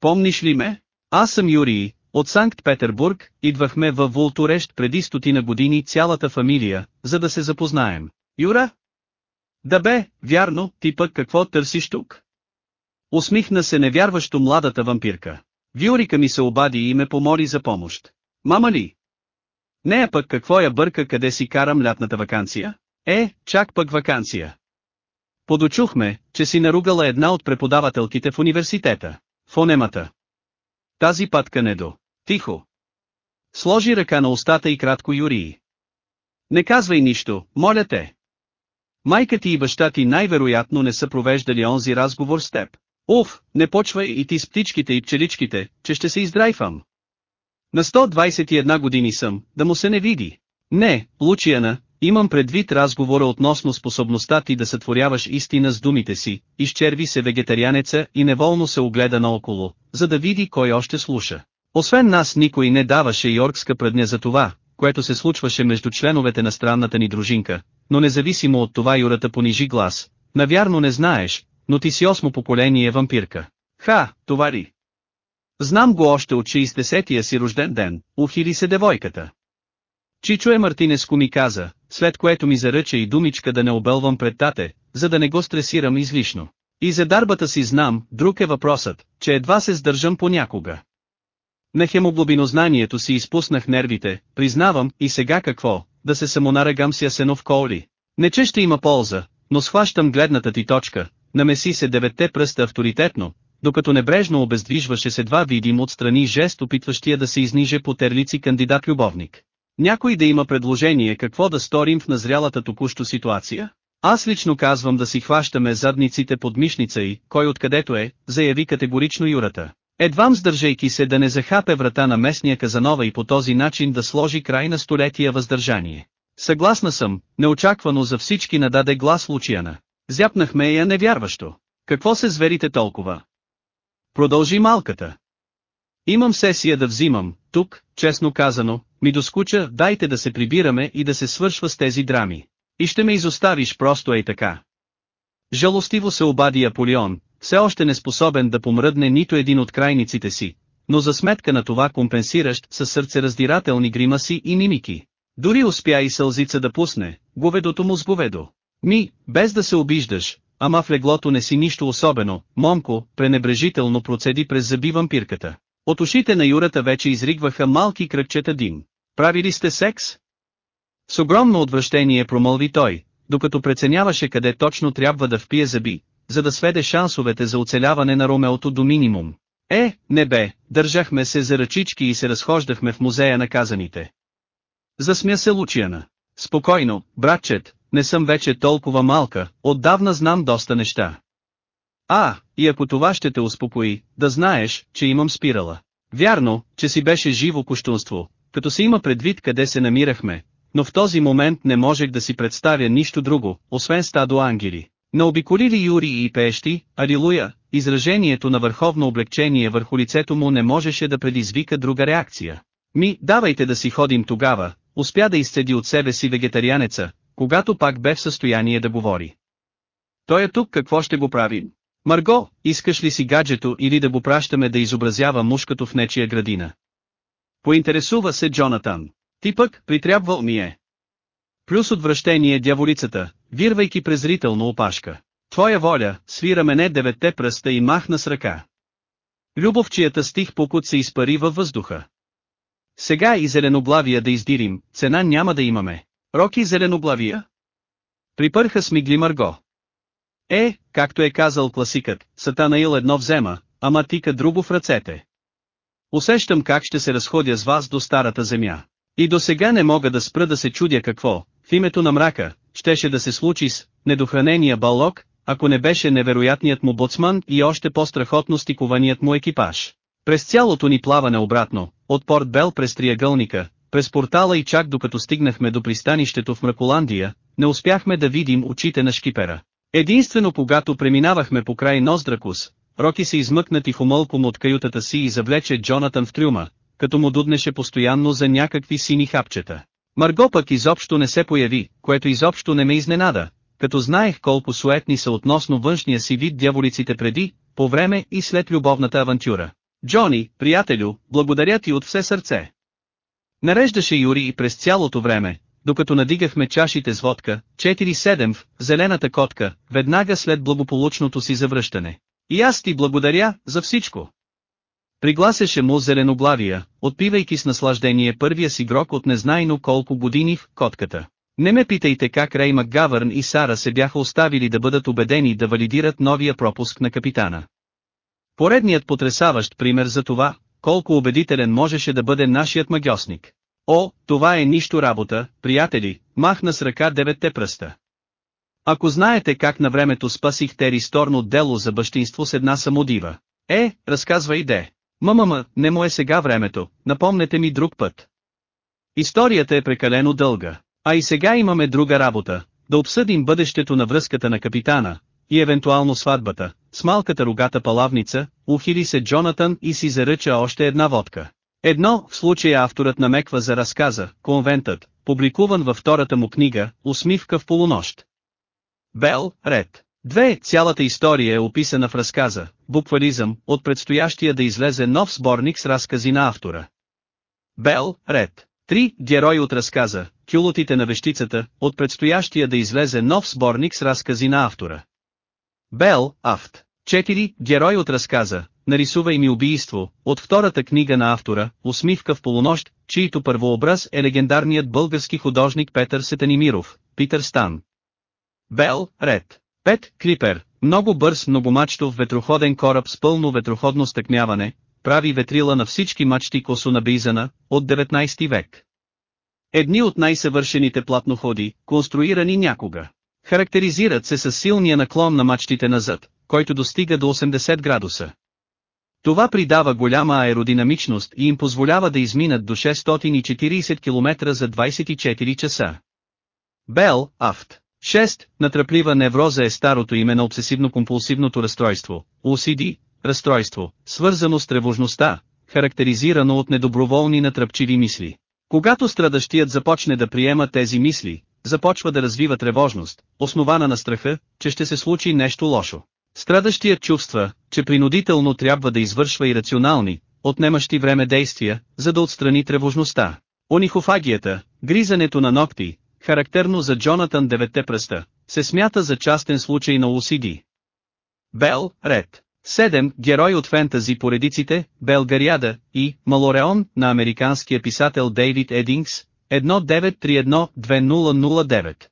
Помниш ли ме? Аз съм Юрий, от Санкт-Петербург, идвахме във Вултурещ преди стотина години цялата фамилия, за да се запознаем. Юра? Да бе, вярно, ти пък какво търсиш тук? Усмихна се невярващо младата вампирка. Виорика ми се обади и ме помоли за помощ. Мама ли? Нея пък какво я бърка къде си карам лятната вакансия? Е, чак пък вакансия. Подочухме, че си наругала една от преподавателките в университета. Фонемата. Тази патка не до. Тихо. Сложи ръка на устата и кратко Юрии. Не казвай нищо, моля те. Майка ти и баща ти най-вероятно не са провеждали онзи разговор с теб. Уф, не почвай и ти с птичките и пчеличките, че ще се издрайфам. На 121 години съм, да му се не види. Не, Лучияна, имам предвид разговора относно способността ти да сътворяваш истина с думите си, изчерви се вегетарианеца и неволно се огледа наоколо, за да види кой още слуша. Освен нас никой не даваше йоркска предня за това, което се случваше между членовете на странната ни дружинка, но независимо от това Юрата понижи глас. Навярно не знаеш, но ти си осмо поколение вампирка. Ха, товари! Знам го още от 60-тия си рожден ден, ухили се девойката. Чичо е Мартинеско ми каза, след което ми заръча и думичка да не обелвам пред тате, за да не го стресирам излишно. И за дарбата си знам, друг е въпросът, че едва се сдържам понякога. На хемоглобинознанието си изпуснах нервите, признавам, и сега какво, да се самонарагам с ясенов коли. Не че ще има полза, но схващам гледната ти точка, намеси се деветте пръста авторитетно, докато небрежно обездвижваше се два видим отстрани жест опитващия да се изниже по терлици кандидат-любовник. Някой да има предложение какво да сторим в назрялата току-що ситуация? Аз лично казвам да си хващаме задниците под мишница и, кой откъдето е, заяви категорично Юрата. Едвам сдържайки се да не захапе врата на местния Казанова и по този начин да сложи край на столетия въздържание. Съгласна съм, неочаквано за всички нададе глас Лучияна. Зяпнахме я невярващо. Какво се зверите толкова? Продължи малката. Имам сесия да взимам, тук, честно казано, ми доскуча, дайте да се прибираме и да се свършва с тези драми. И ще ме изоставиш просто ей така. Жалостиво се обади Аполеон, все още не способен да помръдне нито един от крайниците си, но за сметка на това компенсиращ със сърцераздирателни гримаси и мимики. Дори успя и сълзица да пусне, говедото му с говедо. Ми, без да се обиждаш, ама в леглото не си нищо особено, момко, пренебрежително процеди през зъби вампирката. От ушите на Юрата вече изригваха малки кръгчета дим. Правили сте секс? С огромно отвращение промълви той, докато преценяваше къде точно трябва да впие зъби, за да сведе шансовете за оцеляване на Ромеото до минимум. Е, не бе, държахме се за ръчички и се разхождахме в музея на казаните. Засмя се Лучияна. Спокойно, братчет, не съм вече толкова малка, отдавна знам доста неща. А, и ако това ще те успокои, да знаеш, че имам спирала. Вярно, че си беше живо куштунство, като се има предвид къде се намирахме, но в този момент не можех да си представя нищо друго, освен стадо ангели. Наобиколили Юри и пеещи, алилуя, изражението на върховно облегчение върху лицето му не можеше да предизвика друга реакция. Ми, давайте да си ходим тогава, успя да изцеди от себе си вегетарианеца, когато пак бе в състояние да говори. Той е тук какво ще го правим? Марго, искаш ли си гаджето или да го пращаме да изобразява мушкато в нечия градина? Поинтересува се Джонатан. Ти пък, притрябвал ми е. Плюс отвращение дяволицата, вирвайки презрително опашка. Твоя воля, свира мене деветте пръста и махна с ръка. Любовчията стих покут се изпари във въздуха. Сега и зеленоблавия да издирим, цена няма да имаме. Роки зеленоблавия? Припърха смигли Марго. Е, както е казал класикът, Сатанаил едно взема, ама тика друго в ръцете. Усещам как ще се разходя с вас до старата земя. И до сега не мога да спра да се чудя какво, в името на мрака, щеше да се случи с недохранения балок, ако не беше невероятният му боцман и още по-страхотно стикованият му екипаж. През цялото ни плаване обратно, от Порт Бел през триъгълника, през портала и чак докато стигнахме до пристанището в Мраколандия, не успяхме да видим очите на шкипера. Единствено когато преминавахме по край Ноздракус, Роки се измъкна тихомълком от каютата си и завлече Джонатан в трюма, като му дуднеше постоянно за някакви сини хапчета. Марго пък изобщо не се появи, което изобщо не ме изненада, като знаех колко суетни са относно външния си вид дяволиците преди, по време и след любовната авантюра. Джони, приятелю, благодаря ти от все сърце. Нареждаше Юри и през цялото време, докато надигахме чашите с водка, 4-7 в зелената котка, веднага след благополучното си завръщане. И аз ти благодаря за всичко. Пригласяше му зеленоглавия, отпивайки с наслаждение първия си грок от незнайно колко години в котката. Не ме питайте как Рей Макгавърн и Сара се бяха оставили да бъдат убедени да валидират новия пропуск на капитана. Поредният потрясаващ пример за това, колко убедителен можеше да бъде нашият магиосник. О, това е нищо работа, приятели, махна с ръка деветте пръста. Ако знаете как на времето спасих Тери Сторно дело за бащинство с една самодива. Е, разказвай де. Мамама, не му е сега времето, напомнете ми друг път. Историята е прекалено дълга, а и сега имаме друга работа, да обсъдим бъдещето на връзката на капитана, и евентуално сватбата, с малката рогата палавница, ухили се Джонатан и си заръча още една водка. Едно, в случая авторът намеква за разказа, конвентът, публикуван във втората му книга, Усмивка в полунощ. Бел, ред. Две, цялата история е описана в разказа, буквализъм, от предстоящия да излезе нов сборник с разкази на автора. Бел, ред. Три, герои от разказа, кюлотите на вещицата, от предстоящия да излезе нов сборник с разкази на автора. Бел, Афт. 4. Герой от разказа, нарисувай ми убийство, от втората книга на автора, Усмивка в полунощ, чийто първообраз е легендарният български художник Петър Сетанимиров, Питър Стан. Бел, Ред. 5. Клипер, много бърз многомачтов ветроходен кораб с пълно ветроходно стъкмяване, прави ветрила на всички мачти косо на Бейзана, от 19 век. Едни от най-съвършените платноходи, конструирани някога. Характеризират се с силния наклон на мачтите назад, който достига до 80 градуса. Това придава голяма аеродинамичност и им позволява да изминат до 640 км за 24 часа. Бел, Афт. 6. Натраплива невроза е старото име на обсесивно-компулсивното разстройство, OCD, разстройство, свързано с тревожността, характеризирано от недоброволни натръпчиви мисли. Когато страдащият започне да приема тези мисли, започва да развива тревожност, основана на страха, че ще се случи нещо лошо. Страдащият чувства, че принудително трябва да извършва и рационални, отнемащи време действия, за да отстрани тревожността. Онихофагията, гризането на ногти, характерно за Джонатан девете пръста, се смята за частен случай на OCD. Бел, Ред. 7. Герой от фентази поредиците, Белгариада и Малореон на американския писател Дейвид Едингс, 1931-2009.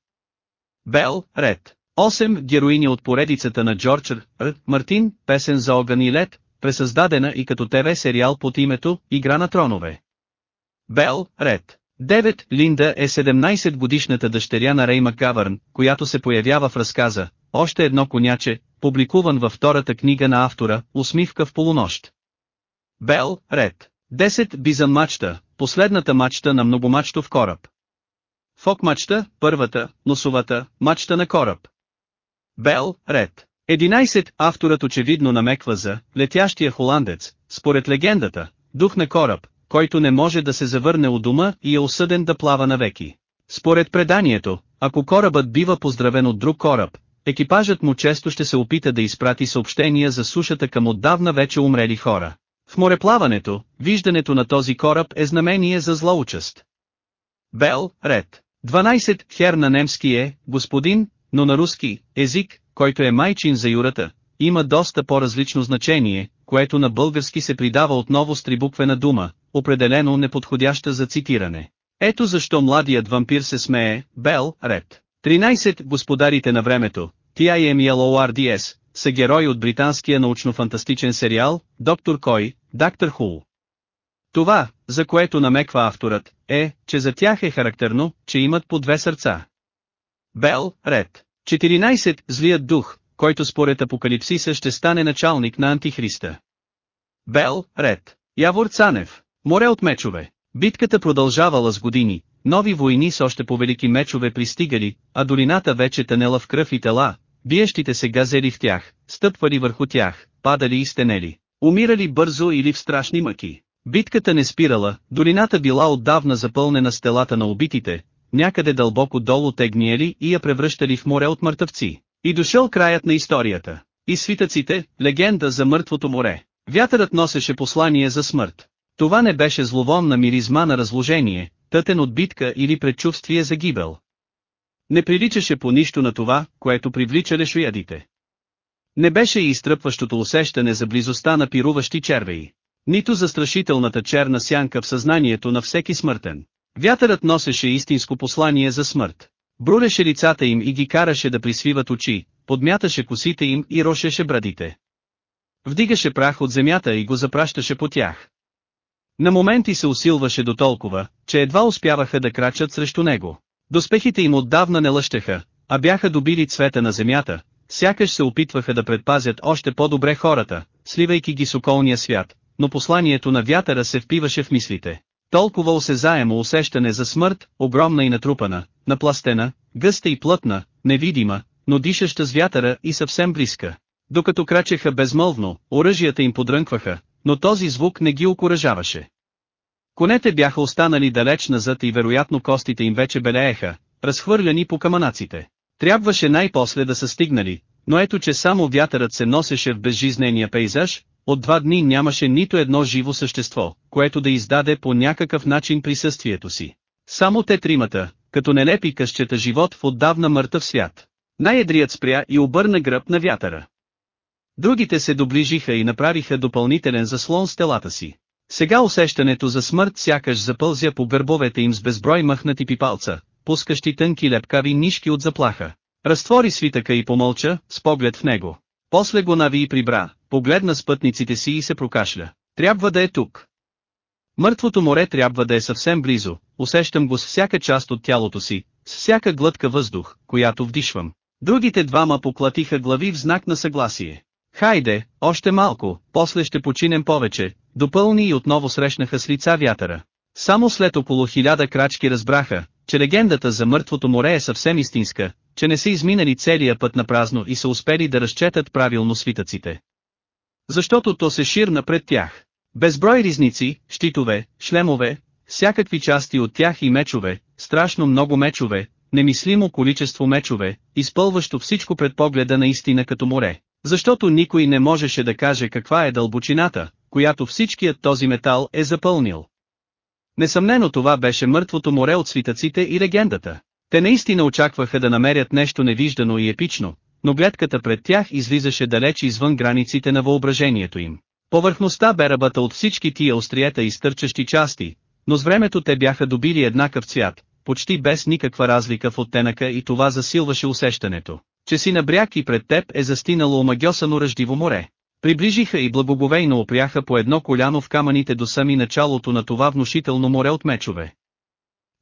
Бел, Ред. 8. Героини от поредицата на Джордж Р. Мартин, песен за огън и лед, пресъздадена и като ТВ сериал под името Игра на тронове. Бел, Ред. 9. Линда е 17 годишната дъщеря на Рей Макгавърн, която се появява в разказа, още едно коняче, публикуван във втората книга на автора, Усмивка в полунощ. Бел, Ред. 10. Бизан мачта, последната мачта на многомачтов кораб. Фок мачта, първата, носовата, мачта на кораб. Бел, Ред. 11. Авторът очевидно намеква за летящия холандец, според легендата, дух на кораб, който не може да се завърне у дома и е осъден да плава навеки. Според преданието, ако корабът бива поздравен от друг кораб, екипажът му често ще се опита да изпрати съобщения за сушата към отдавна вече умрели хора. В мореплаването, виждането на този кораб е знамение за злоучаст. Бел, ред. 12 хер на немски е, господин, но на руски език, който е майчин за юрата, има доста по-различно значение, което на български се придава отново с трибуквена дума, определено неподходяща за цитиране. Ето защо младият вампир се смее, Бел, ред. 13 Господарите на времето, TIMLORDS, са герои от британския научно-фантастичен сериал, Доктор Кой, Доктор Хул. Това, за което намеква авторът, е, че за тях е характерно, че имат по две сърца. Бел, ред. 14. Злият дух, който според Апокалипсиса ще стане началник на Антихриста. Бел, ред. Явор Цанев. Море от мечове. Битката продължавала с години, нови войни с още по-велики мечове пристигали, а долината вече тънела в кръв и тела, биещите се газели в тях, стъпвали върху тях, падали и стенели, умирали бързо или в страшни мъки. Битката не спирала, долината била отдавна запълнена с телата на убитите, някъде дълбоко долу те гниели и я превръщали в море от мъртъвци. И дошъл краят на историята. И свитъците, легенда за мъртвото море. Вятърът носеше послание за смърт. Това не беше зловонна миризма на разложение, тътен от битка или предчувствие за гибел. Не приличаше по нищо на това, което привлича лешоядите. Не беше и изтръпващото усещане за близостта на пируващи червеи. Нито застрашителната черна сянка в съзнанието на всеки смъртен. Вятърът носеше истинско послание за смърт. Брулеше лицата им и ги караше да присвиват очи, подмяташе косите им и рошеше брадите. Вдигаше прах от земята и го запращаше по тях. На моменти се усилваше до толкова, че едва успяваха да крачат срещу него. Доспехите им отдавна не лъщеха, а бяха добили цвета на земята, сякаш се опитваха да предпазят още по-добре хората, сливайки ги с околния свят, но посланието на вятъра се впиваше в мислите. Толкова осезаемо усещане за смърт, огромна и натрупана, напластена, гъста и плътна, невидима, но дишаща с вятъра и съвсем близка. Докато крачеха безмълвно, оръжията им подрънкваха, но този звук не ги окоръжаваше. Конете бяха останали далеч назад и вероятно костите им вече белееха, разхвърляни по каманаците. Трябваше най-после да са стигнали, но ето че само вятърът се носеше в безжизнения пейзаж, от два дни нямаше нито едно живо същество, което да издаде по някакъв начин присъствието си. Само те тримата, като нелепи къщета живот в отдавна мъртъв свят. Най-едрият спря и обърна гръб на вятъра. Другите се доближиха и направиха допълнителен заслон с телата си. Сега усещането за смърт сякаш запълзя по гърбовете им с безброй махнати пипалца, пускащи тънки лепкави нишки от заплаха. Разтвори свитъка и помълча, с поглед в него. После го нави и прибра, погледна спътниците си и се прокашля. Трябва да е тук. Мъртвото море трябва да е съвсем близо, усещам го с всяка част от тялото си, с всяка глътка въздух, която вдишвам. Другите двама поклатиха глави в знак на съгласие. Хайде, още малко, после ще починем повече, допълни и отново срещнаха с лица вятъра. Само след около хиляда крачки разбраха, че легендата за мъртвото море е съвсем истинска, че не са изминали целия път на празно и са успели да разчетат правилно свитъците. Защото то се ширна пред тях. Безброй ризници, щитове, шлемове, всякакви части от тях и мечове, страшно много мечове, немислимо количество мечове, изпълващо всичко пред погледа наистина като море. Защото никой не можеше да каже каква е дълбочината, която всичкият този метал е запълнил. Несъмнено това беше мъртвото море от свитъците и легендата. Те наистина очакваха да намерят нещо невиждано и епично, но гледката пред тях излизаше далеч извън границите на въображението им. Повърхността бе ръбата от всички тия остриета и стърчащи части, но с времето те бяха добили еднакъв цвят, почти без никаква разлика в оттенъка и това засилваше усещането, че си на бряг и пред теб е застинало омагьосано ръждиво море. Приближиха и благоговейно опряха по едно коляно в камъните до сами началото на това внушително море от мечове.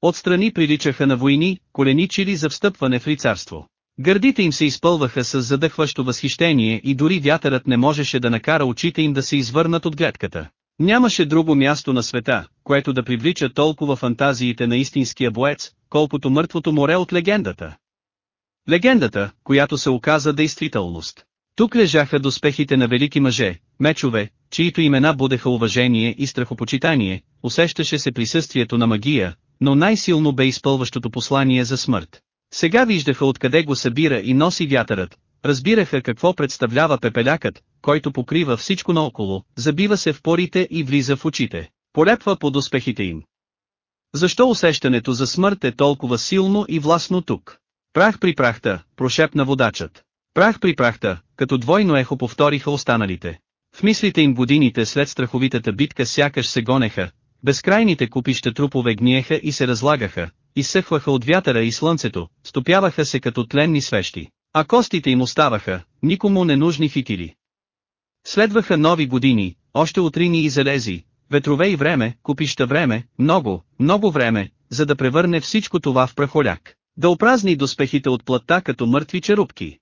Отстрани приличаха на войни, коленичили за встъпване в лицарство. Гърдите им се изпълваха с задъхващо възхищение и дори вятърът не можеше да накара очите им да се извърнат от гледката. Нямаше друго място на света, което да привлича толкова фантазиите на истинския боец, колкото мъртвото море от легендата. Легендата, която се оказа действителност. Тук лежаха доспехите на велики мъже, мечове, чието имена будеха уважение и страхопочитание, усещаше се присъствието на магия, но най-силно бе изпълващото послание за смърт. Сега виждаха откъде го събира и носи вятърът, разбираха какво представлява пепелякът, който покрива всичко наоколо, забива се в порите и влиза в очите, полепва под успехите им. Защо усещането за смърт е толкова силно и властно тук? Прах при прахта, прошепна водачът. Прах при прахта, като двойно ехо повториха останалите. В мислите им годините след страховитата битка сякаш се гонеха, безкрайните купища трупове гниеха и се разлагаха, изсъхваха от вятъра и слънцето, стопяваха се като тленни свещи, а костите им оставаха, никому ненужни фитили. Следваха нови години, още утрини и залези, ветрове и време, купища време, много, много време, за да превърне всичко това в прахоляк, да опразни доспехите от плътта като мъртви черупки.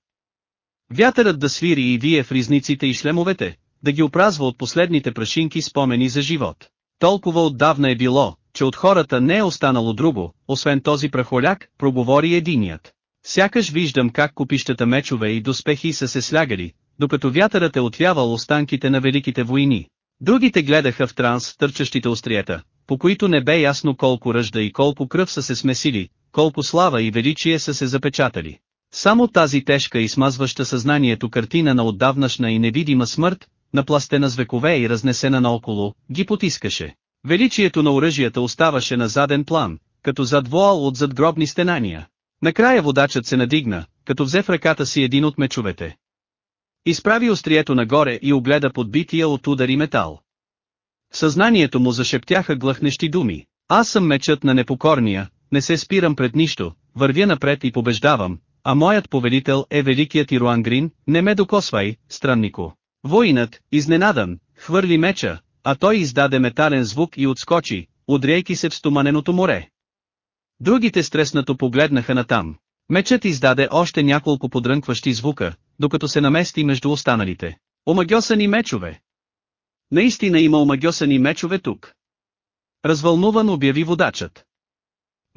Вятърът да свири и вие в ризниците и шлемовете, да ги опразва от последните прашинки спомени за живот. Толкова отдавна е било, че от хората не е останало друго, освен този прахоляк, проговори единият. Сякаш виждам как купищата мечове и доспехи са се слягали, докато вятърът е отвявал останките на великите войни. Другите гледаха в транс търчащите остриета, по които не бе ясно колко ръжда и колко кръв са се смесили, колко слава и величие са се запечатали. Само тази тежка и смазваща съзнанието картина на отдавнашна и невидима смърт, напластена с векове и разнесена наоколо, ги потискаше. Величието на оръжията оставаше на заден план, като зад воал от задгробни стенания. Накрая водачът се надигна, като взе в ръката си един от мечовете. Изправи острието нагоре и огледа подбития от удари метал. Съзнанието му зашептяха глъхнещи думи. Аз съм мечът на непокорния, не се спирам пред нищо, вървя напред и побеждавам, а моят повелител е великият Ируангрин, не ме докосвай, страннико. Воинът, изненадан, хвърли меча, а той издаде метален звук и отскочи, удряйки се в стоманеното море. Другите стреснато погледнаха натам. Мечът издаде още няколко подрънкващи звука, докато се намести между останалите. Омагьосани мечове! Наистина има омагьосани мечове тук. Развълнуван обяви водачът.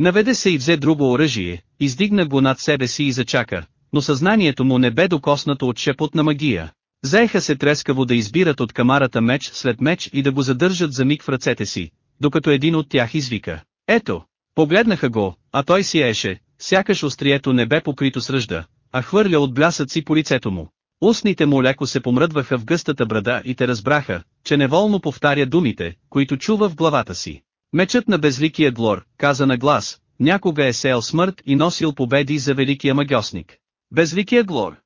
Наведе се и взе друго оръжие, издигна го над себе си и зачака, но съзнанието му не бе докоснато от шепот на магия. Заеха се трескаво да избират от камарата меч след меч и да го задържат за миг в ръцете си, докато един от тях извика. Ето! Погледнаха го, а той си еше, сякаш острието не бе покрито с ръжда, а хвърля от блясъци по лицето му. Устните му леко се помръдваха в гъстата брада и те разбраха, че неволно повтаря думите, които чува в главата си. Мечът на безликия Глор, каза на глас, някога е сеял смърт и носил победи за великия магиосник. Безликия Глор.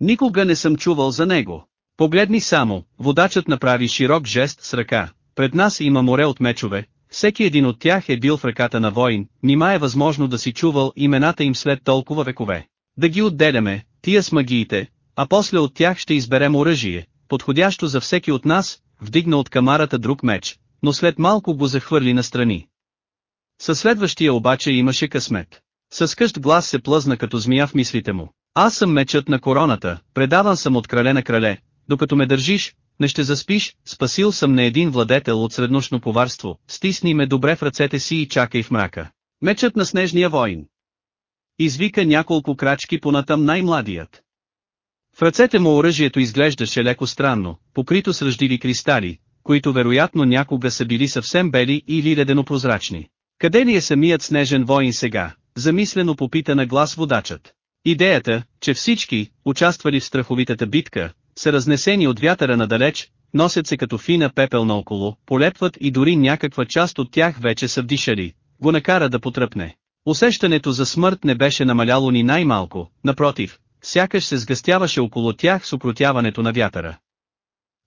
Никога не съм чувал за него. Погледни само, водачът направи широк жест с ръка. Пред нас има море от мечове, всеки един от тях е бил в ръката на воин, нима е възможно да си чувал имената им след толкова векове. Да ги отделяме, тия с магиите, а после от тях ще изберем оръжие, подходящо за всеки от нас, вдигна от камарата друг меч, но след малко го захвърли настрани. Със следващия обаче имаше късмет. Със къщ глас се плъзна като змия в мислите му. Аз съм мечът на короната, предаван съм от крале на крале, докато ме държиш, не ще заспиш, спасил съм не един владетел от среднощно поварство, стисни ме добре в ръцете си и чакай в мрака. Мечът на снежния воин. Извика няколко крачки понатъм най-младият. В ръцете му оръжието изглеждаше леко странно, покрито с ръждиви кристали, които вероятно някога са били съвсем бели или ледено-прозрачни. Къде ли е самият снежен воин сега? Замислено попита на глас водачът. Идеята, че всички, участвали в страховитата битка, са разнесени от вятъра надалеч, носят се като фина пепел наоколо, полепват и дори някаква част от тях вече са вдишали, го накара да потръпне. Усещането за смърт не беше намаляло ни най-малко, напротив, сякаш се сгъстяваше около тях с укротяването на вятъра.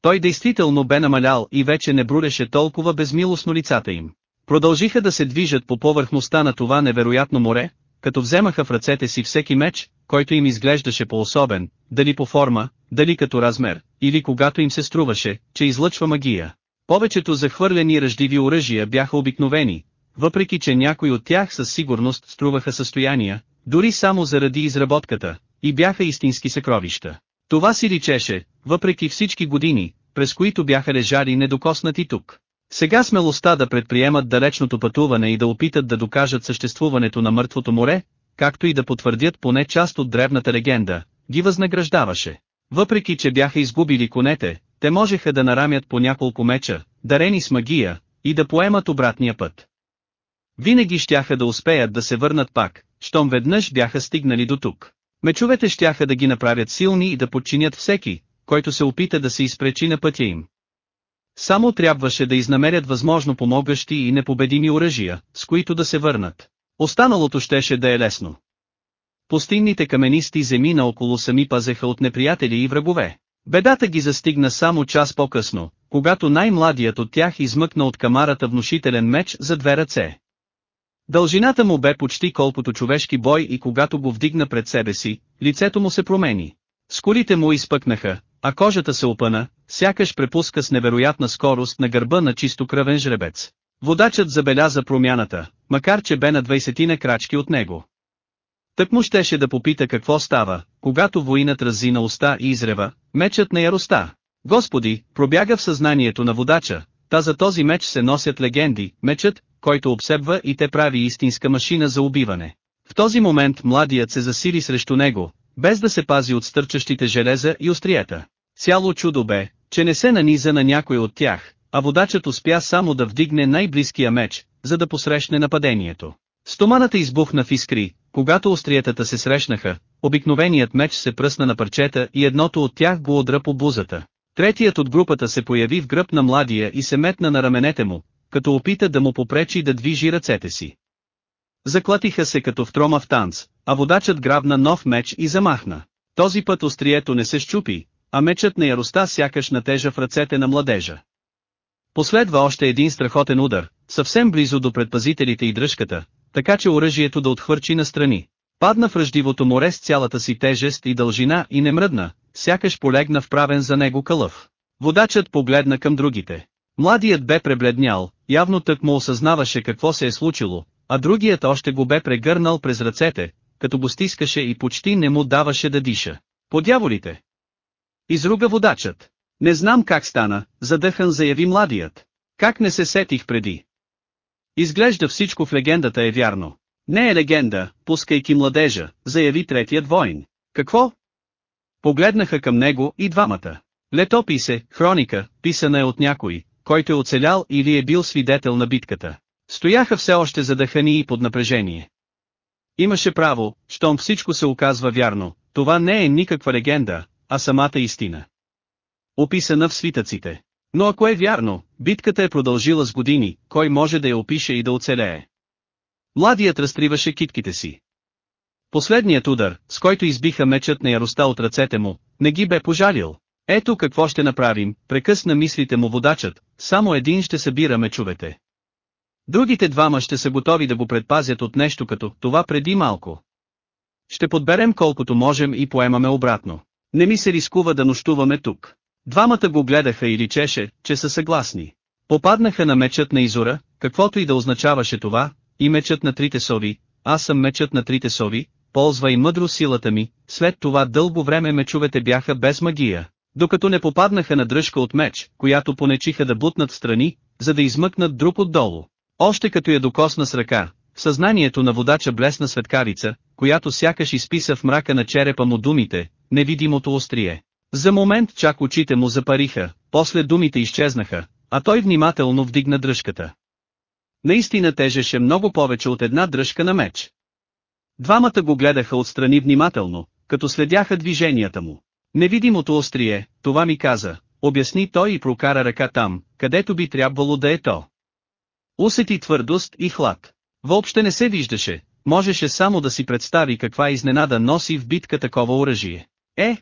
Той действително бе намалял и вече не брудеше толкова безмилостно лицата им. Продължиха да се движат по повърхността на това невероятно море, като вземаха в ръцете си всеки меч, който им изглеждаше по-особен, дали по форма, дали като размер, или когато им се струваше, че излъчва магия. Повечето захвърлени ръждиви оръжия бяха обикновени, въпреки че някои от тях със сигурност струваха състояния, дори само заради изработката, и бяха истински съкровища. Това си личеше, въпреки всички години, през които бяха лежали недокоснати тук. Сега смелостта да предприемат далечното пътуване и да опитат да докажат съществуването на мъртвото море, както и да потвърдят поне част от древната легенда, ги възнаграждаваше. Въпреки че бяха изгубили конете, те можеха да нарамят по няколко меча, дарени с магия, и да поемат обратния път. Винаги щяха да успеят да се върнат пак, щом веднъж бяха стигнали до тук. Мечовете щяха да ги направят силни и да подчинят всеки, който се опита да се изпречи на пътя им. Само трябваше да изнамерят възможно помогащи и непобедими оръжия, с които да се върнат. Останалото щеше да е лесно. Пустинните каменисти земи наоколо сами пазеха от неприятели и врагове. Бедата ги застигна само час по-късно, когато най-младият от тях измъкна от камарата внушителен меч за две ръце. Дължината му бе почти колкото човешки бой и когато го вдигна пред себе си, лицето му се промени. Скорите му изпъкнаха, а кожата се опъна, сякаш препуска с невероятна скорост на гърба на чистокръвен жребец. Водачът забеляза промяната, макар че бе на 20 на крачки от него. Тък му щеше да попита какво става, когато воинът рази на уста и изрева, мечът на яроста. Господи, пробяга в съзнанието на водача, та за този меч се носят легенди, мечът, който обсебва и те прави истинска машина за убиване. В този момент младият се засили срещу него, без да се пази от стърчащите железа и остриета. Цяло чудо бе, че не се наниза на някой от тях, а водачът успя само да вдигне най-близкия меч, за да посрещне нападението. Стоманата избухна в искри, когато остриетата се срещнаха, обикновеният меч се пръсна на парчета и едното от тях го удра по бузата. Третият от групата се появи в гръб на младия и се метна на раменете му, като опита да му попречи да движи ръцете си. Заклатиха се като в трома в танц, а водачът грабна нов меч и замахна. Този път острието не се щупи, а мечът на яроста сякаш натежа в ръцете на младежа. Последва още един страхотен удар, съвсем близо до предпазителите и дръжката, така че оръжието да отхвърчи настрани. Падна в ръждивото море с цялата си тежест и дължина и не мръдна, сякаш полегна вправен за него кълъв. Водачът погледна към другите. Младият бе пребледнял, явно тък му осъзнаваше какво се е случило, а другият още го бе прегърнал през ръцете, като го стискаше и почти не му даваше да диша. По дяволите! Изруга водачът. Не знам как стана, задъхан заяви младият. Как не се сетих преди? Изглежда всичко в легендата е вярно. Не е легенда, пускайки младежа, заяви третият воин. Какво? Погледнаха към него и двамата. Летописе, хроника, писана е от някой, който е оцелял или е бил свидетел на битката. Стояха все още задъхани и под напрежение. Имаше право, щом всичко се оказва вярно, това не е никаква легенда, а самата истина. Описана в свитъците. Но ако е вярно, битката е продължила с години, кой може да я опише и да оцелее. Младият разтриваше китките си. Последният удар, с който избиха мечът на яроста от ръцете му, не ги бе пожалил. Ето какво ще направим, прекъсна мислите му водачът, само един ще събира мечовете. Другите двама ще са готови да го предпазят от нещо като това преди малко. Ще подберем колкото можем и поемаме обратно. Не ми се рискува да нощуваме тук. Двамата го гледаха и личеше, че са съгласни. Попаднаха на мечът на Изора, каквото и да означаваше това, и мечът на трите сови, аз съм мечът на трите сови, ползва и мъдро силата ми, след това дълго време мечовете бяха без магия, докато не попаднаха на дръжка от меч, която понечиха да бутнат страни, за да измъкнат друг отдолу. Още като я докосна с ръка, в съзнанието на водача блесна светкарица, която сякаш изписа в мрака на черепа му думите, невидимото острие. За момент чак очите му запариха, после думите изчезнаха, а той внимателно вдигна дръжката. Наистина тежеше много повече от една дръжка на меч. Двамата го гледаха отстрани внимателно, като следяха движенията му. Невидимото острие, това ми каза, обясни той и прокара ръка там, където би трябвало да е то. Усети твърдост и хлад. Въобще не се виждаше, можеше само да си представи каква изненада носи в битка такова оръжие. Е!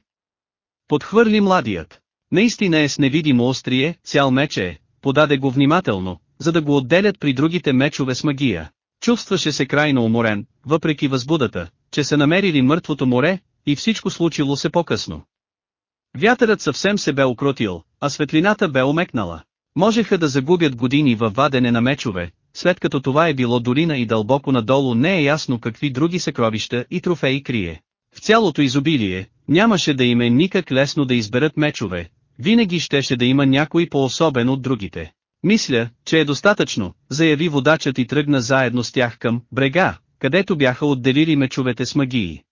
Подхвърли младият. Наистина е с невидимо острие, цял меч е, подаде го внимателно, за да го отделят при другите мечове с магия. Чувстваше се крайно уморен, въпреки възбудата, че са намерили мъртвото море, и всичко случило се по-късно. Вятърът съвсем се бе укротил, а светлината бе омекнала. Можеха да загубят години във вадене на мечове, след като това е било долина и дълбоко надолу не е ясно какви други съкровища и трофеи крие. В цялото изобилие, нямаше да им е никак лесно да изберат мечове, винаги щеше да има някой по-особен от другите. Мисля, че е достатъчно, заяви водачът и тръгна заедно с тях към брега, където бяха отделили мечовете с магии.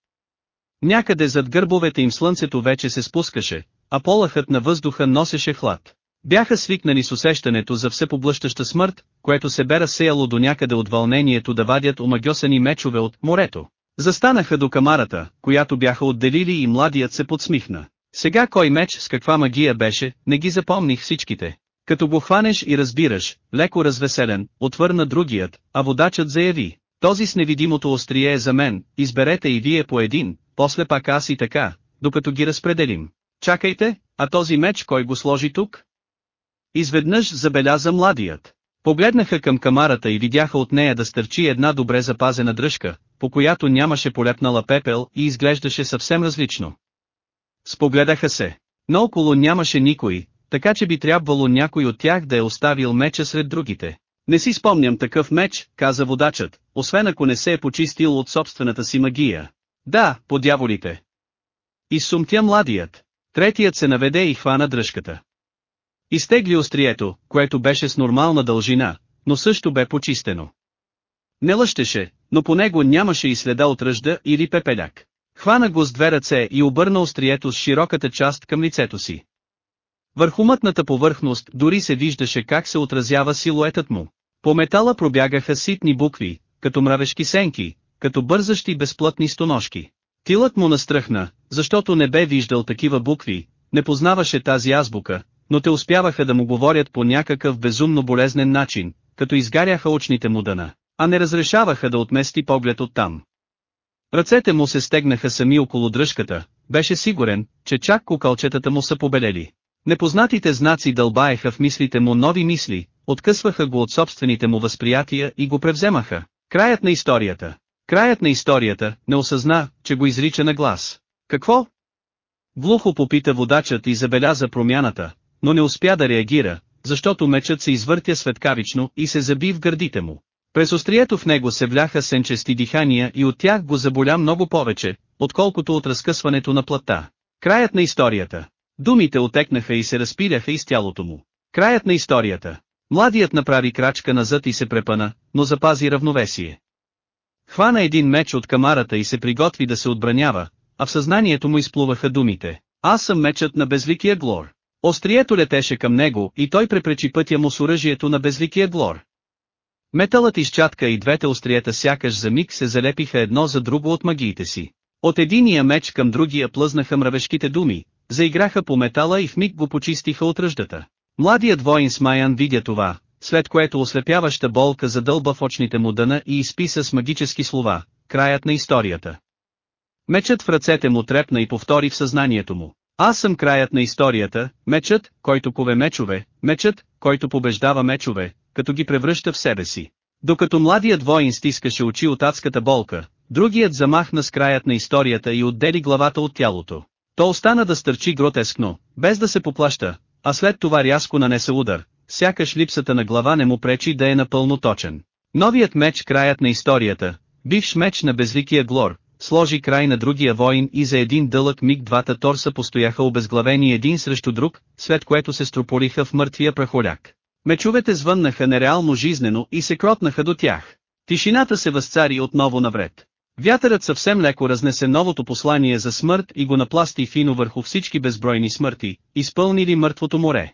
Някъде зад гърбовете им слънцето вече се спускаше, а полахът на въздуха носеше хлад. Бяха свикнали с усещането за всепоблъщаща смърт, което се бе разсеяло до някъде от вълнението да вадят омагьосани мечове от морето. Застанаха до камарата, която бяха отделили и младият се подсмихна. Сега кой меч с каква магия беше, не ги запомних всичките. Като го хванеш и разбираш, леко развеселен, отвърна другият, а водачът заяви. Този с невидимото острие е за мен, изберете и вие по един, после пак аз и така, докато ги разпределим. Чакайте, а този меч кой го сложи тук? Изведнъж забеляза младият. Погледнаха към камарата и видяха от нея да стърчи една добре запазена дръжка, по която нямаше полепнала пепел и изглеждаше съвсем различно. Спогледаха се. Но около нямаше никой, така че би трябвало някой от тях да е оставил меча сред другите. Не си спомням такъв меч, каза водачът, освен ако не се е почистил от собствената си магия. Да, по дяволите. И сумтя младият. Третият се наведе и хвана дръжката. Изтегли острието, което беше с нормална дължина, но също бе почистено. Не лъщеше, но по него нямаше и следа от ръжда или пепеляк. Хвана го с две ръце и обърна острието с широката част към лицето си. Върху мътната повърхност дори се виждаше как се отразява силуетът му. По метала пробягаха ситни букви, като мравешки сенки, като бързащи безплътни стоношки. Тилът му настръхна, защото не бе виждал такива букви, не познаваше тази азбука, но те успяваха да му говорят по някакъв безумно болезнен начин, като изгаряха очните му дъна, а не разрешаваха да отмести поглед оттам. Ръцете му се стегнаха сами около дръжката, беше сигурен, че чак кукалчетата му са побелели. Непознатите знаци дълбаеха в мислите му нови мисли, откъсваха го от собствените му възприятия и го превземаха. Краят на историята. Краят на историята, не осъзна, че го изрича на глас. Какво? Глухо попита водачът и забеляза промяната, но не успя да реагира, защото мечът се извъртя светкавично и се заби в гърдите му. През острието в него се вляха сенчести дихания и от тях го заболя много повече, отколкото от разкъсването на плътта. Краят на историята. Думите отекнаха и се разпиляха из тялото му. Краят на историята. Младият направи крачка назад и се препъна, но запази равновесие. Хвана един меч от камарата и се приготви да се отбранява, а в съзнанието му изплуваха думите. Аз съм мечът на безликия Глор. Острието летеше към него и той препречи пътя му с оръжието на безликия Глор. Металът изчатка и двете остриета сякаш за миг се залепиха едно за друго от магиите си. От единия меч към другия плъзнаха мравешките думи, заиграха по метала и в миг го почистиха от ръждата. Младият воин Смаян видя това, след което ослепяваща болка задълба в очните му дъна и изписа с магически слова, краят на историята. Мечът в ръцете му трепна и повтори в съзнанието му. Аз съм краят на историята, мечът, който кове мечове, мечът, който побеждава мечове, като ги превръща в себе си. Докато младият воин стискаше очи от адската болка, другият замахна с краят на историята и отдели главата от тялото. То остана да стърчи гротескно, без да се поплаща, а след това рязко нанесе удар, сякаш липсата на глава не му пречи да е напълно точен. Новият меч краят на историята, бивш меч на безликия Глор, сложи край на другия воин и за един дълъг миг двата торса постояха обезглавени един срещу друг, след което се строполиха в мъртвия прахоляк. Мечовете звъннаха нереално жизнено и се кротнаха до тях. Тишината се възцари отново навред. Вятърът съвсем леко разнесе новото послание за смърт и го напласти фино върху всички безбройни смърти, изпълнили мъртвото море.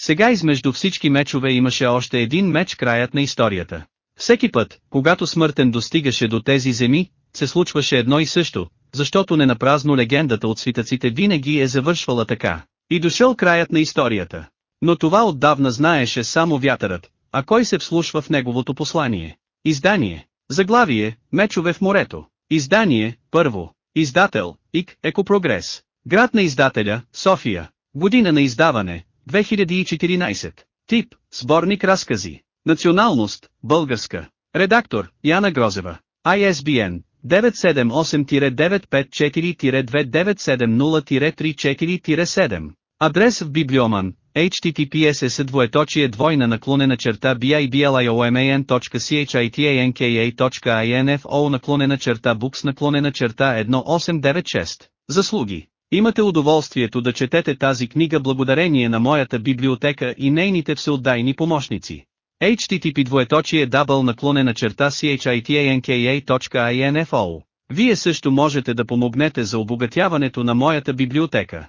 Сега измежду всички мечове имаше още един меч краят на историята. Всеки път, когато смъртен достигаше до тези земи, се случваше едно и също, защото не напразно легендата от свитъците винаги е завършвала така. И дошъл краят на историята. Но това отдавна знаеше само вятърът, а кой се вслушва в неговото послание? Издание. Заглавие, Мечове в морето. Издание, първо. Издател, ИК, Екопрогрес. Град на издателя, София. Година на издаване, 2014. Тип, сборник разкази. Националност, българска. Редактор, Яна Грозева. ISBN, 978-954-2970-34-7. Адрес в Библиоман, https двоеточие двойна наклонена черта biblioman.chitanka.info наклонена черта books наклонена черта 1896. Заслуги. Имате удоволствието да четете тази книга благодарение на моята библиотека и нейните всеотдайни помощници. http двоеточие дабл наклонена черта chitanka.info Вие също можете да помогнете за обогатяването на моята библиотека.